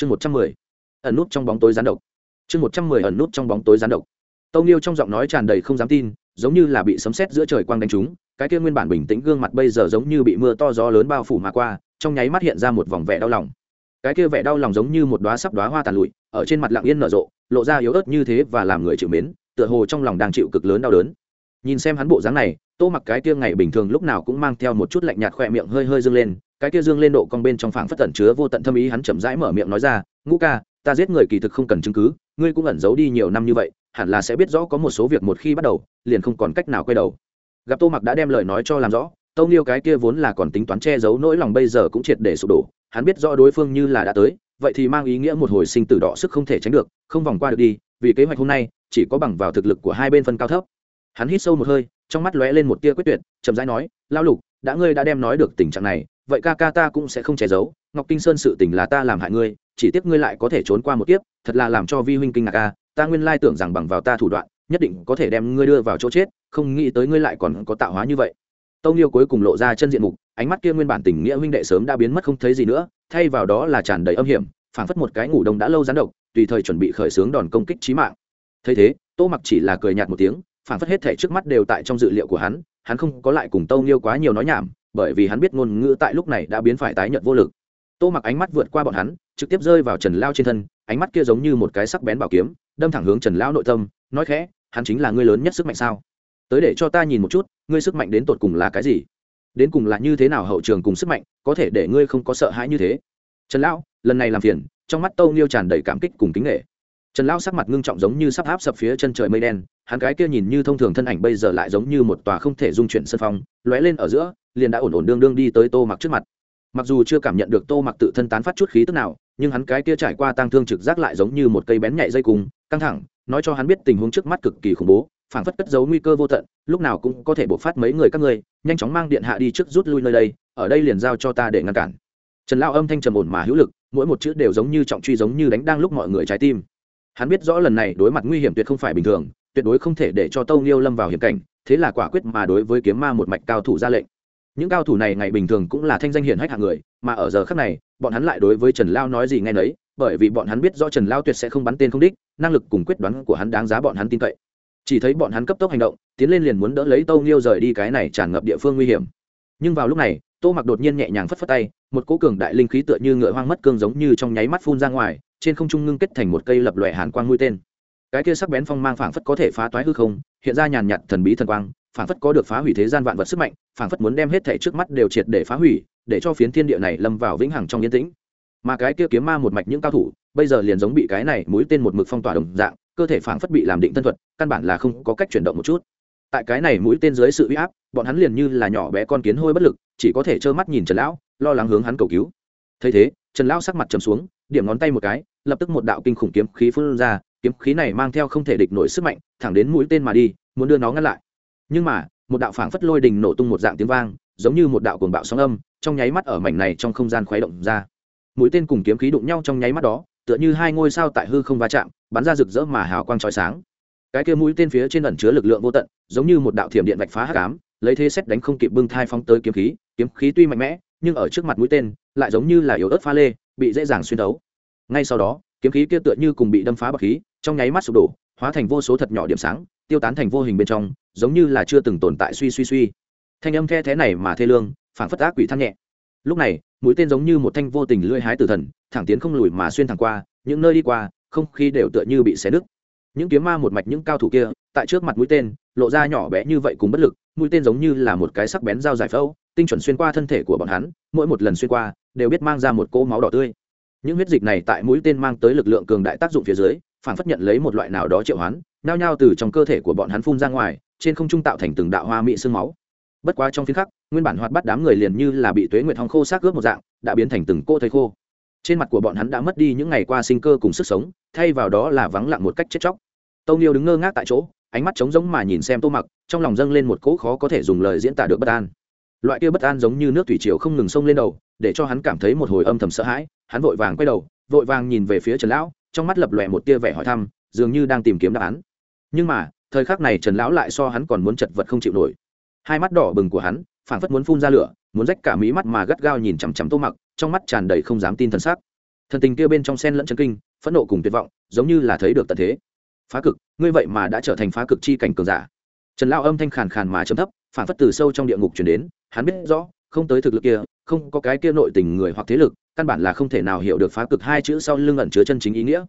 chương một trăm mười, ẩn nút trong bóng tối gián độc. Chương một trăm mười, ẩn nút trong bóng tối gián độc. Tâu nghiêu trong giọng nói tràn đầy không dám tin, giống như là bị sấm sét giữa trời quang đánh trúng, cái kia nguyên bản bình tĩnh gương mặt bây giờ giống như bị mưa to gió lớn bao phủ mà qua, trong nháy mắt hiện ra một vòng vẻ đau lòng. Cái kia vẻ đau lòng giống như một đóa sắp đóa hoa tàn lụi, ở trên mặt lặng yên nở rộ, lộ ra yếu ớt như thế và làm người chịu mến, tựa hồ trong lòng đang chịu cực lớn đau đớn. Nhìn xem hắn bộ dáng này, tô mặc cái kia ngày bình thường lúc nào cũng mang theo một chút lạnh nhạt khỏe miệng hơi hơi dương lên cái kia dương lên độ con bên trong phảng phất tẩn chứa vô tận thâm ý hắn chậm rãi mở miệng nói ra, ngũ ca, ta giết người kỳ thực không cần chứng cứ, ngươi cũng ẩn giấu đi nhiều năm như vậy, hẳn là sẽ biết rõ có một số việc một khi bắt đầu, liền không còn cách nào quay đầu. Gặp tô mặc đã đem lời nói cho làm rõ, tâu nghiêu cái kia vốn là còn tính toán che giấu nỗi lòng bây giờ cũng triệt để sụp đổ, hắn biết rõ đối phương như là đã tới, vậy thì mang ý nghĩa một hồi sinh tử đỏ sức không thể tránh được, không vòng qua được đi, vì kế hoạch hôm nay, chỉ có bằng vào thực lực của hai bên phân cao thấp. Hắn hít sâu một hơi, trong mắt lóe lên một tia quyết tuyệt, chậm rãi nói lao lục, đã ngươi đã đem nói được tình trạng này vậy ca ca ta cũng sẽ không che giấu, ngọc kinh sơn sự tình là ta làm hại ngươi, chỉ tiếc ngươi lại có thể trốn qua một kiếp, thật là làm cho vi huynh kinh ngạc ca ta nguyên lai tưởng rằng bằng vào ta thủ đoạn, nhất định có thể đem ngươi đưa vào chỗ chết, không nghĩ tới ngươi lại còn có tạo hóa như vậy. Tâu nghiêu cuối cùng lộ ra chân diện mục, ánh mắt kia nguyên bản tình nghĩa huynh đệ sớm đã biến mất không thấy gì nữa, thay vào đó là tràn đầy âm hiểm, phảng phất một cái ngủ đông đã lâu gián độc, tùy thời chuẩn bị khởi xướng đòn công kích trí mạng. Thấy thế, tô mặc chỉ là cười nhạt một tiếng, phảng phất hết thể trước mắt đều tại trong dự liệu của hắn hắn không có lại cùng tâu nghiêu quá nhiều nói nhảm bởi vì hắn biết ngôn ngữ tại lúc này đã biến phải tái nhợt vô lực. Tô mặc ánh mắt vượt qua bọn hắn, trực tiếp rơi vào trần lao trên thân, ánh mắt kia giống như một cái sắc bén bảo kiếm, đâm thẳng hướng trần lão nội tâm, nói khẽ, hắn chính là ngươi lớn nhất sức mạnh sao? Tới để cho ta nhìn một chút, ngươi sức mạnh đến tột cùng là cái gì? Đến cùng là như thế nào hậu trường cùng sức mạnh, có thể để ngươi không có sợ hãi như thế? Trần lão lần này làm phiền, trong mắt tâu nghiêu tràn đầy cảm kích cùng kính nghệ trần lão sắc mặt ngưng trọng giống như sắp áp sập phía chân trời mây đen, hắn cái kia nhìn như thông thường thân ảnh bây giờ lại giống như một tòa không thể dung chuyển sân phong, lóe lên ở giữa, liền đã ổn ổn đương đương đi tới tô mặc trước mặt. Mặc dù chưa cảm nhận được tô mặc tự thân tán phát chút khí tức nào, nhưng hắn cái kia trải qua tang thương trực giác lại giống như một cây bén nhạy dây cung, căng thẳng, nói cho hắn biết tình huống trước mắt cực kỳ khủng bố, phảng phất cất giấu nguy cơ vô tận, lúc nào cũng có thể bộc phát mấy người các ngươi, nhanh chóng mang điện hạ đi trước rút lui nơi đây, ở đây liền giao cho ta để ngăn cản. Trần lao âm thanh trầm ổn mà hữu lực, mỗi một chữ đều giống như trọng truy giống như đánh đang lúc mọi người trái tim hắn biết rõ lần này đối mặt nguy hiểm tuyệt không phải bình thường, tuyệt đối không thể để cho tâu nghiêu lâm vào hiểm cảnh, thế là quả quyết mà đối với kiếm ma một mạch cao thủ ra lệnh. Những cao thủ này ngày bình thường cũng là thanh danh hiển hách hạng người, mà ở giờ khác này, bọn hắn lại đối với trần lao nói gì ngay nấy, bởi vì bọn hắn biết rõ trần lao tuyệt sẽ không bắn tên không đích, năng lực cùng quyết đoán của hắn đáng giá bọn hắn tin cậy. Chỉ thấy bọn hắn cấp tốc hành động, tiến lên liền muốn đỡ lấy tâu nghiêu rời đi cái này tràn ngập địa phương nguy hiểm. Nhưng vào lúc này, tô mặc đột nhiên nhẹ nhàng phất phất tay, một cỗ cường đại linh khí tựa như ngựa hoang mất cương giống như trong nháy mắt phun ra ngoài trên không trung ngưng kết thành một cây lập lòe hàn quang mũi tên. Cái kia sắc bén phong mang phảng phất có thể phá toái hư không, hiện ra nhàn nhạt thần bí thần quang, phảng phất có được phá hủy thế gian vạn vật sức mạnh, phảng phất muốn đem hết thảy trước mắt đều triệt để phá hủy, để cho phiến thiên địa này lâm vào vĩnh hằng trong yên tĩnh. Mà cái kia kiếm ma một mạch những cao thủ, bây giờ liền giống bị cái này mũi tên một mực phong tỏa đồng dạng, cơ thể phảng phất bị làm định thân thuật, căn bản là không có cách chuyển động một chút. Tại cái này mũi tên dưới sự uy áp, bọn hắn liền như là nhỏ bé con kiến hôi bất lực, chỉ có thể trơ mắt nhìn trần lão, lo lắng hướng hắn cầu cứu. Thấy thế, trần lão sắc mặt trầm xuống điểm ngón tay một cái, lập tức một đạo kinh khủng kiếm khí phun ra, kiếm khí này mang theo không thể địch nổi sức mạnh, thẳng đến mũi tên mà đi, muốn đưa nó ngăn lại. Nhưng mà, một đạo phảng phất lôi đình nổ tung một dạng tiếng vang, giống như một đạo cuồng bạo sóng âm, trong nháy mắt ở mảnh này trong không gian khuấy động ra. Mũi tên cùng kiếm khí đụng nhau trong nháy mắt đó, tựa như hai ngôi sao tại hư không va chạm, bắn ra rực rỡ mà hào quang chói sáng. Cái kia mũi tên phía trên ẩn chứa lực lượng vô tận, giống như một đạo thiểm điện vạch phá hắc ám, lấy thế xét đánh không kịp bưng thai phóng tới kiếm khí kiếm khí tuy mạnh mẽ nhưng ở trước mặt mũi tên lại giống như là yếu ớt pha lê, bị dễ dàng xuyên đấu ngay sau đó, kiếm khí kia tựa như cùng bị đâm phá bậc khí, trong nháy mắt sụp đổ, hóa thành vô số thật nhỏ điểm sáng, tiêu tán thành vô hình bên trong, giống như là chưa từng tồn tại suy suy suy. Thanh âm the thế này mà thê lương phản phất ác quỷ thăng nhẹ. Lúc này, mũi tên giống như một thanh vô tình lưỡi hái tử thần, thẳng tiến không lùi mà xuyên thẳng qua, những nơi đi qua, không khí đều tựa như bị xé nứt. Những kiếm ma một mạch những cao thủ kia, tại trước mặt mũi tên, lộ ra nhỏ bé như vậy cùng bất lực, mũi tên giống như là một cái sắc bén dao giải phẫu tinh chuẩn xuyên qua thân thể của bọn hắn, mỗi một lần xuyên qua, đều biết mang ra một cỗ máu đỏ tươi. Những huyết dịch này tại mũi tên mang tới lực lượng cường đại tác dụng phía dưới phản phất nhận lấy một loại nào đó triệu hoán nao nhao từ trong cơ thể của bọn hắn phun ra ngoài, trên không trung tạo thành từng đạo hoa mỹ sương máu. Bất quá trong phiến khắc, nguyên bản hoạt bắt đám người liền như là bị tuế nguyệt hong khô xác ướp một dạng, đã biến thành từng cô thầy khô. Trên mặt của bọn hắn đã mất đi những ngày qua sinh cơ cùng sức sống, thay vào đó là vắng lặng một cách chết chóc. Tâu niêu đứng ngơ ngác tại chỗ, ánh mắt trống rỗng mà nhìn xem tô mặc, trong lòng dâng lên một cỗ khó có thể dùng lời diễn tả được bất an loại kia bất an giống như nước thủy triều không ngừng sông lên đầu, để cho hắn cảm thấy một hồi âm thầm sợ hãi, hắn vội vàng quay đầu, vội vàng nhìn về phía trần lão, trong mắt lập lòe một tia vẻ hỏi thăm, dường như đang tìm kiếm đáp án. Nhưng mà, thời khắc này trần lão lại so hắn còn muốn chật vật không chịu nổi. Hai mắt đỏ bừng của hắn, phảng phất muốn phun ra lửa, muốn rách cả mí mắt mà gắt gao nhìn chằm chằm tô mặc, trong mắt tràn đầy không dám tin thần sắc. thần tình kia bên trong sen lẫn chân kinh, phẫn nộ cùng tuyệt vọng, giống như là thấy được tận thế. Phá cực, ngươi vậy mà đã trở thành phá cực chi cảnh cường giả. Trần lao âm thanh khàn khàn mà chấm thấp phản phất từ sâu trong địa ngục chuyển đến hắn biết rõ, không tới thực lực kia, không có cái kia nội tình người hoặc thế lực, căn bản là không thể nào hiểu được phá cực hai chữ sau lưng ẩn chứa chân chính ý nghĩa.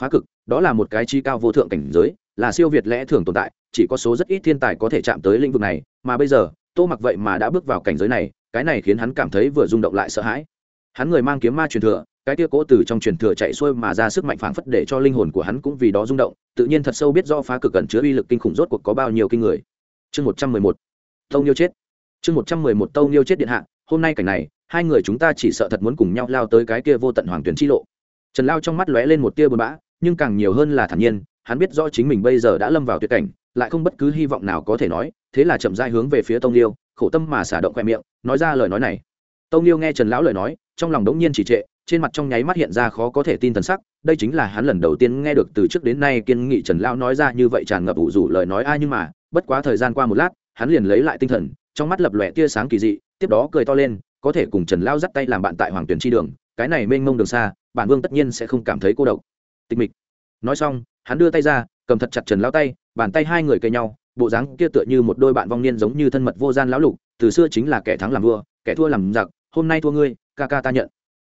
Phá cực, đó là một cái chi cao vô thượng cảnh giới, là siêu việt lẽ thường tồn tại, chỉ có số rất ít thiên tài có thể chạm tới lĩnh vực này, mà bây giờ, tô mặc vậy mà đã bước vào cảnh giới này, cái này khiến hắn cảm thấy vừa rung động lại sợ hãi. Hắn người mang kiếm ma truyền thừa, cái kia cố từ trong truyền thừa chạy xuôi mà ra sức mạnh phảng phất để cho linh hồn của hắn cũng vì đó rung động, tự nhiên thật sâu biết do phá cực cẩn chứa uy lực kinh khủng rốt cuộc có bao nhiêu kinh người. Chương một trăm mười một. Tâu nhiêu chết chương một trăm mười một tâu niêu chết điện hạ, hôm nay cảnh này, hai người chúng ta chỉ sợ thật muốn cùng nhau lao tới cái kia vô tận hoàng tuyển chi lộ. Trần lao trong mắt lóe lên một tia buồn bã, nhưng càng nhiều hơn là thản nhiên, hắn biết rõ chính mình bây giờ đã lâm vào tuyệt cảnh, lại không bất cứ hy vọng nào có thể nói, thế là chậm dai hướng về phía tông liêu khổ tâm mà xả động khoe miệng, nói ra lời nói này. Tông liêu nghe trần lão lời nói, trong lòng đống nhiên chỉ trệ, trên mặt trong nháy mắt hiện ra khó có thể tin thần sắc, đây chính là hắn lần đầu tiên nghe được từ trước đến nay kiên nghị trần lão nói ra như vậy tràn ngập ủ rủ lời nói ai nhưng mà, bất quá thời gian qua một lát, hắn liền lấy lại tinh thần trong mắt lập lòe tia sáng kỳ dị, tiếp đó cười to lên, có thể cùng trần lão dắt tay làm bạn tại hoàng tuyển chi đường, cái này mênh mông đường xa, bản vương tất nhiên sẽ không cảm thấy cô độc. Tịch mịch. Nói xong, hắn đưa tay ra, cầm thật chặt trần lão tay, bàn tay hai người cây nhau, bộ dáng kia tựa như một đôi bạn vong niên giống như thân mật vô gian lão lục, từ xưa chính là kẻ thắng làm vua, kẻ thua làm giặc, hôm nay thua ngươi, ca ca ta nhận.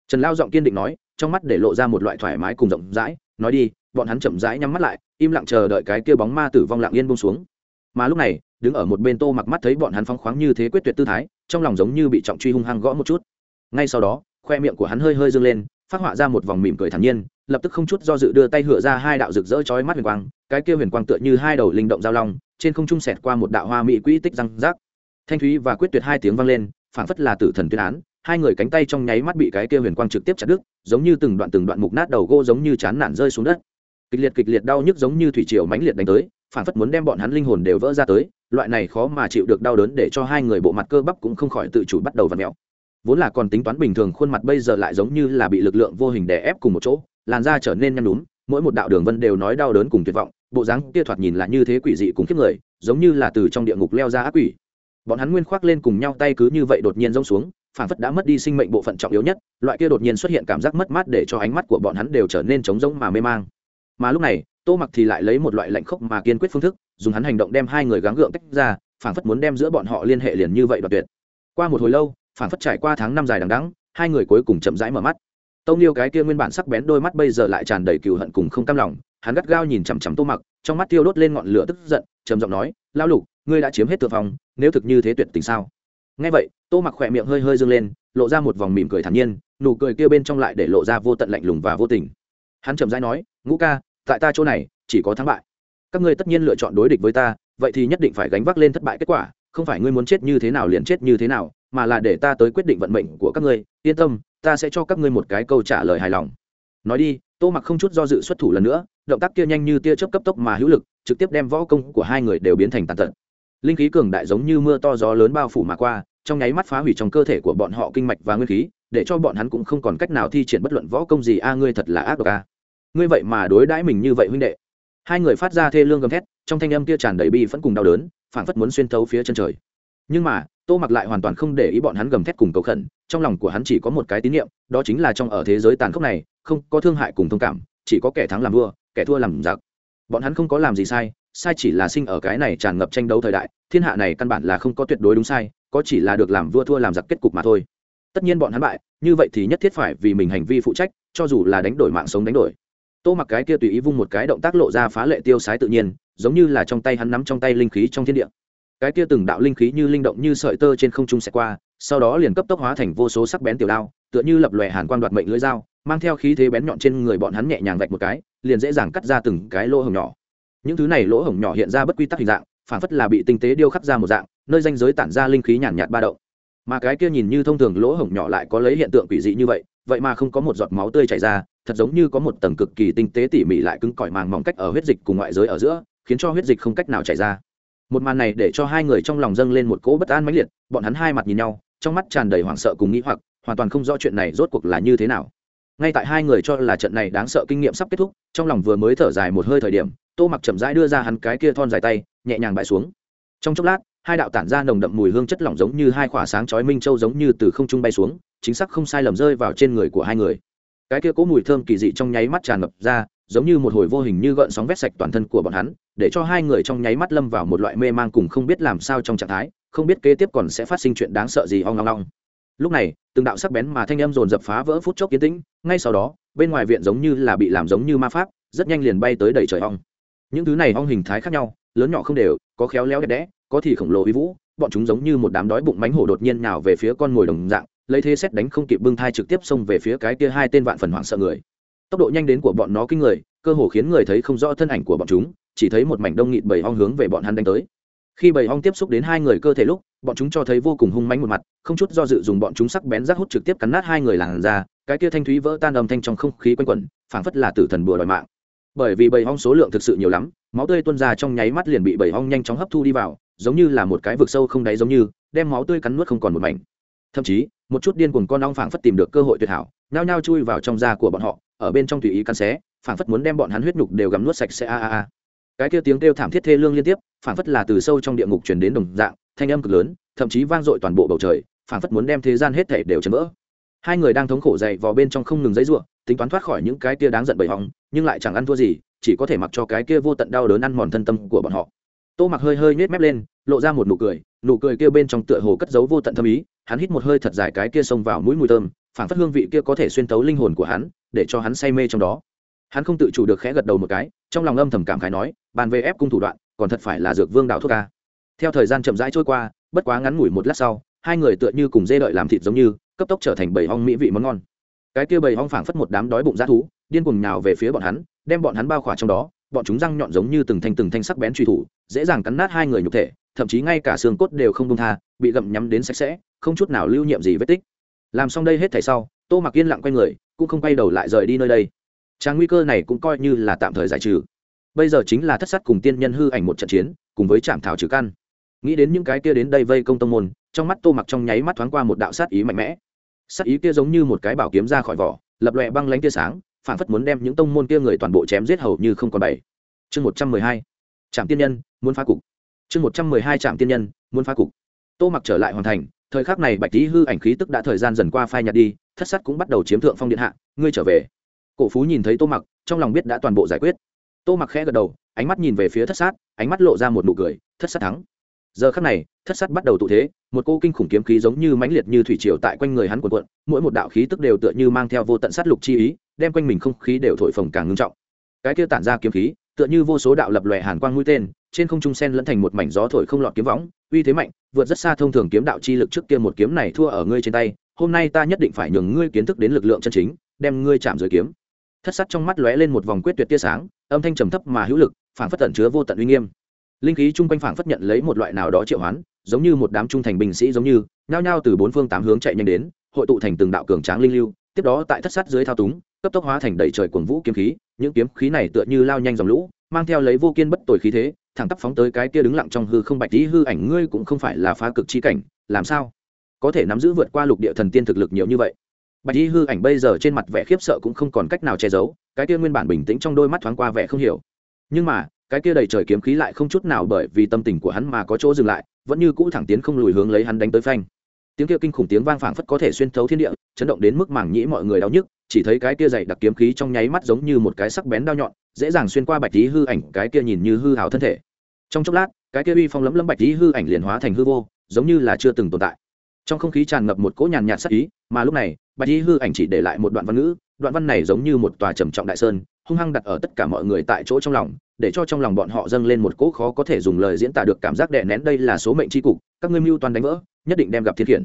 Trần lao giọng kiên định nói, trong mắt để lộ ra một loại thoải mái cùng rộng rãi, nói đi, bọn hắn chậm rãi nhắm mắt lại, im lặng chờ đợi cái kia bóng ma tử vong lặng yên bông xuống. Mà lúc này đứng ở một bên tô mặc mắt thấy bọn hắn phóng khoáng như thế quyết tuyệt tư thái, trong lòng giống như bị trọng truy hung hăng gõ một chút. Ngay sau đó, khoe miệng của hắn hơi hơi dâng lên, phát họa ra một vòng mỉm cười thản nhiên, lập tức không chút do dự đưa tay hựa ra hai đạo rực rỡ chói mắt huyền quang, cái kia huyền quang tựa như hai đầu linh động giao long, trên không trung sẹt qua một đạo hoa mỹ quỹ tích răng rác. Thanh thúy và quyết tuyệt hai tiếng vang lên, phảng phất là tử thần tuyên án, hai người cánh tay trong nháy mắt bị cái kia huyền quang trực tiếp chặt đứt, giống như từng đoạn từng đoạn mục nát đầu gỗ giống như chán nản rơi xuống đất. Kịch liệt kịch liệt đau nhức giống như thủy triều mãnh liệt đánh tới Phản phất muốn đem bọn hắn linh hồn đều vỡ ra tới, loại này khó mà chịu được đau đớn để cho hai người bộ mặt cơ bắp cũng không khỏi tự chủ bắt đầu vặn mèo vốn là còn tính toán bình thường khuôn mặt bây giờ lại giống như là bị lực lượng vô hình đè ép cùng một chỗ, làn da trở nên nhăn đúng. mỗi một đạo đường vân đều nói đau đớn cùng tuyệt vọng, bộ dáng kia thoạt nhìn là như thế quỷ dị cùng kiếp người, giống như là từ trong địa ngục leo ra ác quỷ bọn hắn nguyên khoác lên cùng nhau tay cứ như vậy đột nhiên rông xuống phản phất đã mất đi sinh mệnh bộ phận trọng yếu nhất, loại kia đột nhiên xuất hiện cảm giác mất mát để cho ánh mắt của bọn hắn đều trở nên trống rỗng mà mê mang mà lúc này tô mặc thì lại lấy một loại lạnh khốc mà kiên quyết phương thức, dùng hắn hành động đem hai người gắng gượng tách ra phản phất muốn đem giữa bọn họ liên hệ liền như vậy đoạt tuyệt. Qua một hồi lâu phản phất trải qua tháng năm dài đằng đẵng, hai người cuối cùng chậm rãi mở mắt. Tông liêu cái kia nguyên bản sắc bén đôi mắt bây giờ lại tràn đầy cừu hận cùng không cam lòng, hắn gắt gao nhìn chằm chằm tô mặc, trong mắt tiêu đốt lên ngọn lửa tức giận, trầm giọng nói lao lục, ngươi đã chiếm hết thượng phòng, nếu thực như thế tuyệt tình sao? Ngay vậy, tô mặc khỏe miệng hơi hơi dâng lên, lộ ra một vòng mỉm cười thản nhiên, nụ cười kia bên trong lại để lộ ra vô tận lạnh lùng và vô tình. Hắn chậm rãi nói, ngũ ca tại ta chỗ này, chỉ có thắng bại. Các ngươi tất nhiên lựa chọn đối địch với ta, vậy thì nhất định phải gánh vác lên thất bại kết quả, không phải ngươi muốn chết như thế nào liền chết như thế nào, mà là để ta tới quyết định vận mệnh của các ngươi. Yên tâm, ta sẽ cho các ngươi một cái câu trả lời hài lòng. Nói đi, tô mặc không chút do dự xuất thủ lần nữa, động tác kia nhanh như tia chớp cấp tốc mà hữu lực, trực tiếp đem võ công của hai người đều biến thành tàn tật. Linh khí cường đại giống như mưa to gió lớn bao phủ mà qua, trong nháy mắt phá hủy trong cơ thể của bọn họ kinh mạch và nguyên khí, để cho bọn hắn cũng không còn cách nào thi triển bất luận võ công gì. A, ngươi thật là ác độc a ngươi vậy mà đối đãi mình như vậy huynh đệ. Hai người phát ra thê lương gầm thét, trong thanh âm kia tràn đầy bi vẫn cùng đau đớn, phảng phất muốn xuyên thấu phía chân trời. Nhưng mà, tô mặc lại hoàn toàn không để ý bọn hắn gầm thét cùng cầu khẩn, trong lòng của hắn chỉ có một cái tín niệm, đó chính là trong ở thế giới tàn khốc này, không có thương hại cùng thông cảm, chỉ có kẻ thắng làm vua, kẻ thua làm giặc. Bọn hắn không có làm gì sai sai chỉ là sinh ở cái này tràn ngập tranh đấu thời đại, thiên hạ này căn bản là không có tuyệt đối đúng sai, có chỉ là được làm vua thua làm giặc kết cục mà thôi. Tất nhiên bọn hắn bại, như vậy thì nhất thiết phải vì mình hành vi phụ trách, cho dù là đánh đổi mạng sống đánh đổi tô mặc cái kia tùy ý vung một cái động tác lộ ra phá lệ tiêu sái tự nhiên, giống như là trong tay hắn nắm trong tay linh khí trong thiên địa. Cái kia từng đạo linh khí như linh động như sợi tơ trên không trung sẽ qua, sau đó liền cấp tốc hóa thành vô số sắc bén tiểu đao, tựa như lập lòe hàn quan đoạt mệnh lưỡi dao, mang theo khí thế bén nhọn trên người bọn hắn nhẹ nhàng vạch một cái, liền dễ dàng cắt ra từng cái lỗ hổng nhỏ. Những thứ này lỗ hổng nhỏ hiện ra bất quy tắc hình dạng, phản phất là bị tinh tế điêu khắc ra một dạng, nơi danh giới tản ra linh khí nhàn nhạt ba động. Mà cái kia nhìn như thông thường lỗ hổng nhỏ lại có lấy hiện tượng quỷ dị như vậy vậy mà không có một giọt máu tươi chảy ra thật giống như có một tầng cực kỳ tinh tế tỉ mỉ lại cứng cỏi màng mỏng cách ở huyết dịch cùng ngoại giới ở giữa, khiến cho huyết dịch không cách nào chảy ra. Một màn này để cho hai người trong lòng dâng lên một cỗ bất an mãnh liệt, bọn hắn hai mặt nhìn nhau, trong mắt tràn đầy hoảng sợ cùng nghĩ hoặc, hoàn toàn không rõ chuyện này rốt cuộc là như thế nào. Ngay tại hai người cho là trận này đáng sợ kinh nghiệm sắp kết thúc, trong lòng vừa mới thở dài một hơi thời điểm, tô mặc chậm rãi đưa ra hắn cái kia thon dài tay, nhẹ nhàng bãi xuống. Trong chốc lát, hai đạo tản ra nồng đậm mùi hương chất lỏng giống như hai khỏa sáng chói minh châu giống như từ không trung bay xuống, chính xác không sai lầm rơi vào trên người của hai người cái kia cố mùi thơm kỳ dị trong nháy mắt tràn ngập ra, giống như một hồi vô hình như gợn sóng vét sạch toàn thân của bọn hắn, để cho hai người trong nháy mắt lâm vào một loại mê mang cùng không biết làm sao trong trạng thái, không biết kế tiếp còn sẽ phát sinh chuyện đáng sợ gì ong ong ong. Lúc này, từng đạo sắc bén mà thanh âm dồn dập phá vỡ phút chốc kiến tĩnh, ngay sau đó, bên ngoài viện giống như là bị làm giống như ma pháp, rất nhanh liền bay tới đầy trời ong. Những thứ này ong hình thái khác nhau, lớn nhỏ không đều, có khéo léo đẹp đẽ, có thì khổng lồ uy vũ, bọn chúng giống như một đám đói bụng mánh hổ đột nhiên nào về phía con ngồi đồng dạng lấy thế xét đánh không kịp bưng thai trực tiếp xông về phía cái kia hai tên vạn phần hoảng sợ người. Tốc độ nhanh đến của bọn nó kinh người, cơ hồ khiến người thấy không rõ thân ảnh của bọn chúng, chỉ thấy một mảnh đông nghịt bầy ong hướng về bọn hắn đánh tới. Khi bầy ong tiếp xúc đến hai người cơ thể lúc, bọn chúng cho thấy vô cùng hung mánh một mặt, không chút do dự dùng bọn chúng sắc bén rác hút trực tiếp cắn nát hai người làn ra cái kia thanh thúy vỡ tan âm thanh trong không khí quanh quẩn, phảng phất là tử thần bùa đòi mạng. Bởi vì bầy ong số lượng thực sự nhiều lắm, máu tươi tuôn ra trong nháy mắt liền bị bầy ong nhanh chóng hấp thu đi vào, giống như là một cái vực sâu không đáy giống như, đem máu tươi cắn nuốt không còn một mảnh thậm chí, một chút điên cuồng con ong phảng phất tìm được cơ hội tuyệt hảo, nhao nhao chui vào trong da của bọn họ, ở bên trong tùy ý cắn xé, phảng phất muốn đem bọn hắn huyết nhục đều gắm nuốt sạch sẽ, a a a. Cái kia tiếng kêu thảm thiết thê lương liên tiếp, phảng phất là từ sâu trong địa ngục truyền đến đồng dạng, thanh âm cực lớn, thậm chí vang dội toàn bộ bầu trời, phảng phất muốn đem thế gian hết thảy đều chấn vỡ. Hai người đang thống khổ dậy vào bên trong không ngừng giấy ruộng tính toán thoát khỏi những cái kia đáng giận bầy hỏng, nhưng lại chẳng ăn thua gì, chỉ có thể mặc cho cái kia vô tận đau đớn ăn mòn thân tâm của bọn họ. Tô mặc hơi hơi nhếch mép lên, lộ ra một nụ cười nụ cười kia bên trong tựa hồ cất giấu vô tận thâm ý hắn hít một hơi thật dài cái kia xông vào mũi mùi thơm, phảng phất hương vị kia có thể xuyên tấu linh hồn của hắn, để cho hắn say mê trong đó. Hắn không tự chủ được khẽ gật đầu một cái, trong lòng âm thầm cảm khái nói, bàn về ép cung thủ đoạn, còn thật phải là dược vương đạo thuốc ca theo thời gian chậm rãi trôi qua, bất quá ngắn ngủi một lát sau, hai người tựa như cùng dê đợi làm thịt giống như, cấp tốc trở thành bầy hong mỹ vị món ngon. Cái kia bầy hong phảng phất một đám đói bụng g thú, điên cuồng nhào về phía bọn hắn, đem bọn hắn bao khỏa trong đó, bọn chúng răng nhọn giống như từng thanh từng thanh sắc bén truy thủ, dễ dàng cắn nát hai người nhục thể, thậm chí ngay cả xương cốt đều không công tha, bị gặm nhắm đến sạch sẽ không chút nào lưu nhiệm gì vết tích. Làm xong đây hết thảy sau, tô mặc yên lặng quay người, cũng không quay đầu lại rời đi nơi đây. Trang nguy cơ này cũng coi như là tạm thời giải trừ. Bây giờ chính là thất sát cùng tiên nhân hư ảnh một trận chiến, cùng với trạm thảo trừ căn. Nghĩ đến những cái kia đến đây vây công tông môn, trong mắt tô mặc trong nháy mắt thoáng qua một đạo sát ý mạnh mẽ. Sát ý kia giống như một cái bảo kiếm ra khỏi vỏ, lập lòe băng lánh tia sáng, phản phất muốn đem những tông môn kia người toàn bộ chém giết hầu như không còn bảy chương một trăm mười hai. Trạm tiên nhân, muốn phá cục. Chương một trăm mười hai trạm tiên nhân, muốn phá cục. Tô mặc trở lại hoàn thành thời khắc này bạch tý hư ảnh khí tức đã thời gian dần qua phai nhạt đi, thất sát cũng bắt đầu chiếm thượng phong điện hạ, ngươi trở về. Cổ phú nhìn thấy tô mặc, trong lòng biết đã toàn bộ giải quyết. Tô mặc khẽ gật đầu, ánh mắt nhìn về phía thất sát, ánh mắt lộ ra một nụ cười, thất sát thắng. Giờ khắc này, thất sát bắt đầu tụ thế, một cô kinh khủng kiếm khí giống như mãnh liệt như thủy triều tại quanh người hắn quần cuộn, mỗi một đạo khí tức đều tựa như mang theo vô tận sát lục chi ý, đem quanh mình không khí đều thổi phồng càng ngưng trọng. Cái kia tản ra kiếm khí, tựa như vô số đạo lập lòe hàn quang mũi tên trên không trung sen lẫn thành một mảnh gió thổi không lọt kiếm võng, uy thế mạnh, vượt rất xa thông thường kiếm đạo chi lực trước kia một kiếm này thua ở ngươi trên tay, hôm nay ta nhất định phải nhường ngươi kiến thức đến lực lượng chân chính, đem ngươi chạm dưới kiếm. Thất sắt trong mắt lóe lên một vòng quyết tuyệt tia sáng, âm thanh trầm thấp mà hữu lực phản phất tận chứa vô tận uy nghiêm. Linh khí chung quanh phản phất nhận lấy một loại nào đó triệu hoán, giống như một đám trung thành binh sĩ giống như, nhao nhao từ bốn phương tám hướng chạy nhanh đến, hội tụ thành từng đạo cường tráng linh lưu, tiếp đó tại thất sát dưới thao túng, cấp tốc hóa thành đầy trời cuồng vũ kiếm khí, những kiếm khí này tựa như lao nhanh dòng lũ, mang theo lấy vô kiên bất tồi khí thế thẳng tắp phóng tới cái kia đứng lặng trong hư không bạch tí hư ảnh, ngươi cũng không phải là phá cực chi cảnh, làm sao? Có thể nắm giữ vượt qua lục địa thần tiên thực lực nhiều như vậy. Bạch tí hư ảnh bây giờ trên mặt vẻ khiếp sợ cũng không còn cách nào che giấu, cái kia nguyên bản bình tĩnh trong đôi mắt thoáng qua vẻ không hiểu. Nhưng mà, cái kia đầy trời kiếm khí lại không chút nào bởi vì tâm tình của hắn mà có chỗ dừng lại, vẫn như cũ thẳng tiến không lùi hướng lấy hắn đánh tới phanh. Tiếng kia kinh khủng tiếng vang phảng phất có thể xuyên thấu thiên địa, chấn động đến mức mảng nhĩ mọi người đau nhức, chỉ thấy cái kia dày đặc kiếm khí trong nháy mắt giống như một cái sắc bén đao nhọn dễ dàng xuyên qua bạch tí hư ảnh, cái kia nhìn như hư hào thân thể. Trong chốc lát, cái kia uy phong lấm lấm bạch tí hư ảnh liền hóa thành hư vô, giống như là chưa từng tồn tại. Trong không khí tràn ngập một cỗ nhàn nhạt sắc ý, mà lúc này, bạch tí hư ảnh chỉ để lại một đoạn văn ngữ, đoạn văn này giống như một tòa trầm trọng đại sơn, hung hăng đặt ở tất cả mọi người tại chỗ trong lòng, để cho trong lòng bọn họ dâng lên một cỗ khó có thể dùng lời diễn tả được cảm giác đè nén đây là số mệnh tri cục, các ngươi mưu toàn đánh vỡ, nhất định đem gặp thiên khiển.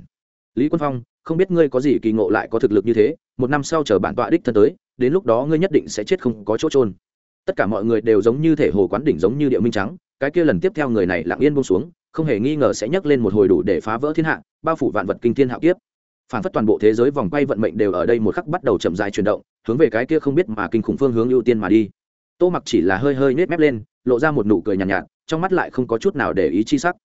Lý quân phong, không biết ngươi có gì kỳ ngộ lại có thực lực như thế, một năm sau chờ bản tọa đích thân tới, đến lúc đó ngươi nhất định sẽ chết không có chỗ trôn tất cả mọi người đều giống như thể hồ quán đỉnh giống như địa minh trắng cái kia lần tiếp theo người này lặng yên buông xuống không hề nghi ngờ sẽ nhấc lên một hồi đủ để phá vỡ thiên hạ bao phủ vạn vật kinh thiên hạo kiếp. Phản phất toàn bộ thế giới vòng quay vận mệnh đều ở đây một khắc bắt đầu chậm dài chuyển động hướng về cái kia không biết mà kinh khủng phương hướng ưu tiên mà đi. Tô mặc chỉ là hơi hơi nết mép lên lộ ra một nụ cười nhàn nhạt, nhạt trong mắt lại không có chút nào để ý chi sắc.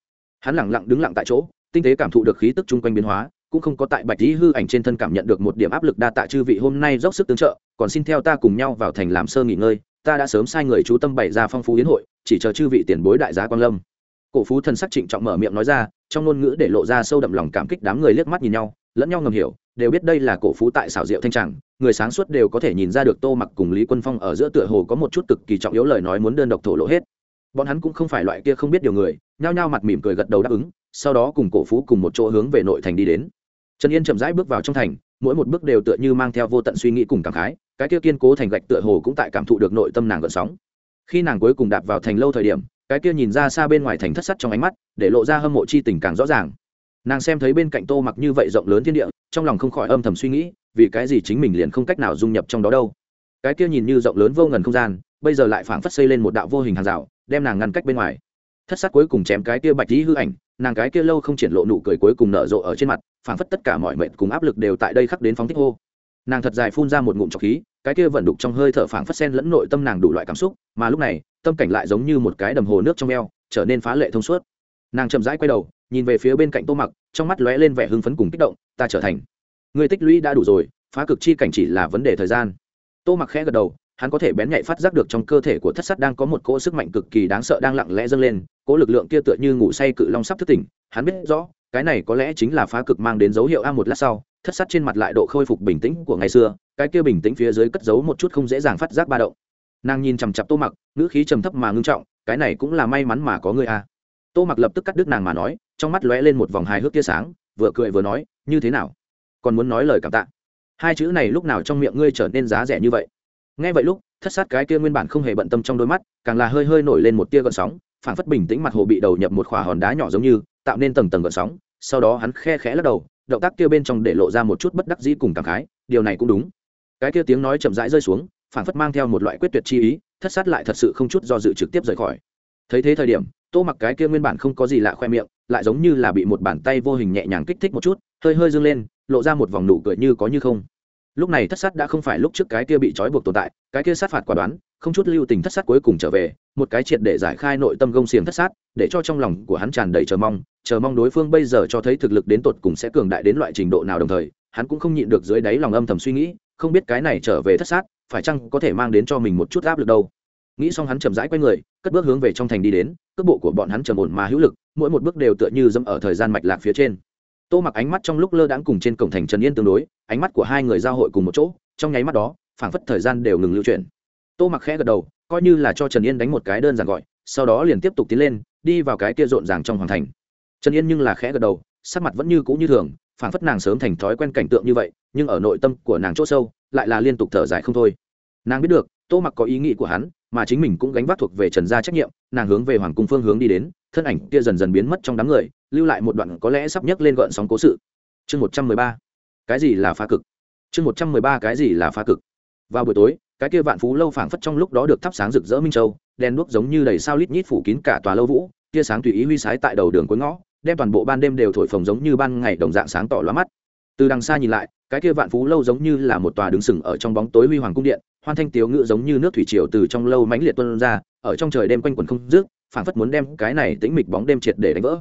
Hắn lẳng lặng đứng lặng tại chỗ tinh tế cảm thụ được khí tức chung quanh biến hóa cũng không có tại bạch lý hư ảnh trên thân cảm nhận được một điểm áp lực đa tạ chư vị hôm nay dốc sức tương trợ còn xin theo ta cùng nhau vào thành làm sơ nghỉ ngơi ta đã sớm sai người chú tâm bày ra phong phú yến hội, chỉ chờ chư vị tiền bối đại giá quan lâm. Cổ phú thần sắc trịnh trọng mở miệng nói ra, trong ngôn ngữ để lộ ra sâu đậm lòng cảm kích đám người liếc mắt nhìn nhau, lẫn nhau ngầm hiểu, đều biết đây là cổ phú tại xảo diệu thanh tràng, người sáng suốt đều có thể nhìn ra được tô mặc cùng lý quân phong ở giữa tựa hồ có một chút cực kỳ trọng yếu lời nói muốn đơn độc thổ lộ hết. Bọn hắn cũng không phải loại kia không biết điều người, nhao nhao mặt mỉm cười gật đầu đáp ứng, sau đó cùng cổ phú cùng một chỗ hướng về nội thành đi đến. Trần yên chậm rãi bước vào trong thành mỗi một bước đều tựa như mang theo vô tận suy nghĩ cùng cảm khái, cái kia kiên cố thành gạch tựa hồ cũng tại cảm thụ được nội tâm nàng gợn sóng. Khi nàng cuối cùng đạp vào thành lâu thời điểm, cái kia nhìn ra xa bên ngoài thành thất sắt trong ánh mắt, để lộ ra hâm mộ chi tình càng rõ ràng. Nàng xem thấy bên cạnh tô mặc như vậy rộng lớn thiên địa, trong lòng không khỏi âm thầm suy nghĩ, vì cái gì chính mình liền không cách nào dung nhập trong đó đâu. Cái kia nhìn như rộng lớn vô ngần không gian, bây giờ lại phảng phất xây lên một đạo vô hình hàng rào, đem nàng ngăn cách bên ngoài. Thất sát cuối cùng chém cái kia bạch tí hư ảnh, nàng cái kia lâu không triển lộ nụ cười cuối cùng nở rộ ở trên mặt phảng phất tất cả mọi mệnh cùng áp lực đều tại đây khắc đến phóng thích hô. Nàng thật dài phun ra một ngụm trọc khí, cái kia vận đục trong hơi thở phảng phất sen lẫn nội tâm nàng đủ loại cảm xúc, mà lúc này, tâm cảnh lại giống như một cái đầm hồ nước trong eo, trở nên phá lệ thông suốt. Nàng chậm rãi quay đầu, nhìn về phía bên cạnh tô mặc, trong mắt lóe lên vẻ hưng phấn cùng kích động, ta trở thành. Người tích lũy đã đủ rồi, phá cực chi cảnh chỉ là vấn đề thời gian. Tô mặc khẽ gật đầu, hắn có thể bén nhạy phát giác được trong cơ thể của thất sắt đang có một cỗ sức mạnh cực kỳ đáng sợ đang lặng lẽ dâng lên, cỗ lực lượng kia tựa như ngủ say cự long sắp thức tỉnh, hắn biết rõ cái này có lẽ chính là phá cực mang đến dấu hiệu a một lát sau, thất sát trên mặt lại độ khôi phục bình tĩnh của ngày xưa, cái kia bình tĩnh phía dưới cất giấu một chút không dễ dàng phát giác ba động. Nàng nhìn chằm chặp tô mặc, ngữ khí trầm thấp mà ngưng trọng, cái này cũng là may mắn mà có người a. Tô mặc lập tức cắt đứt nàng mà nói, trong mắt lóe lên một vòng hài hước tia sáng, vừa cười vừa nói, như thế nào? Còn muốn nói lời cảm tạ? Hai chữ này lúc nào trong miệng ngươi trở nên giá rẻ như vậy? Nghe vậy lúc, thất sát cái kia nguyên bản không hề bận tâm trong đôi mắt, càng là hơi hơi nổi lên một tia gợn sóng phản phất bình tĩnh mặt hồ bị đầu nhập một khỏa hòn đá nhỏ giống như tạo nên tầng tầng gợn sóng, sau đó hắn khe khẽ lắc đầu, động tác kia bên trong để lộ ra một chút bất đắc dĩ cùng cảm khái, điều này cũng đúng. Cái kia tiếng nói chậm rãi rơi xuống phản phất mang theo một loại quyết tuyệt chi ý, thất sát lại thật sự không chút do dự trực tiếp rời khỏi. Thấy thế thời điểm, tô mặc cái kia nguyên bản không có gì lạ khoe miệng, lại giống như là bị một bàn tay vô hình nhẹ nhàng kích thích một chút, hơi hơi dâng lên, lộ ra một vòng nụ cười như có như không. Lúc này thất sát đã không phải lúc trước cái kia bị trói buộc tồn tại, cái kia sát phạt quả đoán không chút lưu tình thất sát cuối cùng trở về, một cái triệt để giải khai nội tâm gông xiềng thất sát, để cho trong lòng của hắn tràn đầy chờ mong chờ mong đối phương bây giờ cho thấy thực lực đến tột cùng sẽ cường đại đến loại trình độ nào đồng thời, hắn cũng không nhịn được dưới đáy lòng âm thầm suy nghĩ, không biết cái này trở về thất sát, phải chăng có thể mang đến cho mình một chút áp lực đâu. Nghĩ xong hắn chậm rãi quay người, cất bước hướng về trong thành đi đến, cước bộ của bọn hắn trầm ổn mà hữu lực, mỗi một bước đều tựa như dẫm ở thời gian mạch lạc phía trên. Tô mặc ánh mắt trong lúc lơ đãng cùng trên cổng thành trần yên tương đối, ánh mắt của hai người giao hội cùng một chỗ, trong nháy mắt đó, phảng phất thời gian đều ngừng lưu chuyển tô mặc khẽ gật đầu, coi như là cho trần yên đánh một cái đơn giản gọi, sau đó liền tiếp tục tiến lên, đi vào cái kia rộn ràng trong hoàng thành. Trần yên nhưng là khẽ gật đầu, sắc mặt vẫn như cũ như thường, phảng phất nàng sớm thành thói quen cảnh tượng như vậy, nhưng ở nội tâm của nàng chỗ sâu, lại là liên tục thở dài không thôi. Nàng biết được, tô mặc có ý nghĩ của hắn, mà chính mình cũng gánh vác thuộc về trần gia trách nhiệm, nàng hướng về hoàng cung phương hướng đi đến, thân ảnh kia dần dần biến mất trong đám người, lưu lại một đoạn có lẽ sắp nhấc lên gợn sóng cố sự. Chương một trăm mười ba. Cái gì là phá cực? Chương một trăm mười ba cái gì là phá cực? Vào buổi tối cái kia vạn phú lâu phảng phất trong lúc đó được thắp sáng rực rỡ minh châu, đèn đuốc giống như đầy sao lít nhít phủ kín cả tòa lâu vũ, tia sáng tùy ý huy sái tại đầu đường cuối ngõ, đem toàn bộ ban đêm đều thổi phồng giống như ban ngày đồng dạng sáng tỏ lóa mắt. Từ đằng xa nhìn lại, cái kia vạn phú lâu giống như là một tòa đứng sừng ở trong bóng tối huy hoàng cung điện, hoan thanh tiếu ngự giống như nước thủy triều từ trong lâu mãnh liệt tuôn ra, ở trong trời đêm quanh quần không rước phảng phất muốn đem cái này tĩnh mịch bóng đêm triệt để đánh vỡ.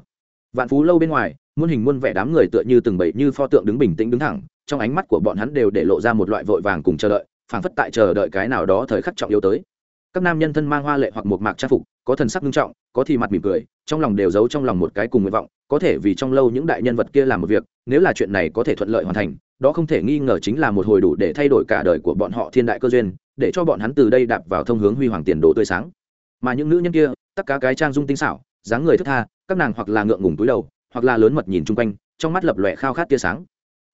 Vạn phú lâu bên ngoài, muôn hình muôn vẻ đám người tựa như từng bầy như pho tượng đứng bình tĩnh đứng thẳng, trong ánh mắt của bọn hắn đều để lộ ra một loại vội vàng cùng chờ đợi phảng phất tại chờ đợi cái nào đó thời khắc trọng yếu tới. Các nam nhân thân mang hoa lệ hoặc một mạc trang phục, có thần sắc nghiêm trọng, có thì mặt mỉm cười, trong lòng đều giấu trong lòng một cái cùng nguyện vọng, có thể vì trong lâu những đại nhân vật kia làm một việc, nếu là chuyện này có thể thuận lợi hoàn thành, đó không thể nghi ngờ chính là một hồi đủ để thay đổi cả đời của bọn họ thiên đại cơ duyên, để cho bọn hắn từ đây đạp vào thông hướng huy hoàng tiền đồ tươi sáng. Mà những nữ nhân kia, tất cả cái trang dung tinh xảo, dáng người thức tha, các nàng hoặc là ngượng ngùng túi đầu, hoặc là lớn mật nhìn chung quanh, trong mắt lập lòe khao khát tia sáng.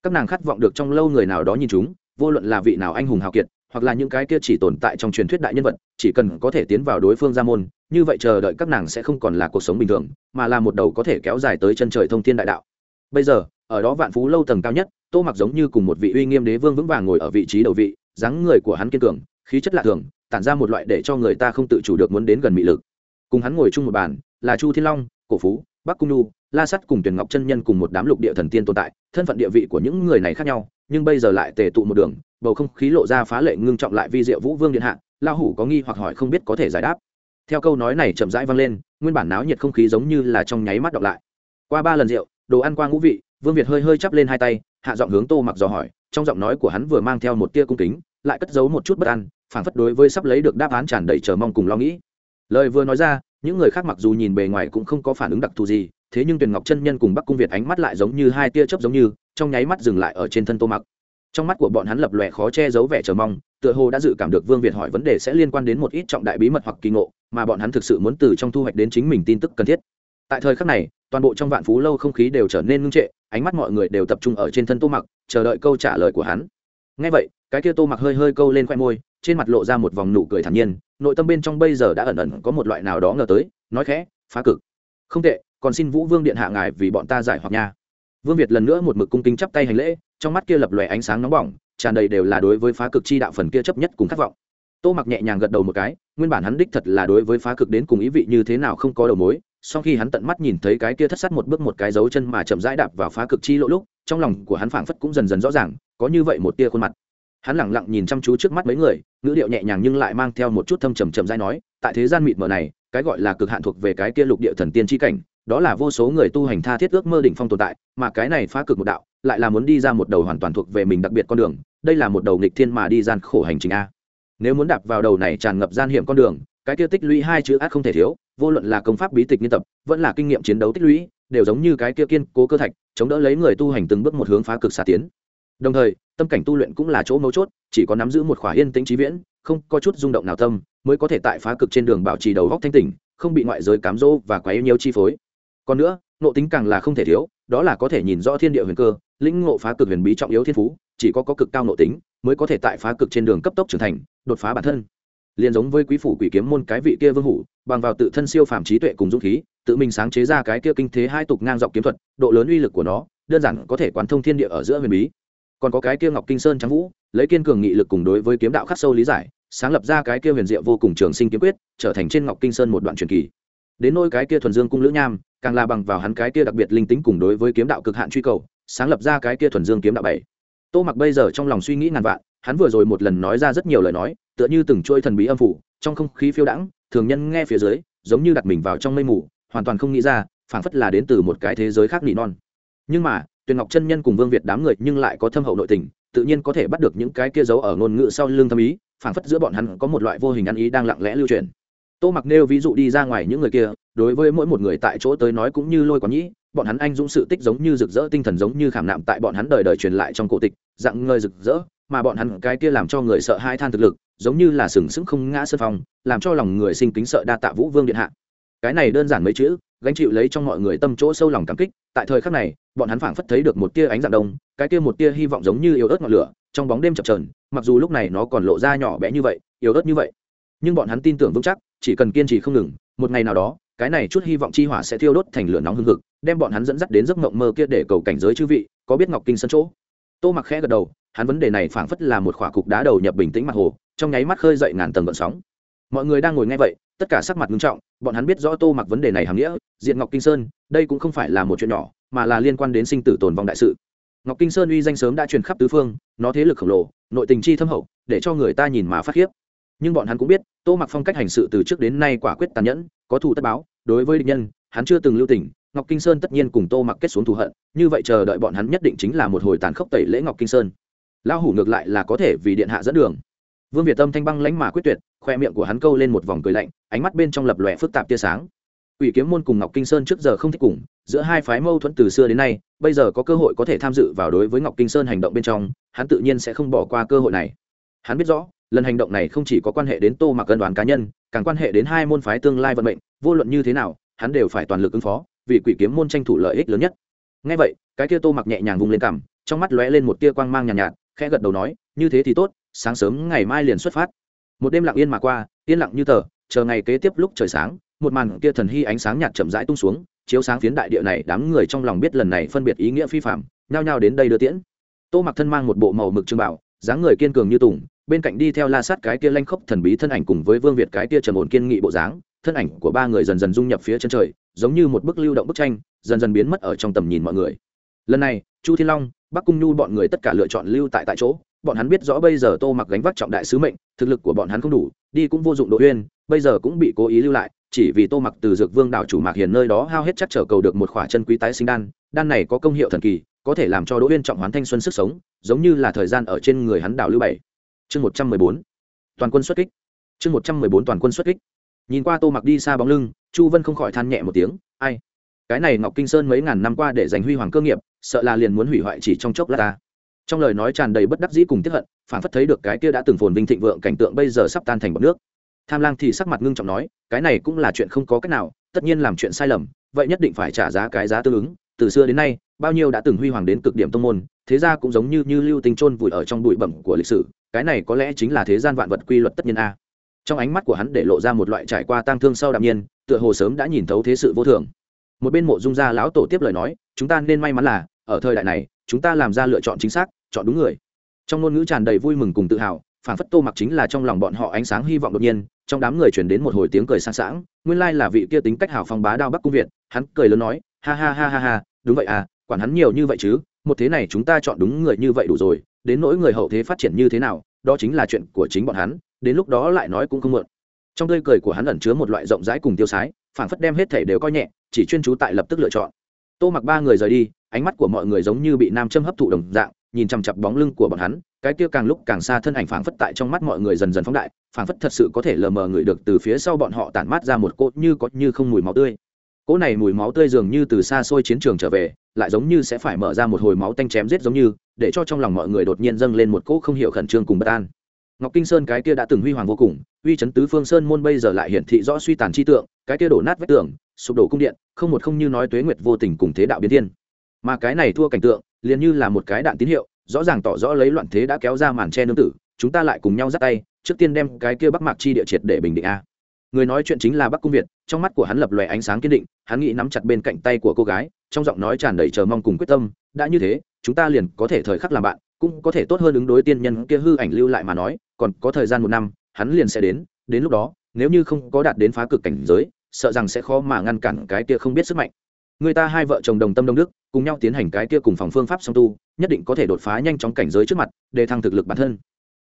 Các nàng khát vọng được trong lâu người nào đó nhìn chúng vô luận là vị nào anh hùng hào kiệt, hoặc là những cái kia chỉ tồn tại trong truyền thuyết đại nhân vật, chỉ cần có thể tiến vào đối phương ra môn, như vậy chờ đợi các nàng sẽ không còn là cuộc sống bình thường, mà là một đầu có thể kéo dài tới chân trời thông thiên đại đạo. Bây giờ, ở đó vạn phú lâu tầng cao nhất, tô mặc giống như cùng một vị uy nghiêm đế vương vững vàng ngồi ở vị trí đầu vị, dáng người của hắn kiên cường, khí chất lạ thường, tản ra một loại để cho người ta không tự chủ được muốn đến gần mị lực. Cùng hắn ngồi chung một bàn, là chu thiên long, cổ phú, bắc cung nhu la sắt cùng tuyển ngọc chân nhân cùng một đám lục địa thần tiên tồn tại, thân phận địa vị của những người này khác nhau, nhưng bây giờ lại tề tụ một đường, bầu không khí lộ ra phá lệ ngưng trọng lại vi diệu vũ vương điện hạ lao hủ có nghi hoặc hỏi không biết có thể giải đáp. Theo câu nói này chậm rãi vang lên, nguyên bản náo nhiệt không khí giống như là trong nháy mắt đọc lại. Qua ba lần rượu, đồ ăn qua ngũ vị, vương việt hơi hơi chắp lên hai tay, hạ giọng hướng tô mặc dò hỏi, trong giọng nói của hắn vừa mang theo một tia cung kính, lại cất giấu một chút bất an, phảng phất đối với sắp lấy được đáp án tràn đầy chờ mong cùng lo nghĩ. Lời vừa nói ra, những người khác mặc dù nhìn bề ngoài cũng không có phản ứng đặc thù gì thế nhưng tuyền ngọc chân nhân cùng bắc cung việt ánh mắt lại giống như hai tia chớp giống như, trong nháy mắt dừng lại ở trên thân tô mặc. Trong mắt của bọn hắn lập lòe khó che giấu vẻ chờ mong, tựa hồ đã dự cảm được vương việt hỏi vấn đề sẽ liên quan đến một ít trọng đại bí mật hoặc kỳ ngộ, mà bọn hắn thực sự muốn từ trong thu hoạch đến chính mình tin tức cần thiết. Tại thời khắc này, toàn bộ trong vạn phú lâu không khí đều trở nên ngưng trệ, ánh mắt mọi người đều tập trung ở trên thân tô mặc, chờ đợi câu trả lời của hắn. Ngay vậy, cái kia tô mặc hơi hơi câu lên khoe môi, trên mặt lộ ra một vòng nụ cười thản nhiên, nội tâm bên trong bây giờ đã ẩn ẩn có một loại nào đó ngờ tới, nói khẽ, phá cực. Không tệ còn xin vũ vương điện hạ ngài vì bọn ta giải hoặc nha. Vương việt lần nữa một mực cung kính chắp tay hành lễ, trong mắt kia lập lòe ánh sáng nóng bỏng, tràn đầy đều là đối với phá cực chi đạo phần kia chấp nhất cùng khát vọng. Tô mặc nhẹ nhàng gật đầu một cái, nguyên bản hắn đích thật là đối với phá cực đến cùng ý vị như thế nào không có đầu mối, sau khi hắn tận mắt nhìn thấy cái kia thất sát một bước một cái dấu chân mà chậm rãi đạp vào phá cực chi lỗ lúc, trong lòng của hắn phảng phất cũng dần dần rõ ràng, có như vậy một tia khuôn mặt. Hắn lẳng lặng nhìn chăm chú trước mắt mấy người, ngữ điệu nhẹ nhàng nhưng lại mang theo một chút thâm trầm trầm dai nói, tại thế gian mịt mờ này, cái gọi là cực hạn thuộc về cái kia lục địa thần tiên tri cảnh đó là vô số người tu hành tha thiết ước mơ đỉnh phong tồn tại, mà cái này phá cực một đạo, lại là muốn đi ra một đầu hoàn toàn thuộc về mình đặc biệt con đường, đây là một đầu nghịch thiên mà đi gian khổ hành trình a. Nếu muốn đạp vào đầu này tràn ngập gian hiểm con đường, cái kia tích lũy hai chữ át không thể thiếu, vô luận là công pháp bí tịch nghiên tập, vẫn là kinh nghiệm chiến đấu tích lũy, đều giống như cái kia kiên cố cơ thạch, chống đỡ lấy người tu hành từng bước một hướng phá cực xa tiến. Đồng thời, tâm cảnh tu luyện cũng là chỗ mấu chốt, chỉ có nắm giữ một khỏa yên tĩnh trí viễn, không có chút rung động nào tâm, mới có thể tại phá cực trên đường bảo trì đầu góc thanh tỉnh, không bị ngoại giới cám dỗ và quá yêu nhiều chi phối còn nữa nộ tính càng là không thể thiếu, đó là có thể nhìn rõ thiên địa huyền cơ, lĩnh ngộ phá cực huyền bí trọng yếu thiên phú, chỉ có có cực cao nộ tính, mới có thể tại phá cực trên đường cấp tốc trưởng thành, đột phá bản thân. Liền giống với quý phủ quỷ kiếm môn cái vị kia vương hủ, bằng vào tự thân siêu phàm trí tuệ cùng dũng khí, tự mình sáng chế ra cái kia kinh thế hai tục ngang dọc kiếm thuật, độ lớn uy lực của nó, đơn giản có thể quán thông thiên địa ở giữa huyền bí. Còn có cái kia ngọc kinh sơn trắng vũ, lấy kiên cường nghị lực cùng đối với kiếm đạo khắc sâu lý giải, sáng lập ra cái kia huyền diệu vô cùng trường sinh kiếm quyết, trở thành trên ngọc kinh sơn một đoạn truyền kỳ đến nôi cái kia thuần dương cung lữ nham, càng là bằng vào hắn cái kia đặc biệt linh tính cùng đối với kiếm đạo cực hạn truy cầu, sáng lập ra cái kia thuần dương kiếm đạo bảy. Tô mặc bây giờ trong lòng suy nghĩ ngàn vạn, hắn vừa rồi một lần nói ra rất nhiều lời nói, tựa như từng trôi thần bí âm phủ, trong không khí phiêu đãng, thường nhân nghe phía dưới, giống như đặt mình vào trong mây mù, hoàn toàn không nghĩ ra, phảng phất là đến từ một cái thế giới khác nỉ non. Nhưng mà, tuyền ngọc chân nhân cùng vương việt đám người nhưng lại có thâm hậu nội tình, tự nhiên có thể bắt được những cái kia giấu ở ngôn ngữ sau lưng thâm ý, phảng phất giữa bọn hắn có một loại vô hình ăn ý đang lặng lẽ lưu truyền tô mặc nêu ví dụ đi ra ngoài những người kia, đối với mỗi một người tại chỗ tới nói cũng như lôi quán nhĩ, bọn hắn anh dũng sự tích giống như rực rỡ, tinh thần giống như khảm nạm tại bọn hắn đời đời truyền lại trong cổ tịch, dạng ngơi rực rỡ, mà bọn hắn cái kia làm cho người sợ hai than thực lực, giống như là sừng sững không ngã sân phong làm cho lòng người sinh kính sợ đa tạ vũ vương điện hạ. Cái này đơn giản mấy chữ, gánh chịu lấy trong mọi người tâm chỗ sâu lòng cảm kích, tại thời khắc này, bọn hắn phảng phất thấy được một tia ánh dạng đông, cái kia một tia hy vọng giống như yếu ớt ngọn lửa, trong bóng đêm chập trờn mặc dù lúc này nó còn lộ ra nhỏ bé như vậy, yếu ớt như vậy nhưng bọn hắn tin tưởng vững chắc, chỉ cần kiên trì không ngừng, một ngày nào đó, cái này chút hy vọng chi hỏa sẽ thiêu đốt thành lửa nóng hưng hực, đem bọn hắn dẫn dắt đến giấc mộng mơ kia để cầu cảnh giới chư vị, có biết ngọc kinh sân chỗ? Tô mặc khẽ gật đầu, hắn vấn đề này phảng phất là một khỏa cục đá đầu nhập bình tĩnh mặt hồ, trong nháy mắt khơi dậy ngàn tầng gợn sóng. Mọi người đang ngồi nghe vậy, tất cả sắc mặt nghiêm trọng, bọn hắn biết rõ tô mặc vấn đề này hàm nghĩa, diện ngọc kinh sơn, đây cũng không phải là một chuyện nhỏ, mà là liên quan đến sinh tử tồn vong đại sự. Ngọc kinh sơn uy danh sớm đã truyền khắp tứ phương, nó thế lực khổng lồ, nội tình chi thâm hậu, để cho người ta nhìn mà phát khiếp nhưng bọn hắn cũng biết, tô mặc phong cách hành sự từ trước đến nay quả quyết tàn nhẫn, có thù tất báo. Đối với địch nhân, hắn chưa từng lưu tình, ngọc kinh sơn tất nhiên cùng tô mặc kết xuống thù hận, như vậy chờ đợi bọn hắn nhất định chính là một hồi tàn khốc tẩy lễ ngọc kinh sơn. Lão hủ ngược lại là có thể vì điện hạ dẫn đường. Vương việt tâm thanh băng lãnh mà quyết tuyệt, khoe miệng của hắn câu lên một vòng cười lạnh, ánh mắt bên trong lập lòe phức tạp tia sáng. Ủy kiếm môn cùng ngọc kinh sơn trước giờ không thích cùng, giữa hai phái mâu thuẫn từ xưa đến nay, bây giờ có cơ hội có thể tham dự vào đối với ngọc kinh sơn hành động bên trong, hắn tự nhiên sẽ không bỏ qua cơ hội này. Hắn biết rõ lần hành động này không chỉ có quan hệ đến tô mặc cân đoàn cá nhân càng quan hệ đến hai môn phái tương lai vận mệnh vô luận như thế nào hắn đều phải toàn lực ứng phó vì quỷ kiếm môn tranh thủ lợi ích lớn nhất. Ngay vậy cái kia tô mặc nhẹ nhàng vùng lên cằm trong mắt lóe lên một tia quang mang nhàn nhạt, nhạt khẽ gật đầu nói như thế thì tốt sáng sớm ngày mai liền xuất phát. Một đêm lặng yên mà qua yên lặng như tờ chờ ngày kế tiếp lúc trời sáng một màn kia thần hy ánh sáng nhạt chậm rãi tung xuống chiếu sáng phiến đại địa này đám người trong lòng biết lần này phân biệt ý nghĩa phi phạm nhao nhao đến đây đưa tiễn. Tô mặc thân mang một bộ màu mực trưng bảo dáng người kiên cường như tùng bên cạnh đi theo la sát cái kia lanh khốc thần bí thân ảnh cùng với vương việt cái kia trầm ổn kiên nghị bộ dáng, thân ảnh của ba người dần dần dung nhập phía chân trời, giống như một bức lưu động bức tranh, dần dần biến mất ở trong tầm nhìn mọi người. Lần này, chu thiên long, bắc cung nhu bọn người tất cả lựa chọn lưu tại tại chỗ, bọn hắn biết rõ bây giờ tô mặc gánh vác trọng đại sứ mệnh, thực lực của bọn hắn không đủ, đi cũng vô dụng đội uyên, bây giờ cũng bị cố ý lưu lại, chỉ vì tô mặc từ dược vương đảo chủ mạc hiền nơi đó hao hết chắc trở cầu được một khỏa chân quý tái sinh đan đan này có công hiệu thần kỳ, có thể làm cho đỗ uyên trọng hoán thanh xuân sức sống, giống như là thời gian ở trên người hắn đảo lưu bảy chương một trăm mười bốn. Toàn quân xuất kích. Chương một trăm mười bốn toàn quân xuất kích. Nhìn qua tô mặc đi xa bóng lưng, chu vân không khỏi than nhẹ một tiếng, ai? Cái này ngọc kinh sơn mấy ngàn năm qua để giành huy hoàng cơ nghiệp, sợ là liền muốn hủy hoại chỉ trong chốc lát ta. Trong lời nói tràn đầy bất đắc dĩ cùng tiếp hận, phản phất thấy được cái kia đã từng phồn vinh thịnh vượng cảnh tượng bây giờ sắp tan thành bọc nước. Tham lang thì sắc mặt ngưng trọng nói, cái này cũng là chuyện không có cách nào, tất nhiên làm chuyện sai lầm, vậy nhất định phải trả giá cái giá tương ứng. Từ xưa đến nay, bao nhiêu đã từng huy hoàng đến cực điểm tông môn, thế ra cũng giống như như lưu tinh chôn vùi ở trong bụi bẩm của lịch sử cái này có lẽ chính là thế gian vạn vật quy luật tất nhiên a. Trong ánh mắt của hắn để lộ ra một loại trải qua tang thương sau đạm nhiên, tựa hồ sớm đã nhìn thấu thế sự vô thường. Một bên mộ dung gia lão tổ tiếp lời nói, chúng ta nên may mắn là, ở thời đại này, chúng ta làm ra lựa chọn chính xác, chọn đúng người. Trong ngôn ngữ tràn đầy vui mừng cùng tự hào, phản phất tô mặc chính là trong lòng bọn họ ánh sáng hy vọng đột nhiên, trong đám người chuyển đến một hồi tiếng cười sang sảng, nguyên lai là vị kia tính cách hào phong bá đao bắc cung việt, hắn cười lớn nói, ha ha ha ha ha, đúng vậy à quản hắn nhiều như vậy chứ, một thế này chúng ta chọn đúng người như vậy đủ rồi đến nỗi người hậu thế phát triển như thế nào, đó chính là chuyện của chính bọn hắn, đến lúc đó lại nói cũng không mượn. Trong tươi cười của hắn ẩn chứa một loại rộng rãi cùng tiêu sái, phảng phất đem hết thể đều coi nhẹ, chỉ chuyên chú tại lập tức lựa chọn. Tô mặc ba người rời đi, ánh mắt của mọi người giống như bị nam châm hấp thụ đồng dạng, nhìn chằm chặp bóng lưng của bọn hắn, cái kia càng lúc càng xa thân ảnh phảng phất tại trong mắt mọi người dần dần phóng đại, phảng phất thật sự có thể lờ mờ người được từ phía sau bọn họ tản mát ra một cỗ như có như không mùi máu tươi. Cỗ này mùi máu tươi dường như từ xa xôi chiến trường trở về, lại giống như sẽ phải mở ra một hồi máu tanh chém giết giống như để cho trong lòng mọi người đột nhiên dâng lên một cỗ không hiểu khẩn trương cùng bất an. Ngọc kinh sơn cái kia đã từng huy hoàng vô cùng, uy chấn tứ phương sơn môn bây giờ lại hiển thị rõ suy tàn chi tượng, cái kia đổ nát vách tường, sụp đổ cung điện, không một không như nói tuế nguyệt vô tình cùng thế đạo biến thiên. Mà cái này thua cảnh tượng, liền như là một cái đạn tín hiệu, rõ ràng tỏ rõ lấy loạn thế đã kéo ra màn che nương tử, chúng ta lại cùng nhau dắt tay, trước tiên đem cái kia bắc mạc chi địa triệt để bình định a. Người nói chuyện chính là bắc cung việt, trong mắt của hắn lập lòe ánh sáng kiên định, hắn nghĩ nắm chặt bên cạnh tay của cô gái, trong giọng nói tràn đầy chờ mong cùng quyết tâm, đã như thế chúng ta liền có thể thời khắc làm bạn, cũng có thể tốt hơn ứng đối tiên nhân kia hư ảnh lưu lại mà nói, còn có thời gian một năm, hắn liền sẽ đến đến lúc đó, nếu như không có đạt đến phá cực cảnh giới, sợ rằng sẽ khó mà ngăn cản cái kia không biết sức mạnh. Người ta hai vợ chồng đồng tâm đông đức, cùng nhau tiến hành cái kia cùng phòng phương pháp song tu, nhất định có thể đột phá nhanh chóng cảnh giới trước mặt, để thăng thực lực bản thân.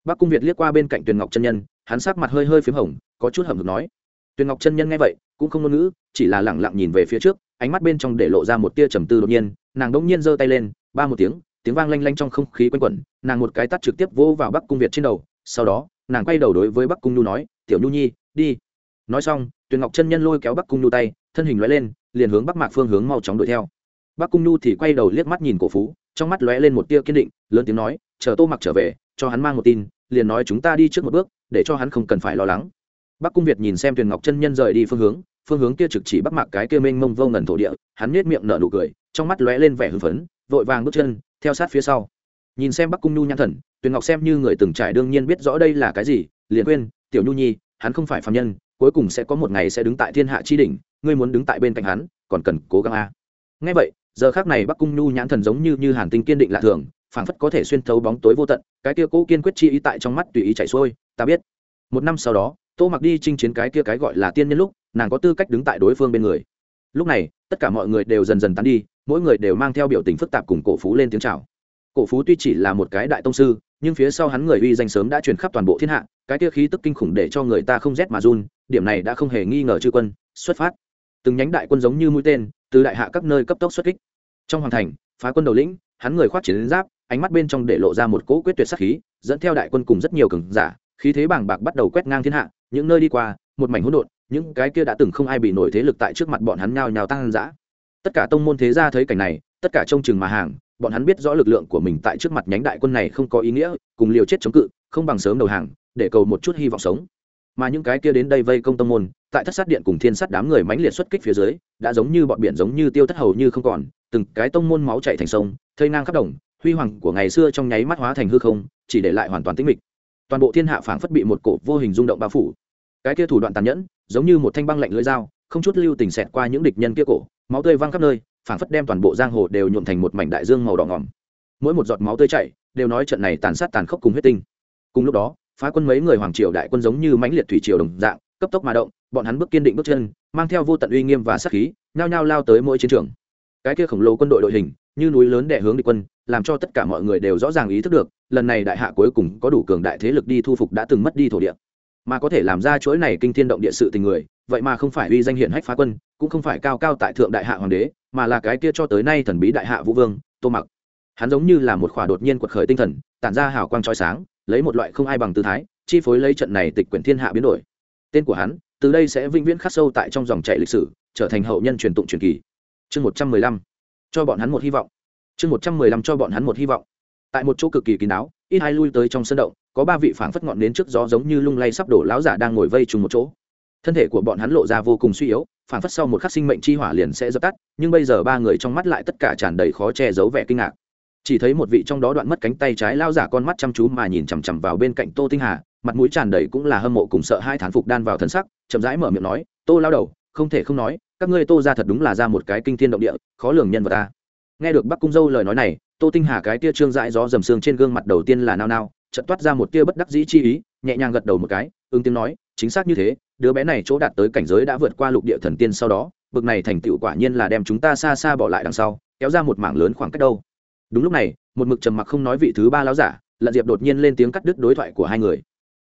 Bác cung việt liếc qua bên cạnh tuyền ngọc chân nhân, hắn sắc mặt hơi hơi p h í m hồng, có chút hầm hực nói. Tuyền ngọc chân nhân nghe vậy, cũng không ngôn ngữ, chỉ là lẳng lặng nhìn về phía trước, ánh mắt bên trong để lộ ra một tia trầm tư đột nhiên, nàng đ ỗ n g nhiên giơ tay lên ba một tiếng tiếng vang lanh lanh trong không khí quanh quẩn, nàng một cái tắt trực tiếp vỗ vào bắc cung việt trên đầu, sau đó, nàng quay đầu đối với bắc cung nhu nói, tiểu nhu nhi, đi. Nói xong, tuyền ngọc chân nhân lôi kéo bắc cung nhu tay, thân hình lóe lên, liền hướng bắc mạc phương hướng mau chóng đuổi theo. Bắc cung nhu thì quay đầu liếc mắt nhìn cổ phú, trong mắt lóe lên một tia kiên định, lớn tiếng nói, chờ tô mặc trở về, cho hắn mang một tin, liền nói chúng ta đi trước một bước, để cho hắn không cần phải lo lắng. Bắc cung việt nhìn xem tuyền ngọc chân nhân rời đi phương hướng phương hướng kia trực chỉ bắc mạc cái kia mênh mông vô ngần thổ địa, hắn nết miệng nở nụ cười, trong mắt lóe lên vẻ hưng phấn vội vàng bước chân, theo sát phía sau. Nhìn xem bắc cung nhu nhãn thần, tuyền ngọc xem như người từng trải đương nhiên biết rõ đây là cái gì, liền quên, tiểu nhu nhi, hắn không phải phạm nhân, cuối cùng sẽ có một ngày sẽ đứng tại thiên hạ chi đỉnh, ngươi muốn đứng tại bên cạnh hắn, còn cần cố gắng a. Ngay vậy, giờ khác này bắc cung nhu nhãn thần giống như như hàn tinh kiên định lạ thường, phảng phất có thể xuyên thấu bóng tối vô tận, cái kia cố kiên quyết chi ý tại trong mắt tùy ý chạy xuôi, ta biết. Một năm sau đó, tô mặc đi chinh chiến cái kia cái gọi là tiên nhân lúc, nàng có tư cách đứng tại đối phương bên người. Lúc này, tất cả mọi người đều dần dần tán đi mỗi người đều mang theo biểu tình phức tạp cùng cổ phú lên tiếng chào. Cổ phú tuy chỉ là một cái đại tông sư, nhưng phía sau hắn người uy danh sớm đã truyền khắp toàn bộ thiên hạ, cái kia khí tức kinh khủng để cho người ta không rét mà run, điểm này đã không hề nghi ngờ chư quân, xuất phát. Từng nhánh đại quân giống như mũi tên, từ đại hạ các nơi cấp tốc xuất kích. Trong hoàng thành, phá quân đầu lĩnh, hắn người khoác chiến giáp, ánh mắt bên trong để lộ ra một cỗ quyết tuyệt sắc khí, dẫn theo đại quân cùng rất nhiều cường giả, khí thế bàng bạc bắt đầu quét ngang thiên hạ, những nơi đi qua, một mảnh hỗn độn, những cái kia đã từng không ai bị nổi thế lực tại trước mặt bọn hắn nhao nhào tăng dã tất cả tông môn thế gia thấy cảnh này, tất cả trông chừng mà hàng, bọn hắn biết rõ lực lượng của mình tại trước mặt nhánh đại quân này không có ý nghĩa, cùng liều chết chống cự, không bằng sớm đầu hàng, để cầu một chút hy vọng sống. Mà những cái kia đến đây vây công tông môn, tại thất sát điện cùng thiên sát đám người mãnh liệt xuất kích phía dưới, đã giống như bọn biển giống như tiêu thất hầu như không còn, từng cái tông môn máu chảy thành sông, thây ngang khắp đồng, huy hoàng của ngày xưa trong nháy mắt hóa thành hư không, chỉ để lại hoàn toàn tĩnh mịch. Toàn bộ thiên hạ phảng phất bị một cổ vô hình rung động bao phủ. Cái kia thủ đoạn tàn nhẫn, giống như một thanh băng lạnh lưỡi dao, không chút lưu tình xẹt qua những địch nhân kia cổ máu tươi văng khắp nơi, phảng phất đem toàn bộ giang hồ đều nhuộm thành một mảnh đại dương màu đỏ ngỏm. Mỗi một giọt máu tươi chảy, đều nói trận này tàn sát tàn khốc cùng huyết tinh. Cùng lúc đó, phá quân mấy người hoàng triều đại quân giống như mãnh liệt thủy triều đồng dạng, cấp tốc mà động, bọn hắn bước kiên định bước chân, mang theo vô tận uy nghiêm và sát khí, nhao nhao lao tới mỗi chiến trường. Cái kia khổng lồ quân đội đội hình, như núi lớn đè hướng địch quân, làm cho tất cả mọi người đều rõ ràng ý thức được, lần này đại hạ cuối cùng có đủ cường đại thế lực đi thu phục đã từng mất đi thổ địa mà có thể làm ra chuỗi này kinh thiên động địa sự tình người, vậy mà không phải uy danh hiển hách phá quân, cũng không phải cao cao tại thượng đại hạ hoàng đế, mà là cái kia cho tới nay thần bí đại hạ vũ vương, tô mặc. Hắn giống như là một khỏa đột nhiên quật khởi tinh thần, tản ra hào quang trói sáng, lấy một loại không ai bằng tư thái, chi phối lấy trận này tịch quyển thiên hạ biến đổi. Tên của hắn, từ đây sẽ vĩnh viễn khắc sâu tại trong dòng chảy lịch sử, trở thành hậu nhân truyền tụng truyền kỳ. Chương một trăm mười lăm. Cho bọn hắn một hy vọng. Chương một trăm mười lăm cho bọn hắn một hy vọng. Tại một chỗ cực kỳ kín đáo ít hai lui tới trong sân động, có ba vị phảng phất ngọn đến trước gió giống như lung lay sắp đổ láo giả đang ngồi vây trùng một chỗ. Thân thể của bọn hắn lộ ra vô cùng suy yếu, phảng phất sau một khắc sinh mệnh chi hỏa liền sẽ dập tắt, nhưng bây giờ ba người trong mắt lại tất cả tràn đầy khó che giấu vẻ kinh ngạc. Chỉ thấy một vị trong đó đoạn mất cánh tay trái lao giả con mắt chăm chú mà nhìn chằm chằm vào bên cạnh tô tinh hà, mặt mũi tràn đầy cũng là hâm mộ cùng sợ hai thán phục đan vào thần sắc, chậm rãi mở miệng nói, tô lao đầu, không thể không nói, các ngươi tô ra thật đúng là ra một cái kinh thiên động địa, khó lường nhân vật ta. Nghe được bắc cung dâu lời nói này tô tinh hà cái tia trương dãi gió dầm xương trên gương mặt đầu tiên là nao nao, chợt toát ra một tia bất đắc dĩ chi ý, nhẹ nhàng gật đầu một cái, ứng tiếng nói, chính xác như thế, đứa bé này chỗ đạt tới cảnh giới đã vượt qua lục địa thần tiên sau đó, bực này thành tựu quả nhiên là đem chúng ta xa xa bỏ lại đằng sau, kéo ra một mảng lớn khoảng cách đâu. Đúng lúc này, một mực trầm mặc không nói vị thứ ba láo giả, lận diệp đột nhiên lên tiếng cắt đứt đối thoại của hai người.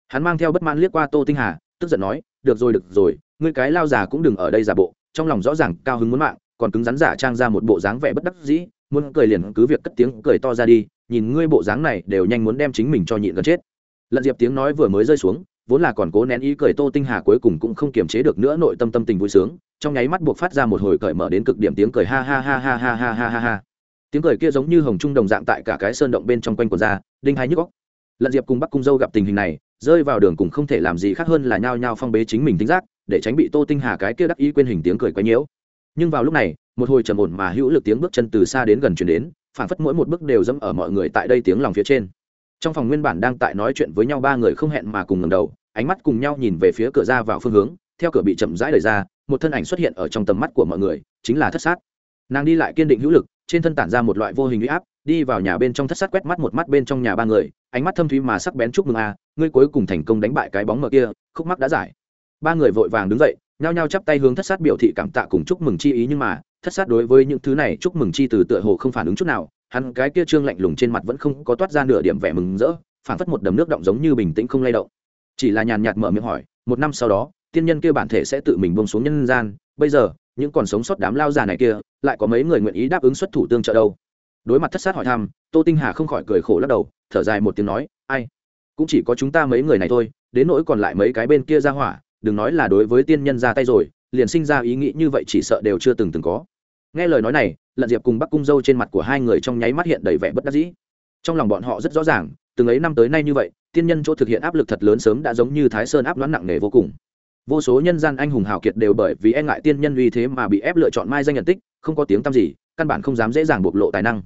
Hắn mang theo bất mãn liếc qua tô tinh hà, tức giận nói, được rồi được rồi, ngươi cái lao giả cũng đừng ở đây giả bộ, trong lòng rõ ràng cao hứng muốn mạng, còn cứng rắn giả trang ra một bộ dáng vẻ bất đắc dĩ muốn cười liền cứ việc cất tiếng cười to ra đi, nhìn ngươi bộ dáng này đều nhanh muốn đem chính mình cho nhịn gần chết. Lận diệp tiếng nói vừa mới rơi xuống, vốn là còn cố nén ý cười tô tinh hà cuối cùng cũng không kiềm chế được nữa nội tâm tâm tình vui sướng, trong nháy mắt buộc phát ra một hồi cởi mở đến cực điểm tiếng cười ha ha ha ha ha ha ha ha ha. Tiếng cười kia giống như hồng trung đồng dạng tại cả cái sơn động bên trong quanh quần ra, đinh hai nhức góc lận diệp cùng bắc cung dâu gặp tình hình này, rơi vào đường cùng không thể làm gì khác hơn là nhao nhao phong bế chính mình tính giác, để tránh bị tô tinh hà cái kia đắc ý quên hình tiếng cười quấy nhiễu. Nhưng vào lúc này một hồi trầm ổn mà hữu lực tiếng bước chân từ xa đến gần chuyển đến phản phất mỗi một bước đều dẫm ở mọi người tại đây tiếng lòng phía trên. Trong phòng nguyên bản đang tại nói chuyện với nhau ba người không hẹn mà cùng ngầm đầu, ánh mắt cùng nhau nhìn về phía cửa ra vào phương hướng, theo cửa bị chậm rãi đẩy ra, một thân ảnh xuất hiện ở trong tầm mắt của mọi người, chính là thất sát. Nàng đi lại kiên định hữu lực, trên thân tản ra một loại vô hình huy áp, đi vào nhà bên trong thất sát quét mắt một mắt bên trong nhà ba người, ánh mắt thâm thúy mà sắc bén chúc mừng a ngươi cuối cùng thành công đánh bại cái bóng mờ kia, khúc mắc đã giải. Ba người vội vàng đứng dậy, nhao nhao chắp tay hướng thất sát biểu thị cảm tạ cùng chúc mừng chi ý nhưng mà thất sát đối với những thứ này chúc mừng chi từ tựa hồ không phản ứng chút nào, hắn cái kia trương lạnh lùng trên mặt vẫn không có toát ra nửa điểm vẻ mừng rỡ phản phất một đầm nước động giống như bình tĩnh không lay động. Chỉ là nhàn nhạt mở miệng hỏi, một năm sau đó, tiên nhân kia bản thể sẽ tự mình bông xuống nhân gian, bây giờ, những còn sống sót đám lao già này kia, lại có mấy người nguyện ý đáp ứng xuất thủ tương trợ đâu? Đối mặt thất sát hỏi thăm, tô tinh hà không khỏi cười khổ lắc đầu, thở dài một tiếng nói, ai? Cũng chỉ có chúng ta mấy người này thôi, đến nỗi còn lại mấy cái bên kia ra hỏa, đừng nói là đối với tiên nhân ra tay rồi, liền sinh ra ý nghĩ như vậy chỉ sợ đều chưa từng từng có nghe lời nói này, lận diệp cùng bắc cung dâu trên mặt của hai người trong nháy mắt hiện đầy vẻ bất đắc dĩ. Trong lòng bọn họ rất rõ ràng, từng ấy năm tới nay như vậy, tiên nhân chỗ thực hiện áp lực thật lớn sớm đã giống như thái sơn áp đoán nặng nề vô cùng. Vô số nhân gian anh hùng hào kiệt đều bởi vì e ngại tiên nhân uy thế mà bị ép lựa chọn mai danh nhận tích, không có tiếng tăm gì, căn bản không dám dễ dàng bộc lộ tài năng.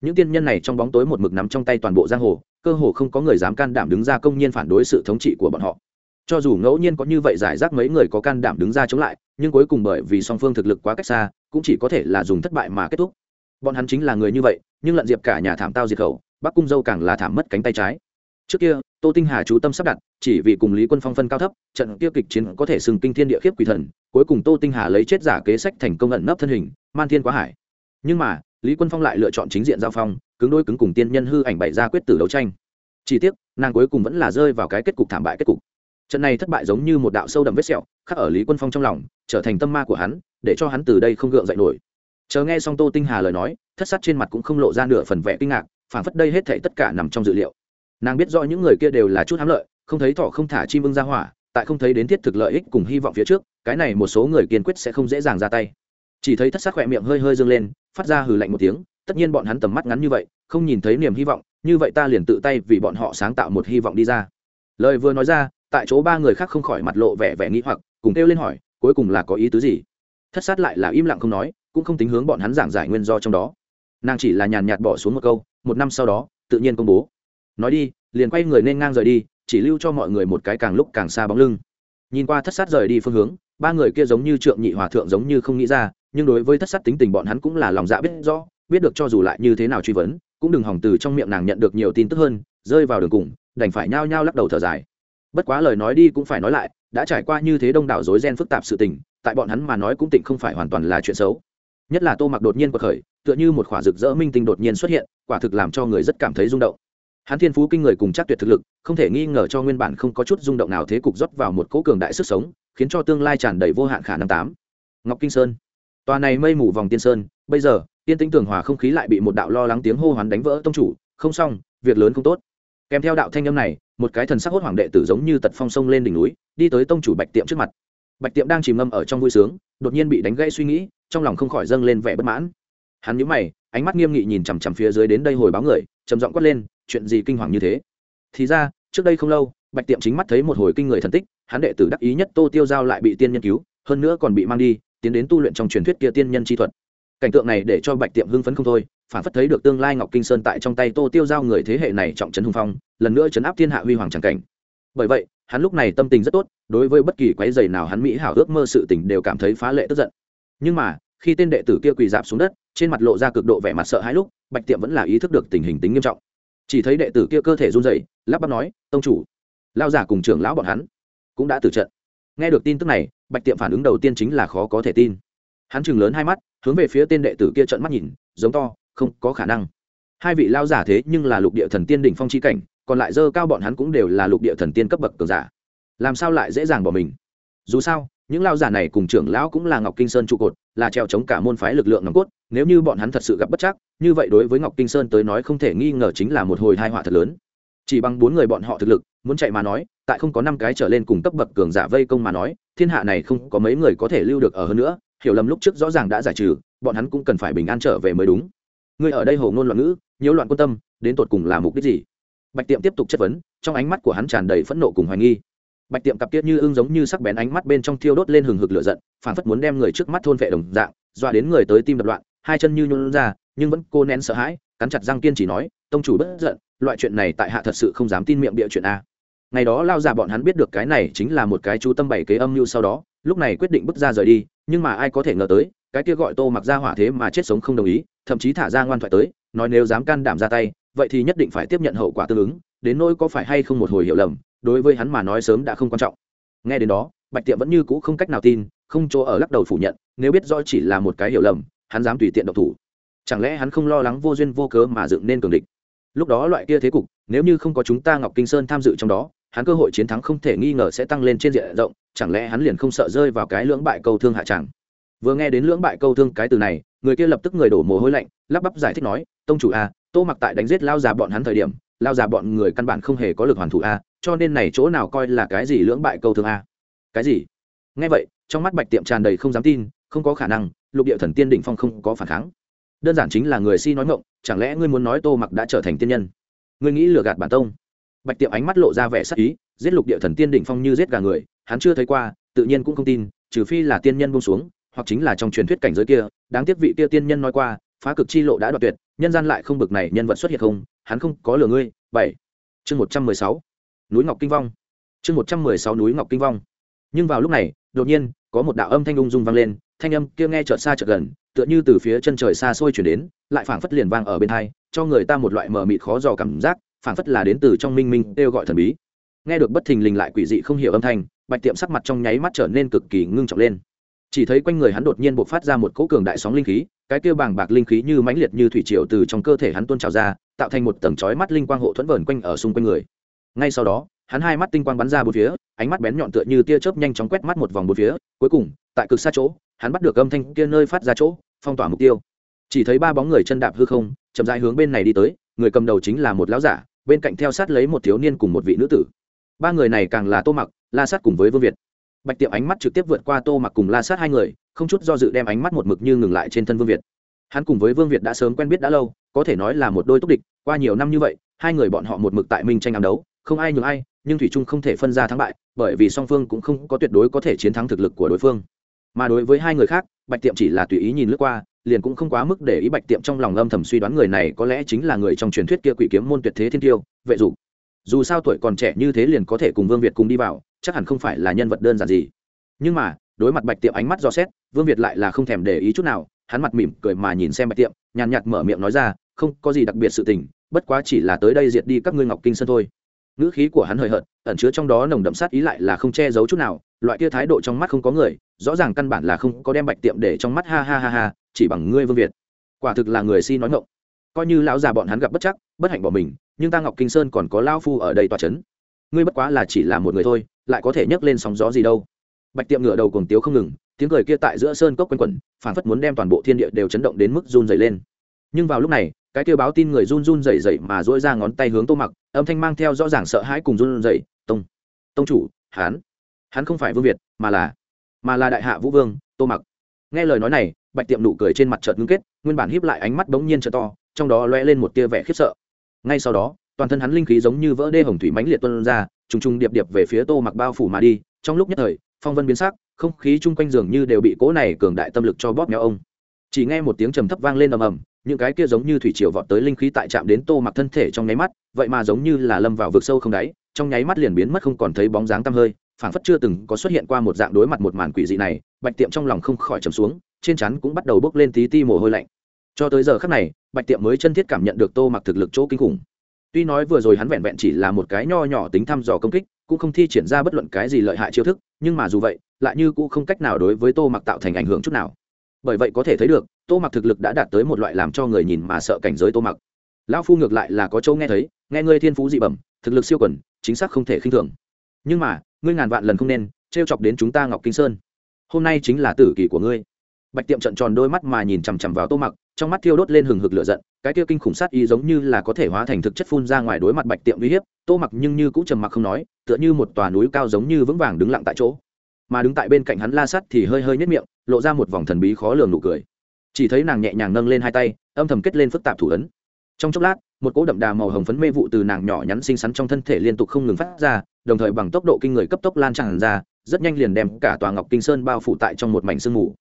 Những tiên nhân này trong bóng tối một mực nắm trong tay toàn bộ giang hồ, cơ hồ không có người dám can đảm đứng ra công nhiên phản đối sự thống trị của bọn họ. Cho dù ngẫu nhiên có như vậy giải rác mấy người có can đảm đứng ra chống lại, nhưng cuối cùng bởi vì song phương thực lực quá cách xa cũng chỉ có thể là dùng thất bại mà kết thúc. Bọn hắn chính là người như vậy, nhưng lận diệp cả nhà thảm tao diệt khẩu, bắc cung dâu càng là thảm mất cánh tay trái. Trước kia, tô tinh hà chú tâm sắp đặt, chỉ vì cùng lý quân phong phân cao thấp, trận kia kịch chiến có thể sừng kinh thiên địa khiếp quỷ thần, cuối cùng tô tinh hà lấy chết giả kế sách thành công ẩn nấp thân hình, man thiên quá hải. Nhưng mà, lý quân phong lại lựa chọn chính diện giao phong, cứng đôi cứng cùng tiên nhân hư ảnh bày ra quyết tử đấu tranh. Chỉ tiếc, nàng cuối cùng vẫn là rơi vào cái kết cục thảm bại kết cục. Trận này thất bại giống như một đạo sâu đậm vết sẹo, khắc ở lý quân phong trong lòng, trở thành tâm ma của hắn để cho hắn từ đây không gượng dậy nổi. Chờ nghe xong tô tinh hà lời nói, thất sát trên mặt cũng không lộ ra nửa phần vẻ kinh ngạc, phản phất đây hết thảy tất cả nằm trong dự liệu. Nàng biết rõ những người kia đều là chút hám lợi, không thấy thọ không thả chim ưng ra hỏa, tại không thấy đến thiết thực lợi ích cùng hy vọng phía trước, cái này một số người kiên quyết sẽ không dễ dàng ra tay. Chỉ thấy thất sát khỏe miệng hơi hơi dâng lên, phát ra hừ lạnh một tiếng, tất nhiên bọn hắn tầm mắt ngắn như vậy, không nhìn thấy niềm hy vọng, như vậy ta liền tự tay vì bọn họ sáng tạo một hy vọng đi ra. Lời vừa nói ra, tại chỗ ba người khác không khỏi mặt lộ vẻ vẻ nghĩ hoặc, cùng kêu lên hỏi, cuối cùng là có ý tứ gì? Thất sát lại là im lặng không nói, cũng không tính hướng bọn hắn giảng giải nguyên do trong đó. Nàng chỉ là nhàn nhạt bỏ xuống một câu, một năm sau đó, tự nhiên công bố. Nói đi, liền quay người nên ngang rời đi, chỉ lưu cho mọi người một cái càng lúc càng xa bóng lưng. Nhìn qua thất sát rời đi phương hướng, ba người kia giống như trượng nhị hòa thượng giống như không nghĩ ra, nhưng đối với thất sát tính tình bọn hắn cũng là lòng dạ biết rõ, biết được cho dù lại như thế nào truy vấn, cũng đừng hỏng từ trong miệng nàng nhận được nhiều tin tức hơn, rơi vào đường cùng, đành phải nhao nhao lắc đầu thở dài. Bất quá lời nói đi cũng phải nói lại, đã trải qua như thế đông đảo rối ren phức tạp sự tình tại bọn hắn mà nói cũng tịnh không phải hoàn toàn là chuyện xấu. Nhất là tô mặc đột nhiên quật khởi, tựa như một khỏa rực rỡ minh tinh đột nhiên xuất hiện, quả thực làm cho người rất cảm thấy rung động. Hắn thiên phú kinh người cùng chắc tuyệt thực lực, không thể nghi ngờ cho nguyên bản không có chút rung động nào thế cục rót vào một cỗ cường đại sức sống, khiến cho tương lai tràn đầy vô hạn khả năng tám. Ngọc kinh sơn. Tòa này mây mù vòng tiên sơn, bây giờ, tiên tĩnh tường hòa không khí lại bị một đạo lo lắng tiếng hô hoán đánh vỡ, tông chủ, không xong, việc lớn không tốt. Kèm theo đạo thanh âm này, một cái thần sắc hốt hoàng đệ tử giống như tật phong sông lên đỉnh núi, đi tới tông chủ bạch tiệm trước mặt bạch tiệm đang chìm ngâm ở trong vui sướng, đột nhiên bị đánh gãy suy nghĩ, trong lòng không khỏi dâng lên vẻ bất mãn. Hắn nhíu mày, ánh mắt nghiêm nghị nhìn chằm chằm phía dưới đến đây hồi báo người, trầm giọng quát lên, chuyện gì kinh hoàng như thế? Thì ra, trước đây không lâu, bạch tiệm chính mắt thấy một hồi kinh người thần tích, hắn đệ tử đắc ý nhất tô tiêu giao lại bị tiên nhân cứu, hơn nữa còn bị mang đi, tiến đến tu luyện trong truyền thuyết kia tiên nhân chi thuật. Cảnh tượng này để cho bạch tiệm hưng phấn không thôi, phản phất thấy được tương lai ngọc kinh sơn tại trong tay tô tiêu giao người thế hệ này trọng trấn hùng phong, lần nữa chấn áp thiên hạ huy hoàng tràng cảnh. Bởi vậy hắn lúc này tâm tình rất tốt, đối với bất kỳ quái dày nào hắn mỹ hảo ước mơ sự tình đều cảm thấy phá lệ tức giận. Nhưng mà, khi tên đệ tử kia quỳ dạp xuống đất, trên mặt lộ ra cực độ vẻ mặt sợ hãi lúc, bạch tiệm vẫn là ý thức được tình hình tính nghiêm trọng. Chỉ thấy đệ tử kia cơ thể run rẩy, lắp bắp nói, tông chủ lao giả cùng trưởng lão bọn hắn cũng đã từ trận. Nghe được tin tức này, bạch tiệm phản ứng đầu tiên chính là khó có thể tin. Hắn chừng lớn hai mắt, hướng về phía tên đệ tử kia trận mắt nhìn, giống to, không có khả năng. Hai vị lao giả thế nhưng là lục địa thần tiên đỉnh phong chi cảnh còn lại dơ cao bọn hắn cũng đều là lục địa thần tiên cấp bậc cường giả. Làm sao lại dễ dàng bỏ mình? Dù sao, những lao giả này cùng trưởng lão cũng là ngọc kinh sơn trụ cột, là treo chống cả môn phái lực lượng nòng cốt, nếu như bọn hắn thật sự gặp bất chắc, như vậy đối với ngọc kinh sơn tới nói không thể nghi ngờ chính là một hồi hai họa thật lớn. Chỉ bằng bốn người bọn họ thực lực, muốn chạy mà nói, tại không có năm cái trở lên cùng cấp bậc cường giả vây công mà nói, thiên hạ này không có mấy người có thể lưu được ở hơn nữa, hiểu lầm lúc trước rõ ràng đã giải trừ, bọn hắn cũng cần phải bình an trở về mới đúng. Người ở đây hồ ngôn loạn ngữ, nhiễu loạn quan tâm, đến tột cùng là mục đích gì? Bạch tiệm tiếp tục chất vấn, trong ánh mắt của hắn tràn đầy phẫn nộ cùng hoài nghi. Bạch tiệm cặp tiết như ưng giống như sắc bén ánh mắt bên trong thiêu đốt lên hừng hực lửa giận phản phất muốn đem người trước mắt thôn vệ đồng dạng, dọa đến người tới tim đập loạn, hai chân như nhún ra, nhưng vẫn cô nén sợ hãi, cắn chặt răng kiên chỉ nói, tông chủ bất giận, loại chuyện này tại hạ thật sự không dám tin miệng bịa chuyện a. Ngày đó lao giả bọn hắn biết được cái này chính là một cái chú tâm bảy kế âm mưu sau đó, lúc này quyết định bước ra rời đi, nhưng mà ai có thể ngờ tới, cái kia gọi tô mặc ra hỏa thế mà chết sống không đồng ý, thậm chí thả ra ngoan thoại tới, nói nếu dám can đảm ra tay vậy thì nhất định phải tiếp nhận hậu quả tương ứng, đến nỗi có phải hay không một hồi hiểu lầm, đối với hắn mà nói sớm đã không quan trọng. Nghe đến đó, bạch tiệm vẫn như cũ không cách nào tin, không chỗ ở lắc đầu phủ nhận, nếu biết rõ chỉ là một cái hiểu lầm, hắn dám tùy tiện độc thủ. Chẳng lẽ hắn không lo lắng vô duyên vô cớ mà dựng nên cường địch? Lúc đó loại kia thế cục, nếu như không có chúng ta ngọc kinh sơn tham dự trong đó, hắn cơ hội chiến thắng không thể nghi ngờ sẽ tăng lên trên diện rộng, chẳng lẽ hắn liền không sợ rơi vào cái lưỡng bại câu thương hạ tràng vừa nghe đến lưỡng bại câu thương cái từ này, người kia lập tức người đổ mồ hôi lạnh, lắp bắp giải thích nói, tông chủ à tô mặc tại đánh giết lao già bọn hắn thời điểm, lao già bọn người căn bản không hề có lực hoàn thủ a, cho nên này chỗ nào coi là cái gì lưỡng bại câu thương a. Cái gì? Nghe vậy, trong mắt bạch tiệm tràn đầy không dám tin, không có khả năng, lục địa thần tiên đỉnh phong không có phản kháng. Đơn giản chính là người si nói ngộng chẳng lẽ ngươi muốn nói tô mặc đã trở thành tiên nhân? Ngươi nghĩ lừa gạt bản tông? Bạch tiệm ánh mắt lộ ra vẻ sắc ý, giết lục địa thần tiên đỉnh phong như giết gà người, hắn chưa thấy qua, tự nhiên cũng không tin, trừ phi là tiên nhân buông xuống, hoặc chính là trong truyền thuyết cảnh giới kia, đáng tiếc vị kia tiên nhân nói qua, phá cực chi lộ đã đoạt tuyệt nhân gian lại không bực này nhân vật xuất hiện không? Hắn không có lừa ngươi. Bảy. Chương một trăm mười sáu. Núi ngọc kinh vong. Chương một trăm mười sáu núi ngọc kinh vong. Nhưng vào lúc này, đột nhiên, có một đạo âm thanh ung dung vang lên, thanh âm kia nghe chợt xa chợt gần, tựa như từ phía chân trời xa xôi chuyển đến, lại phảng phất liền vang ở bên hai, cho người ta một loại mờ mịt khó dò cảm giác, phảng phất là đến từ trong minh minh kêu gọi thần bí. Nghe được bất thình lình lại quỷ dị không hiểu âm thanh, bạch tiệm sắc mặt trong nháy mắt trở nên cực kỳ ngưng trọng lên chỉ thấy quanh người hắn đột nhiên bộc phát ra một cỗ cường đại sóng linh khí, cái kia bàng bạc linh khí như mãnh liệt như thủy triều từ trong cơ thể hắn tuôn trào ra, tạo thành một tầng chói mắt linh quang hộ thuẫn vờn quanh ở xung quanh người. Ngay sau đó, hắn hai mắt tinh quang bắn ra bốn phía, ánh mắt bén nhọn tựa như tia chớp nhanh chóng quét mắt một vòng bốn phía, cuối cùng, tại cực xa chỗ, hắn bắt được âm thanh kia nơi phát ra chỗ, phong tỏa mục tiêu. Chỉ thấy ba bóng người chân đạp hư không, chậm rãi hướng bên này đi tới, người cầm đầu chính là một lão giả, bên cạnh theo sát lấy một thiếu niên cùng một vị nữ tử. Ba người này càng là tô mặc, la sát cùng với vương việt bạch tiệm ánh mắt trực tiếp vượt qua tô mặc cùng la sát hai người, không chút do dự đem ánh mắt một mực như ngừng lại trên thân vương việt. Hắn cùng với vương việt đã sớm quen biết đã lâu, có thể nói là một đôi túc địch, qua nhiều năm như vậy, hai người bọn họ một mực tại minh tranh ám đấu, không ai nhường ai, nhưng thủy trung không thể phân ra thắng bại, bởi vì song phương cũng không có tuyệt đối có thể chiến thắng thực lực của đối phương. Mà đối với hai người khác, bạch tiệm chỉ là tùy ý nhìn lướt qua, liền cũng không quá mức để ý bạch tiệm trong lòng âm thầm suy đoán người này có lẽ chính là người trong truyền thuyết kia quỷ kiếm môn tuyệt thế thiên tiêu, vệ dục dù sao tuổi còn trẻ như thế liền có thể cùng vương việt cùng đi vào, chắc hẳn không phải là nhân vật đơn giản gì. Nhưng mà, đối mặt bạch tiệm ánh mắt do xét, vương việt lại là không thèm để ý chút nào, hắn mặt mỉm cười mà nhìn xem bạch tiệm, nhàn nhạt mở miệng nói ra, không có gì đặc biệt sự tình, bất quá chỉ là tới đây diệt đi các ngươi ngọc kinh sơn thôi. Ngữ khí của hắn hời hợt, ẩn chứa trong đó nồng đậm sát ý lại là không che giấu chút nào, loại kia thái độ trong mắt không có người, rõ ràng căn bản là không có đem bạch tiệm để trong mắt, ha ha ha ha, chỉ bằng ngươi vương việt. Quả thực là người si nói ngộng coi như lão già bọn hắn gặp bất chắc, bất hạnh bỏ mình, nhưng ta ngọc kinh sơn còn có lao phu ở đây tòa c h ấ n ngươi bất quá là chỉ là một người thôi, lại có thể nhấc lên sóng gió gì đâu. Bạch tiệm ngựa đầu cùng tiếu không ngừng, tiếng cười kia tại giữa sơn cốc quanh quẩn phản phất muốn đem toàn bộ thiên địa đều chấn động đến mức run dày lên. Nhưng vào lúc này, cái kêu báo tin người run run dày dày mà dỗi ra ngón tay hướng tô mặc, âm thanh mang theo rõ ràng sợ hãi cùng run dày tông tông chủ hán hắn không phải vương việt, mà là mà là đại hạ vũ vương, tô mặc. Nghe lời nói này, bạch tiệm nụ cười trên mặt chợt ngưng kết, nguyên bản híp lại ánh mắt bỗng nhiên trợ to trong đó lóe lên một tia vẻ khiếp sợ. Ngay sau đó, toàn thân hắn linh khí giống như vỡ đê hồng thủy mãnh liệt tuôn ra, trùng trùng điệp điệp về phía tô mặc bao phủ mà đi. Trong lúc nhất thời, phong vân biến sắc, không khí chung quanh dường như đều bị cỗ này cường đại tâm lực cho bóp méo ông. Chỉ nghe một tiếng trầm thấp vang lên ầm ầm, những cái kia giống như thủy triều vọt tới linh khí tại chạm đến tô mặc thân thể trong nháy mắt, vậy mà giống như là lâm vào vực sâu không đáy, trong nháy mắt liền biến mất không còn thấy bóng dáng tăm hơi, phảng phất chưa từng có xuất hiện qua một dạng đối mặt một màn quỷ dị này, bạch tiệm trong lòng không khỏi trầm xuống, trên chắn cũng bắt đầu bốc lên tí ti mồ hôi lạnh cho tới giờ khắc này, bạch tiệm mới chân thiết cảm nhận được tô mặc thực lực chỗ kinh khủng. Tuy nói vừa rồi hắn vẹn vẹn chỉ là một cái nho nhỏ tính thăm dò công kích, cũng không thi triển ra bất luận cái gì lợi hại chiêu thức, nhưng mà dù vậy, lại như cũng không cách nào đối với tô mặc tạo thành ảnh hưởng chút nào. Bởi vậy có thể thấy được, tô mặc thực lực đã đạt tới một loại làm cho người nhìn mà sợ cảnh giới tô mặc. Lão phu ngược lại là có châu nghe thấy, nghe ngươi thiên phú dị bẩm, thực lực siêu quần, chính xác không thể khinh thường. Nhưng mà, ngươi ngàn vạn lần không nên trêu chọc đến chúng ta ngọc kinh sơn. Hôm nay chính là tử kỳ của ngươi bạch tiệm trận tròn đôi mắt mà nhìn chằm chằm vào tô mặc, trong mắt thiêu đốt lên hừng hực lửa giận, cái kia kinh khủng sát ý giống như là có thể hóa thành thực chất phun ra ngoài đối mặt bạch tiệm uy hiếp, tô mặc nhưng như cũng trầm mặc không nói, tựa như một tòa núi cao giống như vững vàng đứng lặng tại chỗ. Mà đứng tại bên cạnh hắn la sắt thì hơi hơi nhất miệng, lộ ra một vòng thần bí khó lường nụ cười. Chỉ thấy nàng nhẹ nhàng nâng lên hai tay, âm thầm kết lên phức tạp thủ ấn. Trong chốc lát, một cỗ đậm đà màu hồng phấn mê vụ từ nàng nhỏ nhắn xinh xắn trong thân thể liên tục không ngừng phát ra, đồng thời bằng tốc độ kinh người cấp tốc lan tràn ra, rất nhanh liền đem cả tòa ngọc kinh sơn bao phủ tại trong một mảnh sương mù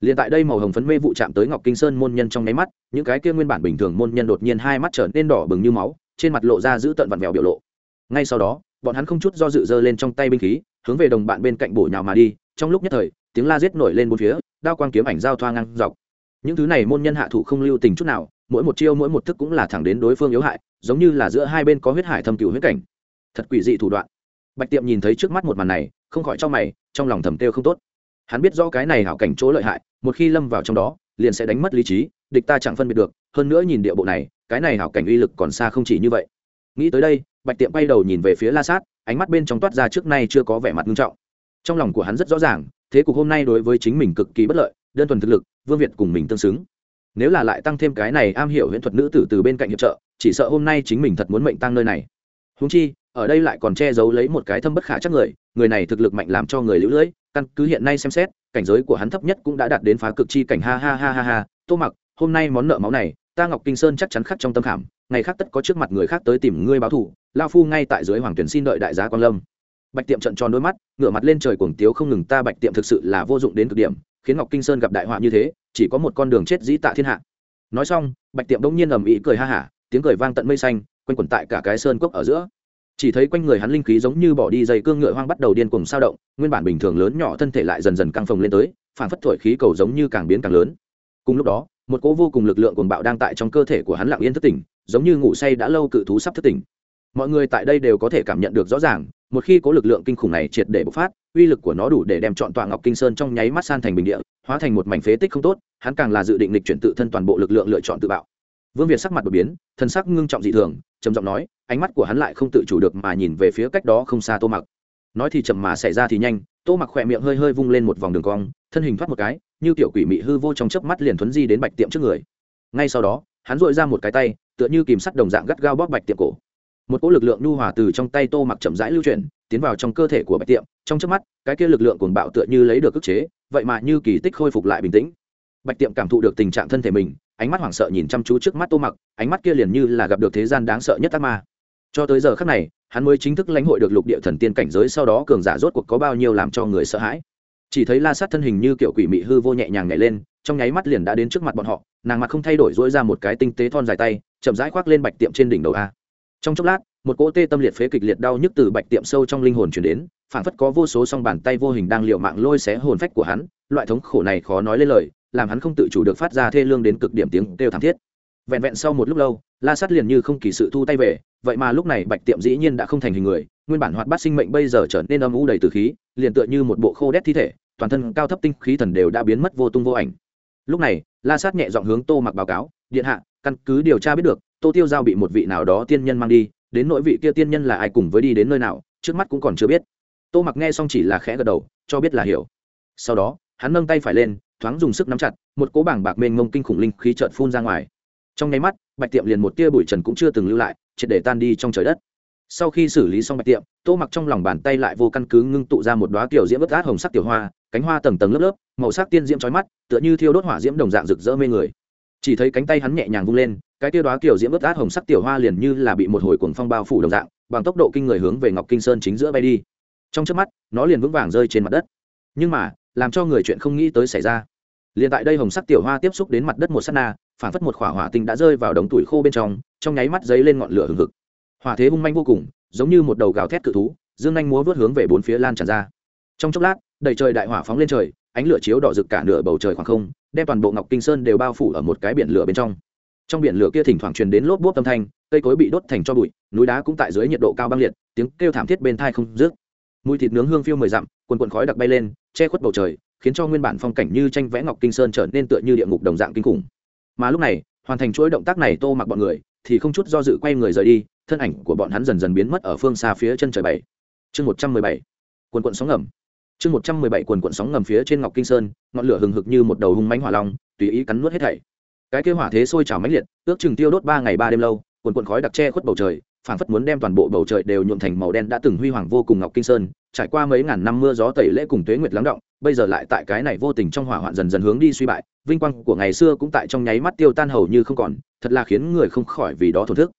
liền tại đây màu hồng phấn mê vụ chạm tới ngọc kinh sơn môn nhân trong nháy mắt, những cái kia nguyên bản bình thường môn nhân đột nhiên hai mắt trở nên đỏ bừng như máu, trên mặt lộ ra giữ tận vặn vẹo biểu lộ. Ngay sau đó, bọn hắn không chút do dự dơ lên trong tay binh khí, hướng về đồng bạn bên cạnh bổ nhào mà đi, trong lúc nhất thời, tiếng la giết nổi lên bốn phía, đao quang kiếm ảnh giao thoa ngang dọc. Những thứ này môn nhân hạ thủ không lưu tình chút nào, mỗi một chiêu mỗi một thức cũng là thẳng đến đối phương yếu hại, giống như là giữa hai bên có huyết hải thâm cựu huyết cảnh. Thật quỷ dị thủ đoạn. Bạch tiệm nhìn thấy trước mắt một màn này, không khỏi cho mày, trong lòng thầm tiêu không tốt hắn biết rõ cái này hảo cảnh chỗ lợi hại, một khi lâm vào trong đó, liền sẽ đánh mất lý trí, địch ta chẳng phân biệt được, hơn nữa nhìn địa bộ này, cái này hảo cảnh uy lực còn xa không chỉ như vậy. Nghĩ tới đây, bạch tiệm bay đầu nhìn về phía la sát, ánh mắt bên trong toát ra trước nay chưa có vẻ mặt nghiêm trọng. Trong lòng của hắn rất rõ ràng, thế cục hôm nay đối với chính mình cực kỳ bất lợi, đơn thuần thực lực, vương việt cùng mình tương xứng. Nếu là lại tăng thêm cái này am hiểu huyễn thuật nữ tử từ bên cạnh hiệp trợ, chỉ sợ hôm nay chính mình thật muốn mệnh tăng nơi này. Húng chi, ở đây lại còn che giấu lấy một cái thâm bất khả chắc người người này thực lực mạnh làm cho người lũ lưỡi căn cứ hiện nay xem xét, cảnh giới của hắn thấp nhất cũng đã đạt đến phá cực chi cảnh. Ha ha ha ha ha. Tô mặc, hôm nay món nợ máu này, ta ngọc kinh sơn chắc chắn khắc trong tâm khảm, ngày khác tất có trước mặt người khác tới tìm ngươi báo thù. Lao phu ngay tại dưới hoàng tuyển xin đợi đại giá quan lâm. Bạch tiệm trận tròn đôi mắt, ngửa mặt lên trời cuồng tiếu không ngừng, ta bạch tiệm thực sự là vô dụng đến cực điểm, khiến ngọc kinh sơn gặp đại họa như thế, chỉ có một con đường chết dĩ tạ thiên hạ. Nói xong, bạch tiệm bỗng nhiên ầm ĩ cười ha hả, tiếng cười vang tận mây xanh, quanh quẩn tại cả cái sơn cốc ở giữa chỉ thấy quanh người hắn linh khí giống như bỏ đi dây cương ngựa hoang bắt đầu điên cuồng sao động, nguyên bản bình thường lớn nhỏ thân thể lại dần dần căng phồng lên tới, phản phất thổi khí cầu giống như càng biến càng lớn. Cùng lúc đó, một cỗ vô cùng lực lượng cuồng bạo đang tại trong cơ thể của hắn lặng yên thức tỉnh, giống như ngủ say đã lâu cự thú sắp thức tỉnh. Mọi người tại đây đều có thể cảm nhận được rõ ràng, một khi có lực lượng kinh khủng này triệt để bộc phát, uy lực của nó đủ để đem chọn tọa ngọc kinh sơn trong nháy mắt san thành bình địa, hóa thành một mảnh phế tích không tốt, hắn càng là dự định lịch chuyển tự thân toàn bộ lực lượng lựa chọn tự bạo vương việt sắc mặt đột biến, thân sắc ngưng trọng dị thường, trầm giọng nói, ánh mắt của hắn lại không tự chủ được mà nhìn về phía cách đó không xa tô mặc. Nói thì chậm mà xảy ra thì nhanh, tô mặc khỏe miệng hơi hơi vung lên một vòng đường cong, thân hình thoát một cái, như tiểu quỷ mị hư vô trong chớp mắt liền thuấn di đến bạch tiệm trước người. Ngay sau đó, hắn dội ra một cái tay, tựa như kìm sắt đồng dạng gắt gao bóp bạch tiệm cổ. Một cỗ lực lượng nhu hòa từ trong tay tô mặc chậm rãi lưu chuyển, tiến vào trong cơ thể của bạch tiệm, trong chớp mắt, cái kia lực lượng cuồng bạo tựa như lấy được ức chế, vậy mà như kỳ tích khôi phục lại bình tĩnh. Bạch tiệm cảm thụ được tình trạng thân thể mình ánh mắt hoảng sợ nhìn chăm chú trước mắt tô mặc, ánh mắt kia liền như là gặp được thế gian đáng sợ nhất ác ma. Cho tới giờ khắc này, hắn mới chính thức lãnh hội được lục địa thần tiên cảnh giới, sau đó cường giả rốt cuộc có bao nhiêu làm cho người sợ hãi. Chỉ thấy la sát thân hình như kiểu quỷ mị hư vô nhẹ nhàng nhảy lên, trong nháy mắt liền đã đến trước mặt bọn họ, nàng mặt không thay đổi dỗi ra một cái tinh tế thon dài tay, chậm rãi khoác lên bạch tiệm trên đỉnh đầu a. Trong chốc lát, một cỗ tê tâm liệt phế kịch liệt đau nhức từ bạch tiệm sâu trong linh hồn chuyển đến phản phất có vô số song bàn tay vô hình đang liệu mạng lôi xé hồn phách của hắn, loại thống khổ này khó nói lên lời làm hắn không tự chủ được phát ra thê lương đến cực điểm tiếng kêu thảm thiết. Vẹn vẹn sau một lúc lâu, la Sát liền như không kỳ sự thu tay về, vậy mà lúc này bạch tiệm dĩ nhiên đã không thành hình người, nguyên bản hoạt bát sinh mệnh bây giờ trở nên âm u đầy từ khí, liền tựa như một bộ khô đét thi thể, toàn thân cao thấp tinh khí thần đều đã biến mất vô tung vô ảnh. Lúc này, la sát nhẹ giọng hướng tô mặc báo cáo, điện hạ, căn cứ điều tra biết được, tô tiêu giao bị một vị nào đó tiên nhân mang đi, đến nỗi vị kia tiên nhân là ai cùng với đi đến nơi nào, trước mắt cũng còn chưa biết. Tô mặc nghe xong chỉ là khẽ gật đầu, cho biết là hiểu. Sau đó, hắn nâng tay phải lên thoáng dùng sức nắm chặt, một cỗ bảng bạc mênh mông kinh khủng linh khí trợn phun ra ngoài. Trong nháy mắt, bạch tiệm liền một tia bụi trần cũng chưa từng lưu lại, triệt để tan đi trong trời đất. Sau khi xử lý xong bạch tiệm, tô mặc trong lòng bàn tay lại vô căn cứ ngưng tụ ra một đoá kiểu diễm bất át hồng sắc tiểu hoa, cánh hoa tầng tầng lớp lớp, màu sắc tiên diễm trói mắt, tựa như thiêu đốt hỏa diễm đồng dạng rực rỡ mê người. Chỉ thấy cánh tay hắn nhẹ nhàng vung lên, cái tiêu đoá kiểu diễm bất át hồng sắc tiểu hoa liền như là bị một hồi cuồng phong bao phủ đồng dạng, bằng tốc độ kinh người hướng về ngọc kinh sơn chính giữa bay đi. Trong trước mắt, nó liền vững vàng rơi trên mặt đất. Nhưng mà làm cho người chuyện không nghĩ tới xảy ra. Liền tại đây hồng sắc tiểu hoa tiếp xúc đến mặt đất một s á t na phản phất một khỏa hỏa tinh đã rơi vào đống tuổi khô bên trong trong nháy mắt dấy lên ngọn lửa hừng hực. Hỏa thế hung manh vô cùng, giống như một đầu gào thét cự thú, dương anh múa vớt hướng về bốn phía lan tràn ra. Trong chốc lát, đầy trời đại hỏa phóng lên trời, ánh lửa chiếu đỏ rực cả nửa bầu trời khoảng không, đem toàn bộ ngọc kinh sơn đều bao phủ ở một cái biển lửa bên trong. Trong biển lửa kia thỉnh thoảng truyền đến lốp bốp âm thanh, cây cối bị đốt thành cho bụi, núi đá cũng tại dưới nhiệt độ cao băng liệt, tiếng kêu thảm thiết bên thai không rước mùi thịt nướng hương phiêu mười dặm, quần quần khói đặc bay lên, che khuất bầu trời, khiến cho nguyên bản phong cảnh như tranh vẽ ngọc kinh sơn trở nên tựa như địa ngục đồng dạng kinh khủng. Mà lúc này, hoàn thành chuỗi động tác này tô mặc bọn người, thì không chút do dự quay người rời đi, thân ảnh của bọn hắn dần dần biến mất ở phương xa phía chân trời bảy. Chương một trăm mười bảy, quần quận sóng ngầm. Chương một trăm mười bảy, quần quận sóng ngầm phía trên ngọc kinh sơn, ngọn lửa hừng hực như một đầu hung mánh hỏa long, tùy ý cắn nuốt hết thảy. Cái kế hỏa thế sôi trào mãnh liệt, ước chừng tiêu đốt ba ngày ba đêm lâu, quần quận khói đặc che khuất bầu trời phảng phất muốn đem toàn bộ bầu trời đều nhuộm thành màu đen đã từng huy hoàng vô cùng ngọc kinh sơn, trải qua mấy ngàn năm mưa gió tẩy lễ cùng tuế nguyệt lắng động, bây giờ lại tại cái này vô tình trong hỏa hoạn dần dần hướng đi suy bại, vinh quang của ngày xưa cũng tại trong nháy mắt tiêu tan hầu như không còn, thật là khiến người không khỏi vì đó thổn thức.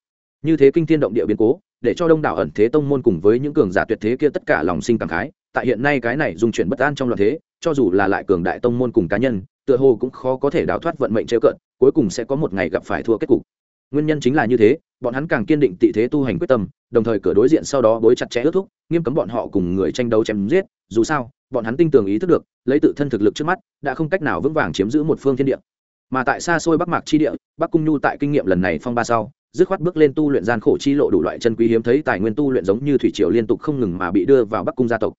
Như thế kinh thiên động địa biến cố, để cho đông đảo ẩn thế tông môn cùng với những cường giả tuyệt thế kia tất cả lòng sinh cảm khái, tại hiện nay cái này dung chuyển bất an trong loạn thế, cho dù là lại cường đại tông môn cùng cá nhân, tựa hồ cũng khó có thể đào thoát vận mệnh trêu cận, cuối cùng sẽ có một ngày gặp phải thua kết cục nguyên nhân chính là như thế, bọn hắn càng kiên định tị thế tu hành quyết tâm, đồng thời cửa đối diện sau đó bối chặt chẽ ước thúc, nghiêm cấm bọn họ cùng người tranh đấu chém giết, dù sao, bọn hắn tinh tường ý thức được, lấy tự thân thực lực trước mắt, đã không cách nào vững vàng chiếm giữ một phương thiên địa. Mà tại xa xôi bắc mạc chi địa, bắc cung nhu tại kinh nghiệm lần này phong ba sau, dứt khoát bước lên tu luyện gian khổ chi lộ đủ loại chân quý hiếm thấy tài nguyên tu luyện giống như thủy triều liên tục không ngừng mà bị đưa vào bắc cung gia tộc.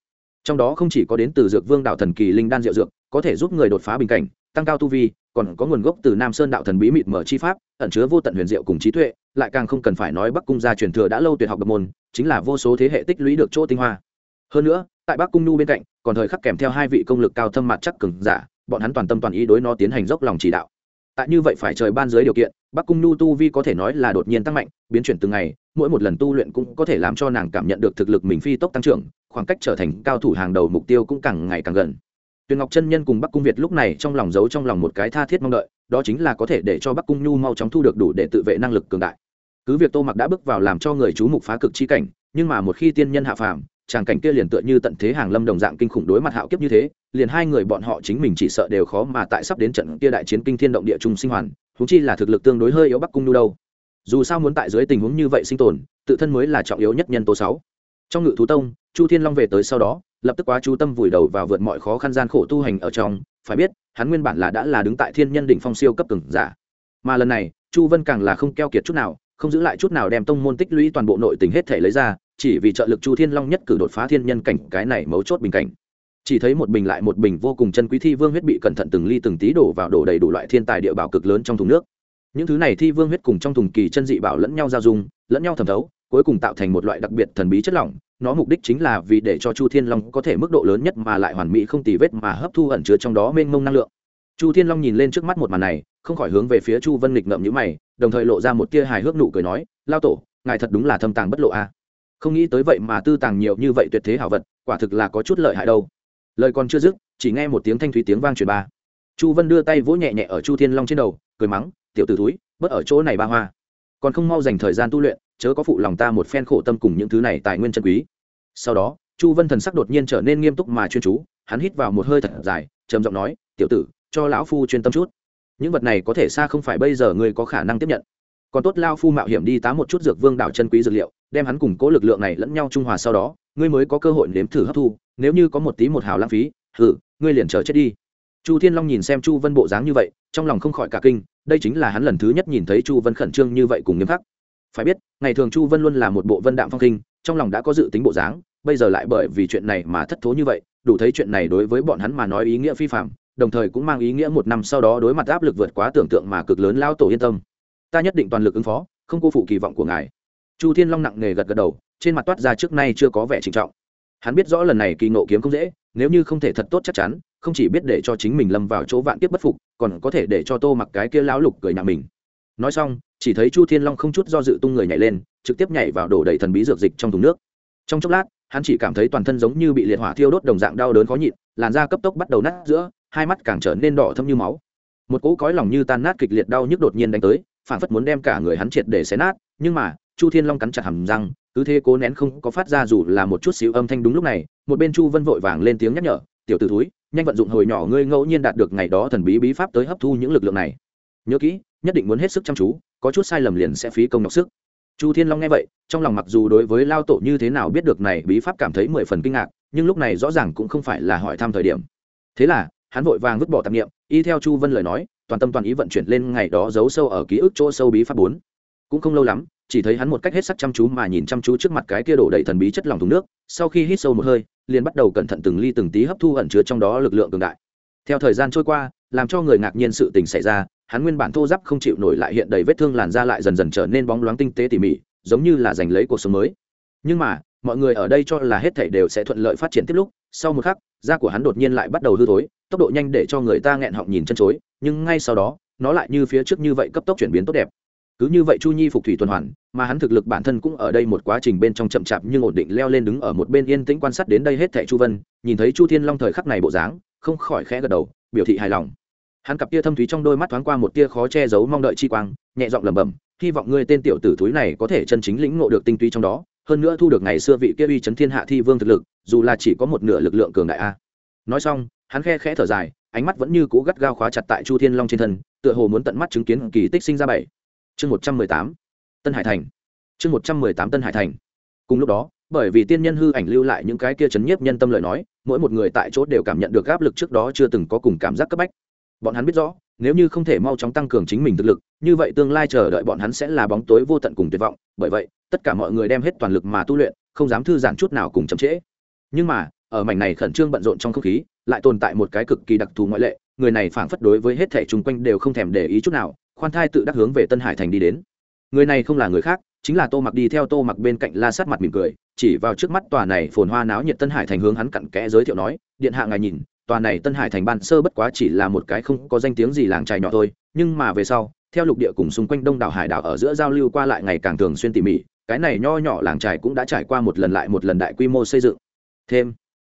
Trong đó không chỉ có đến từ dược vương đạo thần kỳ linh đan diệu dược, có thể giúp người đột phá bình cảnh, tăng cao tu vi còn có nguồn gốc từ nam sơn đạo thần bí mịt mở chi pháp, ẩn chứa vô tận huyền diệu cùng trí tuệ, lại càng không cần phải nói bắc cung gia truyền thừa đã lâu tuyệt học độc môn, chính là vô số thế hệ tích lũy được chỗ tinh hoa. Hơn nữa, tại bắc cung nu bên cạnh, còn thời khắc kèm theo hai vị công lực cao thâm mặt chắc cứng giả, bọn hắn toàn tâm toàn ý đối nó tiến hành dốc lòng chỉ đạo. Tại như vậy phải trời ban dưới điều kiện, bắc cung nu tu vi có thể nói là đột nhiên tăng mạnh, biến chuyển từng ngày, mỗi một lần tu luyện cũng có thể làm cho nàng cảm nhận được thực lực mình phi tốc tăng trưởng, khoảng cách trở thành cao thủ hàng đầu mục tiêu cũng càng ngày càng gần tuyền ngọc chân nhân cùng bắc cung việt lúc này trong lòng giấu trong lòng một cái tha thiết mong đợi, đó chính là có thể để cho bắc cung nhu mau chóng thu được đủ để tự vệ năng lực cường đại. Cứ việc tô mặc đã bước vào làm cho người chú mục phá cực chi cảnh, nhưng mà một khi tiên nhân hạ phàm tràng cảnh kia liền tựa như tận thế hàng lâm đồng dạng kinh khủng đối mặt hạo kiếp như thế, liền hai người bọn họ chính mình chỉ sợ đều khó mà tại sắp đến trận kia đại chiến kinh thiên động địa trung sinh hoàn húng chi là thực lực tương đối hơi yếu bắc cung nhu đâu. Dù sao muốn tại dưới tình huống như vậy sinh tồn, tự thân mới là trọng yếu nhất nhân tố sáu. Trong ngự thú tông, chu thiên long về tới sau đó lập tức quá chú tâm vùi đầu vào vượt mọi khó khăn gian khổ tu hành ở trong, phải biết, hắn nguyên bản là đã là đứng tại thiên nhân đỉnh phong siêu cấp cường giả. Mà lần này, chu vân càng là không keo kiệt chút nào, không giữ lại chút nào đem tông môn tích lũy toàn bộ nội tình hết thể lấy ra, chỉ vì trợ lực chu thiên long nhất cử đột phá thiên nhân cảnh, cái này mấu chốt bình cảnh. Chỉ thấy một bình lại một bình vô cùng chân quý thi vương huyết bị cẩn thận từng ly từng tí đổ vào đổ đầy đủ loại thiên tài địa bảo cực lớn trong thùng nước. Những thứ này thi vương huyết cùng trong thùng kỳ chân dị bảo lẫn nhau giao dung, lẫn nhau thẩm thấu, cuối cùng tạo thành một loại đặc biệt thần bí chất lỏng nó mục đích chính là vì để cho chu thiên long có thể mức độ lớn nhất mà lại hoàn mỹ không tì vết mà hấp thu ẩn chứa trong đó mênh mông năng lượng. Chu thiên long nhìn lên trước mắt một màn này, không khỏi hướng về phía chu vân nghịch ngậm nhữ mày, đồng thời lộ ra một tia hài hước nụ cười nói, lao tổ, ngài thật đúng là thâm tàng bất lộ a. À. không nghĩ tới vậy mà tư tàng nhiều như vậy tuyệt thế hảo vật, quả thực là có chút lợi hại đâu. Lời còn chưa dứt, chỉ nghe một tiếng thanh thúy tiếng vang truyền ba. Chu vân đưa tay vỗ nhẹ nhẹ ở chu thiên long trên đầu, cười mắng, tiểu t ử túi bớt ở chỗ này ba hoa. Còn không mau dành thời gian tu luyện chớ có phụ lòng ta một phen khổ tâm cùng những thứ này tài nguyên chân quý. Sau đó, chu vân thần sắc đột nhiên trở nên nghiêm túc mà chuyên chú, hắn hít vào một hơi thật dài, trầm giọng nói, tiểu tử, cho lão phu chuyên tâm chút. Những vật này có thể xa không phải bây giờ ngươi có khả năng tiếp nhận. Còn tốt lao phu mạo hiểm đi tá một chút dược vương đảo chân quý dược liệu, đem hắn củng cố lực lượng này lẫn nhau trung hòa sau đó, ngươi mới có cơ hội nếm thử hấp thu, nếu như có một tí một hào lãng phí hử ngươi liền chờ chết đi. Chu thiên long nhìn xem chu vân bộ dáng như vậy, trong lòng không khỏi cả kinh, đây chính là hắn lần thứ nhất nhìn thấy chu vân khẩn trương như vậy cùng nghiêm khắc phải biết, ngày thường chu vân luôn là một bộ vân đạm phong kinh trong lòng đã có dự tính bộ dáng, bây giờ lại bởi vì chuyện này mà thất thố như vậy, đủ thấy chuyện này đối với bọn hắn mà nói ý nghĩa phi phạm đồng thời cũng mang ý nghĩa một năm sau đó đối mặt áp lực vượt quá tưởng tượng mà cực lớn lao tổ yên tâm. Ta nhất định toàn lực ứng phó, không cô phụ kỳ vọng của ngài. Chu thiên long nặng nề gật gật đầu, trên mặt toát ra trước nay chưa có vẻ trịnh trọng. Hắn biết rõ lần này kỳ nộ kiếm không dễ, nếu như không thể thật tốt chắc chắn, không chỉ biết để cho chính mình lâm vào chỗ vạn kiếp bất phục, còn có thể để cho tô mặc cái kia lão lục cười nhạo mình. Nói xong chỉ thấy chu thiên long không chút do dự tung người nhảy lên, trực tiếp nhảy vào đổ đầy thần bí dược dịch trong thùng nước. Trong chốc lát, hắn chỉ cảm thấy toàn thân giống như bị liệt hỏa thiêu đốt đồng dạng đau đớn khó nhịn, làn da cấp tốc bắt đầu nát giữa, hai mắt càng trở nên đỏ thâm như máu. Một cỗ cõi lòng như tan nát kịch liệt đau nhức đột nhiên đánh tới phản phất muốn đem cả người hắn triệt để xé nát, nhưng mà, chu thiên long cắn chặt hầm răng, cứ thế cố nén không có phát ra dù là một chút xíu âm thanh đúng lúc này, một bên chu vân vội vàng lên tiếng nhắc nhở, tiểu t ử thúi, nhanh vận dụng hồi nhỏ ngươi ngẫu nhiên đạt được ngày đó thần bí bí pháp tới hấp thu những lực lượng này. Nhớ kỹ nhất định muốn hết sức chăm chú, có chút sai lầm liền sẽ phí công nhọc sức. Chu thiên long nghe vậy, trong lòng mặc dù đối với lao tổ như thế nào biết được này bí pháp cảm thấy mười phần kinh ngạc, nhưng lúc này rõ ràng cũng không phải là hỏi thăm thời điểm. Thế là, hắn vội vàng vứt bỏ tạp nghiệm y theo chu vân lời nói, toàn tâm toàn ý vận chuyển lên ngày đó giấu sâu ở ký ức chỗ sâu bí pháp bốn. Cũng không lâu lắm, chỉ thấy hắn một cách hết sắc chăm chú mà nhìn chăm chú trước mặt cái kia đổ đầy thần bí chất lỏng thùng nước, sau khi hít sâu một hơi, liền bắt đầu cẩn thận từng ly từng tí hấp thu ẩn chứa trong đó lực lượng cường đại. Theo thời gian trôi qua, làm cho người ngạc nhiên sự tình xảy ra hắn nguyên bản thô giáp không chịu nổi lại hiện đầy vết thương làn da lại dần dần trở nên bóng loáng tinh tế tỉ mỉ, giống như là giành lấy cuộc sống mới. Nhưng mà, mọi người ở đây cho là hết thảy đều sẽ thuận lợi phát triển tiếp lúc, sau một khắc, da của hắn đột nhiên lại bắt đầu hư thối, tốc độ nhanh để cho người ta nghẹn họng nhìn chân chối, nhưng ngay sau đó, nó lại như phía trước như vậy cấp tốc chuyển biến tốt đẹp. Cứ như vậy chu nhi phục thủy tuần hoàn, mà hắn thực lực bản thân cũng ở đây một quá trình bên trong chậm chạp nhưng ổn định leo lên đứng ở một bên yên tĩnh quan sát đến đây hết thẻ chu vân, nhìn thấy chu thiên long thời khắc này bộ dáng, không khỏi khẽ gật đầu, biểu thị hài lòng hắn cặp tia thâm thúy trong đôi mắt thoáng qua một tia khó che giấu mong đợi chi quang, nhẹ giọng lẩm bẩm, hy vọng ngươi tên tiểu tử thúi này có thể chân chính lĩnh ngộ được tinh túy trong đó, hơn nữa thu được ngày xưa vị kia uy chấn thiên hạ thi vương thực lực, dù là chỉ có một nửa lực lượng cường đại a. Nói xong, hắn khe khẽ thở dài, ánh mắt vẫn như cũ gắt gao khóa chặt tại chu thiên long trên thân, tựa hồ muốn tận mắt chứng kiến kỳ tích sinh ra bảy. Chương một trăm mười tám, tân hải thành. Chương một trăm mười tám tân hải thành. Cùng lúc đó, bởi vì tiên nhân hư ảnh lưu lại những cái kia chấn nhiếp nhân tâm lời nói, mỗi một người tại chỗ đều cảm nhận được áp lực trước đó chưa từng có cùng cảm giác cấp bách bọn hắn biết rõ, nếu như không thể mau chóng tăng cường chính mình thực lực, như vậy tương lai chờ đợi bọn hắn sẽ là bóng tối vô tận cùng tuyệt vọng. Bởi vậy, tất cả mọi người đem hết toàn lực mà tu luyện, không dám thư giãn chút nào cùng chậm trễ. Nhưng mà, ở mảnh này khẩn trương bận rộn trong không khí, lại tồn tại một cái cực kỳ đặc thù ngoại lệ, người này phảng phất đối với hết thể chung quanh đều không thèm để ý chút nào, khoan thai tự đắc hướng về tân hải thành đi đến. Người này không là người khác, chính là tô mặc đi theo tô mặc bên cạnh la sát mặt mỉm cười, chỉ vào trước mắt tòa này phồn hoa náo nhiệt tân hải thành hướng hắn cặn kẽ giới thiệu nói, điện hạ ngài nhìn tòa này tân hải thành ban sơ bất quá chỉ là một cái không có danh tiếng gì làng trài nhỏ thôi, nhưng mà về sau, theo lục địa cùng xung quanh đông đảo hải đảo ở giữa giao lưu qua lại ngày càng thường xuyên tỉ mỉ, cái này nho nhỏ làng trài cũng đã trải qua một lần lại một lần đại quy mô xây dựng. Thêm,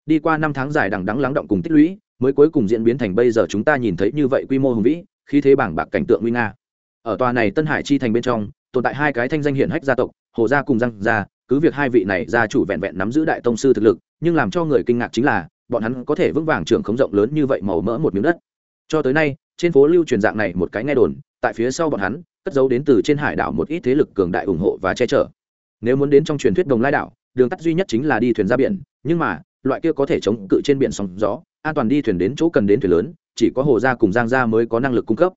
đi qua năm tháng dài đằng đắng lắng động cùng tích lũy, mới cuối cùng diễn biến thành bây giờ chúng ta nhìn thấy như vậy quy mô hùng vĩ khi thế bảng bạc cảnh tượng nguy nga. Ở tòa này tân hải chi thành bên trong, tồn tại hai cái thanh danh hiển hách gia tộc, hồ gia cùng răng gia, cứ việc hai vị này gia chủ vẹn vẹn nắm giữ đại tông sư thực lực, nhưng làm cho người kinh ngạc chính là bọn hắn có thể vững vàng trưởng khống rộng lớn như vậy màu mỡ một miếng đất. Cho tới nay, trên phố lưu truyền dạng này một cái nghe đồn, tại phía sau bọn hắn, cất giấu đến từ trên hải đảo một ít thế lực cường đại ủng hộ và che chở. Nếu muốn đến trong truyền thuyết đồng lai đảo, đường tắt duy nhất chính là đi thuyền ra biển, nhưng mà, loại kia có thể chống cự trên biển sóng gió, an toàn đi thuyền đến chỗ cần đến thuyền lớn, chỉ có hồ gia cùng giang gia mới có năng lực cung cấp.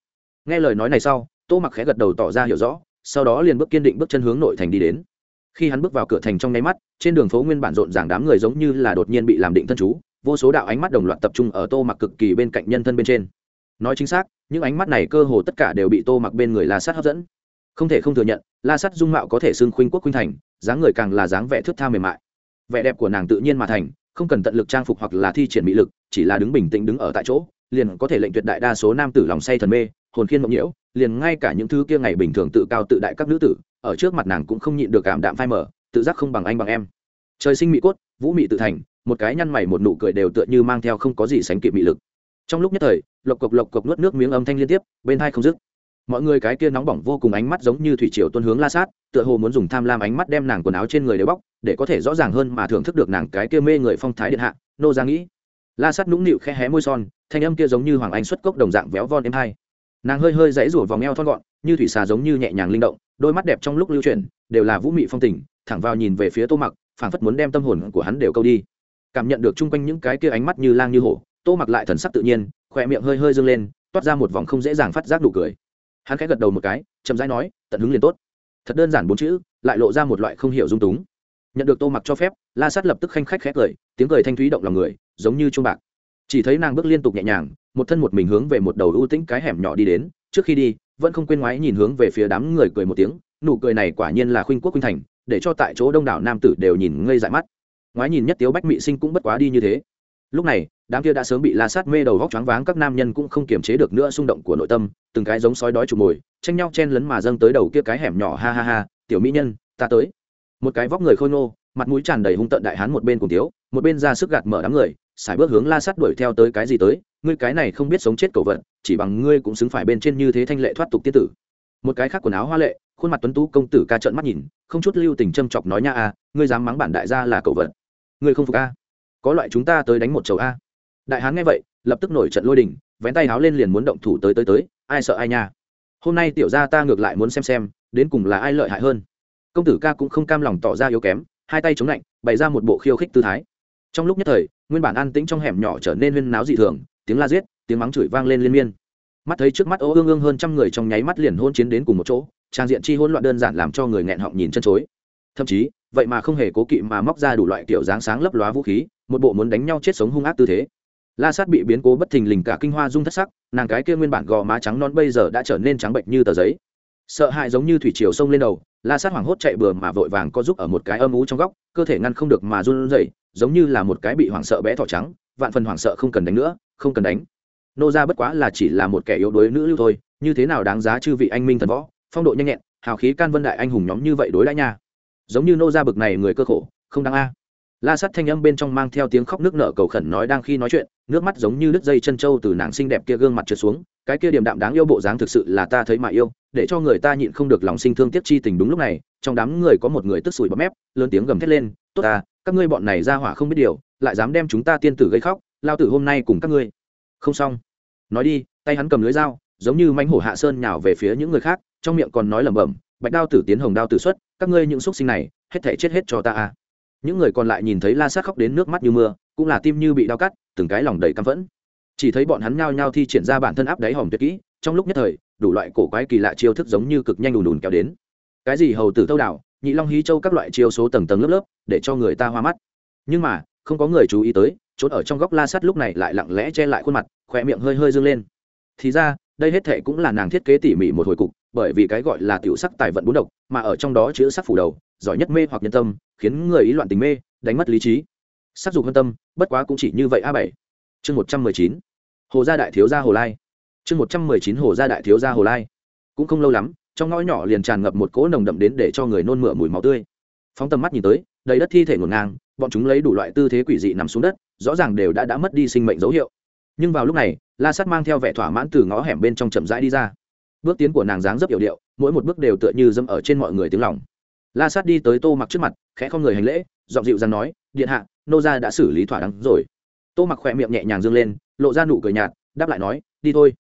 Nghe lời nói này sau, tô mặc khẽ gật đầu tỏ ra hiểu rõ, sau đó liền bước kiên định bước chân hướng nội thành đi đến. Khi hắn bước vào cửa thành trong nháy mắt, trên đường phố nguyên bản rộn ràng đám người giống như là đột nhiên bị làm định thân chú vô số đạo ánh mắt đồng loạt tập trung ở tô mặc cực kỳ bên cạnh nhân thân bên trên. Nói chính xác, những ánh mắt này cơ hồ tất cả đều bị tô mặc bên người la sát hấp dẫn. Không thể không thừa nhận, la sắt dung mạo có thể xưng khuynh quốc khuynh thành, dáng người càng là dáng vẻ thước tha mềm mại. Vẻ đẹp của nàng tự nhiên mà thành, không cần tận lực trang phục hoặc là thi triển mỹ lực, chỉ là đứng bình tĩnh đứng ở tại chỗ, liền có thể lệnh tuyệt đại đa số nam tử lòng say thần mê, hồn khiên mộng nhiễu, liền ngay cả những thứ kia ngày bình thường tự cao tự đại các nữ tử, ở trước mặt nàng cũng không nhịn được cảm đạm phai mở tự giác không bằng anh bằng em. Trời sinh mỹ cốt, vũ mị tự thành một cái nhăn mày một nụ cười đều tựa như mang theo không có gì sánh kịp mị lực. Trong lúc nhất thời, lộc cộc lộc cộc nuốt nước miếng âm thanh liên tiếp, bên hai không dứt. Mọi người cái kia nóng bỏng vô cùng ánh mắt giống như thủy triều tuân hướng la sát, tựa hồ muốn dùng tham lam ánh mắt đem nàng quần áo trên người đều bóc, để có thể rõ ràng hơn mà thưởng thức được nàng cái kia mê người phong thái điện hạ, nô ra nghĩ. La sát nũng nịu khe hé môi son, thanh âm kia giống như hoàng anh xuất cốc đồng dạng véo von em hai. Nàng hơi hơi dãy rủa vòng eo thon gọn, như thủy xà giống như nhẹ nhàng linh động, đôi mắt đẹp trong lúc lưu chuyển, đều là vũ mị phong tình, thẳng vào nhìn về phía tô mặc, phảng phất muốn đem tâm hồn của hắn đều câu đi cảm nhận được chung quanh những cái kia ánh mắt như lang như hổ, tô mặc lại thần sắc tự nhiên, khỏe miệng hơi hơi dâng lên, toát ra một vòng không dễ dàng phát giác đủ cười. Hắn khẽ gật đầu một cái, chậm rãi nói, tận hứng liền tốt. Thật đơn giản bốn chữ, lại lộ ra một loại không hiểu dung túng. Nhận được tô mặc cho phép, la sát lập tức khanh khách khẽ cười, tiếng cười thanh thúy động lòng người, giống như chuông bạc. Chỉ thấy nàng bước liên tục nhẹ nhàng, một thân một mình hướng về một đầu ưu tĩnh cái hẻm nhỏ đi đến, trước khi đi, vẫn không quên ngoái nhìn hướng về phía đám người cười một tiếng, nụ cười này quả nhiên là khuynh quốc khuynh thành, để cho tại chỗ đông đảo nam tử đều nhìn ngây dại mắt ngoái nhìn nhất tiếu bách mị sinh cũng bất quá đi như thế. Lúc này, đám kia đã sớm bị la sát mê đầu vóc choáng váng, các nam nhân cũng không kiềm chế được nữa xung động của nội tâm, từng cái giống sói đói chụp mồi, tranh nhau chen lấn mà dâng tới đầu kia cái hẻm nhỏ, ha ha ha, tiểu mỹ nhân, ta tới. Một cái vóc người khôi ngô, mặt mũi tràn đầy hung tợn đại hán một bên cùng tiếu, một bên ra sức gạt mở đám người, xài bước hướng la sát đuổi theo tới cái gì tới, ngươi cái này không biết sống chết cầu vật, chỉ bằng ngươi cũng xứng phải bên trên như thế thanh lệ thoát tục tiết tử. Một cái khác quần áo hoa lệ, khuôn mặt tuấn tú công tử ca trợn mắt nhìn, không chút lưu tình châm chọc nói nha a, ngươi dám mắng bản đại gia là cầu vật ngươi không phục a? Có loại chúng ta tới đánh một chầu a. Đại hán nghe vậy, lập tức nổi trận lôi đình, vén tay háo lên liền muốn động thủ tới tới tới, ai sợ ai nha. Hôm nay tiểu gia ta ngược lại muốn xem xem, đến cùng là ai lợi hại hơn. Công tử ca cũng không cam lòng tỏ ra yếu kém, hai tay chống lạnh, bày ra một bộ khiêu khích tư thái. Trong lúc nhất thời, nguyên bản an tĩnh trong hẻm nhỏ trở nên huyên náo dị thường, tiếng la giết, tiếng mắng chửi vang lên liên miên. Mắt thấy trước mắt ô ương ương hơn trăm người trong nháy mắt liền hôn chiến đến cùng một chỗ, trang diện chi hỗn loạn đơn giản làm cho người nghẹn họng nhìn chân chối. Thậm chí vậy mà không hề cố kỵ mà móc ra đủ loại kiểu dáng sáng lấp lóa vũ khí, một bộ muốn đánh nhau chết sống hung ác tư thế. La sát bị biến cố bất thình lình cả kinh hoa rung thất sắc, nàng cái kia nguyên bản gò má trắng non bây giờ đã trở nên trắng bệnh như tờ giấy. Sợ hãi giống như thủy triều sông lên đầu, la sát hoảng hốt chạy bừa mà vội vàng có giúp ở một cái âm ú trong góc, cơ thể ngăn không được mà run rẩy, giống như là một cái bị hoảng sợ bé thỏ trắng, vạn phần hoảng sợ không cần đánh nữa, không cần đánh. Nô ra bất quá là chỉ là một kẻ yếu đuối nữ lưu thôi, như thế nào đáng giá chư vị anh minh thần võ, phong độ nhanh nhẹn, hào khí can vân đại anh hùng nhóm như vậy đối đãi nha giống như nô ra bực này người cơ khổ, không đáng a. La sắt thanh âm bên trong mang theo tiếng khóc nước nở cầu khẩn nói đang khi nói chuyện, nước mắt giống như đứt dây chân trâu từ nàng xinh đẹp kia gương mặt trượt xuống, cái kia điềm đạm đáng yêu bộ dáng thực sự là ta thấy mà yêu, để cho người ta nhịn không được lòng sinh thương tiếc chi tình đúng lúc này, trong đám người có một người tức sủi bọt mép, lớn tiếng gầm thét lên, tốt ta, các ngươi bọn này ra hỏa không biết điều, lại dám đem chúng ta tiên tử gây khóc, lao tử hôm nay cùng các ngươi. Không xong. Nói đi, tay hắn cầm lưới dao, giống như manh hổ hạ sơn nhào về phía những người khác, trong miệng còn nói lẩm bẩm bạch đao tử tiến hồng đao tử xuất, các ngươi những xúc sinh này, hết thể chết hết cho ta a những người còn lại nhìn thấy la sát khóc đến nước mắt như mưa, cũng là tim như bị đau cắt, từng cái lòng đầy căm phẫn. Chỉ thấy bọn hắn nhao nhao thi triển ra bản thân áp đáy hòm tuyệt kỹ, trong lúc nhất thời, đủ loại cổ quái kỳ lạ chiêu thức giống như cực nhanh đùn đùn kéo đến. Cái gì hầu tử thâu đảo, nhị long hí châu các loại chiêu số tầng tầng lớp lớp, để cho người ta hoa mắt. Nhưng mà, không có người chú ý tới, trốn ở trong góc la sắt lúc này lại lặng lẽ che lại khuôn mặt khỏe miệng hơi hơi dâng lên. Thì ra đây hết thệ cũng là nàng thiết kế tỉ mỉ một hồi cục, bởi vì cái gọi là tiểu sắc tài vận bốn độc, mà ở trong đó chữ sắc phủ đầu, giỏi nhất mê hoặc nhân tâm, khiến người ý loạn tình mê, đánh mất lý trí. Sắc dục hân tâm, bất quá cũng chỉ như vậy a bảy. Chương một trăm mười chín. Hồ gia đại thiếu gia hồ lai. Chương một trăm mười chín hồ gia đại thiếu gia hồ lai. Cũng không lâu lắm, trong ngõ nhỏ liền tràn ngập một cỗ nồng đậm đến để cho người nôn mửa mùi máu tươi. Phóng tầm mắt nhìn tới, đầy đất thi thể ngổn ngang, bọn chúng lấy đủ loại tư thế quỷ dị nằm xuống đất, rõ ràng đều đã đã mất đi sinh mệnh dấu hiệu nhưng vào lúc này, la Sát mang theo vẻ thỏa mãn từ ngõ hẻm bên trong chậm rãi đi ra. Bước tiến của nàng dáng rất yểu điệu, mỗi một bước đều tựa như dâm ở trên mọi người tiếng lòng. La sát đi tới tô mặc trước mặt, khẽ không người hành lễ, giọng dịu dàng nói, điện hạ, nô gia đã xử lý thỏa đáng rồi. Tô mặc khỏe miệng nhẹ nhàng dương lên, lộ ra nụ cười nhạt, đáp lại nói, đi thôi.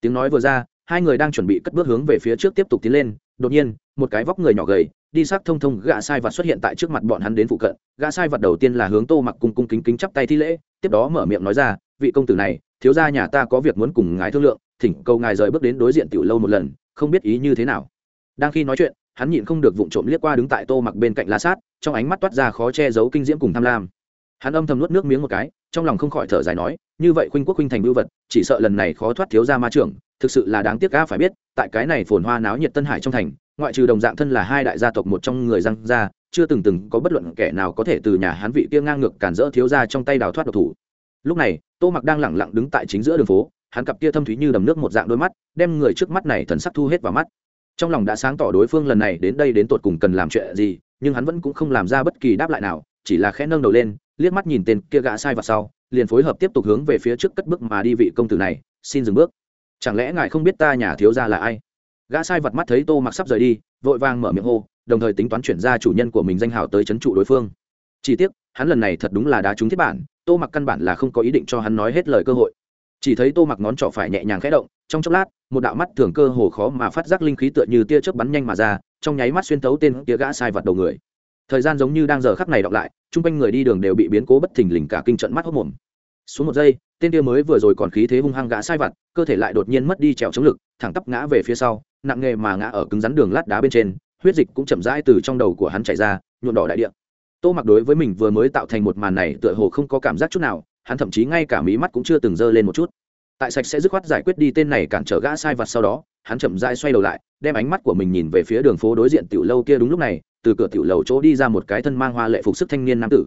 Tiếng nói vừa ra, hai người đang chuẩn bị cất bước hướng về phía trước tiếp tục tiến lên, đột nhiên, một cái vóc người nhỏ gầy, đi sắc thông thông gã sai vật xuất hiện tại trước mặt bọn hắn đến phụ cận. Gã sai vật đầu tiên là hướng tô mặc cung cung kính kính chắp tay thi lễ, tiếp đó mở miệng nói ra vị công tử này, thiếu gia nhà ta có việc muốn cùng ngài thương lượng, thỉnh cầu ngài rời bước đến đối diện tiểu lâu một lần, không biết ý như thế nào. Đang khi nói chuyện, hắn nhịn không được vụng trộm liếc qua đứng tại tô mặc bên cạnh la sát, trong ánh mắt toát ra khó che giấu kinh diễm cùng tham lam. Hắn âm thầm nuốt nước miếng một cái, trong lòng không khỏi thở dài nói, như vậy khuynh quốc khuynh thành bưu vật, chỉ sợ lần này khó thoát thiếu gia ma trưởng, thực sự là đáng tiếc ca phải biết, tại cái này phồn hoa náo nhiệt tân hải trong thành, ngoại trừ đồng dạng thân là hai đại gia tộc một trong người răng gia, chưa từng từng có bất luận kẻ nào có thể từ nhà hắn vị kia ngang ngược cản rỡ thiếu gia trong tay đào thoát độc thủ lúc này, tô mặc đang lẳng lặng đứng tại chính giữa đường phố, hắn cặp kia thâm thúy như đầm nước một dạng đôi mắt, đem người trước mắt này thần sắc thu hết vào mắt. Trong lòng đã sáng tỏ đối phương lần này đến đây đến tột cùng cần làm chuyện gì, nhưng hắn vẫn cũng không làm ra bất kỳ đáp lại nào, chỉ là khẽ nâng đầu lên, liếc mắt nhìn tên kia gã sai vào sau, liền phối hợp tiếp tục hướng về phía trước cất bước mà đi vị công tử này, xin dừng bước. Chẳng lẽ ngài không biết ta nhà thiếu gia là ai? Gã sai vật mắt thấy tô mặc sắp rời đi, vội vàng mở miệng hô, đồng thời tính toán chuyển ra chủ nhân của mình danh hào tới c trụ đối phương. Chỉ tiếc, hắn lần này thật đúng là đá trúng thiết bản tô mặc căn bản là không có ý định cho hắn nói hết lời cơ hội. Chỉ thấy tô mặc ngón trỏ phải nhẹ nhàng khẽ động trong chốc lát một đạo mắt thường cơ hồ khó mà phát giác linh khí tựa như tia chớp bắn nhanh mà ra trong nháy mắt xuyên tấu tên tia gã sai vật đầu người. Thời gian giống như đang giờ khắc này đọc lại chung quanh người đi đường đều bị biến cố bất thình lình cả kinh trận mắt hốc mồm. Xuống một giây tên tia mới vừa rồi còn khí thế hung hăng gã sai vặt, cơ thể lại đột nhiên mất đi trèo chống lực thẳng tắp ngã về phía sau nặng nghề mà ngã ở cứng rắn đường lát đá bên trên huyết dịch cũng chậm rãi từ trong đầu của hắn chảy ra nhuộn đỏ đại địa tô mặc đối với mình vừa mới tạo thành một màn này tựa hồ không có cảm giác chút nào, hắn thậm chí ngay cả mí mắt cũng chưa từng dơ lên một chút. Tại sạch sẽ dứt khoát giải quyết đi tên này cản trở gã sai vặt sau đó, hắn chậm dai xoay đầu lại, đem ánh mắt của mình nhìn về phía đường phố đối diện tiểu lâu kia đúng lúc này, từ cửa tiểu lầu chỗ đi ra một cái thân mang hoa lệ phục sức thanh niên nam tử.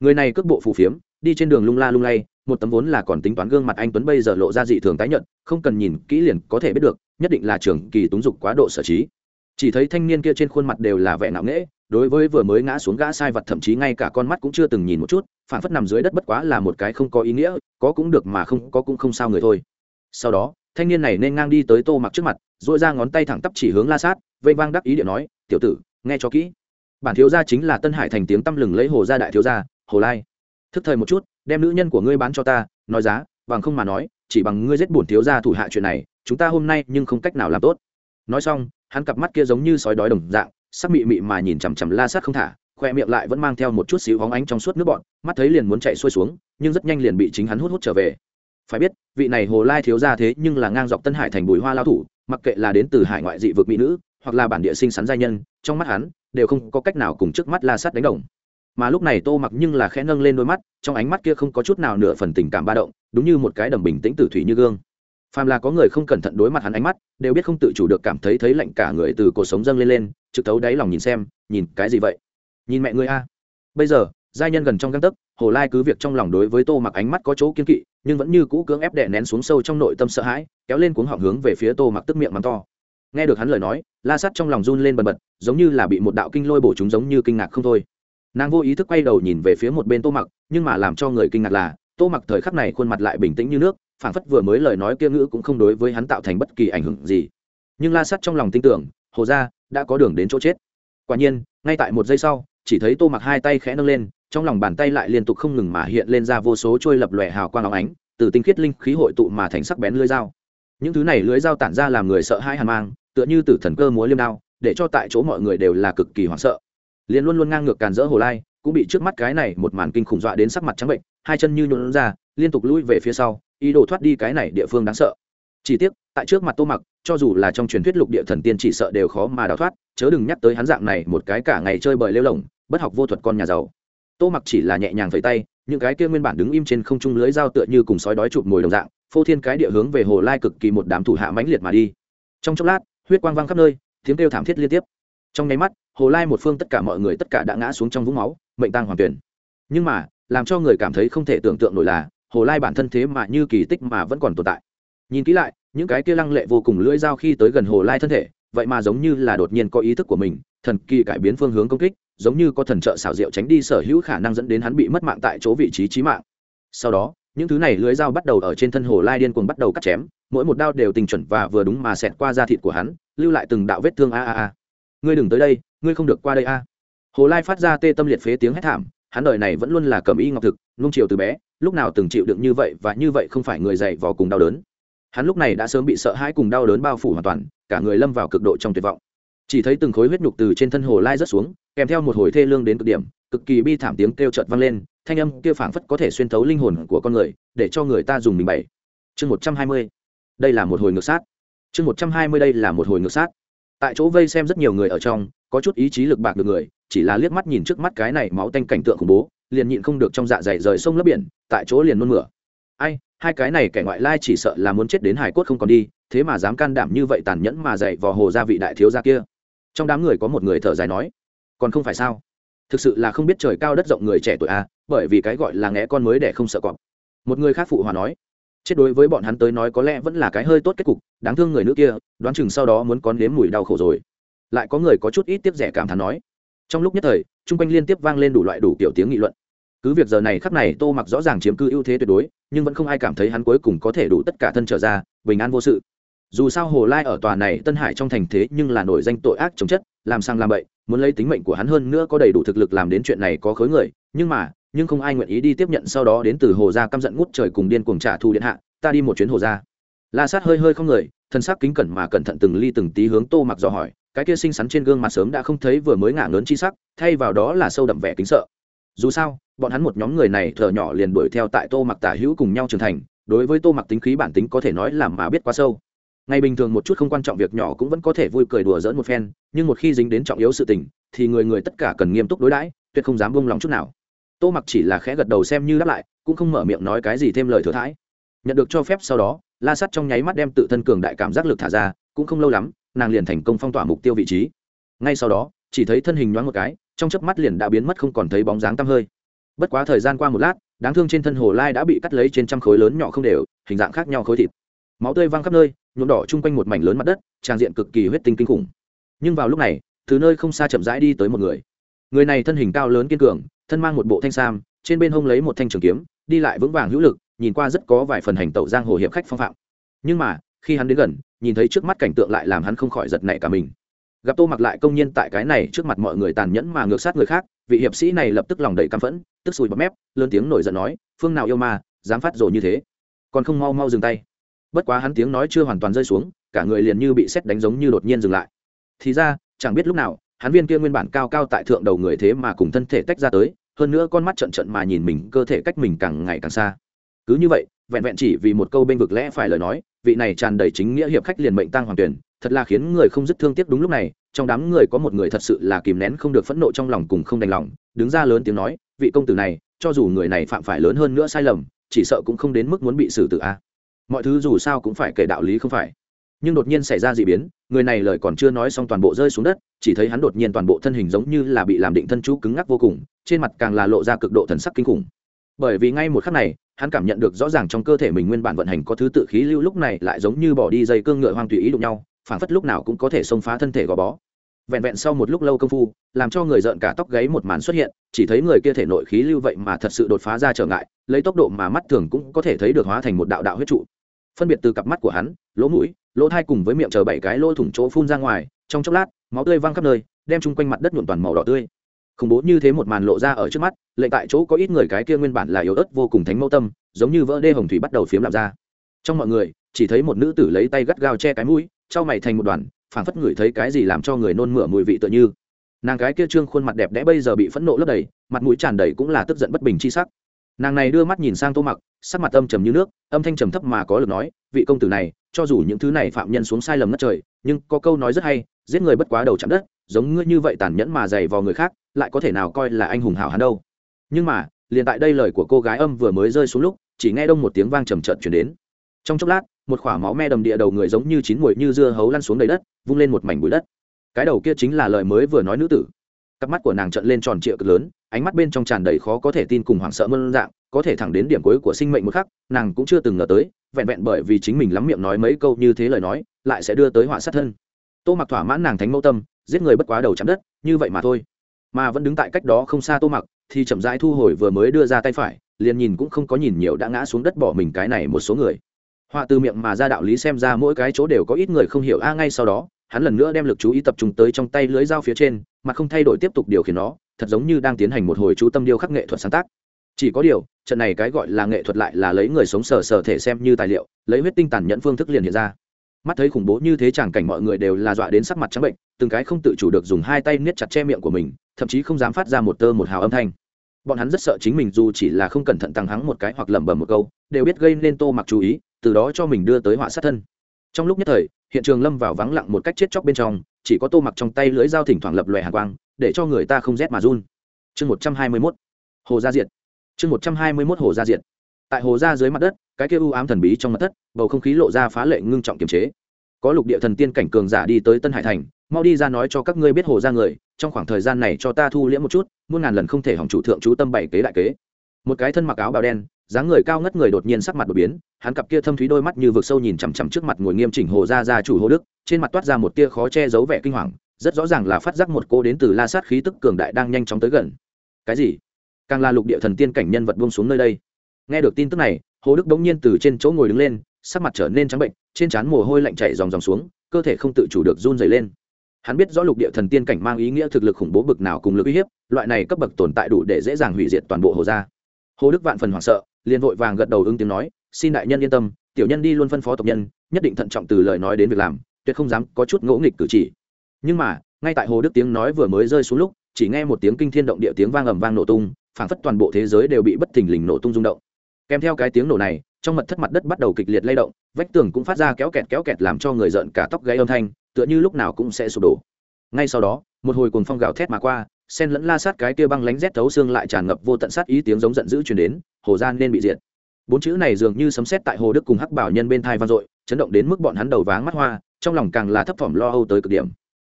Người này cước bộ phù phiếm, đi trên đường lung la lung lay, một tấm vốn là còn tính toán gương mặt anh tuấn bây giờ lộ ra dị thường tái nhận không cần nhìn kỹ liền có thể biết được, nhất định là trường kỳ túng dục quá độ sở trí. Chỉ thấy thanh niên kia trên khuôn mặt đều là vẻ nặng nễ đối với vừa mới ngã xuống gã sai vật thậm chí ngay cả con mắt cũng chưa từng nhìn một chút phản phất nằm dưới đất bất quá là một cái không có ý nghĩa, có cũng được mà không, có cũng không sao người thôi. Sau đó, thanh niên này nên ngang đi tới tô mặc trước mặt dội ra ngón tay thẳng tắp chỉ hướng la sát vây vang đắc ý điện nói, tiểu tử, nghe cho kỹ. Bản thiếu gia chính là tân hải thành tiếng tăm lừng lấy hồ gia đại thiếu gia, hồ lai. Thức thời một chút, đem nữ nhân của ngươi bán cho ta, nói giá, bằng không mà nói, chỉ bằng ngươi giết bổn thiếu gia thủ hạ chuyện này, chúng ta hôm nay nhưng không cách nào làm tốt. Nói xong, hắn cặp mắt kia giống như sói đói đồng dạng sắc mị mị mà nhìn chằm chằm la sát không thả, khoe miệng lại vẫn mang theo một chút xíu hóng ánh trong suốt nước bọn mắt thấy liền muốn chạy xuôi xuống, nhưng rất nhanh liền bị chính hắn hút hút trở về. Phải biết, vị này hồ lai thiếu ra thế nhưng là ngang dọc tân hải thành bùi hoa lao thủ, mặc kệ là đến từ hải ngoại dị vực mỹ nữ, hoặc là bản địa sinh sắn giai nhân, trong mắt hắn, đều không có cách nào cùng trước mắt la sát đánh đồng. Mà lúc này tô mặc nhưng là khẽ nâng lên đôi mắt, trong ánh mắt kia không có chút nào nửa phần tình cảm ba động, đúng như một cái đầm bình tĩnh tử thủy như gương phàm là có người không cẩn thận đối mặt hắn ánh mắt, đều biết không tự chủ được cảm thấy thấy lạnh cả người từ cuộc sống dâng lên lên, trực thấu đáy lòng nhìn xem, nhìn cái gì vậy? Nhìn mẹ ngươi a. Bây giờ, giai nhân gần trong găng tấc, hồ lai cứ việc trong lòng đối với tô mặc ánh mắt có chỗ kiên kỵ, nhưng vẫn như cũ cưỡng ép đè nén xuống sâu trong nội tâm sợ hãi, kéo lên cuống họng hướng về phía tô mặc tức miệng mắng to. Nghe được hắn lời nói, la sắt trong lòng run lên bần bật, giống như là bị một đạo kinh lôi bổ chúng giống như kinh ngạc không thôi. Nàng vô ý thức quay đầu nhìn về phía một bên tô mặc, nhưng mà làm cho người kinh ngạc là, tô mặc thời khắc này khuôn mặt lại bình tĩnh như nước phảng phất vừa mới lời nói kia ngữ cũng không đối với hắn tạo thành bất kỳ ảnh hưởng gì. Nhưng la sắt trong lòng tin tưởng, hồ ra đã có đường đến chỗ chết. Quả nhiên, ngay tại một giây sau, chỉ thấy tô mặc hai tay khẽ nâng lên, trong lòng bàn tay lại liên tục không ngừng mà hiện lên ra vô số trôi lập lòe hào quang óng ánh, từ tinh khiết linh khí hội tụ mà thành sắc bén lưới dao. Những thứ này lưới dao tản ra làm người sợ hãi hàn mang, tựa như từ thần cơ múa liêm đao, để cho tại chỗ mọi người đều là cực kỳ hoảng sợ. Liền luôn luôn ngang ngược càn rỡ hồ lai, cũng bị trước mắt cái này một màn kinh khủng dọa đến sắc mặt trắng bệnh, hai chân như nhuộn ra, liên tục lùi về phía sau ý đồ thoát đi cái này địa phương đáng sợ. Chỉ tiếc, tại trước mặt tô mặc, cho dù là trong truyền thuyết lục địa thần tiên chỉ sợ đều khó mà đào thoát, chớ đừng nhắc tới hắn dạng này một cái cả ngày chơi bời lêu lỏng, bất học vô thuật con nhà giàu. Tô mặc chỉ là nhẹ nhàng vẫy tay, những cái kia nguyên bản đứng im trên không trung lưới dao tựa như cùng sói đói chụp mồi đồng dạng, phô thiên cái địa hướng về hồ lai cực kỳ một đám thủ hạ mãnh liệt mà đi. Trong chốc lát, huyết quang vang khắp nơi, tiếng kêu thảm thiết liên tiếp. Trong nháy mắt, hồ lai một phương tất cả mọi người tất cả đã ngã xuống trong vũng máu, mệnh tăng hoàn tuyển. Nhưng mà, làm cho người cảm thấy không thể tưởng tượng nổi là hồ lai bản thân thế mà như kỳ tích mà vẫn còn tồn tại. Nhìn kỹ lại, những cái kia lăng lệ vô cùng lưỡi dao khi tới gần hồ lai thân thể, vậy mà giống như là đột nhiên có ý thức của mình, thần kỳ cải biến phương hướng công kích, giống như có thần trợ xảo diệu tránh đi sở hữu khả năng dẫn đến hắn bị mất mạng tại chỗ vị trí trí mạng. Sau đó, những thứ này lưới dao bắt đầu ở trên thân hồ lai điên cuồng bắt đầu cắt chém, mỗi một đao đều tình chuẩn và vừa đúng mà xẹt qua da thịt của hắn, lưu lại từng đạo vết thương a a a. Ngươi đừng tới đây, ngươi không được qua đây a. Hồ lai phát ra tê tâm liệt phế tiếng hét thảm hắn đời này vẫn luôn là cầm y ngọc thực nung chiều từ bé, lúc nào từng chịu đựng như vậy và như vậy không phải người dạy vò cùng đau đớn. Hắn lúc này đã sớm bị sợ hãi cùng đau đớn bao phủ hoàn toàn, cả người lâm vào cực độ trong tuyệt vọng. Chỉ thấy từng khối huyết nhục từ trên thân hồ lai rớt xuống, kèm theo một hồi thê lương đến cực điểm, cực kỳ bi thảm tiếng kêu chợt vang lên, thanh âm kia phảng phất có thể xuyên thấu linh hồn của con người, để cho người ta dùng mình bảy chương một trăm hai mươi. Đây là một hồi ngược sát. Chương một trăm hai mươi đây là một hồi ngược sát. Tại chỗ vây xem rất nhiều người ở trong, có chút ý chí lực bạc được người chỉ là liếc mắt nhìn trước mắt cái này máu tanh cảnh tượng khủng bố liền nhịn không được trong dạ dày rời sông lấp biển tại chỗ liền nôn mửa. Ai hai cái này kẻ ngoại lai chỉ sợ là muốn chết đến hải cốt không còn đi thế mà dám can đảm như vậy tàn nhẫn mà dạy vò hồ gia vị đại thiếu gia kia. Trong đám người có một người thở dài nói còn không phải sao? Thực sự là không biết trời cao đất rộng người trẻ tuổi a à, bởi vì cái gọi là ngẽ con mới để không sợ cọp. Một người khác phụ hòa nói chết đối với bọn hắn tới nói có lẽ vẫn là cái hơi tốt kết cục đáng thương người nữ kia đoán chừng sau đó muốn con nếm mùi đau khổ rồi. Lại có người có chút ít tiếp rẻ cảm thán nói trong lúc nhất thời, chung quanh liên tiếp vang lên đủ loại đủ kiểu tiếng nghị luận. Cứ việc giờ này khắp này tô mặc rõ ràng chiếm cư ưu thế tuyệt đối, nhưng vẫn không ai cảm thấy hắn cuối cùng có thể đủ tất cả thân trở ra, bình an vô sự. Dù sao hồ lai ở tòa này tân hải trong thành thế nhưng là nổi danh tội ác chống chất, làm sang làm bậy, muốn lấy tính mệnh của hắn hơn nữa có đầy đủ thực lực làm đến chuyện này có khối người, nhưng mà, nhưng không ai nguyện ý đi tiếp nhận sau đó đến từ hồ gia căm giận ngút trời cùng điên cuồng trả thù điện hạ, ta đi một chuyến hồ gia. La sát hơi hơi không người, thân xác kính cẩn mà cẩn thận từng ly từng tí hướng tô mặc dò hỏi cái kia xinh xắn trên gương mặt sớm đã không thấy vừa mới ngả ngớn chi sắc, thay vào đó là sâu đậm vẻ kính sợ. Dù sao, bọn hắn một nhóm người này thở nhỏ liền đuổi theo tại tô mặc tả hữu cùng nhau trưởng thành, đối với tô mặc tính khí bản tính có thể nói là mà biết quá sâu. Ngày bình thường một chút không quan trọng việc nhỏ cũng vẫn có thể vui cười đùa dỡn một phen, nhưng một khi dính đến trọng yếu sự tình, thì người người tất cả cần nghiêm túc đối đãi, tuyệt không dám buông lòng chút nào. Tô mặc chỉ là khẽ gật đầu xem như đáp lại, cũng không mở miệng nói cái gì thêm lời thừa thãi. Nhận được cho phép sau đó, la sắt trong nháy mắt đem tự thân cường đại cảm giác lực thả ra, cũng không lâu lắm nàng liền thành công phong tỏa mục tiêu vị trí. Ngay sau đó, chỉ thấy thân hình nhoáng một cái, trong chớp mắt liền đã biến mất không còn thấy bóng dáng tăm hơi. Bất quá thời gian qua một lát, đáng thương trên thân hồ lai đã bị cắt lấy trên trăm khối lớn nhỏ không đều, hình dạng khác nhau khối thịt. Máu tươi văng khắp nơi, nhuộm đỏ chung quanh một mảnh lớn mặt đất, trang diện cực kỳ huyết tinh kinh khủng. Nhưng vào lúc này, từ nơi không xa chậm rãi đi tới một người. Người này thân hình cao lớn kiên cường, thân mang một bộ thanh sam, trên bên hông lấy một thanh trường kiếm, đi lại vững vàng hữu lực, nhìn qua rất có vài phần hành tẩu giang hồ hiệp khách phong phạm. Nhưng mà khi hắn đến gần, nhìn thấy trước mắt cảnh tượng lại làm hắn không khỏi giật nảy cả mình. Gặp tô mặc lại công nhiên tại cái này trước mặt mọi người tàn nhẫn mà ngược sát người khác, vị hiệp sĩ này lập tức lòng đầy căm phẫn, tức sùi bọt mép, lớn tiếng nổi giận nói, phương nào yêu ma, dám phát rồi như thế? Còn không mau mau dừng tay. Bất quá hắn tiếng nói chưa hoàn toàn rơi xuống, cả người liền như bị xét đánh giống như đột nhiên dừng lại. Thì ra, chẳng biết lúc nào, hắn viên kia nguyên bản cao cao tại thượng đầu người thế mà cùng thân thể tách ra tới, hơn nữa con mắt trận trận mà nhìn mình, cơ thể cách mình càng ngày càng xa. Cứ như vậy, vẹn vẹn chỉ vì một câu bên vực lẽ phải lời nói vị này tràn đầy chính nghĩa hiệp khách liền mệnh tăng hoàng tuyển, thật là khiến người không dứt thương tiếc đúng lúc này, trong đám người có một người thật sự là kìm nén không được phẫn nộ trong lòng cùng không đành lòng, đứng ra lớn tiếng nói, vị công tử này, cho dù người này phạm phải lớn hơn nữa sai lầm, chỉ sợ cũng không đến mức muốn bị xử tử a. Mọi thứ dù sao cũng phải kể đạo lý không phải. Nhưng đột nhiên xảy ra d ị biến, người này lời còn chưa nói xong toàn bộ rơi xuống đất, chỉ thấy hắn đột nhiên toàn bộ thân hình giống như là bị làm định thân chú cứng ngắc vô cùng, trên mặt càng là lộ ra cực độ thần sắc kinh khủng. Bởi vì ngay một khắc này hắn cảm nhận được rõ ràng trong cơ thể mình nguyên bản vận hành có thứ tự khí lưu lúc này lại giống như bỏ đi dây cương ngựa hoang tùy ý đụng nhau phản phất lúc nào cũng có thể xông phá thân thể gò bó. Vẹn vẹn sau một lúc lâu công phu, làm cho người rợn cả tóc gáy một màn xuất hiện, chỉ thấy người kia thể nội khí lưu vậy mà thật sự đột phá ra trở ngại, lấy tốc độ mà mắt thường cũng có thể thấy được hóa thành một đạo đạo huyết trụ. Phân biệt từ cặp mắt của hắn, lỗ mũi, lỗ thai cùng với miệng chờ bảy cái lỗ thủng chỗ phun ra ngoài, trong chốc lát, máu tươi văng khắp nơi, đem chung quanh mặt đất nhuộn toàn màu đỏ tươi khủng bố như thế một màn lộ ra ở trước mắt, lệnh tại chỗ có ít người cái kia nguyên bản là yếu ớt vô cùng thánh mẫu tâm, giống như vỡ đê hồng thủy bắt đầu phiếm làm ra. Trong mọi người, chỉ thấy một nữ tử lấy tay gắt gao che cái mũi, trao mày thành một đoàn, phảng phất ngửi thấy cái gì làm cho người nôn mửa mùi vị tựa như. Nàng cái kia trương khuôn mặt đẹp đẽ bây giờ bị phẫn nộ lấp đầy, mặt mũi tràn đầy cũng là tức giận bất bình chi sắc. Nàng này đưa mắt nhìn sang tô mặc, sắc mặt âm trầm như nước, âm thanh trầm thấp mà có lực nói, vị công tử này, cho dù những thứ này phạm nhân xuống sai lầm ngất trời, nhưng có câu nói rất hay, giết người bất quá đầu chạm đất, giống ngươi như vậy tàn nhẫn mà dày vào người khác lại có thể nào coi là anh hùng hào hắn đâu. Nhưng mà, liền tại đây lời của cô gái âm vừa mới rơi xuống lúc, chỉ nghe đông một tiếng vang trầm trợt chuyển đến. Trong chốc lát, một khỏa máu me đầm địa đầu người giống như chín mùi như dưa hấu lăn xuống đầy đất, vung lên một mảnh bụi đất. Cái đầu kia chính là lời mới vừa nói nữ tử. Cặp mắt của nàng trợn lên tròn trịa cực lớn, ánh mắt bên trong tràn đầy khó có thể tin cùng hoảng sợ mơn dạng, có thể thẳng đến điểm cuối của sinh mệnh một khắc, nàng cũng chưa từng ngờ tới, vẹn vẹn bởi vì chính mình lắm miệng nói mấy câu như thế lời nói, lại sẽ đưa tới họa sát thân. Tô mặc thỏa mãn nàng thánh mẫu tâm, giết người bất quá đầu chạm đất, như vậy mà thôi mà vẫn đứng tại cách đó không xa tô mặc, thì chậm rãi thu hồi vừa mới đưa ra tay phải, liền nhìn cũng không có nhìn nhiều đã ngã xuống đất bỏ mình cái này một số người. Họa từ miệng mà ra đạo lý xem ra mỗi cái chỗ đều có ít người không hiểu, a, ngay sau đó, hắn lần nữa đem lực chú ý tập trung tới trong tay lưới dao phía trên, mà không thay đổi tiếp tục điều khiển nó, thật giống như đang tiến hành một hồi chú tâm điêu khắc nghệ thuật sáng tác. Chỉ có điều, trận này cái gọi là nghệ thuật lại là lấy người sống sờ sờ thể xem như tài liệu, lấy huyết tinh tàn nhẫn phương thức liền hiện ra. Mắt thấy khủng bố như thế chẳng cảnh mọi người đều là dọa đến sắc mặt trắng bệnh, từng cái không tự chủ được dùng hai tay niết chặt che miệng của mình thậm chí không dám phát ra một tơ một hào âm thanh. Bọn hắn rất sợ chính mình dù chỉ là không cẩn thận tăng hắng một cái hoặc lẩm bẩm một câu, đều biết gây nên tô mặc chú ý, từ đó cho mình đưa tới họa sát thân. Trong lúc nhất thời, hiện trường lâm vào vắng lặng một cách chết chóc bên trong, chỉ có tô mặc trong tay lưỡi dao thỉnh thoảng lập lòe hàng quang, để cho người ta không rét mà run. Chương một trăm hai mươi mốt. Hồ gia diệt. Chương một trăm hai mươi mốt hồ gia diệt. Tại hồ gia dưới mặt đất, cái kia u ám thần bí trong mặt đất bầu không khí lộ ra phá lệ ngưng trọng kiềm chế. Có lục địa thần tiên cảnh cường giả đi tới tân hải thành, mau đi ra nói cho các ngươi biết hồ gia người trong khoảng thời gian này cho ta thu liễm một chút, muôn ngàn lần không thể hỏng chủ thượng chú tâm bảy kế đại kế. Một cái thân mặc áo bào đen, dáng người cao ngất người đột nhiên sắc mặt đột biến, hắn cặp kia thâm thúy đôi mắt như vực sâu nhìn chằm chằm trước mặt ngồi nghiêm chỉnh hồ gia gia chủ hồ đức, trên mặt toát ra một tia khó che giấu vẻ kinh hoàng, rất rõ ràng là phát giác một cô đến từ la sát khí tức cường đại đang nhanh chóng tới gần. Cái gì? Càng là lục địa thần tiên cảnh nhân vật buông xuống nơi đây. Nghe được tin tức này, hồ đức đống nhiên từ trên chỗ ngồi đứng lên, sắc mặt trở nên trắng bệnh, trên trán mồ hôi lạnh chảy dòng dòng xuống, cơ thể không tự chủ được run rẩy lên hắn biết rõ lục địa thần tiên cảnh mang ý nghĩa thực lực khủng bố bực nào cùng lực uy hiếp, loại này cấp bậc tồn tại đủ để dễ dàng hủy diệt toàn bộ hồ gia. Hồ đức vạn phần hoảng sợ, liền vội vàng gật đầu ứng tiếng nói, xin đại nhân yên tâm, tiểu nhân đi luôn phân phó tộc nhân, nhất định thận trọng từ lời nói đến việc làm, tuyệt không dám có chút ngỗ nghịch cử chỉ. Nhưng mà, ngay tại hồ đức tiếng nói vừa mới rơi xuống lúc, chỉ nghe một tiếng kinh thiên động địa tiếng vang ầm vang nổ tung, phảng phất toàn bộ thế giới đều bị bất thình lình nổ tung rung động. Kèm theo cái tiếng nổ này, trong mật thất mặt đất bắt đầu kịch liệt lay động, vách tường cũng phát ra kéo kẹt kéo kẹt làm cho người giận cả tóc gáy âm thanh tựa như lúc nào cũng sẽ sụp đổ. Ngay sau đó, một hồi cuồng phong gào thét mà qua, sen lẫn la sát cái kia băng lánh rét thấu xương lại tràn ngập vô tận sát ý tiếng giống giận dữ truyền đến, hồ gian nên bị diệt. Bốn chữ này dường như sấm sét tại hồ đức cùng hắc bảo nhân bên thai vang dội, chấn động đến mức bọn hắn đầu váng mắt hoa, trong lòng càng là thấp thỏm lo âu tới cực điểm.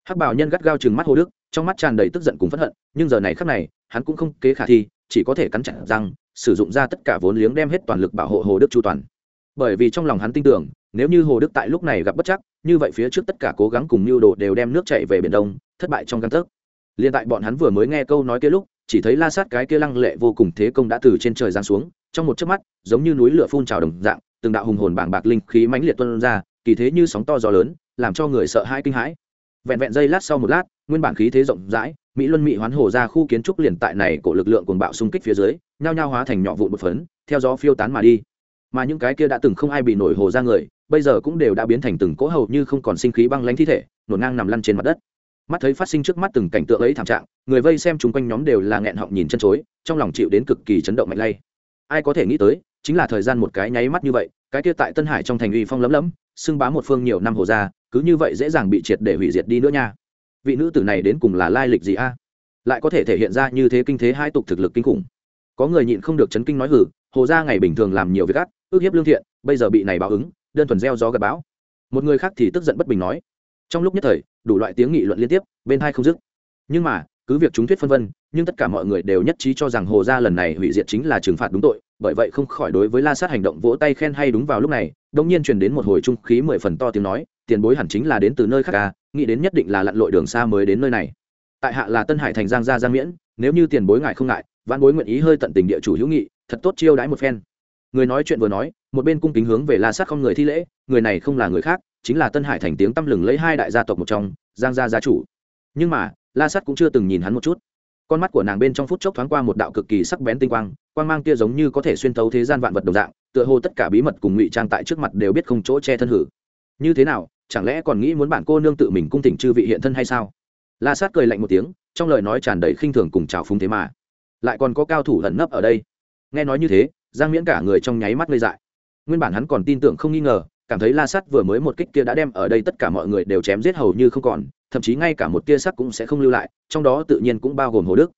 Hắc bảo nhân gắt gao chừng mắt hồ đức, trong mắt tràn đầy tức giận cùng phẫn hận, nhưng giờ này khắc này, hắn cũng không kế khả thi, chỉ có thể cắn chặt răng, sử dụng ra tất cả vốn liếng đem hết toàn lực bảo hộ hồ đức chu toàn. Bởi vì trong lòng hắn tin tưởng nếu như hồ đức tại lúc này gặp bất chắc, như vậy phía trước tất cả cố gắng cùng mưu đồ đều đem nước chạy về biển đông, thất bại trong căn tấc. Liền tại bọn hắn vừa mới nghe câu nói kia lúc, chỉ thấy la sát cái kia lăng lệ vô cùng thế công đã từ trên trời giáng xuống, trong một chớp mắt, giống như núi lửa phun trào đồng dạng, từng đạo hùng hồn bảng bạc linh khí mãnh liệt tuôn ra, kỳ thế như sóng to gió lớn, làm cho người sợ hãi kinh hãi. Vẹn vẹn giây lát sau một lát, nguyên bản khí thế rộng rãi, mỹ luân mỹ hoán hồ ra khu kiến trúc liền tại này của lực lượng cuồng bạo xung kích phía dưới, nhao nhao hóa thành nhỏ vụn một phấn, theo gió phiêu tán mà đi mà những cái kia đã từng không ai bị nổi hồ ra người, bây giờ cũng đều đã biến thành từng cỗ hầu như không còn sinh khí băng lánh thi thể, nổn ngang nằm lăn trên mặt đất. Mắt thấy phát sinh trước mắt từng cảnh tượng ấy thảm trạng, người vây xem chung quanh nhóm đều là nghẹn họng nhìn chân chối, trong lòng chịu đến cực kỳ chấn động mạnh lay. Ai có thể nghĩ tới, chính là thời gian một cái nháy mắt như vậy, cái kia tại tân hải trong thành uy phong lấm lấm, xưng bá một phương nhiều năm hồ ra, cứ như vậy dễ dàng bị triệt để hủy diệt đi nữa nha. Vị nữ tử này đến cùng là lai lịch gì a? Lại có thể thể hiện ra như thế kinh thế hai tục thực lực kinh khủng. Có người nhịn không được chấn kinh nói hử hồ gia ngày bình thường làm nhiều việc ác ước hiếp lương thiện, bây giờ bị này báo ứng, đơn thuần gieo gió gặp bão. Một người khác thì tức giận bất bình nói. Trong lúc nhất thời, đủ loại tiếng nghị luận liên tiếp, bên hai không dứt. Nhưng mà, cứ việc chúng thuyết phân vân, nhưng tất cả mọi người đều nhất trí cho rằng hồ gia lần này hủy diệt chính là trừng phạt đúng tội, bởi vậy không khỏi đối với la sát hành động vỗ tay khen hay đúng vào lúc này đông nhiên truyền đến một hồi trung khí mười phần to tiếng nói, tiền bối hẳn chính là đến từ nơi khác ca nghĩ đến nhất định là lặn lội đường xa mới đến nơi này. Tại hạ là tân hải thành giang gia giang miễn, nếu như tiền bối ngại không ngại văn bối nguyện ý hơi tận tình địa chủ hữu nghị thật tốt chiêu đãi một phen. Người nói chuyện vừa nói, một bên cung kính hướng về la sát không người thi lễ, người này không là người khác, chính là tân hải thành tiếng tăm lừng lấy hai đại gia tộc một trong, giang gia gia chủ. Nhưng mà, la sát cũng chưa từng nhìn hắn một chút. Con mắt của nàng bên trong phút chốc thoáng qua một đạo cực kỳ sắc bén tinh quang quang mang kia giống như có thể xuyên tấu thế gian vạn vật đồng dạng, tựa hồ tất cả bí mật cùng ngụy trang tại trước mặt đều biết không chỗ che thân hử. Như thế nào, chẳng lẽ còn nghĩ muốn bản cô nương tự mình cung tỉnh chư vị hiện thân hay sao? La sát cười lạnh một tiếng, trong lời nói tràn đầy khinh thường cùng trào phúng thế mà. Lại còn có cao thủ lẩn nấp ở đây nghe nói như thế, giang miễn cả người trong nháy mắt ngây dại. Nguyên bản hắn còn tin tưởng không nghi ngờ, cảm thấy la sắt vừa mới một kích kia đã đem ở đây tất cả mọi người đều chém giết hầu như không còn, thậm chí ngay cả một tia sắc cũng sẽ không lưu lại, trong đó tự nhiên cũng bao gồm hồ đức.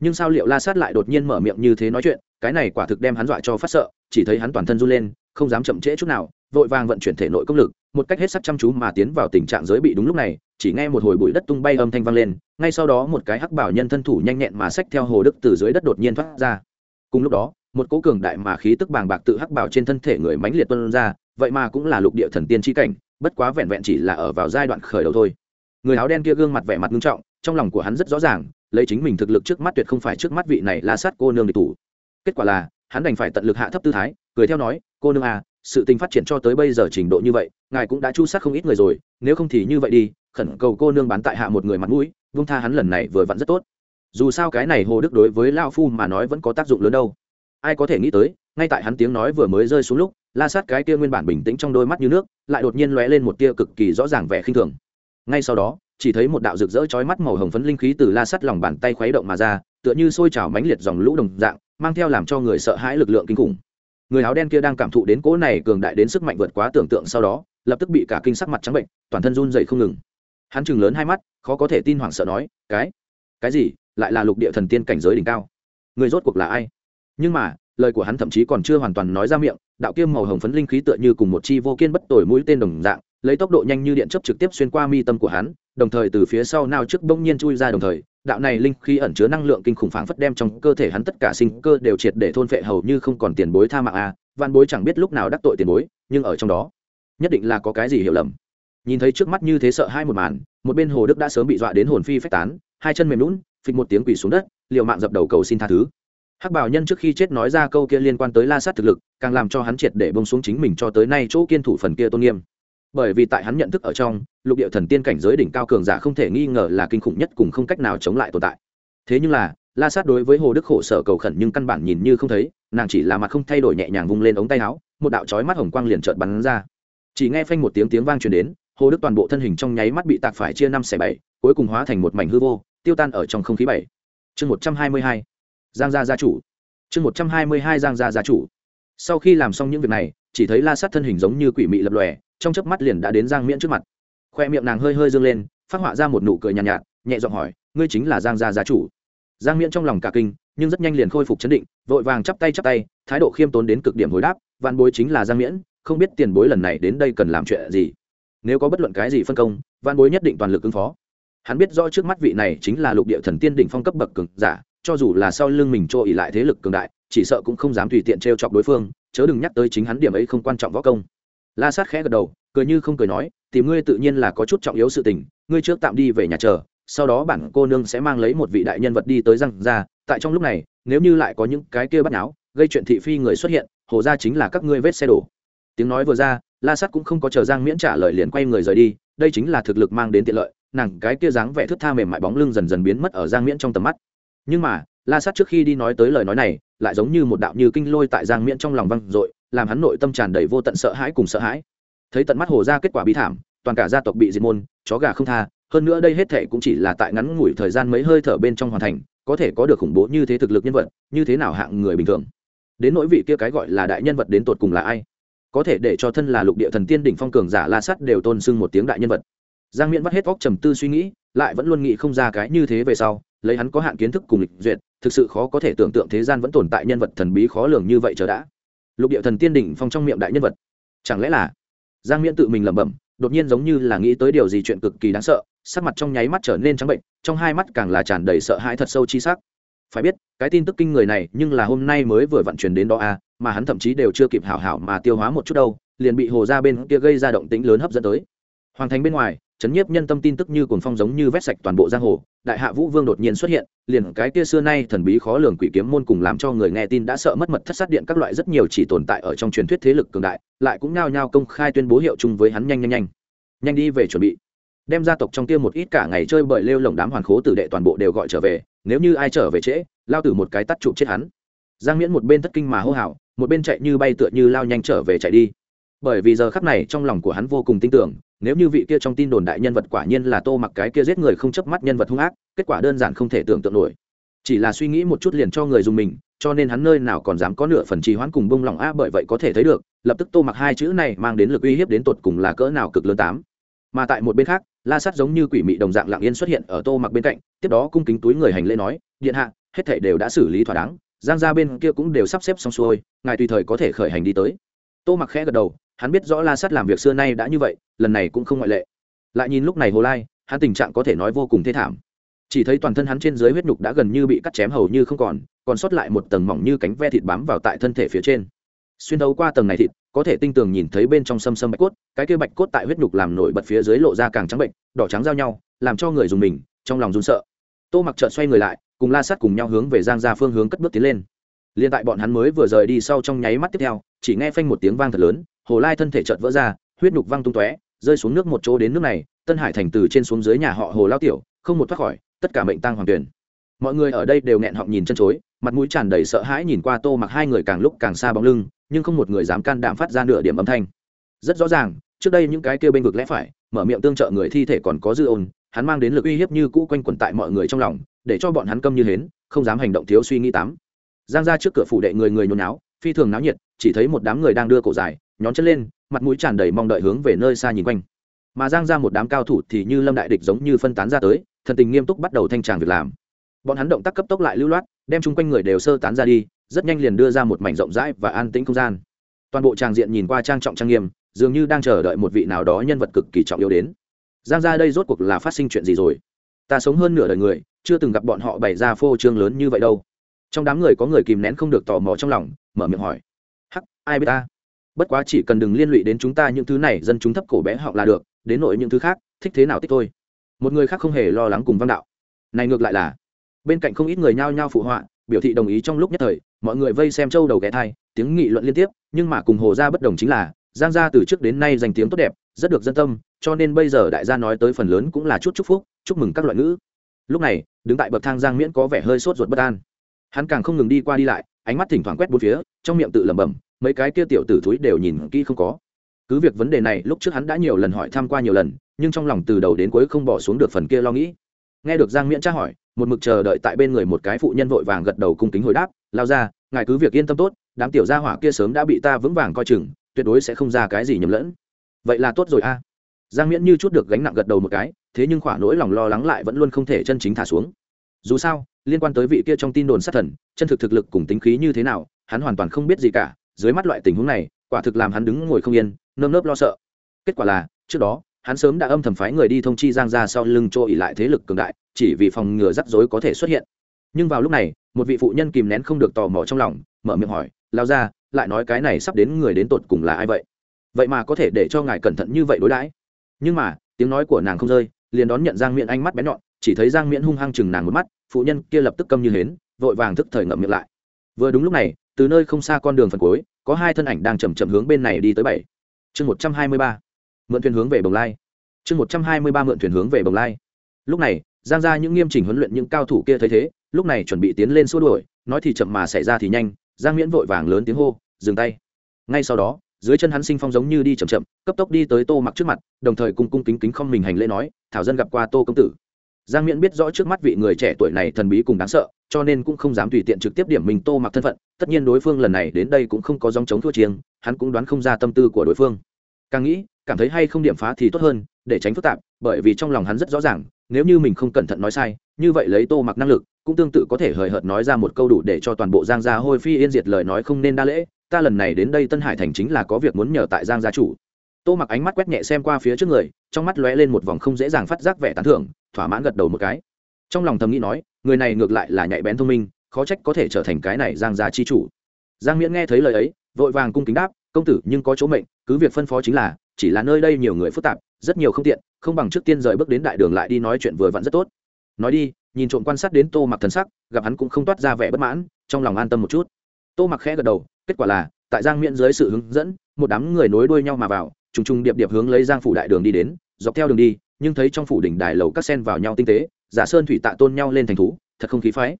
Nhưng sao liệu la sát lại đột nhiên mở miệng như thế nói chuyện, cái này quả thực đem hắn dọa cho phát sợ, chỉ thấy hắn toàn thân run lên, không dám chậm trễ chút nào, vội vàng vận chuyển thể nội công lực, một cách hết sắc chăm chú mà tiến vào tình trạng giới bị đúng lúc này, chỉ nghe một hồi bụi đất tung bay âm thanh vang lên, ngay sau đó một cái hắc bảo nhân thân thủ nhanh nhẹn mà xách theo hồ đức từ dưới đất đột nhiên thoát ra. Cùng lúc đó một cỗ cường đại mà khí tức bàng bạc tự hắc bảo trên thân thể người mãnh liệt tuân ra, vậy mà cũng là lục địa thần tiên chi cảnh, bất quá vẹn vẹn chỉ là ở vào giai đoạn khởi đầu thôi. Người áo đen kia gương mặt vẻ mặt nghiêm trọng, trong lòng của hắn rất rõ ràng, lấy chính mình thực lực trước mắt tuyệt không phải trước mắt vị này la sát cô nương địch thủ. Kết quả là, hắn đành phải tận lực hạ thấp tư thái, cười theo nói, cô nương à sự tình phát triển cho tới bây giờ trình độ như vậy, ngài cũng đã chu sát không ít người rồi, nếu không thì như vậy đi, khẩn cầu cô nương bán tại hạ một người mặt mũi, vung tha hắn lần này vừa vặn rất tốt. Dù sao cái này hồ đức đối với lao phu mà nói vẫn có tác dụng lớn đâu ai có thể nghĩ tới, ngay tại hắn tiếng nói vừa mới rơi xuống lúc, la sát cái kia nguyên bản bình tĩnh trong đôi mắt như nước, lại đột nhiên lóe lên một tia cực kỳ rõ ràng vẻ khinh thường. Ngay sau đó, chỉ thấy một đạo rực rỡ chói mắt màu hồng phấn linh khí từ la sắt lòng bàn tay khuấy động mà ra, tựa như sôi trào mãnh liệt dòng lũ đồng dạng, mang theo làm cho người sợ hãi lực lượng kinh khủng. Người áo đen kia đang cảm thụ đến cỗ này cường đại đến sức mạnh vượt quá tưởng tượng sau đó, lập tức bị cả kinh sắc mặt trắng bệnh, toàn thân run dậy không ngừng. Hắn chừng lớn hai mắt, khó có thể tin hoảng sợ nói, cái cái gì? Lại là lục địa thần tiên cảnh giới đỉnh cao. Người rốt cuộc là ai? Nhưng mà, lời của hắn thậm chí còn chưa hoàn toàn nói ra miệng, đạo kiêm màu hồng phấn linh khí tựa như cùng một chi vô kiên bất tồi mũi tên đồng dạng, lấy tốc độ nhanh như điện chấp trực tiếp xuyên qua mi tâm của hắn, đồng thời từ phía sau nao trước bỗng nhiên chui ra đồng thời, đạo này linh khí ẩn chứa năng lượng kinh khủng phảng phất đem trong cơ thể hắn tất cả sinh cơ đều triệt để thôn phệ hầu như không còn tiền bối tha mạng a à. văn bối chẳng biết lúc nào đắc tội tiền bối, nhưng ở trong đó, nhất định là có cái gì hiểu lầm nhìn thấy trước mắt như thế sợ hai một màn, một bên hồ đức đã sớm bị dọa đến hồn phi phách tán, hai chân mềm lún phịch một tiếng quỳ xuống đất, liều mạng dập đầu cầu xin tha thứ hắc bảo nhân trước khi chết nói ra câu kia liên quan tới la sát thực lực, càng làm cho hắn triệt để bông xuống chính mình cho tới nay chỗ kiên thủ phần kia tôn nghiêm. Bởi vì tại hắn nhận thức ở trong, lục địa thần tiên cảnh giới đỉnh cao cường giả không thể nghi ngờ là kinh khủng nhất cùng không cách nào chống lại tồn tại. Thế nhưng là, la sát đối với hồ đức khổ sở cầu khẩn nhưng căn bản nhìn như không thấy, nàng chỉ là mặt không thay đổi nhẹ nhàng vung lên ống tay áo, một đạo chói mắt hồng quang liền chợt bắn ra. Chỉ nghe phanh một tiếng tiếng vang truyền đến, hồ đức toàn bộ thân hình trong nháy mắt bị tạc phải chia năm xẻ bảy, cuối cùng hóa thành một mảnh hư vô, tiêu tan ở trong không khí bảy. Chương một trăm hai mươi hai giang gia gia chủ. Chương một trăm hai mươi hai giang gia gia chủ. Sau khi làm xong những việc này chỉ thấy la sát thân hình giống như quỷ mị lập lòe trong chớp mắt liền đã đến giang miễn trước mặt. Khoe miệng nàng hơi hơi dương lên phát họa ra một nụ cười nhàn nhạt, nhạt nhẹ giọng hỏi ngươi chính là giang gia gia chủ? Giang miễn trong lòng cả kinh nhưng rất nhanh liền khôi phục chấn định vội vàng chắp tay chắp tay thái độ khiêm tốn đến cực điểm hồi đáp văn bối chính là giang miễn không biết tiền bối lần này đến đây cần làm chuyện gì. Nếu có bất luận cái gì phân công văn bối nhất định toàn lực ứng phó. Hắn biết rõ trước mắt vị này chính là lục địa thần tiên đỉnh phong cấp bậc cường giả cho dù là sau lưng mình trôi ỉ lại thế lực cường đại, chỉ sợ cũng không dám tùy tiện t r e o chọc đối phương, chớ đừng nhắc tới chính hắn điểm ấy không quan trọng võ công. La sát khẽ gật đầu, cười như không cười nói, tìm ngươi tự nhiên là có chút trọng yếu sự tình, ngươi trước tạm đi về nhà chờ, sau đó bản cô nương sẽ mang lấy một vị đại nhân vật đi tới răng ra, tại trong lúc này, nếu như lại có những cái kia bắt náo gây chuyện thị phi người xuất hiện, hồ ra chính là các ngươi vết xe đổ. Tiếng nói vừa ra, la sắt cũng không có chờ giang miễn trả lời liền quay người rời đi, đây chính là thực lực mang đến tiện lợi, nàng cái kia dáng vẻ thướt tha mềm mại bóng lưng dần dần biến mất ở giang miễn trong tầm mắt nhưng mà, la Sát trước khi đi nói tới lời nói này, lại giống như một đạo như kinh lôi tại giang miễn trong lòng văng dội, làm hắn nội tâm tràn đầy vô tận sợ hãi cùng sợ hãi. Thấy tận mắt hồ ra kết quả bi thảm, toàn cả gia tộc bị diệt môn, chó gà không tha, hơn nữa đây hết thệ cũng chỉ là tại ngắn ngủi thời gian mấy hơi thở bên trong hoàn thành, có thể có được khủng bố như thế thực lực nhân vật, như thế nào hạng người bình thường. Đến nỗi vị kia cái gọi là đại nhân vật đến tột cùng là ai? Có thể để cho thân là lục địa thần tiên đỉnh phong cường giả la sắt đều tôn sưng một tiếng đại nhân vật. Giang miễn vắt hết óc trầm tư suy nghĩ, lại vẫn luôn nghĩ không ra cái như thế về sau lấy hắn có hạn kiến thức cùng lịch duyệt, thực sự khó có thể tưởng tượng thế gian vẫn tồn tại nhân vật thần bí khó lường như vậy chờ đã. Lục địa thần tiên đỉnh phong trong miệng đại nhân vật. Chẳng lẽ là giang miễn tự mình lẩm bẩm, đột nhiên giống như là nghĩ tới điều gì chuyện cực kỳ đáng sợ, sắc mặt trong nháy mắt trở nên trắng bệnh, trong hai mắt càng là tràn đầy sợ hãi thật sâu chi sắc. Phải biết, cái tin tức kinh người này nhưng là hôm nay mới vừa vận chuyển đến đó à mà hắn thậm chí đều chưa kịp hảo hảo mà tiêu hóa một chút đâu, liền bị hồ ra bên kia gây ra động tĩnh lớn hấp dẫn tới. Hoàng thành bên ngoài chấn nhiếp nhân tâm tin tức như cuồng phong giống như vét sạch toàn bộ giang hồ, đại hạ vũ vương đột nhiên xuất hiện, liền cái kia xưa nay thần bí khó lường quỷ kiếm môn cùng làm cho người nghe tin đã sợ mất mật thất sát điện các loại rất nhiều chỉ tồn tại ở trong truyền thuyết thế lực cường đại, lại cũng nhao nhao công khai tuyên bố hiệu chung với hắn nhanh nhanh nhanh. Nhanh đi về chuẩn bị. Đem gia tộc trong kia một ít cả ngày chơi bời lêu lồng đám hoàn khố tử đệ toàn bộ đều gọi trở về, nếu như ai trở về trễ, lao tử một cái tắt chụp chết hắn. Giang miễn một bên thất kinh mà hô hào, một bên chạy như bay tựa như lao nhanh trở về chạy đi. Bởi vì giờ khắp này trong lòng của hắn vô cùng tin tưởng nếu như vị kia trong tin đồn đại nhân vật quả nhiên là tô mặc cái kia giết người không chớp mắt nhân vật hung ác, kết quả đơn giản không thể tưởng tượng nổi. Chỉ là suy nghĩ một chút liền cho người dùng mình, cho nên hắn nơi nào còn dám có nửa phần trì hoãn cùng bông lòng a bởi vậy có thể thấy được, lập tức tô mặc hai chữ này mang đến lực uy hiếp đến tột cùng là cỡ nào cực lớn tám. Mà tại một bên khác, la sắt giống như quỷ mị đồng dạng lặng yên xuất hiện ở tô mặc bên cạnh, tiếp đó cung kính túi người hành lễ nói, điện hạ, hết thảy đều đã xử lý thỏa đáng, giang gia bên kia cũng đều sắp xếp xong xuôi, ngài tùy thời có thể khởi hành đi tới. Tô mặc khẽ gật đầu hắn biết rõ la sắt làm việc xưa nay đã như vậy, lần này cũng không ngoại lệ. Lại nhìn lúc này hồ lai, hắn tình trạng có thể nói vô cùng thê thảm. Chỉ thấy toàn thân hắn trên dưới huyết nhục đã gần như bị cắt chém hầu như không còn còn sót lại một tầng mỏng như cánh ve thịt bám vào tại thân thể phía trên. Xuyên thấu qua tầng này thịt, có thể tinh tường nhìn thấy bên trong sâm sâm bạch cốt, cái kia bạch cốt tại huyết nhục làm nổi bật phía dưới lộ ra càng trắng bệnh, đỏ trắng giao nhau, làm cho người dùng mình, trong lòng run sợ. Tô mặc trợn xoay người lại, cùng la sát cùng nhau hướng về giang ra phương hướng cất bước tiến lên. Liền tại bọn hắn mới vừa rời đi sau trong nháy mắt tiếp theo, chỉ nghe phanh một tiếng vang thật lớn hồ lai thân thể chợt vỡ ra, huyết nhục văng tung tóe, rơi xuống nước một chỗ đến nước này, tân hải thành từ trên xuống dưới nhà họ hồ lao tiểu, không một thoát khỏi, tất cả mệnh tăng hoàng tuyển. Mọi người ở đây đều nghẹn họng nhìn chân chối, mặt mũi tràn đầy sợ hãi nhìn qua tô mặc hai người càng lúc càng xa bóng lưng, nhưng không một người dám can đảm phát ra nửa điểm âm thanh. Rất rõ ràng, trước đây những cái kêu bên vực lẽ phải, mở miệng tương trợ người thi thể còn có dư ôn, hắn mang đến lực uy hiếp như cũ quanh quẩn tại mọi người trong lòng, để cho bọn hắn câm như hến, không dám hành động thiếu suy nghĩ tám. Giang ra trước cửa phủ đệ người người nhốn náo phi thường náo nhiệt, chỉ thấy một đám người đang đưa cổ dài nhón chân lên, mặt mũi tràn đầy mong đợi hướng về nơi xa nhìn quanh. Mà giang ra một đám cao thủ thì như lâm đại địch giống như phân tán ra tới, thần tình nghiêm túc bắt đầu thanh tràng việc làm. Bọn hắn động tác cấp tốc lại lưu loát, đem chung quanh người đều sơ tán ra đi, rất nhanh liền đưa ra một mảnh rộng rãi và an tĩnh không gian. Toàn bộ tràng diện nhìn qua trang trọng trang nghiêm, dường như đang chờ đợi một vị nào đó nhân vật cực kỳ trọng yếu đến. Giang ra đây rốt cuộc là phát sinh chuyện gì rồi? Ta sống hơn nửa đời người, chưa từng gặp bọn họ bày ra phô trương lớn như vậy đâu. Trong đám người có người kìm nén không được tò mò trong lòng, mở miệng hỏi. Hắc, ai biết ta? Bất quá chỉ cần đừng liên lụy đến chúng ta những thứ này, dân chúng thấp cổ bé họ là được, đến nội những thứ khác, thích thế nào thích thôi. Một người khác không hề lo lắng cùng văn đạo. Này ngược lại là, bên cạnh không ít người nhao nhao phụ họa, biểu thị đồng ý trong lúc nhất thời, mọi người vây xem châu đầu ghé thai, tiếng nghị luận liên tiếp, nhưng mà cùng hồ gia bất đồng chính là, giang gia từ trước đến nay danh tiếng tốt đẹp, rất được dân tâm, cho nên bây giờ đại gia nói tới phần lớn cũng là chút chúc phúc, chúc mừng các loại ngữ. Lúc này, đứng tại bậc thang giang miễn có vẻ hơi sốt ruột bất an. Hắn càng không ngừng đi qua đi lại, ánh mắt thỉnh thoảng quét bốn phía, trong miệng tự lẩm bẩm mấy cái kia tiểu tử thúi đều nhìn kỹ không có. Cứ việc vấn đề này lúc trước hắn đã nhiều lần hỏi thăm qua nhiều lần, nhưng trong lòng từ đầu đến cuối không bỏ xuống được phần kia lo nghĩ. Nghe được giang miễn tra hỏi, một mực chờ đợi tại bên người một cái phụ nhân vội vàng gật đầu cung kính hồi đáp, lao ra, ngài cứ việc yên tâm tốt, đám tiểu gia hỏa kia sớm đã bị ta vững vàng coi chừng, tuyệt đối sẽ không ra cái gì nhầm lẫn. Vậy là tốt rồi a. Giang miễn như chút được gánh nặng gật đầu một cái, thế nhưng khỏa nỗi lòng lo lắng lại vẫn luôn không thể chân chính thả xuống. Dù sao, liên quan tới vị kia trong tin đồn sát thần, chân thực thực lực cùng tính khí như thế nào, hắn hoàn toàn không biết gì cả dưới mắt loại tình huống này, quả thực làm hắn đứng ngồi không yên, nơm nớp lo sợ. Kết quả là, trước đó, hắn sớm đã âm thầm phái người đi thông chi giang ra sau lưng chỗ ỉ lại thế lực cường đại, chỉ vì phòng ngừa rắc rối có thể xuất hiện. Nhưng vào lúc này, một vị phụ nhân kìm nén không được tò mò trong lòng, mở miệng hỏi lao ra lại nói cái này sắp đến người đến tột cùng là ai vậy? Vậy mà có thể để cho ngài cẩn thận như vậy đối đãi. Nhưng mà, tiếng nói của nàng không rơi, liền đón nhận giang miễn ánh mắt bén nhọn, chỉ thấy giang miễn hung hăng chừng nàng một mắt, phụ nhân kia lập tức câm như hến, vội vàng thức thời ngậm miệng lại. Vừa đúng lúc này từ nơi không xa con đường phần cuối, có hai thân ảnh đang chầm chậm hướng bên này đi tới bảy. Chương một trăm hai mươi ba. Mượn thuyền hướng về bồng lai. Chương một trăm hai mươi ba mượn thuyền hướng về bồng lai. Lúc này, giang ra những nghiêm chỉnh huấn luyện những cao thủ kia thấy thế, lúc này chuẩn bị tiến lên xua đuổi, nói thì chậm mà xảy ra thì nhanh, giang miễn vội vàng lớn tiếng hô, dừng tay. Ngay sau đó, dưới chân hắn sinh phong giống như đi chậm chậm, cấp tốc đi tới tô mặc trước mặt, đồng thời cung cung kính kính không mình hành lễ nói, thảo dân gặp qua tô công tử. Giang miễn biết rõ trước mắt vị người trẻ tuổi này thần bí cùng đáng sợ cho nên cũng không dám tùy tiện trực tiếp điểm mình tô mặc thân phận, tất nhiên đối phương lần này đến đây cũng không có dòng chống thua chiêng, hắn cũng đoán không ra tâm tư của đối phương. Càng nghĩ, cảm thấy hay không điểm phá thì tốt hơn, để tránh phức tạp, bởi vì trong lòng hắn rất rõ ràng, nếu như mình không cẩn thận nói sai, như vậy lấy tô mặc năng lực, cũng tương tự có thể hời hợt nói ra một câu đủ để cho toàn bộ giang gia hôi phi yên diệt lời nói không nên đa lễ, ta lần này đến đây tân hải thành chính là có việc muốn nhờ tại giang gia chủ. Tô mặc ánh mắt quét nhẹ xem qua phía trước người, trong mắt lóe lên một vòng không dễ dàng phát giác vẻ tán thưởng, thỏa mãn gật đầu một cái. Trong lòng thầm nghĩ nói người này ngược lại là nhạy bén thông minh, khó trách có thể trở thành cái này giang gia chi chủ. Giang miễn nghe thấy lời ấy, vội vàng cung kính đáp, công tử, nhưng có chỗ mệnh, cứ việc phân phó chính là, chỉ là nơi đây nhiều người phức tạp, rất nhiều không tiện, không bằng trước tiên rời bước đến đại đường lại đi nói chuyện vừa vặn rất tốt. Nói đi, nhìn trộm quan sát đến tô mặc thần sắc, gặp hắn cũng không toát ra vẻ bất mãn, trong lòng an tâm một chút. Tô mặc khẽ gật đầu, kết quả là, tại giang miễn dưới sự hướng dẫn, một đám người nối đuôi nhau mà vào, trùng trùng điệp điệp hướng lấy giang phủ đại đường đi đến, dọc theo đường đi, nhưng thấy trong phủ đỉnh đài lầu các sen vào nhau tinh tế giả sơn thủy tạ tôn nhau lên thành thú, thật không khí phái.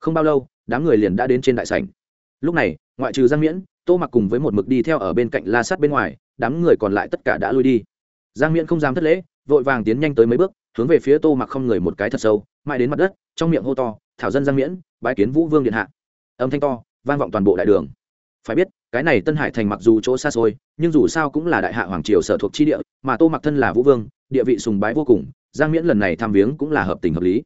Không bao lâu, đám người liền đã đến trên đại sảnh. Lúc này, ngoại trừ giang miễn, tô mặc cùng với một mực đi theo ở bên cạnh la sắt bên ngoài, đám người còn lại tất cả đã lui đi. Giang miễn không dám thất lễ, vội vàng tiến nhanh tới mấy bước, hướng về phía tô mặc không người một cái thật sâu, mãi đến mặt đất, trong miệng hô to, thảo dân giang miễn, bái kiến vũ vương điện hạ. Âm thanh to, vang vọng toàn bộ đại đường. Phải biết, cái này tân hải thành mặc dù chỗ xa xôi, nhưng dù sao cũng là đại hạ hoàng triều sở thuộc chi địa, mà tô mặc thân là vũ vương địa vị sùng bái vô cùng, giang miễn lần này tham viếng cũng là hợp tình hợp lý.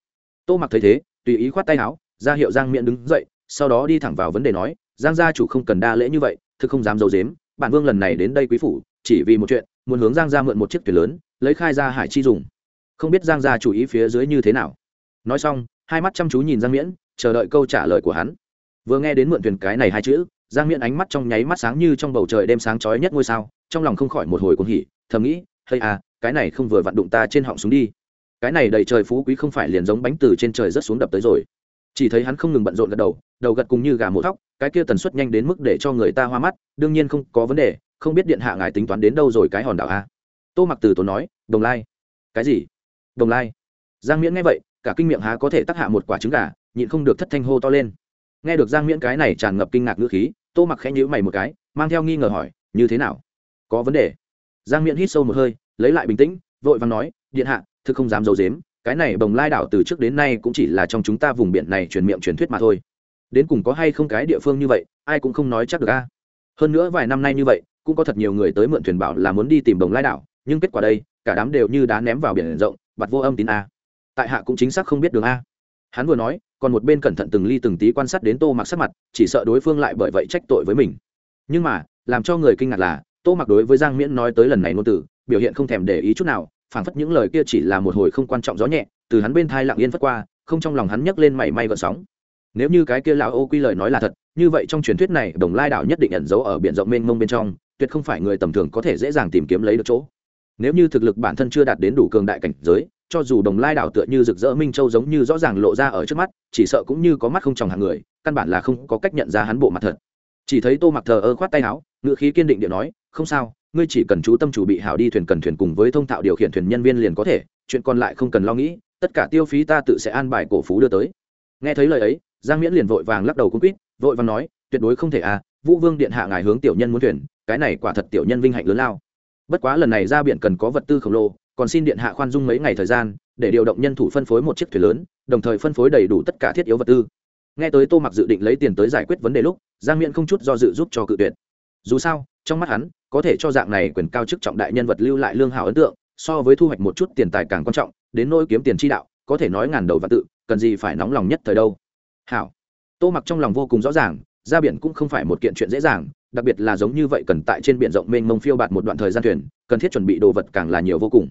Tô mặc thấy thế, tùy ý khoát tay áo, ra hiệu giang miễn đứng dậy, sau đó đi thẳng vào vấn đề nói, giang gia chủ không cần đa lễ như vậy, thực không dám d i ấ u dếm bản vương lần này đến đây quý phủ, chỉ vì một chuyện, muốn hướng giang gia mượn một chiếc thuyền lớn, lấy khai ra hải chi dùng. Không biết giang gia chủ ý phía dưới như thế nào. Nói xong, hai mắt chăm chú nhìn giang miễn, chờ đợi câu trả lời của hắn. Vừa nghe đến mượn thuyền cái này hai chữ, giang miễn ánh mắt trong nháy mắt sáng như trong bầu trời đêm sáng chói nhất ngôi sao, trong lòng không khỏi một hồi cuồng hỉ, thầm nghĩ hay à cái này không vừa vặn đụng ta trên họng súng đi. Cái này đầy trời phú quý không phải liền giống bánh từ trên trời rất xuống đập tới rồi. Chỉ thấy hắn không ngừng bận rộn gật đầu đầu gật cùng như gà mổ thóc, cái kia tần suất nhanh đến mức để cho người ta hoa mắt, đương nhiên không có vấn đề, không biết điện hạ ngài tính toán đến đâu rồi cái hòn đảo a. Tô mặc từ tốn nói, đồng lai. Cái gì? Đồng lai. Giang miễn nghe vậy, cả kinh miệng há có thể tắc hạ một quả trứng gà, nhịn không được thất thanh hô to lên. Nghe được giang miễn cái này tràn ngập kinh ngạc ngữ khí, tô mặc khẽ nhíu mày một cái, mang theo nghi ngờ hỏi, như thế nào? Có vấn đề. Giang miễn hít sâu một hơi lấy lại bình tĩnh, vội vàng nói, điện hạ, thực không dám d i ấ u dếm cái này bồng lai đảo từ trước đến nay cũng chỉ là trong chúng ta vùng biển này truyền miệng truyền thuyết mà thôi. Đến cùng có hay không cái địa phương như vậy, ai cũng không nói chắc được a. Hơn nữa vài năm nay như vậy, cũng có thật nhiều người tới mượn thuyền bảo là muốn đi tìm bồng lai đảo, nhưng kết quả đây, cả đám đều như đá ném vào biển rộng bặt vô âm tín a. Tại hạ cũng chính xác không biết đường a. Hắn vừa nói, còn một bên cẩn thận từng ly từng tí quan sát đến tô mặc sắc mặt, chỉ sợ đối phương lại bởi vậy trách tội với mình. Nhưng mà, làm cho người kinh ngạc là tô mặc đối với giang miễn nói tới lần này ngôn từ, biểu hiện không thèm để ý chút nào, phảng phất những lời kia chỉ là một hồi không quan trọng gió nhẹ, từ hắn bên thai lặng yên phất qua, không trong lòng hắn nhấc lên mảy may gợn sóng. Nếu như cái kia lão ô quy lời nói là thật, như vậy trong truyền thuyết này, đồng lai đảo nhất định ẩn giấu ở biển rộng mênh mông bên trong, tuyệt không phải người tầm thường có thể dễ dàng tìm kiếm lấy được chỗ. Nếu như thực lực bản thân chưa đạt đến đủ cường đại cảnh giới, cho dù đồng lai đảo tựa như rực rỡ minh châu giống như rõ ràng lộ ra ở trước mắt, chỉ sợ cũng như có mắt không tròng hàng người, căn bản là không có cách nhận ra hắn bộ mặt thật. Chỉ thấy tô mặc thờ ơ khoát tay áo ngự khí kiên định điện nói không sao, ngươi chỉ cần chú tâm chủ bị hảo đi thuyền cần thuyền cùng với thông thạo điều khiển thuyền nhân viên liền có thể, chuyện còn lại không cần lo nghĩ, tất cả tiêu phí ta tự sẽ an bài cổ phú đưa tới. Nghe thấy lời ấy, giang miễn liền vội vàng lắc đầu cung quýt, vội vàng nói, tuyệt đối không thể à vũ vương điện hạ ngài hướng tiểu nhân muốn thuyền, cái này quả thật tiểu nhân vinh hạnh lớn lao. Bất quá lần này ra biển cần có vật tư khổng lồ, còn xin điện hạ khoan dung mấy ngày thời gian, để điều động nhân thủ phân phối một chiếc thuyền lớn, đồng thời phân phối đầy đủ tất cả thiết yếu vật tư. Nghe tới tô mặc dự định lấy tiền tới giải quyết vấn đề lúc, giang miễn không chút do dự giúp cho cự tuyệt dù sao, trong mắt hắn, có thể cho dạng này quyền cao chức trọng đại nhân vật lưu lại lương hảo ấn tượng, so với thu hoạch một chút tiền tài càng quan trọng, đến nỗi kiếm tiền chi đạo, có thể nói ngàn đầu và tự, cần gì phải nóng lòng nhất thời đâu. Hảo. Tô mặc trong lòng vô cùng rõ ràng, ra biển cũng không phải một kiện chuyện dễ dàng, đặc biệt là giống như vậy cần tại trên biển rộng mênh mông phiêu bạt một đoạn thời gian thuyền, cần thiết chuẩn bị đồ vật càng là nhiều vô cùng.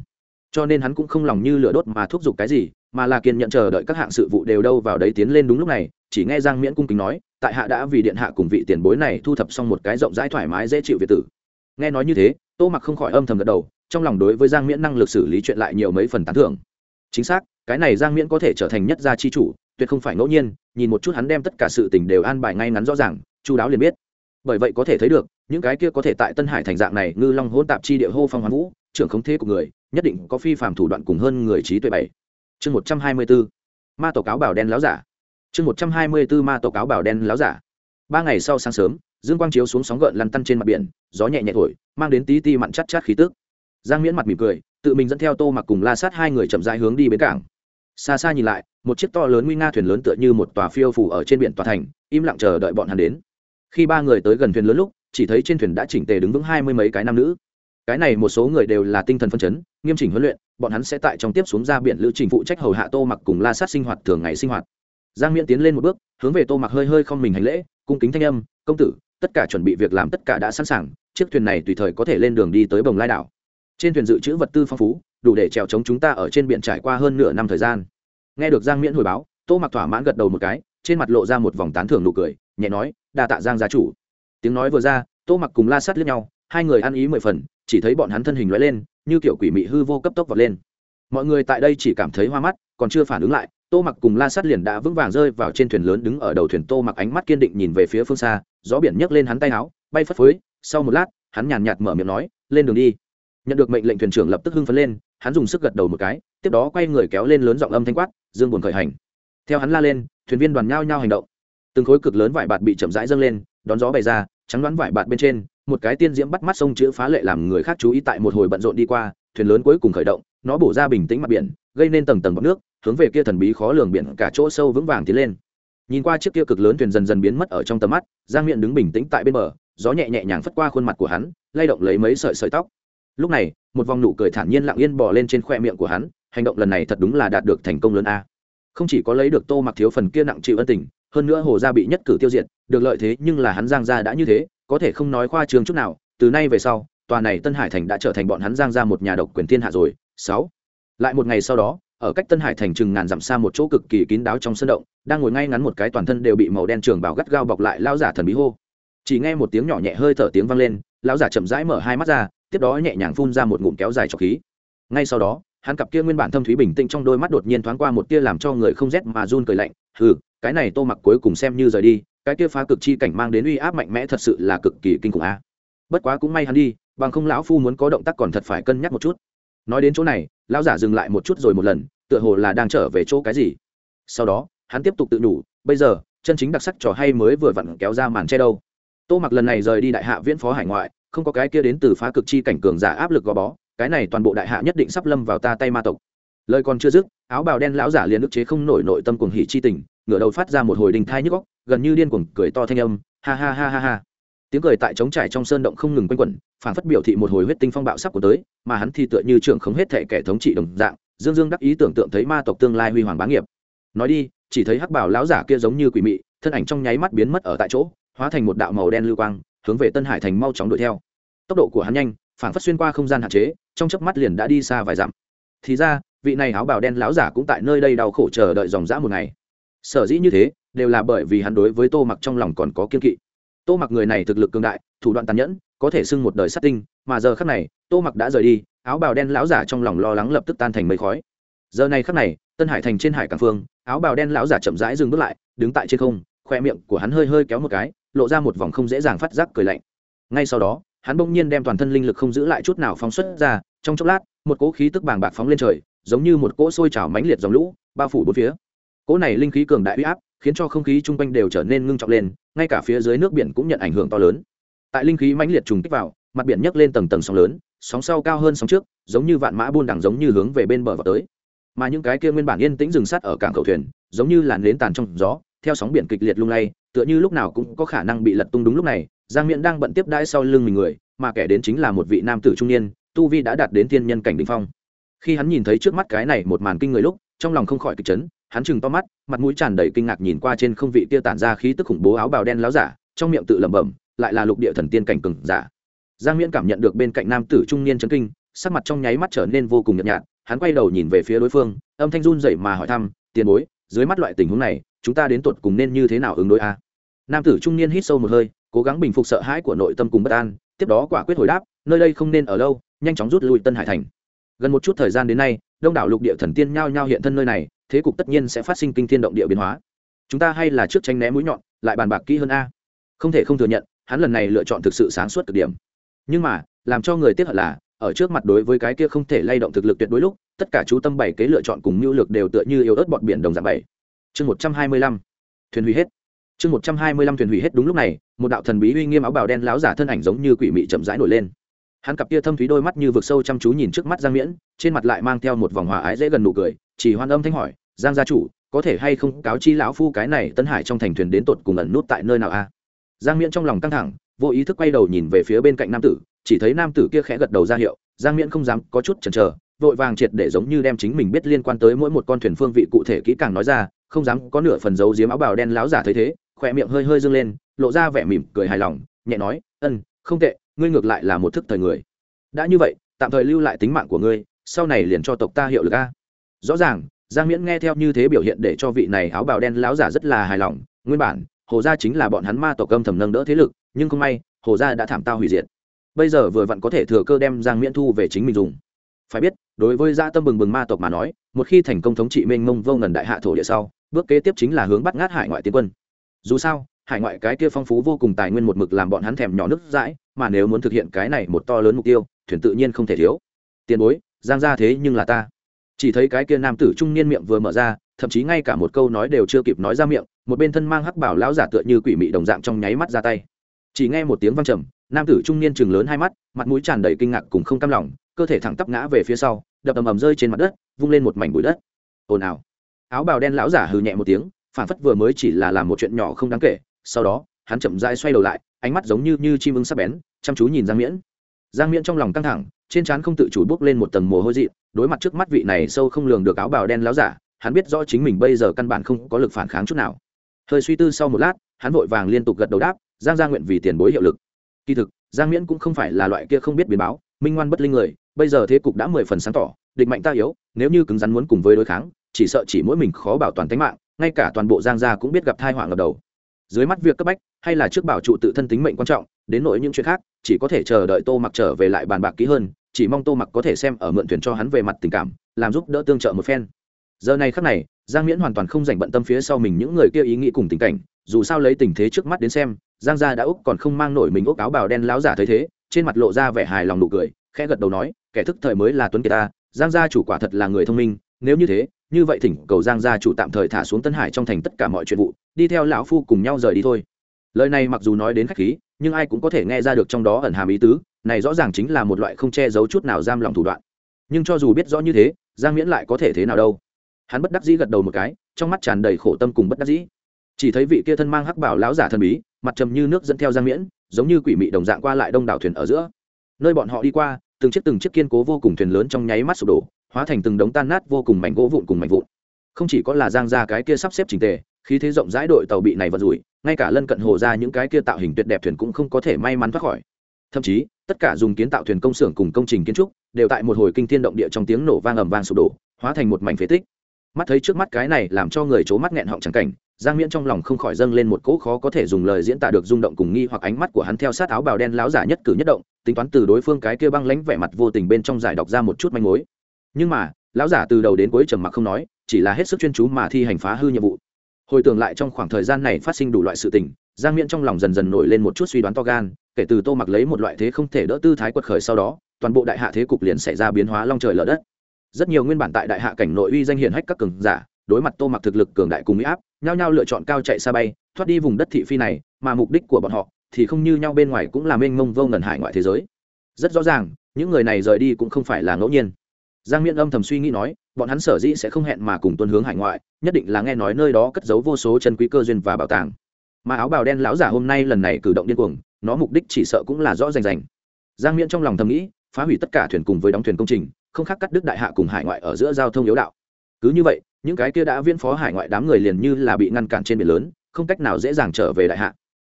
Cho nên hắn cũng không lòng như lửa đốt mà thúc giục cái gì, mà là kiên nhận chờ đợi các hạng sự vụ đều đâu vào đấy tiến lên đúng lúc này chỉ nghe giang miễn cung kính nói, tại hạ đã vì điện hạ cùng vị tiền bối này thu thập xong một cái rộng rãi thoải mái dễ chịu việt tử. Nghe nói như thế, tô mặc không khỏi âm thầm gật đầu, trong lòng đối với giang miễn năng lực xử lý chuyện lại nhiều mấy phần tán thưởng. Chính xác, cái này giang miễn có thể trở thành nhất gia chi chủ, tuyệt không phải ngẫu nhiên, nhìn một chút hắn đem tất cả sự tình đều an bài ngay ngắn rõ ràng, chu đáo liền biết. Bởi vậy có thể thấy được, những cái kia có thể tại tân hải thành dạng này, ngư long Hôn tạp chi địa hô phong hoán vũ, trưởng không thế của người, nhất định có phi phàm thủ đoạn cùng hơn người trí tuệ bảy. Chương một trăm hai mươi bốn ma tổ cáo bảo đen láo giả chương một trăm hai mươi bốn ma tổ cáo bảo đen láo giả. Ba ngày sau sáng sớm, dương quang chiếu xuống sóng gợn lăn tăn trên mặt biển, gió nhẹ nhẹ thổi, mang đến tí ti mặn chát chát khí tức. Giang miễn mặt mỉm cười, tự mình dẫn theo tô mặc cùng la sát hai người chậm rãi hướng đi bến cảng. Xa xa nhìn lại, một chiếc to lớn nguy nga thuyền lớn tựa như một tòa phiêu phủ ở trên biển tòa thành, im lặng chờ đợi bọn hắn đến. Khi ba người tới gần thuyền lớn lúc, chỉ thấy trên thuyền đã chỉnh tề đứng vững hai mươi mấy cái nam nữ. Cái này một số người đều là tinh thần phân chấn, nghiêm chỉnh huấn luyện, bọn hắn sẽ tại trong tiếp xuống ra biển lữ trình phụ trách hầu hạ tô mặc cùng la sát sinh hoạt thường ngày sinh hoạt giang miễn tiến lên một bước, hướng về tô mặc hơi hơi không mình hành lễ, cung kính thanh âm, công tử, tất cả chuẩn bị việc làm tất cả đã sẵn sàng, chiếc thuyền này tùy thời có thể lên đường đi tới bồng lai đảo. Trên thuyền dự trữ vật tư phong phú, đủ để trèo chống chúng ta ở trên biển trải qua hơn nửa năm thời gian. Nghe được giang miễn hồi báo, tô mặc thỏa mãn gật đầu một cái, trên mặt lộ ra một vòng tán thưởng nụ cười, nhẹ nói, đa tạ giang gia chủ. Tiếng nói vừa ra, tô mặc cùng la sát lướt nhau, hai người ăn ý mười phần, chỉ thấy bọn hắn thân hình lóe lên, như kiểu quỷ mị hư vô cấp tốc vọt lên. Mọi người tại đây chỉ cảm thấy hoa mắt, còn chưa phản ứng lại tô mặc cùng la sát liền đã vững vàng rơi vào trên thuyền lớn đứng ở đầu thuyền tô mặc ánh mắt kiên định nhìn về phía phương xa, gió biển nhấc lên hắn tay áo, bay phất phới. Sau một lát, hắn nhàn nhạt mở miệng nói, lên đường đi. Nhận được mệnh lệnh thuyền trưởng lập tức hưng phấn lên, hắn dùng sức gật đầu một cái, tiếp đó quay người kéo lên lớn giọng âm thanh quát, dương buồn khởi hành. Theo hắn la lên, thuyền viên đoàn nhao nhao hành động. Từng khối cực lớn vải bạt bị chậm rãi dâng lên, đón gió bày ra, trắng đoán vải bạt bên trên, một cái tiên diễm bắt mắt sông chữ phá lệ làm người khác chú ý tại một hồi bận rộn đi qua, thuyền lớn cuối cùng khởi động, nó bổ ra bình tĩnh mặt biển, gây nên tầng tầng bọt nước hướng về kia thần bí khó lường biển cả chỗ sâu vững vàng tiến lên. Nhìn qua chiếc kia cực lớn thuyền dần dần biến mất ở trong tầm mắt, giang miệng đứng bình tĩnh tại bên bờ, gió nhẹ nhẹ nhàng phất qua khuôn mặt của hắn, lay động lấy mấy sợi sợi tóc. Lúc này, một vòng nụ cười thản nhiên lặng yên bỏ lên trên khoe miệng của hắn, hành động lần này thật đúng là đạt được thành công lớn a. Không chỉ có lấy được tô mặc thiếu phần kia nặng chịu ân tình, hơn nữa hồ gia bị nhất cử tiêu diệt, được lợi thế nhưng là hắn giang gia đã như thế, có thể không nói khoa trương chút nào, từ nay về sau, tòa này tân hải thành đã trở thành bọn hắn giang gia một nhà độc quyền thiên hạ rồi. Sáu. Lại một ngày sau đó ở cách tân hải thành chừng ngàn dặm xa một chỗ cực kỳ kín đáo trong sân động, đang ngồi ngay ngắn một cái toàn thân đều bị màu đen trường bảo gắt gao bọc lại lao giả thần bí hô. Chỉ nghe một tiếng nhỏ nhẹ hơi thở tiếng vang lên, lão giả chậm rãi mở hai mắt ra, tiếp đó nhẹ nhàng phun ra một ngụm kéo dài trọc khí. Ngay sau đó, hắn cặp kia nguyên bản thâm thúy bình tĩnh trong đôi mắt đột nhiên thoáng qua một tia làm cho người không rét mà run cười lạnh, hừ, cái này tô mặc cuối cùng xem như rời đi, cái kia phá cực chi cảnh mang đến uy áp mạnh mẽ thật sự là cực kỳ kinh khủng a. Bất quá cũng may hắn đi, bằng không lão phu muốn có động tác còn thật phải cân nhắc một chút. Nói đến chỗ này lão giả dừng lại một chút rồi một lần, tựa hồ là đang trở về chỗ cái gì. Sau đó, hắn tiếp tục tự đủ bây giờ, chân chính đặc sắc trò hay mới vừa vặn kéo ra màn che đâu. Tô mặc lần này rời đi đại hạ viễn phó hải ngoại, không có cái kia đến từ phá cực chi cảnh cường giả áp lực gò bó, cái này toàn bộ đại hạ nhất định sắp lâm vào ta tay ma tộc. Lời còn chưa dứt, áo bào đen lão giả liền ức chế không nổi nội tâm cuồng hỉ chi tình, ngửa đầu phát ra một hồi đình thai nhức góc gần như điên cuồng cười to thanh âm, ha ha ha ha ha tiếng cười tại trống trải trong sơn động không ngừng quanh quẩn phản phất biểu thị một hồi huyết tinh phong bạo sắp của tới, mà hắn thì tựa như trưởng không hết thể kẻ thống trị đồng dạng, dương dương đắc ý tưởng tượng thấy ma tộc tương lai huy hoàng bá nghiệp. Nói đi, chỉ thấy hắc bảo lão giả kia giống như quỷ mị, thân ảnh trong nháy mắt biến mất ở tại chỗ, hóa thành một đạo màu đen lưu quang, hướng về tân hải thành mau chóng đuổi theo. Tốc độ của hắn nhanh phản phất xuyên qua không gian hạn chế, trong chớp mắt liền đã đi xa vài dặm. Thì ra, vị này áo bào đen lão giả cũng tại nơi đây đau khổ chờ đợi dòng dã một ngày. Sở dĩ như thế, đều là bởi vì hắn đối với tô mặc trong lòng còn có kiên kỵ tô mặc người này thực lực cường đại, thủ đoạn tàn nhẫn, có thể xưng một đời sát tinh, mà giờ khắc này, tô mặc đã rời đi, áo bào đen lão giả trong lòng lo lắng lập tức tan thành mây khói. Giờ này khắc này, tân hải thành trên hải cảng phương, áo bào đen lão giả chậm rãi dừng bước lại, đứng tại trên không khoe miệng của hắn hơi hơi kéo một cái, lộ ra một vòng không dễ dàng phát giác cười lạnh. Ngay sau đó, hắn bỗng nhiên đem toàn thân linh lực không giữ lại chút nào phóng xuất ra, trong chốc lát, một cỗ khí tức bàng bạc phóng lên trời, giống như một cỗ sôi trào mãnh liệt dòng lũ, bao phủ bốn phía. Cỗ này linh khí cường đại uy áp khiến cho không khí chung quanh đều trở nên ngưng trọng lên, ngay cả phía dưới nước biển cũng nhận ảnh hưởng to lớn. Tại linh khí mãnh liệt trùng kích vào, mặt biển nhấc lên tầng tầng sóng lớn, sóng sau cao hơn sóng trước, giống như vạn mã buôn đằng giống như hướng về bên bờ vào tới. Mà những cái kia nguyên bản yên tĩnh dừng sắt ở cảng cầu thuyền, giống như làn nến tàn trong gió, theo sóng biển kịch liệt lung lay, tựa như lúc nào cũng có khả năng bị lật tung đúng lúc này, giang miễn đang bận tiếp đãi sau lưng mình người, mà kẻ đến chính là một vị nam tử trung niên, tu vi đã đạt đến thiên nhân cảnh đ ỉ n h phong. Khi hắn nhìn thấy trước mắt cái này một màn kinh người lúc, trong lòng không khỏi kịch chấn hắn chừng to mắt, mặt mũi tràn đầy kinh ngạc nhìn qua trên không vị kia tản ra khí tức khủng bố áo bào đen láo giả, trong miệng tự lẩm bẩm, lại là lục địa thần tiên cảnh cừng giả. Giang miễn cảm nhận được bên cạnh nam tử trung niên chấn kinh, sắc mặt trong nháy mắt trở nên vô cùng nhợt nhạt, hắn quay đầu nhìn về phía đối phương, âm thanh run dậy mà hỏi thăm, tiền bối, dưới mắt loại tình huống này, chúng ta đến tột cùng nên như thế nào ứng đối a? Nam tử trung niên hít sâu một hơi, cố gắng bình phục sợ hãi của nội tâm cùng bất an, tiếp đó quả quyết hồi đáp, nơi đây không nên ở lâu, nhanh chóng rút lui tân hải thành. Gần một chút thời gian đến nay, đông đảo lục địa thần tiên nhao nhao hiện thân nơi này thế cục tất nhiên sẽ phát sinh kinh thiên động địa biến hóa. Chúng ta hay là trước tranh né mũi nhọn, lại bàn bạc kỹ hơn a. Không thể không thừa nhận, hắn lần này lựa chọn thực sự sáng suốt cực điểm. Nhưng mà, làm cho người tiếc hận là, ở trước mặt đối với cái kia không thể lay động thực lực tuyệt đối lúc, tất cả chú tâm bảy kế lựa chọn cùng mưu lược đều tựa như yếu ớt bọt biển đồng dạng bảy. Chương một trăm hai mươi lăm. Thuyền hủy hết. Chương một trăm hai mươi lăm thuyền hủy hết đúng lúc này, một đạo thần bí uy nghiêm áo bào đen láo giả thân ảnh giống như quỷ mị chậm rãi nổi lên. Hắn cặp kia thâm thúy đôi mắt như vực sâu chăm chú nhìn trước mắt giang miễn, trên mặt lại mang theo một vòng hòa ái dễ gần nụ cười chỉ hoan âm thanh hỏi, giang gia chủ, có thể hay không cáo chi lão phu cái này tân hải trong thành thuyền đến tột cùng ẩn nút tại nơi nào a giang miễn trong lòng căng thẳng, vô ý thức quay đầu nhìn về phía bên cạnh nam tử, chỉ thấy nam tử kia khẽ gật đầu ra hiệu, giang miễn không dám có chút chần chờ, vội vàng triệt để giống như đem chính mình biết liên quan tới mỗi một con thuyền phương vị cụ thể kỹ càng nói ra, không dám có nửa phần dấu diếm áo bào đen láo giả thấy thế, khỏe miệng hơi hơi dâng lên, lộ ra vẻ mỉm cười hài lòng, nhẹ nói, ân, không tệ, ngươi ngược lại là một thức thời người. Đã như vậy, tạm thời lưu lại tính mạng của ngươi, sau này liền cho tộc ta hiệu lực a rõ ràng, giang miễn nghe theo như thế biểu hiện để cho vị này áo bào đen láo giả rất là hài lòng. Nguyên bản, hồ gia chính là bọn hắn ma tộc âm thầm nâng đỡ thế lực, nhưng không may, hồ gia đã thảm tao hủy diệt. Bây giờ vừa vặn có thể thừa cơ đem giang miễn thu về chính mình dùng. Phải biết, đối với gia tâm bừng bừng ma tộc mà nói, một khi thành công thống trị mênh mông vô ngần đại hạ thổ địa sau, bước kế tiếp chính là hướng bắt ngát hải ngoại tiến quân. Dù sao, hải ngoại cái kia phong phú vô cùng tài nguyên một mực làm bọn hắn thèm nhỏ nước dãi, mà nếu muốn thực hiện cái này một to lớn mục tiêu, thuyền tự nhiên không thể thiếu. Tiền bối, giang ra thế nhưng là ta chỉ thấy cái kia nam tử trung niên miệng vừa mở ra, thậm chí ngay cả một câu nói đều chưa kịp nói ra miệng, một bên thân mang hắc bảo lão giả tựa như quỷ mị đồng dạng trong nháy mắt ra tay. Chỉ nghe một tiếng vang trầm, nam tử trung niên chừng lớn hai mắt, mặt mũi tràn đầy kinh ngạc cùng không cam lòng, cơ thể thẳng tắp ngã về phía sau, đập ầm ầm rơi trên mặt đất, vung lên một mảnh bụi đất. Ồn ào. Áo bào đen lão giả hừ nhẹ một tiếng, phản phất vừa mới chỉ là làm một chuyện nhỏ không đáng kể, sau đó, hắn chậm rãi xoay đầu lại, ánh mắt giống như như chim ưng sắc bén, chăm chú nhìn giang miễn. Giang miễn trong lòng căng thẳng trên trán không tự chủ bước lên một tầng mồ hôi dị, đối mặt trước mắt vị này sâu không lường được áo bào đen láo giả, hắn biết rõ chính mình bây giờ căn bản không có lực phản kháng chút nào. Hơi suy tư sau một lát, hắn vội vàng liên tục gật đầu đáp, giang gia nguyện vì tiền bối hiệu lực. Kỳ thực, giang miễn cũng không phải là loại kia không biết biến báo, minh ngoan bất linh người, bây giờ thế cục đã mười phần sáng tỏ, địch mạnh ta yếu, nếu như cứng rắn muốn cùng với đối kháng, chỉ sợ chỉ mỗi mình khó bảo toàn tính mạng, ngay cả toàn bộ giang gia cũng biết gặp thai họa ngập đầu. Dưới mắt việc cấp bách, hay là trước bảo trụ tự thân tính mệnh quan trọng đến nỗi những chuyện khác, chỉ có thể chờ đợi tô mặc trở về lại bàn bạc kỹ hơn, chỉ mong tô mặc có thể xem ở mượn thuyền cho hắn về mặt tình cảm, làm giúp đỡ tương trợ một phen. Giờ này khắc này, giang miễn hoàn toàn không dành bận tâm phía sau mình những người kia ý nghĩ cùng tình cảnh, dù sao lấy tình thế trước mắt đến xem, giang gia đã úc còn không mang nổi mình úc áo bào đen láo giả thấy thế, trên mặt lộ ra vẻ hài lòng nụ cười, khẽ gật đầu nói, kẻ thức thời mới là tuấn kiệt ta, giang gia chủ quả thật là người thông minh, nếu như thế, như vậy thỉnh cầu giang gia chủ tạm thời thả xuống tân hải trong thành tất cả mọi chuyện vụ, đi theo lão phu cùng nhau rời đi thôi. Lời này mặc dù nói đến khách khí nhưng ai cũng có thể nghe ra được trong đó ẩn hàm ý tứ, này rõ ràng chính là một loại không che giấu chút nào giam lòng thủ đoạn. Nhưng cho dù biết rõ như thế, giang miễn lại có thể thế nào đâu? Hắn bất đắc dĩ gật đầu một cái, trong mắt tràn đầy khổ tâm cùng bất đắc dĩ. Chỉ thấy vị kia thân mang hắc bảo láo giả thần bí, mặt trầm như nước dẫn theo giang miễn, giống như quỷ mị đồng dạng qua lại đông đảo thuyền ở giữa. Nơi bọn họ đi qua, từng chiếc từng chiếc kiên cố vô cùng thuyền lớn trong nháy mắt sụp đổ, hóa thành từng đống tan nát vô cùng mảnh gỗ vụn cùng mảnh vụn. Không chỉ có là giang ra cái kia sắp xếp trình tề khí thế rộng rãi đội tàu bị này vật rủi, ngay cả lân cận hồ ra những cái kia tạo hình tuyệt đẹp thuyền cũng không có thể may mắn thoát khỏi. Thậm chí, tất cả dùng kiến tạo thuyền công xưởng cùng công trình kiến trúc đều tại một hồi kinh thiên động địa trong tiếng nổ vang ầm vang sụp đổ, hóa thành một mảnh phế tích. Mắt thấy trước mắt cái này làm cho người c mắt nghẹn họng trắng cảnh, giang miễn trong lòng không khỏi dâng lên một cỗ khó có thể dùng lời diễn tả được rung động cùng nghi hoặc ánh mắt của hắn theo sát áo bào đen láo giả nhất cử nhất động, tính toán từ đối phương cái kia băng lánh vẻ mặt vô tình bên trong giải đọc ra một chút manh mối. Nhưng mà lão giả từ đầu đến cuối trầm mặc không nói, chỉ là hết sức chuyên chú mà thi hành phá hư nhiệm vụ hồi tưởng lại trong khoảng thời gian này phát sinh đủ loại sự tình, giang miễn trong lòng dần dần nổi lên một chút suy đoán to gan, kể từ tô mặc lấy một loại thế không thể đỡ tư thái quật khởi sau đó, toàn bộ đại hạ thế cục liền xảy ra biến hóa long trời lở đất. Rất nhiều nguyên bản tại đại hạ cảnh nội uy danh hiển hách các cường giả, đối mặt tô mặc thực lực cường đại cùng mỹ áp, nhao nhao lựa chọn cao chạy xa bay, thoát đi vùng đất thị phi này, mà mục đích của bọn họ thì không như nhau bên ngoài cũng là mênh mông vô ngần hải ngoại thế giới. Rất rõ ràng, những người này rời đi cũng không phải là ngẫu nhiên. Giang miễn âm thầm suy nghĩ nói, bọn hắn sở dĩ sẽ không hẹn mà cùng tuân hướng hải ngoại nhất định là nghe nói nơi đó cất giấu vô số chân quý cơ duyên và bảo tàng. Mà áo bào đen lão giả hôm nay lần này cử động điên cuồng, nó mục đích chỉ sợ cũng là rõ rành rành. Giang miễn trong lòng thầm nghĩ, phá hủy tất cả thuyền cùng với đóng thuyền công trình, không khác cắt đứt đại hạ cùng hải ngoại ở giữa giao thông yếu đạo. Cứ như vậy, những cái kia đã viên phó hải ngoại đám người liền như là bị ngăn cản trên biển lớn, không cách nào dễ dàng trở về đại hạ.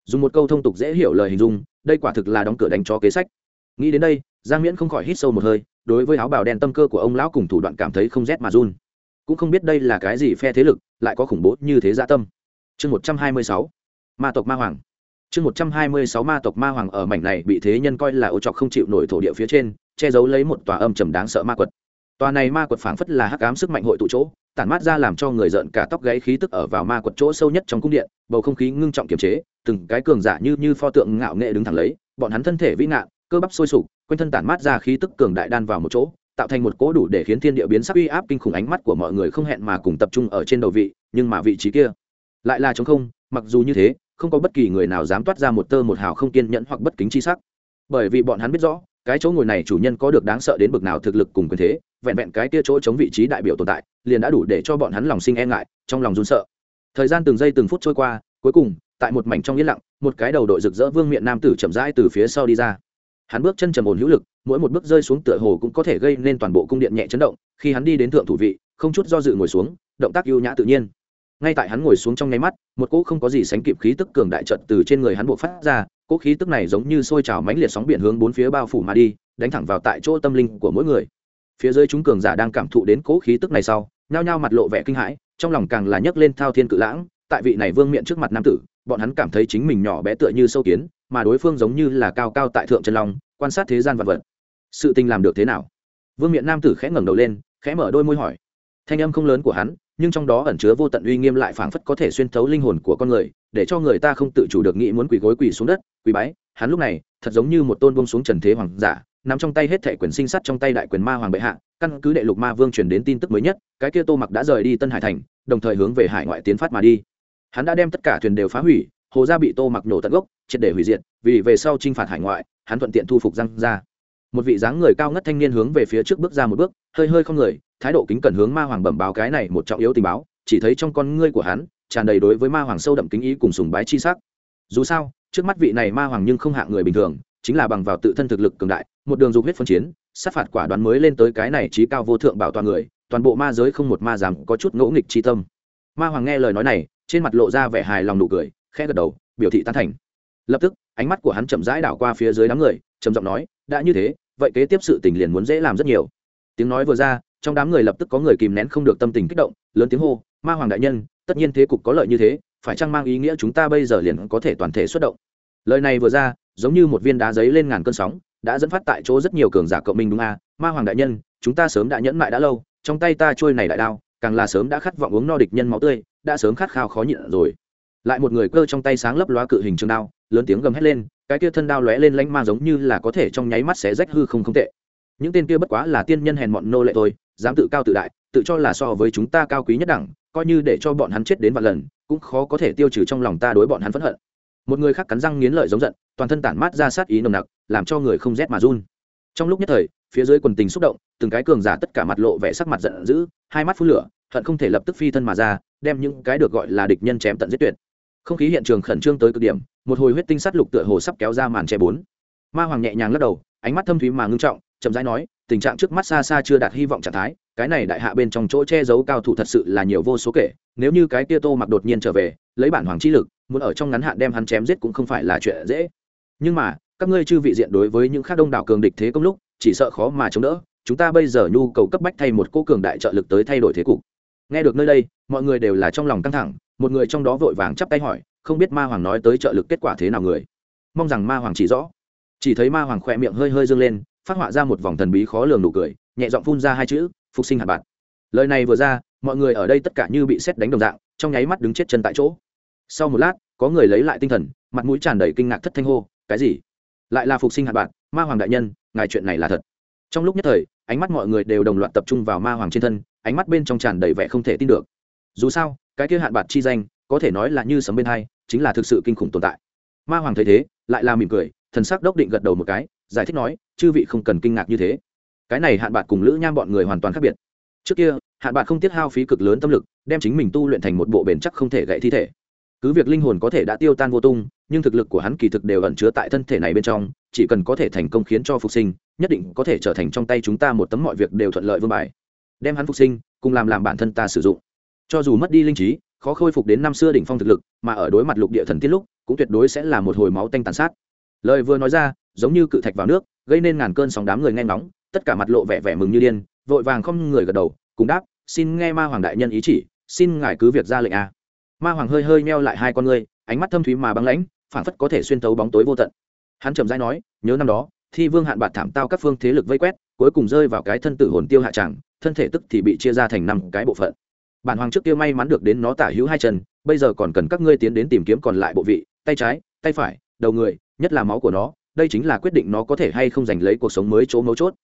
Dùng một câu thông tục dễ hiểu lời hình dung, đây quả thực là đóng cửa đánh cho kế sách. Nghĩ đến đây, giang miễn không khỏi hít sâu một hơi, đối với áo bào đen tâm cơ của ông lão cùng thủ đoạn cảm thấy không rét mà run cũng không biết đây là cái gì phe thế lực, lại có khủng bố như thế gia tâm. Chương một trăm hai mươi sáu, ma tộc ma hoàng. Chương một trăm hai mươi sáu, ma tộc ma hoàng ở mảnh này bị thế nhân coi là ô trọc không chịu nổi thổ địa phía trên, che giấu lấy một tòa âm trầm đáng sợ ma quật. Tòa này ma quật phảng phất là hắc ám sức mạnh hội tụ chỗ, tản mát ra làm cho người giận cả tóc gáy khí tức ở vào ma quật chỗ sâu nhất trong cung điện, bầu không khí ngưng trọng kiềm chế, từng cái cường giả như như pho tượng ngạo nghệ đứng thẳng lấy, bọn hắn thân thể vĩ ngạn, cơ bắp sôi sục, quanh thân tản mát ra khí tức cường đại đan vào một chỗ tạo thành một cỗ đủ để khiến thiên địa biến sắc uy áp kinh khủng ánh mắt của mọi người không hẹn mà cùng tập trung ở trên đầu vị, nhưng mà vị trí kia lại là trống không, mặc dù như thế, không có bất kỳ người nào dám toát ra một tơ một hào không kiên nhẫn hoặc bất kính chi sắc. Bởi vì bọn hắn biết rõ, cái chỗ ngồi này chủ nhân có được đáng sợ đến bực nào thực lực cùng quyền thế, vẹn vẹn cái kia chỗ chống vị trí đại biểu tồn tại, liền đã đủ để cho bọn hắn lòng sinh e ngại, trong lòng run sợ. Thời gian từng giây từng phút trôi qua, cuối cùng, tại một mảnh trong yên lặng, một cái đầu đội rực rỡ vương miện nam tử chậm rãi từ phía sau đi ra hắn bước chân trầm ổn hữu lực, mỗi một bước rơi xuống tựa hồ cũng có thể gây nên toàn bộ cung điện nhẹ chấn động, khi hắn đi đến thượng thủ vị, không chút do dự ngồi xuống, động tác ưu nhã tự nhiên. Ngay tại hắn ngồi xuống trong nháy mắt, một cỗ không có gì sánh kịp khí tức cường đại trận từ trên người hắn buộc phát ra, cỗ khí tức này giống như sôi trào mãnh liệt sóng biển hướng bốn phía bao phủ mà đi, đánh thẳng vào tại chỗ tâm linh của mỗi người. Phía dưới chúng cường giả đang cảm thụ đến cỗ khí tức này sau, nhao nhao mặt lộ vẻ kinh hãi, trong lòng càng là nhấc lên thao thiên cự lãng, tại vị này vương miện trước mặt nam tử, bọn hắn cảm thấy chính mình nhỏ bé tựa như sâu kiến mà đối phương giống như là cao cao tại thượng chân long, quan sát thế gian vật vật. Sự tình làm được thế nào? Vương miện nam tử khẽ ngẩng đầu lên, khẽ mở đôi môi hỏi. Thanh âm không lớn của hắn, nhưng trong đó ẩn chứa vô tận uy nghiêm lại phảng phất có thể xuyên thấu linh hồn của con người, để cho người ta không tự chủ được nghĩ muốn quỳ gối quỳ xuống đất, quỳ bái. Hắn lúc này, thật giống như một tôn buông xuống trần thế hoàng giả, nắm trong tay hết thệ quyền sinh sắt trong tay đại quyền ma hoàng bệ hạ, căn cứ đệ lục ma vương truyền đến tin tức mới nhất, cái kia tô mặc đã rời đi tân hải thành, đồng thời hướng về hải ngoại tiến phát mà đi. Hắn đã đem tất cả thuyền đều phá hủy hồ gia bị tô mặc nổ tận gốc, triệt để hủy diệt, vì về sau t r i n h phạt hải ngoại, hắn thuận tiện thu phục răng ra một vị dáng người cao ngất thanh niên hướng về phía trước bước ra một bước, hơi hơi không người, thái độ kính cẩn hướng ma hoàng bẩm báo cái này một trọng yếu tình báo, chỉ thấy trong con ngươi của hắn, tràn đầy đối với ma hoàng sâu đậm kính ý cùng sùng bái chi sắc. Dù sao, trước mắt vị này ma hoàng nhưng không hạng người bình thường, chính là bằng vào tự thân thực lực cường đại, một đường dục huyết phân chiến, sát phạt quả đoán mới lên tới cái này trí cao vô thượng bảo toàn người, toàn bộ ma giới không một ma rằng có chút ngỗ nghịch chi tâm. Ma hoàng nghe lời nói này, trên mặt lộ ra vẻ hài lòng nụ cười khẽ gật đầu, biểu thị tán thành. Lập tức, ánh mắt của hắn chậm rãi đảo qua phía dưới đám người, trầm giọng nói, đã như thế, vậy kế tiếp sự tình liền muốn dễ làm rất nhiều. Tiếng nói vừa ra, trong đám người lập tức có người kìm nén không được tâm tình kích động, lớn tiếng hô, ma hoàng đại nhân, tất nhiên thế cục có lợi như thế, phải chăng mang ý nghĩa chúng ta bây giờ liền có thể toàn thể xuất động? Lời này vừa ra, giống như một viên đá giấy lên ngàn cơn sóng, đã dẫn phát tại chỗ rất nhiều cường giả cộng minh đúng a. À? ma hoàng đại nhân, chúng ta sớm đã nhẫn mại đã lâu, trong tay ta trôi này đại đao, càng là sớm đã khát vọng uống no địch nhân máu tươi, đã sớm khát khao khó nhịn rồi lại một người cơ trong tay sáng lấp loa cự hình trường đao, lớn tiếng gầm hét lên, cái kia thân đao lóe lên lanh ma giống như là có thể trong nháy mắt xé rách hư không không tệ. Những tên kia bất quá là tiên nhân hèn mọn nô lệ thôi, dám tự cao tự đại, tự cho là so với chúng ta cao quý nhất đẳng, coi như để cho bọn hắn chết đến vạn lần, cũng khó có thể tiêu trừ trong lòng ta đối bọn hắn phẫn hận. Một người khác cắn răng nghiến lợi giống giận, toàn thân tản mát ra sát ý nồng nặc, làm cho người không rét mà run. Trong lúc nhất thời, phía dưới quần tình xúc động, từng cái cường giả tất cả mặt lộ vẻ sắc mặt giận dữ, hai mắt phun lửa, hận không thể lập tức phi thân mà ra, đem những cái được gọi là địch nhân chém tận giết tuyệt không khí hiện trường khẩn trương tới cực điểm, một hồi huyết tinh sát lục tựa hồ sắp kéo ra màn che bốn. Ma hoàng nhẹ nhàng lắc đầu, ánh mắt thâm thúy mà ngưng trọng, chậm rãi nói, tình trạng trước mắt xa xa chưa đạt hy vọng trạng thái, cái này đại hạ bên trong chỗ che giấu cao thủ thật sự là nhiều vô số kể, nếu như cái tia tô mặc đột nhiên trở về, lấy bản hoàng chi lực, muốn ở trong ngắn hạn đem hắn chém giết cũng không phải là chuyện dễ. Nhưng mà, các ngươi chư vị diện đối với những khác đông đảo cường địch thế công lúc, chỉ sợ khó mà chống đỡ, chúng ta bây giờ nhu cầu cấp bách thay một cô cường đại trợ lực tới thay đổi thế cục. Nghe được nơi đây, mọi người đều là trong lòng căng thẳng một người trong đó vội vàng chắp tay hỏi, không biết ma hoàng nói tới trợ lực kết quả thế nào người? Mong rằng ma hoàng chỉ rõ. Chỉ thấy ma hoàng khỏe miệng hơi hơi dâng lên, phát họa ra một vòng thần bí khó lường nụ cười, nhẹ giọng phun ra hai chữ, phục sinh hạt bạn lời này vừa ra, mọi người ở đây tất cả như bị xét đánh đồng dạng, trong nháy mắt đứng chết chân tại chỗ. Sau một lát, có người lấy lại tinh thần, mặt mũi tràn đầy kinh ngạc thất thanh hô, cái gì? Lại là phục sinh hạt bạn ma hoàng đại nhân, ngài chuyện này là thật. Trong lúc nhất thời, ánh mắt mọi người đều đồng loạt tập trung vào ma hoàng trên thân, ánh mắt bên trong tràn đầy vẻ không thể tin được. Dù sao cái kia hạn bạc chi danh, có thể nói là như sấm bên hai, chính là thực sự kinh khủng tồn tại. Ma hoàng thấy thế, lại là mỉm cười, thần sắc đốc định gật đầu một cái, giải thích nói, chư vị không cần kinh ngạc như thế. Cái này hạn bạc cùng lữ nham bọn người hoàn toàn khác biệt. Trước kia, hạn bạc không tiết hao phí cực lớn tâm lực, đem chính mình tu luyện thành một bộ bền chắc không thể gãy thi thể. Cứ việc linh hồn có thể đã tiêu tan vô tung, nhưng thực lực của hắn kỳ thực đều ẩn chứa tại thân thể này bên trong, chỉ cần có thể thành công khiến cho phục sinh, nhất định có thể trở thành trong tay chúng ta một tấm mọi việc đều thuận lợi vương bài. Đem hắn phục sinh, cùng làm làm bản thân ta sử dụng cho dù mất đi linh trí, khó khôi phục đến năm xưa đỉnh phong thực lực, mà ở đối mặt lục địa thần tiết lúc, cũng tuyệt đối sẽ là một hồi máu tanh tàn sát. Lời vừa nói ra, giống như cự thạch vào nước, gây nên ngàn cơn sóng đám người nghe ngóng, tất cả mặt lộ vẻ vẻ mừng như điên, vội vàng không người gật đầu, cùng đáp, xin nghe ma hoàng đại nhân ý chỉ, xin ngài cứ việc ra lệnh a. Ma hoàng hơi hơi meo lại hai con ngươi, ánh mắt thâm thúy mà băng lãnh, phảng phất có thể xuyên tấu bóng tối vô tận. Hắn trầm rãi nói, nhớ năm đó, thi vương hạn bạt thảm tao các phương thế lực vây quét, cuối cùng rơi vào cái thân tử hồn tiêu hạ tràng thân thể tức thì bị chia ra thành năm cái bộ phận bản hoàng trước kia may mắn được đến nó tả hữu hai chân, bây giờ còn cần các ngươi tiến đến tìm kiếm còn lại bộ vị, tay trái, tay phải, đầu người, nhất là máu của nó, đây chính là quyết định nó có thể hay không giành lấy cuộc sống mới chỗ mấu chốt.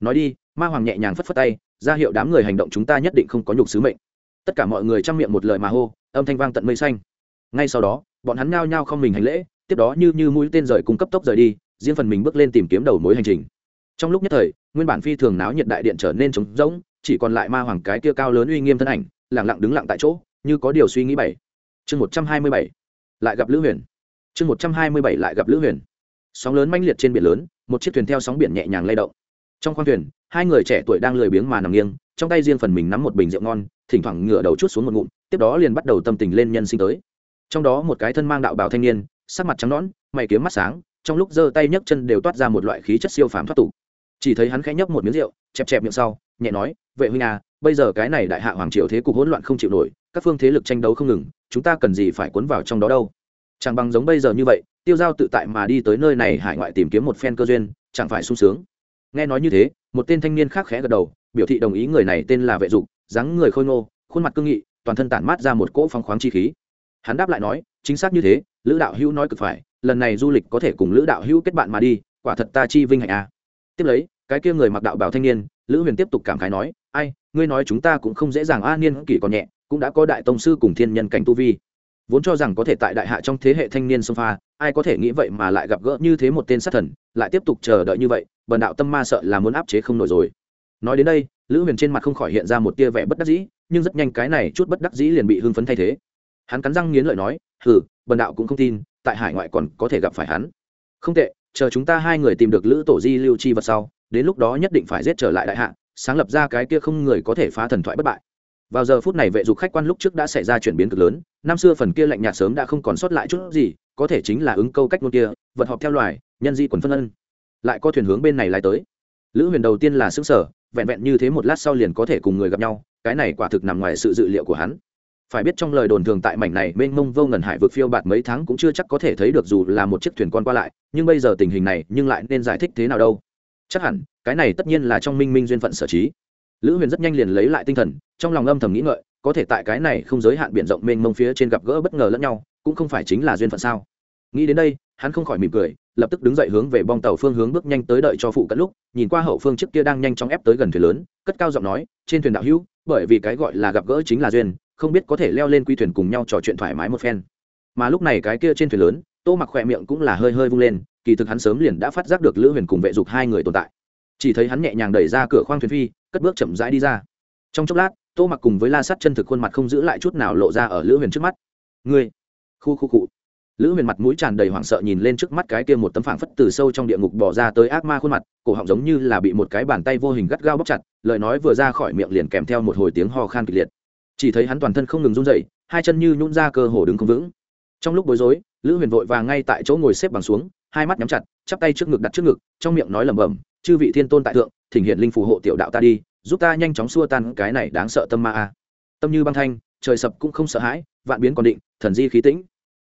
Nói đi, ma hoàng nhẹ nhàng phất phất tay, ra hiệu đám người hành động chúng ta nhất định không có nhục sứ mệnh. Tất cả mọi người chăm miệng một lời mà hô, âm thanh vang tận mây xanh. Ngay sau đó, bọn hắn nhao nhao không mình hành lễ, tiếp đó như như mũi tên rời cung cấp tốc rời đi, riêng phần mình bước lên tìm kiếm đầu mối hành trình. Trong lúc nhất thời, nguyên bản phi thường náo nhiệt đại điện trở nên trống rỗng, chỉ còn lại ma hoàng cái kia cao lớn uy nghiêm thân ảnh lẳng lặng đứng lặng tại chỗ, như có điều suy nghĩ bảy. Chương một trăm hai mươi bảy, lại gặp lữ huyền. Chương một trăm hai mươi bảy lại gặp lữ huyền. Sóng lớn manh liệt trên biển lớn, một chiếc thuyền theo sóng biển nhẹ nhàng lay động. Trong khoang thuyền, hai người trẻ tuổi đang lười biếng mà nằm nghiêng, trong tay riêng phần mình nắm một bình rượu ngon, thỉnh thoảng ngửa đầu chút xuống một ngụm, tiếp đó liền bắt đầu tâm tình lên nhân sinh tới. Trong đó một cái thân mang đạo bào thanh niên, sắc mặt trắng nõn, mày kiếm mắt sáng, trong lúc giơ tay nhấc chân đều toát ra một loại khí chất siêu phàm thoát tục. Chỉ thấy hắn khẽ nhấp một miếng rượu, chẹp chẹp miệng sau, nhẹ nói vệ huynh à bây giờ cái này đại hạ hoàng triều thế cục hỗn loạn không chịu nổi, các phương thế lực tranh đấu không ngừng, chúng ta cần gì phải cuốn vào trong đó đâu? Chẳng bằng giống bây giờ như vậy, tiêu giao tự tại mà đi tới nơi này hải ngoại tìm kiếm một phen cơ duyên, chẳng phải sung sướng. Nghe nói như thế, một tên thanh niên khác khẽ gật đầu, biểu thị đồng ý người này tên là vệ dục, dáng người khôi ngô, khuôn mặt cương nghị, toàn thân tản mát ra một cỗ phong khoáng chi khí. Hắn đáp lại nói, chính xác như thế, lữ đạo hữu nói cực phải, lần này du lịch có thể cùng lữ đạo hữu kết bạn mà đi, quả thật ta chi vinh hạnh à. tiếp lấy cái kia người mặc đạo bảo thanh niên, lữ huyền tiếp tục cảm khái nói, ai, ngươi nói chúng ta cũng không dễ dàng, a, niên kỷ còn nhẹ, cũng đã có đại tông sư cùng thiên nhân cảnh tu vi. Vốn cho rằng có thể tại đại hạ trong thế hệ thanh niên sông pha, ai có thể nghĩ vậy mà lại gặp gỡ như thế một tên sát thần, lại tiếp tục chờ đợi như vậy, bần đạo tâm ma sợ là muốn áp chế không nổi rồi. Nói đến đây, lữ huyền trên mặt không khỏi hiện ra một tia vẻ bất đắc dĩ, nhưng rất nhanh cái này chút bất đắc dĩ liền bị hưng phấn thay thế. Hắn cắn răng nghiến lợi nói, hừ, bần đạo cũng không tin, tại hải ngoại còn có thể gặp phải hắn. Không tệ, chờ chúng ta hai người tìm được lữ tổ di lưu chi vật sau đến lúc đó nhất định phải giết trở lại đại hạ, sáng lập ra cái kia không người có thể phá thần thoại bất bại. Vào giờ phút này vệ dục khách quan lúc trước đã xảy ra chuyển biến cực lớn, năm xưa phần kia lạnh nhạt sớm đã không còn sót lại chút gì, có thể chính là ứng câu cách ngôn kia, vật họp theo loài, nhân di quần phân ân. Lại có thuyền hướng bên này lại tới. Lữ huyền đầu tiên là xứng sở vẹn vẹn như thế một lát sau liền có thể cùng người gặp nhau, cái này quả thực nằm ngoài sự dự liệu của hắn. Phải biết trong lời đồn thường tại mảnh này mênh mông vô ngần hải vực phiêu bạt mấy tháng cũng chưa chắc có thể thấy được dù là một chiếc thuyền con qua lại, nhưng bây giờ tình hình này, nhưng lại nên giải thích thế nào đâu? Chắc hẳn, cái này tất nhiên là trong minh minh duyên phận sở trí. Lữ huyền rất nhanh liền lấy lại tinh thần, trong lòng âm thầm nghĩ ngợi, có thể tại cái này không giới hạn b i ể n rộng mênh mông phía trên gặp gỡ bất ngờ lẫn nhau, cũng không phải chính là duyên phận sao. Nghĩ đến đây, hắn không khỏi mỉm cười, lập tức đứng dậy hướng về bong tàu phương hướng bước nhanh tới đợi cho phụ cận lúc, nhìn qua hậu phương trước kia đang nhanh chóng ép tới gần thuyền lớn, cất cao giọng nói, trên thuyền đạo hữu, bởi vì cái gọi là gặp gỡ chính là duyên, không biết có thể leo lên quy thuyền cùng nhau trò chuyện thoải mái một phen. Mà lúc này cái kia trên thuyền lớn, tô mặc khỏe miệng cũng là hơi hơi vung lên kỳ thực hắn sớm liền đã phát giác được lữ huyền cùng vệ dục hai người tồn tại. Chỉ thấy hắn nhẹ nhàng đẩy ra cửa khoang thuyền phi, cất bước chậm rãi đi ra. Trong chốc lát, tô mặc cùng với la sắt chân thực khuôn mặt không giữ lại chút nào lộ ra ở lữ huyền trước mắt. Ngươi! Khu khu cụ lữ huyền mặt mũi tràn đầy hoảng sợ nhìn lên trước mắt cái kia một tấm phảng phất từ sâu trong địa ngục bỏ ra tới ác ma khuôn mặt, cổ họng giống như là bị một cái bàn tay vô hình gắt gao bóc chặt, lời nói vừa ra khỏi miệng liền kèm theo một hồi tiếng ho khan kịch liệt. Chỉ thấy hắn toàn thân không ngừng run dậy hai chân như nhún ra cơ hồ đứng không vững. Trong lúc bối rối, lữ huyền vội vàng ngay tại chỗ ngồi xếp bằng xuống hai mắt nhắm chặt, chắp tay trước ngực đặt trước ngực, trong miệng nói lẩm bẩm, chư vị thiên tôn tại thượng, thỉnh hiện linh phù hộ tiểu đạo ta đi, giúp ta nhanh chóng xua tan cái này đáng sợ tâm ma a. Tâm như băng thanh, trời sập cũng không sợ hãi, vạn biến còn định, thần di khí tĩnh.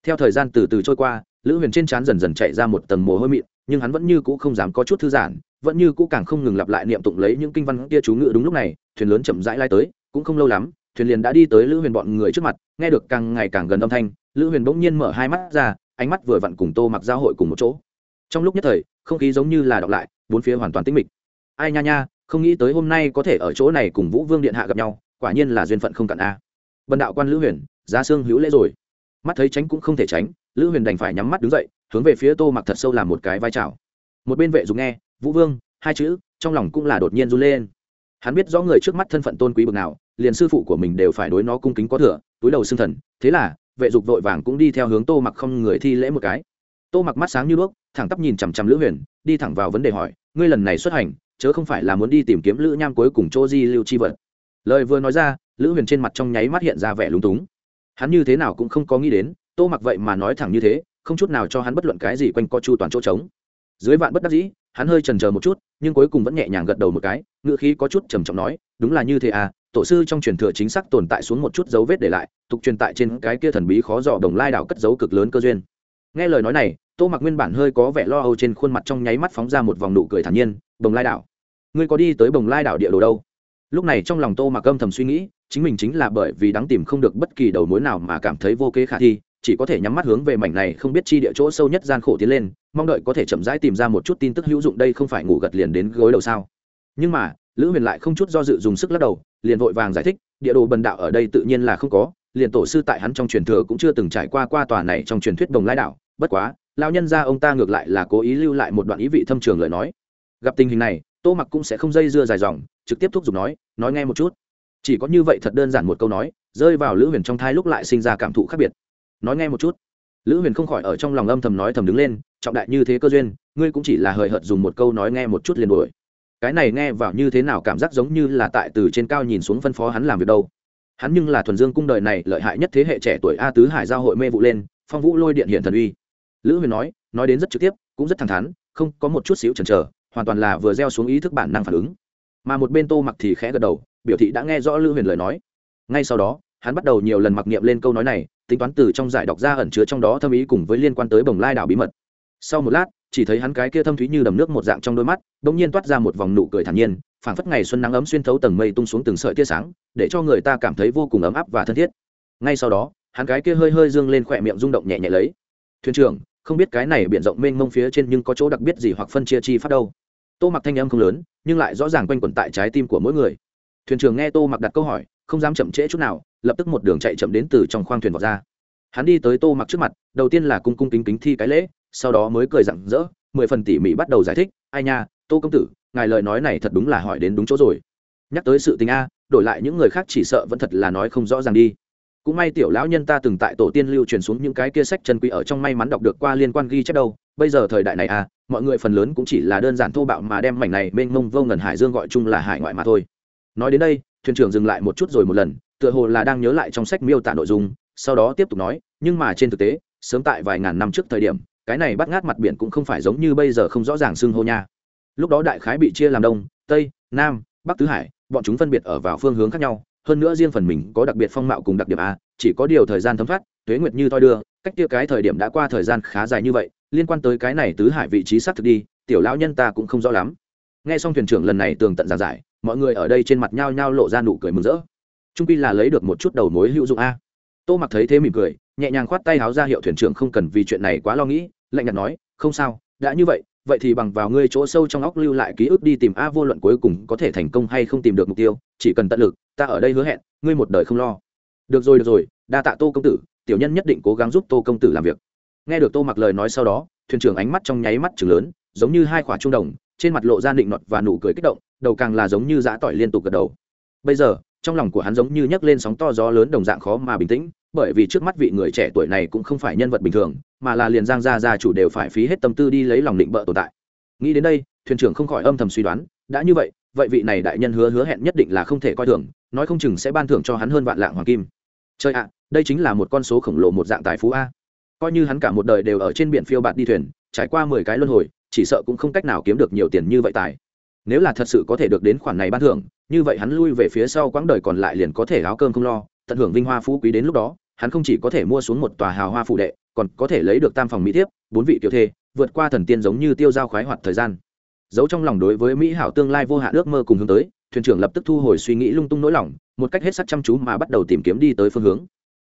Theo thời gian từ từ trôi qua, lữ huyền trên trán dần dần chạy ra một tầng mồ hôi mịn, nhưng hắn vẫn như cũ không dám có chút thư giãn, vẫn như cũ càng không ngừng lặp lại niệm tụng lấy những kinh văn kia chú ngự đúng lúc này, thuyền lớn chậm rãi lai tới, cũng không lâu lắm, thuyền liền đã đi tới lữ huyền bọn người trước mặt, nghe được càng ngày càng gần âm thanh, lữ huyền bỗng nhiên mở hai mắt ra ánh mắt vừa vặn cùng tô mặc giao hội cùng một chỗ. Trong lúc nhất thời, không khí giống như là đọc lại, bốn phía hoàn toàn tĩnh mịch. Ai nha nha, không nghĩ tới hôm nay có thể ở chỗ này cùng vũ vương điện hạ gặp nhau, quả nhiên là duyên phận không cạn a. À. bần đạo quan lữ huyền, giá xương hữu lễ rồi. Mắt thấy tránh cũng không thể tránh, lữ huyền đành phải nhắm mắt đứng dậy, hướng về phía tô mặc thật sâu làm một cái vai trào một bên vệ dùng nghe, vũ vương, hai chữ, trong lòng cũng là đột nhiên run lên. Hắn biết rõ người trước mắt thân phận tôn quý bực nào, liền sư phụ của mình đều phải đối nó cung kính có thừa, túi đầu xương thần, thế là vệ dục vội vàng cũng đi theo hướng tô mặc không người thi lễ một cái. Tô mặc mắt sáng như đuốc, thẳng tắp nhìn chằm chằm lữ huyền, đi thẳng vào vấn đề hỏi, ngươi lần này xuất hành, chớ không phải là muốn đi tìm kiếm lữ nham cuối cùng chỗ di lưu chi vật? Lời vừa nói ra, lữ huyền trên mặt trong nháy mắt hiện ra vẻ lúng túng. Hắn như thế nào cũng không có nghĩ đến, tô mặc vậy mà nói thẳng như thế, không chút nào cho hắn bất luận cái gì quanh co chu toàn chỗ trống. Dưới vạn bất đắc dĩ, hắn hơi chần chờ một chút, nhưng cuối cùng vẫn nhẹ nhàng gật đầu một cái ngựa khí có chút trầm trọng nói, đúng là như thế à tổ sư trong truyền thừa chính xác tồn tại xuống một chút dấu vết để lại, tục truyền tại trên cái kia thần bí khó dò đồng lai đảo cất dấu cực lớn cơ duyên. Nghe lời nói này, tô mặc nguyên bản hơi có vẻ lo âu trên khuôn mặt trong nháy mắt phóng ra một vòng nụ cười thản nhiên bồng lai đảo, ngươi có đi tới bồng lai đảo địa đồ đâu? Lúc này trong lòng tô mặc âm thầm suy nghĩ, chính mình chính là bởi vì đáng tìm không được bất kỳ đầu mối nào mà cảm thấy vô kế khả thi, chỉ có thể nhắm mắt hướng về mảnh này không biết chi địa chỗ sâu nhất gian khổ tiến lên, mong đợi có thể chậm rãi tìm ra một chút tin tức hữu dụng đây không phải ngủ gật liền đến gối đầu sao. Nhưng mà, lữ huyền lại không chút do dự dùng sức lắc đầu liền vội vàng giải thích, địa đồ bần đạo ở đây tự nhiên là không có, liền tổ sư tại hắn trong truyền thừa cũng chưa từng trải qua qua tòa này trong truyền thuyết đồng lai đảo. Bất quá lao nhân ra ông ta ngược lại là cố ý lưu lại một đoạn ý vị thâm trường lời nói. Gặp tình hình này, tô mặc cũng sẽ không dây dưa dài dòng, trực tiếp thúc giục nói nói nghe một chút. Chỉ có như vậy thật đơn giản một câu nói, rơi vào lữ huyền trong thai lúc lại sinh ra cảm thụ khác biệt. Nói nghe một chút. Lữ huyền không khỏi ở trong lòng âm thầm nói thầm đứng lên, trọng đại như thế cơ duyên, ngươi cũng chỉ là hời hợt dùng một câu nói nghe một chút liền đuổi cái này nghe vào như thế nào cảm giác giống như là tại từ trên cao nhìn xuống phân phó hắn làm việc đâu. Hắn nhưng là thuần dương cung đời này lợi hại nhất thế hệ trẻ tuổi a tứ hải giao hội mê vụ lên, phong vũ lôi điện hiện thần uy. Lữ huyền nói nói đến rất trực tiếp, cũng rất thẳng thắn, không có một chút xíu chần chờ, hoàn toàn là vừa gieo xuống ý thức bản năng phản ứng. Mà một bên tô mặc thì khẽ gật đầu, biểu thị đã nghe rõ lữ huyền lời nói. Ngay sau đó, hắn bắt đầu nhiều lần mặc niệm lên câu nói này, tính toán từ trong giải đọc ra ẩn chứa trong đó thâm ý cùng với liên quan tới bồng lai đảo bí mật. Sau một lát chỉ thấy hắn cái kia thâm thúy như đầm nước một dạng trong đôi mắt bỗng nhiên toát ra một vòng nụ cười thản nhiên, phảng phất ngày xuân nắng ấm xuyên thấu tầng mây tung xuống từng sợi tia sáng, để cho người ta cảm thấy vô cùng ấm áp và thân thiết. Ngay sau đó, hắn cái kia hơi hơi dương lên khỏe miệng rung động nhẹ nhẹ lấy. Thuyền trưởng, không biết cái này biển rộng mênh mông phía trên nhưng có chỗ đặc biệt gì hoặc phân chia chi phát đâu? Tô mặc thanh âm không lớn, nhưng lại rõ ràng quanh quẩn tại trái tim của mỗi người. Thuyền trưởng nghe tô mặc đặt câu hỏi, không dám chậm trễ chút nào, lập tức một đường chạy chậm đến từ trong khoang thuyền vọt ra. Hắn đi tới tô mặc trước mặt, đầu tiên là cung cung kính kính thi cái lễ sau đó mới cười rặng rỡ, mười phần tỉ mỉ bắt đầu giải thích, ai nha, tô công tử, ngài lời nói này thật đúng là hỏi đến đúng chỗ rồi. Nhắc tới sự tình a, đổi lại những người khác chỉ sợ vẫn thật là nói không rõ ràng đi. Cũng may tiểu lão nhân ta từng tại tổ tiên lưu truyền xuống những cái kia sách chân quý ở trong may mắn đọc được qua liên quan ghi chép đâu. Bây giờ thời đại này a, mọi người phần lớn cũng chỉ là đơn giản thô bạo mà đem mảnh này mênh mông vô ngần hải dương gọi chung là hải ngoại mà thôi. Nói đến đây, thuyền trưởng dừng lại một chút rồi một lần, tựa hồ là đang nhớ lại trong sách miêu tả nội dung, sau đó tiếp tục nói, nhưng mà trên thực tế, sớm tại vài ngàn năm trước thời điểm cái này bắt ngát mặt biển cũng không phải giống như bây giờ không rõ ràng xưng hô nha. Lúc đó đại khái bị chia làm đông, tây, nam, bắc tứ hải, bọn chúng phân biệt ở vào phương hướng khác nhau. Hơn nữa riêng phần mình có đặc biệt phong mạo cùng đặc điểm a, chỉ có điều thời gian thấm thoát, tuế nguyệt như thoi đưa, cách kia cái thời điểm đã qua thời gian khá dài như vậy, liên quan tới cái này tứ hải vị trí xác thực đi, tiểu lão nhân ta cũng không rõ lắm. Nghe xong thuyền trưởng lần này tường tận giảng giải, mọi người ở đây trên mặt nhao nhao lộ ra nụ cười mừng rỡ. Trung pi là lấy được một chút đầu mối hữu dụng a. Tô mặc thấy thế mỉm cười, nhẹ nhàng khoát tay háo ra hiệu thuyền trưởng không cần vì chuyện này quá lo nghĩ lạnh nhạt nói, không sao, đã như vậy vậy thì bằng vào ngươi chỗ sâu trong óc lưu lại ký ức đi tìm a vô luận cuối cùng có thể thành công hay không tìm được mục tiêu, chỉ cần tận lực, ta ở đây hứa hẹn, ngươi một đời không lo. Được rồi được rồi, đa tạ tô công tử, tiểu nhân nhất định cố gắng giúp tô công tử làm việc. Nghe được tô mặc lời nói sau đó, thuyền trưởng ánh mắt trong nháy mắt chừng lớn, giống như hai khỏa trung đồng, trên mặt lộ ra định nọt và nụ cười kích động, đầu càng là giống như giã tỏi liên tục gật đầu. Bây giờ trong lòng của hắn giống như nhấc lên sóng to gió lớn đồng dạng khó mà bình tĩnh, bởi vì trước mắt vị người trẻ tuổi này cũng không phải nhân vật bình thường, mà là liền giang gia gia chủ đều phải phí hết tâm tư đi lấy lòng định bợ tồn tại. Nghĩ đến đây, thuyền trưởng không khỏi âm thầm suy đoán, đã như vậy vậy vị này đại nhân hứa hứa hẹn nhất định là không thể coi thường, nói không chừng sẽ ban thưởng cho hắn hơn vạn lạng hoàng kim. Chơi ạ, đây chính là một con số khổng lồ một dạng tài phú a. Coi như hắn cả một đời đều ở trên biển phiêu bạt đi thuyền, trải qua mười cái luân hồi, chỉ sợ cũng không cách nào kiếm được nhiều tiền như vậy tài. Nếu là thật sự có thể được đến khoản này ban thưởng như vậy hắn lui về phía sau quãng đời còn lại liền có thể áo cơm không lo, tận hưởng vinh hoa phú quý đến lúc đó, hắn không chỉ có thể mua xuống một tòa hào hoa phụ đệ, còn có thể lấy được tam phòng mỹ thiếp, bốn vị tiểu thê, vượt qua thần tiên giống như tiêu dao khoái hoạt thời gian. Giấu trong lòng đối với mỹ hảo tương lai vô hạn ước mơ cùng hướng tới, thuyền trưởng lập tức thu hồi suy nghĩ lung tung nỗi lòng, một cách hết sắc chăm chú mà bắt đầu tìm kiếm đi tới phương hướng.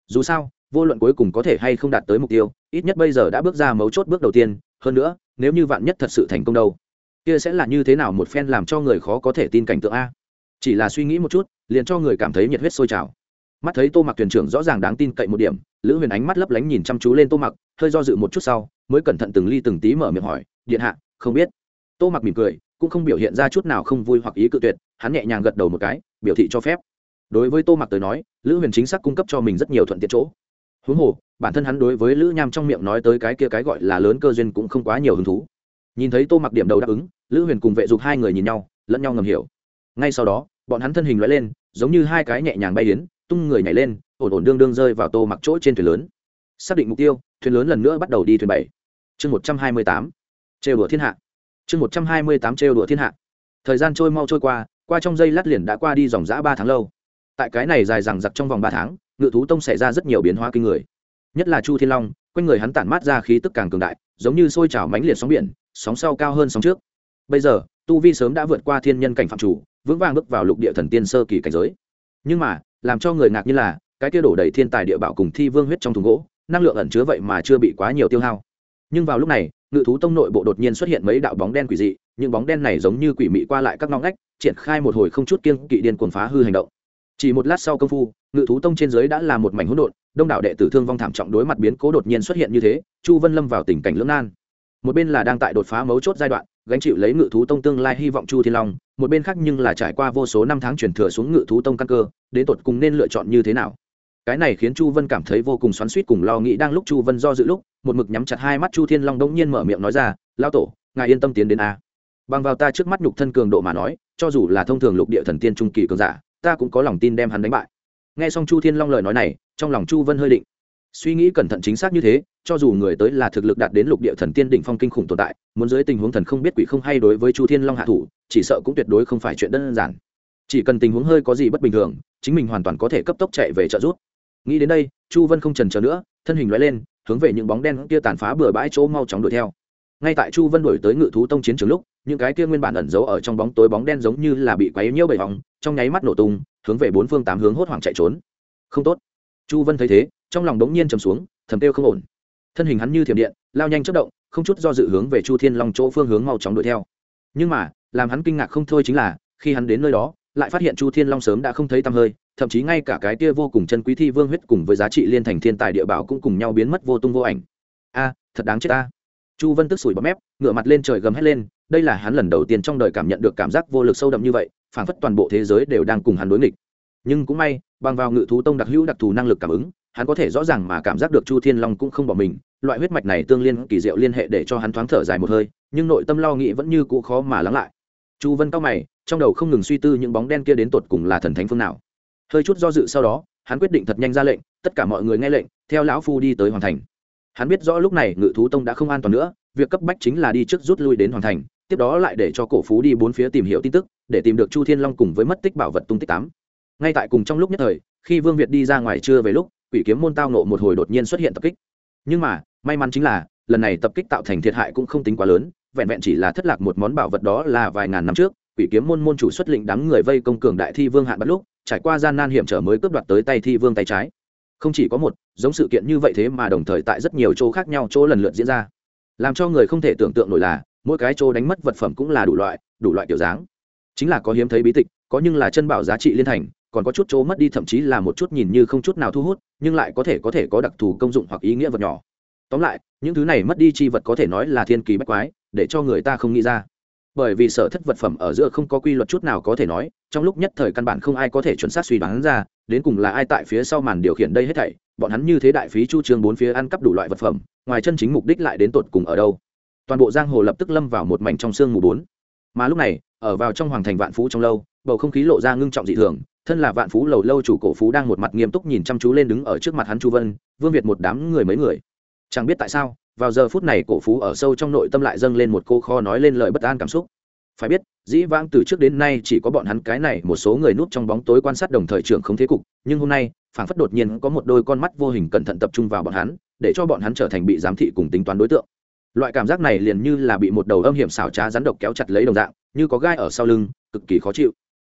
Dù sao, vô luận cuối cùng có thể hay không đạt tới mục tiêu, ít nhất bây giờ đã bước ra mấu chốt bước đầu tiên, hơn nữa, nếu như vạn nhất thật sự thành công đâu, kia sẽ là như thế nào một phen làm cho người khó có thể tin cảnh tượng a? Chỉ là suy nghĩ một chút, liền cho người cảm thấy nhiệt huyết sôi trào. Mắt thấy tô mặc thuyền trưởng rõ ràng đáng tin cậy một điểm, lữ huyền ánh mắt lấp lánh nhìn chăm chú lên tô mặc, hơi do dự một chút sau, mới cẩn thận từng ly từng tí mở miệng hỏi, điện hạ, không biết. Tô mặc mỉm cười, cũng không biểu hiện ra chút nào không vui hoặc ý cự tuyệt, hắn nhẹ nhàng gật đầu một cái, biểu thị cho phép. Đối với tô mặc tới nói, lữ huyền chính xác cung cấp cho mình rất nhiều thuận tiện chỗ. Huống hồ, bản thân hắn đối với lữ nham trong miệng nói tới cái kia cái gọi là lớn cơ duyên cũng không quá nhiều hứng thú. Nhìn thấy tô mặc điểm đầu đáp ứng, lữ huyền cùng vệ dục hai người nhìn nhau, lẫn nhau ngầm hiểu. Ngay sau đó bọn hắn thân hình loại lên, giống như hai cái nhẹ nhàng bay đến, tung người nhảy lên, ổn ổn đương đương rơi vào tô mặc chỗ trên thuyền lớn. Xác định mục tiêu, thuyền lớn lần nữa bắt đầu đi thuyền bảy. Chương một trăm hai mươi tám. Trêu đùa thiên hạ. Chương một trăm hai mươi tám trêu đùa thiên hạ. Thời gian trôi mau trôi qua qua trong giây lát liền đã qua đi dòng g ba tháng lâu. Tại cái này dài dằng dặc trong vòng ba tháng, ngự thú tông xảy ra rất nhiều biến hóa kinh người. Nhất là chu thiên long, quanh người hắn tản mát ra khí tức càng cường đại, giống như sôi trào mánh liệt sóng biển, sóng sau cao hơn sóng trước. Bây giờ, tu vi sớm đã vượt qua thiên nhân cảnh phạm chủ vững vàng bước vào lục địa thần tiên sơ kỳ cảnh giới. Nhưng mà, làm cho người ngạc như là, cái kia đổ đầy thiên tài địa bảo cùng thi vương huyết trong thùng gỗ, năng lượng ẩn chứa vậy mà chưa bị quá nhiều tiêu hao. Nhưng vào lúc này, ngự thú tông nội bộ đột nhiên xuất hiện mấy đạo bóng đen quỷ dị, những bóng đen này giống như quỷ mị qua lại các ngõ ngách, triển khai một hồi không chút kiên kỵ điên cuồng phá hư hành động. Chỉ một lát sau công phu, ngự thú tông trên dưới đã là một mảnh hỗn độn, đông đảo đệ tử thương vong thảm trọng đối mặt biến cố đột nhiên xuất hiện như thế, chu vân lâm vào tình cảnh lưỡng nan. Một bên là đang tại đột phá mấu chốt giai đoạn gánh chịu lấy ngự thú tông tương lai hy vọng chu thiên long, một bên khác nhưng là trải qua vô số năm tháng truyền thừa xuống ngự thú tông căn cơ, đến tột cùng nên lựa chọn như thế nào? Cái này khiến chu vân cảm thấy vô cùng xoắn suýt cùng lo nghĩ đang lúc chu vân do dự lúc, một mực nhắm chặt hai mắt chu thiên long đông nhiên mở miệng nói ra lao tổ, ngài yên tâm tiến đến a. Bằng vào ta trước mắt nhục thân cường độ mà nói, cho dù là thông thường lục địa thần tiên trung kỳ cường giả, ta cũng có lòng tin đem hắn đánh bại. Nghe xong chu thiên long lời nói này, trong lòng chu vân hơi định suy nghĩ cẩn thận chính xác như thế, cho dù người tới là thực lực đạt đến lục địa thần tiên đỉnh phong kinh khủng tồn tại, muốn dưới tình huống thần không biết quỷ không hay đối với chu thiên long hạ thủ, chỉ sợ cũng tuyệt đối không phải chuyện đơn giản. Chỉ cần tình huống hơi có gì bất bình thường, chính mình hoàn toàn có thể cấp tốc chạy về trợ giúp. Nghĩ đến đây, chu vân không trần chờ nữa, thân hình loại lên, hướng về những bóng đen kia tàn phá bừa bãi chỗ mau chóng đuổi theo. Ngay tại chu vân đổi tới ngự thú tông chiến trường lúc, những cái kia nguyên bản ẩn giấu ở trong bóng tối bóng đen giống như là bị quấy nhiễu bầy vòng trong nháy mắt nổ tung, hướng về bốn phương tám hướng hốt hoảng chạy trốn. Không tốt. Chu vân thấy thế trong lòng đống nhiên trầm xuống, thầm kêu không ổn. Thân hình hắn như thiểm điện, lao nhanh chất động, không chút do dự hướng về chu thiên long chỗ phương hướng mau chóng đuổi theo. Nhưng mà, làm hắn kinh ngạc không thôi chính là, khi hắn đến nơi đó, lại phát hiện chu thiên long sớm đã không thấy tăm hơi, thậm chí ngay cả cái tia vô cùng chân quý thi vương huyết cùng với giá trị liên thành thiên tài địa bảo cũng cùng nhau biến mất vô tung vô ảnh. A, thật đáng chết ta. Chu vân tức sủi bọt mép ngựa mặt lên trời gầm hét lên, đây là hắn lần đầu tiên trong đời cảm nhận được cảm giác vô lực sâu đậm như vậy, phảng phất toàn bộ thế giới đều đang cùng hắn đối nghịch. Nhưng cũng may, bằng vào ngự thú tông đặc hữu đặc thù năng lực cảm ứng hắn có thể rõ ràng mà cảm giác được chu thiên long cũng không bỏ mình, loại huyết mạch này tương liên kỳ diệu liên hệ để cho hắn thoáng thở dài một hơi, nhưng nội tâm lo nghĩ vẫn như cũ khó mà lắng lại. Chu vân cao mày, trong đầu không ngừng suy tư những bóng đen kia đến tột cùng là thần thánh phương nào. Hơi chút do dự sau đó, hắn quyết định thật nhanh ra lệnh, tất cả mọi người nghe lệnh, theo lão phu đi tới hoàn thành. Hắn biết rõ lúc này ngự thú tông đã không an toàn nữa, việc cấp bách chính là đi trước rút lui đến hoàn thành, tiếp đó lại để cho cổ phú đi bốn phía tìm hiểu tin tức, để tìm được chu thiên long cùng với mất tích bảo vật tung tích tám. Ngay tại cùng trong lúc nhất thời, khi vương việt đi ra ngoài trưa về lúc quỷ kiếm môn tao nộ một hồi đột nhiên xuất hiện tập kích. Nhưng mà, may mắn chính là, lần này tập kích tạo thành thiệt hại cũng không tính quá lớn, vẹn vẹn chỉ là thất lạc một món bảo vật đó là vài ngàn năm trước, quỷ kiếm môn môn chủ xuất lĩnh đám người vây công cường đại thi vương hạn bắt lúc, trải qua gian nan hiểm trở mới cướp đoạt tới tay thi vương tay trái. Không chỉ có một, giống sự kiện như vậy thế mà đồng thời tại rất nhiều chỗ khác nhau chỗ lần lượt diễn ra. Làm cho người không thể tưởng tượng nổi là, mỗi cái chỗ đánh mất vật phẩm cũng là đủ loại đủ loại kiểu dáng. Chính là có hiếm thấy bí tịch, có nhưng là chân bảo giá trị liên thành còn có chút chỗ mất đi thậm chí là một chút nhìn như không chút nào thu hút, nhưng lại có thể có thể có đặc thù công dụng hoặc ý nghĩa vật nhỏ. Tóm lại, những thứ này mất đi chi vật có thể nói là thiên kỳ bách quái, để cho người ta không nghĩ ra. Bởi vì sở thất vật phẩm ở giữa không có quy luật chút nào có thể nói, trong lúc nhất thời căn bản không ai có thể chuẩn xác suy đoán ra, đến cùng là ai tại phía sau màn điều khiển đây hết thảy, bọn hắn như thế đại phí chu trương bốn phía ăn cắp đủ loại vật phẩm, ngoài chân chính mục đích lại đến tột cùng ở đâu. Toàn bộ giang hồ lập tức lâm vào một mảnh trong sương mù bốn. Mà lúc này, ở vào trong hoàng thành vạn phú trong lâu, bầu không khí lộ ra ngưng trọng dị thường thân là vạn phú lầu lâu chủ cổ phú đang một mặt nghiêm túc nhìn chăm chú lên đứng ở trước mặt hắn chu vân, vương việt một đám người mấy người. Chẳng biết tại sao, vào giờ phút này cổ phú ở sâu trong nội tâm lại dâng lên một cô kho nói lên lời bất an cảm xúc. Phải biết, dĩ vãng từ trước đến nay chỉ có bọn hắn cái này một số người núp trong bóng tối quan sát đồng thời trưởng không thế cục, nhưng hôm nay, phảng phất đột nhiên có một đôi con mắt vô hình cẩn thận tập trung vào bọn hắn, để cho bọn hắn trở thành bị giám thị cùng tính toán đối tượng. Loại cảm giác này liền như là bị một đầu âm hiểm xảo trá rắn độc kéo chặt lấy đồng dạng, như có gai ở sau lưng, cực kỳ khó chịu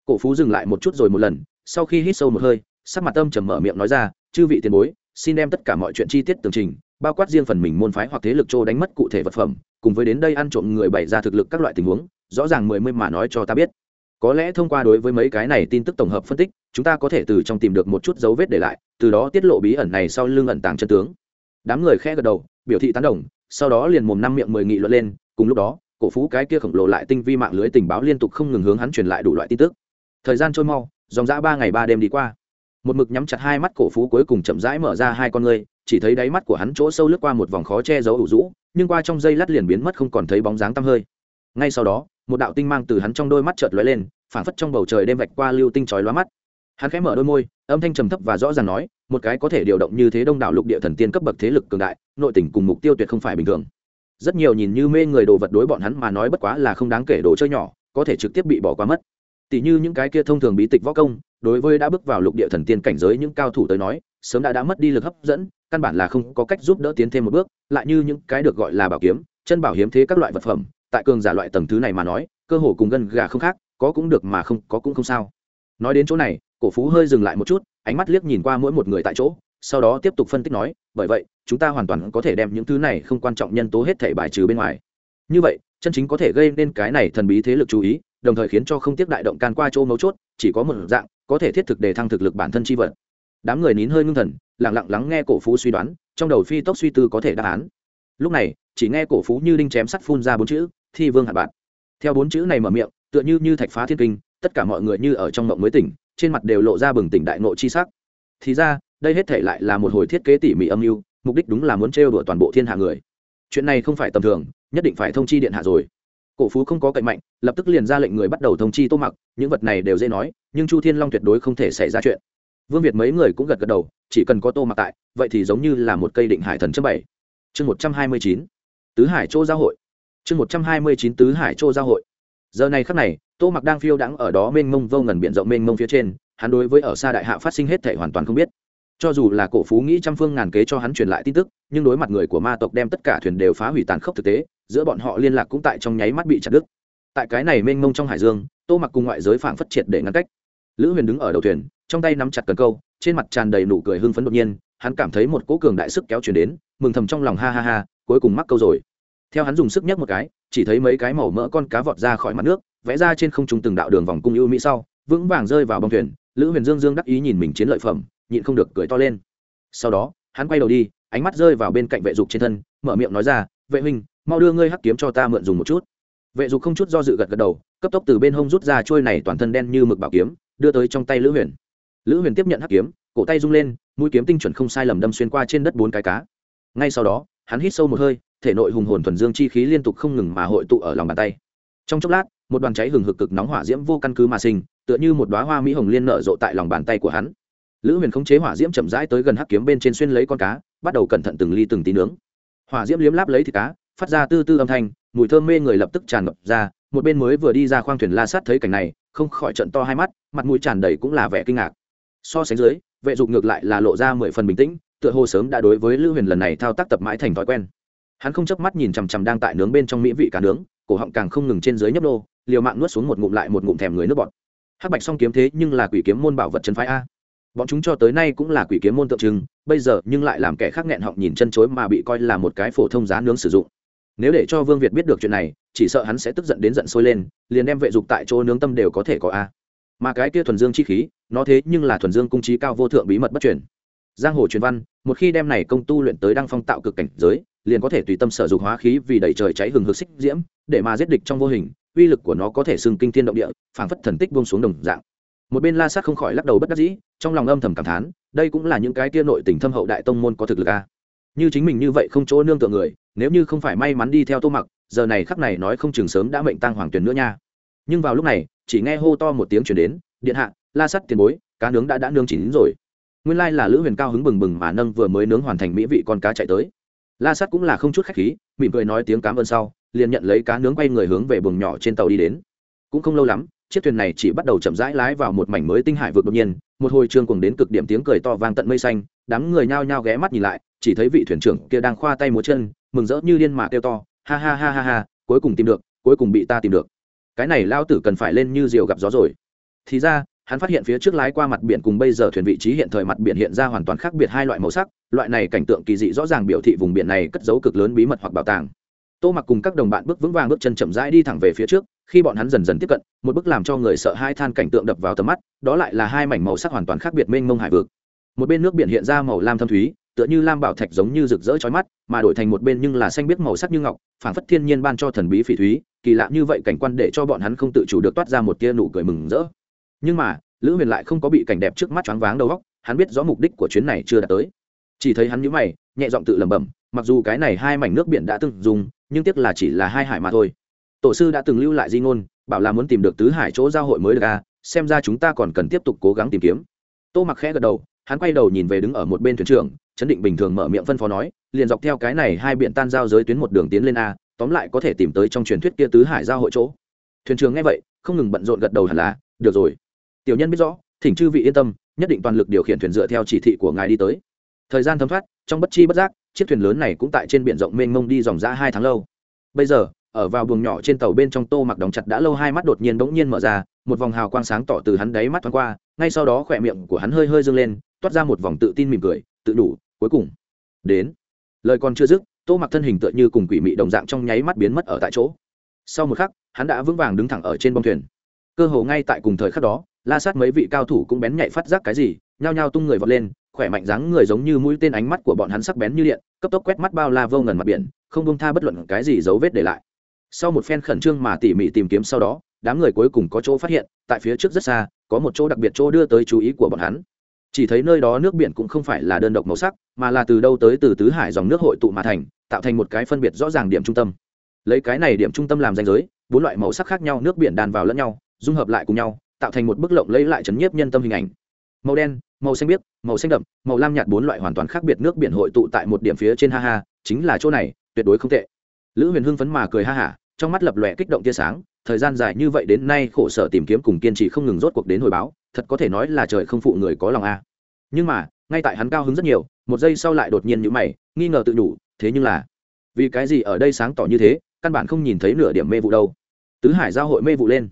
cổ phú dừng lại một chút rồi một lần, sau khi hít sâu một hơi, sắc mặt âm trầm mở miệng nói ra, chư vị tiền bối, xin đem tất cả mọi chuyện chi tiết tường trình, bao quát riêng phần mình môn phái hoặc thế lực trô đánh mất cụ thể vật phẩm, cùng với đến đây ăn trộm người bày ra thực lực các loại tình huống, rõ ràng mười mươi mà nói cho ta biết. Có lẽ thông qua đối với mấy cái này tin tức tổng hợp phân tích, chúng ta có thể từ trong tìm được một chút dấu vết để lại, từ đó tiết lộ bí ẩn này sau lưng ẩn tàng chân tướng. Đám người khẽ gật đầu, biểu thị tán đồng, sau đó liền mồm năm miệng mười nghị luận lên, cùng lúc đó, cổ phú cái kia khổng lồ lại tinh vi mạng lưới tình báo liên tục không ngừng hướng hắn truyền lại đủ loại tin tức thời gian trôi mau, dòng dã ba ngày ba đêm đi qua. Một mực nhắm chặt hai mắt cổ phú cuối cùng chậm rãi mở ra hai con ngươi, chỉ thấy đáy mắt của hắn chỗ sâu lướt qua một vòng khó che giấu ủ rũ, nhưng qua trong dây lát liền biến mất không còn thấy bóng dáng tăm hơi. Ngay sau đó, một đạo tinh mang từ hắn trong đôi mắt chợt lóe lên, phảng phất trong bầu trời đêm vạch qua lưu tinh chói lóa mắt. Hắn khẽ mở đôi môi, âm thanh trầm thấp và rõ ràng nói, một cái có thể điều động như thế đông đảo lục địa thần tiên cấp bậc thế lực cường đại, nội tình cùng mục tiêu tuyệt không phải bình thường. Rất nhiều nhìn như mê người đồ vật đối bọn hắn mà nói bất quá là không đáng kể đồ chơi nhỏ, có thể trực tiếp bị bỏ qua mất tỷ như những cái kia thông thường bí tịch võ công, đối với đã bước vào lục địa thần tiên cảnh giới những cao thủ tới nói, sớm đã đã mất đi lực hấp dẫn, căn bản là không có cách giúp đỡ tiến thêm một bước. Lại như những cái được gọi là bảo kiếm, chân bảo hiếm thế các loại vật phẩm, tại cường giả loại tầng thứ này mà nói, cơ hồ cùng gân gà không khác, có cũng được mà không, có cũng không sao. Nói đến chỗ này, cổ phú hơi dừng lại một chút, ánh mắt liếc nhìn qua mỗi một người tại chỗ, sau đó tiếp tục phân tích nói, bởi vậy, chúng ta hoàn toàn có thể đem những thứ này không quan trọng nhân tố hết thể bài trừ bên ngoài. Như vậy, chân chính có thể gây nên cái này thần bí thế lực chú ý đồng thời khiến cho không tiếc đại động can qua chỗ mấu chốt, chỉ có một dạng, có thể thiết thực để thăng thực lực bản thân chi vật. Đám người nín hơi ngưng thần lẳng lặng lắng nghe cổ phú suy đoán, trong đầu phi tốc suy tư có thể đáp án. Lúc này, chỉ nghe cổ phú như đinh chém sắt phun ra bốn chữ, thi vương hạt bạn theo bốn chữ này mở miệng, tựa như như thạch phá thiên kinh, tất cả mọi người như ở trong mộng mới tỉnh, trên mặt đều lộ ra bừng tỉnh đại nộ chi sắc. Thì ra, đây hết thể lại là một hồi thiết kế tỉ mỉ âm mưu, mục đích đúng là muốn trêu đùa toàn bộ thiên hạ người. Chuyện này không phải tầm thường, nhất định phải thông chi điện hạ rồi cổ phú không có cậy mạnh, lập tức liền ra lệnh người bắt đầu thông chi tô mặc, những vật này đều dễ nói, nhưng chu thiên long tuyệt đối không thể xảy ra chuyện. Vương việt mấy người cũng gật gật đầu, chỉ cần có tô mặc tại, vậy thì giống như là một cây định hải thần chấp bảy. Chương một trăm hai mươi chín, tứ hải châu giao hội. Chương một trăm hai mươi chín, tứ hải châu giao hội. Giờ này khắc này, tô mặc đang phiêu đãng ở đó mênh mông vô ngần biển rộng mênh mông phía trên, hắn đối với ở xa đại hạ phát sinh hết thể hoàn toàn không biết. Cho dù là cổ phú nghĩ trăm phương ngàn kế cho hắn truyền lại tin tức, nhưng đối mặt người của ma tộc đem tất cả thuyền đều phá hủy tàn khốc thực tế giữa bọn họ liên lạc cũng tại trong nháy mắt bị chặt đứt. Tại cái này mênh mông trong hải dương, tô mặc cùng ngoại giới phảng phất triệt để ngăn cách. Lữ huyền đứng ở đầu thuyền, trong tay nắm chặt cần câu, trên mặt tràn đầy nụ cười hưng phấn đột nhiên, hắn cảm thấy một cỗ cường đại sức kéo chuyển đến, mừng thầm trong lòng ha ha ha, cuối cùng mắc câu rồi. Theo hắn dùng sức nhấc một cái, chỉ thấy mấy cái màu mỡ con cá vọt ra khỏi mặt nước, vẽ ra trên không trung từng đạo đường vòng cung ưu mỹ sau, vững vàng rơi vào bông thuyền, lữ huyền dương dương đắc ý nhìn mình chiến lợi phẩm, nhịn không được cười to lên. Sau đó, hắn quay đầu đi, ánh mắt rơi vào bên cạnh vệ dục trên thân, mở miệng nói ra, vệ huynh mau đưa ngươi hắc kiếm cho ta mượn dùng một chút. Vệ dục không chút do dự gật gật đầu, cấp tốc từ bên hông rút ra trôi này toàn thân đen như mực bảo kiếm, đưa tới trong tay lữ huyền. Lữ huyền tiếp nhận hắc kiếm, cổ tay rung lên, mũi kiếm tinh chuẩn không sai lầm đâm xuyên qua trên đất bốn cái cá. Ngay sau đó, hắn hít sâu một hơi, thể nội hùng hồn thuần dương chi khí liên tục không ngừng mà hội tụ ở lòng bàn tay. Trong chốc lát, một đoàn cháy hừng hực cực nóng hỏa diễm vô căn cứ mà sinh, tựa như một đoá hoa mỹ hồng liên nở rộ tại lòng bàn tay của hắn. Lữ huyền khống chế hỏa diễm chậm rãi tới gần hắc kiếm bên trên xuyên lấy con cá, bắt đầu cẩn thận từng ly từng tí nướng. Hỏa diễm liếm láp lấy thịt cá phát ra tư tư âm thanh, mùi thơm mê người lập tức tràn ngập ra, một bên mới vừa đi ra khoang thuyền la sát thấy cảnh này, không khỏi trận to hai mắt, mặt mũi tràn đầy cũng là vẻ kinh ngạc. So sánh dưới, vệ dục ngược lại là lộ ra mười phần bình tĩnh, tựa hồ sớm đã đối với lữ huyền lần này thao tác tập mãi thành thói quen. Hắn không chớp mắt nhìn chằm chằm đang tại nướng bên trong mỹ vị cá nướng, cổ họng càng không ngừng trên dưới nhấp nô, liều mạng nuốt xuống một ngụm lại một ngụm thèm người nước bọt. Hắc bạch song kiếm thế nhưng là quỷ kiếm môn bảo vật chân phái a. Bọn chúng cho tới nay cũng là quỷ kiếm môn tượng trưng, bây giờ nhưng lại làm kẻ khác nghẹn họng nhìn chân chối mà bị coi là một cái phổ thông giá nướng sử dụng nếu để cho vương việt biết được chuyện này, chỉ sợ hắn sẽ tức giận đến giận sôi lên, liền đem vệ dục tại chỗ nướng tâm đều có thể có a. Mà cái kia thuần dương chi khí, nó thế nhưng là thuần dương cung trí cao vô thượng bí mật bất truyền. Giang hồ truyền văn, một khi đem này công tu luyện tới đăng phong tạo cực cảnh giới, liền có thể tùy tâm sở dục hóa khí vì đẩy trời cháy hừng hực xích diễm, để mà giết địch trong vô hình, uy lực của nó có thể xưng kinh thiên động địa, phảng phất thần tích buông xuống đồng dạng. Một bên la sát không khỏi lắc đầu bất đắc dĩ, trong lòng âm thầm cảm thán, đây cũng là những cái tia nội tình thâm hậu đại tông môn có thực lực a như chính mình như vậy không chỗ nương tựa người, nếu như không phải may mắn đi theo tô mặc, giờ này khắc này nói không chừng sớm đã mệnh tăng hoàng tuyển nữa nha. Nhưng vào lúc này, chỉ nghe hô to một tiếng chuyển đến, điện hạ, la sắt tiền bối, cá nướng đã đã nướng chín rồi. Nguyên lai là lữ huyền cao hứng bừng bừng mà nâng vừa mới nướng hoàn thành mỹ vị con cá chạy tới. La sắt cũng là không chút khách khí, mỉm cười nói tiếng cám ơn sau, liền nhận lấy cá nướng quay người hướng về buồng nhỏ trên tàu đi đến. Cũng không lâu lắm, chiếc thuyền này chỉ bắt đầu chậm rãi lái vào một mảnh mới tinh hải vực đột nhiên, một hồi trương cùng đến cực điểm tiếng cười to vang tận mây xanh, đám người nhao nhao ghé mắt nhìn lại chỉ thấy vị thuyền trưởng kia đang khoa tay múa chân, mừng rỡ như điên mà kêu to, ha ha ha ha ha, cuối cùng tìm được, cuối cùng bị ta tìm được. Cái này lao tử cần phải lên như diều gặp gió rồi. Thì ra, hắn phát hiện phía trước lái qua mặt biển cùng bây giờ thuyền vị trí hiện thời mặt biển hiện ra hoàn toàn khác biệt hai loại màu sắc, loại này cảnh tượng kỳ dị rõ ràng biểu thị vùng biển này cất giấu cực lớn bí mật hoặc bảo tàng. Tô mặc cùng các đồng bạn bước vững vàng bước chân chậm rãi đi thẳng về phía trước, khi bọn hắn dần dần tiếp cận, một bức làm cho người sợ hai than cảnh tượng đập vào tầm mắt, đó lại là hai mảnh màu sắc hoàn toàn khác biệt mênh mông hải vực. Một bên nước biển hiện ra màu lam thâm thúy tựa như lam bảo thạch giống như rực rỡ chói mắt, mà đổi thành một bên nhưng là xanh biếc màu sắc như ngọc, phảng phất thiên nhiên ban cho thần bí phỉ thúy, kỳ lạ như vậy cảnh quan để cho bọn hắn không tự chủ được toát ra một tia nụ cười mừng rỡ. Nhưng mà, lữ huyền lại không có bị cảnh đẹp trước mắt choáng váng đầu óc, hắn biết rõ mục đích của chuyến này chưa đạt tới. Chỉ thấy hắn nhíu mày, nhẹ giọng tự lẩm bẩm, mặc dù cái này hai mảnh nước biển đã từng dùng, nhưng tiếc là chỉ là hai hải mà thôi. Tổ sư đã từng lưu lại di ngôn, bảo là muốn tìm được tứ hải chỗ giao hội mới được a xem ra chúng ta còn cần tiếp tục cố gắng tìm kiếm. Tô mặc khẽ gật đầu, hắn quay đầu nhìn về đứng ở một bên thuyền trưởng chấn định bình thường mở miệng phân phó nói, liền dọc theo cái này hai biện tan giao giới tuyến một đường tiến lên a, tóm lại có thể tìm tới trong truyền thuyết kia tứ hải giao hội chỗ. Thuyền trưởng nghe vậy, không ngừng bận rộn gật đầu hẳn là, được rồi. Tiểu nhân biết rõ, thỉnh chư vị yên tâm, nhất định toàn lực điều khiển thuyền dựa theo chỉ thị của ngài đi tới. Thời gian thấm thoát, trong bất chi bất giác, chiếc thuyền lớn này cũng tại trên biển rộng mênh mông đi dòng ra hai tháng lâu. Bây giờ, ở vào buồng nhỏ trên tàu bên trong tô mặc đóng chặt đã lâu hai mắt đột nhiên bỗng nhiên mở ra, một vòng hào quang sáng tỏ từ hắn đáy mắt thoáng qua, ngay sau đó khỏe miệng của hắn hơi hơi dâng lên toát ra một vòng tự tin mỉm cười, tự đủ, cuối cùng. Đến. Lời còn chưa dứt, tô mặc thân hình tựa như cùng quỷ mị đồng dạng trong nháy mắt biến mất ở tại chỗ. Sau một khắc, hắn đã vững vàng đứng thẳng ở trên bông thuyền. Cơ hồ ngay tại cùng thời khắc đó, la sát mấy vị cao thủ cũng bén nhạy phát giác cái gì, nhao nhao tung người vọt lên, khỏe mạnh dáng người giống như mũi tên ánh mắt của bọn hắn sắc bén như điện, cấp tốc quét mắt bao la vô ngần mặt biển, không bông tha bất luận cái gì dấu vết để lại. Sau một phen khẩn trương mà tỉ mỉ tìm kiếm sau đó, đám người cuối cùng có chỗ phát hiện, tại phía trước rất xa, có một chỗ đặc biệt chỗ đưa tới chú ý của bọn hắn chỉ thấy nơi đó nước biển cũng không phải là đơn độc màu sắc, mà là từ đâu tới từ tứ hải dòng nước hội tụ mà thành, tạo thành một cái phân biệt rõ ràng điểm trung tâm. Lấy cái này điểm trung tâm làm danh giới, bốn loại màu sắc khác nhau nước biển đàn vào lẫn nhau, dung hợp lại cùng nhau, tạo thành một bức lộng lấy lại chấn nhiếp nhân tâm hình ảnh. Màu đen, màu xanh biếc, màu xanh đậm, màu lam nhạt bốn loại hoàn toàn khác biệt nước biển hội tụ tại một điểm phía trên ha ha, chính là chỗ này, tuyệt đối không tệ. Lữ huyền hưng phấn mà cười ha hả, trong mắt lập lòe kích động tia sáng thời gian dài như vậy đến nay khổ sở tìm kiếm cùng kiên trì không ngừng rốt cuộc đến hồi báo, thật có thể nói là trời không phụ người có lòng a. Nhưng mà, ngay tại hắn cao hứng rất nhiều, một giây sau lại đột nhiên nhữ mày, nghi ngờ tự đủ thế nhưng là, vì cái gì ở đây sáng tỏ như thế, căn bản không nhìn thấy nửa điểm mê vụ đâu. Tứ hải giao hội mê vụ lên.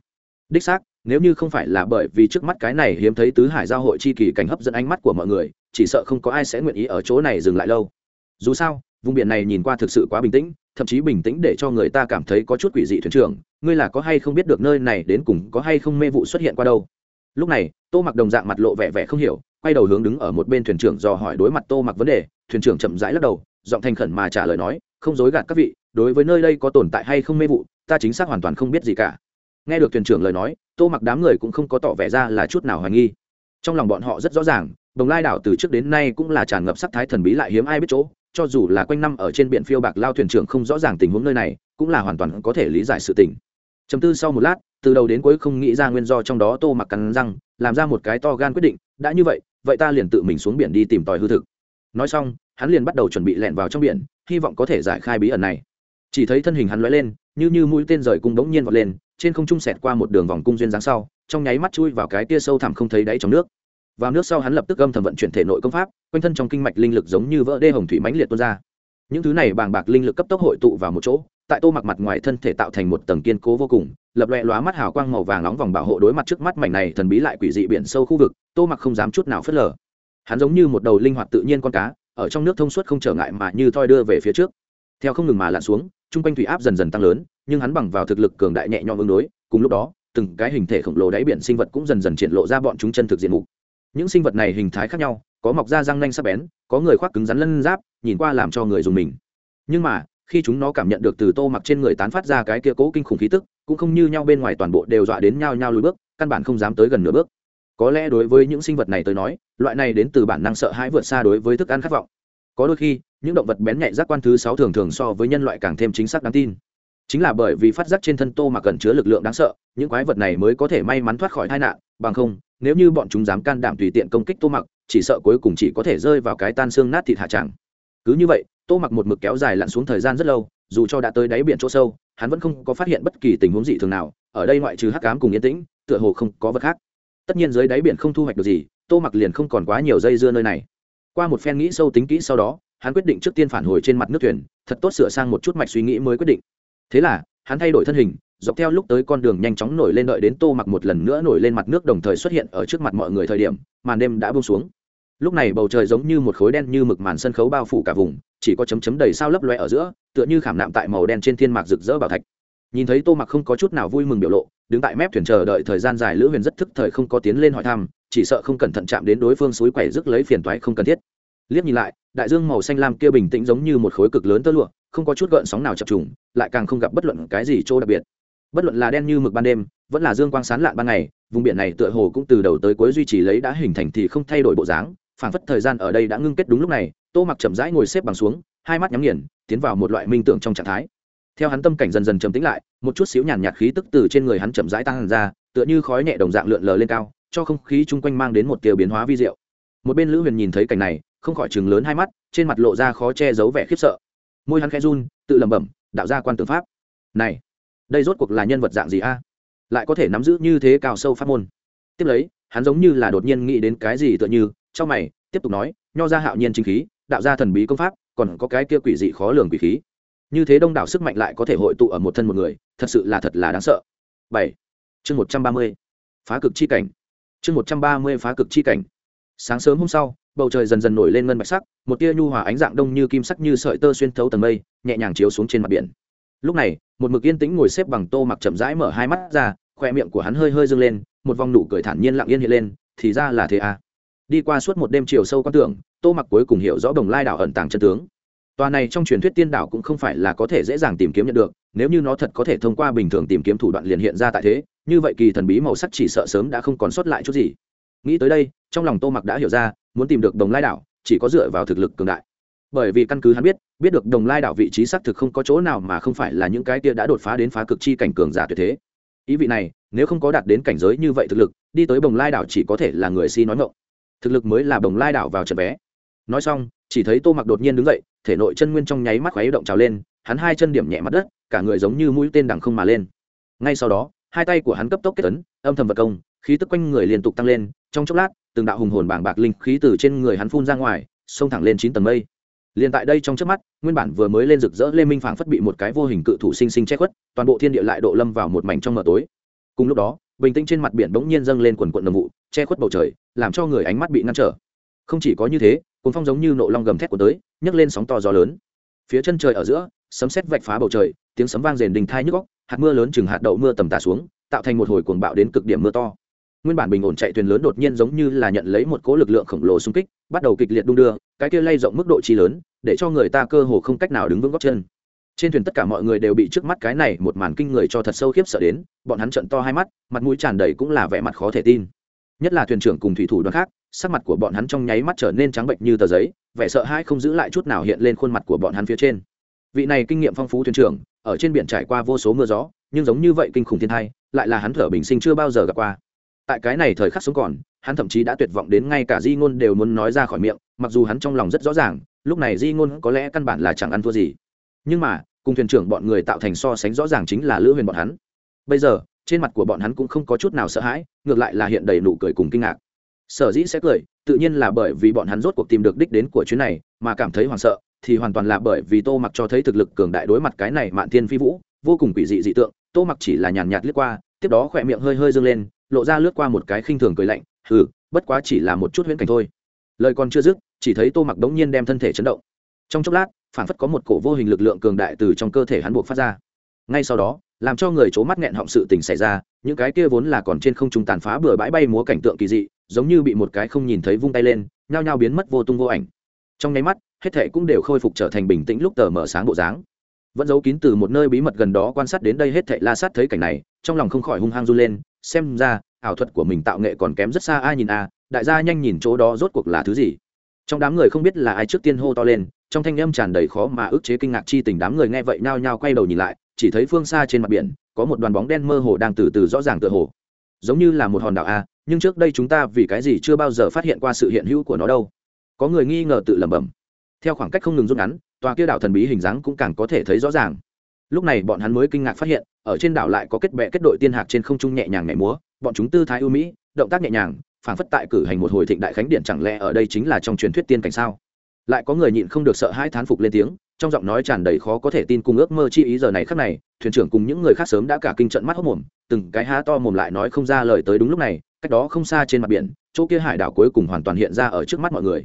Đích xác, nếu như không phải là bởi vì trước mắt cái này hiếm thấy tứ hải giao hội chi kỳ cảnh hấp dẫn ánh mắt của mọi người, chỉ sợ không có ai sẽ nguyện ý ở chỗ này dừng lại lâu. Dù sao, vùng biển này nhìn qua thực sự quá bình tĩnh thậm chí bình tĩnh để cho người ta cảm thấy có chút quỷ dị thuyền trưởng, ngươi là có hay không biết được nơi này đến cùng có hay không mê vụ xuất hiện qua đâu? Lúc này, tô mặc đồng dạng mặt lộ vẻ vẻ không hiểu, quay đầu hướng đứng ở một bên thuyền trưởng dò hỏi đối mặt tô mặc vấn đề, thuyền trưởng chậm rãi lắc đầu, giọng thành khẩn mà trả lời nói, không dối gạt các vị, đối với nơi đây có tồn tại hay không mê vụ, ta chính xác hoàn toàn không biết gì cả. Nghe được thuyền trưởng lời nói, tô mặc đám người cũng không có tỏ vẻ ra là chút nào hoài nghi. Trong lòng bọn họ rất rõ ràng, đồng lai đảo từ trước đến nay cũng là tràn ngập sắc thái thần bí lại hiếm ai biết chỗ cho dù là quanh năm ở trên biển phiêu bạc lao thuyền trưởng không rõ ràng tình huống nơi này, cũng là hoàn toàn có thể lý giải sự tình. Chấm tư sau một lát, từ đầu đến cuối không nghĩ ra nguyên do trong đó tô mặc cắn răng, làm ra một cái to gan quyết định, đã như vậy vậy ta liền tự mình xuống biển đi tìm tòi hư thực. Nói xong, hắn liền bắt đầu chuẩn bị lẻn vào trong biển, hy vọng có thể giải khai bí ẩn này. Chỉ thấy thân hình hắn lóe lên, như như mũi tên rời cung bỗng nhiên vọt lên, trên không trung sẹt qua một đường vòng cung duyên dáng sau, trong nháy mắt chui vào cái tia sâu thẳm không thấy đáy trong nước vào nước sau hắn lập tức âm thầm vận chuyển thể nội công pháp, quanh thân trong kinh mạch linh lực giống như vỡ đê hồng thủy mãnh liệt tuôn ra. Những thứ này bàng bạc linh lực cấp tốc hội tụ vào một chỗ, tại tô mặc mặt ngoài thân thể tạo thành một tầng kiên cố vô cùng, lập loẹ lóa mắt hào quang màu vàng nóng vòng bảo hộ đối mặt trước mắt mảnh này thần bí lại quỷ dị biển sâu khu vực, tô mặc không dám chút nào phớt lờ. Hắn giống như một đầu linh hoạt tự nhiên con cá, ở trong nước thông suốt không trở ngại mà như thoi đưa về phía trước. Theo không ngừng mà lặn xuống, chung quanh thủy áp dần dần tăng lớn, nhưng hắn bằng vào thực lực cường đại nhẹ nhõm ứng đối, cùng lúc đó, từng cái hình thể khổng lồ đáy biển sinh vật cũng dần dần triển lộ ra bọn chúng chân thực diện mục những sinh vật này hình thái khác nhau, có mọc da răng nanh sắc bén, có người khoác cứng rắn lân giáp, nhìn qua làm cho người dùng mình. Nhưng mà, khi chúng nó cảm nhận được từ tô mặc trên người tán phát ra cái kia cố kinh khủng khí tức, cũng không như nhau bên ngoài toàn bộ đều dọa đến nhau nhau lùi bước, căn bản không dám tới gần nửa bước. Có lẽ đối với những sinh vật này tới nói, loại này đến từ bản năng sợ hãi vượt xa đối với thức ăn khát vọng. Có đôi khi, những động vật bén nhạy giác quan thứ sáu thường thường so với nhân loại càng thêm chính xác đáng tin chính là bởi vì phát giác trên thân tô mà cần chứa lực lượng đáng sợ, những quái vật này mới có thể may mắn thoát khỏi tai nạn, bằng không, nếu như bọn chúng dám can đảm tùy tiện công kích tô mặc, chỉ sợ cuối cùng chỉ có thể rơi vào cái tan xương nát thịt hạ tràng cứ như vậy, tô mặc một mực kéo dài lặn xuống thời gian rất lâu, dù cho đã tới đáy biển chỗ sâu, hắn vẫn không có phát hiện bất kỳ tình huống dị thường nào, ở đây ngoại trừ hắc cám cùng yên tĩnh, tựa hồ không có vật khác. Tất nhiên dưới đáy biển không thu hoạch được gì, tô mặc liền không còn quá nhiều dây dưa nơi này. Qua một phen nghĩ sâu tính kỹ sau đó, hắn quyết định trước tiên phản hồi trên mặt nước thuyền, thật tốt sửa sang một chút mạch suy nghĩ mới quyết định thế là, hắn thay đổi thân hình, dọc theo lúc tới con đường nhanh chóng nổi lên đợi đến tô mặc một lần nữa nổi lên mặt nước đồng thời xuất hiện ở trước mặt mọi người thời điểm, màn đêm đã buông xuống. Lúc này bầu trời giống như một khối đen như mực màn sân khấu bao phủ cả vùng, chỉ có chấm chấm đầy sao lấp loe ở giữa, tựa như khảm nạm tại màu đen trên thiên mạc rực rỡ bảo thạch. Nhìn thấy tô mặc không có chút nào vui mừng biểu lộ, đứng tại mép thuyền chờ đợi thời gian dài lữ huyền rất thức thời không có tiến lên hỏi thăm, chỉ sợ không cẩn thận chạm đến đối phương suối quẩy rước lấy phiền toái không cần thiết liếc nhìn lại, đại dương màu xanh lam kia bình tĩnh giống như một khối cực lớn tơ lụa, không có chút gợn sóng nào chập trùng, lại càng không gặp bất luận cái gì chỗ đặc biệt. Bất luận là đen như mực ban đêm, vẫn là dương quang sán lạn ban ngày, vùng biển này tựa hồ cũng từ đầu tới cuối duy trì lấy đã hình thành thì không thay đổi bộ dáng, phảng phất thời gian ở đây đã ngưng kết đúng lúc này, tô mặc chậm rãi ngồi xếp bằng xuống, hai mắt nhắm nghiền, tiến vào một loại minh tưởng trong trạng thái. Theo hắn tâm cảnh dần dần trầm tĩnh lại, một chút xíu nhàn nhạt khí tức từ trên người hắn chậm rãi tăng ra, tựa như khói nhẹ đồng dạng lượn lờ lên cao, cho không khí chung quanh mang đến một tiêu biến hóa vi diệu. Một bên lữ huyền nhìn thấy cảnh này không khỏi chừng lớn hai mắt, trên mặt lộ ra khó che giấu vẻ khiếp sợ. Môi hắn khẽ run, tự lẩm bẩm, đạo gia quan tử pháp. Này, đây rốt cuộc là nhân vật dạng gì a? Lại có thể nắm giữ như thế cao sâu pháp môn? Tiếp lấy, hắn giống như là đột nhiên nghĩ đến cái gì tựa như, trong mày, tiếp tục nói, nho ra hạo nhiên chính khí, đạo gia thần bí công pháp, còn có cái kia quỷ dị khó lường quỷ khí. Như thế đông đảo sức mạnh lại có thể hội tụ ở một thân một người, thật sự là thật là đáng sợ. Bảy, chương một trăm ba mươi, phá cực chi cảnh. Chương một trăm ba mươi, phá cực chi cảnh. Sáng sớm hôm sau bầu trời dần dần nổi lên ngân bạch sắc, một tia nhu hòa ánh dạng đông như kim sắc như sợi tơ xuyên thấu tầng mây, nhẹ nhàng chiếu xuống trên mặt biển. Lúc này, một mực yên tĩnh ngồi xếp bằng tô mặc chậm rãi mở hai mắt ra, khoe miệng của hắn hơi hơi dâng lên, một vòng nụ cười thản nhiên lặng yên hiện lên, thì ra là thế à. đi qua suốt một đêm chiều sâu quan tưởng, tô mặc cuối cùng hiểu rõ đồng lai đảo ẩn tàng chân tướng. Tòa này trong truyền thuyết tiên đảo cũng không phải là có thể dễ dàng tìm kiếm nhận được, nếu như nó thật có thể thông qua bình thường tìm kiếm thủ đoạn liền hiện ra tại thế, như vậy kỳ thần bí màu sắc chỉ sợ sớm đã không còn sót lại chút gì. Nghĩ tới đây trong lòng tô mặc đã hiểu ra, muốn tìm được đồng lai đảo, chỉ có dựa vào thực lực cường đại. Bởi vì căn cứ hắn biết biết được đồng lai đảo vị trí xác thực không có chỗ nào mà không phải là những cái kia đã đột phá đến phá cực chi cảnh cường giả tuyệt thế. Ý vị này, nếu không có đạt đến cảnh giới như vậy thực lực, đi tới bồng lai đảo chỉ có thể là người si nói ngộng thực lực mới là bồng lai đảo vào trận vé. Nói xong, chỉ thấy tô mặc đột nhiên đứng dậy, thể nội chân nguyên trong nháy mắt khóe động trào lên, hắn hai chân điểm nhẹ mặt đất, cả người giống như mũi tên đằng không mà lên. Ngay sau đó, hai tay của hắn cấp tốc kết tấn âm thầm vật công, khí tức quanh người liên tục tăng lên, trong chốc lát từng đạo hùng hồn bảng bạc linh khí từ trên người hắn phun ra ngoài, xông thẳng lên chín tầng mây. Liền tại đây trong trước mắt, nguyên bản vừa mới lên rực rỡ lê minh phảng phất bị một cái vô hình cự thủ sinh sinh che khuất, toàn bộ thiên địa lại độ lâm vào một mảnh trong mờ tối. Cùng lúc đó, bình tĩnh trên mặt biển bỗng nhiên dâng lên quần quận nồng vụ, che khuất bầu trời, làm cho người ánh mắt bị ngăn trở. Không chỉ có như thế cuốn phong giống như nộ long gầm thét của tới, nhấc lên sóng to gió lớn. Phía chân trời ở giữa, sấm sét vạch phá bầu trời, tiếng sấm vang rền đình thai nhức góc hạt mưa lớn chừng hạt đậu mưa tầm tã xuống, tạo thành một hồi cuồng bạo đến cực điểm mưa to nguyên bản bình ổn chạy thuyền lớn đột nhiên giống như là nhận lấy một cỗ lực lượng khổng lồ xung kích, bắt đầu kịch liệt đung đưa, cái kia lay rộng mức độ chi lớn, để cho người ta cơ hồ không cách nào đứng vững góc chân. Trên thuyền tất cả mọi người đều bị trước mắt cái này một màn kinh người cho thật sâu khiếp sợ đến, bọn hắn trận to hai mắt, mặt mũi tràn đầy cũng là vẻ mặt khó thể tin. Nhất là thuyền trưởng cùng thủy thủ đoàn khác, sắc mặt của bọn hắn trong nháy mắt trở nên trắng bệnh như tờ giấy, vẻ sợ hãi không giữ lại chút nào hiện lên khuôn mặt của bọn hắn phía trên. Vị này kinh nghiệm phong phú thuyền trưởng, ở trên biển trải qua vô số mưa gió, nhưng giống như vậy kinh khủng thiên thai lại là hắn thở bình sinh chưa bao giờ gặp qua tại cái này thời khắc sống còn, hắn thậm chí đã tuyệt vọng đến ngay cả di ngôn đều muốn nói ra khỏi miệng, mặc dù hắn trong lòng rất rõ ràng, lúc này di ngôn có lẽ căn bản là chẳng ăn thua gì. Nhưng mà, cùng thuyền trưởng bọn người tạo thành so sánh rõ ràng chính là lữ huyền bọn hắn. Bây giờ, trên mặt của bọn hắn cũng không có chút nào sợ hãi, ngược lại là hiện đầy nụ cười cùng kinh ngạc. Sở dĩ sẽ cười, tự nhiên là bởi vì bọn hắn rốt cuộc tìm được đích đến của chuyến này, mà cảm thấy hoảng sợ, thì hoàn toàn là bởi vì tô mặc cho thấy thực lực cường đại đối mặt cái này mạn thiên phi vũ, vô cùng quỷ dị dị tượng, tô mặc chỉ là nhàn nhạt liếc qua, tiếp đó khỏe miệng hơi hơi dâng lên lộ ra lướt qua một cái khinh thường cười lạnh, hừ, bất quá chỉ là một chút huyễn cảnh thôi. Lời còn chưa dứt, chỉ thấy tô mặc đống nhiên đem thân thể chấn động. Trong chốc lát, phản phất có một cổ vô hình lực lượng cường đại từ trong cơ thể hắn buộc phát ra. Ngay sau đó, làm cho người c mắt nghẹn họng sự tình xảy ra, những cái kia vốn là còn trên không trung tàn phá bừa bãi bay múa cảnh tượng kỳ dị, giống như bị một cái không nhìn thấy vung tay lên, nhao nhao biến mất vô tung vô ảnh. Trong nháy mắt, hết thệ cũng đều khôi phục trở thành bình tĩnh lúc tờ mở sáng bộ dáng. Vẫn giấu kín từ một nơi bí mật gần đó quan sát đến đây hết thệ la sát thấy cảnh này, trong lòng không khỏi hung hăng run lên xem ra, ảo thuật của mình tạo nghệ còn kém rất xa ai nhìn a, đại gia nhanh nhìn chỗ đó rốt cuộc là thứ gì? Trong đám người không biết là ai trước tiên hô to lên, trong thanh âm tràn đầy khó mà ức chế kinh ngạc chi tình đám người nghe vậy nhao nhao quay đầu nhìn lại, chỉ thấy phương xa trên mặt biển, có một đoàn bóng đen mơ hồ đang từ từ rõ ràng tựa hồ. Giống như là một hòn đảo a, nhưng trước đây chúng ta vì cái gì chưa bao giờ phát hiện qua sự hiện hữu của nó đâu? Có người nghi ngờ tự lẩm bẩm. Theo khoảng cách không ngừng rút ngắn, tòa kia đảo thần bí hình dáng cũng càng có thể thấy rõ ràng lúc này bọn hắn mới kinh ngạc phát hiện, ở trên đảo lại có kết bệ kết đội tiên hạc trên không trung nhẹ nhàng nhảy múa, bọn chúng tư thái ưu mỹ, động tác nhẹ nhàng, phảng phất tại cử hành một hồi thịnh đại khánh điện chẳng lẽ ở đây chính là trong truyền thuyết tiên cảnh sao? Lại có người nhịn không được sợ hãi thán phục lên tiếng, trong giọng nói tràn đầy khó có thể tin cùng ước mơ chi ý giờ này khắc này, thuyền trưởng cùng những người khác sớm đã cả kinh trận mắt hốc mồm, từng cái há to mồm lại nói không ra lời tới đúng lúc này, cách đó không xa trên mặt biển, chỗ kia hải đảo cuối cùng hoàn toàn hiện ra ở trước mắt mọi người.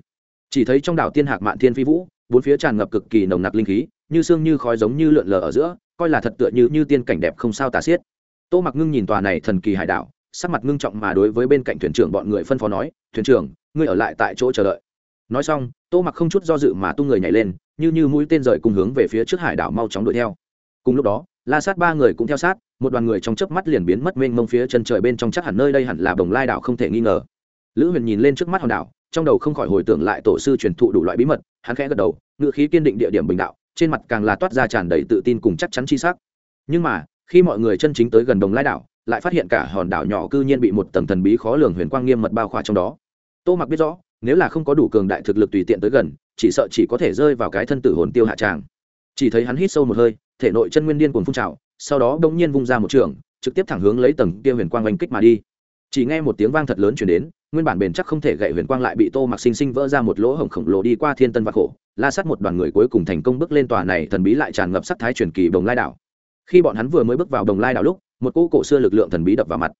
Chỉ thấy trong đảo tiên hạc mạn thiên phi vũ bốn phía tràn ngập cực kỳ nồng nặc linh khí, như xương như khói giống như lượn lờ ở giữa, coi là thật tựa như như tiên cảnh đẹp không sao tả xiết. Tô mặc ngưng nhìn tòa này thần kỳ hải đảo, sắc mặt ngưng trọng mà đối với bên cạnh thuyền trưởng bọn người phân phó nói, thuyền trưởng, ngươi ở lại tại chỗ chờ đợi. Nói xong, tô mặc không chút do dự mà tung người nhảy lên, như như mũi tên rời cùng hướng về phía trước hải đảo mau chóng đuổi theo. Cùng lúc đó, la sát ba người cũng theo sát, một đoàn người trong chớp mắt liền biến mất mênh mông phía chân trời bên trong chắc hẳn nơi đây hẳn là đồng lai đảo không thể nghi ngờ. Lữ huyền nhìn lên trước mắt hòn đảo, trong đầu không khỏi hồi tưởng lại tổ sư truyền thụ đủ loại bí mật hắn khẽ gật đầu, ngựa khí kiên định địa điểm bình đạo, trên mặt càng là toát ra tràn đầy tự tin cùng chắc chắn chi sắc. Nhưng mà, khi mọi người chân chính tới gần đồng lai đảo, lại phát hiện cả hòn đảo nhỏ cư nhiên bị một tầng thần bí khó lường huyền quang nghiêm mật bao khỏa trong đó. Tô mặc biết rõ, nếu là không có đủ cường đại thực lực tùy tiện tới gần, chỉ sợ chỉ có thể rơi vào cái thân tử hồn tiêu hạ tràng. Chỉ thấy hắn hít sâu một hơi, thể nội chân nguyên điên cuồng phun trào, sau đó bỗng nhiên vung ra một trường, trực tiếp thẳng hướng lấy tầng kia huyền quang oanh kích mà đi. Chỉ nghe một tiếng vang thật lớn chuyển đến nguyên bản bền chắc không thể gậy huyền quang lại bị tô mặc sinh sinh vỡ ra một lỗ hổng khổng lồ đi qua thiên tân và khổ, la sát một đoàn người cuối cùng thành công bước lên tòa này thần bí lại tràn ngập sắc thái truyền kỳ đồng lai đảo. Khi bọn hắn vừa mới bước vào đồng lai đảo lúc, một cỗ cổ xưa lực lượng thần bí đập vào mặt.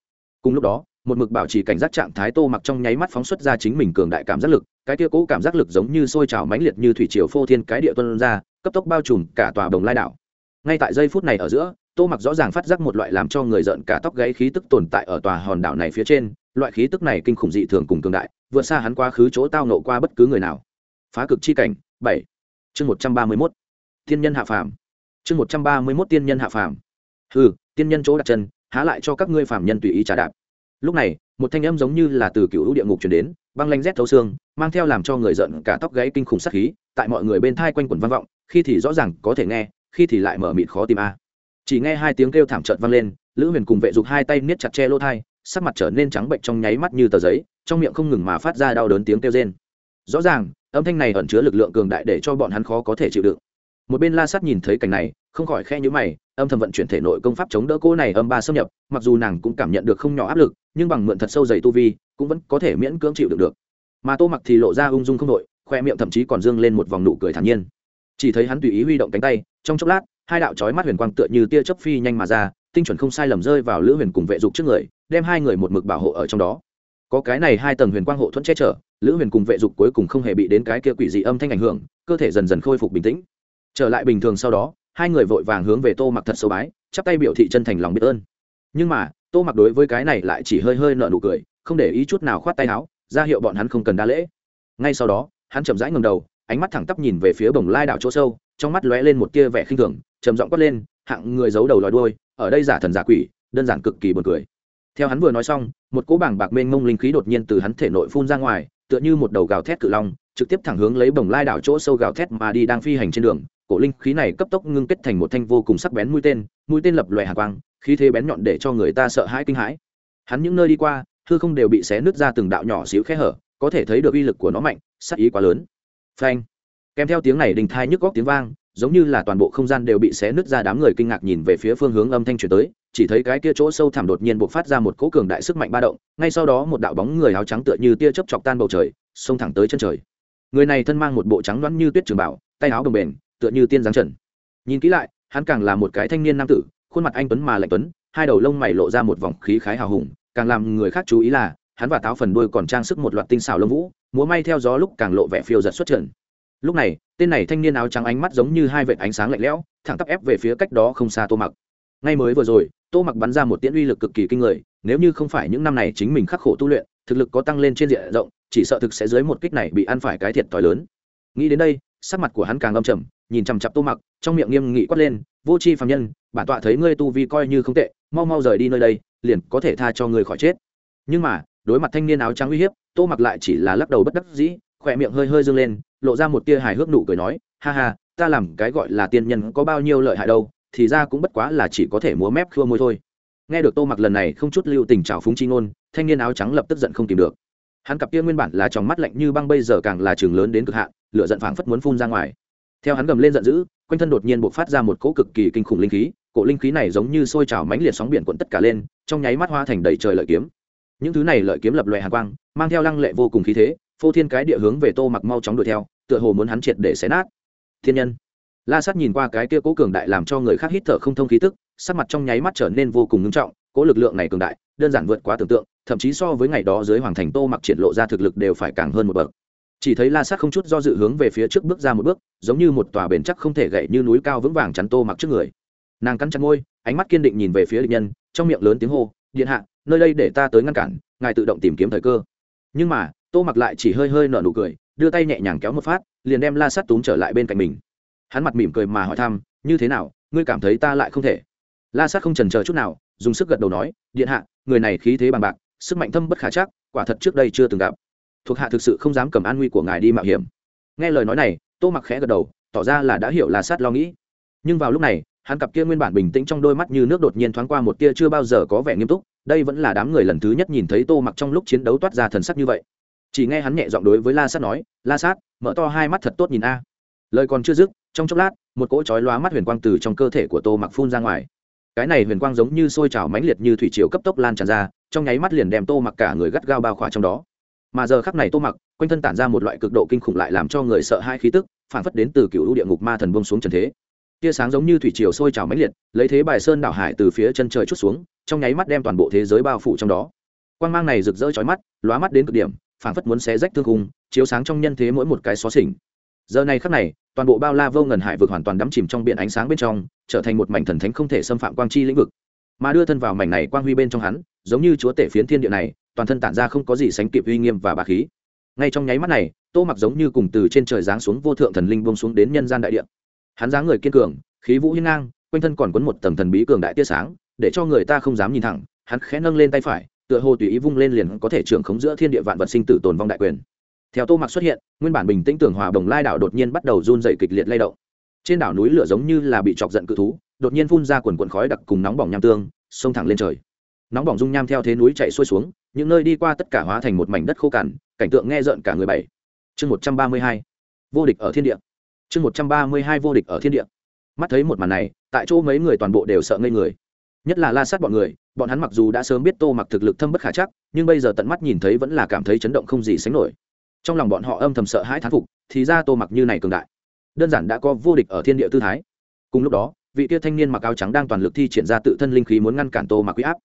Cùng lúc đó, một mực bảo trì cảnh giác trạng thái tô mặc trong nháy mắt phóng xuất ra chính mình cường đại cảm giác lực, cái kia cỗ cảm giác lực giống như sôi trào mãnh liệt như thủy triều phô thiên cái địa tuân ra, cấp tốc bao trùm cả tòa đồng lai đảo. Ngay tại giây phút này ở giữa, tô mặc rõ ràng phát giác một loại làm cho người giận cả tóc gáy khí tức tồn tại ở tòa hòn đảo này phía trên loại khí tức này kinh khủng dị thường cùng cường đại, vượt xa hắn quá khứ chỗ tao nộ qua bất cứ người nào. Phá cực chi cảnh, bảy. Chương một trăm ba mươi mốt. Tiên nhân hạ phàm. Chương một trăm ba mươi mốt tiên nhân hạ phàm. Ừ tiên nhân chỗ đặt chân, há lại cho các ngươi phàm nhân tùy ý trả đạp. Lúc này, một thanh âm giống như là từ cựu địa ngục chuyển đến, băng lanh rét thấu xương, mang theo làm cho người giận cả tóc gáy kinh khủng sắc khí, tại mọi người bên thai quanh quẩn vang vọng, khi thì rõ ràng có thể nghe, khi thì lại mở mịt khó tìm a. Chỉ nghe hai tiếng kêu thảm trợn vang lên, lữ huyền cùng vệ dục hai tay niết chặt che lỗ thai sắc mặt trở nên trắng bệnh trong nháy mắt như tờ giấy, trong miệng không ngừng mà phát ra đau đớn tiếng kêu rên. Rõ ràng, âm thanh này ẩn chứa lực lượng cường đại để cho bọn hắn khó có thể chịu đựng. Một bên la Sắt nhìn thấy cảnh này, không khỏi khe nhữ mày, âm thầm vận chuyển thể nội công pháp chống đỡ cô này âm ba xâm nhập, mặc dù nàng cũng cảm nhận được không nhỏ áp lực, nhưng bằng mượn thật sâu dày tu vi, cũng vẫn có thể miễn cưỡng chịu được được. Mà tô mặc thì lộ ra ung dung không đội, khoe miệng thậm chí còn dương lên một vòng nụ cười thản nhiên. Chỉ thấy hắn tùy ý huy động cánh tay, trong chốc lát, hai đạo chói mắt huyền quang tựa như tia chớp phi nhanh mà ra tinh chuẩn không sai lầm rơi vào lữ huyền cùng vệ dục trước người, đem hai người một mực bảo hộ ở trong đó. Có cái này hai tầng huyền quang hộ thuẫn che chở, lữ huyền cùng vệ dục cuối cùng không hề bị đến cái kia quỷ dị âm thanh ảnh hưởng, cơ thể dần dần khôi phục bình tĩnh. Trở lại bình thường sau đó, hai người vội vàng hướng về tô mặc thật sâu bái, chắp tay biểu thị chân thành lòng biết ơn. Nhưng mà, tô mặc đối với cái này lại chỉ hơi hơi nợ nụ cười, không để ý chút nào khoát tay áo, ra hiệu bọn hắn không cần đa lễ. Ngay sau đó, hắn chậm rãi ngầm đầu, ánh mắt thẳng tắp nhìn về phía bồng lai đảo chỗ sâu, trong mắt lóe lên một tia vẻ khinh thường, trầm giọng quát lên, hạng người giấu đầu lòi đuôi ở đây giả thần giả quỷ, đơn giản cực kỳ buồn cười. Theo hắn vừa nói xong, một cỗ bảng bạc mênh mông linh khí đột nhiên từ hắn thể nội phun ra ngoài, tựa như một đầu gào thét cự long, trực tiếp thẳng hướng lấy bồng lai đảo chỗ sâu gào thét mà đi đang phi hành trên đường. Cổ linh khí này cấp tốc ngưng kết thành một thanh vô cùng sắc bén mũi tên mũi tên lập loè hạ quang, khí thế bén nhọn để cho người ta sợ hãi kinh hãi. Hắn những nơi đi qua, hư không đều bị xé nứt ra từng đạo nhỏ xíu khe hở, có thể thấy được uy lực của nó mạnh sắc ý quá lớn. Phanh! Kèm theo tiếng này đình thai nhức góc tiếng vang giống như là toàn bộ không gian đều bị xé nứt ra đám người kinh ngạc nhìn về phía phương hướng âm thanh truyền tới, chỉ thấy cái kia chỗ sâu thẳm đột nhiên bộc phát ra một cỗ cường đại sức mạnh ba động, ngay sau đó một đạo bóng người áo trắng tựa như tia chớp chọc tan bầu trời, xông thẳng tới chân trời. Người này thân mang một bộ trắng đoán như tuyết trường bảo, tay áo đồng bền tựa như tiên giáng trần. Nhìn kỹ lại, hắn càng là một cái thanh niên nam tử, khuôn mặt anh tuấn mà lạnh tuấn, hai đầu lông mày lộ ra một vòng khí khái hào hùng, càng làm người khác chú ý là, hắn và táo phần đuôi còn trang sức một loạt tinh xảo lông vũ, múa may theo gió lúc càng lộ vẻ phiêu giật xuất trần lúc này, tên này thanh niên áo trắng ánh mắt giống như hai vệt ánh sáng lạnh lẽo, thẳng tắp ép về phía cách đó không xa tô mặc. Ngay mới vừa rồi, tô mặc bắn ra một tiễn uy lực cực kỳ kinh người, nếu như không phải những năm này chính mình khắc khổ tu luyện, thực lực có tăng lên trên diện rộng, chỉ sợ thực sẽ dưới một kích này bị ăn phải cái thiệt t h i lớn. Nghĩ đến đây, sắc mặt của hắn càng âm trầm, nhìn chằm chặp tô mặc, trong miệng nghiêm nghị quát lên, vô c h i phạm nhân, bản tọa thấy ngươi tu vi coi như không tệ, mau mau rời đi nơi đây, liền có thể tha cho người khỏi chết. Nhưng mà, đối mặt thanh niên áo trắng uy hiếp, tô mặc lại chỉ là lắc đầu bất đắc dĩ, khỏe miệng hơi hơi dâng lên lộ ra một tia hài hước nụ cười nói, ha ha, ta làm cái gọi là tiên nhân có bao nhiêu lợi hại đâu, thì ra cũng bất quá là chỉ có thể múa mép khua môi thôi. Nghe được tô mặc lần này không chút lưu tình trào phúng chi ngôn, thanh niên áo trắng lập tức giận không tìm được. Hắn cặp kia nguyên bản là tròng mắt lạnh như băng bây giờ càng là trường lớn đến cực hạn, lửa giận phảng phất muốn phun ra ngoài. Theo hắn gầm lên giận dữ, quanh thân đột nhiên bộc phát ra một cỗ cực kỳ kinh khủng linh khí, cỗ linh khí này giống như sôi trào mãnh liệt sóng biển cuộn tất cả lên, trong nháy mắt hoa thành đầy trời lợi kiếm. Những thứ này lợi kiếm lập loè hàn quang, mang theo lăng lệ vô cùng khí thế phô thiên cái địa hướng về tô mặc mau chóng đuổi theo, tựa hồ muốn hắn triệt để xé nát. Thiên nhân. La sát nhìn qua cái kia cố cường đại làm cho người khác hít thở không thông khí tức, sắc mặt trong nháy mắt trở nên vô cùng ngưng trọng, cố lực lượng này cường đại, đơn giản vượt quá tưởng tượng, thậm chí so với ngày đó dưới hoàng thành tô mặc triển lộ ra thực lực đều phải càng hơn một bậc. Chỉ thấy la sát không chút do dự hướng về phía trước bước ra một bước, giống như một tòa bền chắc không thể gậy như núi cao vững vàng chắn tô mặc trước người. Nàng cắn chặt môi, ánh mắt kiên định nhìn về phía địch nhân, trong miệng lớn tiếng hô, điện hạ, nơi đây để ta tới ngăn cản, ngài tự động tìm kiếm thời cơ. Nhưng mà tô mặc lại chỉ hơi hơi nở nụ cười, đưa tay nhẹ nhàng kéo một phát, liền đem la sát túm trở lại bên cạnh mình. Hắn mặt mỉm cười mà hỏi thăm, như thế nào, ngươi cảm thấy ta lại không thể? La sát không trần chờ chút nào, dùng sức gật đầu nói, điện hạ, người này khí thế bằng bạc, sức mạnh thâm bất khả chắc, quả thật trước đây chưa từng gặp. Thuộc hạ thực sự không dám cầm an nguy của ngài đi mạo hiểm. Nghe lời nói này, tô mặc khẽ gật đầu, tỏ ra là đã hiểu La sát lo nghĩ. Nhưng vào lúc này, hắn cặp kia nguyên bản bình tĩnh trong đôi mắt như nước đột nhiên thoáng qua một tia chưa bao giờ có vẻ nghiêm túc, đây vẫn là đám người lần thứ nhất nhìn thấy tô mặc trong lúc chiến đấu toát ra thần sắc như vậy chỉ nghe hắn nhẹ giọng đối với la sát nói, la sát, mở to hai mắt thật tốt nhìn a. Lời còn chưa dứt, trong chốc lát, một cỗ chói lóa mắt huyền quang từ trong cơ thể của tô mặc phun ra ngoài. Cái này huyền quang giống như sôi trào mãnh liệt như thủy triều cấp tốc lan tràn ra, trong nháy mắt liền đem tô mặc cả người gắt gao bao khỏa trong đó. Mà giờ khắc này tô mặc, quanh thân tản ra một loại cực độ kinh khủng lại làm cho người sợ hai khí tức, phản phất đến từ cựu lũ địa ngục ma thần bông xuống trần thế. Tia sáng giống như thủy triều sôi trào mãnh liệt, lấy thế bài sơn đảo hải từ phía chân trời chút xuống, trong nháy mắt đem toàn bộ thế giới bao phủ trong đó. Quan mang này rực rỡ chói mắt, lóa mắt đến cực điểm Phảng phất muốn xé rách thương khung, chiếu sáng trong nhân thế mỗi một cái xó xỉnh. Giờ này khắc này, toàn bộ bao la vô ngần hải vực hoàn toàn đắm chìm trong biển ánh sáng bên trong, trở thành một mảnh thần thánh không thể xâm phạm quang chi lĩnh vực. Mà đưa thân vào mảnh này quang huy bên trong hắn, giống như chúa tể phiến thiên địa này, toàn thân tản ra không có gì sánh kịp uy nghiêm và bà khí. Ngay trong nháy mắt này, tô mặc giống như cùng từ trên trời giáng xuống vô thượng thần linh bông xuống đến nhân gian đại địa. Hắn dáng người kiên cường, khí vũ hiên ngang, quanh thân còn quấn một tầng thần bí cường đại tia sáng, để cho người ta không dám nhìn thẳng, hắn khẽ nâng lên tay phải tựa hồ tùy ý vung lên liền có thể trưởng khống giữa thiên địa vạn vật sinh tử tồn vong đại quyền. Theo tô mặc xuất hiện, nguyên bản bình tĩnh tưởng hòa đồng lai đảo đột nhiên bắt đầu run dày kịch liệt lay động. Trên đảo núi lửa giống như là bị chọc giận cự thú, đột nhiên phun ra quần quần khói đặc cùng nóng bỏng nham tương, xông thẳng lên trời. Nóng bỏng dung nham theo thế núi chạy xuôi xuống, những nơi đi qua tất cả hóa thành một mảnh đất khô cằn, cảnh tượng nghe rợn cả người bảy. Chương một trăm ba mươi hai, vô địch ở thiên địa. Chương một trăm ba mươi hai, vô địch ở thiên địa. Mắt thấy một màn này, tại chỗ mấy người toàn bộ đều sợ ngây người. Nhất là la sát bọn người bọn hắn mặc dù đã sớm biết tô mặc thực lực thâm bất khả chắc, nhưng bây giờ tận mắt nhìn thấy vẫn là cảm thấy chấn động không gì sánh nổi. Trong lòng bọn họ âm thầm sợ hãi thán phục, thì ra tô mặc như này cường đại. Đơn giản đã có vô địch ở thiên địa tư thái. Cùng lúc đó, vị tia thanh niên mặc áo trắng đang toàn lực thi triển ra tự thân linh khí muốn ngăn cản tô mặc huy áp.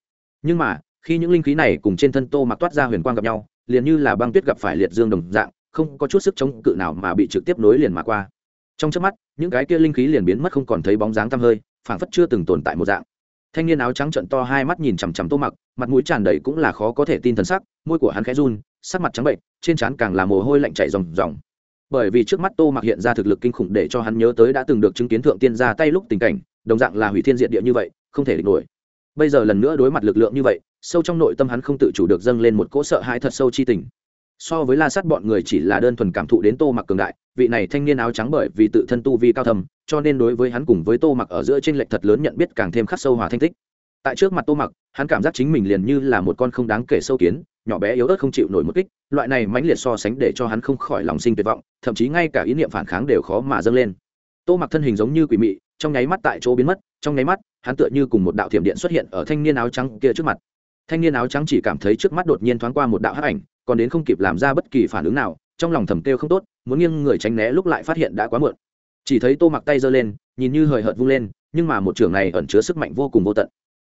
Nhưng mà, khi những linh khí này cùng trên thân tô mặc toát ra huyền quang gặp nhau, liền như là băng tuyết gặp phải liệt dương đồng dạng, không có chút sức chống cự nào mà bị trực tiếp nối liền mà qua. Trong trước mắt, những cái kia linh khí liền biến mất không còn thấy bóng dáng tăm hơi, phảng phất chưa từng tồn tại một dạng thanh niên áo trắng trận to hai mắt nhìn chằm chằm tô mặc, mặt mũi tràn đầy cũng là khó có thể tin thần sắc, môi của hắn khẽ run, sắc mặt trắng bệnh, trên trán càng là mồ hôi lạnh chảy ròng ròng. Bởi vì trước mắt tô mặc hiện ra thực lực kinh khủng để cho hắn nhớ tới đã từng được chứng kiến thượng tiên ra tay lúc tình cảnh, đồng dạng là hủy thiên diện địa như vậy, không thể địch nổi. Bây giờ lần nữa đối mặt lực lượng như vậy, sâu trong nội tâm hắn không tự chủ được dâng lên một cỗ sợ hãi thật sâu chi tình so với la sát bọn người chỉ là đơn thuần cảm thụ đến tô mặc cường đại, vị này thanh niên áo trắng bởi vì tự thân tu vi cao thầm cho nên đối với hắn cùng với tô mặc ở giữa t r ê n lệch thật lớn nhận biết càng thêm khắc sâu hòa thanh tích. Tại trước mặt tô mặc, hắn cảm giác chính mình liền như là một con không đáng kể sâu kiến, nhỏ bé yếu ớt không chịu nổi một kích, loại này mãnh liệt so sánh để cho hắn không khỏi lòng sinh tuyệt vọng, thậm chí ngay cả ý niệm phản kháng đều khó mà dâng lên. Tô mặc thân hình giống như quỷ mị, trong nháy mắt tại chỗ biến mất, trong nháy mắt, hắn tựa như cùng một đạo thiểm điện xuất hiện ở thanh niên áo trắng kia trước mặt. Thanh niên áo trắng chỉ cảm thấy trước mắt đột nhiên thoáng qua một đạo hắc ảnh còn đến không kịp làm ra bất kỳ phản ứng nào, trong lòng thầm kêu không tốt, muốn nghiêng người tránh né lúc lại phát hiện đã quá muộn. Chỉ thấy tô mặc tay giơ lên, nhìn như hời hợt vung lên, nhưng mà một trưởng này ẩn chứa sức mạnh vô cùng vô tận.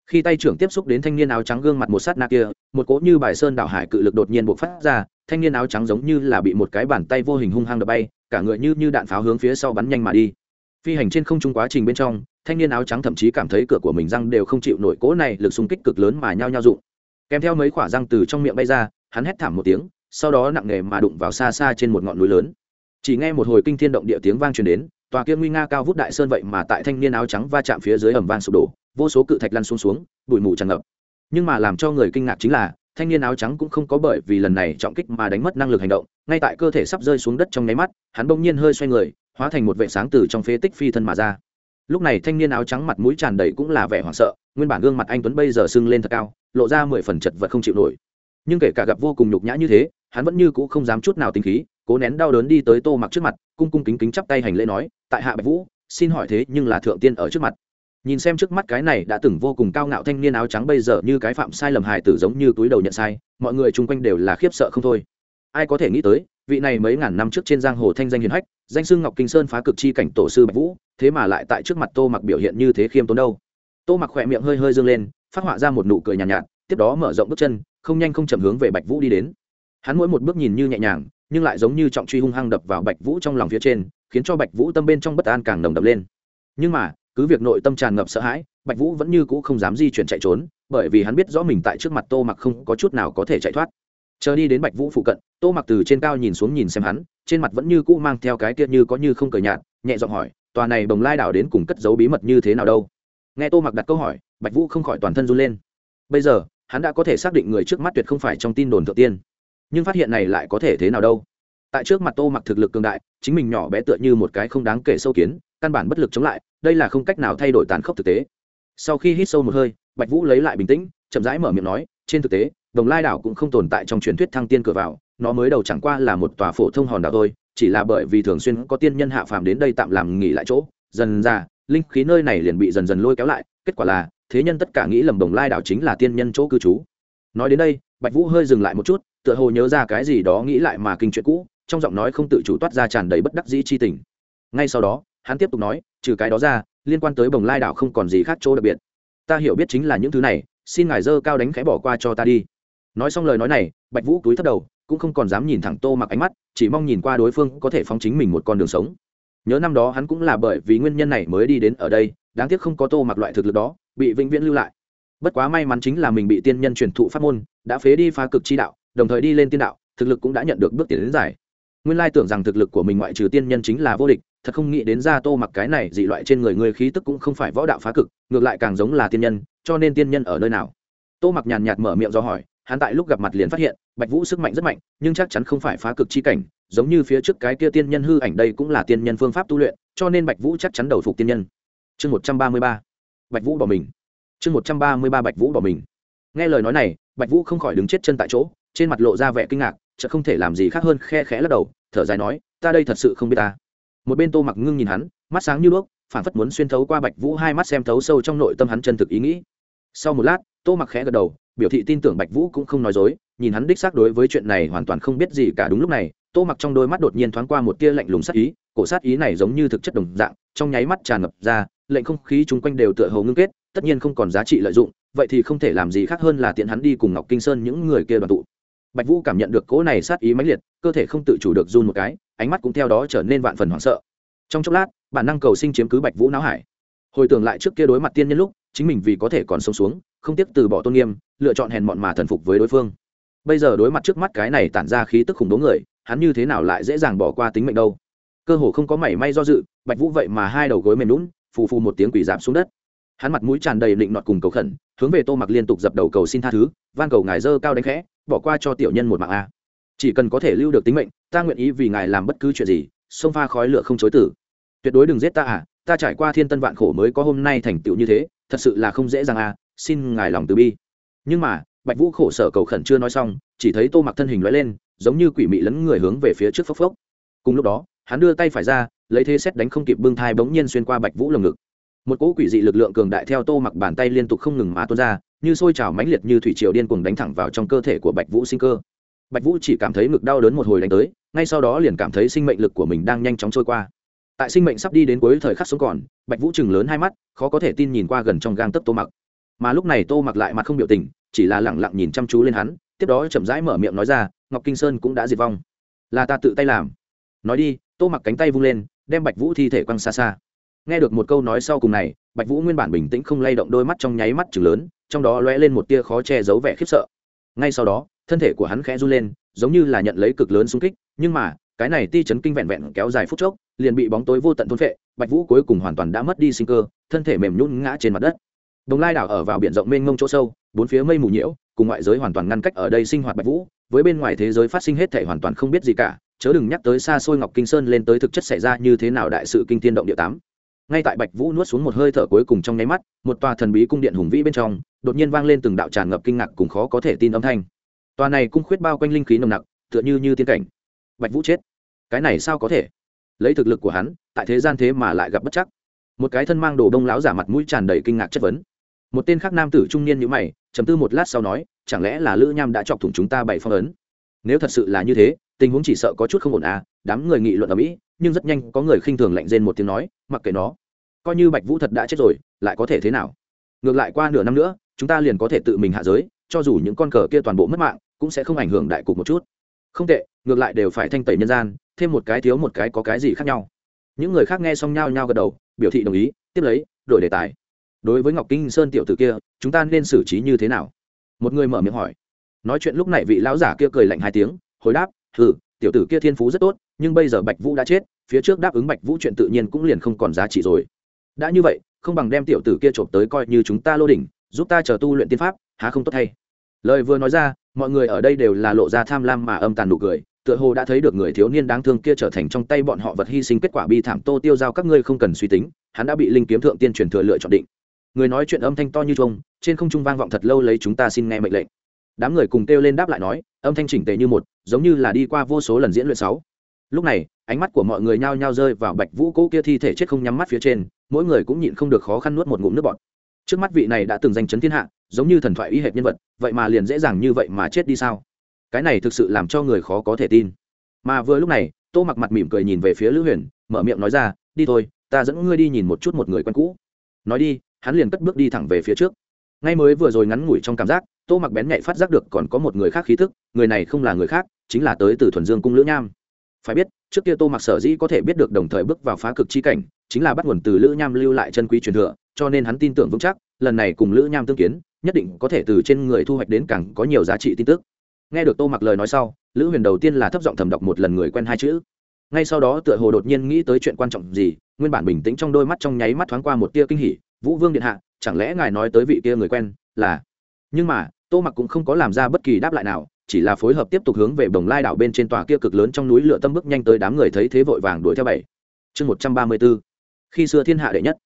Khi tay trưởng tiếp xúc đến thanh niên áo trắng gương mặt một sát na kia, một cỗ như bài sơn đảo hải cự lực đột nhiên bộc phát ra, thanh niên áo trắng giống như là bị một cái bàn tay vô hình hung hăng đập bay, cả người như như đạn pháo hướng phía sau bắn nhanh mà đi. Phi hành trên không trung quá trình bên trong, thanh niên áo trắng thậm chí cảm thấy cửa của mình răng đều không chịu nổi, cỗ này lực xung kích cực lớn mà nhao nhao dụng kèm theo mấy quả răng từ trong miệng bay ra hắn hét thảm một tiếng, sau đó nặng nề mà đụng vào xa xa trên một ngọn núi lớn. Chỉ nghe một hồi kinh thiên động địa tiếng vang truyền đến, tòa kia nguy nga cao vút đại sơn vậy mà tại thanh niên áo trắng va chạm phía dưới ẩm vang sụp đổ, vô số cự thạch lăn xuống xuống, bụi mù tràn ngập. Nhưng mà làm cho người kinh ngạc chính là, thanh niên áo trắng cũng không có bởi vì lần này trọng kích mà đánh mất năng lực hành động, ngay tại cơ thể sắp rơi xuống đất trong nháy mắt, hắn bỗng nhiên hơi xoay người, hóa thành một vệ sáng từ trong phế tích phi thân mà ra. Lúc này thanh niên áo trắng mặt mũi tràn đầy cũng là vẻ hoảng sợ, nguyên bản gương mặt anh tuấn bây giờ sưng lên thật cao, lộ ra mười phần chật vật không chịu nổi nhưng kể cả gặp vô cùng nhục nhã như thế hắn vẫn như cũ không dám chút nào tính khí cố nén đau đớn đi tới tô mặc trước mặt cung cung kính kính chắp tay hành lễ nói tại hạ bạch vũ xin hỏi thế nhưng là thượng tiên ở trước mặt. Nhìn xem trước mắt cái này đã từng vô cùng cao ngạo thanh niên áo trắng bây giờ như cái phạm sai lầm hài tử giống như túi đầu nhận sai mọi người chung quanh đều là khiếp sợ không thôi. Ai có thể nghĩ tới vị này mấy ngàn năm trước trên giang hồ thanh danh hiền hách danh xưng ngọc kinh sơn phá cực chi cảnh tổ sư bạch vũ thế mà lại tại trước mặt tô mặc biểu hiện như thế khiêm tốn đâu. Tô mặc khỏe miệng hơi hơi dương lên phát họa ra một nụ cười nhàn nhạt, nhạt tiếp đó mở rộng bước chân không nhanh không chậm hướng về bạch vũ đi đến. Hắn mỗi một bước nhìn như nhẹ nhàng, nhưng lại giống như trọng truy hung hăng đập vào bạch vũ trong lòng phía trên, khiến cho bạch vũ tâm bên trong bất an càng nồng đập lên. Nhưng mà, cứ việc nội tâm tràn ngập sợ hãi, bạch vũ vẫn như cũ không dám di chuyển chạy trốn, bởi vì hắn biết rõ mình tại trước mặt tô mặc không có chút nào có thể chạy thoát. Chờ đi đến bạch vũ phụ cận, tô mặc từ trên cao nhìn xuống nhìn xem hắn, trên mặt vẫn như cũ mang theo cái kia như có như không cờ nhạt, nhẹ giọng hỏi, tòa này bồng lai đảo đến cùng cất giấu bí mật như thế nào đâu? Nghe tô mặc đặt câu hỏi, bạch vũ không khỏi toàn thân run lên. Bây giờ hắn đã có thể xác định người trước mắt tuyệt không phải trong tin đồn thượng tiên. Nhưng phát hiện này lại có thể thế nào đâu? Tại trước mặt tô mặc thực lực cường đại, chính mình nhỏ bé tựa như một cái không đáng kể sâu kiến, căn bản bất lực chống lại, đây là không cách nào thay đổi tàn khốc thực tế. Sau khi hít sâu một hơi, bạch vũ lấy lại bình tĩnh, chậm rãi mở miệng nói, trên thực tế, đồng lai đảo cũng không tồn tại trong truyền thuyết thăng tiên cửa vào, nó mới đầu chẳng qua là một tòa phổ thông hòn đảo thôi, chỉ là bởi vì thường xuyên có tiên nhân hạ phàm đến đây tạm làm nghỉ lại chỗ. Dần ra, linh khí nơi này liền bị dần dần lôi kéo lại, kết quả là thế nhân tất cả nghĩ lầm đồng lai đảo chính là tiên nhân chỗ cư trú. Nói đến đây, bạch vũ hơi dừng lại một chút, tựa hồ nhớ ra cái gì đó nghĩ lại mà kinh chuyện cũ, trong giọng nói không tự chủ toát ra tràn đầy bất đắc dĩ chi tình. Ngay sau đó, hắn tiếp tục nói, trừ cái đó ra, liên quan tới bồng lai đảo không còn gì khác chỗ đặc biệt. Ta hiểu biết chính là những thứ này, xin ngài dơ cao đánh khẽ bỏ qua cho ta đi. Nói xong lời nói này, bạch vũ túi thấp đầu, cũng không còn dám nhìn thẳng tô mặc ánh mắt, chỉ mong nhìn qua đối phương có thể phóng chính mình một con đường sống. Nhớ năm đó hắn cũng là bởi vì nguyên nhân này mới đi đến ở đây, đáng tiếc không có tô mặc loại thực lực đó bị vĩnh viễn lưu lại. Bất quá may mắn chính là mình bị tiên nhân truyền thụ pháp môn, đã phế đi phá cực chi đạo, đồng thời đi lên tiên đạo, thực lực cũng đã nhận được bước tiến đến giải. Nguyên lai tưởng rằng thực lực của mình ngoại trừ tiên nhân chính là vô địch, thật không nghĩ đến ra tô mặc cái này dị loại trên người ngươi khí tức cũng không phải võ đạo phá cực, ngược lại càng giống là tiên nhân, cho nên tiên nhân ở nơi nào? Tô mặc nhàn nhạt mở miệng do hỏi, hắn tại lúc gặp mặt liền phát hiện, bạch vũ sức mạnh rất mạnh, nhưng chắc chắn không phải phá cực chi cảnh, giống như phía trước cái kia tiên nhân hư ảnh đây cũng là tiên nhân phương pháp tu luyện, cho nên bạch vũ chắc chắn đầu phục tiên nhân. Chương một trăm ba mươi ba bạch vũ bỏ mình. Chương một trăm ba mươi ba bạch vũ bỏ mình. Nghe lời nói này, bạch vũ không khỏi đứng chết chân tại chỗ, trên mặt lộ ra vẻ kinh ngạc chợ không thể làm gì khác hơn khe khẽ lắc đầu, thở dài nói, ta đây thật sự không biết ta. Một bên tô mặc ngưng nhìn hắn, mắt sáng như đuốc, phản phất muốn xuyên thấu qua bạch vũ hai mắt xem thấu sâu trong nội tâm hắn chân thực ý nghĩ. Sau một lát, tô mặc khẽ gật đầu, biểu thị tin tưởng bạch vũ cũng không nói dối, nhìn hắn đích xác đối với chuyện này hoàn toàn không biết gì cả. Đúng lúc này, tô mặc trong đôi mắt đột nhiên thoáng qua một tia lạnh lùng sát ý, cổ sát ý này giống như thực chất đồng dạng, trong nháy mắt tràn ngập ra lệnh không khí chung quanh đều tựa hồ ngưng kết, tất nhiên không còn giá trị lợi dụng, vậy thì không thể làm gì khác hơn là tiện hắn đi cùng ngọc kinh sơn những người kia đoàn tụ. Bạch vũ cảm nhận được cỗ này sát ý mãnh liệt, cơ thể không tự chủ được run một cái, ánh mắt cũng theo đó trở nên vạn phần hoảng sợ. Trong chốc lát, bản năng cầu sinh chiếm cứ bạch vũ não hải. Hồi tưởng lại trước kia đối mặt tiên nhân lúc, chính mình vì có thể còn sống xuống, không tiếc từ bỏ tôn nghiêm, lựa chọn hèn mọn mà thần phục với đối phương. Bây giờ đối mặt trước mắt cái này tản ra khí tức khủng bố người, hắn như thế nào lại dễ dàng bỏ qua tính mệnh đâu? Cơ hồ không có mảy may do dự, bạch vũ vậy mà hai đầu gối mềm lún phù phù một tiếng quỷ giảm xuống đất. Hắn mặt mũi tràn đầy định nọt cùng cầu khẩn, hướng về tô mặc liên tục dập đầu cầu xin tha thứ, van cầu ngài dơ cao đánh khẽ, bỏ qua cho tiểu nhân một mạng a. Chỉ cần có thể lưu được tính mệnh, ta nguyện ý vì ngài làm bất cứ chuyện gì xông pha khói lửa không chối tử. Tuyệt đối đừng giết ta à ta trải qua thiên tân vạn khổ mới có hôm nay thành tựu như thế, thật sự là không dễ dàng à xin ngài lòng từ bi. Nhưng mà, bạch vũ khổ sở cầu khẩn chưa nói xong, chỉ thấy tô mặc thân hình lóe lên, giống như quỷ mị lấn người hướng về phía trước phốc phốc. Cùng lúc đó, hắn đưa tay phải ra lấy thế xét đánh không kịp bưng thai bỗng nhiên xuyên qua bạch vũ lồng ngực. Một cỗ quỷ dị lực lượng cường đại theo tô mặc bàn tay liên tục không ngừng mã tuôn ra, như sôi trào mãnh liệt như thủy triều điên cuồng đánh thẳng vào trong cơ thể của bạch vũ sinh cơ. Bạch vũ chỉ cảm thấy ngực đau đớn một hồi đánh tới, ngay sau đó liền cảm thấy sinh mệnh lực của mình đang nhanh chóng trôi qua. Tại sinh mệnh sắp đi đến cuối thời khắc sống còn, bạch vũ chừng lớn hai mắt, khó có thể tin nhìn qua gần trong gang tấc tô mặc. Mà lúc này tô mặc lại mặt không biểu tình, chỉ là lẳng lặng nhìn chăm chú lên hắn, tiếp đó chậm rãi mở miệng nói ra, ngọc kinh sơn cũng đã diệt vong. Là ta tự tay làm. Nói đi, tô mặc cánh tay vung lên đem bạch vũ thi thể quăng xa xa. Nghe được một câu nói sau cùng này, bạch vũ nguyên bản bình tĩnh không lay động đôi mắt trong nháy mắt chừng lớn, trong đó lóe lên một tia khó che giấu vẻ khiếp sợ. Ngay sau đó, thân thể của hắn khẽ run lên, giống như là nhận lấy cực lớn xung kích, nhưng mà, cái này ti chấn kinh vẹn vẹn kéo dài phút chốc, liền bị bóng tối vô tận thôn phệ, bạch vũ cuối cùng hoàn toàn đã mất đi sinh cơ, thân thể mềm nhún ngã trên mặt đất. Đồng lai đảo ở vào biển rộng mênh mông chỗ sâu, bốn phía mây mù nhiễu, cùng ngoại giới hoàn toàn ngăn cách ở đây sinh hoạt bạch vũ, với bên ngoài thế giới phát sinh hết thể hoàn toàn không biết gì cả chớ đừng nhắc tới xa xôi ngọc kinh sơn lên tới thực chất xảy ra như thế nào đại sự kinh thiên động địa tám. Ngay tại bạch vũ nuốt xuống một hơi thở cuối cùng trong nháy mắt, một tòa thần bí cung điện hùng vĩ bên trong, đột nhiên vang lên từng đạo tràn ngập kinh ngạc cùng khó có thể tin âm thanh. Tòa này cung khuyết bao quanh linh khí nồng nặc, tựa như như tiên cảnh. Bạch vũ chết. Cái này sao có thể? Lấy thực lực của hắn, tại thế gian thế mà lại gặp bất chắc. Một cái thân mang đồ đông láo giả mặt mũi tràn đầy kinh ngạc chất vấn. Một tên khác nam tử trung niên nhũ mày chấm tư một lát sau nói, chẳng lẽ là lữ nham đã chọc thủng chúng ta bảy phong ấn? Nếu thật sự là như thế tình huống chỉ sợ có chút không ổn à đám người nghị luận ở mỹ, nhưng rất nhanh có người khinh thường lạnh rên một tiếng nói, mặc kệ nó. Coi như bạch vũ thật đã chết rồi, lại có thể thế nào? Ngược lại qua nửa năm nữa, chúng ta liền có thể tự mình hạ giới, cho dù những con cờ kia toàn bộ mất mạng, cũng sẽ không ảnh hưởng đại cục một chút. Không tệ, ngược lại đều phải thanh tẩy nhân gian, thêm một cái thiếu một cái có cái gì khác nhau. Những người khác nghe xong nhau nhau gật đầu, biểu thị đồng ý, tiếp lấy, đổi đề tài. Đối với ngọc kinh sơn tiểu tử kia, chúng ta nên xử trí như thế nào? Một người mở miệng hỏi. Nói chuyện lúc này vị lão giả kia cười lạnh hai tiếng, hồi đáp ừ tiểu tử kia thiên phú rất tốt, nhưng bây giờ bạch vũ đã chết, phía trước đáp ứng bạch vũ chuyện tự nhiên cũng liền không còn giá trị rồi. Đã như vậy, không bằng đem tiểu tử kia trộm tới coi như chúng ta lô đỉnh, giúp ta chờ tu luyện tiên pháp, há không tốt hay lời vừa nói ra, mọi người ở đây đều là lộ ra tham lam mà âm tàn nụ cười, tựa hồ đã thấy được người thiếu niên đáng thương kia trở thành trong tay bọn họ vật hy sinh kết quả bi thảm tô tiêu giao các ngươi không cần suy tính, hắn đã bị linh kiếm thượng tiên truyền thừa lựa chọn định. Người nói chuyện âm thanh to như chuông, trên không trung vang vọng thật lâu lấy chúng ta xin nghe mệnh lệnh. Đám người cùng kêu lên đáp lại nói, âm thanh chỉnh tề như một giống như là đi qua vô số lần diễn luyện sáu. Lúc này, ánh mắt của mọi người nhao nhao rơi vào bạch vũ cỗ kia thi thể chết không nhắm mắt phía trên, mỗi người cũng nhịn không được khó khăn nuốt một ngụm nước bọt. Trước mắt vị này đã từng danh chấn thiên hạ, giống như thần thoại y hệt nhân vật, vậy mà liền dễ dàng như vậy mà chết đi sao? Cái này thực sự làm cho người khó có thể tin. Mà vừa lúc này, tô mặc mặt mỉm cười nhìn về phía lữ huyền, mở miệng nói ra, đi thôi, ta dẫn ngươi đi nhìn một chút một người quen cũ. Nói đi, hắn liền cất bước đi thẳng về phía trước. Ngay mới vừa rồi ngắn ngủi trong cảm giác tô mặc bén nhạy phát giác được còn có một người khác khí thức người này không là người khác, chính là tới từ thuần dương cung lữ nham. Phải biết, trước kia tô mặc sở dĩ có thể biết được đồng thời bước vào phá cực chi cảnh, chính là bắt nguồn từ lữ nham lưu lại chân quý truyền thừa, cho nên hắn tin tưởng vững chắc, lần này cùng lữ nham tương kiến, nhất định có thể từ trên người thu hoạch đến càng có nhiều giá trị tin tức. Nghe được tô mặc lời nói sau, lữ huyền đầu tiên là thấp giọng thầm đọc một lần người quen hai chữ. Ngay sau đó tựa hồ đột nhiên nghĩ tới chuyện quan trọng gì, nguyên bản bình tĩnh trong đôi mắt trong nháy mắt thoáng qua một tia kinh hỉ, vũ vương điện hạ, chẳng lẽ ngài nói tới vị kia người quen là nhưng mà tô mặc cũng không có làm ra bất kỳ đáp lại nào, chỉ là phối hợp tiếp tục hướng về đồng lai đảo bên trên tòa kia cực lớn trong núi lửa tâm bước nhanh tới đám người thấy thế vội vàng đuổi theo bảy. Chương một trăm ba mươi b ố khi xưa thiên hạ đệ nhất.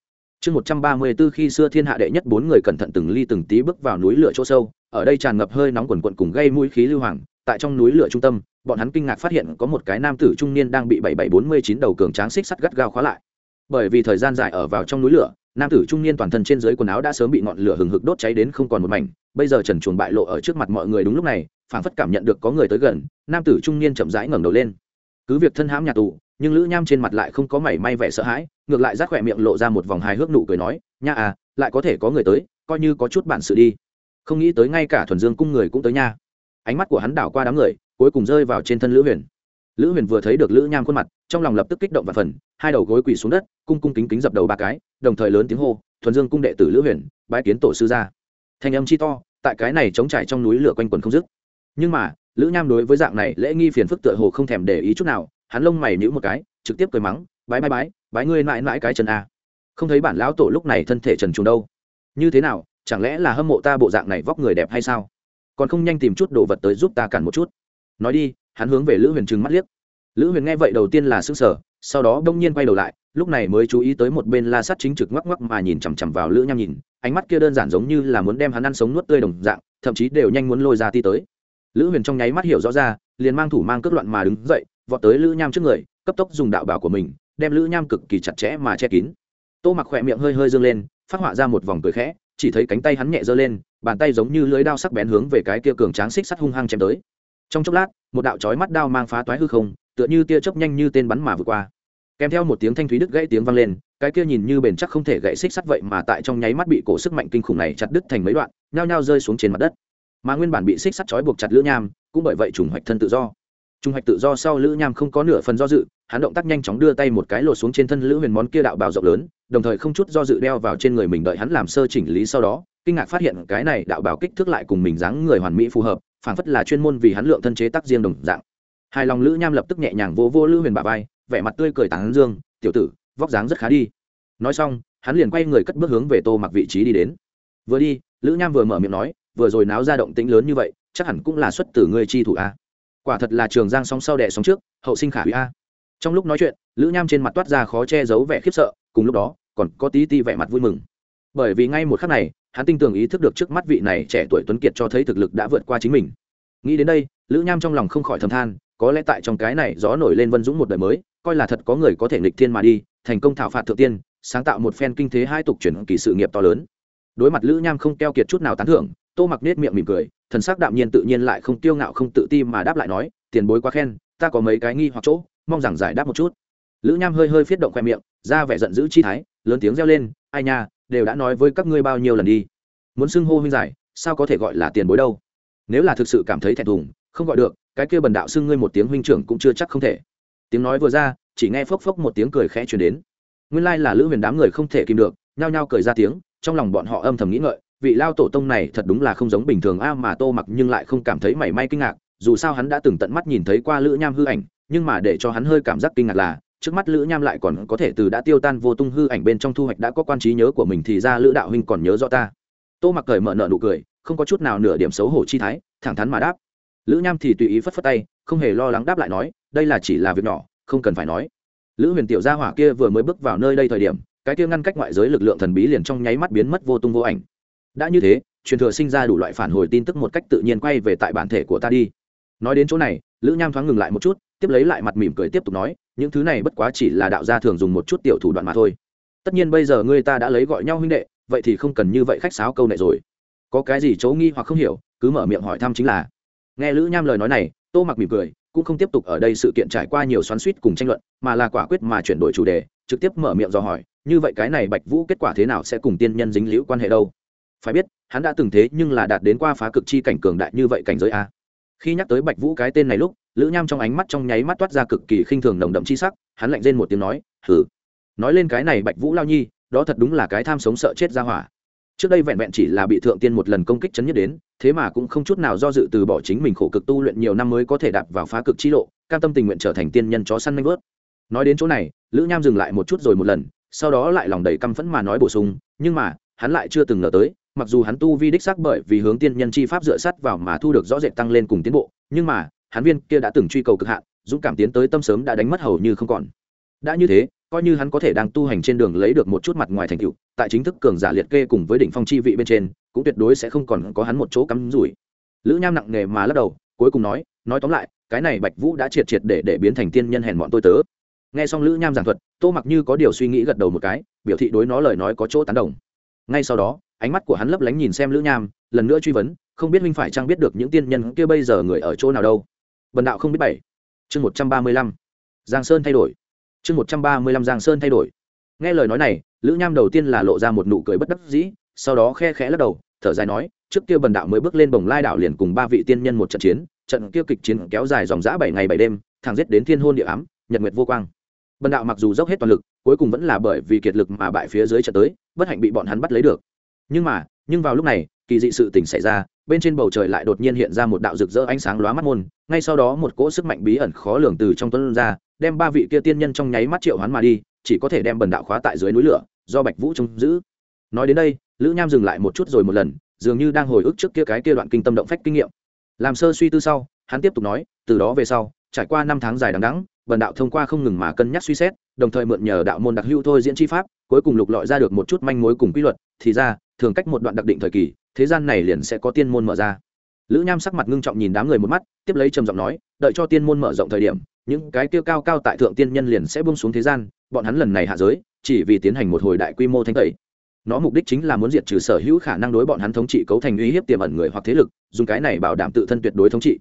Chương một trăm ba mươi b ố khi xưa thiên hạ đệ nhất bốn người cẩn thận từng ly từng tí bước vào núi lửa chỗ sâu, ở đây tràn ngập hơi nóng quần quận cùng gây mũi khí lưu hoàng, tại trong núi lửa trung tâm, bọn hắn kinh ngạc phát hiện có một cái nam tử trung niên đang bị bảy bảy bốn mươi chín đầu cường tráng xích sắt gắt gao khóa lại. Bởi vì thời gian dài ở vào trong núi lửa nam tử trung niên toàn thân trên dưới quần áo đã sớm bị ngọn lửa hừng hực đốt cháy đến không còn một mảnh, bây giờ trần chuồng bại lộ ở trước mặt mọi người đúng lúc này, phảng phất cảm nhận được có người tới gần, nam tử trung niên chậm rãi ngẩng đầu lên. Cứ việc thân hãm nhà tù, nhưng lữ nham trên mặt lại không có mảy may vẻ sợ hãi, ngược lại rác khỏe miệng lộ ra một vòng hài hước nụ cười nói, nha à lại có thể có người tới, coi như có chút bản sự đi. Không nghĩ tới ngay cả thuần dương cung người cũng tới nha. Ánh mắt của hắn đảo qua đám người, cuối cùng rơi vào trên thân lữ huyền lữ huyền vừa thấy được lữ nham khuôn mặt, trong lòng lập tức kích động và phần, hai đầu gối quỳ xuống đất, cung cung kính kính dập đầu ba cái, đồng thời lớn tiếng hô, thuần dương cung đệ tử lữ huyền bãi kiến tổ sư gia. Thanh âm chi to, tại cái này chống trải trong núi lửa quanh quần không dứt. Nhưng mà, lữ nham đối với dạng này lễ nghi phiền phức tựa hồ không thèm để ý chút nào, hắn lông mày nhữ một cái, trực tiếp cười mắng, bái bái bái bái ngươi mãi mãi cái chân a. Không thấy bản lão tổ lúc này thân thể trần trùng đâu. Như thế nào, chẳng lẽ là hâm mộ ta bộ dạng này vóc người đẹp hay sao? Còn không nhanh tìm chút đồ vật tới giúp ta cản một chút. Nói đi hắn hướng về lữ huyền trừng mắt liếc. Lữ huyền nghe vậy đầu tiên là s ư n g sở sau đó đông nhiên quay đầu lại, lúc này mới chú ý tới một bên la sắt chính trực ngoắc ngoắc mà nhìn chằm chằm vào lữ nham nhìn, ánh mắt kia đơn giản giống như là muốn đem hắn ăn sống nuốt tươi đồng dạng, thậm chí đều nhanh muốn lôi ra ti tới. Lữ huyền trong nháy mắt hiểu rõ ra, liền mang thủ mang cước loạn mà đứng dậy, vọt tới lữ nham trước người, cấp tốc dùng đạo bảo của mình, đem lữ nham cực kỳ chặt chẽ mà che kín. Tô mặc khỏe miệng hơi hơi dâng lên, phát họa ra một vòng cười khẽ, chỉ thấy cánh tay hắn nhẹ giơ lên, bàn tay giống như lưới đao sắc bén hướng về cái kia cường tráng xích sắt hung hăng chém tới trong chốc lát, một đạo chói mắt đao mang phá toái hư không, tựa như tia chớp nhanh như tên bắn mà vượt qua. Kèm theo một tiếng thanh thúy đứt gãy tiếng vang lên, cái kia nhìn như bền chắc không thể gãy xích sắt vậy mà tại trong nháy mắt bị cổ sức mạnh kinh khủng này chặt đứt thành mấy đoạn, nhao nhao rơi xuống trên mặt đất. Mà nguyên bản bị xích sắt trói buộc chặt lữ nham, cũng bởi vậy trùng hoạch thân tự do. Trùng hoạch tự do sau lữ nham không có nửa phần do dự, hắn động tác nhanh chóng đưa tay một cái lột xuống trên thân lữ huyền món kia đạo bào rộng lớn, đồng thời không chút do dự đeo vào trên người mình đợi hắn làm sơ chỉnh lý sau đó, kinh ngạc phát hiện cái này đạo bào kích thước lại cùng mình dáng người hoàn mỹ phù hợp phảng phất là chuyên môn vì hắn lượng thân chế tác riêng đồng dạng. Hai lòng lữ nham lập tức nhẹ nhàng vô vô lữ huyền bà vai, vẻ mặt tươi cười tán dương, tiểu tử, vóc dáng rất khá đi. Nói xong, hắn liền quay người cất bước hướng về tô mặc vị trí đi đến. Vừa đi, lữ nham vừa mở miệng nói, vừa rồi náo ra động tĩnh lớn như vậy, chắc hẳn cũng là xuất từ ngươi chi thủ a. Quả thật là trường giang sóng sau đẻ sóng trước, hậu sinh khả hủy a. Trong lúc nói chuyện, lữ nham trên mặt toát ra khó che giấu vẻ khiếp sợ, cùng lúc đó, còn có tí ti vẻ mặt vui mừng. Bởi vì ngay một khắc này hắn tinh tường ý thức được trước mắt vị này trẻ tuổi tuấn kiệt cho thấy thực lực đã vượt qua chính mình. Nghĩ đến đây, lữ nham trong lòng không khỏi thầm than, có lẽ tại trong cái này gió nổi lên vân dũng một đời mới, coi là thật có người có thể nghịch thiên mà đi, thành công thảo phạt thượng tiên, sáng tạo một phen kinh thế hai tục chuyển kỳ sự nghiệp to lớn. Đối mặt lữ nham không keo kiệt chút nào tán thưởng, tô mặc nết miệng mỉm cười, thần sắc đạm nhiên tự nhiên lại không tiêu ngạo không tự ti mà đáp lại nói, tiền bối quá khen, ta có mấy cái nghi hoặc chỗ, mong rằng giải đáp một chút. Lữ nham hơi hơi phiết động khoe miệng, ra vẻ giận dữ chi thái, lớn tiếng reo lên, ai nha đều đã nói với các ngươi bao nhiêu lần đi. Muốn xưng hô huynh giải, sao có thể gọi là tiền bối đâu? Nếu là thực sự cảm thấy thẹn thùng, không gọi được, cái kia bần đạo xưng ngươi một tiếng huynh trưởng cũng chưa chắc không thể. Tiếng nói vừa ra, chỉ nghe phốc phốc một tiếng cười khẽ chuyển đến. Nguyên lai là lữ huyền đám người không thể kìm được, nhao nhao cười ra tiếng, trong lòng bọn họ âm thầm nghĩ ngợi, vị lao tổ tông này thật đúng là không giống bình thường a mà tô mặc nhưng lại không cảm thấy mảy may kinh ngạc, dù sao hắn đã từng tận mắt nhìn thấy qua lữ nham hư ảnh, nhưng mà để cho hắn hơi cảm giác kinh ngạc là trước mắt lữ nham lại còn có thể từ đã tiêu tan vô tung hư ảnh bên trong thu hoạch đã có quan trí nhớ của mình thì ra lữ đạo huynh còn nhớ rõ ta. Tô mặc cởi mở nợ nụ cười, không có chút nào nửa điểm xấu hổ chi thái, thẳng thắn mà đáp. Lữ nham thì tùy ý phất phất tay, không hề lo lắng đáp lại nói, đây là chỉ là việc nhỏ, không cần phải nói. Lữ huyền tiểu gia hỏa kia vừa mới bước vào nơi đây thời điểm, cái kia ngăn cách ngoại giới lực lượng thần bí liền trong nháy mắt biến mất vô tung vô ảnh. Đã như thế, truyền thừa sinh ra đủ loại phản hồi tin tức một cách tự nhiên quay về tại bản thể của ta đi. Nói đến chỗ này lữ nham thoáng ngừng lại một chút, tiếp lấy lại mặt mỉm cười tiếp tục nói, những thứ này bất quá chỉ là đạo gia thường dùng một chút tiểu thủ đoạn mà thôi. Tất nhiên bây giờ ngươi ta đã lấy gọi nhau huynh đệ, vậy thì không cần như vậy khách sáo câu này rồi. Có cái gì chấu nghi hoặc không hiểu, cứ mở miệng hỏi thăm chính là. Nghe lữ nham lời nói này, tô mặc mỉm cười, cũng không tiếp tục ở đây sự kiện trải qua nhiều xoắn suýt cùng tranh luận, mà là quả quyết mà chuyển đổi chủ đề, trực tiếp mở miệng do hỏi, như vậy cái này bạch vũ kết quả thế nào sẽ cùng tiên nhân dính liễu quan hệ đâu? Phải biết, hắn đã từng thế nhưng là đạt đến qua phá cực chi cảnh cường đại như vậy cảnh giới a khi nhắc tới bạch vũ cái tên này lúc, lữ nham trong ánh mắt trong nháy mắt toát ra cực kỳ khinh thường nồng đậm chi sắc, hắn lạnh rên một tiếng nói hử nói lên cái này bạch vũ lao nhi, đó thật đúng là cái tham sống sợ chết ra hỏa. Trước đây vẹn vẹn chỉ là bị thượng tiên một lần công kích chấn nhất đến, thế mà cũng không chút nào do dự từ bỏ chính mình khổ cực tu luyện nhiều năm mới có thể đạp vào phá cực chi lộ, cam tâm tình nguyện trở thành tiên nhân chó săn nanh vớt. Nói đến chỗ này, lữ nham dừng lại một chút rồi một lần, sau đó lại lòng đầy căm phẫn mà nói bổ sung, nhưng mà, hắn lại chưa từng ngờ tới mặc dù hắn tu vi đích xác bởi vì hướng tiên nhân chi pháp dựa sắt vào mà thu được rõ rệt tăng lên cùng tiến bộ, nhưng mà, hắn viên kia đã từng truy cầu cực hạn, dũng cảm tiến tới tâm sớm đã đánh mất hầu như không còn. Đã như thế, coi như hắn có thể đang tu hành trên đường lấy được một chút mặt ngoài thành tựu, tại chính thức cường giả liệt kê cùng với đỉnh phong chi vị bên trên, cũng tuyệt đối sẽ không còn có hắn một chỗ cắm rủi. Lữ nham nặng nề mà lắc đầu, cuối cùng nói nói tóm lại, cái này bạch vũ đã triệt triệt để để biến thành tiên nhân hèn bọn tôi tớ. Nghe xong lữ nham giảng thuật, tô mặc như có điều suy nghĩ gật đầu một cái, biểu thị đối nó lời nói có chỗ tán đồng ngay sau đó, ánh mắt của hắn lấp lánh nhìn xem lữ nham, lần nữa truy vấn, không biết minh phải chăng biết được những tiên nhân kia bây giờ người ở chỗ nào đâu. Bần đạo không biết bảy. Chương một trăm ba mươi lăm. Giang sơn thay đổi. Chương một trăm ba mươi lăm giang sơn thay đổi. Nghe lời nói này, lữ nham đầu tiên là lộ ra một nụ cười bất đắc dĩ, sau đó khe khẽ lắc đầu, thở dài nói, trước kia bần đạo mới bước lên bồng lai đảo liền cùng ba vị tiên nhân một trận chiến, trận kia kịch chiến kéo dài dòng dã bảy ngày bảy đêm, thẳng giết đến thiên hôn địa ám, nhật nguyệt vô quang. Bần đạo mặc dù dốc hết toàn lực, cuối cùng vẫn là bởi vì kiệt lực mà bại phía dưới trận tới bất hạnh bị bọn hắn bắt lấy được. Nhưng mà, nhưng vào lúc này, kỳ dị sự tình xảy ra, bên trên bầu trời lại đột nhiên hiện ra một đạo rực rỡ ánh sáng lóa mắt môn, ngay sau đó một cỗ sức mạnh bí ẩn khó lường từ trong tuấn ra, đem ba vị kia tiên nhân trong nháy mắt triệu hoán mà đi, chỉ có thể đem bần đạo khóa tại dưới núi lửa, do bạch vũ trông giữ. Nói đến đây, lữ nham dừng lại một chút rồi một lần, dường như đang hồi ức trước kia cái kia đoạn kinh tâm động phách kinh nghiệm. Làm sơ suy tư sau, hắn tiếp tục nói, từ đó về sau, trải qua năm tháng dài đằng đẵng, bần đạo thông qua không ngừng mà cân nhắc suy xét, đồng thời mượn nhờ đạo môn đặc hữu thôi diễn chi pháp cuối cùng lục lọi ra được một chút manh mối cùng quy luật, thì ra, thường cách một đoạn đặc định thời kỳ, thế gian này liền sẽ có tiên môn mở ra. Lữ nham sắc mặt ngưng trọng nhìn đám người một mắt, tiếp lấy trầm giọng nói, đợi cho tiên môn mở rộng thời điểm, những cái tiêu cao cao tại thượng tiên nhân liền sẽ buông xuống thế gian, bọn hắn lần này hạ giới, chỉ vì tiến hành một hồi đại quy mô thanh tẩy. Nó mục đích chính là muốn diệt trừ sở hữu khả năng đối bọn hắn thống trị cấu thành uy hiếp tiềm ẩn người hoặc thế lực, dùng cái này bảo đảm tự thân tuyệt đối thống trị.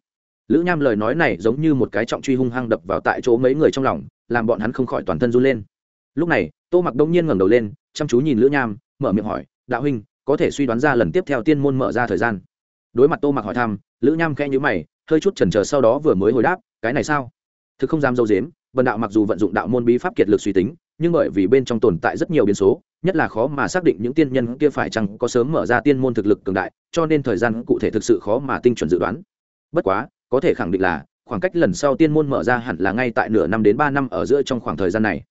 Lữ nham lời nói này giống như một cái trọng truy hung hăng đập vào tại chỗ mấy người trong lòng, làm bọn hắn không khỏi toàn thân run lên lúc này, tô mặc đông nhiên ngẩng đầu lên, chăm chú nhìn lữ nham, mở miệng hỏi, đạo huynh, có thể suy đoán ra lần tiếp theo tiên môn mở ra thời gian? Đối mặt tô mặc hỏi thăm, lữ nham khẽ nhữ mày, hơi chút chần chờ sau đó vừa mới hồi đáp, cái này sao? Thực không dám dâu dếm vần đạo mặc dù vận dụng đạo môn bí pháp kiệt lực suy tính, nhưng bởi vì bên trong tồn tại rất nhiều biến số, nhất là khó mà xác định những tiên nhân kia phải chăng có sớm mở ra tiên môn thực lực cường đại, cho nên thời gian cụ thể thực sự khó mà tinh chuẩn dự đoán. Bất quá, có thể khẳng định là, khoảng cách lần sau tiên môn mở ra hẳn là ngay tại nửa năm đến ba năm ở giữa trong khoảng thời gian này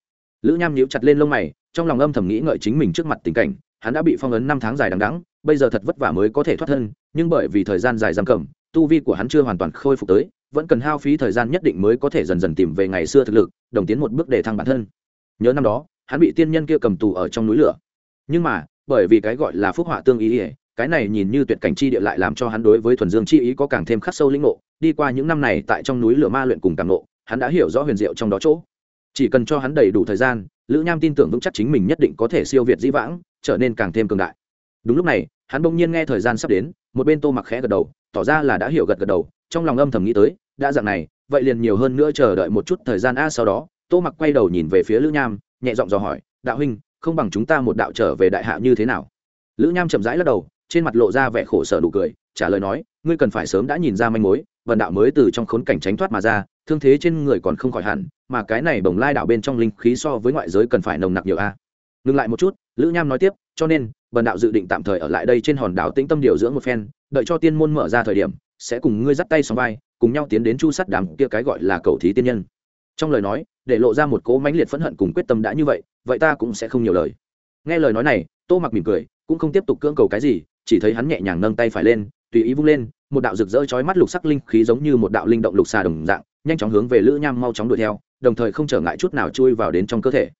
lữ nham nhíu chặt lên lông mày, trong lòng âm thầm nghĩ ngợi chính mình trước mặt tình cảnh, hắn đã bị phong ấn năm tháng dài đằng đẵng, bây giờ thật vất vả mới có thể thoát thân, nhưng bởi vì thời gian dài giam cầm, tu vi của hắn chưa hoàn toàn khôi phục tới, vẫn cần hao phí thời gian nhất định mới có thể dần dần tìm về ngày xưa thực lực, đồng tiến một bước để thăng bản thân. Nhớ năm đó, hắn bị tiên nhân kia cầm tù ở trong núi lửa. Nhưng mà, bởi vì cái gọi là phúc họa tương ý ỉa cái này nhìn như tuyệt cảnh chi địa lại làm cho hắn đối với thuần dương chi ý có càng thêm khắc sâu lĩnh ngộ. Đi qua những năm này tại trong núi lửa ma luyện cùng càng ngộ, hắn đã hiểu rõ huyền diệu trong đó chỗ chỉ cần cho hắn đầy đủ thời gian, lữ nham tin tưởng vững chắc chính mình nhất định có thể siêu việt dĩ vãng, trở nên càng thêm cường đại. Đúng lúc này, hắn bỗng nhiên nghe thời gian sắp đến, một bên tô mặc khẽ gật đầu, tỏ ra là đã hiểu gật gật đầu, trong lòng âm thầm nghĩ tới, đã dạng này, vậy liền nhiều hơn nữa chờ đợi một chút thời gian a sau đó, tô mặc quay đầu nhìn về phía lữ nham, nhẹ giọng dò hỏi, đạo huynh, không bằng chúng ta một đạo trở về đại hạ như thế nào? Lữ nham chậm rãi lắc đầu, trên mặt lộ ra vẻ khổ sở đủ cười, trả lời nói, ngươi cần phải sớm đã nhìn ra manh mối vần đạo mới từ trong khốn cảnh tránh thoát mà ra, thương thế trên người còn không khỏi hẳn, mà cái này bồng lai đạo bên trong linh khí so với ngoại giới cần phải nồng nặc nhiều a. Ngừng lại một chút, lữ nham nói tiếp, cho nên, vần đạo dự định tạm thời ở lại đây trên hòn đảo tĩnh tâm điều dưỡng một phen, đợi cho tiên môn mở ra thời điểm, sẽ cùng ngươi dắt tay xóm vai, cùng nhau tiến đến chu sắt đàm kia cái gọi là cầu thí tiên nhân. Trong lời nói, để lộ ra một cố mãnh liệt phẫn hận cùng quyết tâm đã như vậy vậy ta cũng sẽ không nhiều lời. Nghe lời nói này, tô mặc mỉm cười, cũng không tiếp tục cưỡng cầu cái gì, chỉ thấy hắn nhẹ nhàng nâng tay phải lên, tùy ý vung lên một đạo rực rỡ chói mắt lục sắc linh khí giống như một đạo linh động lục xà đồng dạng, nhanh chóng hướng về lữ nham mau chóng đuổi theo, đồng thời không trở ngại chút nào chui vào đến trong cơ thể.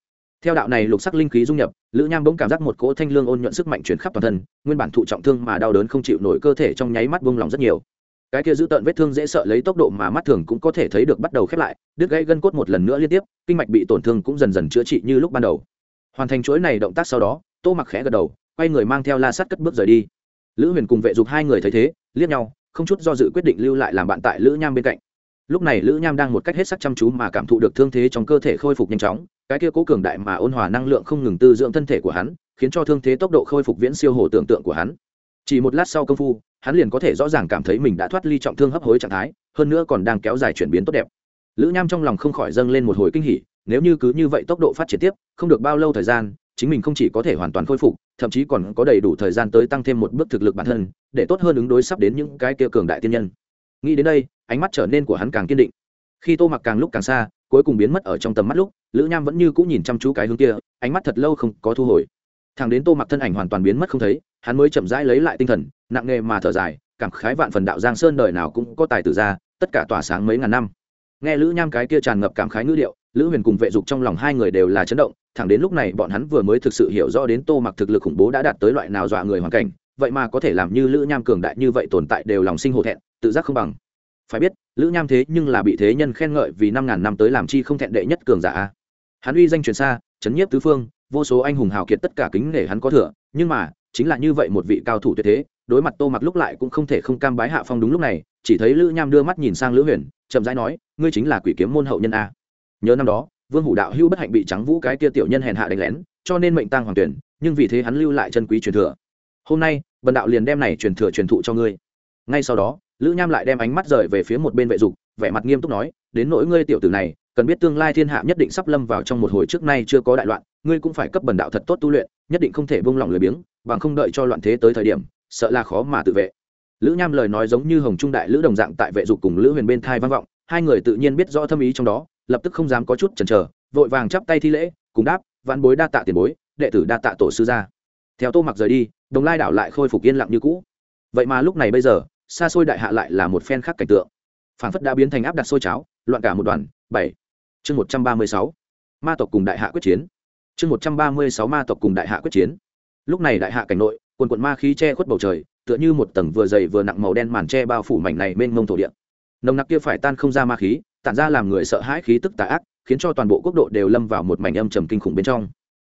Theo đạo này lục sắc linh khí dung nhập, lữ nham bỗng cảm giác một cỗ thanh lương ôn nhuận sức mạnh chuyển khắp toàn thân, nguyên bản thụ trọng thương mà đau đớn không chịu nổi cơ thể trong nháy mắt bông lòng rất nhiều. Cái kia giữ tợn vết thương dễ sợ lấy tốc độ mà mắt thường cũng có thể thấy được bắt đầu khép lại, đứt gãy gân cốt một lần nữa liên tiếp, kinh mạch bị tổn thương cũng dần dần chữa trị như lúc ban đầu. Hoàn thành chuỗi này động tác sau đó, tô mặc khẽ gật đầu, quay người mang theo la sắt cất bước rời đi. Lữ huyền cùng vệ dục hai người thấy thế, liếc nhau không chút do dự quyết định lưu lại làm bạn tại lữ nham bên cạnh. Lúc này lữ nham đang một cách hết sắc chăm chú mà cảm thụ được thương thế trong cơ thể khôi phục nhanh chóng, cái kia cố cường đại mà ôn hòa năng lượng không ngừng tư dưỡng thân thể của hắn, khiến cho thương thế tốc độ khôi phục viễn siêu hồ tưởng tượng của hắn. Chỉ một lát sau công phu, hắn liền có thể rõ ràng cảm thấy mình đã thoát ly trọng thương hấp hối trạng thái, hơn nữa còn đang kéo dài chuyển biến tốt đẹp. Lữ nham trong lòng không khỏi dâng lên một hồi kinh hỉ, nếu như cứ như vậy tốc độ phát triển tiếp, không được bao lâu thời gian chính mình không chỉ có thể hoàn toàn khôi phục, thậm chí còn có đầy đủ thời gian tới tăng thêm một bước thực lực bản thân, để tốt hơn ứng đối sắp đến những cái kia cường đại tiên nhân. Nghĩ đến đây, ánh mắt trở nên của hắn càng kiên định. Khi tô mặc càng lúc càng xa, cuối cùng biến mất ở trong tầm mắt lúc, lữ nham vẫn như cũng nhìn chăm chú cái hướng kia, ánh mắt thật lâu không có thu hồi. Thằng đến tô mặc thân ảnh hoàn toàn biến mất không thấy, hắn mới chậm rãi lấy lại tinh thần, nặng nề mà thở dài, cảm khái vạn phần đạo giang sơn đời nào cũng có tài tử ra, tất cả tỏa sáng mấy ngàn năm. Nghe lữ nham cái kia tràn ngập cảm khái ngữ điệu lữ huyền cùng vệ dục trong lòng hai người đều là chấn động, thẳng đến lúc này bọn hắn vừa mới thực sự hiểu rõ đến tô mặc thực lực khủng bố đã đạt tới loại nào dọa người hoàn cảnh, vậy mà có thể làm như lữ nham cường đại như vậy tồn tại đều lòng sinh hổ thẹn, tự giác không bằng. Phải biết, lữ nham thế nhưng là bị thế nhân khen ngợi vì năm ngàn năm tới làm chi không thẹn đệ nhất cường giả hắn uy danh truyền xa, chấn nhiếp tứ phương, vô số anh hùng hào kiệt tất cả kính nể hắn có thừa, nhưng mà, chính là như vậy một vị cao thủ tuyệt thế, đối mặt tô mặc lúc lại cũng không thể không cam bái hạ phong đúng lúc này, chỉ thấy lữ nham đưa mắt nhìn sang lữ huyền, chậm rãi nói, ngươi chính là quỷ kiếm môn hậu nhân a nhớ năm đó, vương hủ đạo hưu bất hạnh bị trắng vũ cái kia tiểu nhân hèn hạ đánh lén, cho nên mệnh tang hoàng tuyển, nhưng vì thế hắn lưu lại chân quý truyền thừa. Hôm nay, bần đạo liền đem này truyền thừa truyền thụ cho ngươi. Ngay sau đó, lữ nham lại đem ánh mắt rời về phía một bên vệ dục, vẻ mặt nghiêm túc nói, đến nỗi ngươi tiểu tử này, cần biết tương lai thiên hạ nhất định sắp lâm vào trong một hồi trước nay chưa có đại loạn, ngươi cũng phải cấp bần đạo thật tốt tu luyện, nhất định không thể buông lỏng lười biếng, bằng không đợi cho loạn thế tới thời điểm, sợ là khó mà tự vệ. Lữ nham lời nói giống như hồng trung đại lữ đồng dạng tại vệ dục cùng lữ huyền bên thai vang vọng, hai người tự nhiên biết rõ thâm ý trong đó lập tức không dám có chút chần chờ, vội vàng chắp tay thi lễ, cùng đáp, vãn bối đa tạ tiền bối, đệ tử đa tạ tổ sư gia. Theo tô mặc rời đi, đồng lai đảo lại khôi phục yên lặng như cũ. Vậy mà lúc này bây giờ, xa xôi đại hạ lại là một phen khác cảnh tượng. Phản phất đã biến thành áp đặt xôi cháo, loạn cả một đoàn. Bảy. Chương một trăm ba mươi sáu. Ma tộc cùng đại hạ quyết chiến. Chương một trăm ba mươi sáu ma tộc cùng đại hạ quyết chiến. Lúc này đại hạ cảnh nội, quần quận ma khí che khuất bầu trời, tựa như một tầng vừa dày vừa nặng màu đen màn che bao phủ mảnh này mênh mông thổ địa. Nồng nặc kia phải tan không ra ma khí tản ra làm người sợ hãi khí tức tà ác, khiến cho toàn bộ quốc độ đều lâm vào một mảnh âm trầm kinh khủng bên trong.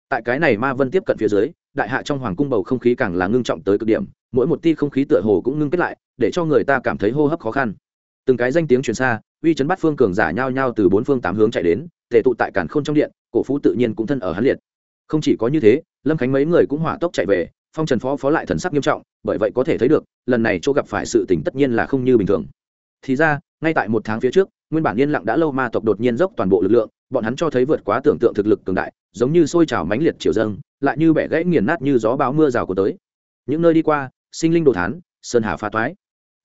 Tại cái này ma vân tiếp cận phía dưới, đại hạ trong hoàng cung bầu không khí càng là ngưng trọng tới cực điểm, mỗi một tia không khí tựa hồ cũng ngưng kết lại, để cho người ta cảm thấy hô hấp khó khăn. Từng cái danh tiếng truyền xa, uy chấn bắt phương cường giả nhau nhau từ bốn phương tám hướng chạy đến, tề tụ tại cản khôn trong điện, cổ phú tự nhiên cũng thân ở hắn liệt. Không chỉ có như thế, lâm khánh mấy người cũng hỏa tốc chạy về, phong trần phó phó lại thần sắc nghiêm trọng, bởi vậy có thể thấy được, lần này chỗ gặp phải sự tình tất nhiên là không như bình thường thì ra, ngay tại một tháng phía trước, nguyên bản yên lặng đã lâu ma tộc đột nhiên dốc toàn bộ lực lượng, bọn hắn cho thấy vượt quá tưởng tượng thực lực cường đại, giống như sôi trào mãnh liệt chiều dâng, lại như bẻ gãy nghiền nát như gió báo mưa rào của tới. Những nơi đi qua, sinh linh đồ thán, sơn hà phá toái.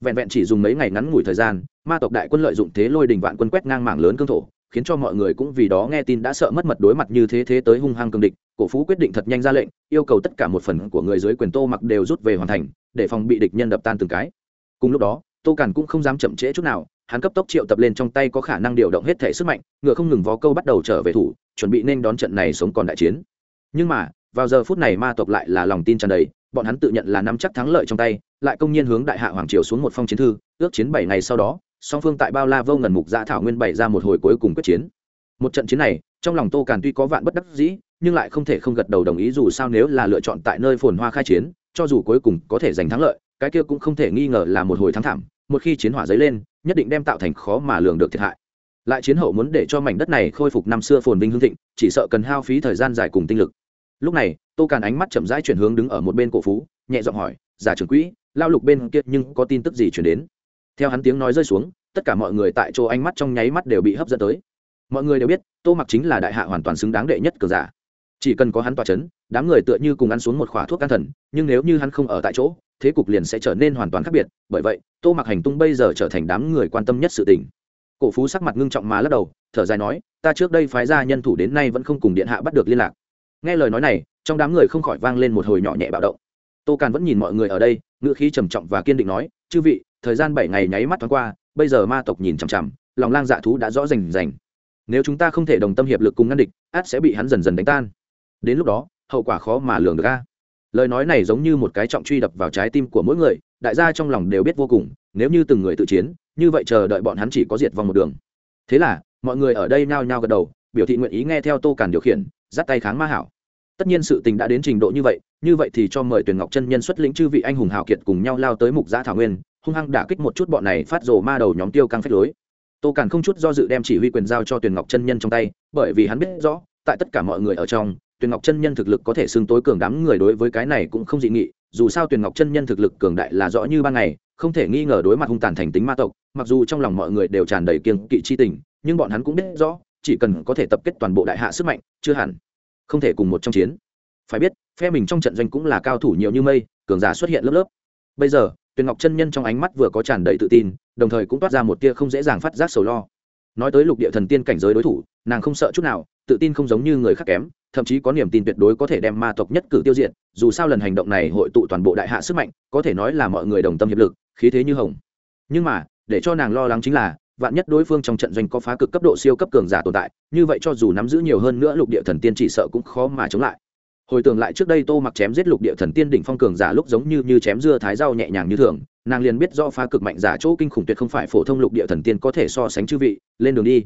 Vẹn vẹn chỉ dùng mấy ngày ngắn ngủi thời gian, ma tộc đại quân lợi dụng thế lôi đình vạn quân quét ngang mảng lớn cương thổ, khiến cho mọi người cũng vì đó nghe tin đã sợ mất mật đối mặt như thế thế tới hung hăng cường địch. Cổ phú quyết định thật nhanh ra lệnh, yêu cầu tất cả một phần của người dưới quyền tô mặc đều rút về hoàn thành, để phòng bị địch nhân đập tan từng cái. Cùng lúc đó tô càn cũng không dám chậm trễ chút nào, hắn cấp tốc triệu tập lên trong tay có khả năng điều động hết thể sức mạnh, ngựa không ngừng vó câu bắt đầu trở về thủ, chuẩn bị nên đón trận này sống còn đại chiến. Nhưng mà, vào giờ phút này ma tộc lại là lòng tin tràn đầy, bọn hắn tự nhận là nắm chắc thắng lợi trong tay, lại công nhiên hướng đại hạ hoàng triều xuống một phong chiến thư, ước chiến bảy ngày sau đó, song phương tại bao la vô ngần mục dạ thảo nguyên bày ra một hồi cuối cùng quyết chiến. Một trận chiến này, trong lòng tô càn tuy có vạn bất đắc dĩ, nhưng lại không thể không gật đầu đồng ý dù sao nếu là lựa chọn tại nơi phồn hoa khai chiến, cho dù cuối cùng có thể giành thắng lợi, cái kia cũng không thể nghi ngờ là một hồi thắng thảm một khi chiến hỏa dấy lên, nhất định đem tạo thành khó mà lường được thiệt hại. Lại chiến hậu muốn để cho mảnh đất này khôi phục năm xưa phồn vinh hương thịnh, chỉ sợ cần hao phí thời gian dài cùng tinh lực. Lúc này, tô càn ánh mắt chậm rãi chuyển hướng đứng ở một bên cổ phú, nhẹ giọng hỏi, giả trưởng quỹ, lao lục bên kia nhưng có tin tức gì chuyển đến? Theo hắn tiếng nói rơi xuống, tất cả mọi người tại chỗ ánh mắt trong nháy mắt đều bị hấp dẫn tới. Mọi người đều biết, tô mặc chính là đại hạ hoàn toàn xứng đáng đệ nhất cờ giả. Chỉ cần có hắn tỏa c h ấ n đám người tựa như cùng ăn xuống một khỏa thuốc can thần, nhưng nếu như hắn không ở tại chỗ thế cục liền sẽ trở nên hoàn toàn khác biệt. Bởi vậy, tô mặc hành tung bây giờ trở thành đám người quan tâm nhất sự tình. Cổ phú sắc mặt ngưng trọng mà lắc đầu, thở dài nói, ta trước đây phái ra nhân thủ đến nay vẫn không cùng điện hạ bắt được liên lạc. Nghe lời nói này, trong đám người không khỏi vang lên một hồi nhỏ nhẹ bạo động. Tô càn vẫn nhìn mọi người ở đây ngựa khí trầm trọng và kiên định nói, chư vị, thời gian bảy ngày nháy mắt thoáng qua, bây giờ ma tộc nhìn chằm chằm, lòng lang dạ thú đã rõ rành rành. Nếu chúng ta không thể đồng tâm hiệp lực cùng ngăn địch át sẽ bị hắn dần dần đánh tan. Đến lúc đó, hậu quả khó mà lường được a lời nói này giống như một cái trọng truy đập vào trái tim của mỗi người, đại gia trong lòng đều biết vô cùng, nếu như từng người tự chiến, như vậy chờ đợi bọn hắn chỉ có diệt vong một đường. Thế là, mọi người ở đây nhao nhao gật đầu, biểu thị nguyện ý nghe theo tô càn điều khiển, dắt tay kháng ma hảo. Tất nhiên sự tình đã đến trình độ như vậy như vậy thì cho mời tuyển ngọc chân nhân xuất lĩnh chư vị anh hùng hào kiệt cùng nhau lao tới mục giã thảo nguyên, hung hăng đả kích một chút bọn này phát rồ ma đầu nhóm tiêu căng phách lối. Tô càn không chút do dự đem chỉ huy quyền giao cho tuyển ngọc chân nhân trong tay, bởi vì hắn biết rõ, tại tất cả mọi người ở trong Tuyền ngọc chân nhân thực lực có thể xưng tối cường đám người đối với cái này cũng không dị nghị, dù sao Tuyền ngọc chân nhân thực lực cường đại là rõ như ban ngày, không thể nghi ngờ đối mặt hung tàn thành tính ma tộc, mặc dù trong lòng mọi người đều tràn đầy kiêng kỵ chi tình, nhưng bọn hắn cũng biết rõ, chỉ cần có thể tập kết toàn bộ đại hạ sức mạnh, chưa hẳn không thể cùng một trong chiến. Phải biết, phe mình trong trận doanh cũng là cao thủ nhiều như mây, cường giả xuất hiện lớp lớp. Bây giờ, tuyền ngọc chân nhân trong ánh mắt vừa có tràn đầy tự tin, đồng thời cũng toát ra một tia không dễ dàng phát giác sầu lo. Nói tới lục địa thần tiên cảnh giới đối thủ, nàng không sợ chút nào, tự tin không giống như người khác kém thậm chí có niềm tin tuyệt đối có thể đem ma tộc nhất cử tiêu diệt, dù sao lần hành động này hội tụ toàn bộ đại hạ sức mạnh, có thể nói là mọi người đồng tâm hiệp lực, khí thế như hồng. Nhưng mà, để cho nàng lo lắng chính là, vạn nhất đối phương trong trận doanh có phá cực cấp độ siêu cấp cường giả tồn tại, như vậy cho dù nắm giữ nhiều hơn nữa lục địa thần tiên chỉ sợ cũng khó mà chống lại. Hồi tưởng lại trước đây tô mặc chém giết lục địa thần tiên đỉnh phong cường giả lúc giống như như chém dưa thái rau nhẹ nhàng như thường, nàng liền biết do phá cực mạnh giả chỗ kinh khủng tuyệt không phải phổ thông lục địa thần tiên có thể so sánh chư vị, lên đường đi.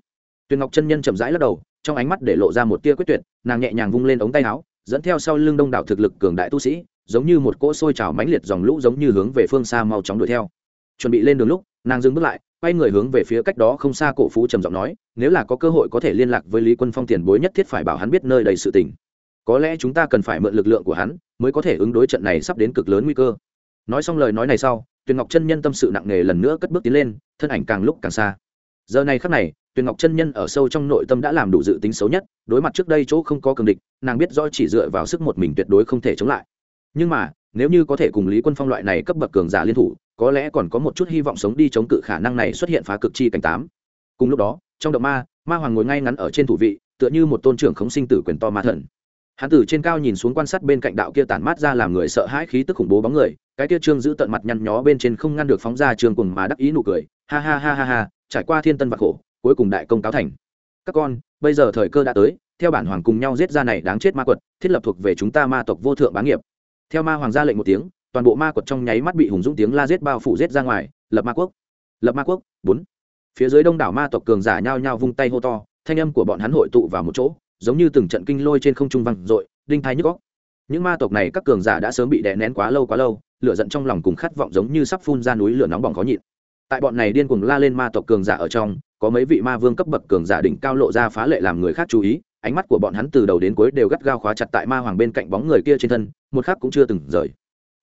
Tuyền ngọc chân nhân chậm rãi lắc đầu trong ánh mắt để lộ ra một tia quyết tuyệt, nàng nhẹ nhàng vung lên ống tay áo, dẫn theo sau lưng đông đảo thực lực cường đại tu sĩ, giống như một cỗ sôi trào mãnh liệt dòng lũ giống như hướng về phương xa mau chóng đuổi theo. Chuẩn bị lên đường lúc, nàng dừng bước lại, quay người hướng về phía cách đó không xa cổ phú trầm giọng nói, nếu là có cơ hội có thể liên lạc với lý quân phong tiền bối nhất thiết phải bảo hắn biết nơi đầy sự tình. Có lẽ chúng ta cần phải mượn lực lượng của hắn mới có thể ứng đối trận này sắp đến cực lớn nguy cơ. Nói xong lời nói này sau, tuyền ngọc chân nhân tâm sự nặng nề lần nữa cất bước tiến lên, thân ảnh càng lúc càng xa giờ này khắc này, tuyền ngọc chân nhân ở sâu trong nội tâm đã làm đủ dự tính xấu nhất, đối mặt trước đây chỗ không có cường địch, nàng biết rõ chỉ dựa vào sức một mình tuyệt đối không thể chống lại. Nhưng mà, nếu như có thể cùng lý quân phong loại này cấp bậc cường giả liên thủ, có lẽ còn có một chút hy vọng sống đi chống cự khả năng này xuất hiện phá cực chi cảnh tám. Cùng lúc đó, trong động ma ma hoàng ngồi ngay ngắn ở trên thủ vị, tựa như một tôn trưởng khống sinh tử quyền to ma thần. Hắn từ trên cao nhìn xuống quan sát bên cạnh đạo kia tản mát ra làm người sợ hãi khí tức khủng bố bóng người, cái kia trương giữ tận mặt nhăn nhó bên trên không ngăn được phóng ra trường cùng mà đắc ý nụ cười, ha ha ha ha ha trải qua thiên tân và khổ, cuối cùng đại công cáo thành. Các con, bây giờ thời cơ đã tới, theo bản hoàng cùng nhau giết ra này đáng chết ma quật, thiết lập thuộc về chúng ta ma tộc vô thượng bá nghiệp. Theo ma hoàng ra lệnh một tiếng, toàn bộ ma quật trong nháy mắt bị hùng dũng tiếng la giết bao phủ giết ra ngoài, lập ma quốc. Lập ma quốc, bốn. Phía dưới đông đảo ma tộc cường giả nhao nhao vung tay hô to, thanh âm của bọn hắn hội tụ vào một chỗ, giống như từng trận kinh lôi trên không trung văng dội, đinh thái nhức góc những ma tộc này các cường giả đã sớm bị đè nén quá lâu quá lâu, lửa giận trong lòng cùng khát vọng giống như sắp phun ra núi lửa nóng bỏng khó nhịn tại bọn này điên cuồng la lên ma tộc cường giả ở trong, có mấy vị ma vương cấp bậc cường giả đỉnh cao lộ ra phá lệ làm người khác chú ý, ánh mắt của bọn hắn từ đầu đến cuối đều gắt gao khóa chặt tại ma hoàng bên cạnh bóng người kia trên thân, một khắc cũng chưa từng rời.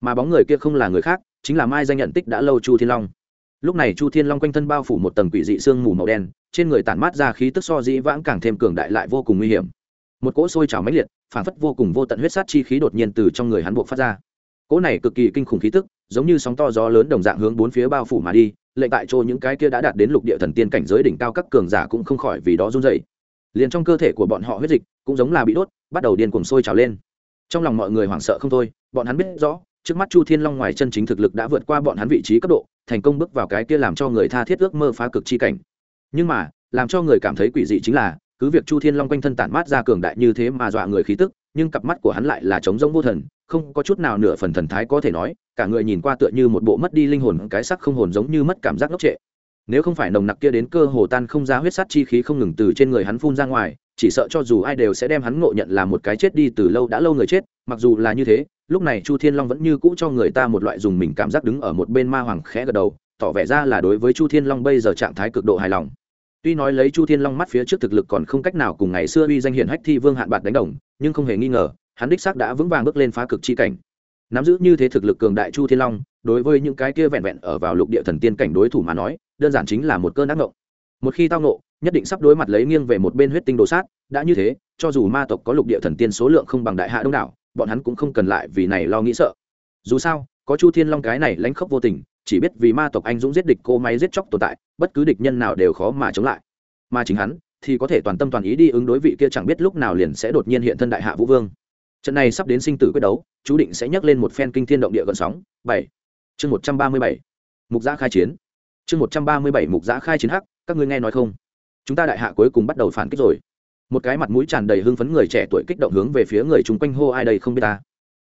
Mà bóng người kia không là người khác, chính là mai danh nhận tích đã lâu chu thiên long. Lúc này chu thiên long quanh thân bao phủ một tầng quỷ dị sương mù màu đen, trên người tản mát ra khí tức so dĩ vãng càng thêm cường đại lại vô cùng nguy hiểm. Một cỗ sôi trào mãnh liệt, phản phất vô cùng vô tận huyết sát chi khí đột nhiên từ trong người hắn buộc phát ra. Cỗ này cực kỳ kinh khủng khí tức, giống như sóng to gió lớn đồng dạng hướng bốn phía bao phủ mà đi lệnh tại chỗ những cái kia đã đạt đến lục địa thần tiên cảnh giới đỉnh cao các cường giả cũng không khỏi vì đó run rẩy, liền trong cơ thể của bọn họ huyết dịch cũng giống là bị đốt bắt đầu điên cuồng sôi trào lên. Trong lòng mọi người hoảng sợ không thôi bọn hắn biết rõ trước mắt chu thiên long ngoài chân chính thực lực đã vượt qua bọn hắn vị trí cấp độ thành công bước vào cái kia làm cho người tha thiết ước mơ phá cực chi cảnh. Nhưng mà làm cho người cảm thấy quỷ dị chính là cứ việc chu thiên long quanh thân tản mát ra cường đại như thế mà dọa người khí tức nhưng cặp mắt của hắn lại là trống rỗng vô thần, không có chút nào nửa phần thần thái có thể nói, cả người nhìn qua tựa như một bộ mất đi linh hồn, cái sắc không hồn giống như mất cảm giác ngốc trệ. Nếu không phải nồng nặc kia đến cơ hồ tan không ra huyết sát chi khí không ngừng từ trên người hắn phun ra ngoài, chỉ sợ cho dù ai đều sẽ đem hắn ngộ nhận là một cái chết đi từ lâu đã lâu người chết, mặc dù là như thế, lúc này chu thiên long vẫn như cũ cho người ta một loại dùng mình cảm giác đứng ở một bên ma hoàng khẽ gật đầu, tỏ vẻ ra là đối với chu thiên long bây giờ trạng thái cực độ hài lòng tuy nói lấy chu thiên long mắt phía trước thực lực còn không cách nào cùng ngày xưa uy danh hiển hách thi vương hạn bạc đánh đồng, nhưng không hề nghi ngờ, hắn đích xác đã vững vàng bước lên phá cực chi cảnh. Nắm giữ như thế thực lực cường đại chu thiên long, đối với những cái kia vẹn vẹn ở vào lục địa thần tiên cảnh đối thủ mà nói, đơn giản chính là một cơn ác ngộ một khi tao ngộ, nhất định sắp đối mặt lấy nghiêng về một bên huyết tinh đồ sát, đã như thế, cho dù ma tộc có lục địa thần tiên số lượng không bằng đại hạ đông đảo, bọn hắn cũng không cần lại vì này lo nghĩ sợ. Dù sao, có chu thiên long cái này lãnh khốc vô tình chỉ biết vì ma tộc anh dũng giết địch cô máy giết chóc tồn tại, bất cứ địch nhân nào đều khó mà chống lại. Mà chính hắn, thì có thể toàn tâm toàn ý đi ứng đối vị kia chẳng biết lúc nào liền sẽ đột nhiên hiện thân đại hạ vũ vương. Trận này sắp đến sinh tử quyết đấu, chú định sẽ nhắc lên một phen kinh thiên động địa gần sóng. Bảy. Chương một trăm ba mươi bảy. Mục giã khai chiến. Chương một trăm ba mươi bảy mục giã khai chiến hắc, các ngươi nghe nói không? Chúng ta đại hạ cuối cùng bắt đầu phản kích rồi. Một cái mặt mũi tràn đầy hưng phấn người trẻ tuổi kích động hướng về phía người chung quanh hô ai đây không biết ta.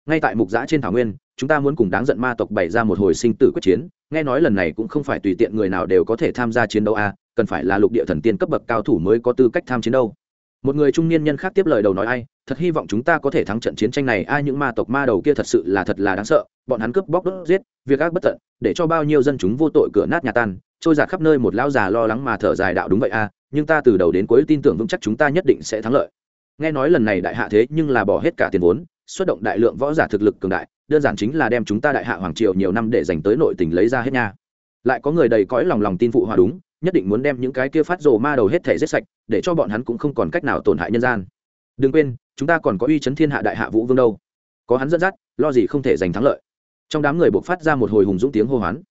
Ngay tại mục giã trên thảo nguyên chúng ta muốn cùng đáng giận ma tộc bày ra một hồi sinh tử quyết chiến, nghe nói lần này cũng không phải tùy tiện người nào đều có thể tham gia chiến đấu a, cần phải là lục địa thần tiên cấp bậc cao thủ mới có tư cách tham chiến đâu. Một người trung niên nhân khác tiếp lời đầu nói ai, thật hy vọng chúng ta có thể thắng trận chiến tranh này, ai những ma tộc ma đầu kia thật sự là thật là đáng sợ, bọn hắn cướp bóc đốt giết, việc ác bất tận, để cho bao nhiêu dân chúng vô tội cửa nát nhà tan, trôi giạt khắp nơi một lão già lo lắng mà thở dài đạo đúng vậy a, nhưng ta từ đầu đến cuối tin tưởng vững chắc chúng ta nhất định sẽ thắng lợi. Nghe nói lần này đại hạ thế nhưng là bỏ hết cả tiền vốn xuất động đại lượng võ giả thực lực cường đại, đơn giản chính là đem chúng ta đại hạ hoàng triều nhiều năm để dành tới nội tình lấy ra hết nha. Lại có người đầy cõi lòng lòng tin phụ hòa đúng, nhất định muốn đem những cái kia phát rồ ma đầu hết thể giết sạch, để cho bọn hắn cũng không còn cách nào tổn hại nhân gian. Đừng quên, chúng ta còn có uy chấn thiên hạ đại hạ vũ vương đâu. Có hắn dẫn dắt, lo gì không thể giành thắng lợi. Trong đám người buộc phát ra một hồi hùng dũng tiếng hô hoán.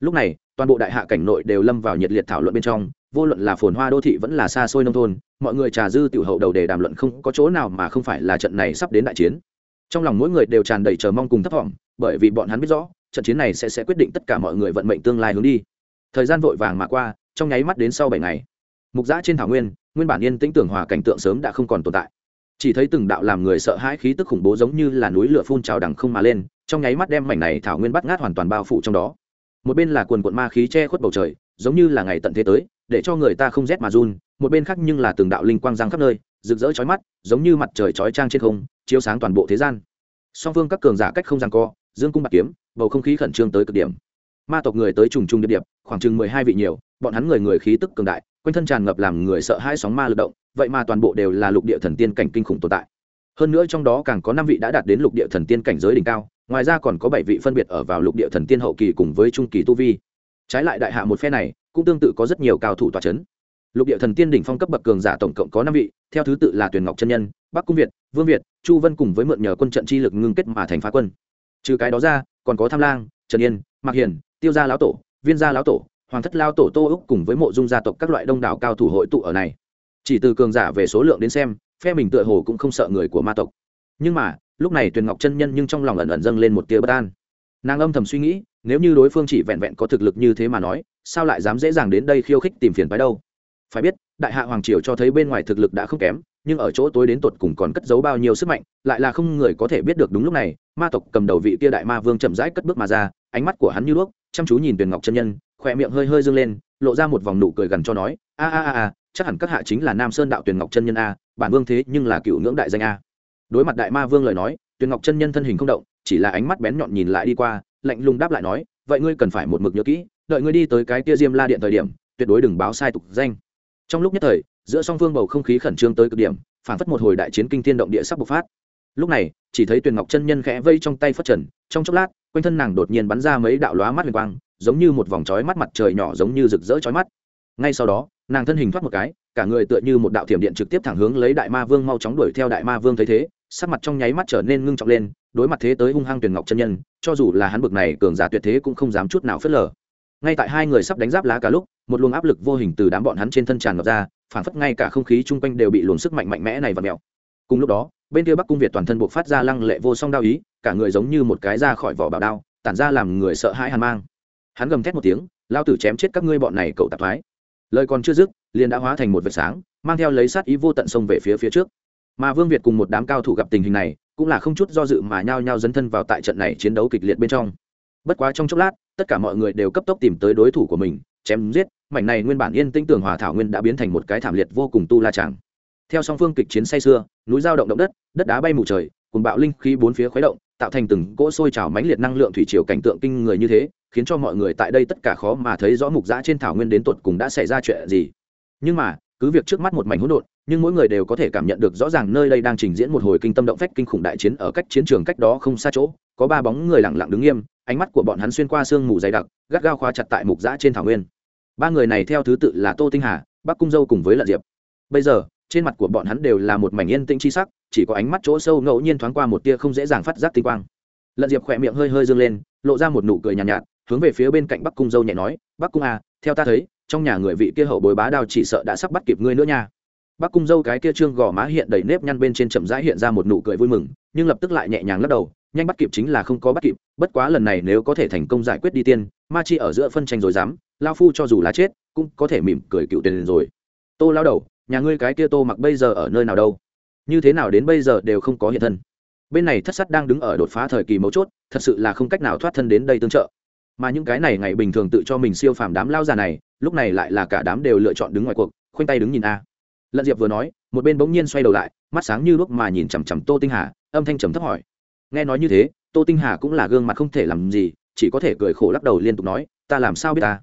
Lúc này, toàn bộ đại hạ cảnh nội đều lâm vào nhiệt liệt thảo luận bên trong, vô luận là phồn hoa đô thị vẫn là xa xôi nông thôn, mọi người trà dư tiểu hậu đầu để đàm luận không có chỗ nào mà không phải là trận này sắp đến đại chiến trong lòng mỗi người đều tràn đầy chờ mong cùng thấp vọng, bởi vì bọn hắn biết rõ trận chiến này sẽ sẽ quyết định tất cả mọi người vận mệnh tương lai hướng đi. Thời gian vội vàng mà qua trong nháy mắt đến sau bảy ngày mục giã trên thảo nguyên nguyên bản yên tĩnh tưởng hòa cảnh tượng sớm đã không còn tồn tại. Chỉ thấy từng đạo làm người sợ hãi khí tức khủng bố giống như là núi lửa phun trào đằng không mà lên trong nháy mắt đem mảnh này thảo nguyên bắt ngát hoàn toàn bao phủ trong đó. Một bên là quần quận ma khí che khuất bầu trời giống như là ngày tận thế tới để cho người ta không rét mà run một bên khác nhưng là từng đạo linh quang giang khắp nơi rực rỡ chói mắt giống như mặt trời chói trang trên không chiếu sáng toàn bộ thế gian. Song phương các cường giả cách không giằng co, dương cung bạc kiếm, bầu không khí khẩn trương tới cực điểm. Ma tộc người tới trùng trùng điệp điệp, khoảng chừng mười hai vị nhiều, bọn hắn người người khí tức cường đại, quanh thân tràn ngập làm người sợ hai sóng ma lực động, vậy mà toàn bộ đều là lục địa thần tiên cảnh kinh khủng tồn tại. Hơn nữa trong đó càng có năm vị đã đạt đến lục địa thần tiên cảnh giới đỉnh cao, ngoài ra còn có bảy vị phân biệt ở vào lục địa thần tiên hậu kỳ cùng với trung kỳ tu vi. Trái lại đại hạ một phe này, cũng tương tự có rất nhiều cao thủ tòa c h ấ n lục địa thần tiên đỉnh phong cấp bậc cường giả tổng cộng có năm vị, theo thứ tự là tuyền ngọc chân nhân, bắc cung việt, vương việt, chu vân cùng với mượn nhờ quân trận chi lực ngưng kết mà thành phá quân. Trừ cái đó ra, còn có tham lang, trần yên, mạc hiền tiêu gia lão tổ, viên gia lão tổ, hoàng thất lao tổ tô úc cùng với mộ dung gia tộc các loại đông đảo cao thủ hội tụ ở này. Chỉ từ cường giả về số lượng đến xem, phe mình tựa hồ cũng không sợ người của ma tộc. Nhưng mà, lúc này tuyền ngọc chân nhân nhưng trong lòng ẩn ẩn dâng lên một tia bất an. Nàng âm thầm suy nghĩ, nếu như đối phương chỉ vẹn vẹn có thực lực như thế mà nói, sao lại dám dễ dàng đến đây khiêu khích tìm phiền phái đâu? Phải biết, đại hạ hoàng triều cho thấy bên ngoài thực lực đã không kém, nhưng ở chỗ tối đến tột cùng còn cất giấu bao nhiêu sức mạnh, lại là không người có thể biết được đúng lúc này, ma tộc cầm đầu vị tia đại ma vương chậm rãi cất bước mà ra, ánh mắt của hắn như đuốc, chăm chú nhìn tuyền ngọc chân nhân khỏe miệng hơi hơi dâng lên, lộ ra một vòng nụ cười gần cho nói, a a a a, chắc hẳn các hạ chính là nam sơn đạo tuyền ngọc chân nhân a, bản vương thế nhưng là cựu ngưỡng đại danh a. Đối mặt đại ma vương lời nói, tuyền ngọc chân nhân thân hình không động, chỉ là ánh mắt bén nhọn nhìn lại đi qua, lạnh lùng đáp lại nói, vậy ngươi cần phải một mực nhớ kỹ, đợi ngươi đi tới cái kia diêm la điện thời điểm, tuyệt đối đừng báo sai tục danh trong lúc nhất thời, giữa song phương bầu không khí khẩn trương tới cực điểm phản phất một hồi đại chiến kinh thiên động địa sắp bộc phát. Lúc này, chỉ thấy tuyền ngọc chân nhân khẽ vây trong tay phất trần, trong chốc lát, quanh thân nàng đột nhiên bắn ra mấy đạo lóa mắt huyền quang, giống như một vòng trói mắt mặt trời nhỏ giống như rực rỡ trói mắt. Ngay sau đó, nàng thân hình thoát một cái, cả người tựa như một đạo thiểm điện trực tiếp thẳng hướng lấy đại ma vương mau chóng đuổi theo đại ma vương thấy thế, sắc mặt trong nháy mắt trở nên ngưng trọng lên, đối mặt thế tới hung hăng tuyền ngọc chân nhân, cho dù là hắn bực này cường giả tuyệt thế cũng không dám chút nào phớt lờ. Ngay tại hai người sắp đánh giáp lá cả lúc một luồng áp lực vô hình từ đám bọn hắn trên thân tràn ngập ra, phản phất ngay cả không khí chung quanh đều bị luồng sức mạnh mạnh mẽ này và mèo. Cùng lúc đó, bên kia bắc cung việt toàn thân buộc phát ra lăng lệ vô song đao ý, cả người giống như một cái ra khỏi vỏ bảo đao, tản ra làm người sợ hãi hàn mang. Hắn gầm thét một tiếng, lao tử chém chết các ngươi bọn này cậu tạp thoái. Lời còn chưa dứt, liền đã hóa thành một vệt sáng, mang theo lấy sát ý vô tận sông về phía phía trước. Mà vương việt cùng một đám cao thủ gặp tình hình này, cũng là không chút do dự mà nhao nhao dấn thân vào tại trận này chiến đấu kịch liệt bên trong. Bất quá trong chốc lát, tất cả mọi người đều cấp tốc tìm tới đối thủ của mình chém giết, mảnh này nguyên bản yên tĩnh tường hòa thảo nguyên đã biến thành một cái thảm liệt vô cùng tu la tràng. Theo song phương kịch chiến say xưa núi giao động động đất đất đá bay mù trời cùng bạo linh khí bốn phía khuấy động, tạo thành từng cỗ sôi trào mãnh liệt năng lượng thủy triều cảnh tượng kinh người như thế, khiến cho mọi người tại đây tất cả khó mà thấy rõ mục giã trên thảo nguyên đến tột cùng đã xảy ra chuyện gì. Nhưng mà, cứ việc trước mắt một mảnh hỗn độn, nhưng mỗi người đều có thể cảm nhận được rõ ràng nơi đây đang trình diễn một hồi kinh tâm động phách kinh khủng đại chiến ở cách chiến trường cách đó không xa chỗ, có ba bóng người lặng lặng đứng nghiêm ánh mắt của bọn hắn xuyên qua sương mù dày đặc gắt gao khóa chặt tại mục giã trên thảo nguyên. Ba người này theo thứ tự là tô tinh hà bắc cung dâu cùng với lận diệp. Bây giờ trên mặt của bọn hắn đều là một mảnh yên tĩnh chi sắc chỉ có ánh mắt chỗ sâu ngẫu nhiên thoáng qua một tia không dễ dàng phát giác tinh quang. Lận diệp khỏe miệng hơi hơi dâng lên lộ ra một nụ cười nhàn nhạt, nhạt hướng về phía bên cạnh bắc cung dâu nhẹ nói bắc cung à theo ta thấy trong nhà người vị kia hậu bối bá đao chỉ sợ đã sắp bắt kịp ngươi nữa nha. Bắc cung dâu cái kia trương gò má hiện đầy nếp nhăn bên trên chậm rãi hiện ra một nụ cười vui mừng nhưng lập tức lại nhẹ nhàng lắc đầu, nhanh bắt kịp chính là không có bắt kịp, bất quá lần này nếu có thể thành công giải quyết đi tiên, ma chi ở giữa phân tranh rồi dám lao phu cho dù là chết, cũng có thể mỉm cười cựu tiền rồi. Tô lao đầu, nhà ngươi cái kia tô mặc bây giờ ở nơi nào đâu? Như thế nào đến bây giờ đều không có hiện thân? Bên này thất sắt đang đứng ở đột phá thời kỳ mấu chốt, thật sự là không cách nào thoát thân đến đây tương trợ. Mà những cái này ngày bình thường tự cho mình siêu phàm đám lao già này, lúc này lại là cả đám đều lựa chọn đứng ngoài cuộc, khoanh tay đứng nhìn a. Lận diệp vừa nói, một bên bỗng nhiên xoay đầu lại, mắt sáng như lúc mà nhìn chằm chằm tô tinh hà âm thanh trầm thấp hỏi. Nghe nói như thế, tô tinh hà cũng là gương mặt không thể làm gì, chỉ có thể cười khổ lắc đầu liên tục nói, ta làm sao biết ta?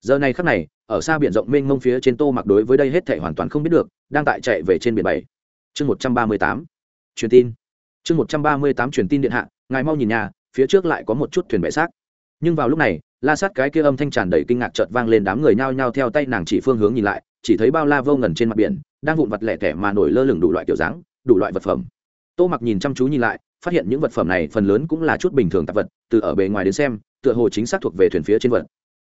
Giờ này khắc này, ở xa biển rộng mênh mông phía trên tô mặc đối với đây hết thể hoàn toàn không biết được, đang tại chạy về trên biển bảy. Chương một trăm ba mươi tám. Truyền tin. Chương một trăm ba mươi tám truyền tin điện hạ, ngài mau nhìn nhà, phía trước lại có một chút thuyền bệ xác nhưng vào lúc này, la sát cái kia âm thanh tràn đầy kinh ngạc chợt vang lên đám người nhao nhao theo tay nàng chỉ phương hướng nhìn lại, chỉ thấy bao la vô ngần trên mặt biển, đang vụn vặt lẻ tẻ mà nổi lơ lửng đủ loại kiểu dáng, đủ loại vật phẩm tô mặc nhìn chăm chú nhìn lại, phát hiện những vật phẩm này phần lớn cũng là chút bình thường tạp vật, từ ở bề ngoài đến xem, tựa hồ chính xác thuộc về thuyền phía trên vật.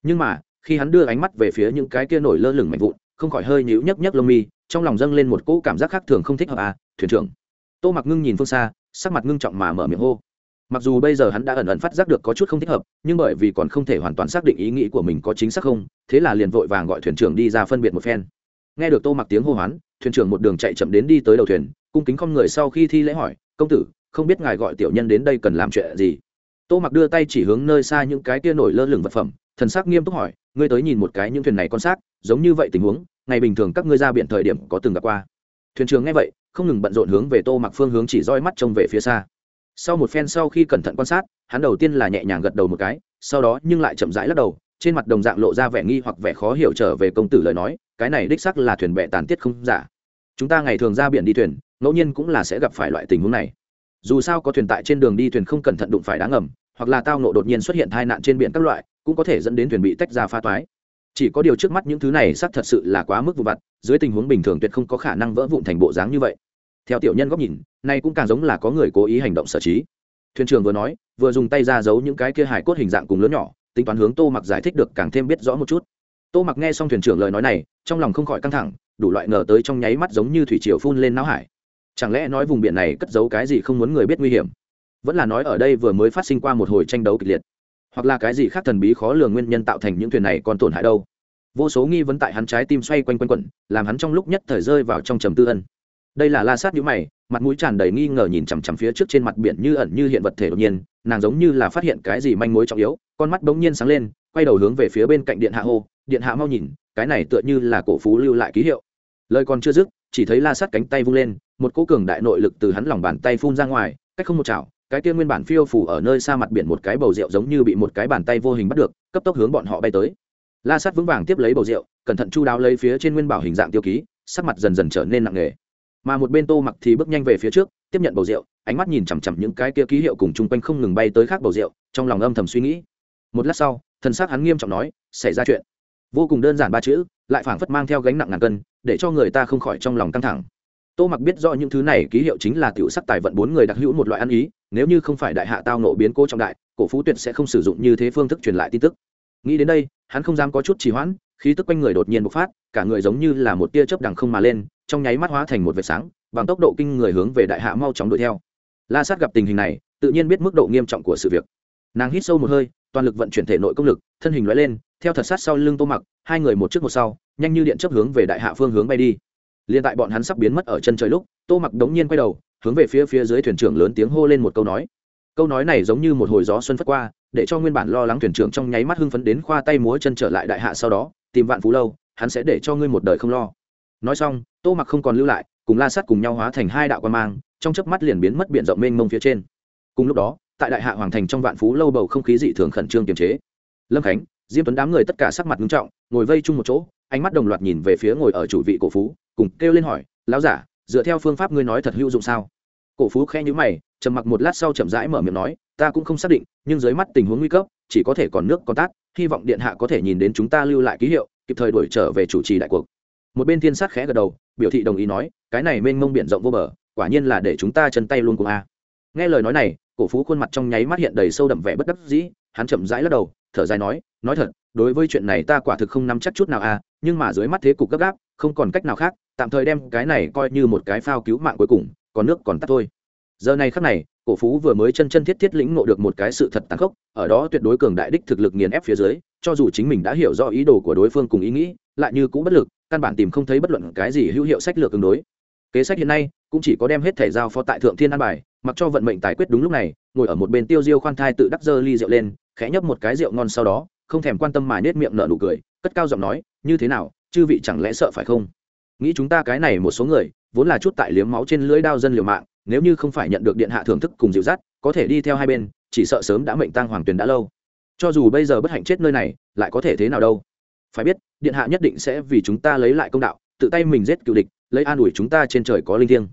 Nhưng mà, khi hắn đưa ánh mắt về phía những cái kia nổi lơ lửng mạnh vụn, không khỏi hơi nhíu nhấc nhấc lông mi, trong lòng dâng lên một cỗ cảm giác khác thường không thích hợp à thuyền trưởng. Tô mặc ngưng nhìn phương xa, sắc mặt ngưng trọng mà mở miệng hô. Mặc dù bây giờ hắn đã ẩn ẩn phát giác được có chút không thích hợp, nhưng bởi vì còn không thể hoàn toàn xác định ý nghĩ của mình có chính xác không, thế là liền vội vàng gọi thuyền trưởng đi ra phân biệt một phen. Nghe được tô mặc tiếng hô hoán, thuyền trưởng một đường chạy chậm đến đi tới đầu thuyền cung kính không người sau khi thi lễ hỏi, công tử, không biết ngài gọi tiểu nhân đến đây cần làm chuyện gì? Tô mặc đưa tay chỉ hướng nơi xa những cái tia nổi lơ lửng vật phẩm, thần sắc nghiêm túc hỏi, ngươi tới nhìn một cái những thuyền này con xác, giống như vậy tình huống, ngày bình thường các ngươi ra biển thời điểm có từng gặp qua. Thuyền trưởng nghe vậy, không ngừng bận rộn hướng về tô mặc phương hướng chỉ roi mắt trông về phía xa. Sau một phen sau khi cẩn thận quan sát, hắn đầu tiên là nhẹ nhàng gật đầu một cái, sau đó nhưng lại chậm rãi lắc đầu, trên mặt đồng dạng lộ ra vẻ nghi hoặc vẻ khó hiểu trở về công tử lời nói, cái này đích sắc là thuyền bè tàn tiết không giả. Chúng ta ngày thường ra biển đi thuyền ngẫu nhiên cũng là sẽ gặp phải loại tình huống này. Dù sao có thuyền tại trên đường đi thuyền không cẩn thận đụng phải đá ngầm, hoặc là tao nộ đột nhiên xuất hiện tai nạn trên biển các loại, cũng có thể dẫn đến thuyền bị tách ra pha toái. Chỉ có điều trước mắt những thứ này xác thật sự là quá mức vụ vặt, dưới tình huống bình thường tuyệt không có khả năng vỡ vụn thành bộ dáng như vậy. Theo tiểu nhân góc nhìn nay cũng càng giống là có người cố ý hành động sở trí. Thuyền trưởng vừa nói, vừa dùng tay ra giấu những cái kia hải cốt hình dạng cùng lớn nhỏ, tính toán hướng tô mặc giải thích được càng thêm biết rõ một chút. Tô mặc nghe xong thuyền trưởng lời nói này, trong lòng không khỏi căng thẳng, đủ loại ngờ tới trong nháy mắt giống như thủy triều phun lên não hải chẳng lẽ nói vùng biển này cất giấu cái gì không muốn người biết nguy hiểm? Vẫn là nói ở đây vừa mới phát sinh qua một hồi tranh đấu kịch liệt. Hoặc là cái gì khác thần bí khó lường nguyên nhân tạo thành những thuyền này còn tổn hại đâu? Vô số nghi vấn tại hắn trái tim xoay quanh quanh quẩn, làm hắn trong lúc nhất thời rơi vào trong trầm tư ân. Đây là la sát nhũ mày, mặt mũi tràn đầy nghi ngờ nhìn chằm chằm phía trước trên mặt biển như ẩn như hiện vật thể đột nhiên, nàng giống như là phát hiện cái gì manh mối trọng yếu, con mắt bỗng nhiên sáng lên, quay đầu hướng về phía bên cạnh điện hạ hô, điện hạ mau nhìn, cái này tựa như là cổ phú lưu lại ký hiệu. Lời còn chưa dứt chỉ thấy la sát cánh tay vung lên, một cỗ cường đại nội lực từ hắn lòng bàn tay phun ra ngoài, cách không một chảo, cái kia nguyên bản phiêu phủ ở nơi xa mặt biển một cái bầu rượu giống như bị một cái bàn tay vô hình bắt được, cấp tốc hướng bọn họ bay tới. La sát vững vàng tiếp lấy bầu rượu, cẩn thận chu đáo lấy phía trên nguyên bảo hình dạng tiêu ký, sắc mặt dần dần trở nên nặng nề. Mà một bên tô mặc thì bước nhanh về phía trước, tiếp nhận bầu rượu, ánh mắt nhìn chằm chằm những cái kia ký hiệu cùng chung quanh không ngừng bay tới khác bầu rượu, trong lòng âm thầm suy nghĩ. Một lát sau, thần xác hắn nghiêm trọng nói, xảy ra chuyện. Vô cùng đơn giản ba chữ, lại phảng phất mang theo gánh nặng ngàn cân để cho người ta không khỏi trong lòng căng thẳng. Tô mặc biết rõ những thứ này ký hiệu chính là tiểu sắc tài vận bốn người đặc hữu một loại ăn ý, nếu như không phải đại hạ tao nộ biến cố trọng đại, cổ phú tuyệt sẽ không sử dụng như thế phương thức truyền lại tin tức. Nghĩ đến đây, hắn không dám có chút trì hoãn, khí tức quanh người đột nhiên bộc phát, cả người giống như là một tia chớp đằng không mà lên, trong nháy mắt hóa thành một vệt sáng, bằng tốc độ kinh người hướng về đại hạ mau chóng đuổi theo. La sát gặp tình hình này, tự nhiên biết mức độ nghiêm trọng của sự việc. Nàng hít sâu một hơi, toàn lực vận chuyển thể nội công lực, thân hình loại lên theo thật sát sau lưng tô mặc, hai người một trước một sau, nhanh như điện chấp hướng về đại hạ phương hướng bay đi. Liền tại bọn hắn sắp biến mất ở chân trời lúc, tô mặc đống nhiên quay đầu, hướng về phía phía dưới thuyền trưởng lớn tiếng hô lên một câu nói. Câu nói này giống như một hồi gió xuân phất qua, để cho nguyên bản lo lắng thuyền trưởng trong nháy mắt hưng phấn đến khoa tay múa chân trở lại đại hạ sau đó, tìm vạn phú lâu, hắn sẽ để cho ngươi một đời không lo. Nói xong, tô mặc không còn lưu lại, cùng la sát cùng nhau hóa thành hai đạo quan mang, trong chớp mắt liền biến mất biển rộng mênh mông phía trên. Cùng lúc đó, tại đại hạ hoàng thành trong vạn phú lâu bầu không khí dị thường khẩn trương kiềm chế. Lâm khánh diêm tuấn đám người tất cả sắc mặt nghiêm trọng, ngồi vây chung một chỗ, ánh mắt đồng loạt nhìn về phía ngồi ở chủ vị cổ phú, cùng kêu lên hỏi, lão giả, dựa theo phương pháp ngươi nói thật hữu dụng sao? Cổ phú khe nhữ mày, trầm mặc một lát sau chậm rãi mở miệng nói, ta cũng không xác định, nhưng dưới mắt tình huống nguy cấp, chỉ có thể còn nước còn tát, hy vọng điện hạ có thể nhìn đến chúng ta lưu lại ký hiệu, kịp thời đuổi trở về chủ trì đại cuộc. Một bên thiên sát khẽ gật đầu, biểu thị đồng ý nói, cái này mênh mông biển rộng vô bờ, quả nhiên là để chúng ta chân tay luôn cùng a. Nghe lời nói này, cổ phú khuôn mặt trong nháy mắt hiện đầy sâu đậm vẻ bất đắc dĩ hắn chậm rãi lắc đầu, thở dài nói nói thật, đối với chuyện này ta quả thực không nắm chắc chút nào à. nhưng mà dưới mắt thế cục gấp gáp, không còn cách nào khác, tạm thời đem cái này coi như một cái phao cứu mạng cuối cùng, còn nước còn tắt thôi giờ này khắc này, cổ phú vừa mới chân chân thiết thiết lĩnh ngộ được một cái sự thật tàn khốc, ở đó tuyệt đối cường đại đích thực lực nghiền ép phía dưới, cho dù chính mình đã hiểu rõ ý đồ của đối phương cùng ý nghĩ, lại như cũng bất lực, căn bản tìm không thấy bất luận cái gì hữu hiệu sách lược ứng đối kế sách hiện nay cũng chỉ có đem hết thể giao phó tại thượng thiên an bài mặc cho vận mệnh tài quyết đúng lúc này, ngồi ở một bên tiêu diêu khoan thai tự đắc dơ ly rượu lên, khẽ nhấp một cái rượu ngon sau đó, không thèm quan tâm mà nết miệng nở nụ cười, cất cao giọng nói, như thế nào, chư vị chẳng lẽ sợ phải không? Nghĩ chúng ta cái này một số người, vốn là chút tại liếm máu trên lưỡi đao dân liều mạng, nếu như không phải nhận được điện hạ thưởng thức cùng dịu dắt, có thể đi theo hai bên, chỉ sợ sớm đã mệnh tăng hoàng tuyền đã lâu. Cho dù bây giờ bất hạnh chết nơi này, lại có thể thế nào đâu? Phải biết, điện hạ nhất định sẽ vì chúng ta lấy lại công đạo, tự tay mình giết cựu địch, lấy an ủi chúng ta trên trời có linh thiêng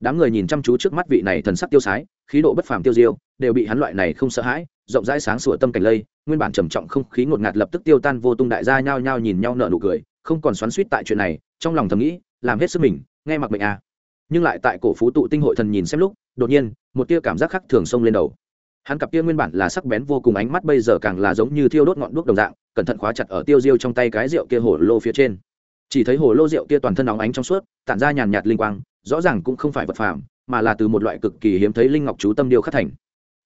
đám người nhìn chăm chú trước mắt vị này thần sắc tiêu sái, khí độ bất phàm tiêu diêu, đều bị hắn loại này không sợ hãi, rộng rãi sáng sủa tâm cảnh lây, nguyên bản trầm trọng không khí ngột ngạt lập tức tiêu tan vô tung đại gia nhao nhao nhìn nhau nở nụ cười, không còn xoắn suýt tại chuyện này, trong lòng thầm nghĩ, làm hết sức mình, nghe mặc mệnh à. Nhưng lại tại cổ phú tụ tinh hội thần nhìn xem lúc, đột nhiên, một tia cảm giác khác thường xông lên đầu. Hắn cặp kia nguyên bản là sắc bén vô cùng ánh mắt bây giờ càng là giống như thiêu đốt ngọn đuốc đồng dạng, cẩn thận khóa chặt ở tiêu diêu trong tay cái rượu kia hồ lô phía trên. Chỉ thấy hồ lô rượu kia toàn thân óng ánh trong suốt, tản ra nhàn nhạt linh quang rõ ràng cũng không phải vật phàm, mà là từ một loại cực kỳ hiếm thấy linh ngọc chú tâm điêu khắc thành.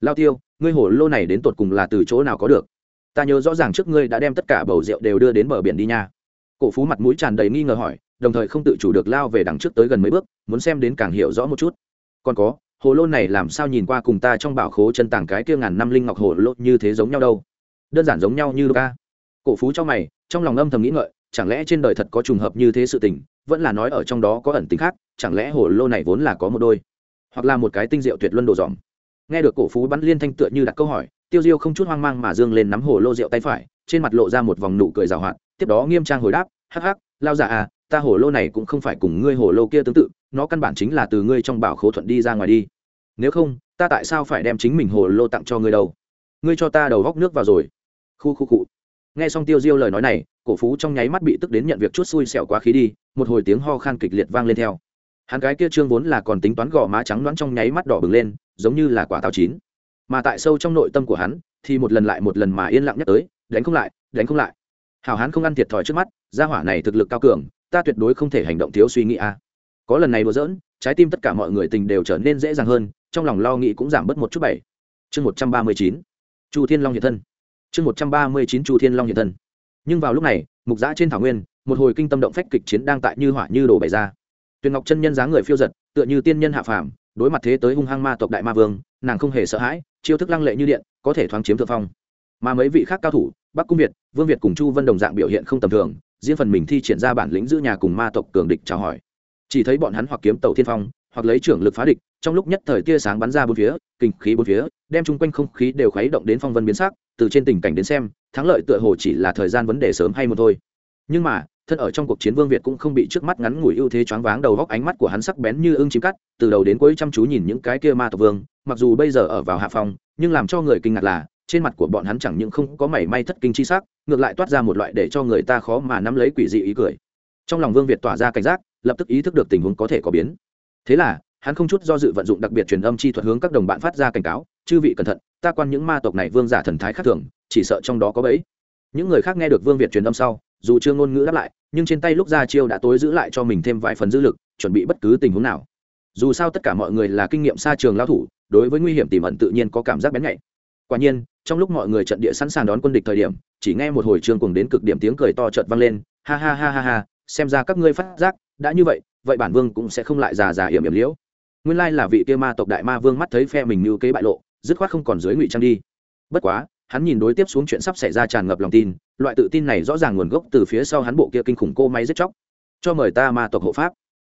Lao tiêu, ngươi hồ lô này đến tột cùng là từ chỗ nào có được? Ta nhớ rõ ràng trước ngươi đã đem tất cả bầu rượu đều đưa đến bờ biển đi nha. Cổ phú mặt mũi tràn đầy nghi ngờ hỏi, đồng thời không tự chủ được lao về đằng trước tới gần mấy bước, muốn xem đến càng hiểu rõ một chút. Còn có hồ lô này làm sao nhìn qua cùng ta trong bảo khố chân tàng cái kia ngàn năm linh ngọc hồ lô như thế giống nhau đâu? Đơn giản giống nhau như ca cổ phú trong mày, trong lòng âm thầm nghĩ ngợi, chẳng lẽ trên đời thật có trùng hợp như thế sự tình vẫn là nói ở trong đó có ẩn tính khác, chẳng lẽ hồ lô này vốn là có một đôi, hoặc là một cái tinh diệu tuyệt luân đồ dòm nghe được cổ phú bắn liên thanh tựa như đặt câu hỏi, tiêu diêu không chút hoang mang mà dương lên nắm hồ lô rượu tay phải, trên mặt lộ ra một vòng nụ cười rào hoạt, tiếp đó nghiêm trang hồi đáp, hắc hắc, lao giả à ta hồ lô này cũng không phải cùng ngươi hồ lô kia tương tự, nó căn bản chính là từ ngươi trong bảo khố thuận đi ra ngoài đi. Nếu không, ta tại sao phải đem chính mình hồ lô tặng cho ngươi đâu? Ngươi cho ta đầu góc nước vào rồi. Khu khu cụ nghe xong tiêu diêu lời nói này, cổ phú trong nháy mắt bị tức đến nhận việc chút xui xẻo quá khí đi một hồi tiếng ho khan kịch liệt vang lên theo. Hắn cái kia trương vốn là còn tính toán gò má trắng đoán trong nháy mắt đỏ bừng lên, giống như là quả táo chín. Mà tại sâu trong nội tâm của hắn, thì một lần lại một lần mà yên lặng nhắc tới, đánh không lại, đánh không lại. Hảo hán không ăn thiệt thòi trước mắt, gia hỏa này thực lực cao cường, ta tuyệt đối không thể hành động thiếu suy nghĩ a. Có lần này đùa giỡn, trái tim tất cả mọi người tình đều trở nên dễ dàng hơn, trong lòng lo nghĩ cũng giảm bớt một chút bảy. Chương một trăm ba mươi chín. Chu thiên long hiện thân. Chương một trăm ba mươi chín chu thiên long hiện thân. Nhưng vào lúc này, mục giã trên thảo nguyên một hồi kinh tâm động phách kịch chiến đang tại như hỏa như đổ bày ra. Tuyền ngọc chân nhân dáng người phiêu giật, tựa như tiên nhân hạ phàm, đối mặt thế tới hung hăng ma tộc đại ma vương, nàng không hề sợ hãi, chiêu thức lăng lệ như điện, có thể thoáng chiếm thượng phong. Mà mấy vị khác cao thủ, bắc cung việt, vương việt cùng chu vân đồng dạng biểu hiện không tầm thường, riêng phần mình thi triển ra bản lĩnh giữ nhà cùng ma tộc cường địch chào hỏi. Chỉ thấy bọn hắn hoặc kiếm tàu thiên phong, hoặc lấy trưởng lực phá địch, trong lúc nhất thời tia sáng bắn ra bốn phía, kinh khí bốn phía, đem chung quanh không khí đều khuấy động đến phong vân biến sắc, từ trên tình cảnh đến xem, thắng lợi tựa hồ chỉ là thời gian vấn đề sớm hay một thôi nhưng mà, thân ở trong cuộc chiến vương việt cũng không bị trước mắt ngắn ngủi ưu thế choáng váng đầu góc ánh mắt của hắn sắc bén như ưng chim cắt, từ đầu đến cuối chăm chú nhìn những cái kia ma tộc vương, mặc dù bây giờ ở vào hạ phòng nhưng làm cho người kinh ngạc là, trên mặt của bọn hắn chẳng những không có mảy may thất kinh chi sắc, ngược lại toát ra một loại để cho người ta khó mà nắm lấy quỷ dị ý cười. Trong lòng vương việt tỏa ra cảnh giác, lập tức ý thức được tình huống có thể có biến. Thế là, hắn không chút do dự vận dụng đặc biệt truyền âm chi thuật hướng các đồng bạn phát ra cảnh cáo, chư vị cẩn thận, ta quan những ma tộc này vương giả thần thái khác thường, chỉ sợ trong đó có bẫy. Những người khác nghe được vương việt truyền âm sau dù chưa ngôn ngữ đáp lại, nhưng trên tay lúc ra chiêu đã tối giữ lại cho mình thêm vài phần dư lực, chuẩn bị bất cứ tình huống nào. Dù sao tất cả mọi người là kinh nghiệm xa trường lao thủ, đối với nguy hiểm tiềm ẩn tự nhiên có cảm giác bén nhạy. Quả nhiên, trong lúc mọi người trận địa sẵn sàng đón quân địch thời điểm, chỉ nghe một hồi trường cùng đến cực điểm tiếng cười to chợt vang lên, ha ha ha ha ha, xem ra các ngươi phát giác, đã như vậy vậy bản vương cũng sẽ không lại già già hiểm hiểm liễu. Nguyên lai là vị kia ma tộc đại ma vương mắt thấy phe mình như kế bại lộ, dứt khoát không còn dưới ngụy trang đi. Bất quá, hắn nhìn đối tiếp xuống chuyện sắp xảy ra tràn ngập lòng tin loại tự tin này rõ ràng nguồn gốc từ phía sau hắn bộ kia kinh khủng cô máy giết chóc. Cho mời ta ma tộc hộ pháp.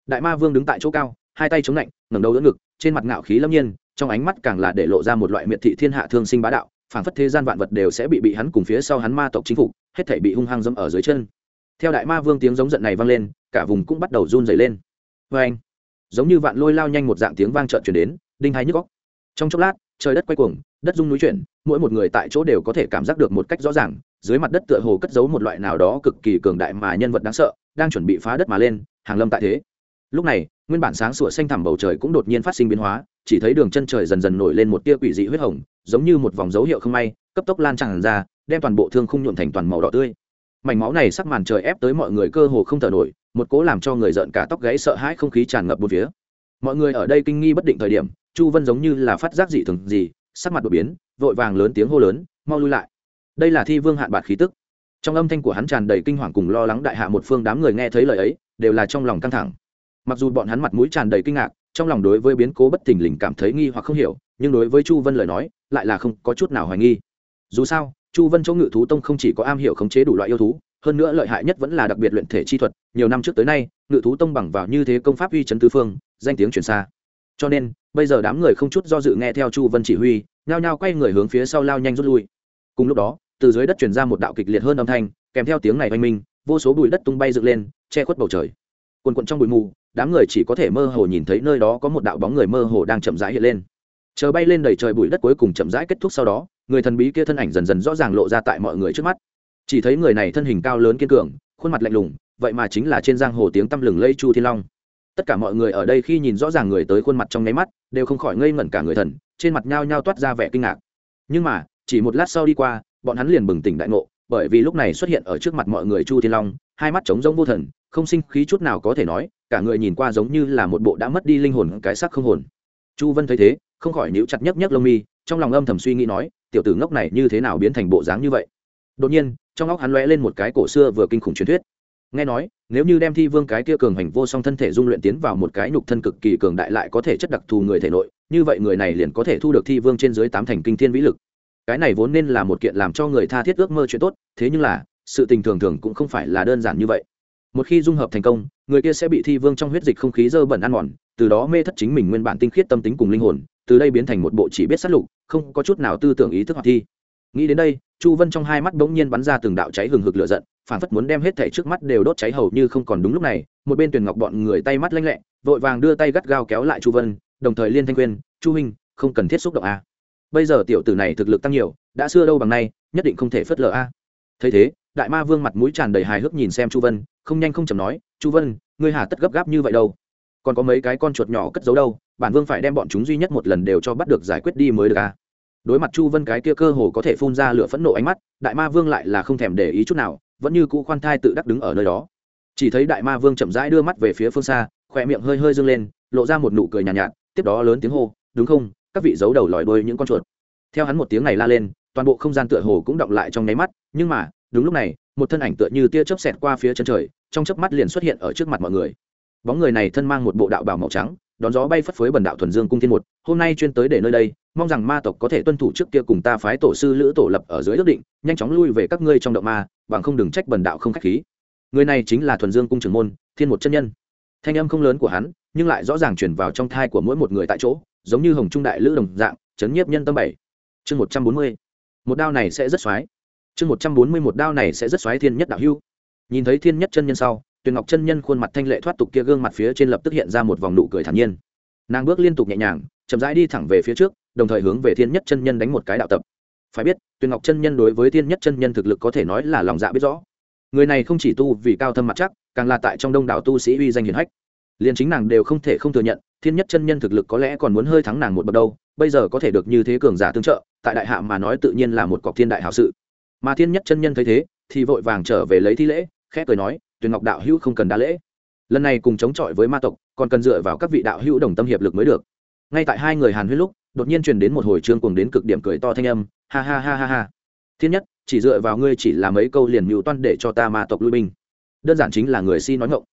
Đại ma vương đứng tại chỗ cao, hai tay chống lạnh, ngẩng đầu đỡ ngực, trên mặt ngạo khí lâm nhiên, trong ánh mắt càng là để lộ ra một loại miệt thị thiên hạ thương sinh bá đạo, phảng phất thế gian vạn vật đều sẽ bị bị hắn cùng phía sau hắn ma tộc chính phủ hết thể bị hung hăng dẫm ở dưới chân. Theo đại ma vương tiếng giống giận này vang lên, cả vùng cũng bắt đầu run dày lên. Vê anh giống như vạn lôi lao nhanh một dạng tiếng vang trợn chuyển đến, đinh hai nhức góc trong chốc lát trời đất quay cuồng, đất rung núi chuyển, mỗi một người tại chỗ đều có thể cảm giác được một cách rõ ràng, dưới mặt đất tựa hồ cất giấu một loại nào đó cực kỳ cường đại mà nhân vật đáng sợ, đang chuẩn bị phá đất mà lên, hàng lâm tại thế. Lúc này, nguyên bản sáng sủa xanh thẳm bầu trời cũng đột nhiên phát sinh biến hóa, chỉ thấy đường chân trời dần dần nổi lên một tia quỷ dị huyết hồng, giống như một vòng dấu hiệu không may, cấp tốc lan tràn ra, đem toàn bộ thương khung nhuộn thành toàn màu đỏ tươi. Mảnh máu này sắc màn trời ép tới mọi người cơ hồ không thở nổi, một cố làm cho người giận cả tóc gáy sợ hãi không khí tràn ngập bốn phía mọi người ở đây kinh nghi bất định thời điểm, chu vân giống như là phát giác dị thường gì, sắc mặt đột biến, vội vàng lớn tiếng hô lớn, mau lui lại. Đây là thi vương hạn bạc khí tức. Trong âm thanh của hắn tràn đầy kinh hoàng cùng lo lắng đại hạ một phương đám người nghe thấy lời ấy, đều là trong lòng căng thẳng. Mặc dù bọn hắn mặt mũi tràn đầy kinh ngạc, trong lòng đối với biến cố bất thình lình cảm thấy nghi hoặc không hiểu, nhưng đối với chu vân lời nói, lại là không có chút nào hoài nghi. Dù sao, chu vân chỗ ngự thú tông không chỉ có am hiểu khống chế đủ loại yêu thú, hơn nữa lợi hại nhất vẫn là đặc biệt luyện thể chi thuật. Nhiều năm trước tới nay, ngự thú tông bằng vào như thế công pháp uy chấn tứ phương danh tiếng truyền xa. Cho nên, bây giờ đám người không chút do dự nghe theo chu vân chỉ huy, nhao nhao quay người hướng phía sau lao nhanh rút lui. Cùng lúc đó, từ dưới đất truyền ra một đạo kịch liệt hơn âm thanh, kèm theo tiếng này oanh minh, vô số bụi đất tung bay dựng lên, che khuất bầu trời. Quần quận trong bụi mù, đám người chỉ có thể mơ hồ nhìn thấy nơi đó có một đạo bóng người mơ hồ đang chậm rãi hiện lên. Chờ bay lên đầy trời bụi đất cuối cùng chậm rãi kết thúc sau đó, người thần bí kia thân ảnh dần dần rõ ràng lộ ra tại mọi người trước mắt. Chỉ thấy người này thân hình cao lớn kiên cường, khuôn mặt lạnh lùng, vậy mà chính là trên giang hồ tiếng tăm lừng lây chu thiên long tất cả mọi người ở đây khi nhìn rõ ràng người tới khuôn mặt trong nháy mắt, đều không khỏi ngây ngẩn cả người thần, trên mặt nhao nhao toát ra vẻ kinh ngạc. Nhưng mà, chỉ một lát sau đi qua, bọn hắn liền bừng tỉnh đại ngộ, bởi vì lúc này xuất hiện ở trước mặt mọi người chu thiên long, hai mắt trống rỗng vô thần, không sinh khí chút nào có thể nói, cả người nhìn qua giống như là một bộ đã mất đi linh hồn cái sắc không hồn. Chu vân thấy thế, không khỏi níu chặt nhấc nhấc lông mi, trong lòng âm thầm suy nghĩ nói, tiểu tử ngốc này như thế nào biến thành bộ dáng như vậy? Đột nhiên, trong óc hắn lóe lên một cái cổ xưa vừa kinh khủng truyền thuyết nghe nói, nếu như đem thi vương cái kia cường hành vô song thân thể dung luyện tiến vào một cái nhục thân cực kỳ cường đại lại có thể chất đặc thù người thể nội, như vậy người này liền có thể thu được thi vương trên dưới tám thành kinh thiên vĩ lực. Cái này vốn nên là một kiện làm cho người tha thiết ước mơ chuyện tốt, thế nhưng là, sự tình thường thường cũng không phải là đơn giản như vậy. Một khi dung hợp thành công, người kia sẽ bị thi vương trong huyết dịch không khí dơ bẩn ăn mòn, từ đó mê thất chính mình nguyên bản tinh khiết tâm tính cùng linh hồn, từ đây biến thành một bộ chỉ biết sát lục, không có chút nào tư tưởng ý thức hoạt thi. Nghĩ đến đây chu vân trong hai mắt bỗng nhiên bắn ra từng đạo cháy hừng hực lửa giận phản phất muốn đem hết thảy trước mắt đều đốt cháy hầu như không còn đúng lúc này, một bên tuyển ngọc bọn người tay mắt lanh lẹ, vội vàng đưa tay gắt gao kéo lại chu vân, đồng thời liên thanh khuyên, chu huynh, không cần thiết xúc động a. Bây giờ tiểu tử này thực lực tăng nhiều, đã xưa đâu bằng nay, nhất định không thể phớt lờ a. Thấy thế, đại ma vương mặt mũi tràn đầy hài hước nhìn xem chu vân, không nhanh không chầm nói, chu vân, ngươi hà tất gấp gáp như vậy đâu? Còn có mấy cái con chuột nhỏ cất giấu đâu? Bản vương phải đem bọn chúng duy nhất một lần đều cho bắt được giải quyết đi mới được a đối mặt chu vân cái kia cơ hồ có thể phun ra lửa phẫn nộ ánh mắt đại ma vương lại là không thèm để ý chút nào vẫn như cũ khoan thai tự đắc đứng ở nơi đó. Chỉ thấy đại ma vương chậm rãi đưa mắt về phía phương xa khỏe miệng hơi hơi dâng lên lộ ra một nụ cười nhàn nhạt, nhạt tiếp đó lớn tiếng hô đúng không? Các vị giấu đầu lòi đôi những con chuột. Theo hắn một tiếng này la lên toàn bộ không gian tựa hồ cũng động lại trong nháy mắt nhưng mà đúng lúc này một thân ảnh tựa như tia chớp xẹt qua phía chân trời trong chớp mắt liền xuất hiện ở trước mặt mọi người bóng người này thân mang một bộ đạo bào màu trắng, đón gió bay phất phới bần đạo thuần dương cung thiên một, hôm nay chuyên tới để nơi đây, mong rằng ma tộc có thể tuân thủ trước kia cùng ta phái tổ sư lữ tổ lập ở dưới ước định, nhanh chóng lui về các ngươi trong động ma, bằng không đừng trách bần đạo không khách khí. Người này chính là thuần dương cung trưởng môn, thiên một chân nhân. Thanh âm không lớn của hắn, nhưng lại rõ ràng chuyển vào trong thai của mỗi một người tại chỗ, giống như hồng trung đại lữ đồng dạng, chấn nhiếp nhân tâm bảy. Chương một trăm bốn mươi, một đao này sẽ rất xoái. Chương một trăm bốn mươi một đao này sẽ rất xoáy thiên nhất đạo hưu. Nhìn thấy thiên nhất chân nhân sau tuyền ngọc chân nhân khuôn mặt thanh lệ thoát tục kia gương mặt phía trên lập tức hiện ra một vòng nụ cười thản nhiên. Nàng bước liên tục nhẹ nhàng, chậm rãi đi thẳng về phía trước, đồng thời hướng về thiên nhất chân nhân đánh một cái đạo tập. Phải biết, tuyền ngọc chân nhân đối với thiên nhất chân nhân thực lực có thể nói là lòng dạ biết rõ. Người này không chỉ tu vì cao thâm mặt chắc, càng là tại trong đông đảo tu sĩ uy danh hiển hách. Liền chính nàng đều không thể không thừa nhận, thiên nhất chân nhân thực lực có lẽ còn muốn hơi thắng nàng một bậc đâu, bây giờ có thể được như thế cường giả tương trợ, tại đại hạ mà nói tự nhiên là một cọc thiên đại hảo sự. Mà thiên nhất chân nhân thấy thế, thì vội vàng trở về lấy thi lễ, khẽ cười nói tuyền ngọc đạo hữu không cần đa lễ. Lần này cùng chống chọi với ma tộc, còn cần dựa vào các vị đạo hữu đồng tâm hiệp lực mới được. Ngay tại hai người hàn huyết lúc, đột nhiên truyền đến một hồi trương cùng đến cực điểm cười to thanh âm, ha ha ha ha ha. Thiên nhất, chỉ dựa vào ngươi chỉ là mấy câu liền mưu toan để cho ta ma tộc lui binh. Đơn giản chính là người si nói ngộng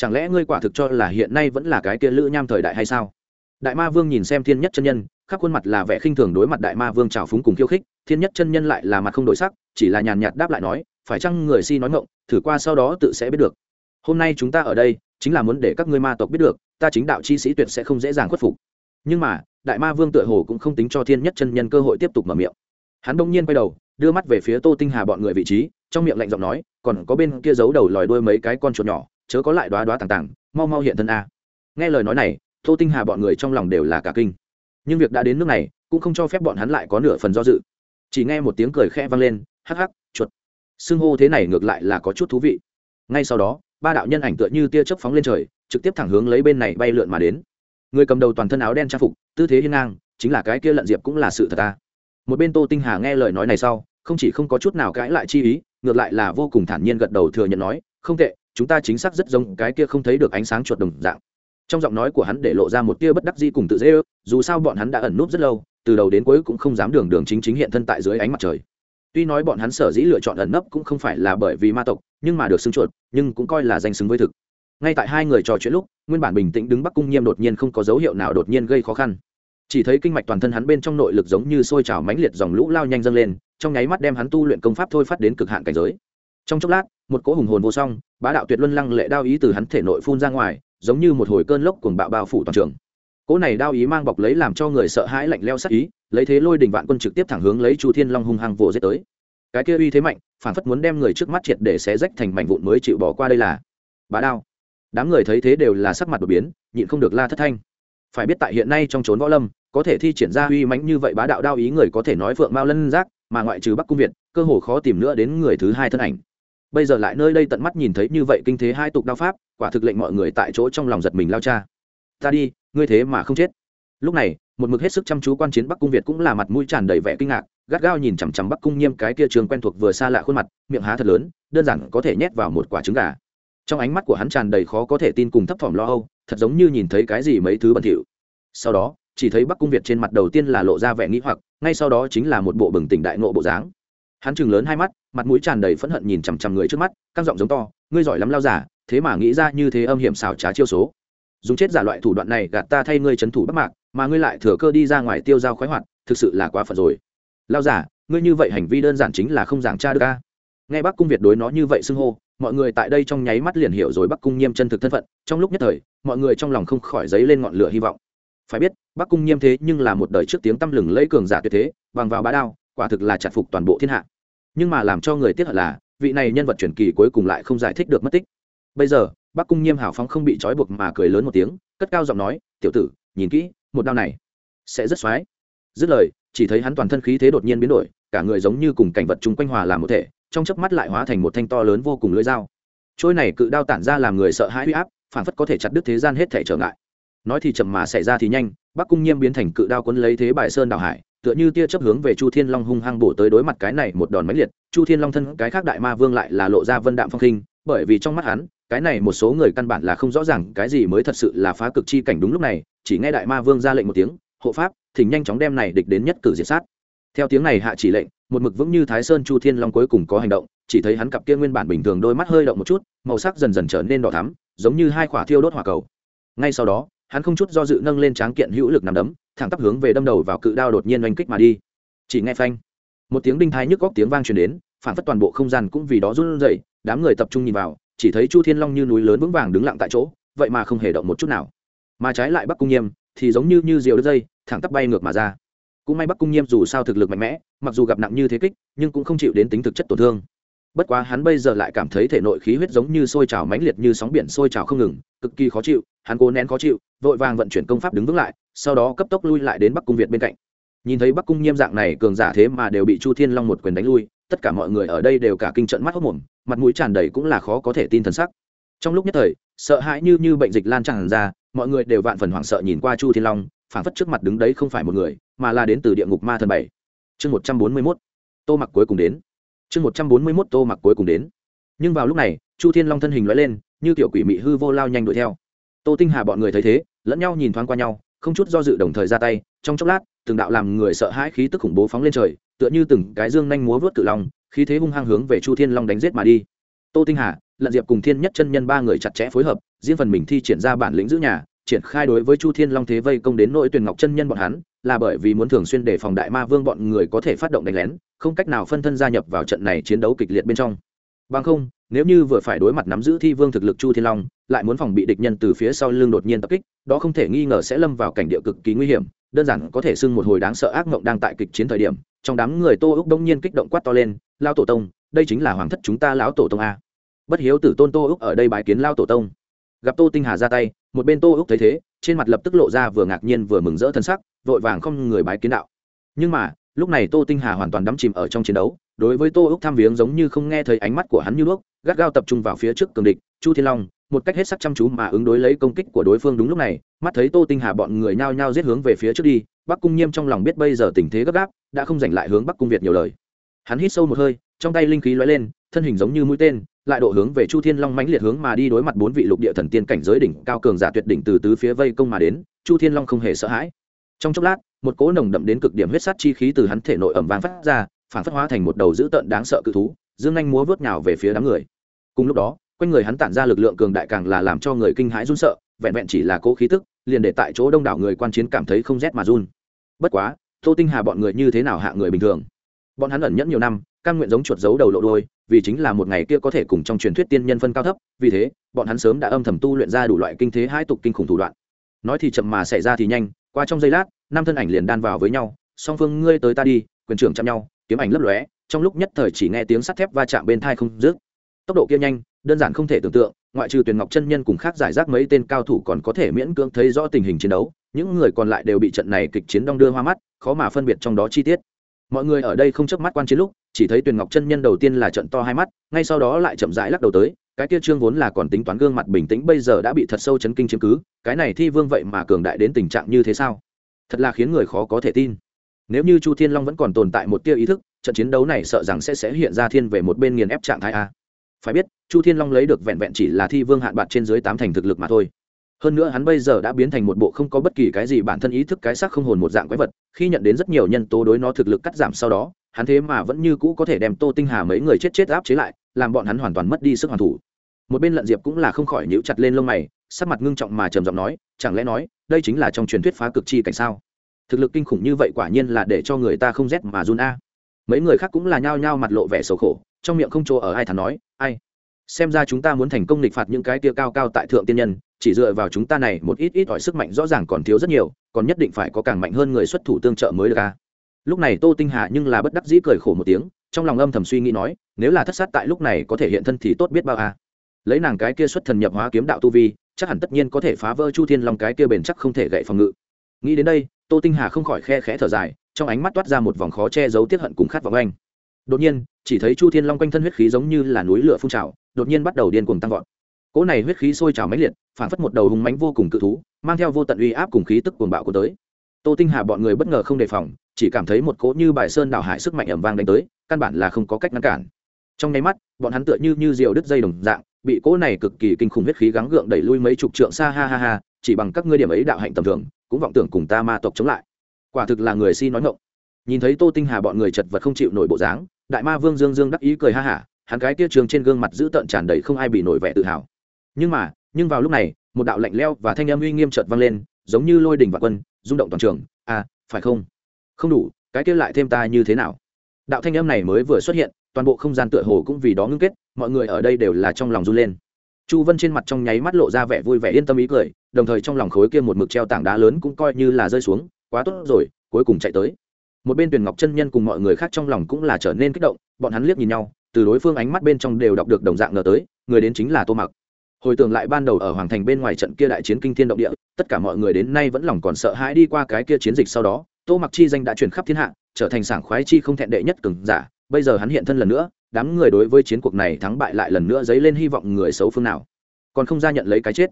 chẳng lẽ ngươi quả thực cho là hiện nay vẫn là cái kia lữ nham thời đại hay sao? Đại ma vương nhìn xem thiên nhất chân nhân, khắp khuôn mặt là vẻ khinh thường đối mặt đại ma vương trào phúng cùng khiêu khích, thiên nhất chân nhân lại là mặt không đổi sắc, chỉ là nhàn nhạt đáp lại nói phải chăng người si nói ngộng thử qua sau đó tự sẽ biết được. Hôm nay chúng ta ở đây, chính là muốn để các ngươi ma tộc biết được, ta chính đạo chi sĩ tuyệt sẽ không dễ dàng khuất phục. Nhưng mà, đại ma vương tựa hồ cũng không tính cho thiên nhất chân nhân cơ hội tiếp tục mở miệng. Hắn đông nhiên quay đầu, đưa mắt về phía tô tinh hà bọn người vị trí, trong miệng lạnh giọng nói, còn có bên kia giấu đầu lòi đuôi mấy cái con chuột nhỏ, chớ có lại đoá đoá tàng tàng, mau mau hiện thân a. Nghe lời nói này, tô tinh hà bọn người trong lòng đều là cả kinh. Nhưng việc đã đến nước này, cũng không cho phép bọn hắn lại có nửa phần do dự. Chỉ nghe một tiếng cười khẽ vang lên, hắc hắc, chuột xưng hô thế này ngược lại là có chút thú vị. Ngay sau đó ba đạo nhân ảnh tựa như tia chớp phóng lên trời trực tiếp thẳng hướng lấy bên này bay lượn mà đến. Người cầm đầu toàn thân áo đen trang phục tư thế hiên ngang chính là cái kia lận diệp cũng là sự thật ta. Một bên tô tinh hà nghe lời nói này sau không chỉ không có chút nào cãi lại chi ý ngược lại là vô cùng thản nhiên gật đầu thừa nhận nói không tệ chúng ta chính xác rất giống cái kia không thấy được ánh sáng chuột đồng dạng. Trong giọng nói của hắn để lộ ra một tia bất đắc dĩ cùng tự dễ ước, dù sao bọn hắn đã ẩn núp rất lâu từ đầu đến cuối cũng không dám đường đường chính chính hiện thân tại dưới ánh mặt trời tuy nói bọn hắn sở dĩ lựa chọn ẩn nấp cũng không phải là bởi vì ma tộc, nhưng mà được xưng chuột, nhưng cũng coi là danh xứng với thực. Ngay tại hai người trò chuyện lúc, nguyên bản bình tĩnh đứng bắc cung nhiêm đột nhiên không có dấu hiệu nào đột nhiên gây khó khăn. Chỉ thấy kinh mạch toàn thân hắn bên trong nội lực giống như sôi trào mãnh liệt dòng lũ lao nhanh dâng lên, trong nháy mắt đem hắn tu luyện công pháp thôi phát đến cực hạn cảnh giới. Trong chốc lát, một cỗ hùng hồn vô song, bá đạo tuyệt luân lăng lệ đao ý từ hắn thể nội phun ra ngoài, giống như một hồi cơn lốc cuồng bạo bao phủ toàn trường cỗ này đao ý mang bọc lấy làm cho người sợ hãi lạnh leo sắc ý, lấy thế lôi đình vạn quân trực tiếp thẳng hướng lấy chu thiên long hung hăng vồ dết tới. Cái kia uy thế mạnh, phản phất muốn đem người trước mắt triệt để xé rách thành mảnh vụn mới chịu bỏ qua đây là bá đao. Đám người thấy thế đều là sắc mặt đột biến, nhịn không được la thất thanh. Phải biết tại hiện nay trong trốn võ lâm, có thể thi triển ra uy mãnh như vậy bá đạo đao ý người có thể nói phượng mao lân giác, mà ngoại trừ bắc cung việt, cơ hồ khó tìm nữa đến người thứ hai thân ảnh. Bây giờ lại nơi đây tận mắt nhìn thấy như vậy kinh thế hai tục đao pháp, quả thực lệnh mọi người tại chỗ trong lòng giật mình lao cha. Ta đi ngươi thế mà không chết. Lúc này, một mực hết sức chăm chú quan chiến bắc cung việt cũng là mặt mũi tràn đầy vẻ kinh ngạc, gắt gao nhìn chằm chằm bắc cung nghiêm cái kia trường quen thuộc vừa xa lạ khuôn mặt, miệng há thật lớn, đơn giản có thể nhét vào một quả trứng gà. Trong ánh mắt của hắn tràn đầy khó có thể tin cùng thấp thỏm lo âu, thật giống như nhìn thấy cái gì mấy thứ bẩn thỉu. Sau đó, chỉ thấy bắc cung việt trên mặt đầu tiên là lộ ra vẻ nghĩ hoặc, ngay sau đó chính là một bộ bừng tỉnh đại nộ bộ dáng. Hắn chừng lớn hai mắt, mặt mũi tràn đầy phẫn hận nhìn chằm chằm người trước mắt, căng giọng giống to, ngươi giỏi lắm lao giả thế mà nghĩ ra như thế âm hiểm xảo trá chiêu số dùng chết giả loại thủ đoạn này gạt ta thay ngươi trấn thủ bắc mạc, mà ngươi lại thừa cơ đi ra ngoài tiêu dao khoái hoạt, thực sự là quá phật rồi. Lao giả, ngươi như vậy hành vi đơn giản chính là không giảng tra được ca nghe bắc cung việt đối nó như vậy xưng hô, mọi người tại đây trong nháy mắt liền hiểu rồi bắc cung nhiêm chân thực thân phận, trong lúc nhất thời, mọi người trong lòng không khỏi dấy lên ngọn lửa hy vọng. Phải biết, bắc cung nhiêm thế nhưng là một đời trước tiếng tăm lừng lẫy cường giả tuyệt thế, bằng vào bá đao, quả thực là chặt phục toàn bộ thiên hạ. Nhưng mà làm cho người tiếc hận là, vị này nhân vật truyền kỳ cuối cùng lại không giải thích được mất tích. Bây giờ bắc cung nhiêm hảo phóng không bị trói buộc mà cười lớn một tiếng, cất cao giọng nói, tiểu tử, nhìn kỹ, một đao này sẽ rất xoái. Dứt lời, chỉ thấy hắn toàn thân khí thế đột nhiên biến đổi, cả người giống như cùng cảnh vật chung quanh hòa làm một thể, trong chớp mắt lại hóa thành một thanh to lớn vô cùng lưỡi dao. Trôi này cự đao tản ra làm người sợ hãi huy áp, phản phất có thể chặt đứt thế gian hết thể trở ngại. Nói thì chậm mà xảy ra thì nhanh, bắc cung nhiêm biến thành cự đao quấn lấy thế bài sơn đảo hải, tựa như tia chấp hướng về chu thiên long hung hăng bổ tới đối mặt cái này một đòn máy liệt. Chu thiên long thân cái khác đại ma vương lại là lộ ra vân đạm phong khinh, bởi vì trong mắt hắn cái này một số người căn bản là không rõ ràng cái gì mới thật sự là phá cực chi cảnh đúng lúc này, chỉ nghe đại ma vương ra lệnh một tiếng, hộ pháp, thỉnh nhanh chóng đem này địch đến nhất cử diệt sát. Theo tiếng này hạ chỉ lệnh, một mực vững như thái sơn chu thiên long cuối cùng có hành động, chỉ thấy hắn cặp kia nguyên bản bình thường đôi mắt hơi động một chút, màu sắc dần dần trở nên đỏ thắm, giống như hai quả thiêu đốt hỏa cầu. Ngay sau đó, hắn không chút do dự nâng lên tráng kiện hữu lực nằm đấm, thẳng tắp hướng về đâm đầu vào cự đao đột nhiên oanh kích mà đi. Chỉ nghe phanh. Một tiếng đinh thai nhức góc tiếng vang truyền đến, phản phất toàn bộ không gian cũng vì đó run rẩy, đám người tập trung nhìn vào chỉ thấy chu thiên long như núi lớn vững vàng đứng lặng tại chỗ, vậy mà không hề động một chút nào. Mà trái lại bắc cung nhiêm thì giống như như diều đứt dây, thẳng tắp bay ngược mà ra. Cũng may bắc cung nhiêm dù sao thực lực mạnh mẽ, mặc dù gặp nặng như thế kích, nhưng cũng không chịu đến tính thực chất tổn thương. Bất quá hắn bây giờ lại cảm thấy thể nội khí huyết giống như sôi trào mãnh liệt như sóng biển sôi trào không ngừng, cực kỳ khó chịu, hắn cố nén khó chịu, vội vàng vận chuyển công pháp đứng vững lại, sau đó cấp tốc lui lại đến bắc cung việt bên cạnh. Nhìn thấy bắc cung nhiêm dạng này cường giả thế mà đều bị chu thiên long một quyền đánh lui tất cả mọi người ở đây đều cả kinh trận mắt hốc mồm, mặt mũi tràn đầy cũng là khó có thể tin thần sắc. Trong lúc nhất thời, sợ hãi như như bệnh dịch lan tràn ra, mọi người đều vạn phần hoảng sợ nhìn qua chu thiên long, phảng phất trước mặt đứng đấy không phải một người, mà là đến từ địa ngục ma thần bảy. Chương một trăm bốn mươi mốt, tô mặc cuối cùng đến. Chương một trăm bốn mươi mốt, tô mặc cuối cùng đến. Nhưng vào lúc này, chu thiên long thân hình loại lên, như kiểu quỷ mị hư vô lao nhanh đuổi theo. Tô tinh hà bọn người thấy thế, lẫn nhau nhìn thoáng qua nhau không chút do dự đồng thời ra tay, trong chốc lát, từng đạo làm người sợ hãi khí tức khủng bố phóng lên trời, tựa như từng cái dương nhanh múa vớt cự long, khí thế hung hăng hướng về chu thiên long đánh giết mà đi. Tô tinh hà, lận diệp cùng thiên nhất chân nhân ba người chặt chẽ phối hợp, riêng phần mình thi triển ra bản lĩnh giữ nhà, triển khai đối với chu thiên long thế vây công đến nội tuyển ngọc chân nhân bọn hắn, là bởi vì muốn thường xuyên đề phòng đại ma vương bọn người có thể phát động đánh lén, không cách nào phân thân gia nhập vào trận này chiến đấu kịch liệt bên trong. Bằng không, nếu như vừa phải đối mặt nắm giữ thi vương thực lực chu thiên long lại muốn phòng bị địch nhân từ phía sau lưng đột nhiên tập kích, đó không thể nghi ngờ sẽ lâm vào cảnh địa cực kỳ nguy hiểm, đơn giản có thể xưng một hồi đáng sợ ác mộng đang tại kịch chiến thời điểm, trong đám người tô úc đông nhiên kích động quát to lên, lao tổ tông, đây chính là hoàng thất chúng ta lão tổ tông a. Bất hiếu tử tôn tô úc ở đây bái kiến lao tổ tông. Gặp tô tinh hà ra tay, một bên tô úc thấy thế, trên mặt lập tức lộ ra vừa ngạc nhiên vừa mừng rỡ thân sắc, vội vàng không người bái kiến đạo. Nhưng mà, lúc này tô tinh hà hoàn toàn đắm chìm ở trong chiến đấu, đối với tô úc tham viếng giống như không nghe thấy ánh mắt của hắn như đuốc, gắt gao tập trung vào phía trước cường địch, chu thiên long một cách hết sắc chăm chú mà ứng đối lấy công kích của đối phương đúng lúc này, mắt thấy tô tinh hà bọn người nhao nhao giết hướng về phía trước đi, bắc cung nhiêm trong lòng biết bây giờ tình thế gấp gáp, đã không giành lại hướng bắc cung việt nhiều lời. Hắn hít sâu một hơi, trong tay linh khí lóe lên, thân hình giống như mũi tên, lại độ hướng về chu thiên long mãnh liệt hướng mà đi đối mặt bốn vị lục địa thần tiên cảnh giới đỉnh cao cường giả tuyệt đỉnh từ tứ phía vây công mà đến, chu thiên long không hề sợ hãi. Trong chốc lát, một cỗ nồng đậm đến cực điểm huyết sát chi khí từ hắn thể nội ẩm vang phát ra, phản phất hóa thành một đầu dữ tợn đáng sợ cự thú, dương anh múa vớt nhào về phía đám người. Cùng lúc đó quanh người hắn tản ra lực lượng cường đại càng là làm cho người kinh hãi run sợ, vẹn vẹn chỉ là cố khí tức, liền để tại chỗ đông đảo người quan chiến cảm thấy không rét mà run. Bất quá, tô tinh hà bọn người như thế nào hạ người bình thường? Bọn hắn ẩn nhẫn nhiều năm căn nguyện giống chuột giấu đầu lộ đôi, vì chính là một ngày kia có thể cùng trong truyền thuyết tiên nhân phân cao thấp, vì thế, bọn hắn sớm đã âm thầm tu luyện ra đủ loại kinh thế hai tục kinh khủng thủ đoạn. Nói thì chậm mà xảy ra thì nhanh, qua trong giây lát, năm thân ảnh liền đan vào với nhau, song phương, ngươi tới ta đi, quyền trưởng chạm nhau, kiếm ảnh lấp lóe, trong lúc nhất thời chỉ nghe tiếng sắt thép va chạm bên thai không dứt tốc độ kia nhanh, đơn giản không thể tưởng tượng, ngoại trừ tuyển ngọc chân nhân cùng khác giải rác mấy tên cao thủ còn có thể miễn cưỡng thấy rõ tình hình chiến đấu, những người còn lại đều bị trận này kịch chiến đong đưa hoa mắt, khó mà phân biệt trong đó chi tiết. Mọi người ở đây không chớp mắt quan chiến lúc, chỉ thấy tuyển ngọc chân nhân đầu tiên là trận to hai mắt, ngay sau đó lại chậm rãi lắc đầu tới, cái kia trương vốn là còn tính toán gương mặt bình tĩnh, bây giờ đã bị thật sâu chấn kinh chiếm cứ, cái này thi vương vậy mà cường đại đến tình trạng như thế sao? Thật là khiến người khó có thể tin. Nếu như chu thiên long vẫn còn tồn tại một tia ý thức, trận chiến đấu này sợ rằng sẽ sẽ hiện ra thiên về một bên nghiền ép trạng thái a phải biết, chu thiên long lấy được vẹn vẹn chỉ là thi vương hạn bạc trên dưới tám thành thực lực mà thôi. Hơn nữa hắn bây giờ đã biến thành một bộ không có bất kỳ cái gì bản thân ý thức cái xác không hồn một dạng quái vật, khi nhận đến rất nhiều nhân tố đối nó thực lực cắt giảm sau đó, hắn thế mà vẫn như cũ có thể đem tô tinh hà mấy người chết chết áp chế lại, làm bọn hắn hoàn toàn mất đi sức hoàn thủ. Một bên lận diệp cũng là không khỏi nhíu chặt lên lông mày, sắc mặt ngưng trọng mà trầm giọng nói, chẳng lẽ nói, đây chính là trong truyền thuyết phá cực chi cảnh sao? Thực lực kinh khủng như vậy quả nhiên là để cho người ta không rét mà run a. Mấy người khác cũng là nhao nhao mặt lộ vẻ sầu khổ, trong miệng không chỗ ở ai thắn nói ai? Xem ra chúng ta muốn thành công nghịch phạt những cái tia cao cao tại thượng tiên nhân, chỉ dựa vào chúng ta này một ít ít ỏi sức mạnh rõ ràng còn thiếu rất nhiều, còn nhất định phải có càng mạnh hơn người xuất thủ tương trợ mới được à. lúc này tô tinh hà nhưng là bất đắc dĩ cười khổ một tiếng, trong lòng âm thầm suy nghĩ nói, nếu là thất sát tại lúc này có thể hiện thân thì tốt biết bao a lấy nàng cái kia xuất thần nhập hóa kiếm đạo tu vi, chắc hẳn tất nhiên có thể phá vỡ chu thiên long cái kia bền chắc không thể gậy phòng ngự. Nghĩ đến đây, tô tinh hà không khỏi khe khẽ thở dài, trong ánh mắt toát ra một vòng khó che giấu tiết hận cùng khát vọng anh đột nhiên, chỉ thấy chu thiên long quanh thân huyết khí giống như là núi lửa phun trào, đột nhiên bắt đầu điên cuồng tăng vọt. Cỗ này huyết khí sôi trào mãnh liệt, phản phất một đầu hùng mãnh vô cùng cự thú, mang theo vô tận uy áp cùng khí tức cuồng bạo của tới. Tô tinh hà bọn người bất ngờ không đề phòng, chỉ cảm thấy một cỗ như bài sơn đảo hải sức mạnh ẩm vang đánh tới, căn bản là không có cách ngăn cản. Trong nháy mắt, bọn hắn tựa như như diều đứt dây đồng dạng, bị cỗ này cực kỳ kinh khủng huyết khí gắng gượng đẩy lui mấy chục trượng xa ha ha ha, chỉ bằng các ngươi điểm ấy đạo hạnh tầm thường, cũng vọng tưởng cùng ta ma tộc chống lại. Quả thực là người si nói ngộng nhìn thấy tô tinh hà bọn người chật vật không chịu nổi bộ dáng đại ma vương dương dương đắc ý cười ha hả, hắn cái kia trường trên gương mặt giữ tợn tràn đầy không ai bị nổi vẻ tự hào. Nhưng mà, nhưng vào lúc này, một đạo lạnh leo và thanh âm uy nghiêm chợt vang lên, giống như lôi đình và quân, rung động toàn trường. À phải không? Không đủ, cái kia lại thêm ta như thế nào? Đạo thanh âm này mới vừa xuất hiện, toàn bộ không gian tựa hồ cũng vì đó ngưng kết, mọi người ở đây đều là trong lòng run lên. Chu vân trên mặt trong nháy mắt lộ ra vẻ vui vẻ yên tâm ý cười, đồng thời trong lòng khối kia một mực treo tảng đá lớn cũng coi như là rơi xuống, quá tốt rồi, cuối cùng chạy tới một bên tuyển ngọc chân nhân cùng mọi người khác trong lòng cũng là trở nên kích động, bọn hắn liếc nhìn nhau, từ đối phương ánh mắt bên trong đều đọc được đồng dạng ngờ tới, người đến chính là tô mặc. Hồi tưởng lại ban đầu ở hoàng thành bên ngoài trận kia đại chiến kinh thiên động địa, tất cả mọi người đến nay vẫn lòng còn sợ hãi đi qua cái kia chiến dịch sau đó, tô mặc chi danh đã truyền khắp thiên hạ, trở thành sảng khoái chi không thẹn đệ nhất cường giả, bây giờ hắn hiện thân lần nữa, đám người đối với chiến cuộc này thắng bại lại lần nữa dấy lên hy vọng người xấu phương nào. Còn không ra nhận lấy cái chết.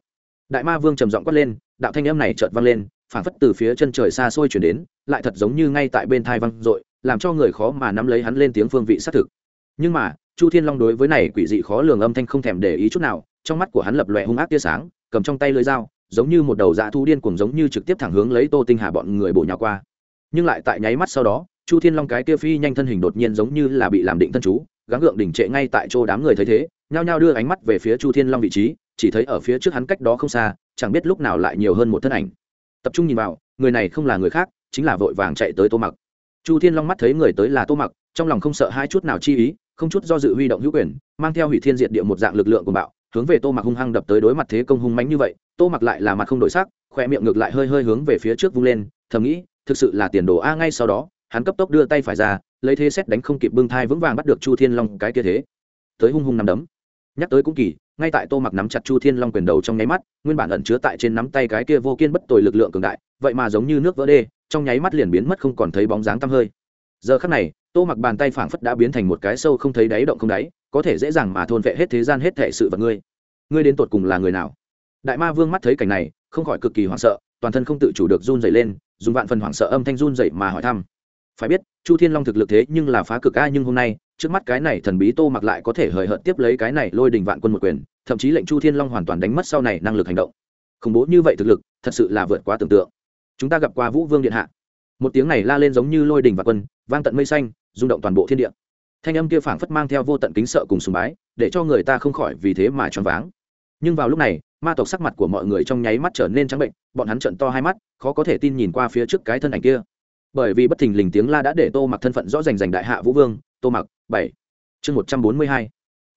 Đại ma vương trầm giọng quát lên, đạo thanh âm này chợt vang lên phản phất từ phía chân trời xa xôi chuyển đến, lại thật giống như ngay tại bên thai văng dội, làm cho người khó mà nắm lấy hắn lên tiếng phương vị xác thực. Nhưng mà, chu thiên long đối với này quỷ dị khó lường âm thanh không thèm để ý chút nào, trong mắt của hắn lập lòe hung ác tia sáng, cầm trong tay lưới dao, giống như một đầu dã thu điên cuồng giống như trực tiếp thẳng hướng lấy tô tinh hà bọn người bổ nhào qua. Nhưng lại tại nháy mắt sau đó, chu thiên long cái tia phi nhanh thân hình đột nhiên giống như là bị làm định thân chú, gắng gượng đỉnh trệ ngay tại chỗ đám người thấy thế, nhao nhao đưa ánh mắt về phía chu thiên long vị trí, chỉ thấy ở phía trước hắn cách đó không xa, chẳng biết lúc nào lại nhiều hơn một thân ảnh tập trung nhìn vào, người này không là người khác, chính là vội vàng chạy tới tô mặc. Chu thiên long mắt thấy người tới là tô mặc, trong lòng không sợ hai chút nào chi ý, không chút do dự huy động hữu quyền, mang theo hủy thiên diệt địa một dạng lực lượng của bạo, hướng về tô mặc hung hăng đập tới đối mặt thế công hung mánh như vậy, tô mặc lại là mặt không đổi sắc khoe miệng ngược lại hơi hơi hướng về phía trước vung lên, thầm nghĩ, thực sự là tiền đồ a ngay sau đó, hắn cấp tốc đưa tay phải ra, lấy thế xét đánh không kịp bưng thai vững vàng bắt được chu thiên long cái kia thế. Tới hung hung nằm đấm. Nhắc tới cũng kỳ ngay tại tô mặc nắm chặt chu thiên long quyền đầu trong nháy mắt, nguyên bản ẩn chứa tại trên nắm tay cái kia vô kiên bất tồi lực lượng cường đại, vậy mà giống như nước vỡ đê, trong nháy mắt liền biến mất không còn thấy bóng dáng tăm hơi. Giờ khắc này, tô mặc bàn tay phảng phất đã biến thành một cái sâu không thấy đáy động không đáy, có thể dễ dàng mà thôn vệ hết thế gian hết thể sự vật ngươi. Ngươi đến tột cùng là người nào? Đại ma vương mắt thấy cảnh này, không khỏi cực kỳ hoảng sợ, toàn thân không tự chủ được run dày lên, dùng vạn phần hoảng sợ âm thanh run dậy mà hỏi thăm. Phải biết, chu thiên long thực lực thế nhưng là phá cực a nhưng hôm nay trước mắt cái này thần bí tô mặc lại có thể hời hợt tiếp lấy cái này lôi đình vạn quân một quyền, thậm chí lệnh chu thiên long hoàn toàn đánh mất sau này năng lực hành động. Khủng bố như vậy thực lực, thật sự là vượt quá tưởng tượng. Chúng ta gặp qua vũ vương điện hạ. Một tiếng này la lên giống như lôi đình vạn quân, vang tận mây xanh, rung động toàn bộ thiên địa. Thanh âm kia phảng phất mang theo vô tận kính sợ cùng sùng bái, để cho người ta không khỏi vì thế mà choáng váng. Nhưng vào lúc này, ma tộc sắc mặt của mọi người trong nháy mắt trở nên trắng bệnh, bọn hắn trận to hai mắt, khó có thể tin nhìn qua phía trước cái thân ảnh kia. Bởi vì bất thình lình tiếng la đã để tô mặc thân phận rõ rành rành đại hạ vũ vương tô mặc, bảy. Chương một trăm bốn mươi hai.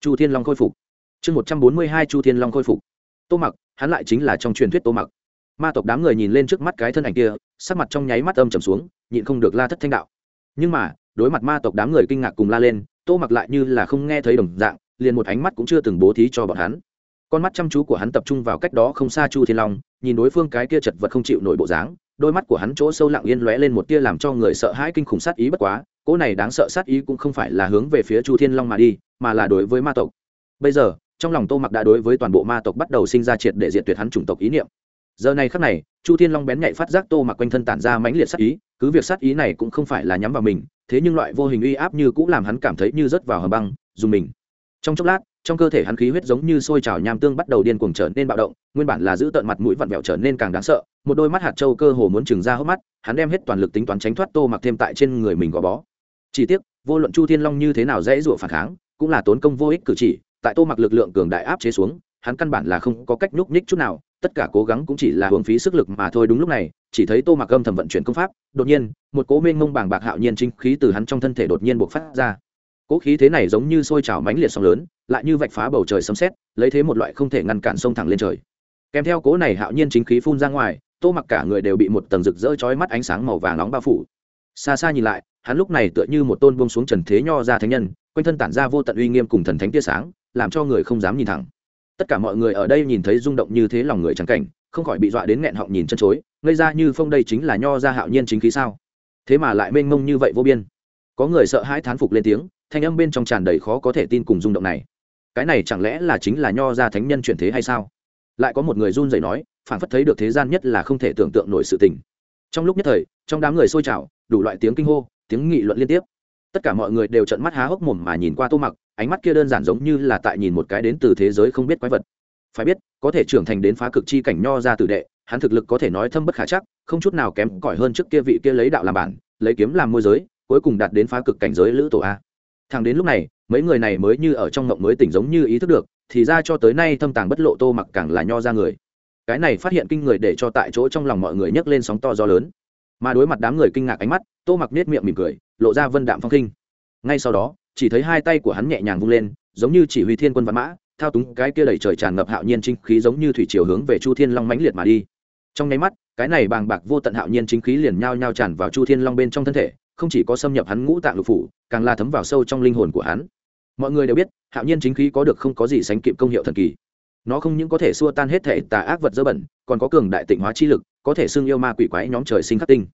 Chu thiên long khôi phục. Chương một trăm bốn mươi hai chu thiên long khôi phục. Tô mặc, hắn lại chính là trong truyền thuyết tô mặc. Ma tộc đám người nhìn lên trước mắt cái thân ảnh kia, sắc mặt trong nháy mắt âm trầm xuống, nhịn không được la thất thanh đạo. Nhưng mà, đối mặt ma tộc đám người kinh ngạc cùng la lên, tô mặc lại như là không nghe thấy đồng dạng, liền một ánh mắt cũng chưa từng bố thí cho bọn hắn. Con mắt chăm chú của hắn tập trung vào cách đó không xa chu thiên long, nhìn đối phương cái kia chật vật không chịu nổi bộ dáng, đôi mắt của hắn chỗ sâu lặng yên lóe lên một tia làm cho người sợ hãi kinh khủng sát ý bất quá cỗ này đáng sợ sát ý cũng không phải là hướng về phía chu thiên long mà đi, mà là đối với ma tộc. Bây giờ, trong lòng tô mặc đã đối với toàn bộ ma tộc bắt đầu sinh ra triệt để diệt tuyệt hắn chủng tộc ý niệm. Giờ này khắc này, chu thiên long bén nhạy phát giác tô mặc quanh thân tản ra mãnh liệt sát ý, cứ việc sát ý này cũng không phải là nhắm vào mình, thế nhưng loại vô hình uy áp như cũng làm hắn cảm thấy như rớt vào hầm băng, dùng mình. Trong chốc lát, trong cơ thể hắn khí huyết giống như sôi trào nham tương bắt đầu điên cuồng trở nên bạo động, nguyên bản là giữ tận mặt mũi vặn vẹo trở nên càng đáng sợ, một đôi mắt hạt châu cơ hồ muốn trừng ra hốc mắt, hắn đem hết toàn lực tính toán tránh thoát tô mặc thêm tại trên người mình gò bó chỉ tiếc, vô luận chu thiên long như thế nào dễ dụa phản kháng, cũng là tốn công vô ích cử chỉ, tại tô mặc lực lượng cường đại áp chế xuống, hắn căn bản là không có cách nhúc nhích chút nào, tất cả cố gắng cũng chỉ là hưởng phí sức lực mà thôi. Đúng lúc này, chỉ thấy tô mặc âm thầm vận chuyển công pháp, đột nhiên, một cố mênh mông bàng bạc hạo nhiên chính khí từ hắn trong thân thể đột nhiên buộc phát ra. Cố khí thế này giống như sôi trào mãnh liệt sóng lớn, lại như vạch phá bầu trời sấm sét, lấy thế một loại không thể ngăn cản sông thẳng lên trời. Kèm theo cố này hạo nhiên chính khí phun ra ngoài, tô mặc cả người đều bị một tầng rực rỡ chói mắt ánh sáng màu vàng nóng bao phủ xa xa nhìn lại, hắn lúc này tựa như một tôn buông xuống trần thế nho ra thánh nhân, quanh thân tản ra vô tận uy nghiêm cùng thần thánh tia sáng, làm cho người không dám nhìn thẳng. Tất cả mọi người ở đây nhìn thấy rung động như thế lòng người trắng cảnh, không khỏi bị dọa đến nghẹn họng nhìn chân chối, ngây ra như phong đây chính là nho ra hạo nhiên chính khí sao? Thế mà lại mênh mông như vậy vô biên. Có người sợ hãi thán phục lên tiếng, thanh âm bên trong tràn đầy khó có thể tin cùng rung động này. Cái này chẳng lẽ là chính là nho ra thánh nhân chuyển thế hay sao? Lại có một người run rẩy nói phản phất thấy được thế gian nhất là không thể tưởng tượng nổi sự tình. Trong lúc nhất thời, trong đám người xôi trào đủ loại tiếng kinh hô, tiếng nghị luận liên tiếp. Tất cả mọi người đều trợn mắt há hốc mồm mà nhìn qua tô mặc, ánh mắt kia đơn giản giống như là tại nhìn một cái đến từ thế giới không biết quái vật. Phải biết, có thể trưởng thành đến phá cực chi cảnh nho ra tử đệ, hắn thực lực có thể nói thâm bất khả chắc, không chút nào kém cỏi hơn trước kia vị kia lấy đạo làm bản, lấy kiếm làm môi giới, cuối cùng đạt đến phá cực cảnh giới lữ tổ a. Thằng đến lúc này, mấy người này mới như ở trong ngộng mới tỉnh giống như ý thức được, thì ra cho tới nay thâm tàng bất lộ tô mặc càng là nho ra người. Cái này phát hiện kinh người để cho tại chỗ trong lòng mọi người nhấc lên sóng to gió lớn mà đối mặt đám người kinh ngạc ánh mắt, tô mặc nết miệng mỉm cười, lộ ra vân đạm phong kinh ngay sau đó, chỉ thấy hai tay của hắn nhẹ nhàng vung lên, giống như chỉ huy thiên quân văn mã, thao túng cái kia đẩy trời tràn ngập hạo nhiên chính khí giống như thủy chiều hướng về chu thiên long mãnh liệt mà đi. Trong nháy mắt, cái này bàng bạc vô tận hạo nhiên chính khí liền nhao nhao tràn vào chu thiên long bên trong thân thể, không chỉ có xâm nhập hắn ngũ tạng lục phủ, càng là thấm vào sâu trong linh hồn của hắn. Mọi người đều biết, hạo nhiên chính khí có được không có gì sánh kịp công hiệu thần kỳ. Nó không những có thể xua tan hết thể tà ác vật dơ bẩn, còn có cường đại tịnh hóa chi lực có thể xưng yêu ma quỷ quái nhóm trời sinh khắc tinh.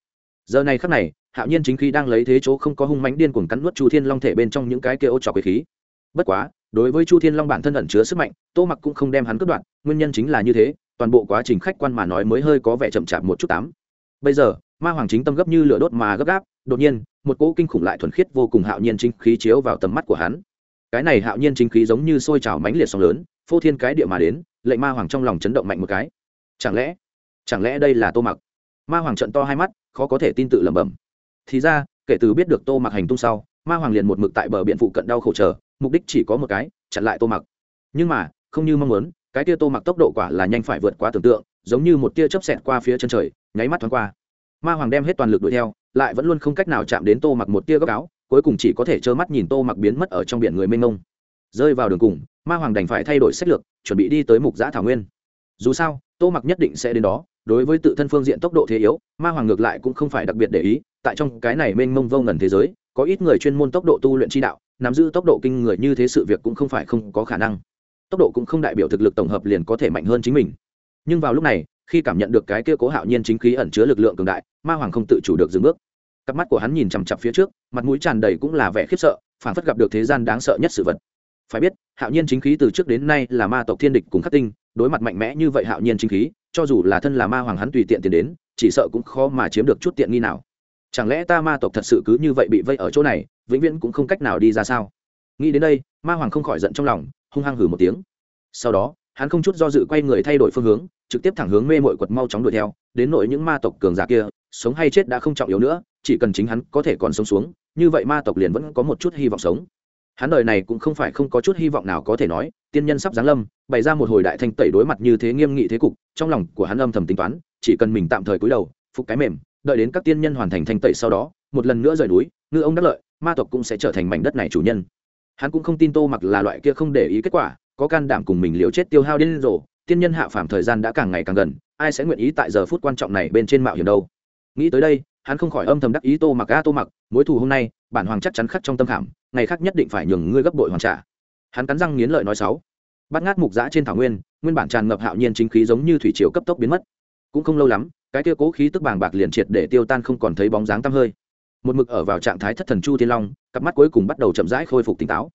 Giờ này khắc này, hạo nhiên chính khí đang lấy thế chỗ không có hung mánh điên cuồng cắn nuốt chu thiên long thể bên trong những cái kia ô trọc quỷ khí. Bất quá, đối với chu thiên long bản thân ẩn chứa sức mạnh, tô mặc cũng không đem hắn cướp đoạn nguyên nhân chính là như thế, toàn bộ quá trình khách quan mà nói mới hơi có vẻ chậm chạp một chút tám bây giờ, ma hoàng chính tâm gấp như lửa đốt mà gấp gáp, đột nhiên, một cỗ kinh khủng lại thuần khiết vô cùng hạo nhiên chính khí chiếu vào tầm mắt của hắn. Cái này hạo nhiên chính khí giống như sôi trào mãnh liệt sóng lớn, phô thiên cái địa mà đến lệnh ma hoàng trong lòng chấn động mạnh một cái. Chẳng lẽ chẳng lẽ đây là tô mặc? Ma hoàng trận to hai mắt, khó có thể tin tự lẩm bẩm. Thì ra, kể từ biết được tô mặc hành tung sau, ma hoàng liền một mực tại bờ biển phụ cận đau khổ chờ, mục đích chỉ có một cái, chặn lại tô mặc. Nhưng mà, không như mong muốn, cái tia tô mặc tốc độ quả là nhanh phải vượt quá tưởng tượng, giống như một tia chớp xẹt qua phía chân trời, nháy mắt thoáng qua. Ma hoàng đem hết toàn lực đuổi theo, lại vẫn luôn không cách nào chạm đến tô mặc một tia góc áo, cuối cùng chỉ có thể trơ mắt nhìn tô mặc biến mất ở trong biển người mênh mông. Rơi vào đường cùng, ma hoàng đành phải thay đổi sách lược, chuẩn bị đi tới mục giã thảo nguyên. Dù sao, tô mặc nhất định sẽ đến đó đối với tự thân phương diện tốc độ thế yếu, ma hoàng ngược lại cũng không phải đặc biệt để ý, tại trong cái này mênh mông vô ngần thế giới, có ít người chuyên môn tốc độ tu luyện chi đạo, nắm giữ tốc độ kinh người như thế sự việc cũng không phải không có khả năng. Tốc độ cũng không đại biểu thực lực tổng hợp liền có thể mạnh hơn chính mình. Nhưng vào lúc này, khi cảm nhận được cái kia cố hạo nhiên chính khí ẩn chứa lực lượng cường đại, ma hoàng không tự chủ được dừng bước. Cặp mắt của hắn nhìn chằm chặp phía trước, mặt mũi tràn đầy cũng là vẻ khiếp sợ, phản phất gặp được thế gian đáng sợ nhất sự vật. Phải biết, hạo nhiên chính khí từ trước đến nay là ma tộc thiên địch cùng khắc tinh, đối mặt mạnh mẽ như vậy hạo nhiên chính khí cho dù là thân là ma hoàng hắn tùy tiện tiền đến, chỉ sợ cũng khó mà chiếm được chút tiện nghi nào. Chẳng lẽ ta ma tộc thật sự cứ như vậy bị vây ở chỗ này, vĩnh viễn cũng không cách nào đi ra sao? Nghĩ đến đây, ma hoàng không khỏi giận trong lòng, hung hăng hử một tiếng. Sau đó, hắn không chút do dự quay người thay đổi phương hướng, trực tiếp thẳng hướng mê mội quật mau chóng đuổi theo, đến nội những ma tộc cường giả kia, sống hay chết đã không trọng yếu nữa, chỉ cần chính hắn có thể còn sống xuống, như vậy ma tộc liền vẫn có một chút hy vọng sống hắn đời này cũng không phải không có chút hy vọng nào có thể nói, tiên nhân sắp giáng lâm, bày ra một hồi đại thanh tẩy đối mặt như thế nghiêm nghị thế cục, trong lòng của hắn âm thầm tính toán, chỉ cần mình tạm thời cúi đầu, phục cái mềm, đợi đến các tiên nhân hoàn thành thanh tẩy sau đó, một lần nữa rời núi, ngư ông đắc lợi, ma tộc cũng sẽ trở thành mảnh đất này chủ nhân. Hắn cũng không tin tô mặc là loại kia không để ý kết quả, có can đảm cùng mình liều chết tiêu hao điên rồ, tiên nhân hạ phàm thời gian đã càng ngày càng gần, ai sẽ nguyện ý tại giờ phút quan trọng này bên trên mạo hiểm đâu? Nghĩ tới đây hắn không khỏi âm thầm đắc ý tô mặc a, tô mặc, mối thù hôm nay, bản hoàng chắc chắn khắc trong tâm khảm, ngày khác nhất định phải nhường ngươi gấp bội hoàn trả. Hắn cắn răng nghiến lợi nói sáu. Bắt ngát mục giã trên thảo nguyên nguyên bản tràn ngập hạo nhiên chính khí giống như thủy triều cấp tốc biến mất. Cũng không lâu lắm, cái kia cố khí tức bàng bạc liền triệt để tiêu tan không còn thấy bóng dáng tăm hơi. Một mực ở vào trạng thái thất thần chu thiên long, cặp mắt cuối cùng bắt đầu chậm rãi khôi phục tỉnh táo.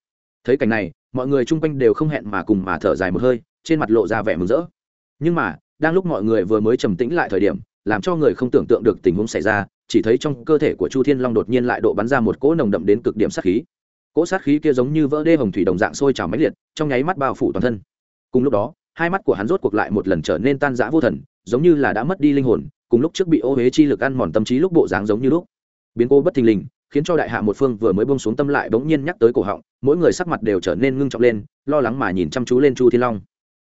Thấy cảnh này, mọi người chung quanh đều không hẹn mà cùng mà thở dài một hơi, trên mặt lộ ra vẻ mừng rỡ. Nhưng mà, đang lúc mọi người vừa mới trầm tĩnh lại thời điểm, làm cho người không tưởng tượng được tình huống xảy ra chỉ thấy trong cơ thể của chu thiên long đột nhiên lại độ bắn ra một cỗ nồng đậm đến cực điểm sát khí. Cỗ sát khí kia giống như vỡ đê hồng thủy đồng dạng sôi trào máy liệt, trong nháy mắt bao phủ toàn thân. Cùng lúc đó, hai mắt của hắn rốt cuộc lại một lần trở nên tan rã vô thần, giống như là đã mất đi linh hồn, cùng lúc trước bị ô huế chi lực ăn mòn tâm trí lúc bộ dáng giống như lúc. Biến cô bất thình lình, khiến cho đại hạ một phương vừa mới bông xuống tâm lại bỗng nhiên nhắc tới cổ họng, mỗi người sắc mặt đều trở nên ngưng trọng lên, lo lắng mà nhìn chăm chú lên chu thiên long.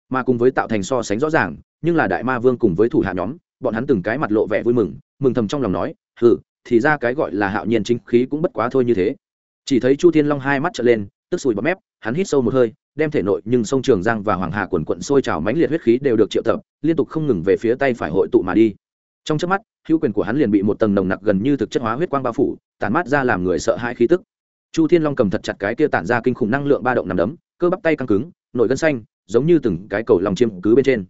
Mà cùng với tạo thành so sánh rõ ràng, nhưng là đại ma vương cùng với thủ hạ nhóm, bọn hắn từng cái mặt lộ vẻ vui mừng mừng thầm trong lòng nói hừ, thì ra cái gọi là hạo nhiên chính khí cũng bất quá thôi như thế. Chỉ thấy chu thiên long hai mắt trở lên, tức sùi bọt mép, hắn hít sâu một hơi, đem thể nội nhưng sông trường giang và hoàng hà quần quận sôi trào mãnh liệt huyết khí đều được triệu tập, liên tục không ngừng về phía tay phải hội tụ mà đi. Trong trước mắt, hữu quyền của hắn liền bị một tầng nồng nặc gần như thực chất hóa huyết quang bao phủ, tản mát ra làm người sợ hãi khí tức. Chu thiên long cầm thật chặt cái kia tản ra kinh khủng năng lượng ba động nằm đấm, cơ bắp tay căng cứng, nội gân xanh, giống như từng cái cầu lòng chiêm cứ bên trên.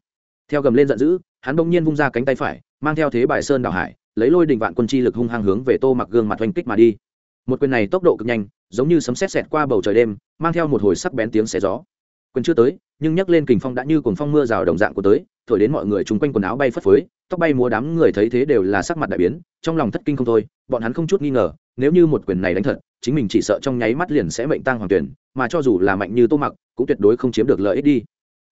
Theo gầm lên giận dữ, hắn bỗng nhiên vung ra cánh tay phải, mang theo thế bài sơn đảo hải lấy lôi đình vạn quân chi lực hung hăng hướng về tô mặc gương mặt oanh kích mà đi. Một quyền này tốc độ cực nhanh, giống như sấm sét xẹt qua bầu trời đêm, mang theo một hồi sắc bén tiếng xé gió. Quyền chưa tới, nhưng nhấc lên kình phong đã như cồn phong mưa rào đồng dạng của tới, thổi đến mọi người chung quanh quần áo bay phất phới, tóc bay múa đám người thấy thế đều là sắc mặt đại biến, trong lòng thất kinh không thôi, bọn hắn không chút nghi ngờ, nếu như một quyền này đánh thật, chính mình chỉ sợ trong nháy mắt liền sẽ mệnh tăng hoàng tuyển, mà cho dù là mạnh như tô mặc, cũng tuyệt đối không chiếm được lợi ích đi.